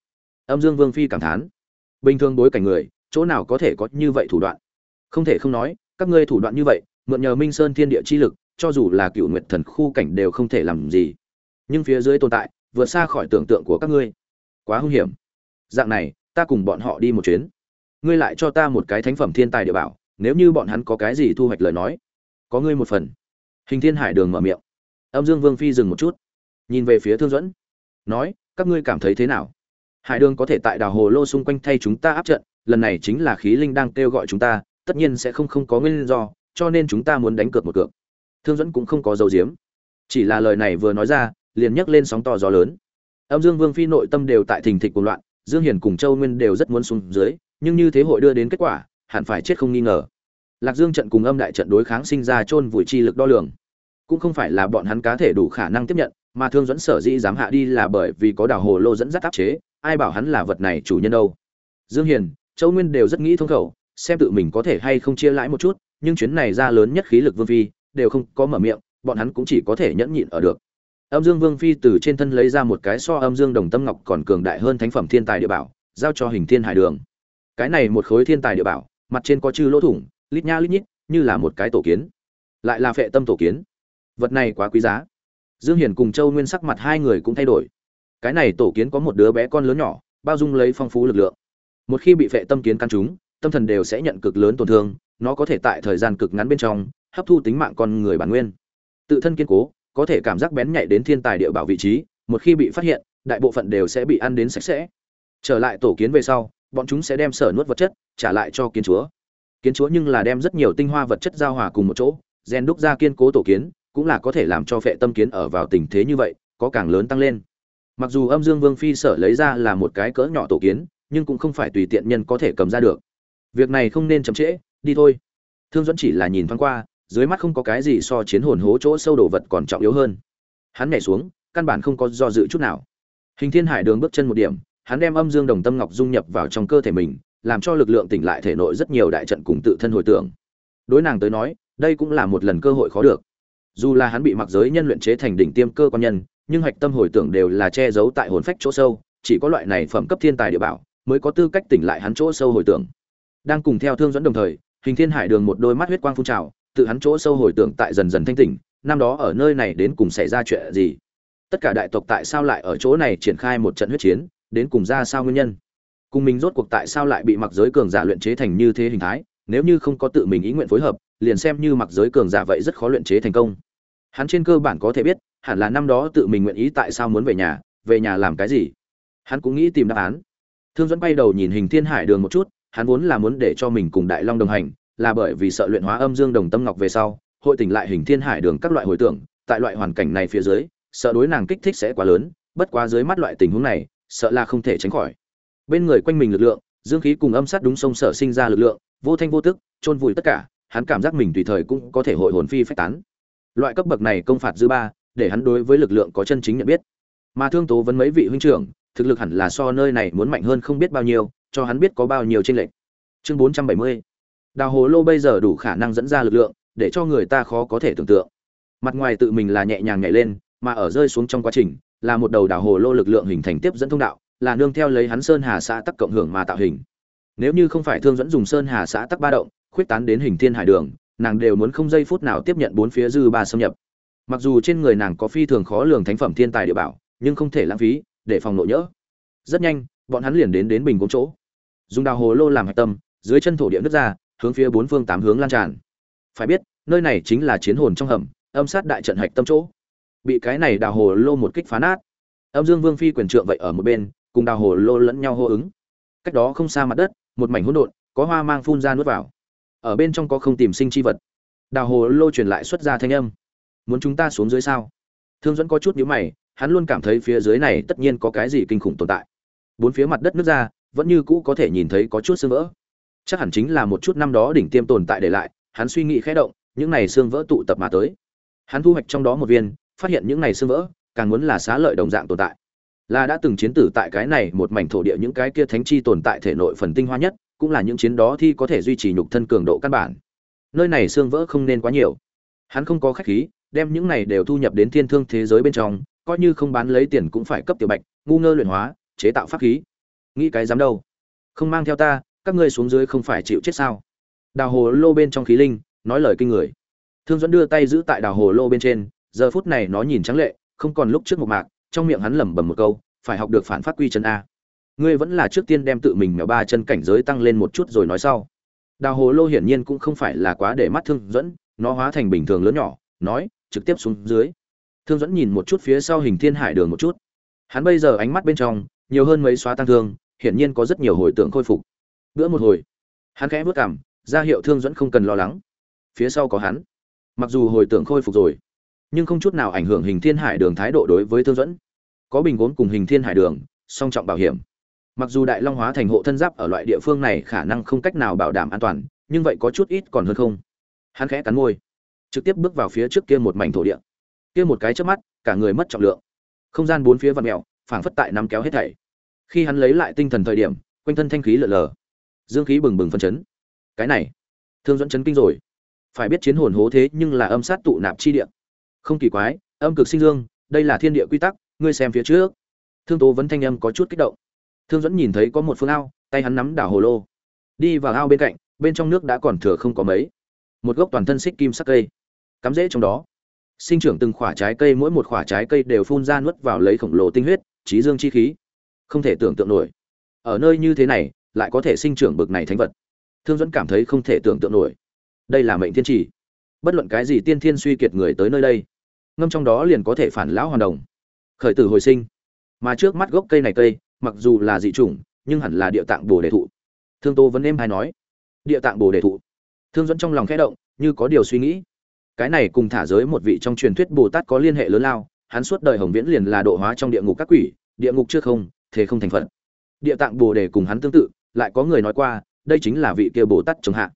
A: Âm dương vương phi cảm thán. Bình thường bối cảnh người, chỗ nào có thể có như vậy thủ đoạn? Không thể không nói, các ngươi thủ đoạn như vậy, mượn nhờ minh sơn thiên địa chi lực, cho dù là cựu nguyệt thần khu cảnh đều không thể làm gì. Nhưng phía dưới tồn tại, vượt xa khỏi tưởng tượng của các ngươi. Quá hung hiểm. Dạng này, ta cùng bọn họ đi một chuyến. Ngươi lại cho ta một cái thánh phẩm thiên tài địa bảo, nếu như bọn hắn có cái gì thu hoạch lời nói, có ngươi một phần hình thiên hải đường mở miệng. Âm dương vương phi dừng một chút, nhìn về phía thương dẫn nói, các ngươi cảm thấy thế nào? Hải đường có thể tại đảo hồ lô xung quanh thay chúng ta áp trận, lần này chính là khí linh đang kêu gọi chúng ta, tất nhiên sẽ không không có nguyên do, cho nên chúng ta muốn đánh cược một cược. Thương dẫn cũng không có dấu diếm chỉ là lời này vừa nói ra, liền nhấc lên sóng to gió lớn. Âm dương vương phi nội tâm đều tại thình thịch cuồng loạn, dương hiền cùng châu nguyên đều rất muốn xuống dưới, nhưng như thế hội đưa đến kết quả, hẳn phải chết không nghi ngờ lạc dương trận cùng âm đại trận đối kháng sinh ra chôn vùi chi lực đo lường. Cũng không phải là bọn hắn cá thể đủ khả năng tiếp nhận, mà thương dẫn sở dĩ dám hạ đi là bởi vì có đảo hồ lô dẫn dắt áp chế, ai bảo hắn là vật này chủ nhân đâu. Dương hiền, châu nguyên đều rất nghĩ thông khẩu, xem tự mình có thể hay không chia lãi một chút, nhưng chuyến này ra lớn nhất khí lực vương phi, đều không có mở miệng, bọn hắn cũng chỉ có thể nhẫn nhịn ở được. Âm dương vương phi từ trên thân lấy ra một cái so âm dương đồng tâm ngọc còn cường đại hơn thánh phẩm thiên tài địa bảo, giao cho hình thiên hải đường. Cái này một khối thiên tài địa bảo, mặt trên có chư lỗ thủng lít nha lít nhít, như là một cái tổ kiến. Lại là phệ tâm tổ kiến. Vật này quá quý giá. Dương hiển cùng châu nguyên sắc mặt hai người cũng thay đổi. Cái này tổ kiến có một đứa bé con lớn nhỏ, bao dung lấy phong phú lực lượng. Một khi bị phệ tâm kiến căn chúng, tâm thần đều sẽ nhận cực lớn tổn thương, nó có thể tại thời gian cực ngắn bên trong, hấp thu tính mạng con người bản nguyên. Tự thân kiên cố, có thể cảm giác bén nhạy đến thiên tài địa bảo vị trí, một khi bị phát hiện, đại bộ phận đều sẽ bị ăn đến sạch sẽ. Trở lại tổ kiến về sau, bọn chúng sẽ đem sở nuốt vật chất, trả lại cho kiến chúa kiến chúa nhưng là đem rất nhiều tinh hoa vật chất giao hòa cùng một chỗ, gen đúc ra kiên cố tổ kiến, cũng là có thể làm cho phệ tâm kiến ở vào tình thế như vậy, có càng lớn tăng lên. Mặc dù âm dương vương phi sở lấy ra là một cái cỡ nhỏ tổ kiến, nhưng cũng không phải tùy tiện nhân có thể cầm ra được. Việc này không nên chậm trễ, đi thôi. Thương dẫn chỉ là nhìn thoáng qua, dưới mắt không có cái gì so chiến hồn hố chỗ sâu đồ vật còn trọng yếu hơn. Hắn nhảy xuống, căn bản không có do dự chút nào. Hình thiên hải đường bước chân một điểm, hắn đem âm dương đồng tâm ngọc dung nhập vào trong cơ thể mình làm cho lực lượng tỉnh lại thể nội rất nhiều đại trận cùng tự thân hồi tưởng. Đối nàng tới nói, đây cũng là một lần cơ hội khó được. Dù là hắn bị mặc giới nhân luyện chế thành đỉnh tiêm cơ quan nhân, nhưng hạch tâm hồi tưởng đều là che giấu tại hồn phách chỗ sâu, chỉ có loại này phẩm cấp thiên tài địa bảo mới có tư cách tỉnh lại hắn chỗ sâu hồi tưởng. Đang cùng theo thương dẫn đồng thời, hình thiên hải đường một đôi mắt huyết quang phun trào, tự hắn chỗ sâu hồi tưởng tại dần dần thanh tỉnh, năm đó ở nơi này đến cùng xảy ra chuyện gì? Tất cả đại tộc tại sao lại ở chỗ này triển khai một trận huyết chiến, đến cùng ra sao nguyên nhân? Cùng mình rốt cuộc tại sao lại bị mặc giới cường giả luyện chế thành như thế hình thái, nếu như không có tự mình ý nguyện phối hợp, liền xem như mặc giới cường giả vậy rất khó luyện chế thành công. Hắn trên cơ bản có thể biết, hẳn là năm đó tự mình nguyện ý tại sao muốn về nhà về nhà làm cái gì. Hắn cũng nghĩ tìm đáp án. Thương dẫn bay đầu nhìn hình thiên hải đường một chút, hắn vốn là muốn để cho mình cùng đại long đồng hành, là bởi vì sợ luyện hóa âm dương đồng tâm ngọc về sau, hội tỉnh lại hình thiên hải đường các loại hồi tưởng, tại loại hoàn cảnh này phía dưới, sợ đối nàng kích thích sẽ quá lớn, bất quá dưới mắt loại tình huống này, sợ là không thể tránh khỏi bên người quanh mình lực lượng, dương khí cùng âm sát đúng sông sở sinh ra lực lượng, vô thanh vô tức, chôn vùi tất cả, hắn cảm giác mình tùy thời cũng có thể hội hồn phi phách tán. Loại cấp bậc này công phạt dư ba, để hắn đối với lực lượng có chân chính nhận biết. Mà thương tố vấn mấy vị huynh trưởng, thực lực hẳn là so nơi này muốn mạnh hơn không biết bao nhiêu, cho hắn biết có bao nhiêu tranh lệch. Chương 470 đào hồ lô bây giờ đủ khả năng dẫn ra lực lượng, để cho người ta khó có thể tưởng tượng. Mặt ngoài tự mình là nhẹ nhàng nhảy lên, mà ở rơi xuống trong quá trình, là một đầu đào hồ lô lực lượng hình thành tiếp dẫn thông đạo là nương theo lấy hắn sơn hà xã tắc cộng hưởng mà tạo hình. Nếu như không phải thương dẫn dùng sơn hà xã tắc ba động, khuyết tán đến hình thiên hải đường, nàng đều muốn không giây phút nào tiếp nhận bốn phía dư ba xâm nhập. Mặc dù trên người nàng có phi thường khó lường thánh phẩm thiên tài địa bảo, nhưng không thể lãng phí, để phòng nội nhỡ. Rất nhanh, bọn hắn liền đến đến bình gốm chỗ. Dùng đào hồ lô làm hạch tâm, dưới chân thổ địa nước ra, hướng phía bốn phương tám hướng lan tràn. Phải biết, nơi này chính là chiến hồn trong hầm, âm sát đại trận hạch tâm chỗ. Bị cái này đào hồ lô một kích phá nát. Âm dương vương phi quyền trượng vậy ở một bên cùng đào hồ lô lẫn nhau hô ứng. Cách đó không xa mặt đất, một mảnh hỗn độn, có hoa mang phun ra nuốt vào. Ở bên trong có không tìm sinh chi vật. Đào hồ lô truyền lại xuất ra thanh âm. Muốn chúng ta xuống dưới sao? Thương dẫn có chút nhíu mày, hắn luôn cảm thấy phía dưới này tất nhiên có cái gì kinh khủng tồn tại. Bốn phía mặt đất nước ra, vẫn như cũ có thể nhìn thấy có chút xương vỡ. Chắc hẳn chính là một chút năm đó đỉnh tiêm tồn tại để lại, hắn suy nghĩ khẽ động, những này xương vỡ tụ tập mà tới. Hắn thu hoạch trong đó một viên, phát hiện những này xương vỡ, càng muốn là xá lợi đồng dạng tồn tại là đã từng chiến tử tại cái này một mảnh thổ địa những cái kia thánh chi tồn tại thể nội phần tinh hoa nhất, cũng là những chiến đó thì có thể duy trì nhục thân cường độ căn bản. Nơi này xương vỡ không nên quá nhiều. Hắn không có khách khí, đem những này đều thu nhập đến thiên thương thế giới bên trong, coi như không bán lấy tiền cũng phải cấp tiểu bạch, ngu ngơ luyện hóa, chế tạo pháp khí. Nghĩ cái dám đâu? Không mang theo ta, các ngươi xuống dưới không phải chịu chết sao? Đào hồ lô bên trong khí linh, nói lời kinh người. Thương dẫn đưa tay giữ tại đào hồ lô bên trên, giờ phút này nó nhìn trắng lệ, không còn lúc trước một mạc trong miệng hắn lẩm bẩm một câu, phải học được phản phát quy chân a. Ngươi vẫn là trước tiên đem tự mình mèo ba chân cảnh giới tăng lên một chút rồi nói sau. Đào hồ lô hiển nhiên cũng không phải là quá để mắt thương dẫn nó hóa thành bình thường lớn nhỏ, nói, trực tiếp xuống dưới. Thương dẫn nhìn một chút phía sau hình thiên hải đường một chút. Hắn bây giờ ánh mắt bên trong, nhiều hơn mấy xóa tăng thương, hiển nhiên có rất nhiều hồi tưởng khôi phục. Bữa một hồi, hắn khẽ bước cảm ra hiệu thương dẫn không cần lo lắng. Phía sau có hắn. Mặc dù hồi tưởng khôi phục rồi nhưng không chút nào ảnh hưởng hình thiên hải đường thái độ đối với thương dẫn có bình vốn cùng hình thiên hải đường, song trọng bảo hiểm. Mặc dù đại long hóa thành hộ thân giáp ở loại địa phương này khả năng không cách nào bảo đảm an toàn, nhưng vậy có chút ít còn hơn không. Hắn khẽ cắn môi, trực tiếp bước vào phía trước kia một mảnh thổ địa. Kia một cái trước mắt, cả người mất trọng lượng. Không gian bốn phía vặn mèo, phảng phất tại nắm kéo hết thảy. Khi hắn lấy lại tinh thần thời điểm, quanh thân thanh khí lở lờ. Dương khí bừng bừng phân chấn. Cái này, thương dẫn chấn kinh rồi. Phải biết chiến hồn hố thế nhưng là âm sát tụ nạp chi địa không kỳ quái, âm cực sinh dương, đây là thiên địa quy tắc, ngươi xem phía trước. Thương tố vấn thanh âm có chút kích động. Thương dẫn nhìn thấy có một phương ao, tay hắn nắm đảo hồ lô. Đi vào ao bên cạnh, bên trong nước đã còn thừa không có mấy. Một gốc toàn thân xích kim sắc cây. Cắm rễ trong đó. Sinh trưởng từng khoả trái cây, mỗi một khoả trái cây đều phun ra nuốt vào lấy khổng lồ tinh huyết, trí dương chi khí. Không thể tưởng tượng nổi. Ở nơi như thế này, lại có thể sinh trưởng bực này thánh vật. Thương dẫn cảm thấy không thể tưởng tượng nổi. Đây là mệnh thiên trì. Bất luận cái gì tiên thiên suy kiệt người tới nơi đây ngâm trong đó liền có thể phản lão hoàn đồng. Khởi tử hồi sinh. Mà trước mắt gốc cây này cây, mặc dù là dị chủng, nhưng hẳn là địa tạng bồ đề thụ. Thương tô vẫn êm hay nói, địa tạng bồ đề thụ. Thương dẫn trong lòng khẽ động, như có điều suy nghĩ. Cái này cùng thả giới một vị trong truyền thuyết bồ tát có liên hệ lớn lao, hắn suốt đời hồng viễn liền là độ hóa trong địa ngục các quỷ, địa ngục chưa không, thế không thành phận địa tạng bồ đề cùng hắn tương tự, lại có người nói qua, đây chính là vị kia bồ tát chống hạ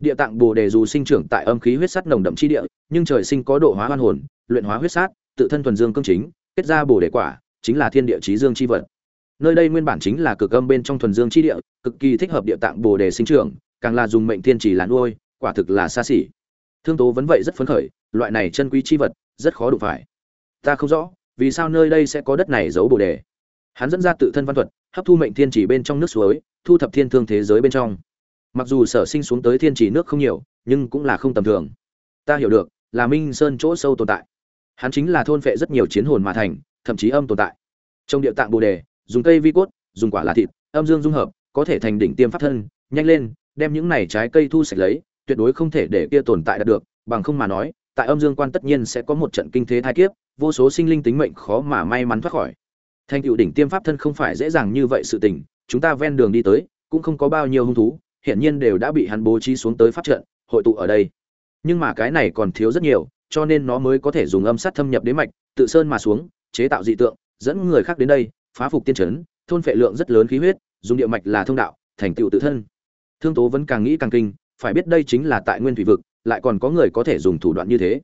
A: địa tạng bồ đề dù sinh trưởng tại âm khí huyết sắt nồng đậm chi địa, nhưng trời sinh có độ hóa oan hồn, luyện hóa huyết sát, tự thân thuần dương cương chính, kết ra bồ đề quả, chính là thiên địa chí dương chi vật. Nơi đây nguyên bản chính là cực âm bên trong thuần dương chi địa, cực kỳ thích hợp địa tạng bồ đề sinh trưởng, càng là dùng mệnh thiên chỉ là nuôi, quả thực là xa xỉ. Thương tố vẫn vậy rất phấn khởi, loại này chân quý chi vật, rất khó đụng phải. Ta không rõ, vì sao nơi đây sẽ có đất này giấu bồ đề. Hắn dẫn ra tự thân văn thuật, hấp thu mệnh thiên chỉ bên trong nước suối, thu thập thiên thương thế giới bên trong mặc dù sở sinh xuống tới thiên chỉ nước không nhiều, nhưng cũng là không tầm thường. Ta hiểu được, là minh sơn chỗ sâu tồn tại. Hắn chính là thôn phệ rất nhiều chiến hồn mà thành, thậm chí âm tồn tại. Trong địa tạng bồ đề, dùng cây vi cốt, dùng quả là thịt, âm dương dung hợp, có thể thành đỉnh tiêm pháp thân, nhanh lên, đem những này trái cây thu sạch lấy, tuyệt đối không thể để kia tồn tại đạt được, bằng không mà nói, tại âm dương quan tất nhiên sẽ có một trận kinh thế thai kiếp, vô số sinh linh tính mệnh khó mà may mắn thoát khỏi. Thành tựu đỉnh tiêm pháp thân không phải dễ dàng như vậy sự tình, chúng ta ven đường đi tới, cũng không có bao nhiêu hung thú hiển nhiên đều đã bị hắn bố trí xuống tới pháp trận, hội tụ ở đây. Nhưng mà cái này còn thiếu rất nhiều, cho nên nó mới có thể dùng âm sát thâm nhập đến mạch, tự sơn mà xuống, chế tạo dị tượng, dẫn người khác đến đây, phá phục tiên trấn thôn phệ lượng rất lớn khí huyết, dùng địa mạch là thông đạo, thành tựu tự thân. Thương tố vẫn càng nghĩ càng kinh, phải biết đây chính là tại nguyên thủy vực, lại còn có người có thể dùng thủ đoạn như thế.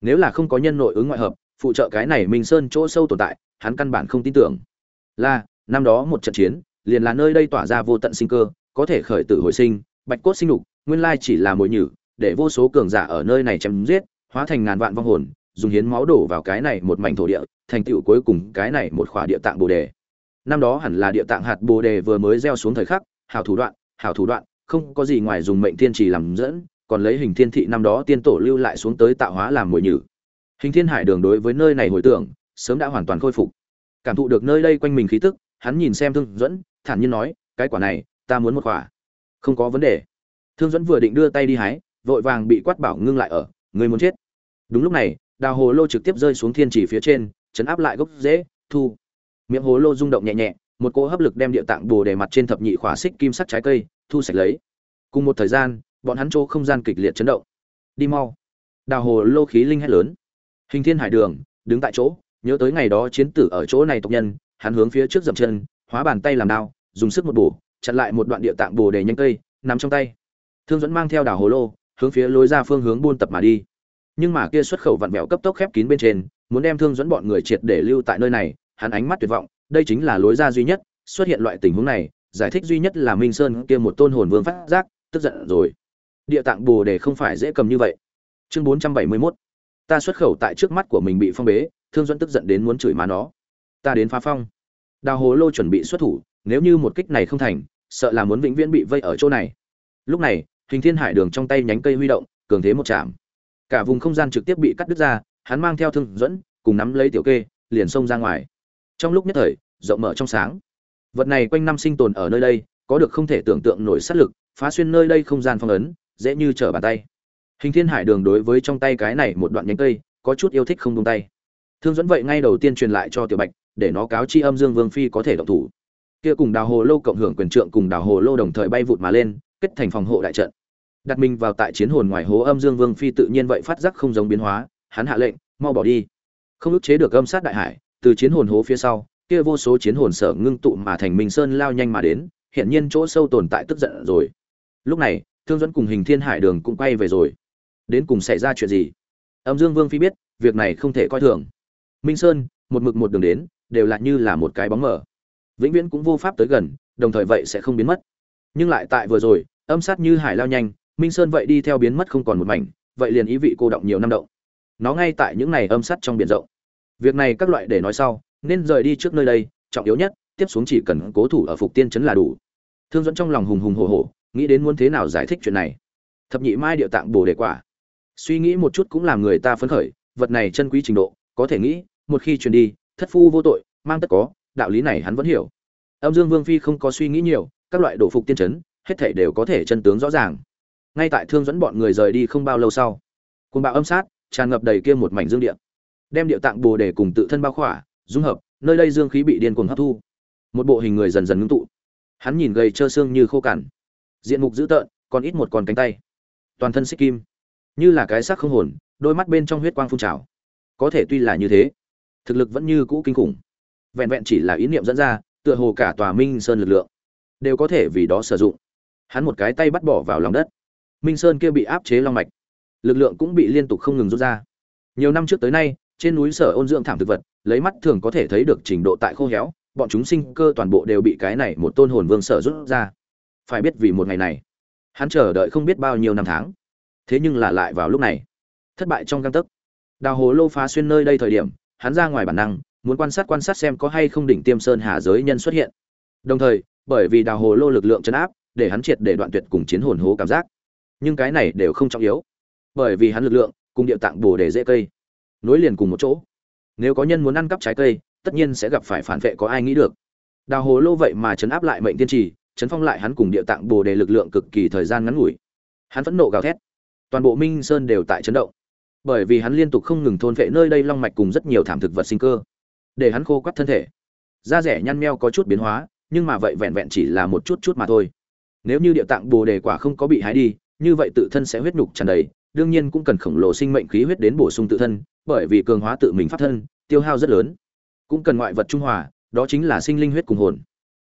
A: Nếu là không có nhân nội ứng ngoại hợp, phụ trợ cái này minh sơn chỗ sâu tồn tại, hắn căn bản không tin tưởng. Là, năm đó một trận chiến, liền là nơi đây tỏa ra vô tận sinh cơ có thể khởi tử hồi sinh, bạch cốt sinh lục, nguyên lai chỉ là mồi nhử, để vô số cường giả ở nơi này chém giết, hóa thành ngàn vạn vong hồn, dùng hiến máu đổ vào cái này một mảnh thổ địa, thành tựu cuối cùng cái này một khỏa địa tạng bồ đề. Năm đó hẳn là địa tạng hạt bồ đề vừa mới gieo xuống thời khắc, hảo thủ đoạn, hảo thủ đoạn, không có gì ngoài dùng mệnh thiên trì làm dẫn, còn lấy hình thiên thị năm đó tiên tổ lưu lại xuống tới tạo hóa làm mồi nhử. Hình thiên hải đường đối với nơi này hồi tưởng, sớm đã hoàn toàn khôi phục. Cảm thụ được nơi đây quanh mình khí tức, hắn nhìn xem thương dẫn, thản nhiên nói, cái quả này ta muốn một quả không có vấn đề. Thương dẫn vừa định đưa tay đi hái, vội vàng bị quát bảo ngưng lại ở người muốn chết. Đúng lúc này, đào hồ lô trực tiếp rơi xuống thiên chỉ phía trên, chấn áp lại gốc dễ thu. Miệng hồ lô rung động nhẹ nhẹ, một cỗ hấp lực đem địa tạng bồ để mặt trên thập nhị khỏa xích kim sắt trái cây, thu sạch lấy. Cùng một thời gian, bọn hắn chỗ không gian kịch liệt chấn động. Đi mau. Đào hồ lô khí linh hét lớn. Hình thiên hải đường, đứng tại chỗ, nhớ tới ngày đó chiến tử ở chỗ này tộc nhân, hắn hướng phía trước dậm chân, hóa bàn tay làm đao, dùng sức một bổ chặn lại một đoạn địa tạng bồ đề nhanh cây nằm trong tay. Thương dẫn mang theo đào hồ lô, hướng phía lối ra phương hướng buôn tập mà đi. Nhưng mà kia xuất khẩu vặn vẹo cấp tốc khép kín bên trên, muốn đem thương dẫn bọn người triệt để lưu tại nơi này, hắn ánh mắt tuyệt vọng, đây chính là lối ra duy nhất, xuất hiện loại tình huống này, giải thích duy nhất là minh sơn kia một tôn hồn vương phát giác, tức giận rồi. Địa tạng bồ đề không phải dễ cầm như vậy. Chương bốn trăm bảy mươi 471 ta xuất khẩu tại trước mắt của mình bị phong bế, thương dẫn tức giận đến muốn chửi má nó. Ta đến phá phong. Đào hồ lô chuẩn bị xuất thủ, nếu như một kích này không thành sợ là muốn vĩnh viễn bị vây ở chỗ này. Lúc này, hình thiên hải đường trong tay nhánh cây huy động, cường thế một chạm cả vùng không gian trực tiếp bị cắt đứt ra, hắn mang theo thương dẫn, cùng nắm lấy tiểu kê, liền xông ra ngoài. Trong lúc nhất thời, rộng mở trong sáng. Vật này quanh năm sinh tồn ở nơi đây, có được không thể tưởng tượng nổi sát lực, phá xuyên nơi đây không gian phong ấn, dễ như trở bàn tay. Hình thiên hải đường đối với trong tay cái này một đoạn nhánh cây, có chút yêu thích không buông tay. Thương dẫn vậy ngay đầu tiên truyền lại cho tiểu bạch, để nó cáo chi âm dương vương phi có thể động thủ kia cùng đào hồ lô cộng hưởng quyền trượng cùng đào hồ lô đồng thời bay vụt mà lên, kết thành phòng hộ đại trận. Đặt mình vào tại chiến hồn ngoài hố âm dương vương phi tự nhiên vậy phát giác không giống biến hóa, hắn hạ lệnh, mau bỏ đi. Không ức chế được âm sát đại hải, từ chiến hồn hố phía sau, kia vô số chiến hồn sở ngưng tụ mà thành minh sơn lao nhanh mà đến hiện nhiên chỗ sâu tồn tại tức giận rồi. Lúc này, thương dẫn cùng hình thiên hải đường cũng quay về rồi. Đến cùng xảy ra chuyện gì? Âm dương vương phi biết, việc này không thể coi thường. Minh sơn, một mực một đường đến, đều là như là một cái bóng mờ vĩnh viễn cũng vô pháp tới gần, đồng thời vậy sẽ không biến mất. Nhưng lại tại vừa rồi, âm sát như hải lao nhanh, minh sơn vậy đi theo biến mất không còn một mảnh, vậy liền ý vị cô động nhiều năm động. Nó ngay tại những này âm sát trong biển rộng. Việc này các loại để nói sau, nên rời đi trước nơi đây, trọng yếu nhất, tiếp xuống chỉ cần cố thủ ở phục tiên trấn là đủ. Thương dẫn trong lòng hùng hùng hồ hồ nghĩ đến muốn thế nào giải thích chuyện này. Thập nhị mai điệu tạng bồ đề quả. Suy nghĩ một chút cũng làm người ta phấn khởi, vật này chân quý trình độ, có thể nghĩ, một khi truyền đi, thất phu vô tội, mang tất có đạo lý này hắn vẫn hiểu. Âm dương vương phi không có suy nghĩ nhiều, các loại đổ phục tiên trấn hết thảy đều có thể chân tướng rõ ràng. Ngay tại thương dẫn bọn người rời đi không bao lâu sau côn bạo âm sát, tràn ngập đầy kia một mảnh dương địa. Đem địa tạng bồ để cùng tự thân bao khỏa, dung hợp, nơi đây dương khí bị điên cuồng hấp thu. Một bộ hình người dần dần ngưng tụ. Hắn nhìn gầy trơ xương như khô cằn. Diện mục dữ tợn, còn ít một con cánh tay. Toàn thân xích kim. Như là cái xác không hồn, đôi mắt bên trong huyết quang phun trào. Có thể tuy là như thế, thực lực vẫn như cũ kinh khủng vẹn vẹn chỉ là ý niệm dẫn ra, tựa hồ cả tòa minh sơn lực lượng đều có thể vì đó sử dụng. Hắn một cái tay bắt bỏ vào lòng đất. Minh sơn kia bị áp chế long mạch, lực lượng cũng bị liên tục không ngừng rút ra. Nhiều năm trước tới nay, trên núi sở ôn dưỡng thảm thực vật, lấy mắt thường có thể thấy được trình độ tại khô héo, bọn chúng sinh cơ toàn bộ đều bị cái này một tôn hồn vương sở rút ra. Phải biết vì một ngày này, hắn chờ đợi không biết bao nhiêu năm tháng. Thế nhưng là lại vào lúc này, thất bại trong găng tấc. Đào hồ lô phá xuyên nơi đây thời điểm, hắn ra ngoài bản năng muốn quan sát quan sát xem có hay không đỉnh tiêm sơn hà giới nhân xuất hiện. Đồng thời, bởi vì đào hồ lô lực lượng chấn áp, để hắn triệt để đoạn tuyệt cùng chiến hồn hố cảm giác. Nhưng cái này đều không trọng yếu. Bởi vì hắn lực lượng cùng địa tạng bồ đề dễ cây. Nối liền cùng một chỗ. Nếu có nhân muốn ăn cắp trái cây, tất nhiên sẽ gặp phải phản vệ có ai nghĩ được. Đào hồ lô vậy mà chấn áp lại mệnh tiên trì, chấn phong lại hắn cùng địa tạng bồ đề lực lượng cực kỳ thời gian ngắn ngủi. Hắn phẫn nộ gào thét. Toàn bộ minh sơn đều tại chấn động. Bởi vì hắn liên tục không ngừng thôn vệ nơi đây long mạch cùng rất nhiều thảm thực vật sinh cơ để hắn khô quắt thân thể. Da rẻ nhăn meo có chút biến hóa, nhưng mà vậy vẹn vẹn chỉ là một chút chút mà thôi. Nếu như địa tạng bồ đề quả không có bị hái đi, như vậy tự thân sẽ huyết nhục tràn đầy, đương nhiên cũng cần khổng lồ sinh mệnh khí huyết đến bổ sung tự thân, bởi vì cường hóa tự mình pháp thân, tiêu hao rất lớn. Cũng cần ngoại vật trung hòa, đó chính là sinh linh huyết cùng hồn.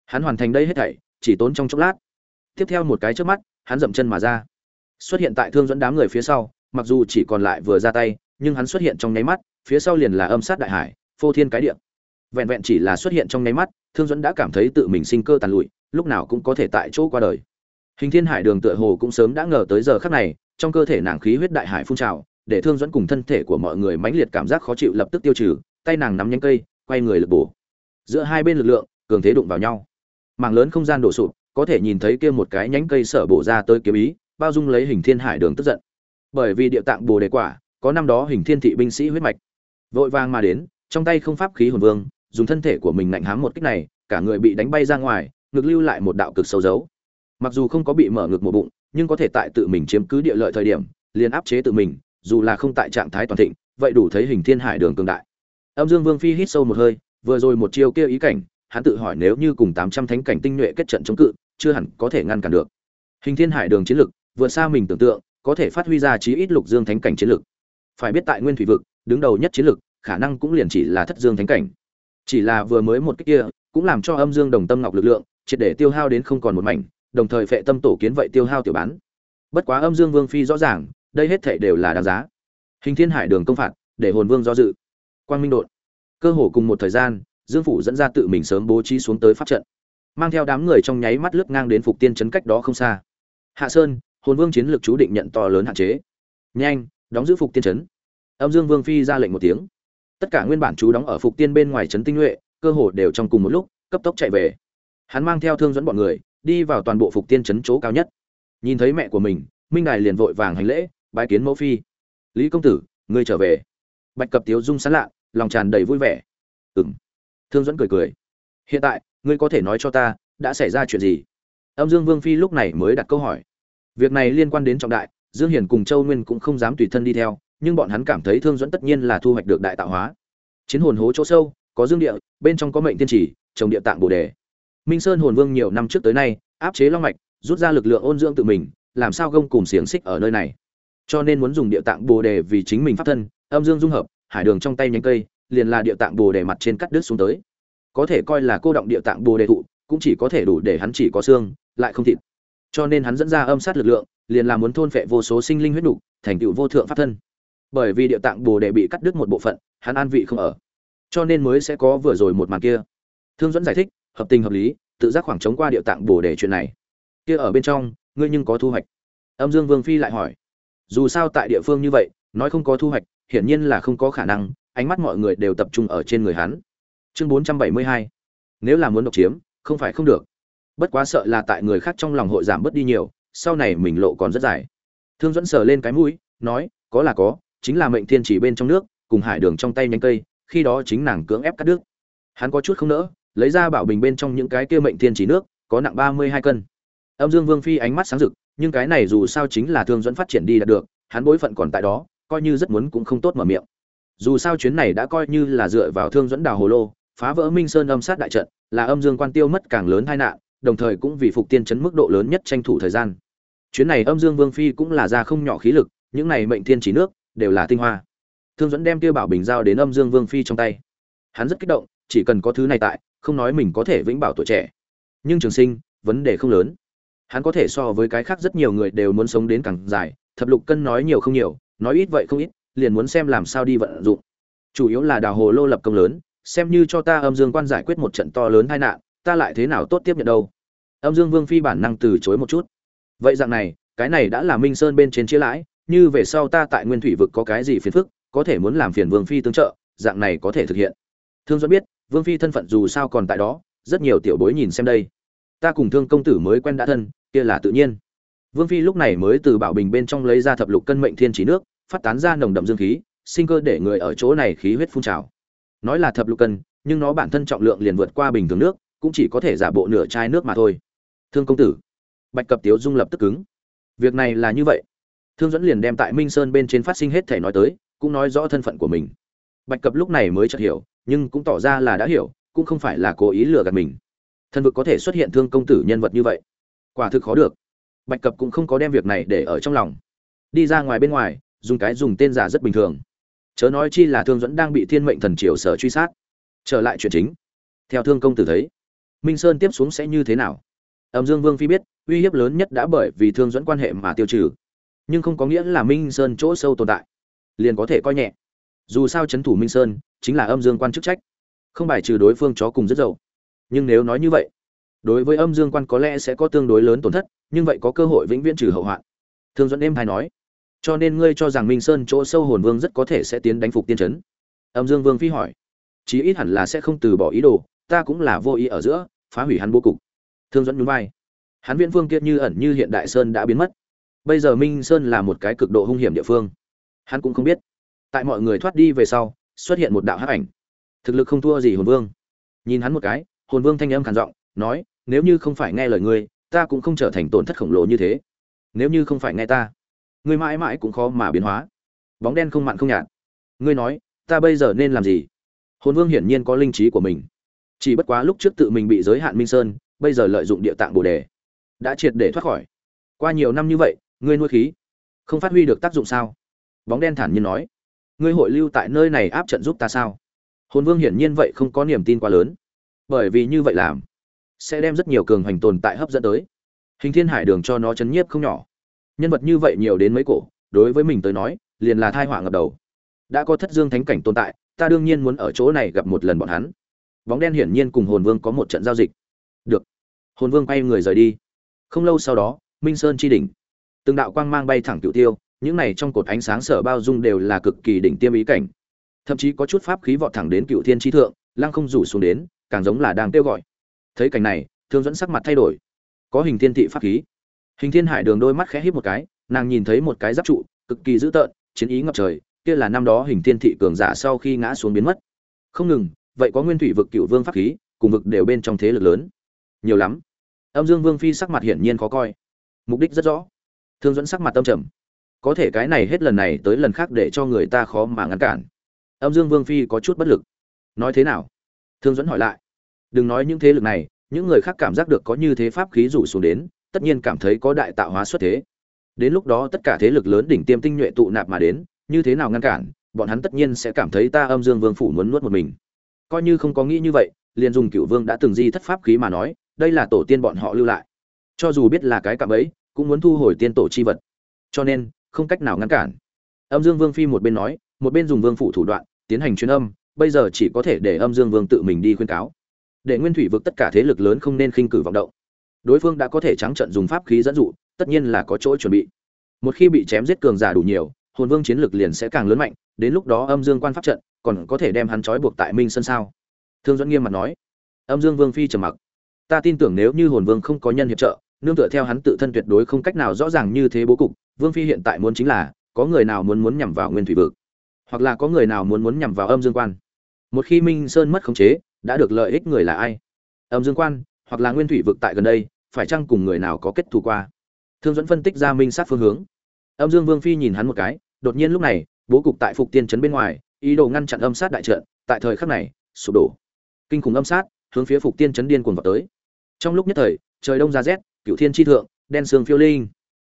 A: Hắn hoàn thành đây hết thảy, chỉ tốn trong chốc lát. Tiếp theo một cái trước mắt, hắn dậm chân mà ra. Xuất hiện tại thương dẫn đám người phía sau, mặc dù chỉ còn lại vừa ra tay, nhưng hắn xuất hiện trong nháy mắt, phía sau liền là âm sát đại hải phô thiên cái địa. Vẹn vẹn chỉ là xuất hiện trong nháy mắt, thương dẫn đã cảm thấy tự mình sinh cơ tàn lụi, lúc nào cũng có thể tại chỗ qua đời. Hình thiên hải đường tựa hồ cũng sớm đã ngờ tới giờ khắc này, trong cơ thể nàng khí huyết đại hải phun trào, để thương dẫn cùng thân thể của mọi người mãnh liệt cảm giác khó chịu lập tức tiêu trừ, tay nàng nắm nhánh cây, quay người lực bổ. Giữa hai bên lực lượng, cường thế đụng vào nhau. Mảng lớn không gian đổ sụp, có thể nhìn thấy kia một cái nhánh cây sở bổ ra tới kiếm ý, bao dung lấy hình thiên hải đường tức giận. Bởi vì địa tạng bồ đề quả, có năm đó hình thiên thị binh sĩ huyết mạch. Vội vàng mà đến trong tay không pháp khí hồn vương, dùng thân thể của mình ngạnh hám một kích này, cả người bị đánh bay ra ngoài ngực lưu lại một đạo cực sâu dấu. Mặc dù không có bị mở ngực một bụng, nhưng có thể tại tự mình chiếm cứ địa lợi thời điểm, liền áp chế tự mình, dù là không tại trạng thái toàn thịnh, vậy đủ thấy hình thiên hải đường cường đại. Âm dương vương phi hít sâu một hơi, vừa rồi một chiêu kia ý cảnh, hắn tự hỏi nếu như cùng tám trăm thánh cảnh tinh nhuệ kết trận chống cự, chưa hẳn có thể ngăn cản được. Hình thiên hải đường chiến lực, vượt xa mình tưởng tượng, có thể phát huy ra chí ít lục dương thánh cảnh chiến lực. Phải biết tại nguyên thủy vực, đứng đầu nhất chiến lực khả năng cũng liền chỉ là thất dương thánh cảnh. Chỉ là vừa mới một cái kia, cũng làm cho âm dương đồng tâm ngọc lực lượng, triệt để tiêu hao đến không còn một mảnh, đồng thời phệ tâm tổ kiến vậy tiêu hao tiểu bán. Bất quá âm dương vương phi rõ ràng, đây hết thảy đều là đáng giá. Hình thiên hải đường công phạt, để hồn vương do dự. Quang minh đột. Cơ hồ cùng một thời gian, dương phủ dẫn ra tự mình sớm bố trí xuống tới pháp trận. Mang theo đám người trong nháy mắt lướt ngang đến phục tiên trấn cách đó không xa. Hạ sơn, hồn vương chiến lược chú định nhận to lớn hạn chế. Nhanh, đóng giữ phục tiên trấn. Âm dương vương phi ra lệnh một tiếng tất cả nguyên bản chú đóng ở phục tiên bên ngoài trấn tinh nhuệ, cơ hồ đều trong cùng một lúc, cấp tốc chạy về. Hắn mang theo thương dẫn bọn người, đi vào toàn bộ phục tiên trấn chỗ cao nhất. Nhìn thấy mẹ của mình, minh đài liền vội vàng hành lễ, bái kiến mẫu phi. Lý công tử, ngươi trở về. Bạch cập tiếu dung sán lạ, lòng tràn đầy vui vẻ. Ừng thương dẫn cười cười. Hiện tại, ngươi có thể nói cho ta, đã xảy ra chuyện gì? Âm dương vương phi lúc này mới đặt câu hỏi. Việc này liên quan đến trọng đại, dương hiền cùng châu nguyên cũng không dám tùy thân đi theo nhưng bọn hắn cảm thấy thương dẫn tất nhiên là thu hoạch được đại tạo hóa. Chiến hồn hố chỗ sâu có dương địa bên trong có mệnh tiên trì trồng địa tạng bồ đề. Minh sơn hồn vương nhiều năm trước tới nay áp chế long mạch rút ra lực lượng ôn dưỡng tự mình làm sao gông cùng xiềng xích ở nơi này. Cho nên muốn dùng địa tạng bồ đề vì chính mình pháp thân âm dương dung hợp hải đường trong tay nhánh cây liền là địa tạng bồ đề mặt trên cắt đứt xuống tới. Có thể coi là cô động địa tạng bồ đề thụ cũng chỉ có thể đủ để hắn chỉ có xương lại không thịt. Cho nên hắn dẫn ra âm sát lực lượng liền là muốn thôn phệ vô số sinh linh huyết đủ, thành tựu vô thượng pháp thân bởi vì địa tạng bồ đề bị cắt đứt một bộ phận, hắn an vị không ở. Cho nên mới sẽ có vừa rồi một màn kia. Thương dẫn giải thích, hợp tình hợp lý, tự giác khoảng trống qua địa tạng bồ đề chuyện này. Kia ở bên trong, ngươi nhưng có thu hoạch. Âm dương vương phi lại hỏi. Dù sao tại địa phương như vậy, nói không có thu hoạch, hiển nhiên là không có khả năng, ánh mắt mọi người đều tập trung ở trên người hắn. Chương bốn trăm bảy mươi hai. Nếu là muốn độc chiếm, không phải không được. Bất quá sợ là tại người khác trong lòng hội giảm bớt đi nhiều, sau này mình lộ còn rất dài. Thương dẫn sờ lên cái mũi, nói, có là có chính là mệnh thiên chỉ bên trong nước, cùng hải đường trong tay nhánh cây, khi đó chính nàng cưỡng ép cắt đứt. Hắn có chút không nỡ, lấy ra bảo bình bên trong những cái kia mệnh thiên chỉ nước, có nặng ba mươi hai cân. Âm dương vương phi ánh mắt sáng rực, nhưng cái này dù sao chính là thương dẫn phát triển đi đạt được, hắn bối phận còn tại đó, coi như rất muốn cũng không tốt mở miệng. Dù sao chuyến này đã coi như là dựa vào thương dẫn đào hồ lô, phá vỡ minh sơn âm sát đại trận, là âm dương quan tiêu mất càng lớn tai nạn, đồng thời cũng vì phục tiên chấn mức độ lớn nhất tranh thủ thời gian. Chuyến này âm dương vương phi cũng là ra không nhỏ khí lực, những này mệnh thiên chỉ nước đều là tinh hoa. Thương dẫn đem tiêu bảo bình giao đến âm dương vương phi trong tay. Hắn rất kích động, chỉ cần có thứ này tại, không nói mình có thể vĩnh bảo tuổi trẻ. Nhưng trường sinh, vấn đề không lớn. Hắn có thể so với cái khác rất nhiều người đều muốn sống đến càng dài, thập lục cân nói nhiều không nhiều, nói ít vậy không ít, liền muốn xem làm sao đi vận dụng. Chủ yếu là đào hồ lô lập công lớn, xem như cho ta âm dương quan giải quyết một trận to lớn tai nạn, ta lại thế nào tốt tiếp nhận đâu. Âm dương vương phi bản năng từ chối một chút. Vậy dạng này, cái này đã là minh sơn bên trên chia lãi như về sau ta tại nguyên thủy vực có cái gì phiền phức, có thể muốn làm phiền vương phi tương trợ, dạng này có thể thực hiện. Thương duẫn biết, vương phi thân phận dù sao còn tại đó, rất nhiều tiểu bối nhìn xem đây. Ta cùng thương công tử mới quen đã thân, kia là tự nhiên. Vương phi lúc này mới từ bảo bình bên trong lấy ra thập lục cân mệnh thiên trí nước, phát tán ra nồng đậm dương khí, sinh cơ để người ở chỗ này khí huyết phun trào. Nói là thập lục cân, nhưng nó bản thân trọng lượng liền vượt qua bình thường nước, cũng chỉ có thể giả bộ nửa chai nước mà thôi. Thương công tử, bạch cập tiếu dung lập tức cứng. Việc này là như vậy thương dẫn liền đem tại minh sơn bên trên phát sinh hết thể nói tới, cũng nói rõ thân phận của mình. Bạch cập lúc này mới chợt hiểu, nhưng cũng tỏ ra là đã hiểu, cũng không phải là cố ý lừa gạt mình. Thân vực có thể xuất hiện thương công tử nhân vật như vậy, quả thực khó được. Bạch cập cũng không có đem việc này để ở trong lòng. Đi ra ngoài bên ngoài, dùng cái dùng tên giả rất bình thường. Chớ nói chi là thương dẫn đang bị thiên mệnh thần triều sở truy sát. Trở lại chuyện chính. Theo thương công tử thấy, minh sơn tiếp xuống sẽ như thế nào? Ẩm dương vương phi biết, uy hiếp lớn nhất đã bởi vì thương dẫn quan hệ mà tiêu trừ nhưng không có nghĩa là minh sơn chỗ sâu tồn tại. Liền có thể coi nhẹ. Dù sao c h ấ n thủ minh sơn chính là âm dương quan chức trách, không bài trừ đối phương chó cùng rất dậu nhưng nếu nói như vậy, đối với âm dương quan có lẽ sẽ có tương đối lớn tổn thất, nhưng vậy có cơ hội vĩnh viễn trừ hậu hoạn. Thương dẫn đêm hay nói, cho nên ngươi cho rằng minh sơn chỗ sâu hồn vương rất có thể sẽ tiến đánh phục tiên trấn âm dương vương phi hỏi, chí ít hẳn là sẽ không từ bỏ ý đồ, ta cũng là vô ý ở giữa, phá hủy hắn bố cục. Thương dẫn nhún vai, hắn viễn Vương kiệt như ẩn như hiện đại sơn đã biến mất bây giờ minh sơn là một cái cực độ hung hiểm địa phương. Hắn cũng không biết. Tại mọi người thoát đi về sau, xuất hiện một đạo hắc ảnh. Thực lực không thua gì hồn vương. Nhìn hắn một cái, hồn vương thanh âm khàn giọng, nói, nếu như không phải nghe lời ngươi, ta cũng không trở thành tổn thất khổng lồ như thế. Nếu như không phải nghe ta, ngươi mãi mãi cũng khó mà biến hóa. Bóng đen không mặn không nhạt. Ngươi nói, ta bây giờ nên làm gì? Hồn vương hiển nhiên có linh trí của mình. Chỉ bất quá lúc trước tự mình bị giới hạn minh sơn, bây giờ lợi dụng địa tạng bồ đề, đã triệt để thoát khỏi. Qua nhiều năm như vậy ngươi nuôi khí, không phát huy được tác dụng sao? Bóng đen thản nhiên nói, ngươi hội lưu tại nơi này áp trận giúp ta sao? Hồn vương hiển nhiên vậy không có niềm tin quá lớn, bởi vì như vậy làm, sẽ đem rất nhiều cường hành tồn tại hấp dẫn tới. Hình thiên hải đường cho nó chấn nhiếp không nhỏ. Nhân vật như vậy nhiều đến mấy cổ, đối với mình tới nói, liền là thai họa ngập đầu. Đã có thất dương thánh cảnh tồn tại, ta đương nhiên muốn ở chỗ này gặp một lần bọn hắn. Bóng đen hiển nhiên cùng hồn vương có một trận giao dịch. Được. Hồn vương quay người rời đi. Không lâu sau đó, minh sơn chi đỉnh từng đạo quang mang bay thẳng cựu tiêu, những này trong cột ánh sáng sở bao dung đều là cực kỳ đỉnh tiêm ý cảnh. Thậm chí có chút pháp khí vọt thẳng đến cựu thiên tri thượng, lăng không rủ xuống đến, càng giống là đang kêu gọi. Thấy cảnh này, thương dẫn sắc mặt thay đổi. Có hình thiên thị pháp khí. Hình thiên hải đường đôi mắt khẽ híp một cái, nàng nhìn thấy một cái giáp trụ, cực kỳ dữ tợn, chiến ý ngập trời, kia là năm đó hình thiên thị cường giả sau khi ngã xuống biến mất. Không ngừng, vậy có nguyên thủy vực cựu vương pháp khí, cùng vực đều bên trong thế lực lớn. Nhiều lắm. Âm dương vương phi sắc mặt hiển nhiên khó coi. Mục đích rất rõ thương dẫn sắc mặt tâm trầm. Có thể cái này hết lần này tới lần khác để cho người ta khó mà ngăn cản. Âm dương vương phi có chút bất lực. Nói thế nào? Thương dẫn hỏi lại. Đừng nói những thế lực này, những người khác cảm giác được có như thế pháp khí rủ xuống đến, tất nhiên cảm thấy có đại tạo hóa xuất thế. Đến lúc đó tất cả thế lực lớn đỉnh tiêm tinh nhuệ tụ nạp mà đến, như thế nào ngăn cản, bọn hắn tất nhiên sẽ cảm thấy ta âm dương vương phủ muốn nuốt một mình. Coi như không có nghĩ như vậy, liền dùng cựu vương đã từng di thất pháp khí mà nói, đây là tổ tiên bọn họ lưu lại. Cho dù biết là cái cạm ấy cũng muốn thu hồi tiên tổ chi vật. Cho nên, không cách nào ngăn cản. Âm dương vương phi một bên nói, một bên dùng vương phủ thủ đoạn, tiến hành truyền âm, bây giờ chỉ có thể để âm dương vương tự mình đi khuyên cáo. Để nguyên thủy vực tất cả thế lực lớn không nên khinh cử vọng động. Đối phương đã có thể trắng trận dùng pháp khí dẫn dụ, tất nhiên là có chỗ chuẩn bị. Một khi bị chém giết cường giả đủ nhiều, hồn vương chiến lực liền sẽ càng lớn mạnh, đến lúc đó âm dương quan pháp trận còn có thể đem hắn trói buộc tại minh sân sao? Thương dẫn nghiêm mặt nói. Âm dương vương phi trầm mặc. Ta tin tưởng nếu như hồn vương không có nhân hiệp trợ nương tựa theo hắn tự thân tuyệt đối không cách nào rõ ràng như thế bố cục, vương phi hiện tại muốn chính là, có người nào muốn muốn nhằm vào nguyên thủy vực, hoặc là có người nào muốn muốn nhằm vào âm dương quan. Một khi minh sơn mất khống chế, đã được lợi ích người là ai? Âm dương quan, hoặc là nguyên thủy vực tại gần đây, phải chăng cùng người nào có kết thù qua? Thương dẫn phân tích ra minh sát phương hướng. Âm dương vương phi nhìn hắn một cái, đột nhiên lúc này, bố cục tại phục tiên trấn bên ngoài, ý đồ ngăn chặn âm sát đại trận, tại thời khắc này, sụp đổ. Kinh khủng âm sát hướng phía phục tiên trấn điên cuồng vào tới. Trong lúc nhất thời, trời đông ra rét cựu thiên tri thượng, đen sương phiêu linh.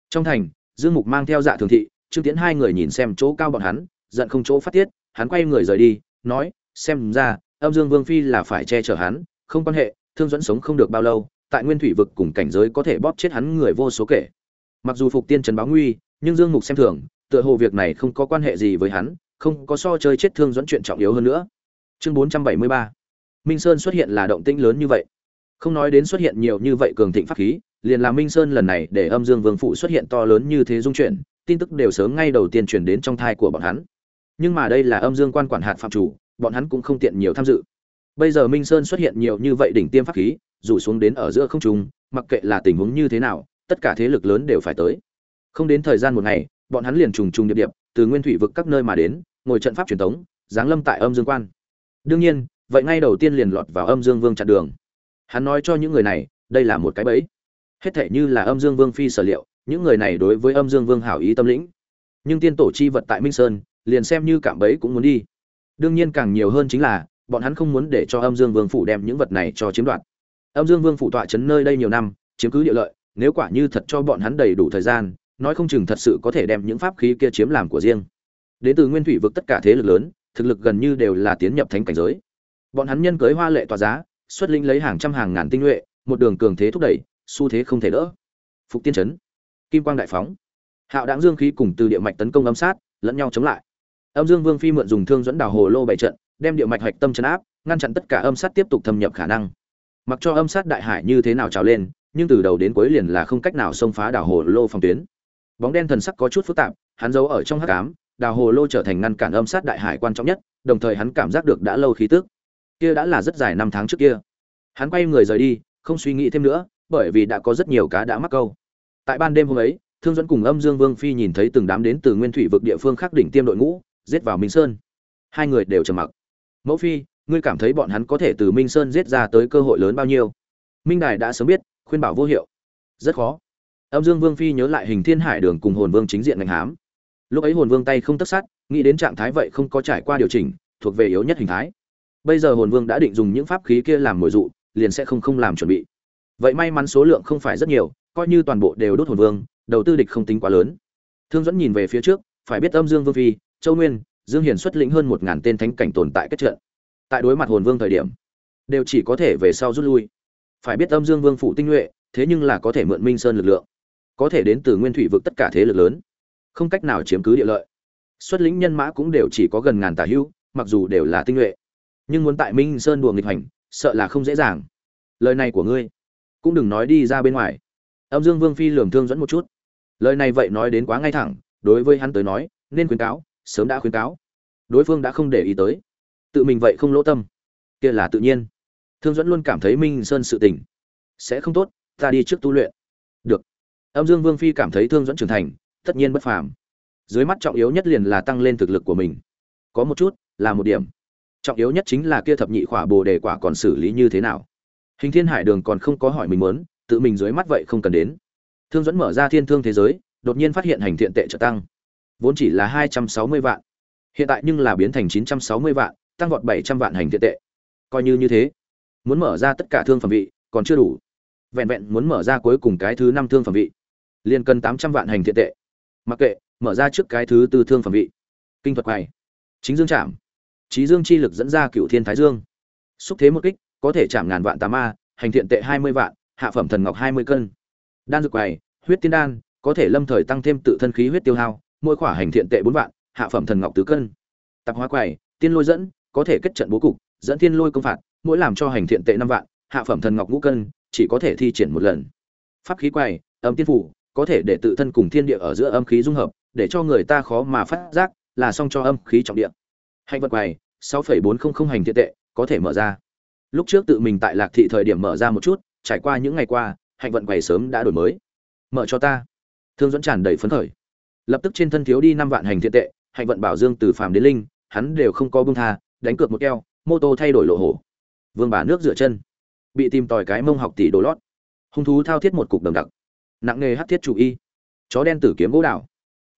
A: Trong thành, dương mục mang theo dạ thường thị, trương tiến hai người nhìn xem chỗ cao bọn hắn, giận không chỗ phát tiết, hắn quay người rời đi, nói, xem ra, âm dương vương phi là phải che chở hắn, không quan hệ, thương dẫn sống không được bao lâu, tại nguyên thủy vực cùng cảnh giới có thể bóp chết hắn người vô số kể. Mặc dù phục tiên trần báo nguy, nhưng dương mục xem thường, tựa hồ việc này không có quan hệ gì với hắn, không có so chơi chết thương dẫn chuyện trọng yếu hơn nữa. Chương bốn trăm bảy mươi ba. Minh sơn xuất hiện là động tĩnh lớn như vậy. Không nói đến xuất hiện nhiều như vậy cường thịnh pháp khí liền là minh sơn lần này để âm dương vương phụ xuất hiện to lớn như thế dung chuyển, tin tức đều sớm ngay đầu tiên truyền đến trong thai của bọn hắn. Nhưng mà đây là âm dương quan quản hạt phạm chủ, bọn hắn cũng không tiện nhiều tham dự. Bây giờ minh sơn xuất hiện nhiều như vậy đỉnh tiêm pháp khí rủ xuống đến ở giữa không trung, mặc kệ là tình huống như thế nào, tất cả thế lực lớn đều phải tới. Không đến thời gian một ngày, bọn hắn liền trùng trùng điệp điệp, từ nguyên thủy vực các nơi mà đến, ngồi trận pháp truyền thống giáng lâm tại âm dương quan. Đương nhiên, vậy ngay đầu tiên liền lọt vào âm dương vương chặn đường. Hắn nói cho những người này, đây là một cái bẫy hết thể như là âm dương vương phi sở liệu, những người này đối với âm dương vương hảo ý tâm lĩnh. Nhưng tiên tổ chi vật tại minh sơn, liền xem như cạm bẫy cũng muốn đi. Đương nhiên càng nhiều hơn chính là, bọn hắn không muốn để cho âm dương vương phủ đem những vật này cho chiếm đoạt. Âm dương vương phủ tọa chấn nơi đây nhiều năm, chiếm cứ địa lợi, nếu quả như thật cho bọn hắn đầy đủ thời gian, nói không chừng thật sự có thể đem những pháp khí kia chiếm làm của riêng. Đến từ nguyên thủy vực tất cả thế lực lớn, thực lực gần như đều là tiến nhập thánh cảnh giới. Bọn hắn nhân cưới hoa lệ tòa giá, xuất linh lấy hàng trăm hàng ngàn tinh nhuệ, một đường cường thế thúc đẩy xu thế không thể đỡ. Phục tiên chấn, kim quang đại phóng. Hạo đáng dương khí cùng từ địa mạch tấn công âm sát lẫn nhau chống lại. Âm dương vương phi mượn dùng thương dẫn đào hồ lô bảy trận đem địa mạch hạch tâm chấn áp ngăn chặn tất cả âm sát tiếp tục thâm nhập khả năng. Mặc cho âm sát đại hải như thế nào trào lên nhưng từ đầu đến cuối liền là không cách nào xông phá đảo hồ lô phòng tuyến. Bóng đen thần sắc có chút phức tạp hắn giấu ở trong hắc ám đào hồ lô trở thành ngăn cản âm sát đại hải quan trọng nhất đồng thời hắn cảm giác được đã lâu khí tức. Kia đã là rất dài năm tháng trước kia. Hắn quay người rời đi không suy nghĩ thêm nữa bởi vì đã có rất nhiều cá đã mắc câu. Tại ban đêm hôm ấy, thương dẫn cùng âm dương vương phi nhìn thấy từng đám đến từ nguyên thủy vực địa phương khác đỉnh tiêm đội ngũ, giết vào minh sơn. Hai người đều trầm mặc. Mẫu phi, ngươi cảm thấy bọn hắn có thể từ minh sơn giết ra tới cơ hội lớn bao nhiêu? Minh đài đã sớm biết, khuyên bảo vô hiệu. Rất khó. Âm dương vương phi nhớ lại hình thiên hải đường cùng hồn vương chính diện ngành hám. Lúc ấy hồn vương tay không tất sát, nghĩ đến trạng thái vậy không có trải qua điều chỉnh, thuộc về yếu nhất hình thái. Bây giờ hồn vương đã định dùng những pháp khí kia làm mồi dụ, liền sẽ không không làm chuẩn bị vậy may mắn số lượng không phải rất nhiều, coi như toàn bộ đều đốt hồn vương, đầu tư địch không tính quá lớn. Thương dẫn nhìn về phía trước, phải biết âm dương vương phi, châu nguyên, dương hiển xuất lĩnh hơn một ngàn tên thánh cảnh tồn tại kết trận. Tại đối mặt hồn vương thời điểm, đều chỉ có thể về sau rút lui. Phải biết âm dương vương phụ tinh nhuệ, thế nhưng là có thể mượn minh sơn lực lượng, có thể đến từ nguyên thủy vực tất cả thế lực lớn. Không cách nào chiếm cứ địa lợi. Xuất lĩnh nhân mã cũng đều chỉ có gần ngàn tả hữu, mặc dù đều là tinh nhuệ. Nhưng muốn tại minh sơn đùa nghịch hành, sợ là không dễ dàng. Lời này của ngươi cũng đừng nói đi ra bên ngoài. Âm dương vương phi lường thương dẫn một chút. Lời này vậy nói đến quá ngay thẳng, đối với hắn tới nói, nên khuyến cáo, sớm đã khuyến cáo. Đối phương đã không để ý tới. Tự mình vậy không lỗ tâm. Kia là tự nhiên. Thương dẫn luôn cảm thấy minh sơn sự tình. Sẽ không tốt, ta đi trước tu luyện. Được. Âm dương vương phi cảm thấy thương dẫn trưởng thành, tất nhiên bất phàm. Dưới mắt trọng yếu nhất liền là tăng lên thực lực của mình. Có một chút, là một điểm. Trọng yếu nhất chính là kia thập nhị khỏa bồ đề quả còn xử lý như thế nào? Hình thiên hải đường còn không có hỏi mình muốn, tự mình dưới mắt vậy không cần đến. Thương dẫn mở ra thiên thương thế giới, đột nhiên phát hiện hành thiện tệ trợ tăng. Vốn chỉ là hai trăm sáu mươi vạn. Hiện tại nhưng là biến thành chín trăm sáu mươi vạn, tăng vọt bảy trăm vạn hành thiện tệ. Coi như như thế, muốn mở ra tất cả thương phẩm vị, còn chưa đủ. Vẹn vẹn muốn mở ra cuối cùng cái thứ năm thương phẩm vị, liền cần tám trăm vạn hành thiện tệ. Mặc kệ, mở ra trước cái thứ tư thương phẩm vị. Kinh thuật này chính dương chạm trí dương chi lực dẫn ra cựu thiên thái dương. Xúc thế một kích có thể chạm ngàn vạn tà ma, hành thiện tệ hai mươi vạn, hạ phẩm thần ngọc hai mươi cân. Đan dược quầy, huyết tiên đan, có thể lâm thời tăng thêm tự thân khí huyết tiêu hao, mỗi khỏa hành thiện tệ bốn vạn, hạ phẩm thần ngọc tứ cân. Tạp hóa quầy, tiên lôi dẫn, có thể kết trận bố cục, dẫn thiên lôi công phạt, mỗi làm cho hành thiện tệ năm vạn, hạ phẩm thần ngọc ngũ cân, chỉ có thể thi triển một lần. Pháp khí quầy, âm tiên phủ, có thể để tự thân cùng thiên địa ở giữa âm khí dung hợp, để cho người ta khó mà phát giác, là xong cho âm khí trọng địa. Hành vật quầy, sáu phẩy bốn không không hành thiện tệ, có thể mở ra lúc trước tự mình tại lạc thị thời điểm mở ra một chút trải qua những ngày qua hạnh vận quầy sớm đã đổi mới. Mở cho ta. Thương dẫn tràn đầy phấn khởi. Lập tức trên thân thiếu đi năm vạn hành thiện tệ hạnh vận bảo dương từ phàm đến linh hắn đều không có bưng tha đánh cược một keo mô tô thay đổi lộ hổ. Vương bà nước dựa chân. Bị tìm tòi cái mông học tỷ đồ lót. Hung thú thao thiết một cục đồng đặc. Nặng nghề hát thiết chủ y. Chó đen tử kiếm gỗ đạo,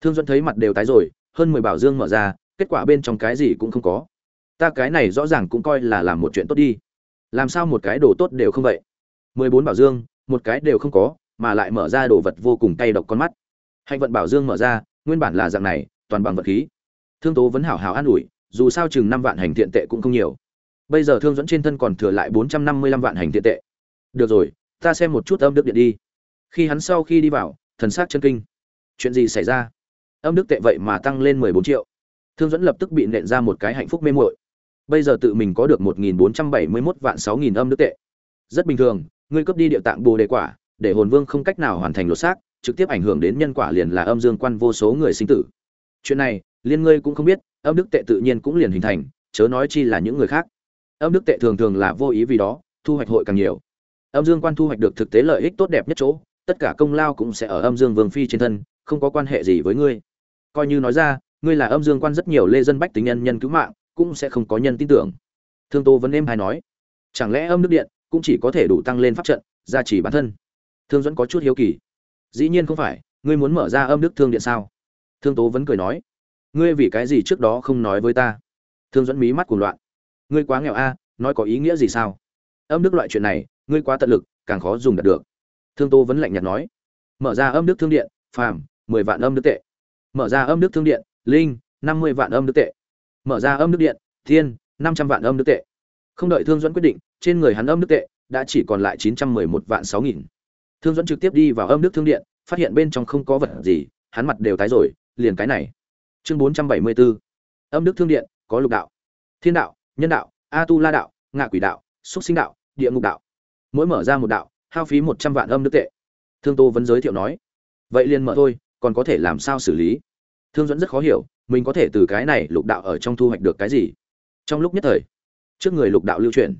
A: thương dẫn thấy mặt đều tái rồi hơn mười bảo dương mở ra kết quả bên trong cái gì cũng không có. Ta cái này rõ ràng cũng coi là làm một chuyện tốt đi làm sao một cái đồ tốt đều không vậy? Mười bốn bảo dương, một cái đều không có, mà lại mở ra đồ vật vô cùng cay độc con mắt. Hạnh vận bảo dương mở ra, nguyên bản là dạng này, toàn bằng vật khí. Thương tố vẫn hảo hảo an ủi, dù sao chừng năm vạn hành thiện tệ cũng không nhiều. Bây giờ thương dẫn trên thân còn thừa lại bốn trăm năm mươi lăm vạn hành thiện tệ. Được rồi, ta xem một chút âm đức điện đi. Khi hắn sau khi đi vào, thần s á c chân kinh. Chuyện gì xảy ra? Âm đức tệ vậy mà tăng lên mười bốn triệu. Thương dẫn lập tức bị nện ra một cái hạnh phúc mê mội bây giờ tự mình có được một nghìn bốn trăm bảy mươi mốt vạn sáu nghìn âm đức tệ. Rất bình thường, ngươi cướp đi địa tạng bồ đề quả, để hồn vương không cách nào hoàn thành lột xác, trực tiếp ảnh hưởng đến nhân quả liền là âm dương quan vô số người sinh tử. Chuyện này, liên ngươi cũng không biết, âm đức tệ tự nhiên cũng liền hình thành, chớ nói chi là những người khác. Âm đức tệ thường thường là vô ý vì đó, thu hoạch hội càng nhiều. Âm dương quan thu hoạch được thực tế lợi ích tốt đẹp nhất chỗ, tất cả công lao cũng sẽ ở âm dương vương phi trên thân, không có quan hệ gì với ngươi. Coi như nói ra, ngươi là âm dương quan rất nhiều lê dân bách tính nhân nhân cứu mạng cũng sẽ không có nhân tin tưởng. Thương tô vẫn êm hay nói, chẳng lẽ âm đức điện cũng chỉ có thể đủ tăng lên pháp trận, gia trì bản thân? Thương dẫn có chút hiếu kỳ. Dĩ nhiên không phải, ngươi muốn mở ra âm đức thương điện sao? Thương tố vẫn cười nói, ngươi vì cái gì trước đó không nói với ta? Thương dẫn mí mắt cuồng loạn, ngươi quá nghèo a, nói có ý nghĩa gì sao? Âm đức loại chuyện này, ngươi quá tận lực, càng khó dùng đạt được. Thương tô vẫn lạnh nhạt nói, mở ra âm đức thương điện, phàm, mười vạn âm đức tệ. Mở ra âm đức thương điện, linh, năm mươi vạn âm đức tệ mở ra âm đức điện, thiên, năm trăm vạn âm đức tệ. Không đợi thương dẫn quyết định, trên người hắn âm đức tệ đã chỉ còn lại chín trăm mười một vạn sáu nghìn. Thương dẫn trực tiếp đi vào âm đức thương điện, phát hiện bên trong không có vật gì, hắn mặt đều tái rồi, liền cái này. Chương bốn trăm bảy mươi bốn âm đức thương điện, có lục đạo, thiên đạo, nhân đạo a tu la đạo, ngạ quỷ đạo xúc sinh đạo, địa ngục đạo. Mỗi mở ra một đạo, hao phí một trăm vạn âm đức tệ. Thương tô vẫn giới thiệu nói, vậy liền mở thôi, còn có thể làm sao xử lý? Thương dẫn rất khó hiểu mình có thể từ cái này lục đạo ở trong thu hoạch được cái gì? Trong lúc nhất thời, trước người lục đạo lưu truyền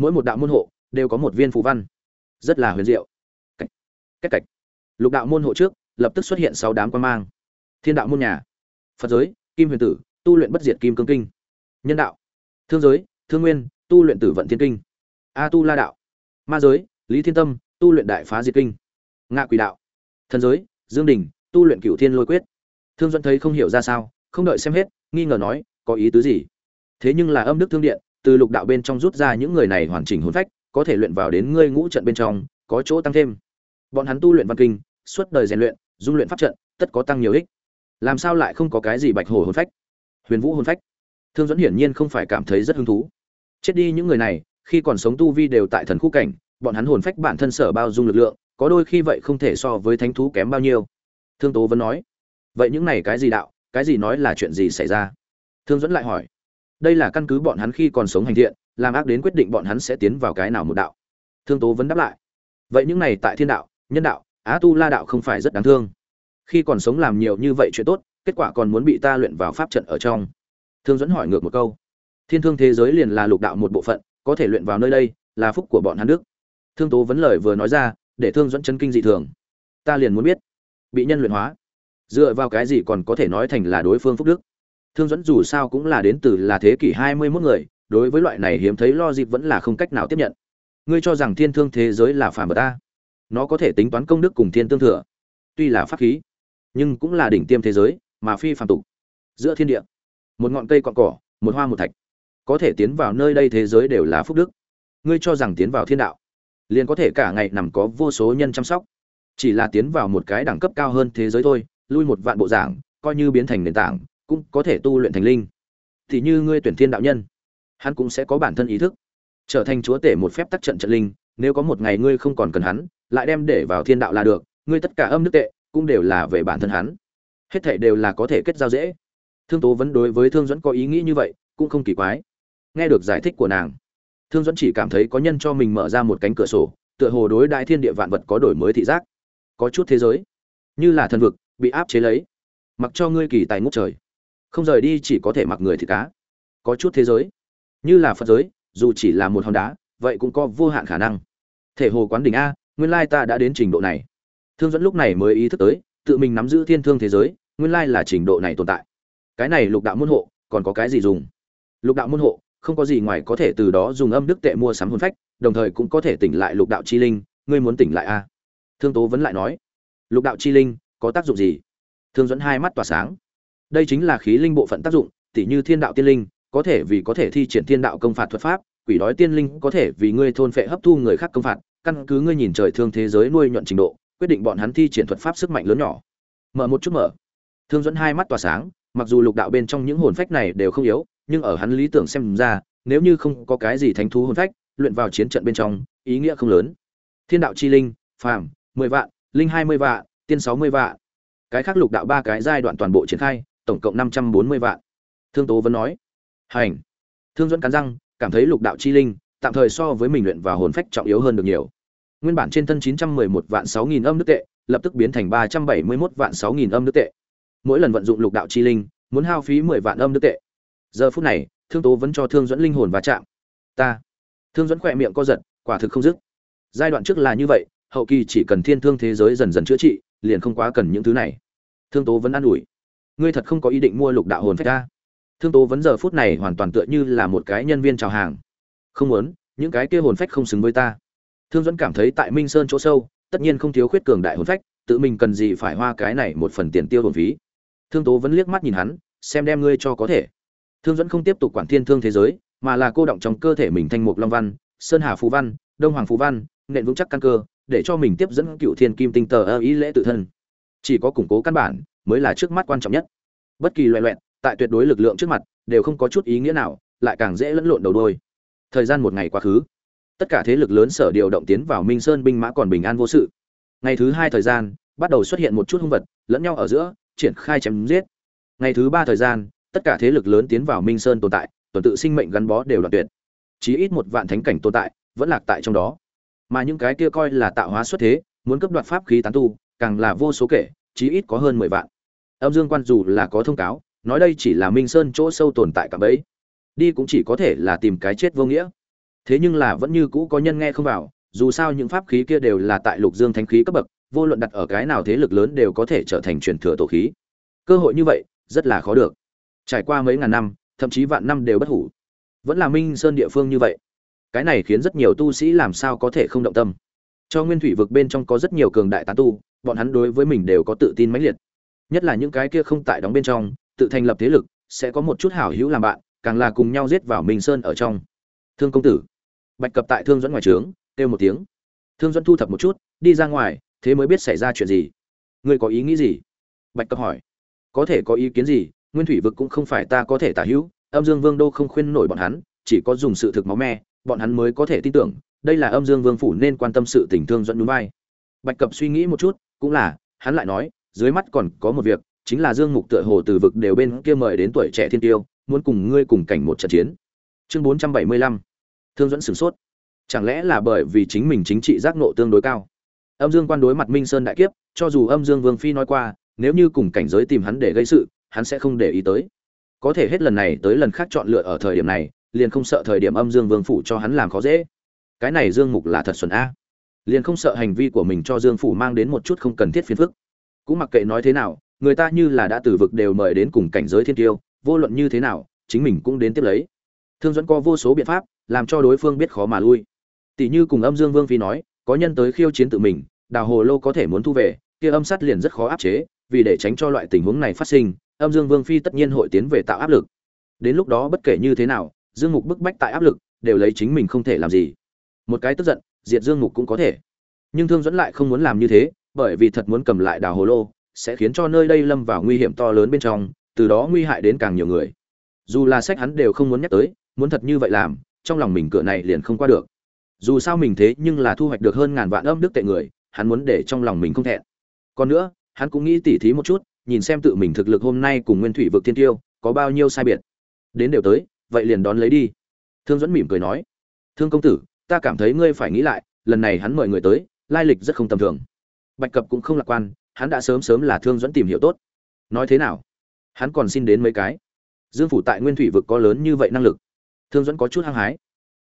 A: mỗi một đạo môn hộ đều có một viên phù văn, rất là huyền diệu. Cách cách cách. Lục đạo môn hộ trước, lập tức xuất hiện sáu đám quan mang. Thiên đạo môn nhà, phật giới, kim huyền tử, tu luyện bất diệt kim cương kinh. Nhân đạo, thương giới, thương nguyên, tu luyện tử vận thiên kinh. A tu la đạo, ma giới, lý thiên tâm, tu luyện đại phá diệt kinh. Ngạ quỷ đạo, thần giới, dương đình, tu luyện cửu thiên lôi quyết. Thương duẫn thấy không hiểu ra sao không đợi xem hết, nghi ngờ nói, có ý tứ gì? Thế nhưng là âm đức thương điện, từ lục đạo bên trong rút ra những người này hoàn chỉnh hồn phách, có thể luyện vào đến ngươi ngũ trận bên trong, có chỗ tăng thêm. Bọn hắn tu luyện văn kinh, suốt đời rèn luyện, dung luyện pháp trận, tất có tăng nhiều ích. Làm sao lại không có cái gì bạch hổ hồn phách? Huyền vũ hồn phách. Thương dẫn hiển nhiên không phải cảm thấy rất hứng thú. Chết đi những người này, khi còn sống tu vi đều tại thần khu cảnh, bọn hắn hồn phách bản thân sở bao dung lực lượng, có đôi khi vậy không thể so với thánh thú kém bao nhiêu. Thương tố vẫn nói, vậy những này cái gì đạo? Cái gì nói là chuyện gì xảy ra? Thương dẫn lại hỏi. Đây là căn cứ bọn hắn khi còn sống hành thiện, làm ác đến quyết định bọn hắn sẽ tiến vào cái nào một đạo. Thương tố vẫn đáp lại. Vậy những này tại thiên đạo, nhân đạo, á tu la đạo không phải rất đáng thương. Khi còn sống làm nhiều như vậy chuyện tốt, kết quả còn muốn bị ta luyện vào pháp trận ở trong. Thương dẫn hỏi ngược một câu. Thiên thương thế giới liền là lục đạo một bộ phận, có thể luyện vào nơi đây là phúc của bọn hắn đức. Thương tố vấn lời vừa nói ra, để thương dẫn chân kinh dị thường. Ta liền muốn biết, bị nhân luyện hóa dựa vào cái gì còn có thể nói thành là đối phương phúc đức. Thương dẫn dù sao cũng là đến từ là thế kỷ hai mươi 21 người, đối với loại này hiếm thấy lo dịp vẫn là không cách nào tiếp nhận. Ngươi cho rằng thiên thương thế giới là phàm vật ta? Nó có thể tính toán công đức cùng thiên tương thừa. Tuy là pháp khí, nhưng cũng là đỉnh tiêm thế giới, mà phi phàm tục. Giữa thiên địa, một ngọn cây cọn cỏ, một hoa một thạch, có thể tiến vào nơi đây thế giới đều là phúc đức. Ngươi cho rằng tiến vào thiên đạo, liền có thể cả ngày nằm có vô số nhân chăm sóc. Chỉ là tiến vào một cái đẳng cấp cao hơn thế giới thôi lui một vạn bộ giảng, coi như biến thành nền tảng, cũng có thể tu luyện thành linh. Thì như ngươi tuyển thiên đạo nhân, hắn cũng sẽ có bản thân ý thức. Trở thành chúa tể một phép tắc trận trận linh, nếu có một ngày ngươi không còn cần hắn, lại đem để vào thiên đạo là được, ngươi tất cả âm đức tệ cũng đều là về bản thân hắn. Hết thảy đều là có thể kết giao dễ. Thương tố vẫn đối với thương dẫn có ý nghĩ như vậy, cũng không kỳ quái. Nghe được giải thích của nàng, thương dẫn chỉ cảm thấy có nhân cho mình mở ra một cánh cửa sổ, tựa hồ đối đại thiên địa vạn vật có đổi mới thị giác, có chút thế giới. Như là thần vực bị áp chế lấy. Mặc cho ngươi kỳ tài ngút trời. Không rời đi chỉ có thể mặc người thì cá. Có chút thế giới. Như là phật giới, dù chỉ là một hòn đá, vậy cũng có vô hạn khả năng. Thể hồ quán đỉnh a, nguyên lai ta đã đến trình độ này. Thương dẫn lúc này mới ý thức tới, tự mình nắm giữ thiên thương thế giới, nguyên lai là trình độ này tồn tại. Cái này lục đạo môn hộ, còn có cái gì dùng? Lục đạo môn hộ, không có gì ngoài có thể từ đó dùng âm đức tệ mua sắm hồn phách, đồng thời cũng có thể tỉnh lại lục đạo chi linh. Ngươi muốn tỉnh lại a? Thương tố vẫn lại nói. Lục đạo chi linh có tác dụng gì? Thương dẫn hai mắt tỏa sáng. Đây chính là khí linh bộ phận tác dụng, tỉ như thiên đạo tiên linh, có thể vì có thể thi triển thiên đạo công phạt thuật pháp, quỷ đói tiên linh có thể vì ngươi thôn phệ hấp thu người khác công phạt, căn cứ ngươi nhìn trời thương thế giới nuôi nhuận trình độ, quyết định bọn hắn thi triển thuật pháp sức mạnh lớn nhỏ. Mở một chút mở. Thương dẫn hai mắt tỏa sáng, mặc dù lục đạo bên trong những hồn phách này đều không yếu, nhưng ở hắn lý tưởng xem ra, nếu như không có cái gì thánh thú hồn phách, luyện vào chiến trận bên trong, ý nghĩa không lớn. Thiên đạo chi linh, phàm, mười vạn, linh hai mươi vạn tiên sáu mươi vạn. Cái khác lục đạo ba cái giai đoạn toàn bộ triển khai, tổng cộng năm trăm bốn mươi vạn. Thương tố vẫn nói, hành. Thương dẫn cắn răng, cảm thấy lục đạo chi linh, tạm thời so với mình luyện vào hồn phách trọng yếu hơn được nhiều. Nguyên bản trên thân chín trăm mười một vạn sáu nghìn âm nước tệ, lập tức biến thành ba trăm bảy mươi 371 vạn sáu nghìn âm nước tệ. Mỗi lần vận dụng lục đạo chi linh, muốn hao phí mười vạn âm nước tệ. Giờ phút này, thương tố vẫn cho thương dẫn linh hồn và chạm. Ta. Thương dẫn khỏe miệng co giật, quả thực không dứt. Giai đoạn trước là như vậy, hậu kỳ chỉ cần thiên thương thế giới dần dần chữa trị liền không quá cần những thứ này. Thương tố vẫn an ủi. Ngươi thật không có ý định mua lục đạo hồn phách ta? Thương tố vẫn giờ phút này hoàn toàn tựa như là một cái nhân viên chào hàng. Không muốn, những cái kia hồn phách không xứng với ta. Thương dẫn cảm thấy tại minh sơn chỗ sâu, tất nhiên không thiếu khuyết cường đại hồn phách, tự mình cần gì phải hoa cái này một phần tiền tiêu hồn phí. Thương tố vẫn liếc mắt nhìn hắn, xem đem ngươi cho có thể. Thương dẫn không tiếp tục quản thiên thương thế giới, mà là cô động trong cơ thể mình thanh mục long văn, sơn hà phú văn, đông hoàng phú văn, nện vững chắc căn cơ để cho mình tiếp dẫn cựu thiên kim tinh tờ ơ ý lễ tự thân. Chỉ có củng cố căn bản mới là trước mắt quan trọng nhất. Bất kỳ loại loẹn tại tuyệt đối lực lượng trước mặt, đều không có chút ý nghĩa nào, lại càng dễ lẫn lộn đầu đôi thời gian một ngày quá khứ, tất cả thế lực lớn sở điều động tiến vào minh sơn binh mã còn bình an vô sự. Ngày thứ hai thời gian, bắt đầu xuất hiện một chút hung vật, lẫn nhau ở giữa, triển khai chém giết. Ngày thứ ba thời gian, tất cả thế lực lớn tiến vào minh sơn tồn tại, tuần tự sinh mệnh gắn bó đều đoạn tuyệt. Chí ít một vạn thánh cảnh tồn tại vẫn lạc tại trong đó mà những cái kia coi là tạo hóa xuất thế, muốn cấp đoạt pháp khí tán tu, càng là vô số kể, chí ít có hơn mười vạn. Âm dương quan dù là có thông cáo, nói đây chỉ là minh sơn chỗ sâu tồn tại cả bấy. Đi cũng chỉ có thể là tìm cái chết vô nghĩa. Thế nhưng là vẫn như cũ có nhân nghe không vào, dù sao những pháp khí kia đều là tại lục dương thánh khí cấp bậc, vô luận đặt ở cái nào thế lực lớn đều có thể trở thành truyền thừa tổ khí. Cơ hội như vậy, rất là khó được. Trải qua mấy ngàn năm, thậm chí vạn năm đều bất hủ. Vẫn là minh sơn địa phương như vậy cái này khiến rất nhiều tu sĩ làm sao có thể không động tâm. Cho nguyên thủy vực bên trong có rất nhiều cường đại tán tu, bọn hắn đối với mình đều có tự tin mãnh liệt. Nhất là những cái kia không tại đóng bên trong, tự thành lập thế lực, sẽ có một chút hảo hữu làm bạn, càng là cùng nhau giết vào minh sơn ở trong. Thương công tử. Bạch cập tại thương dẫn ngoài trướng, kêu một tiếng. Thương dẫn thu thập một chút, đi ra ngoài, thế mới biết xảy ra chuyện gì. Ngươi có ý nghĩ gì? Bạch cập hỏi. Có thể có ý kiến gì, nguyên thủy vực cũng không phải ta có thể tả hữu, âm dương vương đô không khuyên nổi bọn hắn, chỉ có dùng sự thực máu me bọn hắn mới có thể tin tưởng, đây là âm dương vương phủ nên quan tâm sự tình thương dẫn núi vai. Bạch cập suy nghĩ một chút, cũng là, hắn lại nói, dưới mắt còn có một việc, chính là dương mục tựa hồ từ vực đều bên kia mời đến tuổi trẻ thiên tiêu, muốn cùng ngươi cùng cảnh một trận chiến. Chương bốn trăm bảy mươi lăm. Thương dẫn sửng sốt. Chẳng lẽ là bởi vì chính mình chính trị giác nộ tương đối cao? Âm dương quan đối mặt minh sơn đại kiếp, cho dù âm dương vương phi nói qua, nếu như cùng cảnh giới tìm hắn để gây sự, hắn sẽ không để ý tới. Có thể hết lần này tới lần khác chọn lựa ở thời điểm này liền không sợ thời điểm âm dương vương phủ cho hắn làm khó dễ. Cái này dương mục là thật xuẩn a. Liền không sợ hành vi của mình cho dương phủ mang đến một chút không cần thiết phiền phức. Cũng mặc kệ nói thế nào, người ta như là đã từ vực đều mời đến cùng cảnh giới thiên tiêu, vô luận như thế nào, chính mình cũng đến tiếp lấy. Thương dẫn có vô số biện pháp, làm cho đối phương biết khó mà lui. Tỷ như cùng âm dương vương phi nói, có nhân tới khiêu chiến tự mình, đào hồ lô có thể muốn thu về, kia âm sát liền rất khó áp chế, vì để tránh cho loại tình huống này phát sinh, âm dương vương phi tất nhiên hội tiến về tạo áp lực. Đến lúc đó bất kể như thế nào dương mục bức bách tại áp lực, đều lấy chính mình không thể làm gì. Một cái tức giận, diệt dương mục cũng có thể. Nhưng thương dẫn lại không muốn làm như thế, bởi vì thật muốn cầm lại đào hồ lô, sẽ khiến cho nơi đây lâm vào nguy hiểm to lớn bên trong, từ đó nguy hại đến càng nhiều người. Dù là sách hắn đều không muốn nhắc tới, muốn thật như vậy làm, trong lòng mình cửa này liền không qua được. Dù sao mình thế nhưng là thu hoạch được hơn ngàn vạn âm đức tệ người, hắn muốn để trong lòng mình không thẹn. Còn nữa, hắn cũng nghĩ tỉ thí một chút, nhìn xem tự mình thực lực hôm nay cùng nguyên thủy vực thiên tiêu có bao nhiêu sai biệt. Đến đều tới vậy liền đón lấy đi. Thương dẫn mỉm cười nói, thương công tử, ta cảm thấy ngươi phải nghĩ lại, lần này hắn mời người tới, lai lịch rất không tầm thường. Bạch cập cũng không lạc quan, hắn đã sớm sớm là thương dẫn tìm hiểu tốt. Nói thế nào? Hắn còn xin đến mấy cái? Dương phủ tại nguyên thủy vực có lớn như vậy năng lực. Thương dẫn có chút hăng hái.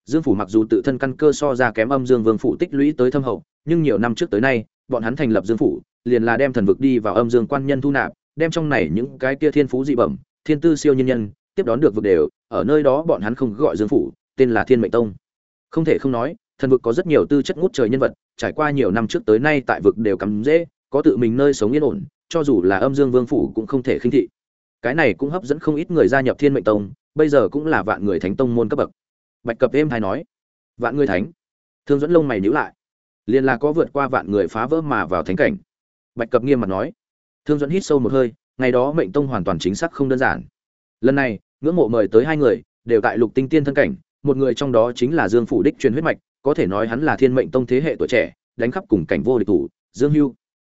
A: Dương phủ mặc dù tự thân căn cơ so ra kém âm dương vương phủ tích lũy tới thâm hậu, nhưng nhiều năm trước tới nay, bọn hắn thành lập dương phủ, liền là đem thần vực đi vào âm dương quan nhân thu nạp, đem trong này những cái kia thiên phú dị bẩm, thiên tư siêu nhân nhân tiếp đón được vực đều, ở nơi đó bọn hắn không gọi dương phủ, tên là thiên mệnh tông. Không thể không nói, thần vực có rất nhiều tư chất ngút trời nhân vật, trải qua nhiều năm trước tới nay tại vực đều cắm dễ, có tự mình nơi sống yên ổn, cho dù là âm dương vương phủ cũng không thể khinh thị. Cái này cũng hấp dẫn không ít người gia nhập thiên mệnh tông, bây giờ cũng là vạn người thánh tông môn cấp bậc. Bạch cập êm hai nói, vạn người thánh? Thương dẫn lông mày nhíu lại. Liền là có vượt qua vạn người phá vỡ mà vào thánh cảnh. Bạch cập nghiêm mặt nói. Thương dẫn hít sâu một hơi, ngày đó mệnh tông hoàn toàn chính xác không đơn giản lần này, ngưỡng mộ mời tới hai người, đều tại lục tinh tiên thân cảnh, một người trong đó chính là dương phủ đích truyền huyết mạch, có thể nói hắn là thiên mệnh tông thế hệ tuổi trẻ, đánh khắp cùng cảnh vô địch thủ, dương hưu.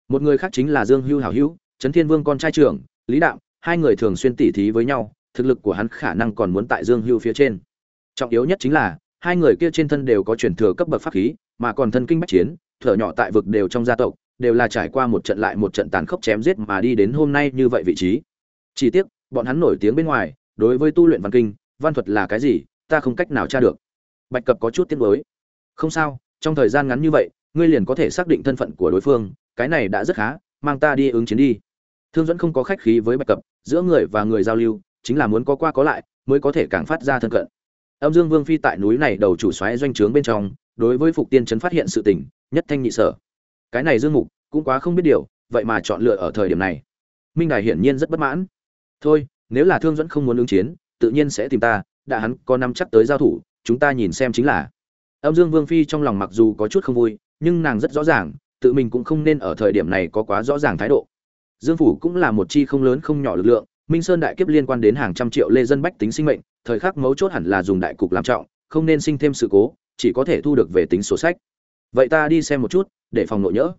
A: Một người khác chính là dương hưu hảo hữu, trấn thiên vương con trai trưởng, lý đạo hai người thường xuyên tỉ thí với nhau, thực lực của hắn khả năng còn muốn tại dương hưu phía trên. Trọng yếu nhất chính là, hai người kia trên thân đều có truyền thừa cấp bậc pháp khí, mà còn thân kinh bách chiến, thở nhỏ tại vực đều trong gia tộc, đều là trải qua một trận lại một trận tàn khốc chém giết mà đi đến hôm nay như vậy vị trí. Chỉ tiếc bọn hắn nổi tiếng bên ngoài, đối với tu luyện văn kinh, văn thuật là cái gì, ta không cách nào tra được. Bạch cập có chút tiếc nuối. Không sao, trong thời gian ngắn như vậy, ngươi liền có thể xác định thân phận của đối phương, cái này đã rất khá, mang ta đi ứng chiến đi. Thương dẫn không có khách khí với bạch cập, giữa người và người giao lưu, chính là muốn có qua có lại, mới có thể càng phát ra thân cận. Âm dương vương phi tại núi này đầu chủ xoáy doanh trướng bên trong, đối với phục tiên trấn phát hiện sự tình, nhất thanh nhị sở. Cái này dương mục cũng quá không biết điều, vậy mà chọn lựa ở thời điểm này. Minh đài hiển nhiên rất bất mãn thôi, nếu là thương dẫn không muốn ứng chiến, tự nhiên sẽ tìm ta, đã hắn có năm chắc tới giao thủ, chúng ta nhìn xem chính là. Âm dương vương phi trong lòng mặc dù có chút không vui, nhưng nàng rất rõ ràng, tự mình cũng không nên ở thời điểm này có quá rõ ràng thái độ. Dương phủ cũng là một chi không lớn không nhỏ lực lượng, minh sơn đại kiếp liên quan đến hàng trăm triệu lê dân bách tính sinh mệnh, thời khắc mấu chốt hẳn là dùng đại cục làm trọng, không nên sinh thêm sự cố, chỉ có thể thu được về tính sổ sách. Vậy ta đi xem một chút, để phòng nội nhỡ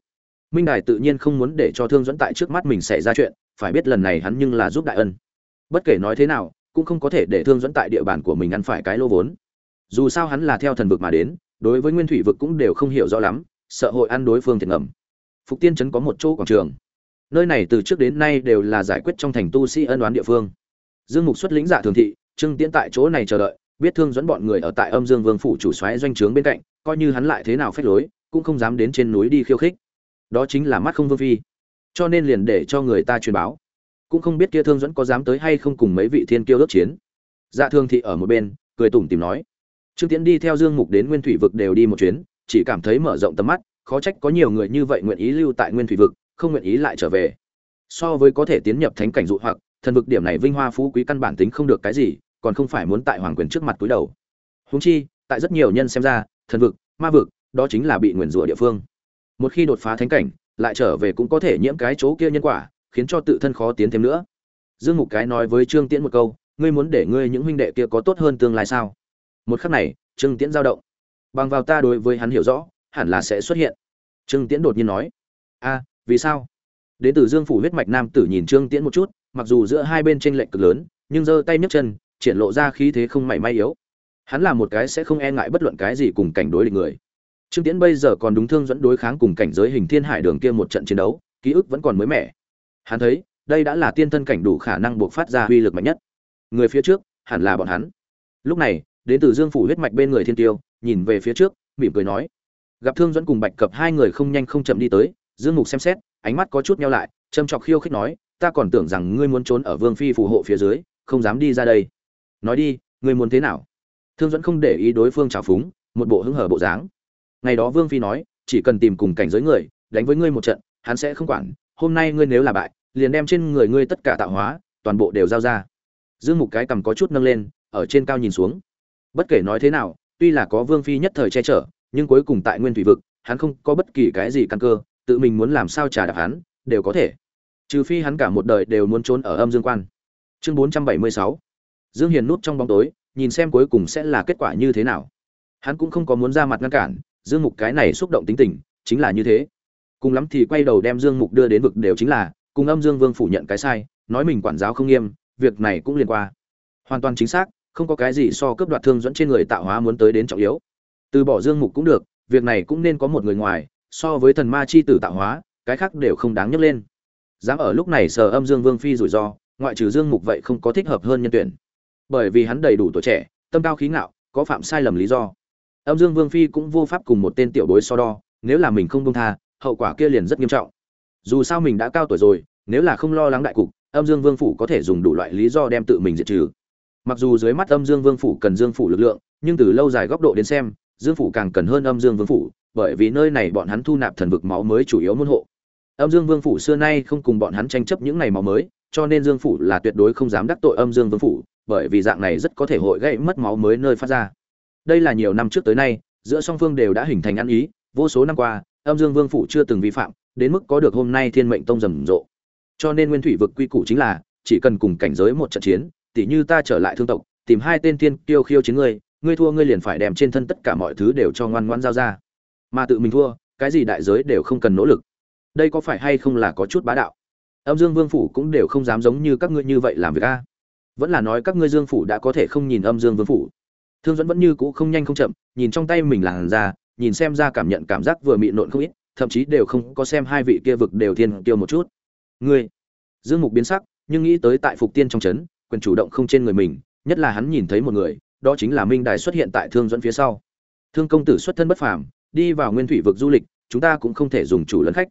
A: minh đài tự nhiên không muốn để cho thương dẫn tại trước mắt mình xảy ra chuyện, phải biết lần này hắn nhưng là giúp đại ân. Bất kể nói thế nào, cũng không có thể để thương dẫn tại địa bàn của mình ăn phải cái lô vốn. Dù sao hắn là theo thần vực mà đến, đối với nguyên thủy vực cũng đều không hiểu rõ lắm, sợ hội ăn đối phương thiệt ngầm. Phục tiên trấn có một chỗ quảng trường. Nơi này từ trước đến nay đều là giải quyết trong thành tu sĩ ân đoán địa phương. Dương mục xuất lĩnh giả thường thị, trương tiễn tại chỗ này chờ đợi, biết thương dẫn bọn người ở tại âm dương vương phủ chủ xoáy doanh trướng bên cạnh, coi như hắn lại thế nào phép lối, cũng không dám đến trên núi đi khiêu khích đó chính là mắt không vương phi. Cho nên liền để cho người ta truyền báo. Cũng không biết kia thương dẫn có dám tới hay không cùng mấy vị thiên kiêu ước chiến. Dạ thương thị ở một bên, cười tủm tìm nói. Trương tiễn đi theo dương mục đến nguyên thủy vực đều đi một chuyến, chỉ cảm thấy mở rộng tầm mắt, khó trách có nhiều người như vậy nguyện ý lưu tại nguyên thủy vực, không nguyện ý lại trở về. So với có thể tiến nhập thánh cảnh dụ hoặc, thần vực điểm này vinh hoa phú quý căn bản tính không được cái gì, còn không phải muốn tại hoàng quyền trước mặt túi đầu. Húng chi, tại rất nhiều nhân xem ra, thần vực, ma vực, đó chính là bị nguyền rủa địa phương một khi đột phá thánh cảnh, lại trở về cũng có thể nhiễm cái chỗ kia nhân quả, khiến cho tự thân khó tiến thêm nữa. Dương mục cái nói với trương tiễn một câu, ngươi muốn để ngươi những huynh đệ kia có tốt hơn tương lai sao? Một khắc này, trương tiễn giao động. Bằng vào ta đối với hắn hiểu rõ, hẳn là sẽ xuất hiện. Trương tiễn đột nhiên nói, a, vì sao? Đến từ dương phủ huyết mạch nam tử nhìn trương tiễn một chút, mặc dù giữa hai bên tranh lệch cực lớn, nhưng giơ tay nhấc chân, triển lộ ra khí thế không mảy may yếu. Hắn là một cái sẽ không e ngại bất luận cái gì cùng cảnh đối địch người trương tiễn bây giờ còn đúng thương dẫn đối kháng cùng cảnh giới hình thiên hải đường kia một trận chiến đấu, ký ức vẫn còn mới mẻ. Hắn thấy, đây đã là tiên thân cảnh đủ khả năng buộc phát ra uy lực mạnh nhất. Người phía trước, hẳn là bọn hắn. Lúc này, đến từ dương phủ huyết mạch bên người thiên tiêu, nhìn về phía trước, mỉm cười nói. Gặp thương dẫn cùng bạch cập hai người không nhanh không chậm đi tới, dương mục xem xét, ánh mắt có chút nhau lại châm chọc khiêu khích nói, ta còn tưởng rằng ngươi muốn trốn ở vương phi phù hộ phía dưới, không dám đi ra đây. Nói đi, ngươi muốn thế nào? Thương dẫn không để ý đối phương trào phúng, một bộ hứng hở bộ dáng ngày đó vương phi nói, chỉ cần tìm cùng cảnh giới người, đánh với ngươi một trận, hắn sẽ không quản, hôm nay ngươi nếu là bại, liền đem trên người ngươi tất cả tạo hóa, toàn bộ đều giao ra. Dương mục cái cầm có chút nâng lên, ở trên cao nhìn xuống. Bất kể nói thế nào, tuy là có vương phi nhất thời che chở, nhưng cuối cùng tại nguyên thủy vực, hắn không có bất kỳ cái gì căn cơ, tự mình muốn làm sao trả đạp hắn, đều có thể. Trừ phi hắn cả một đời đều muốn trốn ở âm dương quan. Chương bốn trăm bảy mươi sáu. Dương hiền nút trong bóng tối, nhìn xem cuối cùng sẽ là kết quả như thế nào. Hắn cũng không có muốn ra mặt ngăn cản dương mục cái này xúc động tính tình, chính là như thế. Cùng lắm thì quay đầu đem dương mục đưa đến vực đều chính là, cùng âm dương vương phủ nhận cái sai, nói mình quản giáo không nghiêm, việc này cũng liên quan hoàn toàn chính xác, không có cái gì so cướp đoạt thương dẫn trên người tạo hóa muốn tới đến trọng yếu. Từ bỏ dương mục cũng được, việc này cũng nên có một người ngoài, so với thần ma chi tử tạo hóa, cái khác đều không đáng nhắc lên. Dám ở lúc này sờ âm dương vương phi rủi ro, ngoại trừ dương mục vậy không có thích hợp hơn nhân tuyển. Bởi vì hắn đầy đủ tuổi trẻ, tâm cao khí ngạo, có phạm sai lầm lý do âm dương vương phi cũng vô pháp cùng một tên tiểu bối so đo, nếu là mình không công tha, hậu quả kia liền rất nghiêm trọng. Dù sao mình đã cao tuổi rồi, nếu là không lo lắng đại cục, âm dương vương phủ có thể dùng đủ loại lý do đem tự mình diệt trừ. Mặc dù dưới mắt âm dương vương phủ cần dương phủ lực lượng, nhưng từ lâu dài góc độ đến xem, dương phủ càng cần hơn âm dương vương phủ, bởi vì nơi này bọn hắn thu nạp thần vực máu mới chủ yếu môn hộ. Âm dương vương phủ xưa nay không cùng bọn hắn tranh chấp những này máu mới, cho nên dương phủ là tuyệt đối không dám đắc tội âm dương vương phủ, bởi vì dạng này rất có thể hội gây mất máu mới nơi phát ra đây là nhiều năm trước tới nay, giữa song phương đều đã hình thành ăn ý, vô số năm qua, âm dương vương phủ chưa từng vi phạm, đến mức có được hôm nay thiên mệnh tông rầm rộ. Cho nên nguyên thủy vực quy củ chính là, chỉ cần cùng cảnh giới một trận chiến, tỉ như ta trở lại thương tộc, tìm hai tên tiên kiêu khiêu chiến ngươi ngươi thua ngươi liền phải đem trên thân tất cả mọi thứ đều cho ngoan ngoan giao ra. Mà tự mình thua, cái gì đại giới đều không cần nỗ lực. Đây có phải hay không là có chút bá đạo? Âm dương vương phủ cũng đều không dám giống như các ngươi như vậy làm việc a. Vẫn là nói các ngươi dương phủ đã có thể không nhìn âm dương vương phủ thương dẫn vẫn như cũ không nhanh không chậm, nhìn trong tay mình làn ra nhìn xem ra cảm nhận cảm giác vừa mị nộn không ít, thậm chí đều không có xem hai vị kia vực đều thiên tiêu một chút. Ngươi, dương mục biến sắc, nhưng nghĩ tới tại phục tiên trong trấn quyền chủ động không trên người mình, nhất là hắn nhìn thấy một người, đó chính là minh đài xuất hiện tại thương dẫn phía sau. Thương công tử xuất thân bất phàm, đi vào nguyên thủy vực du lịch, chúng ta cũng không thể dùng chủ lẫn khách.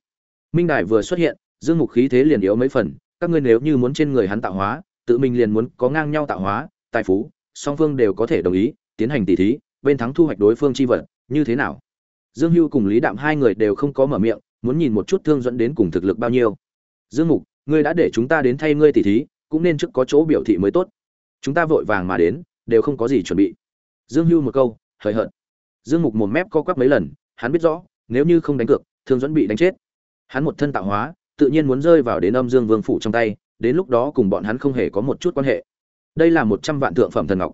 A: Minh đài vừa xuất hiện, dương mục khí thế liền yếu mấy phần, các ngươi nếu như muốn trên người hắn tạo hóa, tự mình liền muốn có ngang nhau tạo hóa, tài phú song phương đều có thể đồng ý tiến hành tỷ thí, bên thắng thu hoạch đối phương chi vật, như thế nào? Dương hưu cùng lý đạm hai người đều không có mở miệng, muốn nhìn một chút thương dẫn đến cùng thực lực bao nhiêu. Dương mục, ngươi đã để chúng ta đến thay ngươi tỷ thí, cũng nên trước có chỗ biểu thị mới tốt. Chúng ta vội vàng mà đến, đều không có gì chuẩn bị. Dương hưu một câu, hời hợt. Dương mục một mép co quắp mấy lần, hắn biết rõ, nếu như không đánh cược, thương dẫn bị đánh chết. Hắn một thân tạo hóa, tự nhiên muốn rơi vào đến âm dương vương phủ trong tay, đến lúc đó cùng bọn hắn không hề có một chút quan hệ đây là một trăm vạn thượng phẩm thần ngọc.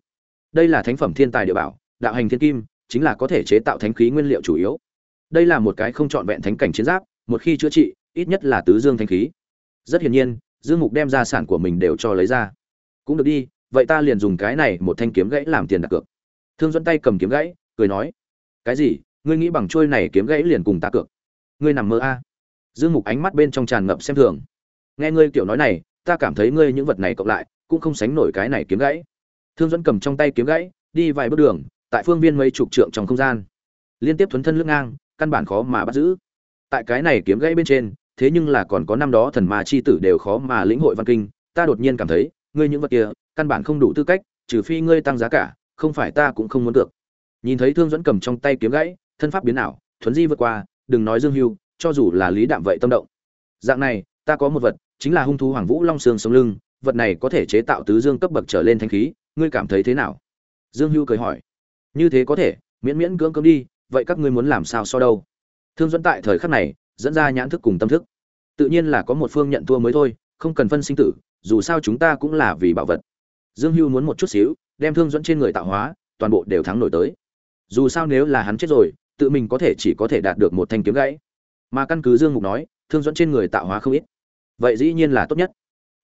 A: Đây là thánh phẩm thiên tài địa bảo, đạo hành thiên kim, chính là có thể chế tạo thánh khí nguyên liệu chủ yếu. Đây là một cái không trọn vẹn thánh cảnh chiến giáp, một khi chữa trị, ít nhất là tứ dương thánh khí. Rất hiển nhiên, dương mục đem gia sản của mình đều cho lấy ra. Cũng được đi, vậy ta liền dùng cái này một thanh kiếm gãy làm tiền đặt cược. Thương dẫn tay cầm kiếm gãy, cười nói, cái gì? Ngươi nghĩ bằng trôi này kiếm gãy liền cùng ta cược? Ngươi nằm mơ a? À. dương mục ánh mắt bên trong tràn ngập xem thường. Nghe ngươi kiểu nói này, ta cảm thấy ngươi những vật này cộng lại cũng không sánh nổi cái này kiếm gãy. Thương dẫn cầm trong tay kiếm gãy, đi vài bước đường, tại phương viên mấy chục trượng trong không gian. Liên tiếp thuấn thân lướt ngang, căn bản khó mà bắt giữ. Tại cái này kiếm gãy bên trên, thế nhưng là còn có năm đó thần ma chi tử đều khó mà lĩnh hội văn kinh, ta đột nhiên cảm thấy, ngươi những vật kia, căn bản không đủ tư cách, trừ phi ngươi tăng giá cả, không phải ta cũng không muốn được. Nhìn thấy thương dẫn cầm trong tay kiếm gãy, thân pháp biến ảo, thuấn di vượt qua, đừng nói dương hưu, cho dù là lý đạm vậy tâm động. Dạng này, ta có một vật, chính là hung thú hoàng vũ long xương sống lưng vật này có thể chế tạo tứ dương cấp bậc trở lên thanh khí, ngươi cảm thấy thế nào? Dương hưu cười hỏi. Như thế có thể, miễn miễn cưỡng cưỡng đi, vậy các ngươi muốn làm sao so đâu? Thương dẫn tại thời khắc này, dẫn ra nhãn thức cùng tâm thức. Tự nhiên là có một phương nhận thua mới thôi, không cần phân sinh tử, dù sao chúng ta cũng là vì bảo vật. Dương hưu muốn một chút xíu, đem thương dẫn trên người tạo hóa, toàn bộ đều thắng nổi tới. Dù sao nếu là hắn chết rồi, tự mình có thể chỉ có thể đạt được một thanh kiếm gãy. Mà căn cứ dương mục nói, thương dẫn trên người tạo hóa không ít. Vậy dĩ nhiên là tốt nhất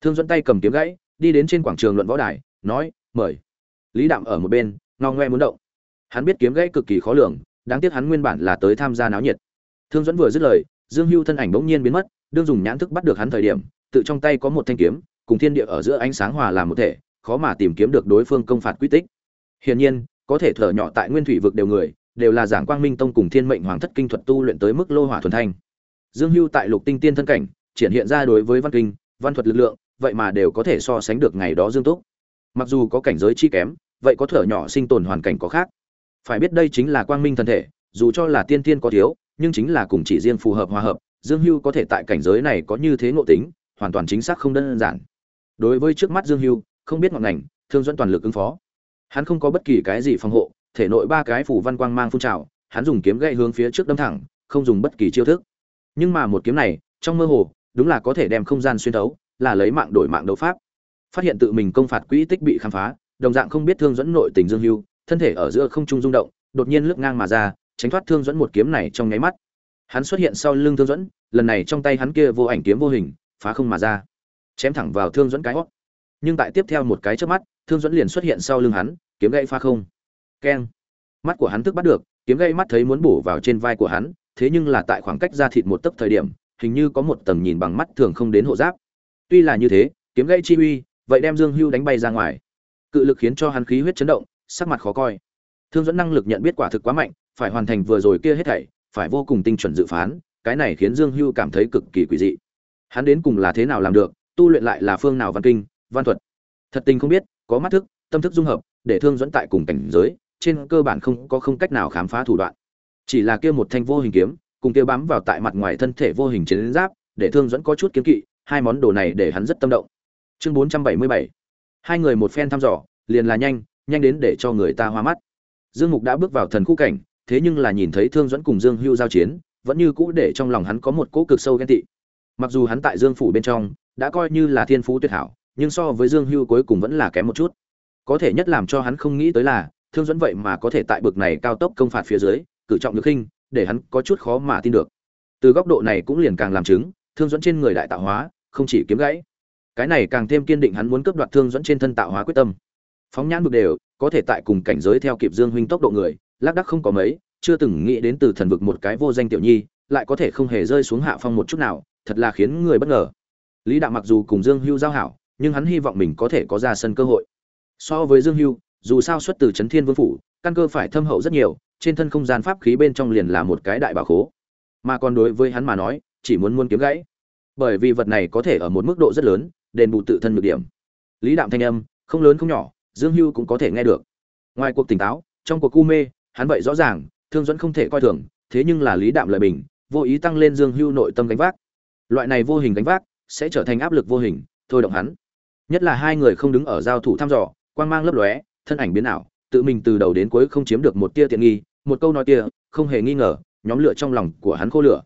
A: thương dẫn tay cầm kiếm gãy, đi đến trên quảng trường luận võ đài, nói, mời. Lý đạm ở một bên, ngao ngoe muốn động. Hắn biết kiếm gãy cực kỳ khó lường, đáng tiếc hắn nguyên bản là tới tham gia náo nhiệt. Thương dẫn vừa dứt lời, dương hưu thân ảnh bỗng nhiên biến mất, đương dùng nhãn thức bắt được hắn thời điểm, tự trong tay có một thanh kiếm, cùng thiên địa ở giữa ánh sáng hòa làm một thể, khó mà tìm kiếm được đối phương công phạt quy tích. Hiển nhiên, có thể thở nhỏ tại nguyên thủy vực đều người, đều là giảng quang minh tông cùng thiên mệnh hoàng thất kinh thuật tu luyện tới mức lô hỏa thuần thanh. Dương hưu tại lục tinh tiên thân cảnh, triển hiện ra đối với văn kinh, văn thuật lực lượng vậy mà đều có thể so sánh được ngày đó dương túc. Mặc dù có cảnh giới chi kém, vậy có thở nhỏ sinh tồn hoàn cảnh có khác. Phải biết đây chính là quang minh thân thể, dù cho là tiên tiên có thiếu, nhưng chính là cùng chỉ riêng phù hợp hòa hợp, dương hưu có thể tại cảnh giới này có như thế ngộ tính, hoàn toàn chính xác không đơn giản. Đối với trước mắt dương hưu, không biết ngọn ngành, thương dẫn toàn lực ứng phó. Hắn không có bất kỳ cái gì phòng hộ, thể nội ba cái phủ văn quang mang phun trào, hắn dùng kiếm gậy hướng phía trước đâm thẳng, không dùng bất kỳ chiêu thức. Nhưng mà một kiếm này, trong mơ hồ, đúng là có thể đem không gian xuyên thấu là lấy mạng đổi mạng đấu pháp. Phát hiện tự mình công phạt quỹ tích bị khám phá, đồng dạng không biết thương dẫn nội tình dương hưu, thân thể ở giữa không trung rung động, đột nhiên lướt ngang mà ra, tránh thoát thương dẫn một kiếm này trong nháy mắt. Hắn xuất hiện sau lưng thương dẫn, lần này trong tay hắn kia vô ảnh kiếm vô hình, phá không mà ra. Chém thẳng vào thương dẫn cái hót nhưng tại tiếp theo một cái trước mắt, thương dẫn liền xuất hiện sau lưng hắn, kiếm gãy phá không. Keng. Mắt của hắn tức bắt được, kiếm gãy mắt thấy muốn bổ vào trên vai của hắn, thế nhưng là tại khoảng cách ra thịt một tấc thời điểm, hình như có một tầng nhìn bằng mắt thường không đến hộ giáp tuy là như thế, kiếm gãy chi uy, vậy đem dương hưu đánh bay ra ngoài. Cự lực khiến cho hắn khí huyết chấn động, sắc mặt khó coi. Thương dẫn năng lực nhận biết quả thực quá mạnh, phải hoàn thành vừa rồi kia hết thảy, phải vô cùng tinh chuẩn dự phán, cái này khiến dương hưu cảm thấy cực kỳ quỷ dị. Hắn đến cùng là thế nào làm được, tu luyện lại là phương nào văn kinh, văn thuật? Thật tình không biết, có mắt thức, tâm thức dung hợp, để thương dẫn tại cùng cảnh giới, trên cơ bản không có không cách nào khám phá thủ đoạn. Chỉ là kia một thanh vô hình kiếm, cùng kia bám vào tại mặt ngoài thân thể vô hình chiến giáp, để thương dẫn có chút kiếm kỵ hai món đồ này để hắn rất tâm động. Chương bốn trăm bảy mươi bảy. Hai người một phen thăm dò, liền là nhanh nhanh đến để cho người ta hoa mắt. Dương mục đã bước vào thần khu cảnh, thế nhưng là nhìn thấy thương dẫn cùng dương hưu giao chiến, vẫn như cũ để trong lòng hắn có một cỗ cực sâu ghen tị. Mặc dù hắn tại dương phủ bên trong, đã coi như là thiên phú tuyệt hảo, nhưng so với dương hưu cuối cùng vẫn là kém một chút. Có thể nhất làm cho hắn không nghĩ tới là, thương dẫn vậy mà có thể tại bực này cao tốc công phạt phía dưới, cử trọng được khinh, để hắn có chút khó mà tin được. Từ góc độ này cũng liền càng làm chứng, thương dẫn trên người đại tạo hóa không chỉ kiếm gãy, cái này càng thêm kiên định hắn muốn cướp đoạt thương dẫn trên thân tạo hóa quyết tâm. Phóng nhãn bực đều, có thể tại cùng cảnh giới theo kịp dương huynh tốc độ người, lác đắc không có mấy, chưa từng nghĩ đến từ thần vực một cái vô danh tiểu nhi, lại có thể không hề rơi xuống hạ phong một chút nào, thật là khiến người bất ngờ. Lý đạo mặc dù cùng dương hưu giao hảo, nhưng hắn hy vọng mình có thể có ra sân cơ hội. So với dương hưu, dù sao xuất từ trấn thiên vương phủ, căn cơ phải thâm hậu rất nhiều, trên thân không gian pháp khí bên trong liền là một cái đại bảo khố. Mà còn đối với hắn mà nói, chỉ muốn muốn kiếm gãy bởi vì vật này có thể ở một mức độ rất lớn, đền bù tự thân nhược điểm. Lý đạm thanh âm, không lớn không nhỏ, dương hưu cũng có thể nghe được. Ngoài cuộc tỉnh táo, trong cuộc cu mê, hắn vậy rõ ràng, thương dẫn không thể coi thường, thế nhưng là lý đạm lợi bình, vô ý tăng lên dương hưu nội tâm gánh vác. Loại này vô hình gánh vác, sẽ trở thành áp lực vô hình, thôi động hắn. Nhất là hai người không đứng ở giao thủ thăm dò, quang mang lấp lóe, thân ảnh biến ảo, tự mình từ đầu đến cuối không chiếm được một tia tiện nghi, một câu nói kia, không hề nghi ngờ, nhóm lửa trong lòng của hắn khô lửa.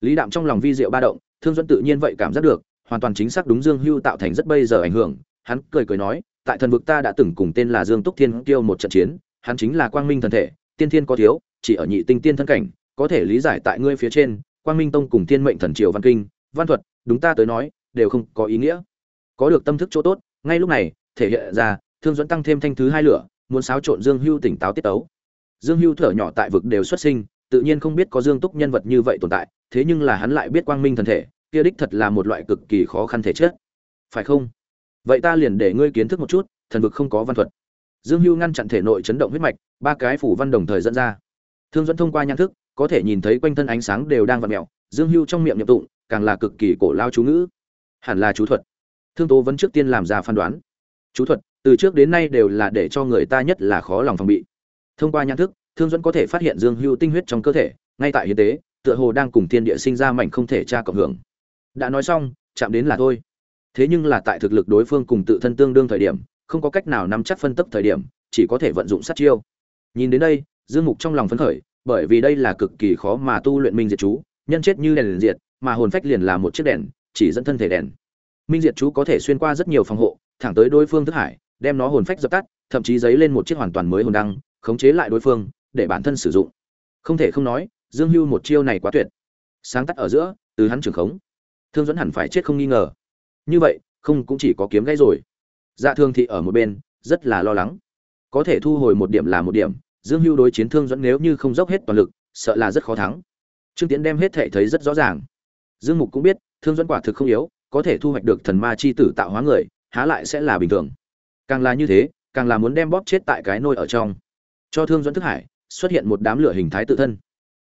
A: Lý đạm trong lòng vi diệu ba động thương dẫn tự nhiên vậy cảm giác được, hoàn toàn chính xác đúng dương hưu tạo thành rất bây giờ ảnh hưởng. Hắn cười cười nói, tại thần vực ta đã từng cùng tên là dương túc thiên kiêu một trận chiến, hắn chính là quang minh thần thể, tiên thiên có thiếu, chỉ ở nhị tinh tiên thân cảnh, có thể lý giải tại ngươi phía trên, quang minh tông cùng tiên mệnh thần triều văn kinh, văn thuật, đúng ta tới nói, đều không có ý nghĩa. Có được tâm thức chỗ tốt, ngay lúc này, thể hiện ra, thương dẫn tăng thêm thanh thứ hai lửa, muốn xáo trộn dương hưu tỉnh táo tiết tấu. Dương hưu thở nhỏ tại vực đều xuất sinh tự nhiên không biết có dương túc nhân vật như vậy tồn tại, thế nhưng là hắn lại biết quang minh thần thể, kia đích thật là một loại cực kỳ khó khăn thể chất. Phải không? Vậy ta liền để ngươi kiến thức một chút, thần vực không có văn thuật. Dương hưu ngăn chặn thể nội chấn động huyết mạch, ba cái phủ văn đồng thời dẫn ra. Thương dẫn thông qua nhãn thức, có thể nhìn thấy quanh thân ánh sáng đều đang vặn mẹo dương hưu trong miệng nhập tụng, càng là cực kỳ cổ lao chú ngữ. Hẳn là chú thuật. Thương tố vẫn trước tiên làm ra phán đoán. Chú thuật, từ trước đến nay đều là để cho người ta nhất là khó lòng phòng bị. Thông qua nhãn thức thương dẫn có thể phát hiện dương hưu tinh huyết trong cơ thể, ngay tại hiến tế, tựa hồ đang cùng thiên địa sinh ra mảnh không thể tra cộng hưởng. Đã nói xong, chạm đến là thôi. Thế nhưng là tại thực lực đối phương cùng tự thân tương đương thời điểm, không có cách nào nắm chắc phân tấp thời điểm, chỉ có thể vận dụng sát chiêu. Nhìn đến đây, dương mục trong lòng phấn khởi, bởi vì đây là cực kỳ khó mà tu luyện minh diệt chú, nhân chết như đèn liền diệt, mà hồn phách liền là một chiếc đèn, chỉ dẫn thân thể đèn. Minh diệt chú có thể xuyên qua rất nhiều phòng hộ, thẳng tới đối phương thức hải, đem nó hồn phách dập tắt, thậm chí dấy lên một chiếc hoàn toàn mới hồn đăng, khống chế lại đối phương để bản thân sử dụng. Không thể không nói, dương hưu một chiêu này quá tuyệt. Sáng tắt ở giữa, từ hắn trường khống, thương dẫn hẳn phải chết không nghi ngờ. Như vậy, không cũng chỉ có kiếm gãy rồi. Dạ thương thị ở một bên, rất là lo lắng. Có thể thu hồi một điểm là một điểm, dương hưu đối chiến thương dẫn nếu như không dốc hết toàn lực, sợ là rất khó thắng. Trương tiến đem hết thể thấy rất rõ ràng. Dương mục cũng biết, thương dẫn quả thực không yếu, có thể thu hoạch được thần ma chi tử tạo hóa người, há lại sẽ là bình thường. Càng là như thế, càng là muốn đem bóp chết tại cái nôi ở trong. Cho thương dẫn thức hải xuất hiện một đám lửa hình thái tự thân.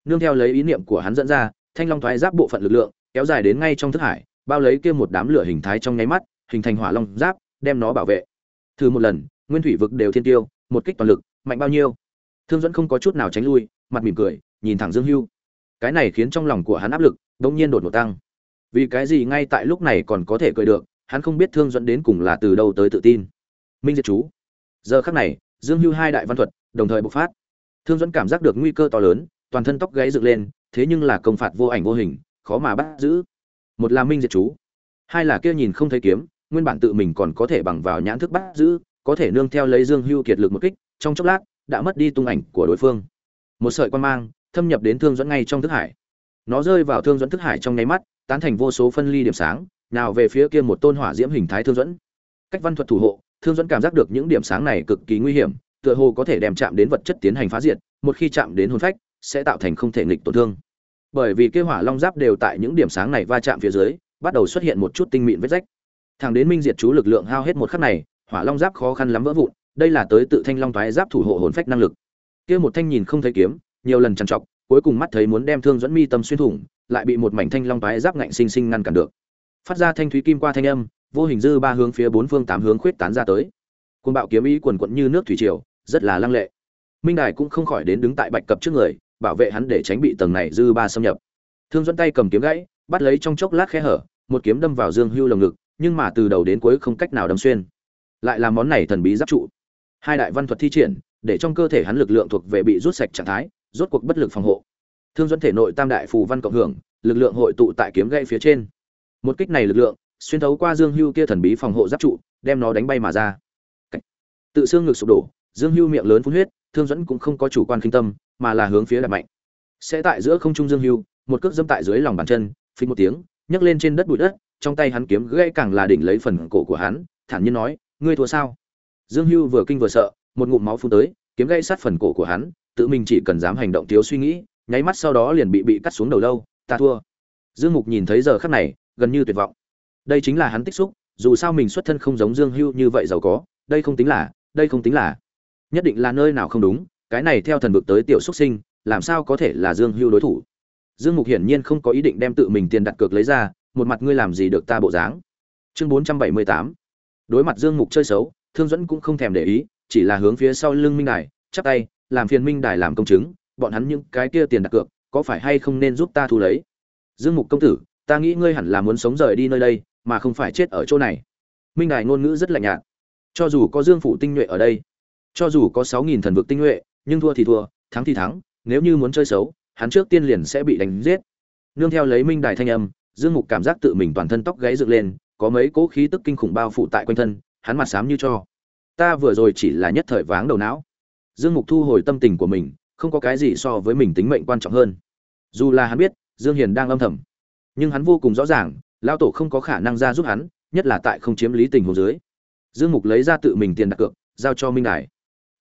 A: Nương theo lấy ý niệm của hắn dẫn ra, thanh long thoái giáp bộ phận lực lượng, kéo dài đến ngay trong thức hải, bao lấy kia một đám lửa hình thái trong nháy mắt, hình thành hỏa long giáp, đem nó bảo vệ. Thử một lần, nguyên thủy vực đều thiên tiêu, một kích toàn lực, mạnh bao nhiêu? Thương dẫn không có chút nào tránh lui, mặt mỉm cười, nhìn thẳng dương hưu. Cái này khiến trong lòng của hắn áp lực đống nhiên đột ngột tăng. Vì cái gì ngay tại lúc này còn có thể cười được, hắn không biết thương dẫn đến cùng là từ đâu tới tự tin. Minh diệt chú. Giờ khắc này, dương hưu hai đại văn thuật đồng thời bộc phát thương dẫn cảm giác được nguy cơ to lớn, toàn thân tóc gáy dựng lên, thế nhưng là công phạt vô ảnh vô hình, khó mà bắt giữ. Một là minh diệt chú, hai là kia nhìn không thấy kiếm, nguyên bản tự mình còn có thể bằng vào nhãn thức bắt giữ, có thể nương theo lấy dương hưu kiệt lực một kích, trong chốc lát, đã mất đi tung ảnh của đối phương. Một sợi quan mang, thâm nhập đến thương dẫn ngay trong thức hải. Nó rơi vào thương dẫn thức hải trong nháy mắt, tán thành vô số phân ly điểm sáng, nào về phía kia một tôn hỏa diễm hình thái thương dẫn cách văn thuật thủ hộ, thương dẫn cảm giác được những điểm sáng này cực kỳ nguy hiểm tựa hồ có thể đem chạm đến vật chất tiến hành phá diệt, một khi chạm đến hồn phách, sẽ tạo thành không thể nghịch tổn thương. Bởi vì kia hỏa long giáp đều tại những điểm sáng này va chạm phía dưới, bắt đầu xuất hiện một chút tinh mịn vết rách. Thẳng đến minh diệt chú lực lượng hao hết một khắc này, hỏa long giáp khó khăn lắm vỡ vụn, đây là tới tự thanh long toái giáp thủ hộ hồn phách năng lực. Kia một thanh nhìn không thấy kiếm, nhiều lần chần trọc, cuối cùng mắt thấy muốn đem thương dẫn mi tâm xuyên thủng, lại bị một mảnh thanh long toái giáp ngạnh sinh sinh ngăn cản được. Phát ra thanh thúy kim qua thanh âm, vô hình dư ba hướng phía bốn phương tám hướng khuyết tán ra tới. Cuồng bạo kiếm ý quần quật như nước thủy triều rất là lăng lệ. Minh đài cũng không khỏi đến đứng tại bạch cập trước người, bảo vệ hắn để tránh bị tầng này dư ba xâm nhập. Thương dẫn tay cầm kiếm gãy, bắt lấy trong chốc lát khe hở, một kiếm đâm vào dương hưu lồng ngực, nhưng mà từ đầu đến cuối không cách nào đâm xuyên. Lại là món này thần bí giáp trụ. Hai đại văn thuật thi triển, để trong cơ thể hắn lực lượng thuộc về bị rút sạch trạng thái, rốt cuộc bất lực phòng hộ. Thương dẫn thể nội tam đại phù văn cộng hưởng, lực lượng hội tụ tại kiếm gãy phía trên. Một kích này lực lượng, xuyên thấu qua dương hưu kia thần bí phòng hộ giáp trụ, đem nó đánh bay mà ra. Tự xương ngực sụp đổ dương hưu miệng lớn phun huyết, thương dẫn cũng không có chủ quan khinh tâm, mà là hướng phía đạp mạnh. Sẽ tại giữa không trung dương hưu, một cước dâm tại dưới lòng bàn chân phình một tiếng, nhấc lên trên đất bụi đất, trong tay hắn kiếm gãy càng là đỉnh lấy phần cổ của hắn, thản nhiên nói, ngươi thua sao? Dương hưu vừa kinh vừa sợ, một ngụm máu phun tới, kiếm gãy sát phần cổ của hắn, tự mình chỉ cần dám hành động thiếu suy nghĩ, nháy mắt sau đó liền bị bị cắt xuống đầu lâu, ta thua. Dương mục nhìn thấy giờ khắc này, gần như tuyệt vọng. Đây chính là hắn tích xúc, dù sao mình xuất thân không giống dương hưu như vậy giàu có, đây không tính là, đây không tính là nhất định là nơi nào không đúng, cái này theo thần vực tới tiểu xuất sinh, làm sao có thể là dương hưu đối thủ? Dương mục hiển nhiên không có ý định đem tự mình tiền đặt cược lấy ra, một mặt ngươi làm gì được ta bộ dáng. Chương bốn trăm bảy mươi tám. Đối mặt dương mục chơi xấu, thương dẫn cũng không thèm để ý, chỉ là hướng phía sau lưng minh đài, chắp tay, làm phiền minh đài làm công chứng, bọn hắn những cái kia tiền đặt cược, có phải hay không nên giúp ta thu lấy? Dương mục công tử, ta nghĩ ngươi hẳn là muốn sống rời đi nơi đây, mà không phải chết ở chỗ này. Minh đài ngôn ngữ rất lạnh nhạt. Cho dù có dương phủ tinh nhuệ ở đây cho dù có sáu nghìn thần vực tinh huệ, nhưng thua thì thua thắng thì thắng nếu như muốn chơi xấu hắn trước tiên liền sẽ bị đánh giết. Nương theo lấy minh đài thanh âm dương mục cảm giác tự mình toàn thân tóc gáy dựng lên có mấy cỗ khí tức kinh khủng bao phủ tại quanh thân hắn mặt xám như cho. Ta vừa rồi chỉ là nhất thời váng đầu não. Dương mục thu hồi tâm tình của mình không có cái gì so với mình tính mệnh quan trọng hơn. Dù là hắn biết dương hiền đang âm thầm. Nhưng hắn vô cùng rõ ràng lão tổ không có khả năng ra giúp hắn nhất là tại không chiếm lý tình hồ dưới. Dương mục lấy ra tự mình tiền đặt cược giao cho minh đài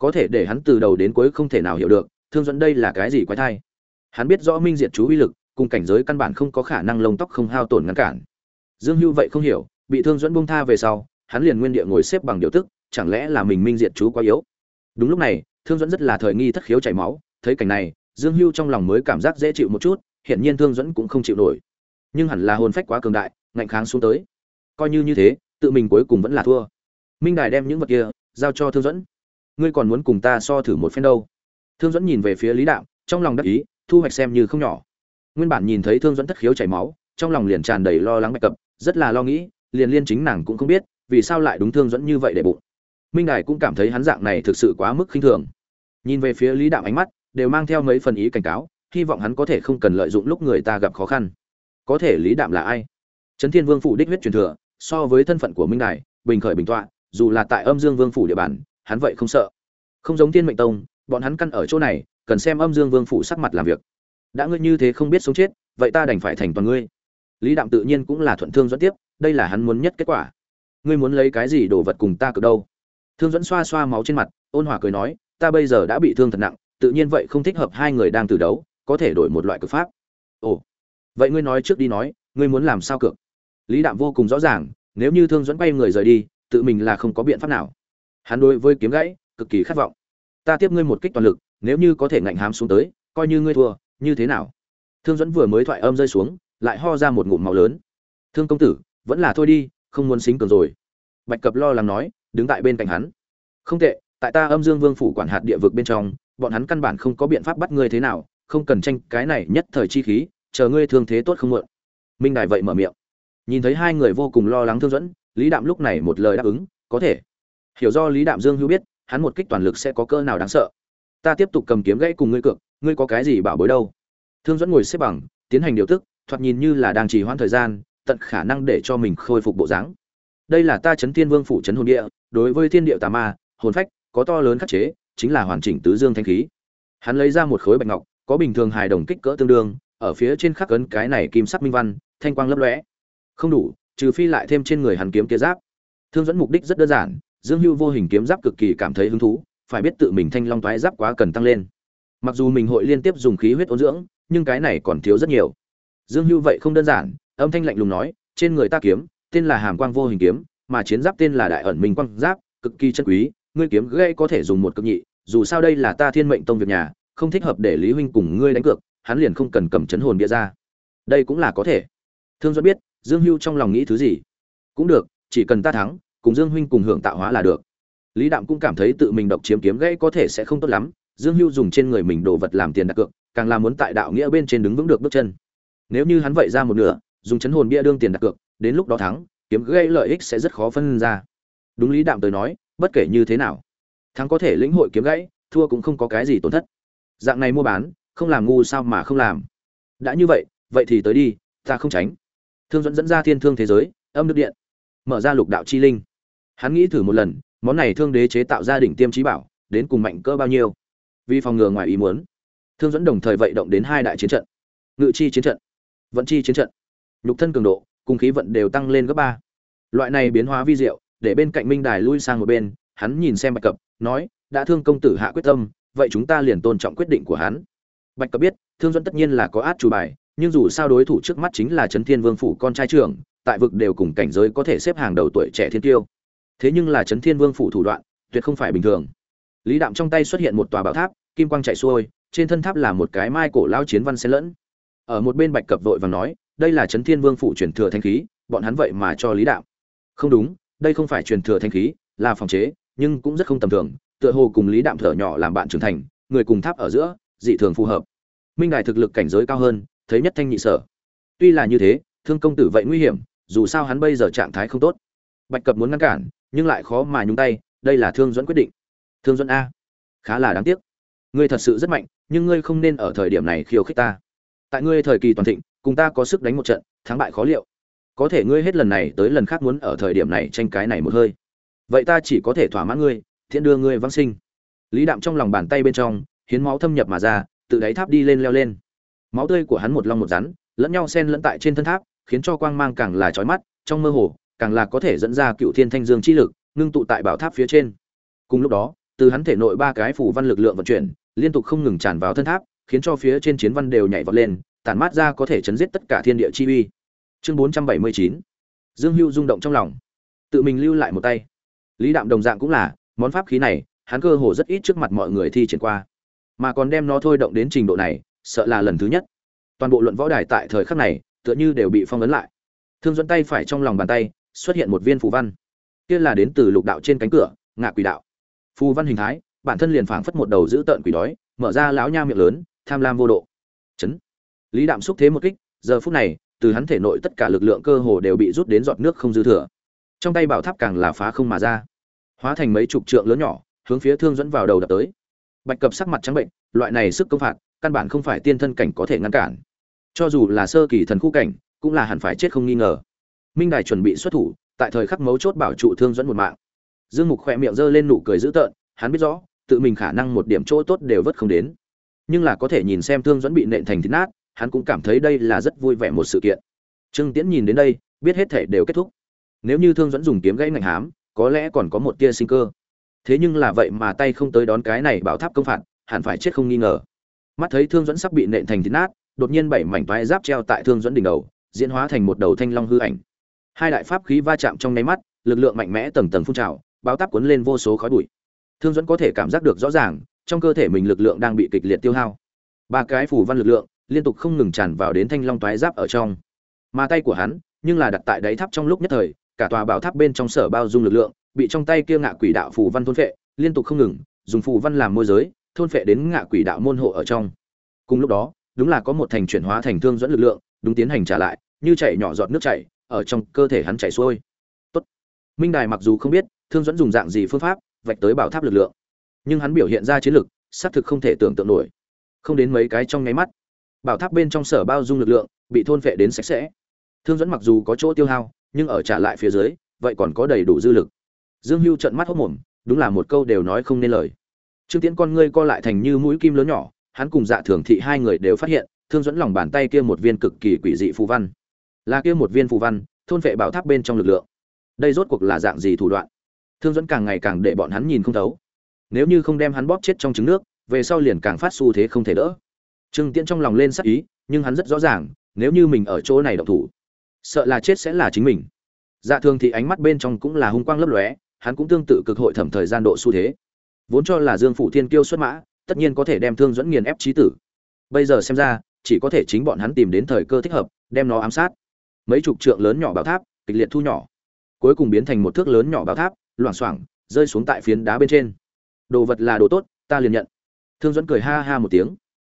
A: có thể để hắn từ đầu đến cuối không thể nào hiểu được, thương dẫn đây là cái gì quái thai. Hắn biết rõ minh diệt chú uy lực, cùng cảnh giới căn bản không có khả năng lông tóc không hao tổn ngăn cản. Dương hưu vậy không hiểu, bị thương dẫn bông tha về sau, hắn liền nguyên địa ngồi xếp bằng điều tức, chẳng lẽ là mình minh diệt chú quá yếu? Đúng lúc này, thương dẫn rất là thời nghi thất khiếu chảy máu, thấy cảnh này, dương hưu trong lòng mới cảm giác dễ chịu một chút hiện nhiên thương dẫn cũng không chịu nổi. Nhưng hẳn là hồn phách quá cường đại, ngạnh kháng xuống tới. Coi như như thế, tự mình cuối cùng vẫn là thua. Minh đài đem những vật kia giao cho thương dẫn ngươi còn muốn cùng ta so thử một phen đâu? Thương dẫn nhìn về phía lý đạo, trong lòng đắc ý, thu hoạch xem như không nhỏ. Nguyên bản nhìn thấy thương dẫn thất khiếu chảy máu, trong lòng liền tràn đầy lo lắng bạch cập, rất là lo nghĩ, liền liên chính nàng cũng không biết, vì sao lại đúng thương dẫn như vậy để bụng. Minh đài cũng cảm thấy hắn dạng này thực sự quá mức khinh thường. Nhìn về phía lý đạo ánh mắt, đều mang theo mấy phần ý cảnh cáo, hy vọng hắn có thể không cần lợi dụng lúc người ta gặp khó khăn. Có thể lý đạm là ai? Trấn thiên vương phủ đích huyết truyền thừa, so với thân phận của minh đài, bình khởi bình tọa, dù là tại âm dương vương phủ địa bàn hắn vậy không sợ. Không giống thiên mệnh tông, bọn hắn căn ở chỗ này, cần xem âm dương vương phủ sắc mặt làm việc. Đã ngươi như thế không biết sống chết, vậy ta đành phải thành toàn ngươi. Lý đạm tự nhiên cũng là thuận thương dẫn tiếp, đây là hắn muốn nhất kết quả. Ngươi muốn lấy cái gì đồ vật cùng ta cực đâu? Thương dẫn xoa xoa máu trên mặt, ôn hòa cười nói, ta bây giờ đã bị thương thật nặng, tự nhiên vậy không thích hợp hai người đang từ đấu, có thể đổi một loại cực pháp. Ồ, vậy ngươi nói trước đi nói, ngươi muốn làm sao cược? Lý đạm vô cùng rõ ràng, nếu như thương dẫn bay người rời đi, tự mình là không có biện pháp nào hắn đối với kiếm gãy, cực kỳ khát vọng. Ta tiếp ngươi một kích toàn lực, nếu như có thể ngạnh hám xuống tới, coi như ngươi thua, như thế nào? Thương dẫn vừa mới thoại âm rơi xuống, lại ho ra một ngụm máu lớn. Thương công tử, vẫn là thôi đi, không muốn xính cường rồi. Bạch cập lo lắng nói, đứng tại bên cạnh hắn. Không tệ, tại ta âm dương vương phủ quản hạt địa vực bên trong, bọn hắn căn bản không có biện pháp bắt ngươi thế nào, không cần tranh cái này nhất thời chi khí, chờ ngươi thương thế tốt không mượn minh đài vậy mở miệng. Nhìn thấy hai người vô cùng lo lắng thương dẫn lý đạm lúc này một lời đáp ứng, có thể hiểu do lý đạm dương hữu biết, hắn một kích toàn lực sẽ có cơ nào đáng sợ. Ta tiếp tục cầm kiếm gãy cùng ngươi cược, ngươi có cái gì bảo bối đâu? Thương dẫn ngồi xếp bằng, tiến hành điều tức, thoạt nhìn như là đang trì hoãn thời gian, tận khả năng để cho mình khôi phục bộ dáng. Đây là ta chấn thiên vương phủ chấn hồn địa, đối với thiên địa tà ma, hồn phách, có to lớn khắc chế, chính là hoàn chỉnh tứ dương thanh khí. Hắn lấy ra một khối bạch ngọc, có bình thường hài đồng kích cỡ tương đương, ở phía trên khắc ấn cái này kim sắc minh văn, thanh quang lấp lóe. Không đủ, trừ phi lại thêm trên người hắn kiếm kia giáp. Thương dẫn mục đích rất đơn giản dương hưu vô hình kiếm giáp cực kỳ cảm thấy hứng thú, phải biết tự mình thanh long toái giáp quá cần tăng lên. Mặc dù mình hội liên tiếp dùng khí huyết ôn dưỡng, nhưng cái này còn thiếu rất nhiều. Dương hưu vậy không đơn giản, âm thanh lạnh lùng nói, trên người ta kiếm, tên là hàm quang vô hình kiếm, mà chiến giáp tên là đại ẩn minh quang giáp, cực kỳ chân quý, ngươi kiếm gây có thể dùng một cực nhị, dù sao đây là ta thiên mệnh tông việc nhà, không thích hợp để lý huynh cùng ngươi đánh cược, hắn liền không cần cầm chấn hồn bia ra. Đây cũng là có thể. Thương duẫn biết, dương hưu trong lòng nghĩ thứ gì? Cũng được, chỉ cần ta thắng cùng dương huynh cùng hưởng tạo hóa là được. Lý đạm cũng cảm thấy tự mình độc chiếm kiếm gãy có thể sẽ không tốt lắm, dương hưu dùng trên người mình đồ vật làm tiền đặt cược, càng là muốn tại đạo nghĩa bên trên đứng vững được bước chân. Nếu như hắn vậy ra một nửa, dùng chấn hồn bia đương tiền đặt cược, đến lúc đó thắng, kiếm gây lợi ích sẽ rất khó phân ra. Đúng lý đạm tới nói, bất kể như thế nào, thắng có thể lĩnh hội kiếm gãy, thua cũng không có cái gì tổn thất. Dạng này mua bán, không làm ngu sao mà không làm. Đã như vậy vậy thì tới đi, ta không tránh. Thương dẫn dẫn ra thiên thương thế giới, âm nước điện, mở ra lục đạo chi linh hắn nghĩ thử một lần, món này thương đế chế tạo ra đỉnh tiêm trí bảo, đến cùng mạnh cỡ bao nhiêu? Vì phòng ngừa ngoài ý muốn, thương dẫn đồng thời vậy động đến hai đại chiến trận. Ngự chi chiến trận, vận chi chiến trận, nhục thân cường độ, cùng khí vận đều tăng lên gấp ba. Loại này biến hóa vi diệu, để bên cạnh minh đài lui sang một bên, hắn nhìn xem bạch cập, nói, đã thương công tử hạ quyết tâm, vậy chúng ta liền tôn trọng quyết định của hắn. Bạch cập biết, thương dẫn tất nhiên là có át chủ bài, nhưng dù sao đối thủ trước mắt chính là trấn thiên vương phủ con trai trưởng, tại vực đều cùng cảnh giới có thể xếp hàng đầu tuổi trẻ thiên tiêu thế nhưng là trấn thiên vương phủ thủ đoạn, tuyệt không phải bình thường. Lý đạm trong tay xuất hiện một tòa bảo tháp, kim quang chạy xuôi, trên thân tháp là một cái mai cổ lao chiến văn xen lẫn. Ở một bên bạch cập vội và nói, đây là trấn thiên vương phủ truyền thừa thanh khí, bọn hắn vậy mà cho lý đạm. Không đúng, đây không phải truyền thừa thanh khí, là phòng chế, nhưng cũng rất không tầm thường, tựa hồ cùng lý đạm thở nhỏ làm bạn trưởng thành, người cùng tháp ở giữa, dị thường phù hợp. Minh đài thực lực cảnh giới cao hơn, thấy nhất thanh nhị sở. Tuy là như thế, thương công tử vậy nguy hiểm, dù sao hắn bây giờ trạng thái không tốt bạch cập muốn ngăn cản, nhưng lại khó mà nhúng tay, đây là thương dẫn quyết định. Thương dẫn a. Khá là đáng tiếc. Ngươi thật sự rất mạnh, nhưng ngươi không nên ở thời điểm này khiêu khích ta. Tại ngươi thời kỳ toàn thịnh, cùng ta có sức đánh một trận, thắng bại khó liệu. Có thể ngươi hết lần này tới lần khác muốn ở thời điểm này tranh cái này một hơi. Vậy ta chỉ có thể thỏa mãn ngươi, thiện đưa ngươi vãng sinh. Lý đạm trong lòng bàn tay bên trong, hiến máu thâm nhập mà ra, tự đáy tháp đi lên leo lên. Máu tươi của hắn một long một rắn, lẫn nhau xen lẫn tại trên thân tháp, khiến cho quang mang càng là chói mắt, trong mơ hồ càng là có thể dẫn ra cựu thiên thanh dương chi lực, ngưng tụ tại bảo tháp phía trên. Cùng lúc đó, từ hắn thể nội ba cái phủ văn lực lượng vận chuyển, liên tục không ngừng tràn vào thân tháp, khiến cho phía trên chiến văn đều nhảy vọt lên, tản mát ra có thể chấn giết tất cả thiên địa chi uy. Chương bốn trăm bảy mươi chín. Dương hưu rung động trong lòng. Tự mình lưu lại một tay. Lý đạm đồng dạng cũng là, món pháp khí này, hắn cơ hồ rất ít trước mặt mọi người thi triển qua. Mà còn đem nó thôi động đến trình độ này, sợ là lần thứ nhất. Toàn bộ luận võ đài tại thời khắc này, tựa như đều bị phong ấn lại. Thương dẫn tay phải trong lòng bàn tay xuất hiện một viên phù văn. Kia là đến từ lục đạo trên cánh cửa, ngạ quỷ đạo. Phù văn hình thái, bản thân liền phảng phất một đầu giữ tợn quỷ đói, mở ra lão nha miệng lớn, tham lam vô độ. Chấn. Lý đạm xúc thế một kích, giờ phút này, từ hắn thể nội tất cả lực lượng cơ hồ đều bị rút đến giọt nước không dư thừa. Trong tay bảo tháp càng là phá không mà ra. Hóa thành mấy chục trượng lớn nhỏ, hướng phía thương dẫn vào đầu đập tới. Bạch cập sắc mặt trắng bệnh, loại này sức công phạt, căn bản không phải tiên thân cảnh có thể ngăn cản. Cho dù là sơ kỳ thần khu cảnh, cũng là hẳn phải chết không nghi ngờ minh đài chuẩn bị xuất thủ, tại thời khắc mấu chốt bảo trụ thương dẫn một mạng. Dương mục khỏe miệng giơ lên nụ cười dữ tợn, hắn biết rõ, tự mình khả năng một điểm chỗ tốt đều vất không đến. Nhưng là có thể nhìn xem thương dẫn bị nện thành thịt nát, hắn cũng cảm thấy đây là rất vui vẻ một sự kiện. Trương tiễn nhìn đến đây, biết hết thể đều kết thúc. Nếu như thương dẫn dùng kiếm gãy ngạnh hám, có lẽ còn có một tia sinh cơ. Thế nhưng là vậy mà tay không tới đón cái này bảo tháp công phạt, hẳn phải chết không nghi ngờ. Mắt thấy thương dẫn sắp bị nện thành thịt nát, đột nhiên bảy mảnh toái giáp treo tại thương dẫn đỉnh đầu, diễn hóa thành một đầu thanh long hư ảnh hai đại pháp khí va chạm trong nháy mắt, lực lượng mạnh mẽ tầng tầng phun trào báo táp cuốn lên vô số khói bụi. Thương dẫn có thể cảm giác được rõ ràng, trong cơ thể mình lực lượng đang bị kịch liệt tiêu hao. Ba cái phủ văn lực lượng liên tục không ngừng tràn vào đến thanh long toái giáp ở trong. Mà tay của hắn, nhưng là đặt tại đáy tháp trong lúc nhất thời, cả tòa bảo tháp bên trong sở bao dung lực lượng, bị trong tay kia ngạ quỷ đạo phù văn thôn phệ, liên tục không ngừng, dùng phù văn làm môi giới, thôn phệ đến ngạ quỷ đạo môn hộ ở trong. Cùng lúc đó, đúng là có một thành chuyển hóa thành thương dẫn lực lượng, đúng tiến hành trả lại, như chảy nhỏ giọt nước chảy ở trong cơ thể hắn chảy xuôi. Tốt. Minh đài mặc dù không biết thương dẫn dùng dạng gì phương pháp vạch tới bảo tháp lực lượng, nhưng hắn biểu hiện ra chiến lực, xác thực không thể tưởng tượng nổi. Không đến mấy cái trong nháy mắt, bảo tháp bên trong sở bao dung lực lượng bị thôn phệ đến sạch sẽ. Thương dẫn mặc dù có chỗ tiêu hao, nhưng ở trả lại phía dưới, vậy còn có đầy đủ dư lực. Dương hưu trợn mắt hốt mồm, đúng là một câu đều nói không nên lời. Trương tiễn con ngươi co lại thành như mũi kim lớn nhỏ, hắn cùng dạ thường thị hai người đều phát hiện, thương dẫn lòng bàn tay kia một viên cực kỳ quỷ dị phù văn là kia một viên phù văn, thôn vệ bảo tháp bên trong lực lượng. Đây rốt cuộc là dạng gì thủ đoạn? Thương dẫn càng ngày càng để bọn hắn nhìn không thấu. Nếu như không đem hắn bóp chết trong trứng nước, về sau liền càng phát xu thế không thể đỡ. Trương tiễn trong lòng lên sắc ý, nhưng hắn rất rõ ràng, nếu như mình ở chỗ này động thủ, sợ là chết sẽ là chính mình. Dạ thường thì ánh mắt bên trong cũng là hung quang lấp lóe, hắn cũng tương tự cực hội thẩm thời gian độ xu thế. Vốn cho là dương phủ thiên kiêu xuất mã, tất nhiên có thể đem thương dẫn nghiền ép trí tử. Bây giờ xem ra, chỉ có thể chính bọn hắn tìm đến thời cơ thích hợp, đem nó ám sát mấy chục trượng lớn nhỏ bảo tháp, kịch liệt thu nhỏ. Cuối cùng biến thành một thước lớn nhỏ bảo tháp, loảng xoảng, rơi xuống tại phiến đá bên trên. Đồ vật là đồ tốt, ta liền nhận. Thương dẫn cười ha ha một tiếng.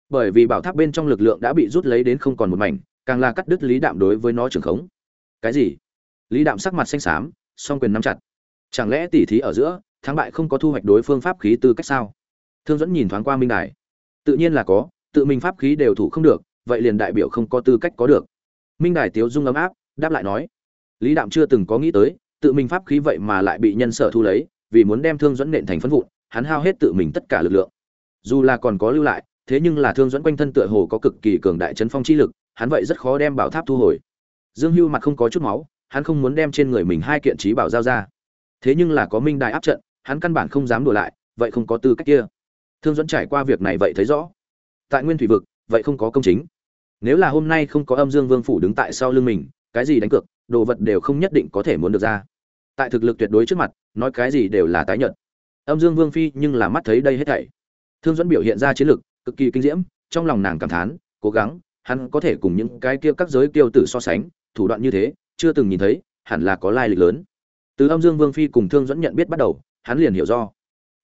A: Bởi vì bảo tháp bên trong lực lượng đã bị rút lấy đến không còn một mảnh, càng là cắt đứt lý đạm đối với nó trường khống. Cái gì? Lý đạm sắc mặt xanh xám, song quyền nắm chặt. Chẳng lẽ tỉ thí ở giữa, thắng bại không có thu hoạch đối phương pháp khí tư cách sao? Thương dẫn nhìn thoáng qua minh đài. Tự nhiên là có, tự mình pháp khí đều thủ không được, vậy liền đại biểu không có tư cách có được minh đài tiếu dung ấm áp, đáp lại nói, lý đạm chưa từng có nghĩ tới, tự mình pháp khí vậy mà lại bị nhân sở thu lấy, vì muốn đem thương dẫn nện thành phân vụn, hắn hao hết tự mình tất cả lực lượng. Dù là còn có lưu lại, thế nhưng là thương dẫn quanh thân tựa hồ có cực kỳ cường đại chấn phong chi lực, hắn vậy rất khó đem bảo tháp thu hồi. Dương hưu mặt không có chút máu, hắn không muốn đem trên người mình hai kiện trí bảo giao ra. Thế nhưng là có minh đài áp trận, hắn căn bản không dám đùa lại, vậy không có tư cách kia. Thương dẫn trải qua việc này vậy thấy rõ. Tại nguyên thủy vực, vậy không có công chính nếu là hôm nay không có âm dương vương phủ đứng tại sau lưng mình, cái gì đánh cược, đồ vật đều không nhất định có thể muốn được ra. Tại thực lực tuyệt đối trước mặt, nói cái gì đều là tái nhận âm dương vương phi nhưng là mắt thấy đây hết thảy. Thương dẫn biểu hiện ra chiến lực, cực kỳ kinh diễm, trong lòng nàng cảm thán, cố gắng, hắn có thể cùng những cái kia các giới kiêu tử so sánh, thủ đoạn như thế, chưa từng nhìn thấy, hẳn là có lai lịch lớn. Từ âm dương vương phi cùng thương dẫn nhận biết bắt đầu, hắn liền hiểu do.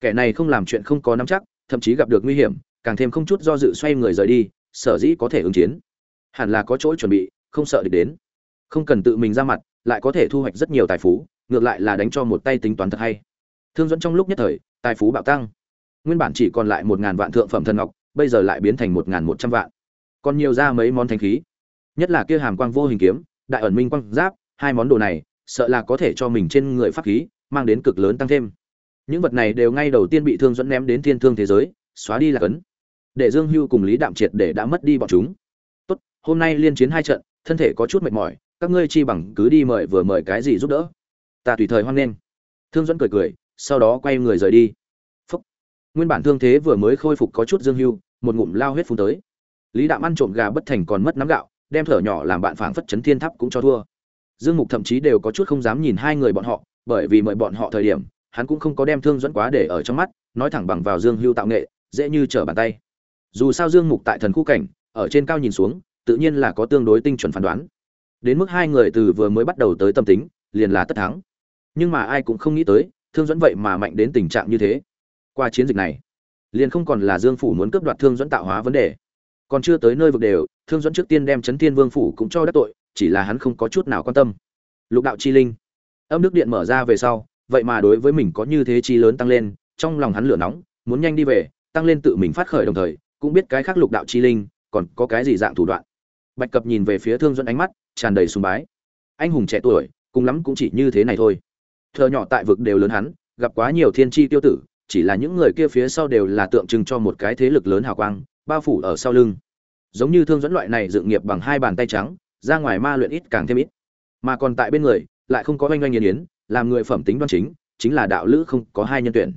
A: Kẻ này không làm chuyện không có nắm chắc, thậm chí gặp được nguy hiểm, càng thêm không chút do dự xoay người rời đi, sở dĩ có thể ứng chiến hẳn là có chỗ chuẩn bị, không sợ địch đến. Không cần tự mình ra mặt, lại có thể thu hoạch rất nhiều tài phú, ngược lại là đánh cho một tay tính toán thật hay. Thương dẫn trong lúc nhất thời, tài phú bạo tăng. Nguyên bản chỉ còn lại một ngàn vạn thượng phẩm thần ngọc, bây giờ lại biến thành một ngàn một trăm vạn. Còn nhiều ra mấy món thanh khí. Nhất là kia hàm quang vô hình kiếm, đại ẩn minh quang giáp, hai món đồ này, sợ là có thể cho mình trên người pháp khí, mang đến cực lớn tăng thêm. Những vật này đều ngay đầu tiên bị thương dẫn ném đến thiên thương thế giới, xóa đi là cấn. Để dương hưu cùng lý đạm triệt để đã mất đi bọn chúng hôm nay liên chiến hai trận, thân thể có chút mệt mỏi, các ngươi chi bằng cứ đi mời vừa mời cái gì giúp đỡ. Ta tùy thời hoan nghênh. Thương dẫn cười cười, sau đó quay người rời đi. Phúc. nguyên bản thương thế vừa mới khôi phục có chút dương hưu, một ngụm lao huyết phun tới. Lý đạm ăn trộm gà bất thành còn mất nắm gạo, đem thở nhỏ làm bạn phảng phất chấn thiên tháp cũng cho thua. Dương mục thậm chí đều có chút không dám nhìn hai người bọn họ, bởi vì mời bọn họ thời điểm, hắn cũng không có đem thương dẫn quá để ở trong mắt, nói thẳng bằng vào dương hưu tạo nghệ, dễ như trở bàn tay. Dù sao dương mục tại thần khu cảnh, ở trên cao nhìn xuống tự nhiên là có tương đối tinh chuẩn phán đoán. Đến mức hai người từ vừa mới bắt đầu tới tâm tính, liền là tất thắng. Nhưng mà ai cũng không nghĩ tới, thương dẫn vậy mà mạnh đến tình trạng như thế. Qua chiến dịch này, liền không còn là dương phủ muốn cướp đoạt thương dẫn tạo hóa vấn đề. Còn chưa tới nơi vực đều, thương dẫn trước tiên đem chấn thiên vương phủ cũng cho đắc tội, chỉ là hắn không có chút nào quan tâm. Lục đạo chi linh. Âm đức điện mở ra về sau, vậy mà đối với mình có như thế chi lớn tăng lên, trong lòng hắn lửa nóng, muốn nhanh đi về, tăng lên tự mình phát khởi đồng thời, cũng biết cái khác lục đạo chi linh, còn có cái gì dạng thủ đoạn bạch cập nhìn về phía thương dẫn ánh mắt, tràn đầy sùng bái. Anh hùng trẻ tuổi, cùng lắm cũng chỉ như thế này thôi. Thợ nhỏ tại vực đều lớn hắn, gặp quá nhiều thiên chi tiêu tử, chỉ là những người kia phía sau đều là tượng trưng cho một cái thế lực lớn hào quang, bao phủ ở sau lưng. Giống như thương dẫn loại này dựng nghiệp bằng hai bàn tay trắng, ra ngoài ma luyện ít càng thêm ít. Mà còn tại bên người, lại không có oanh oanh nghiền yến làm người phẩm tính đoan chính chính là đạo lữ không có hai nhân tuyển.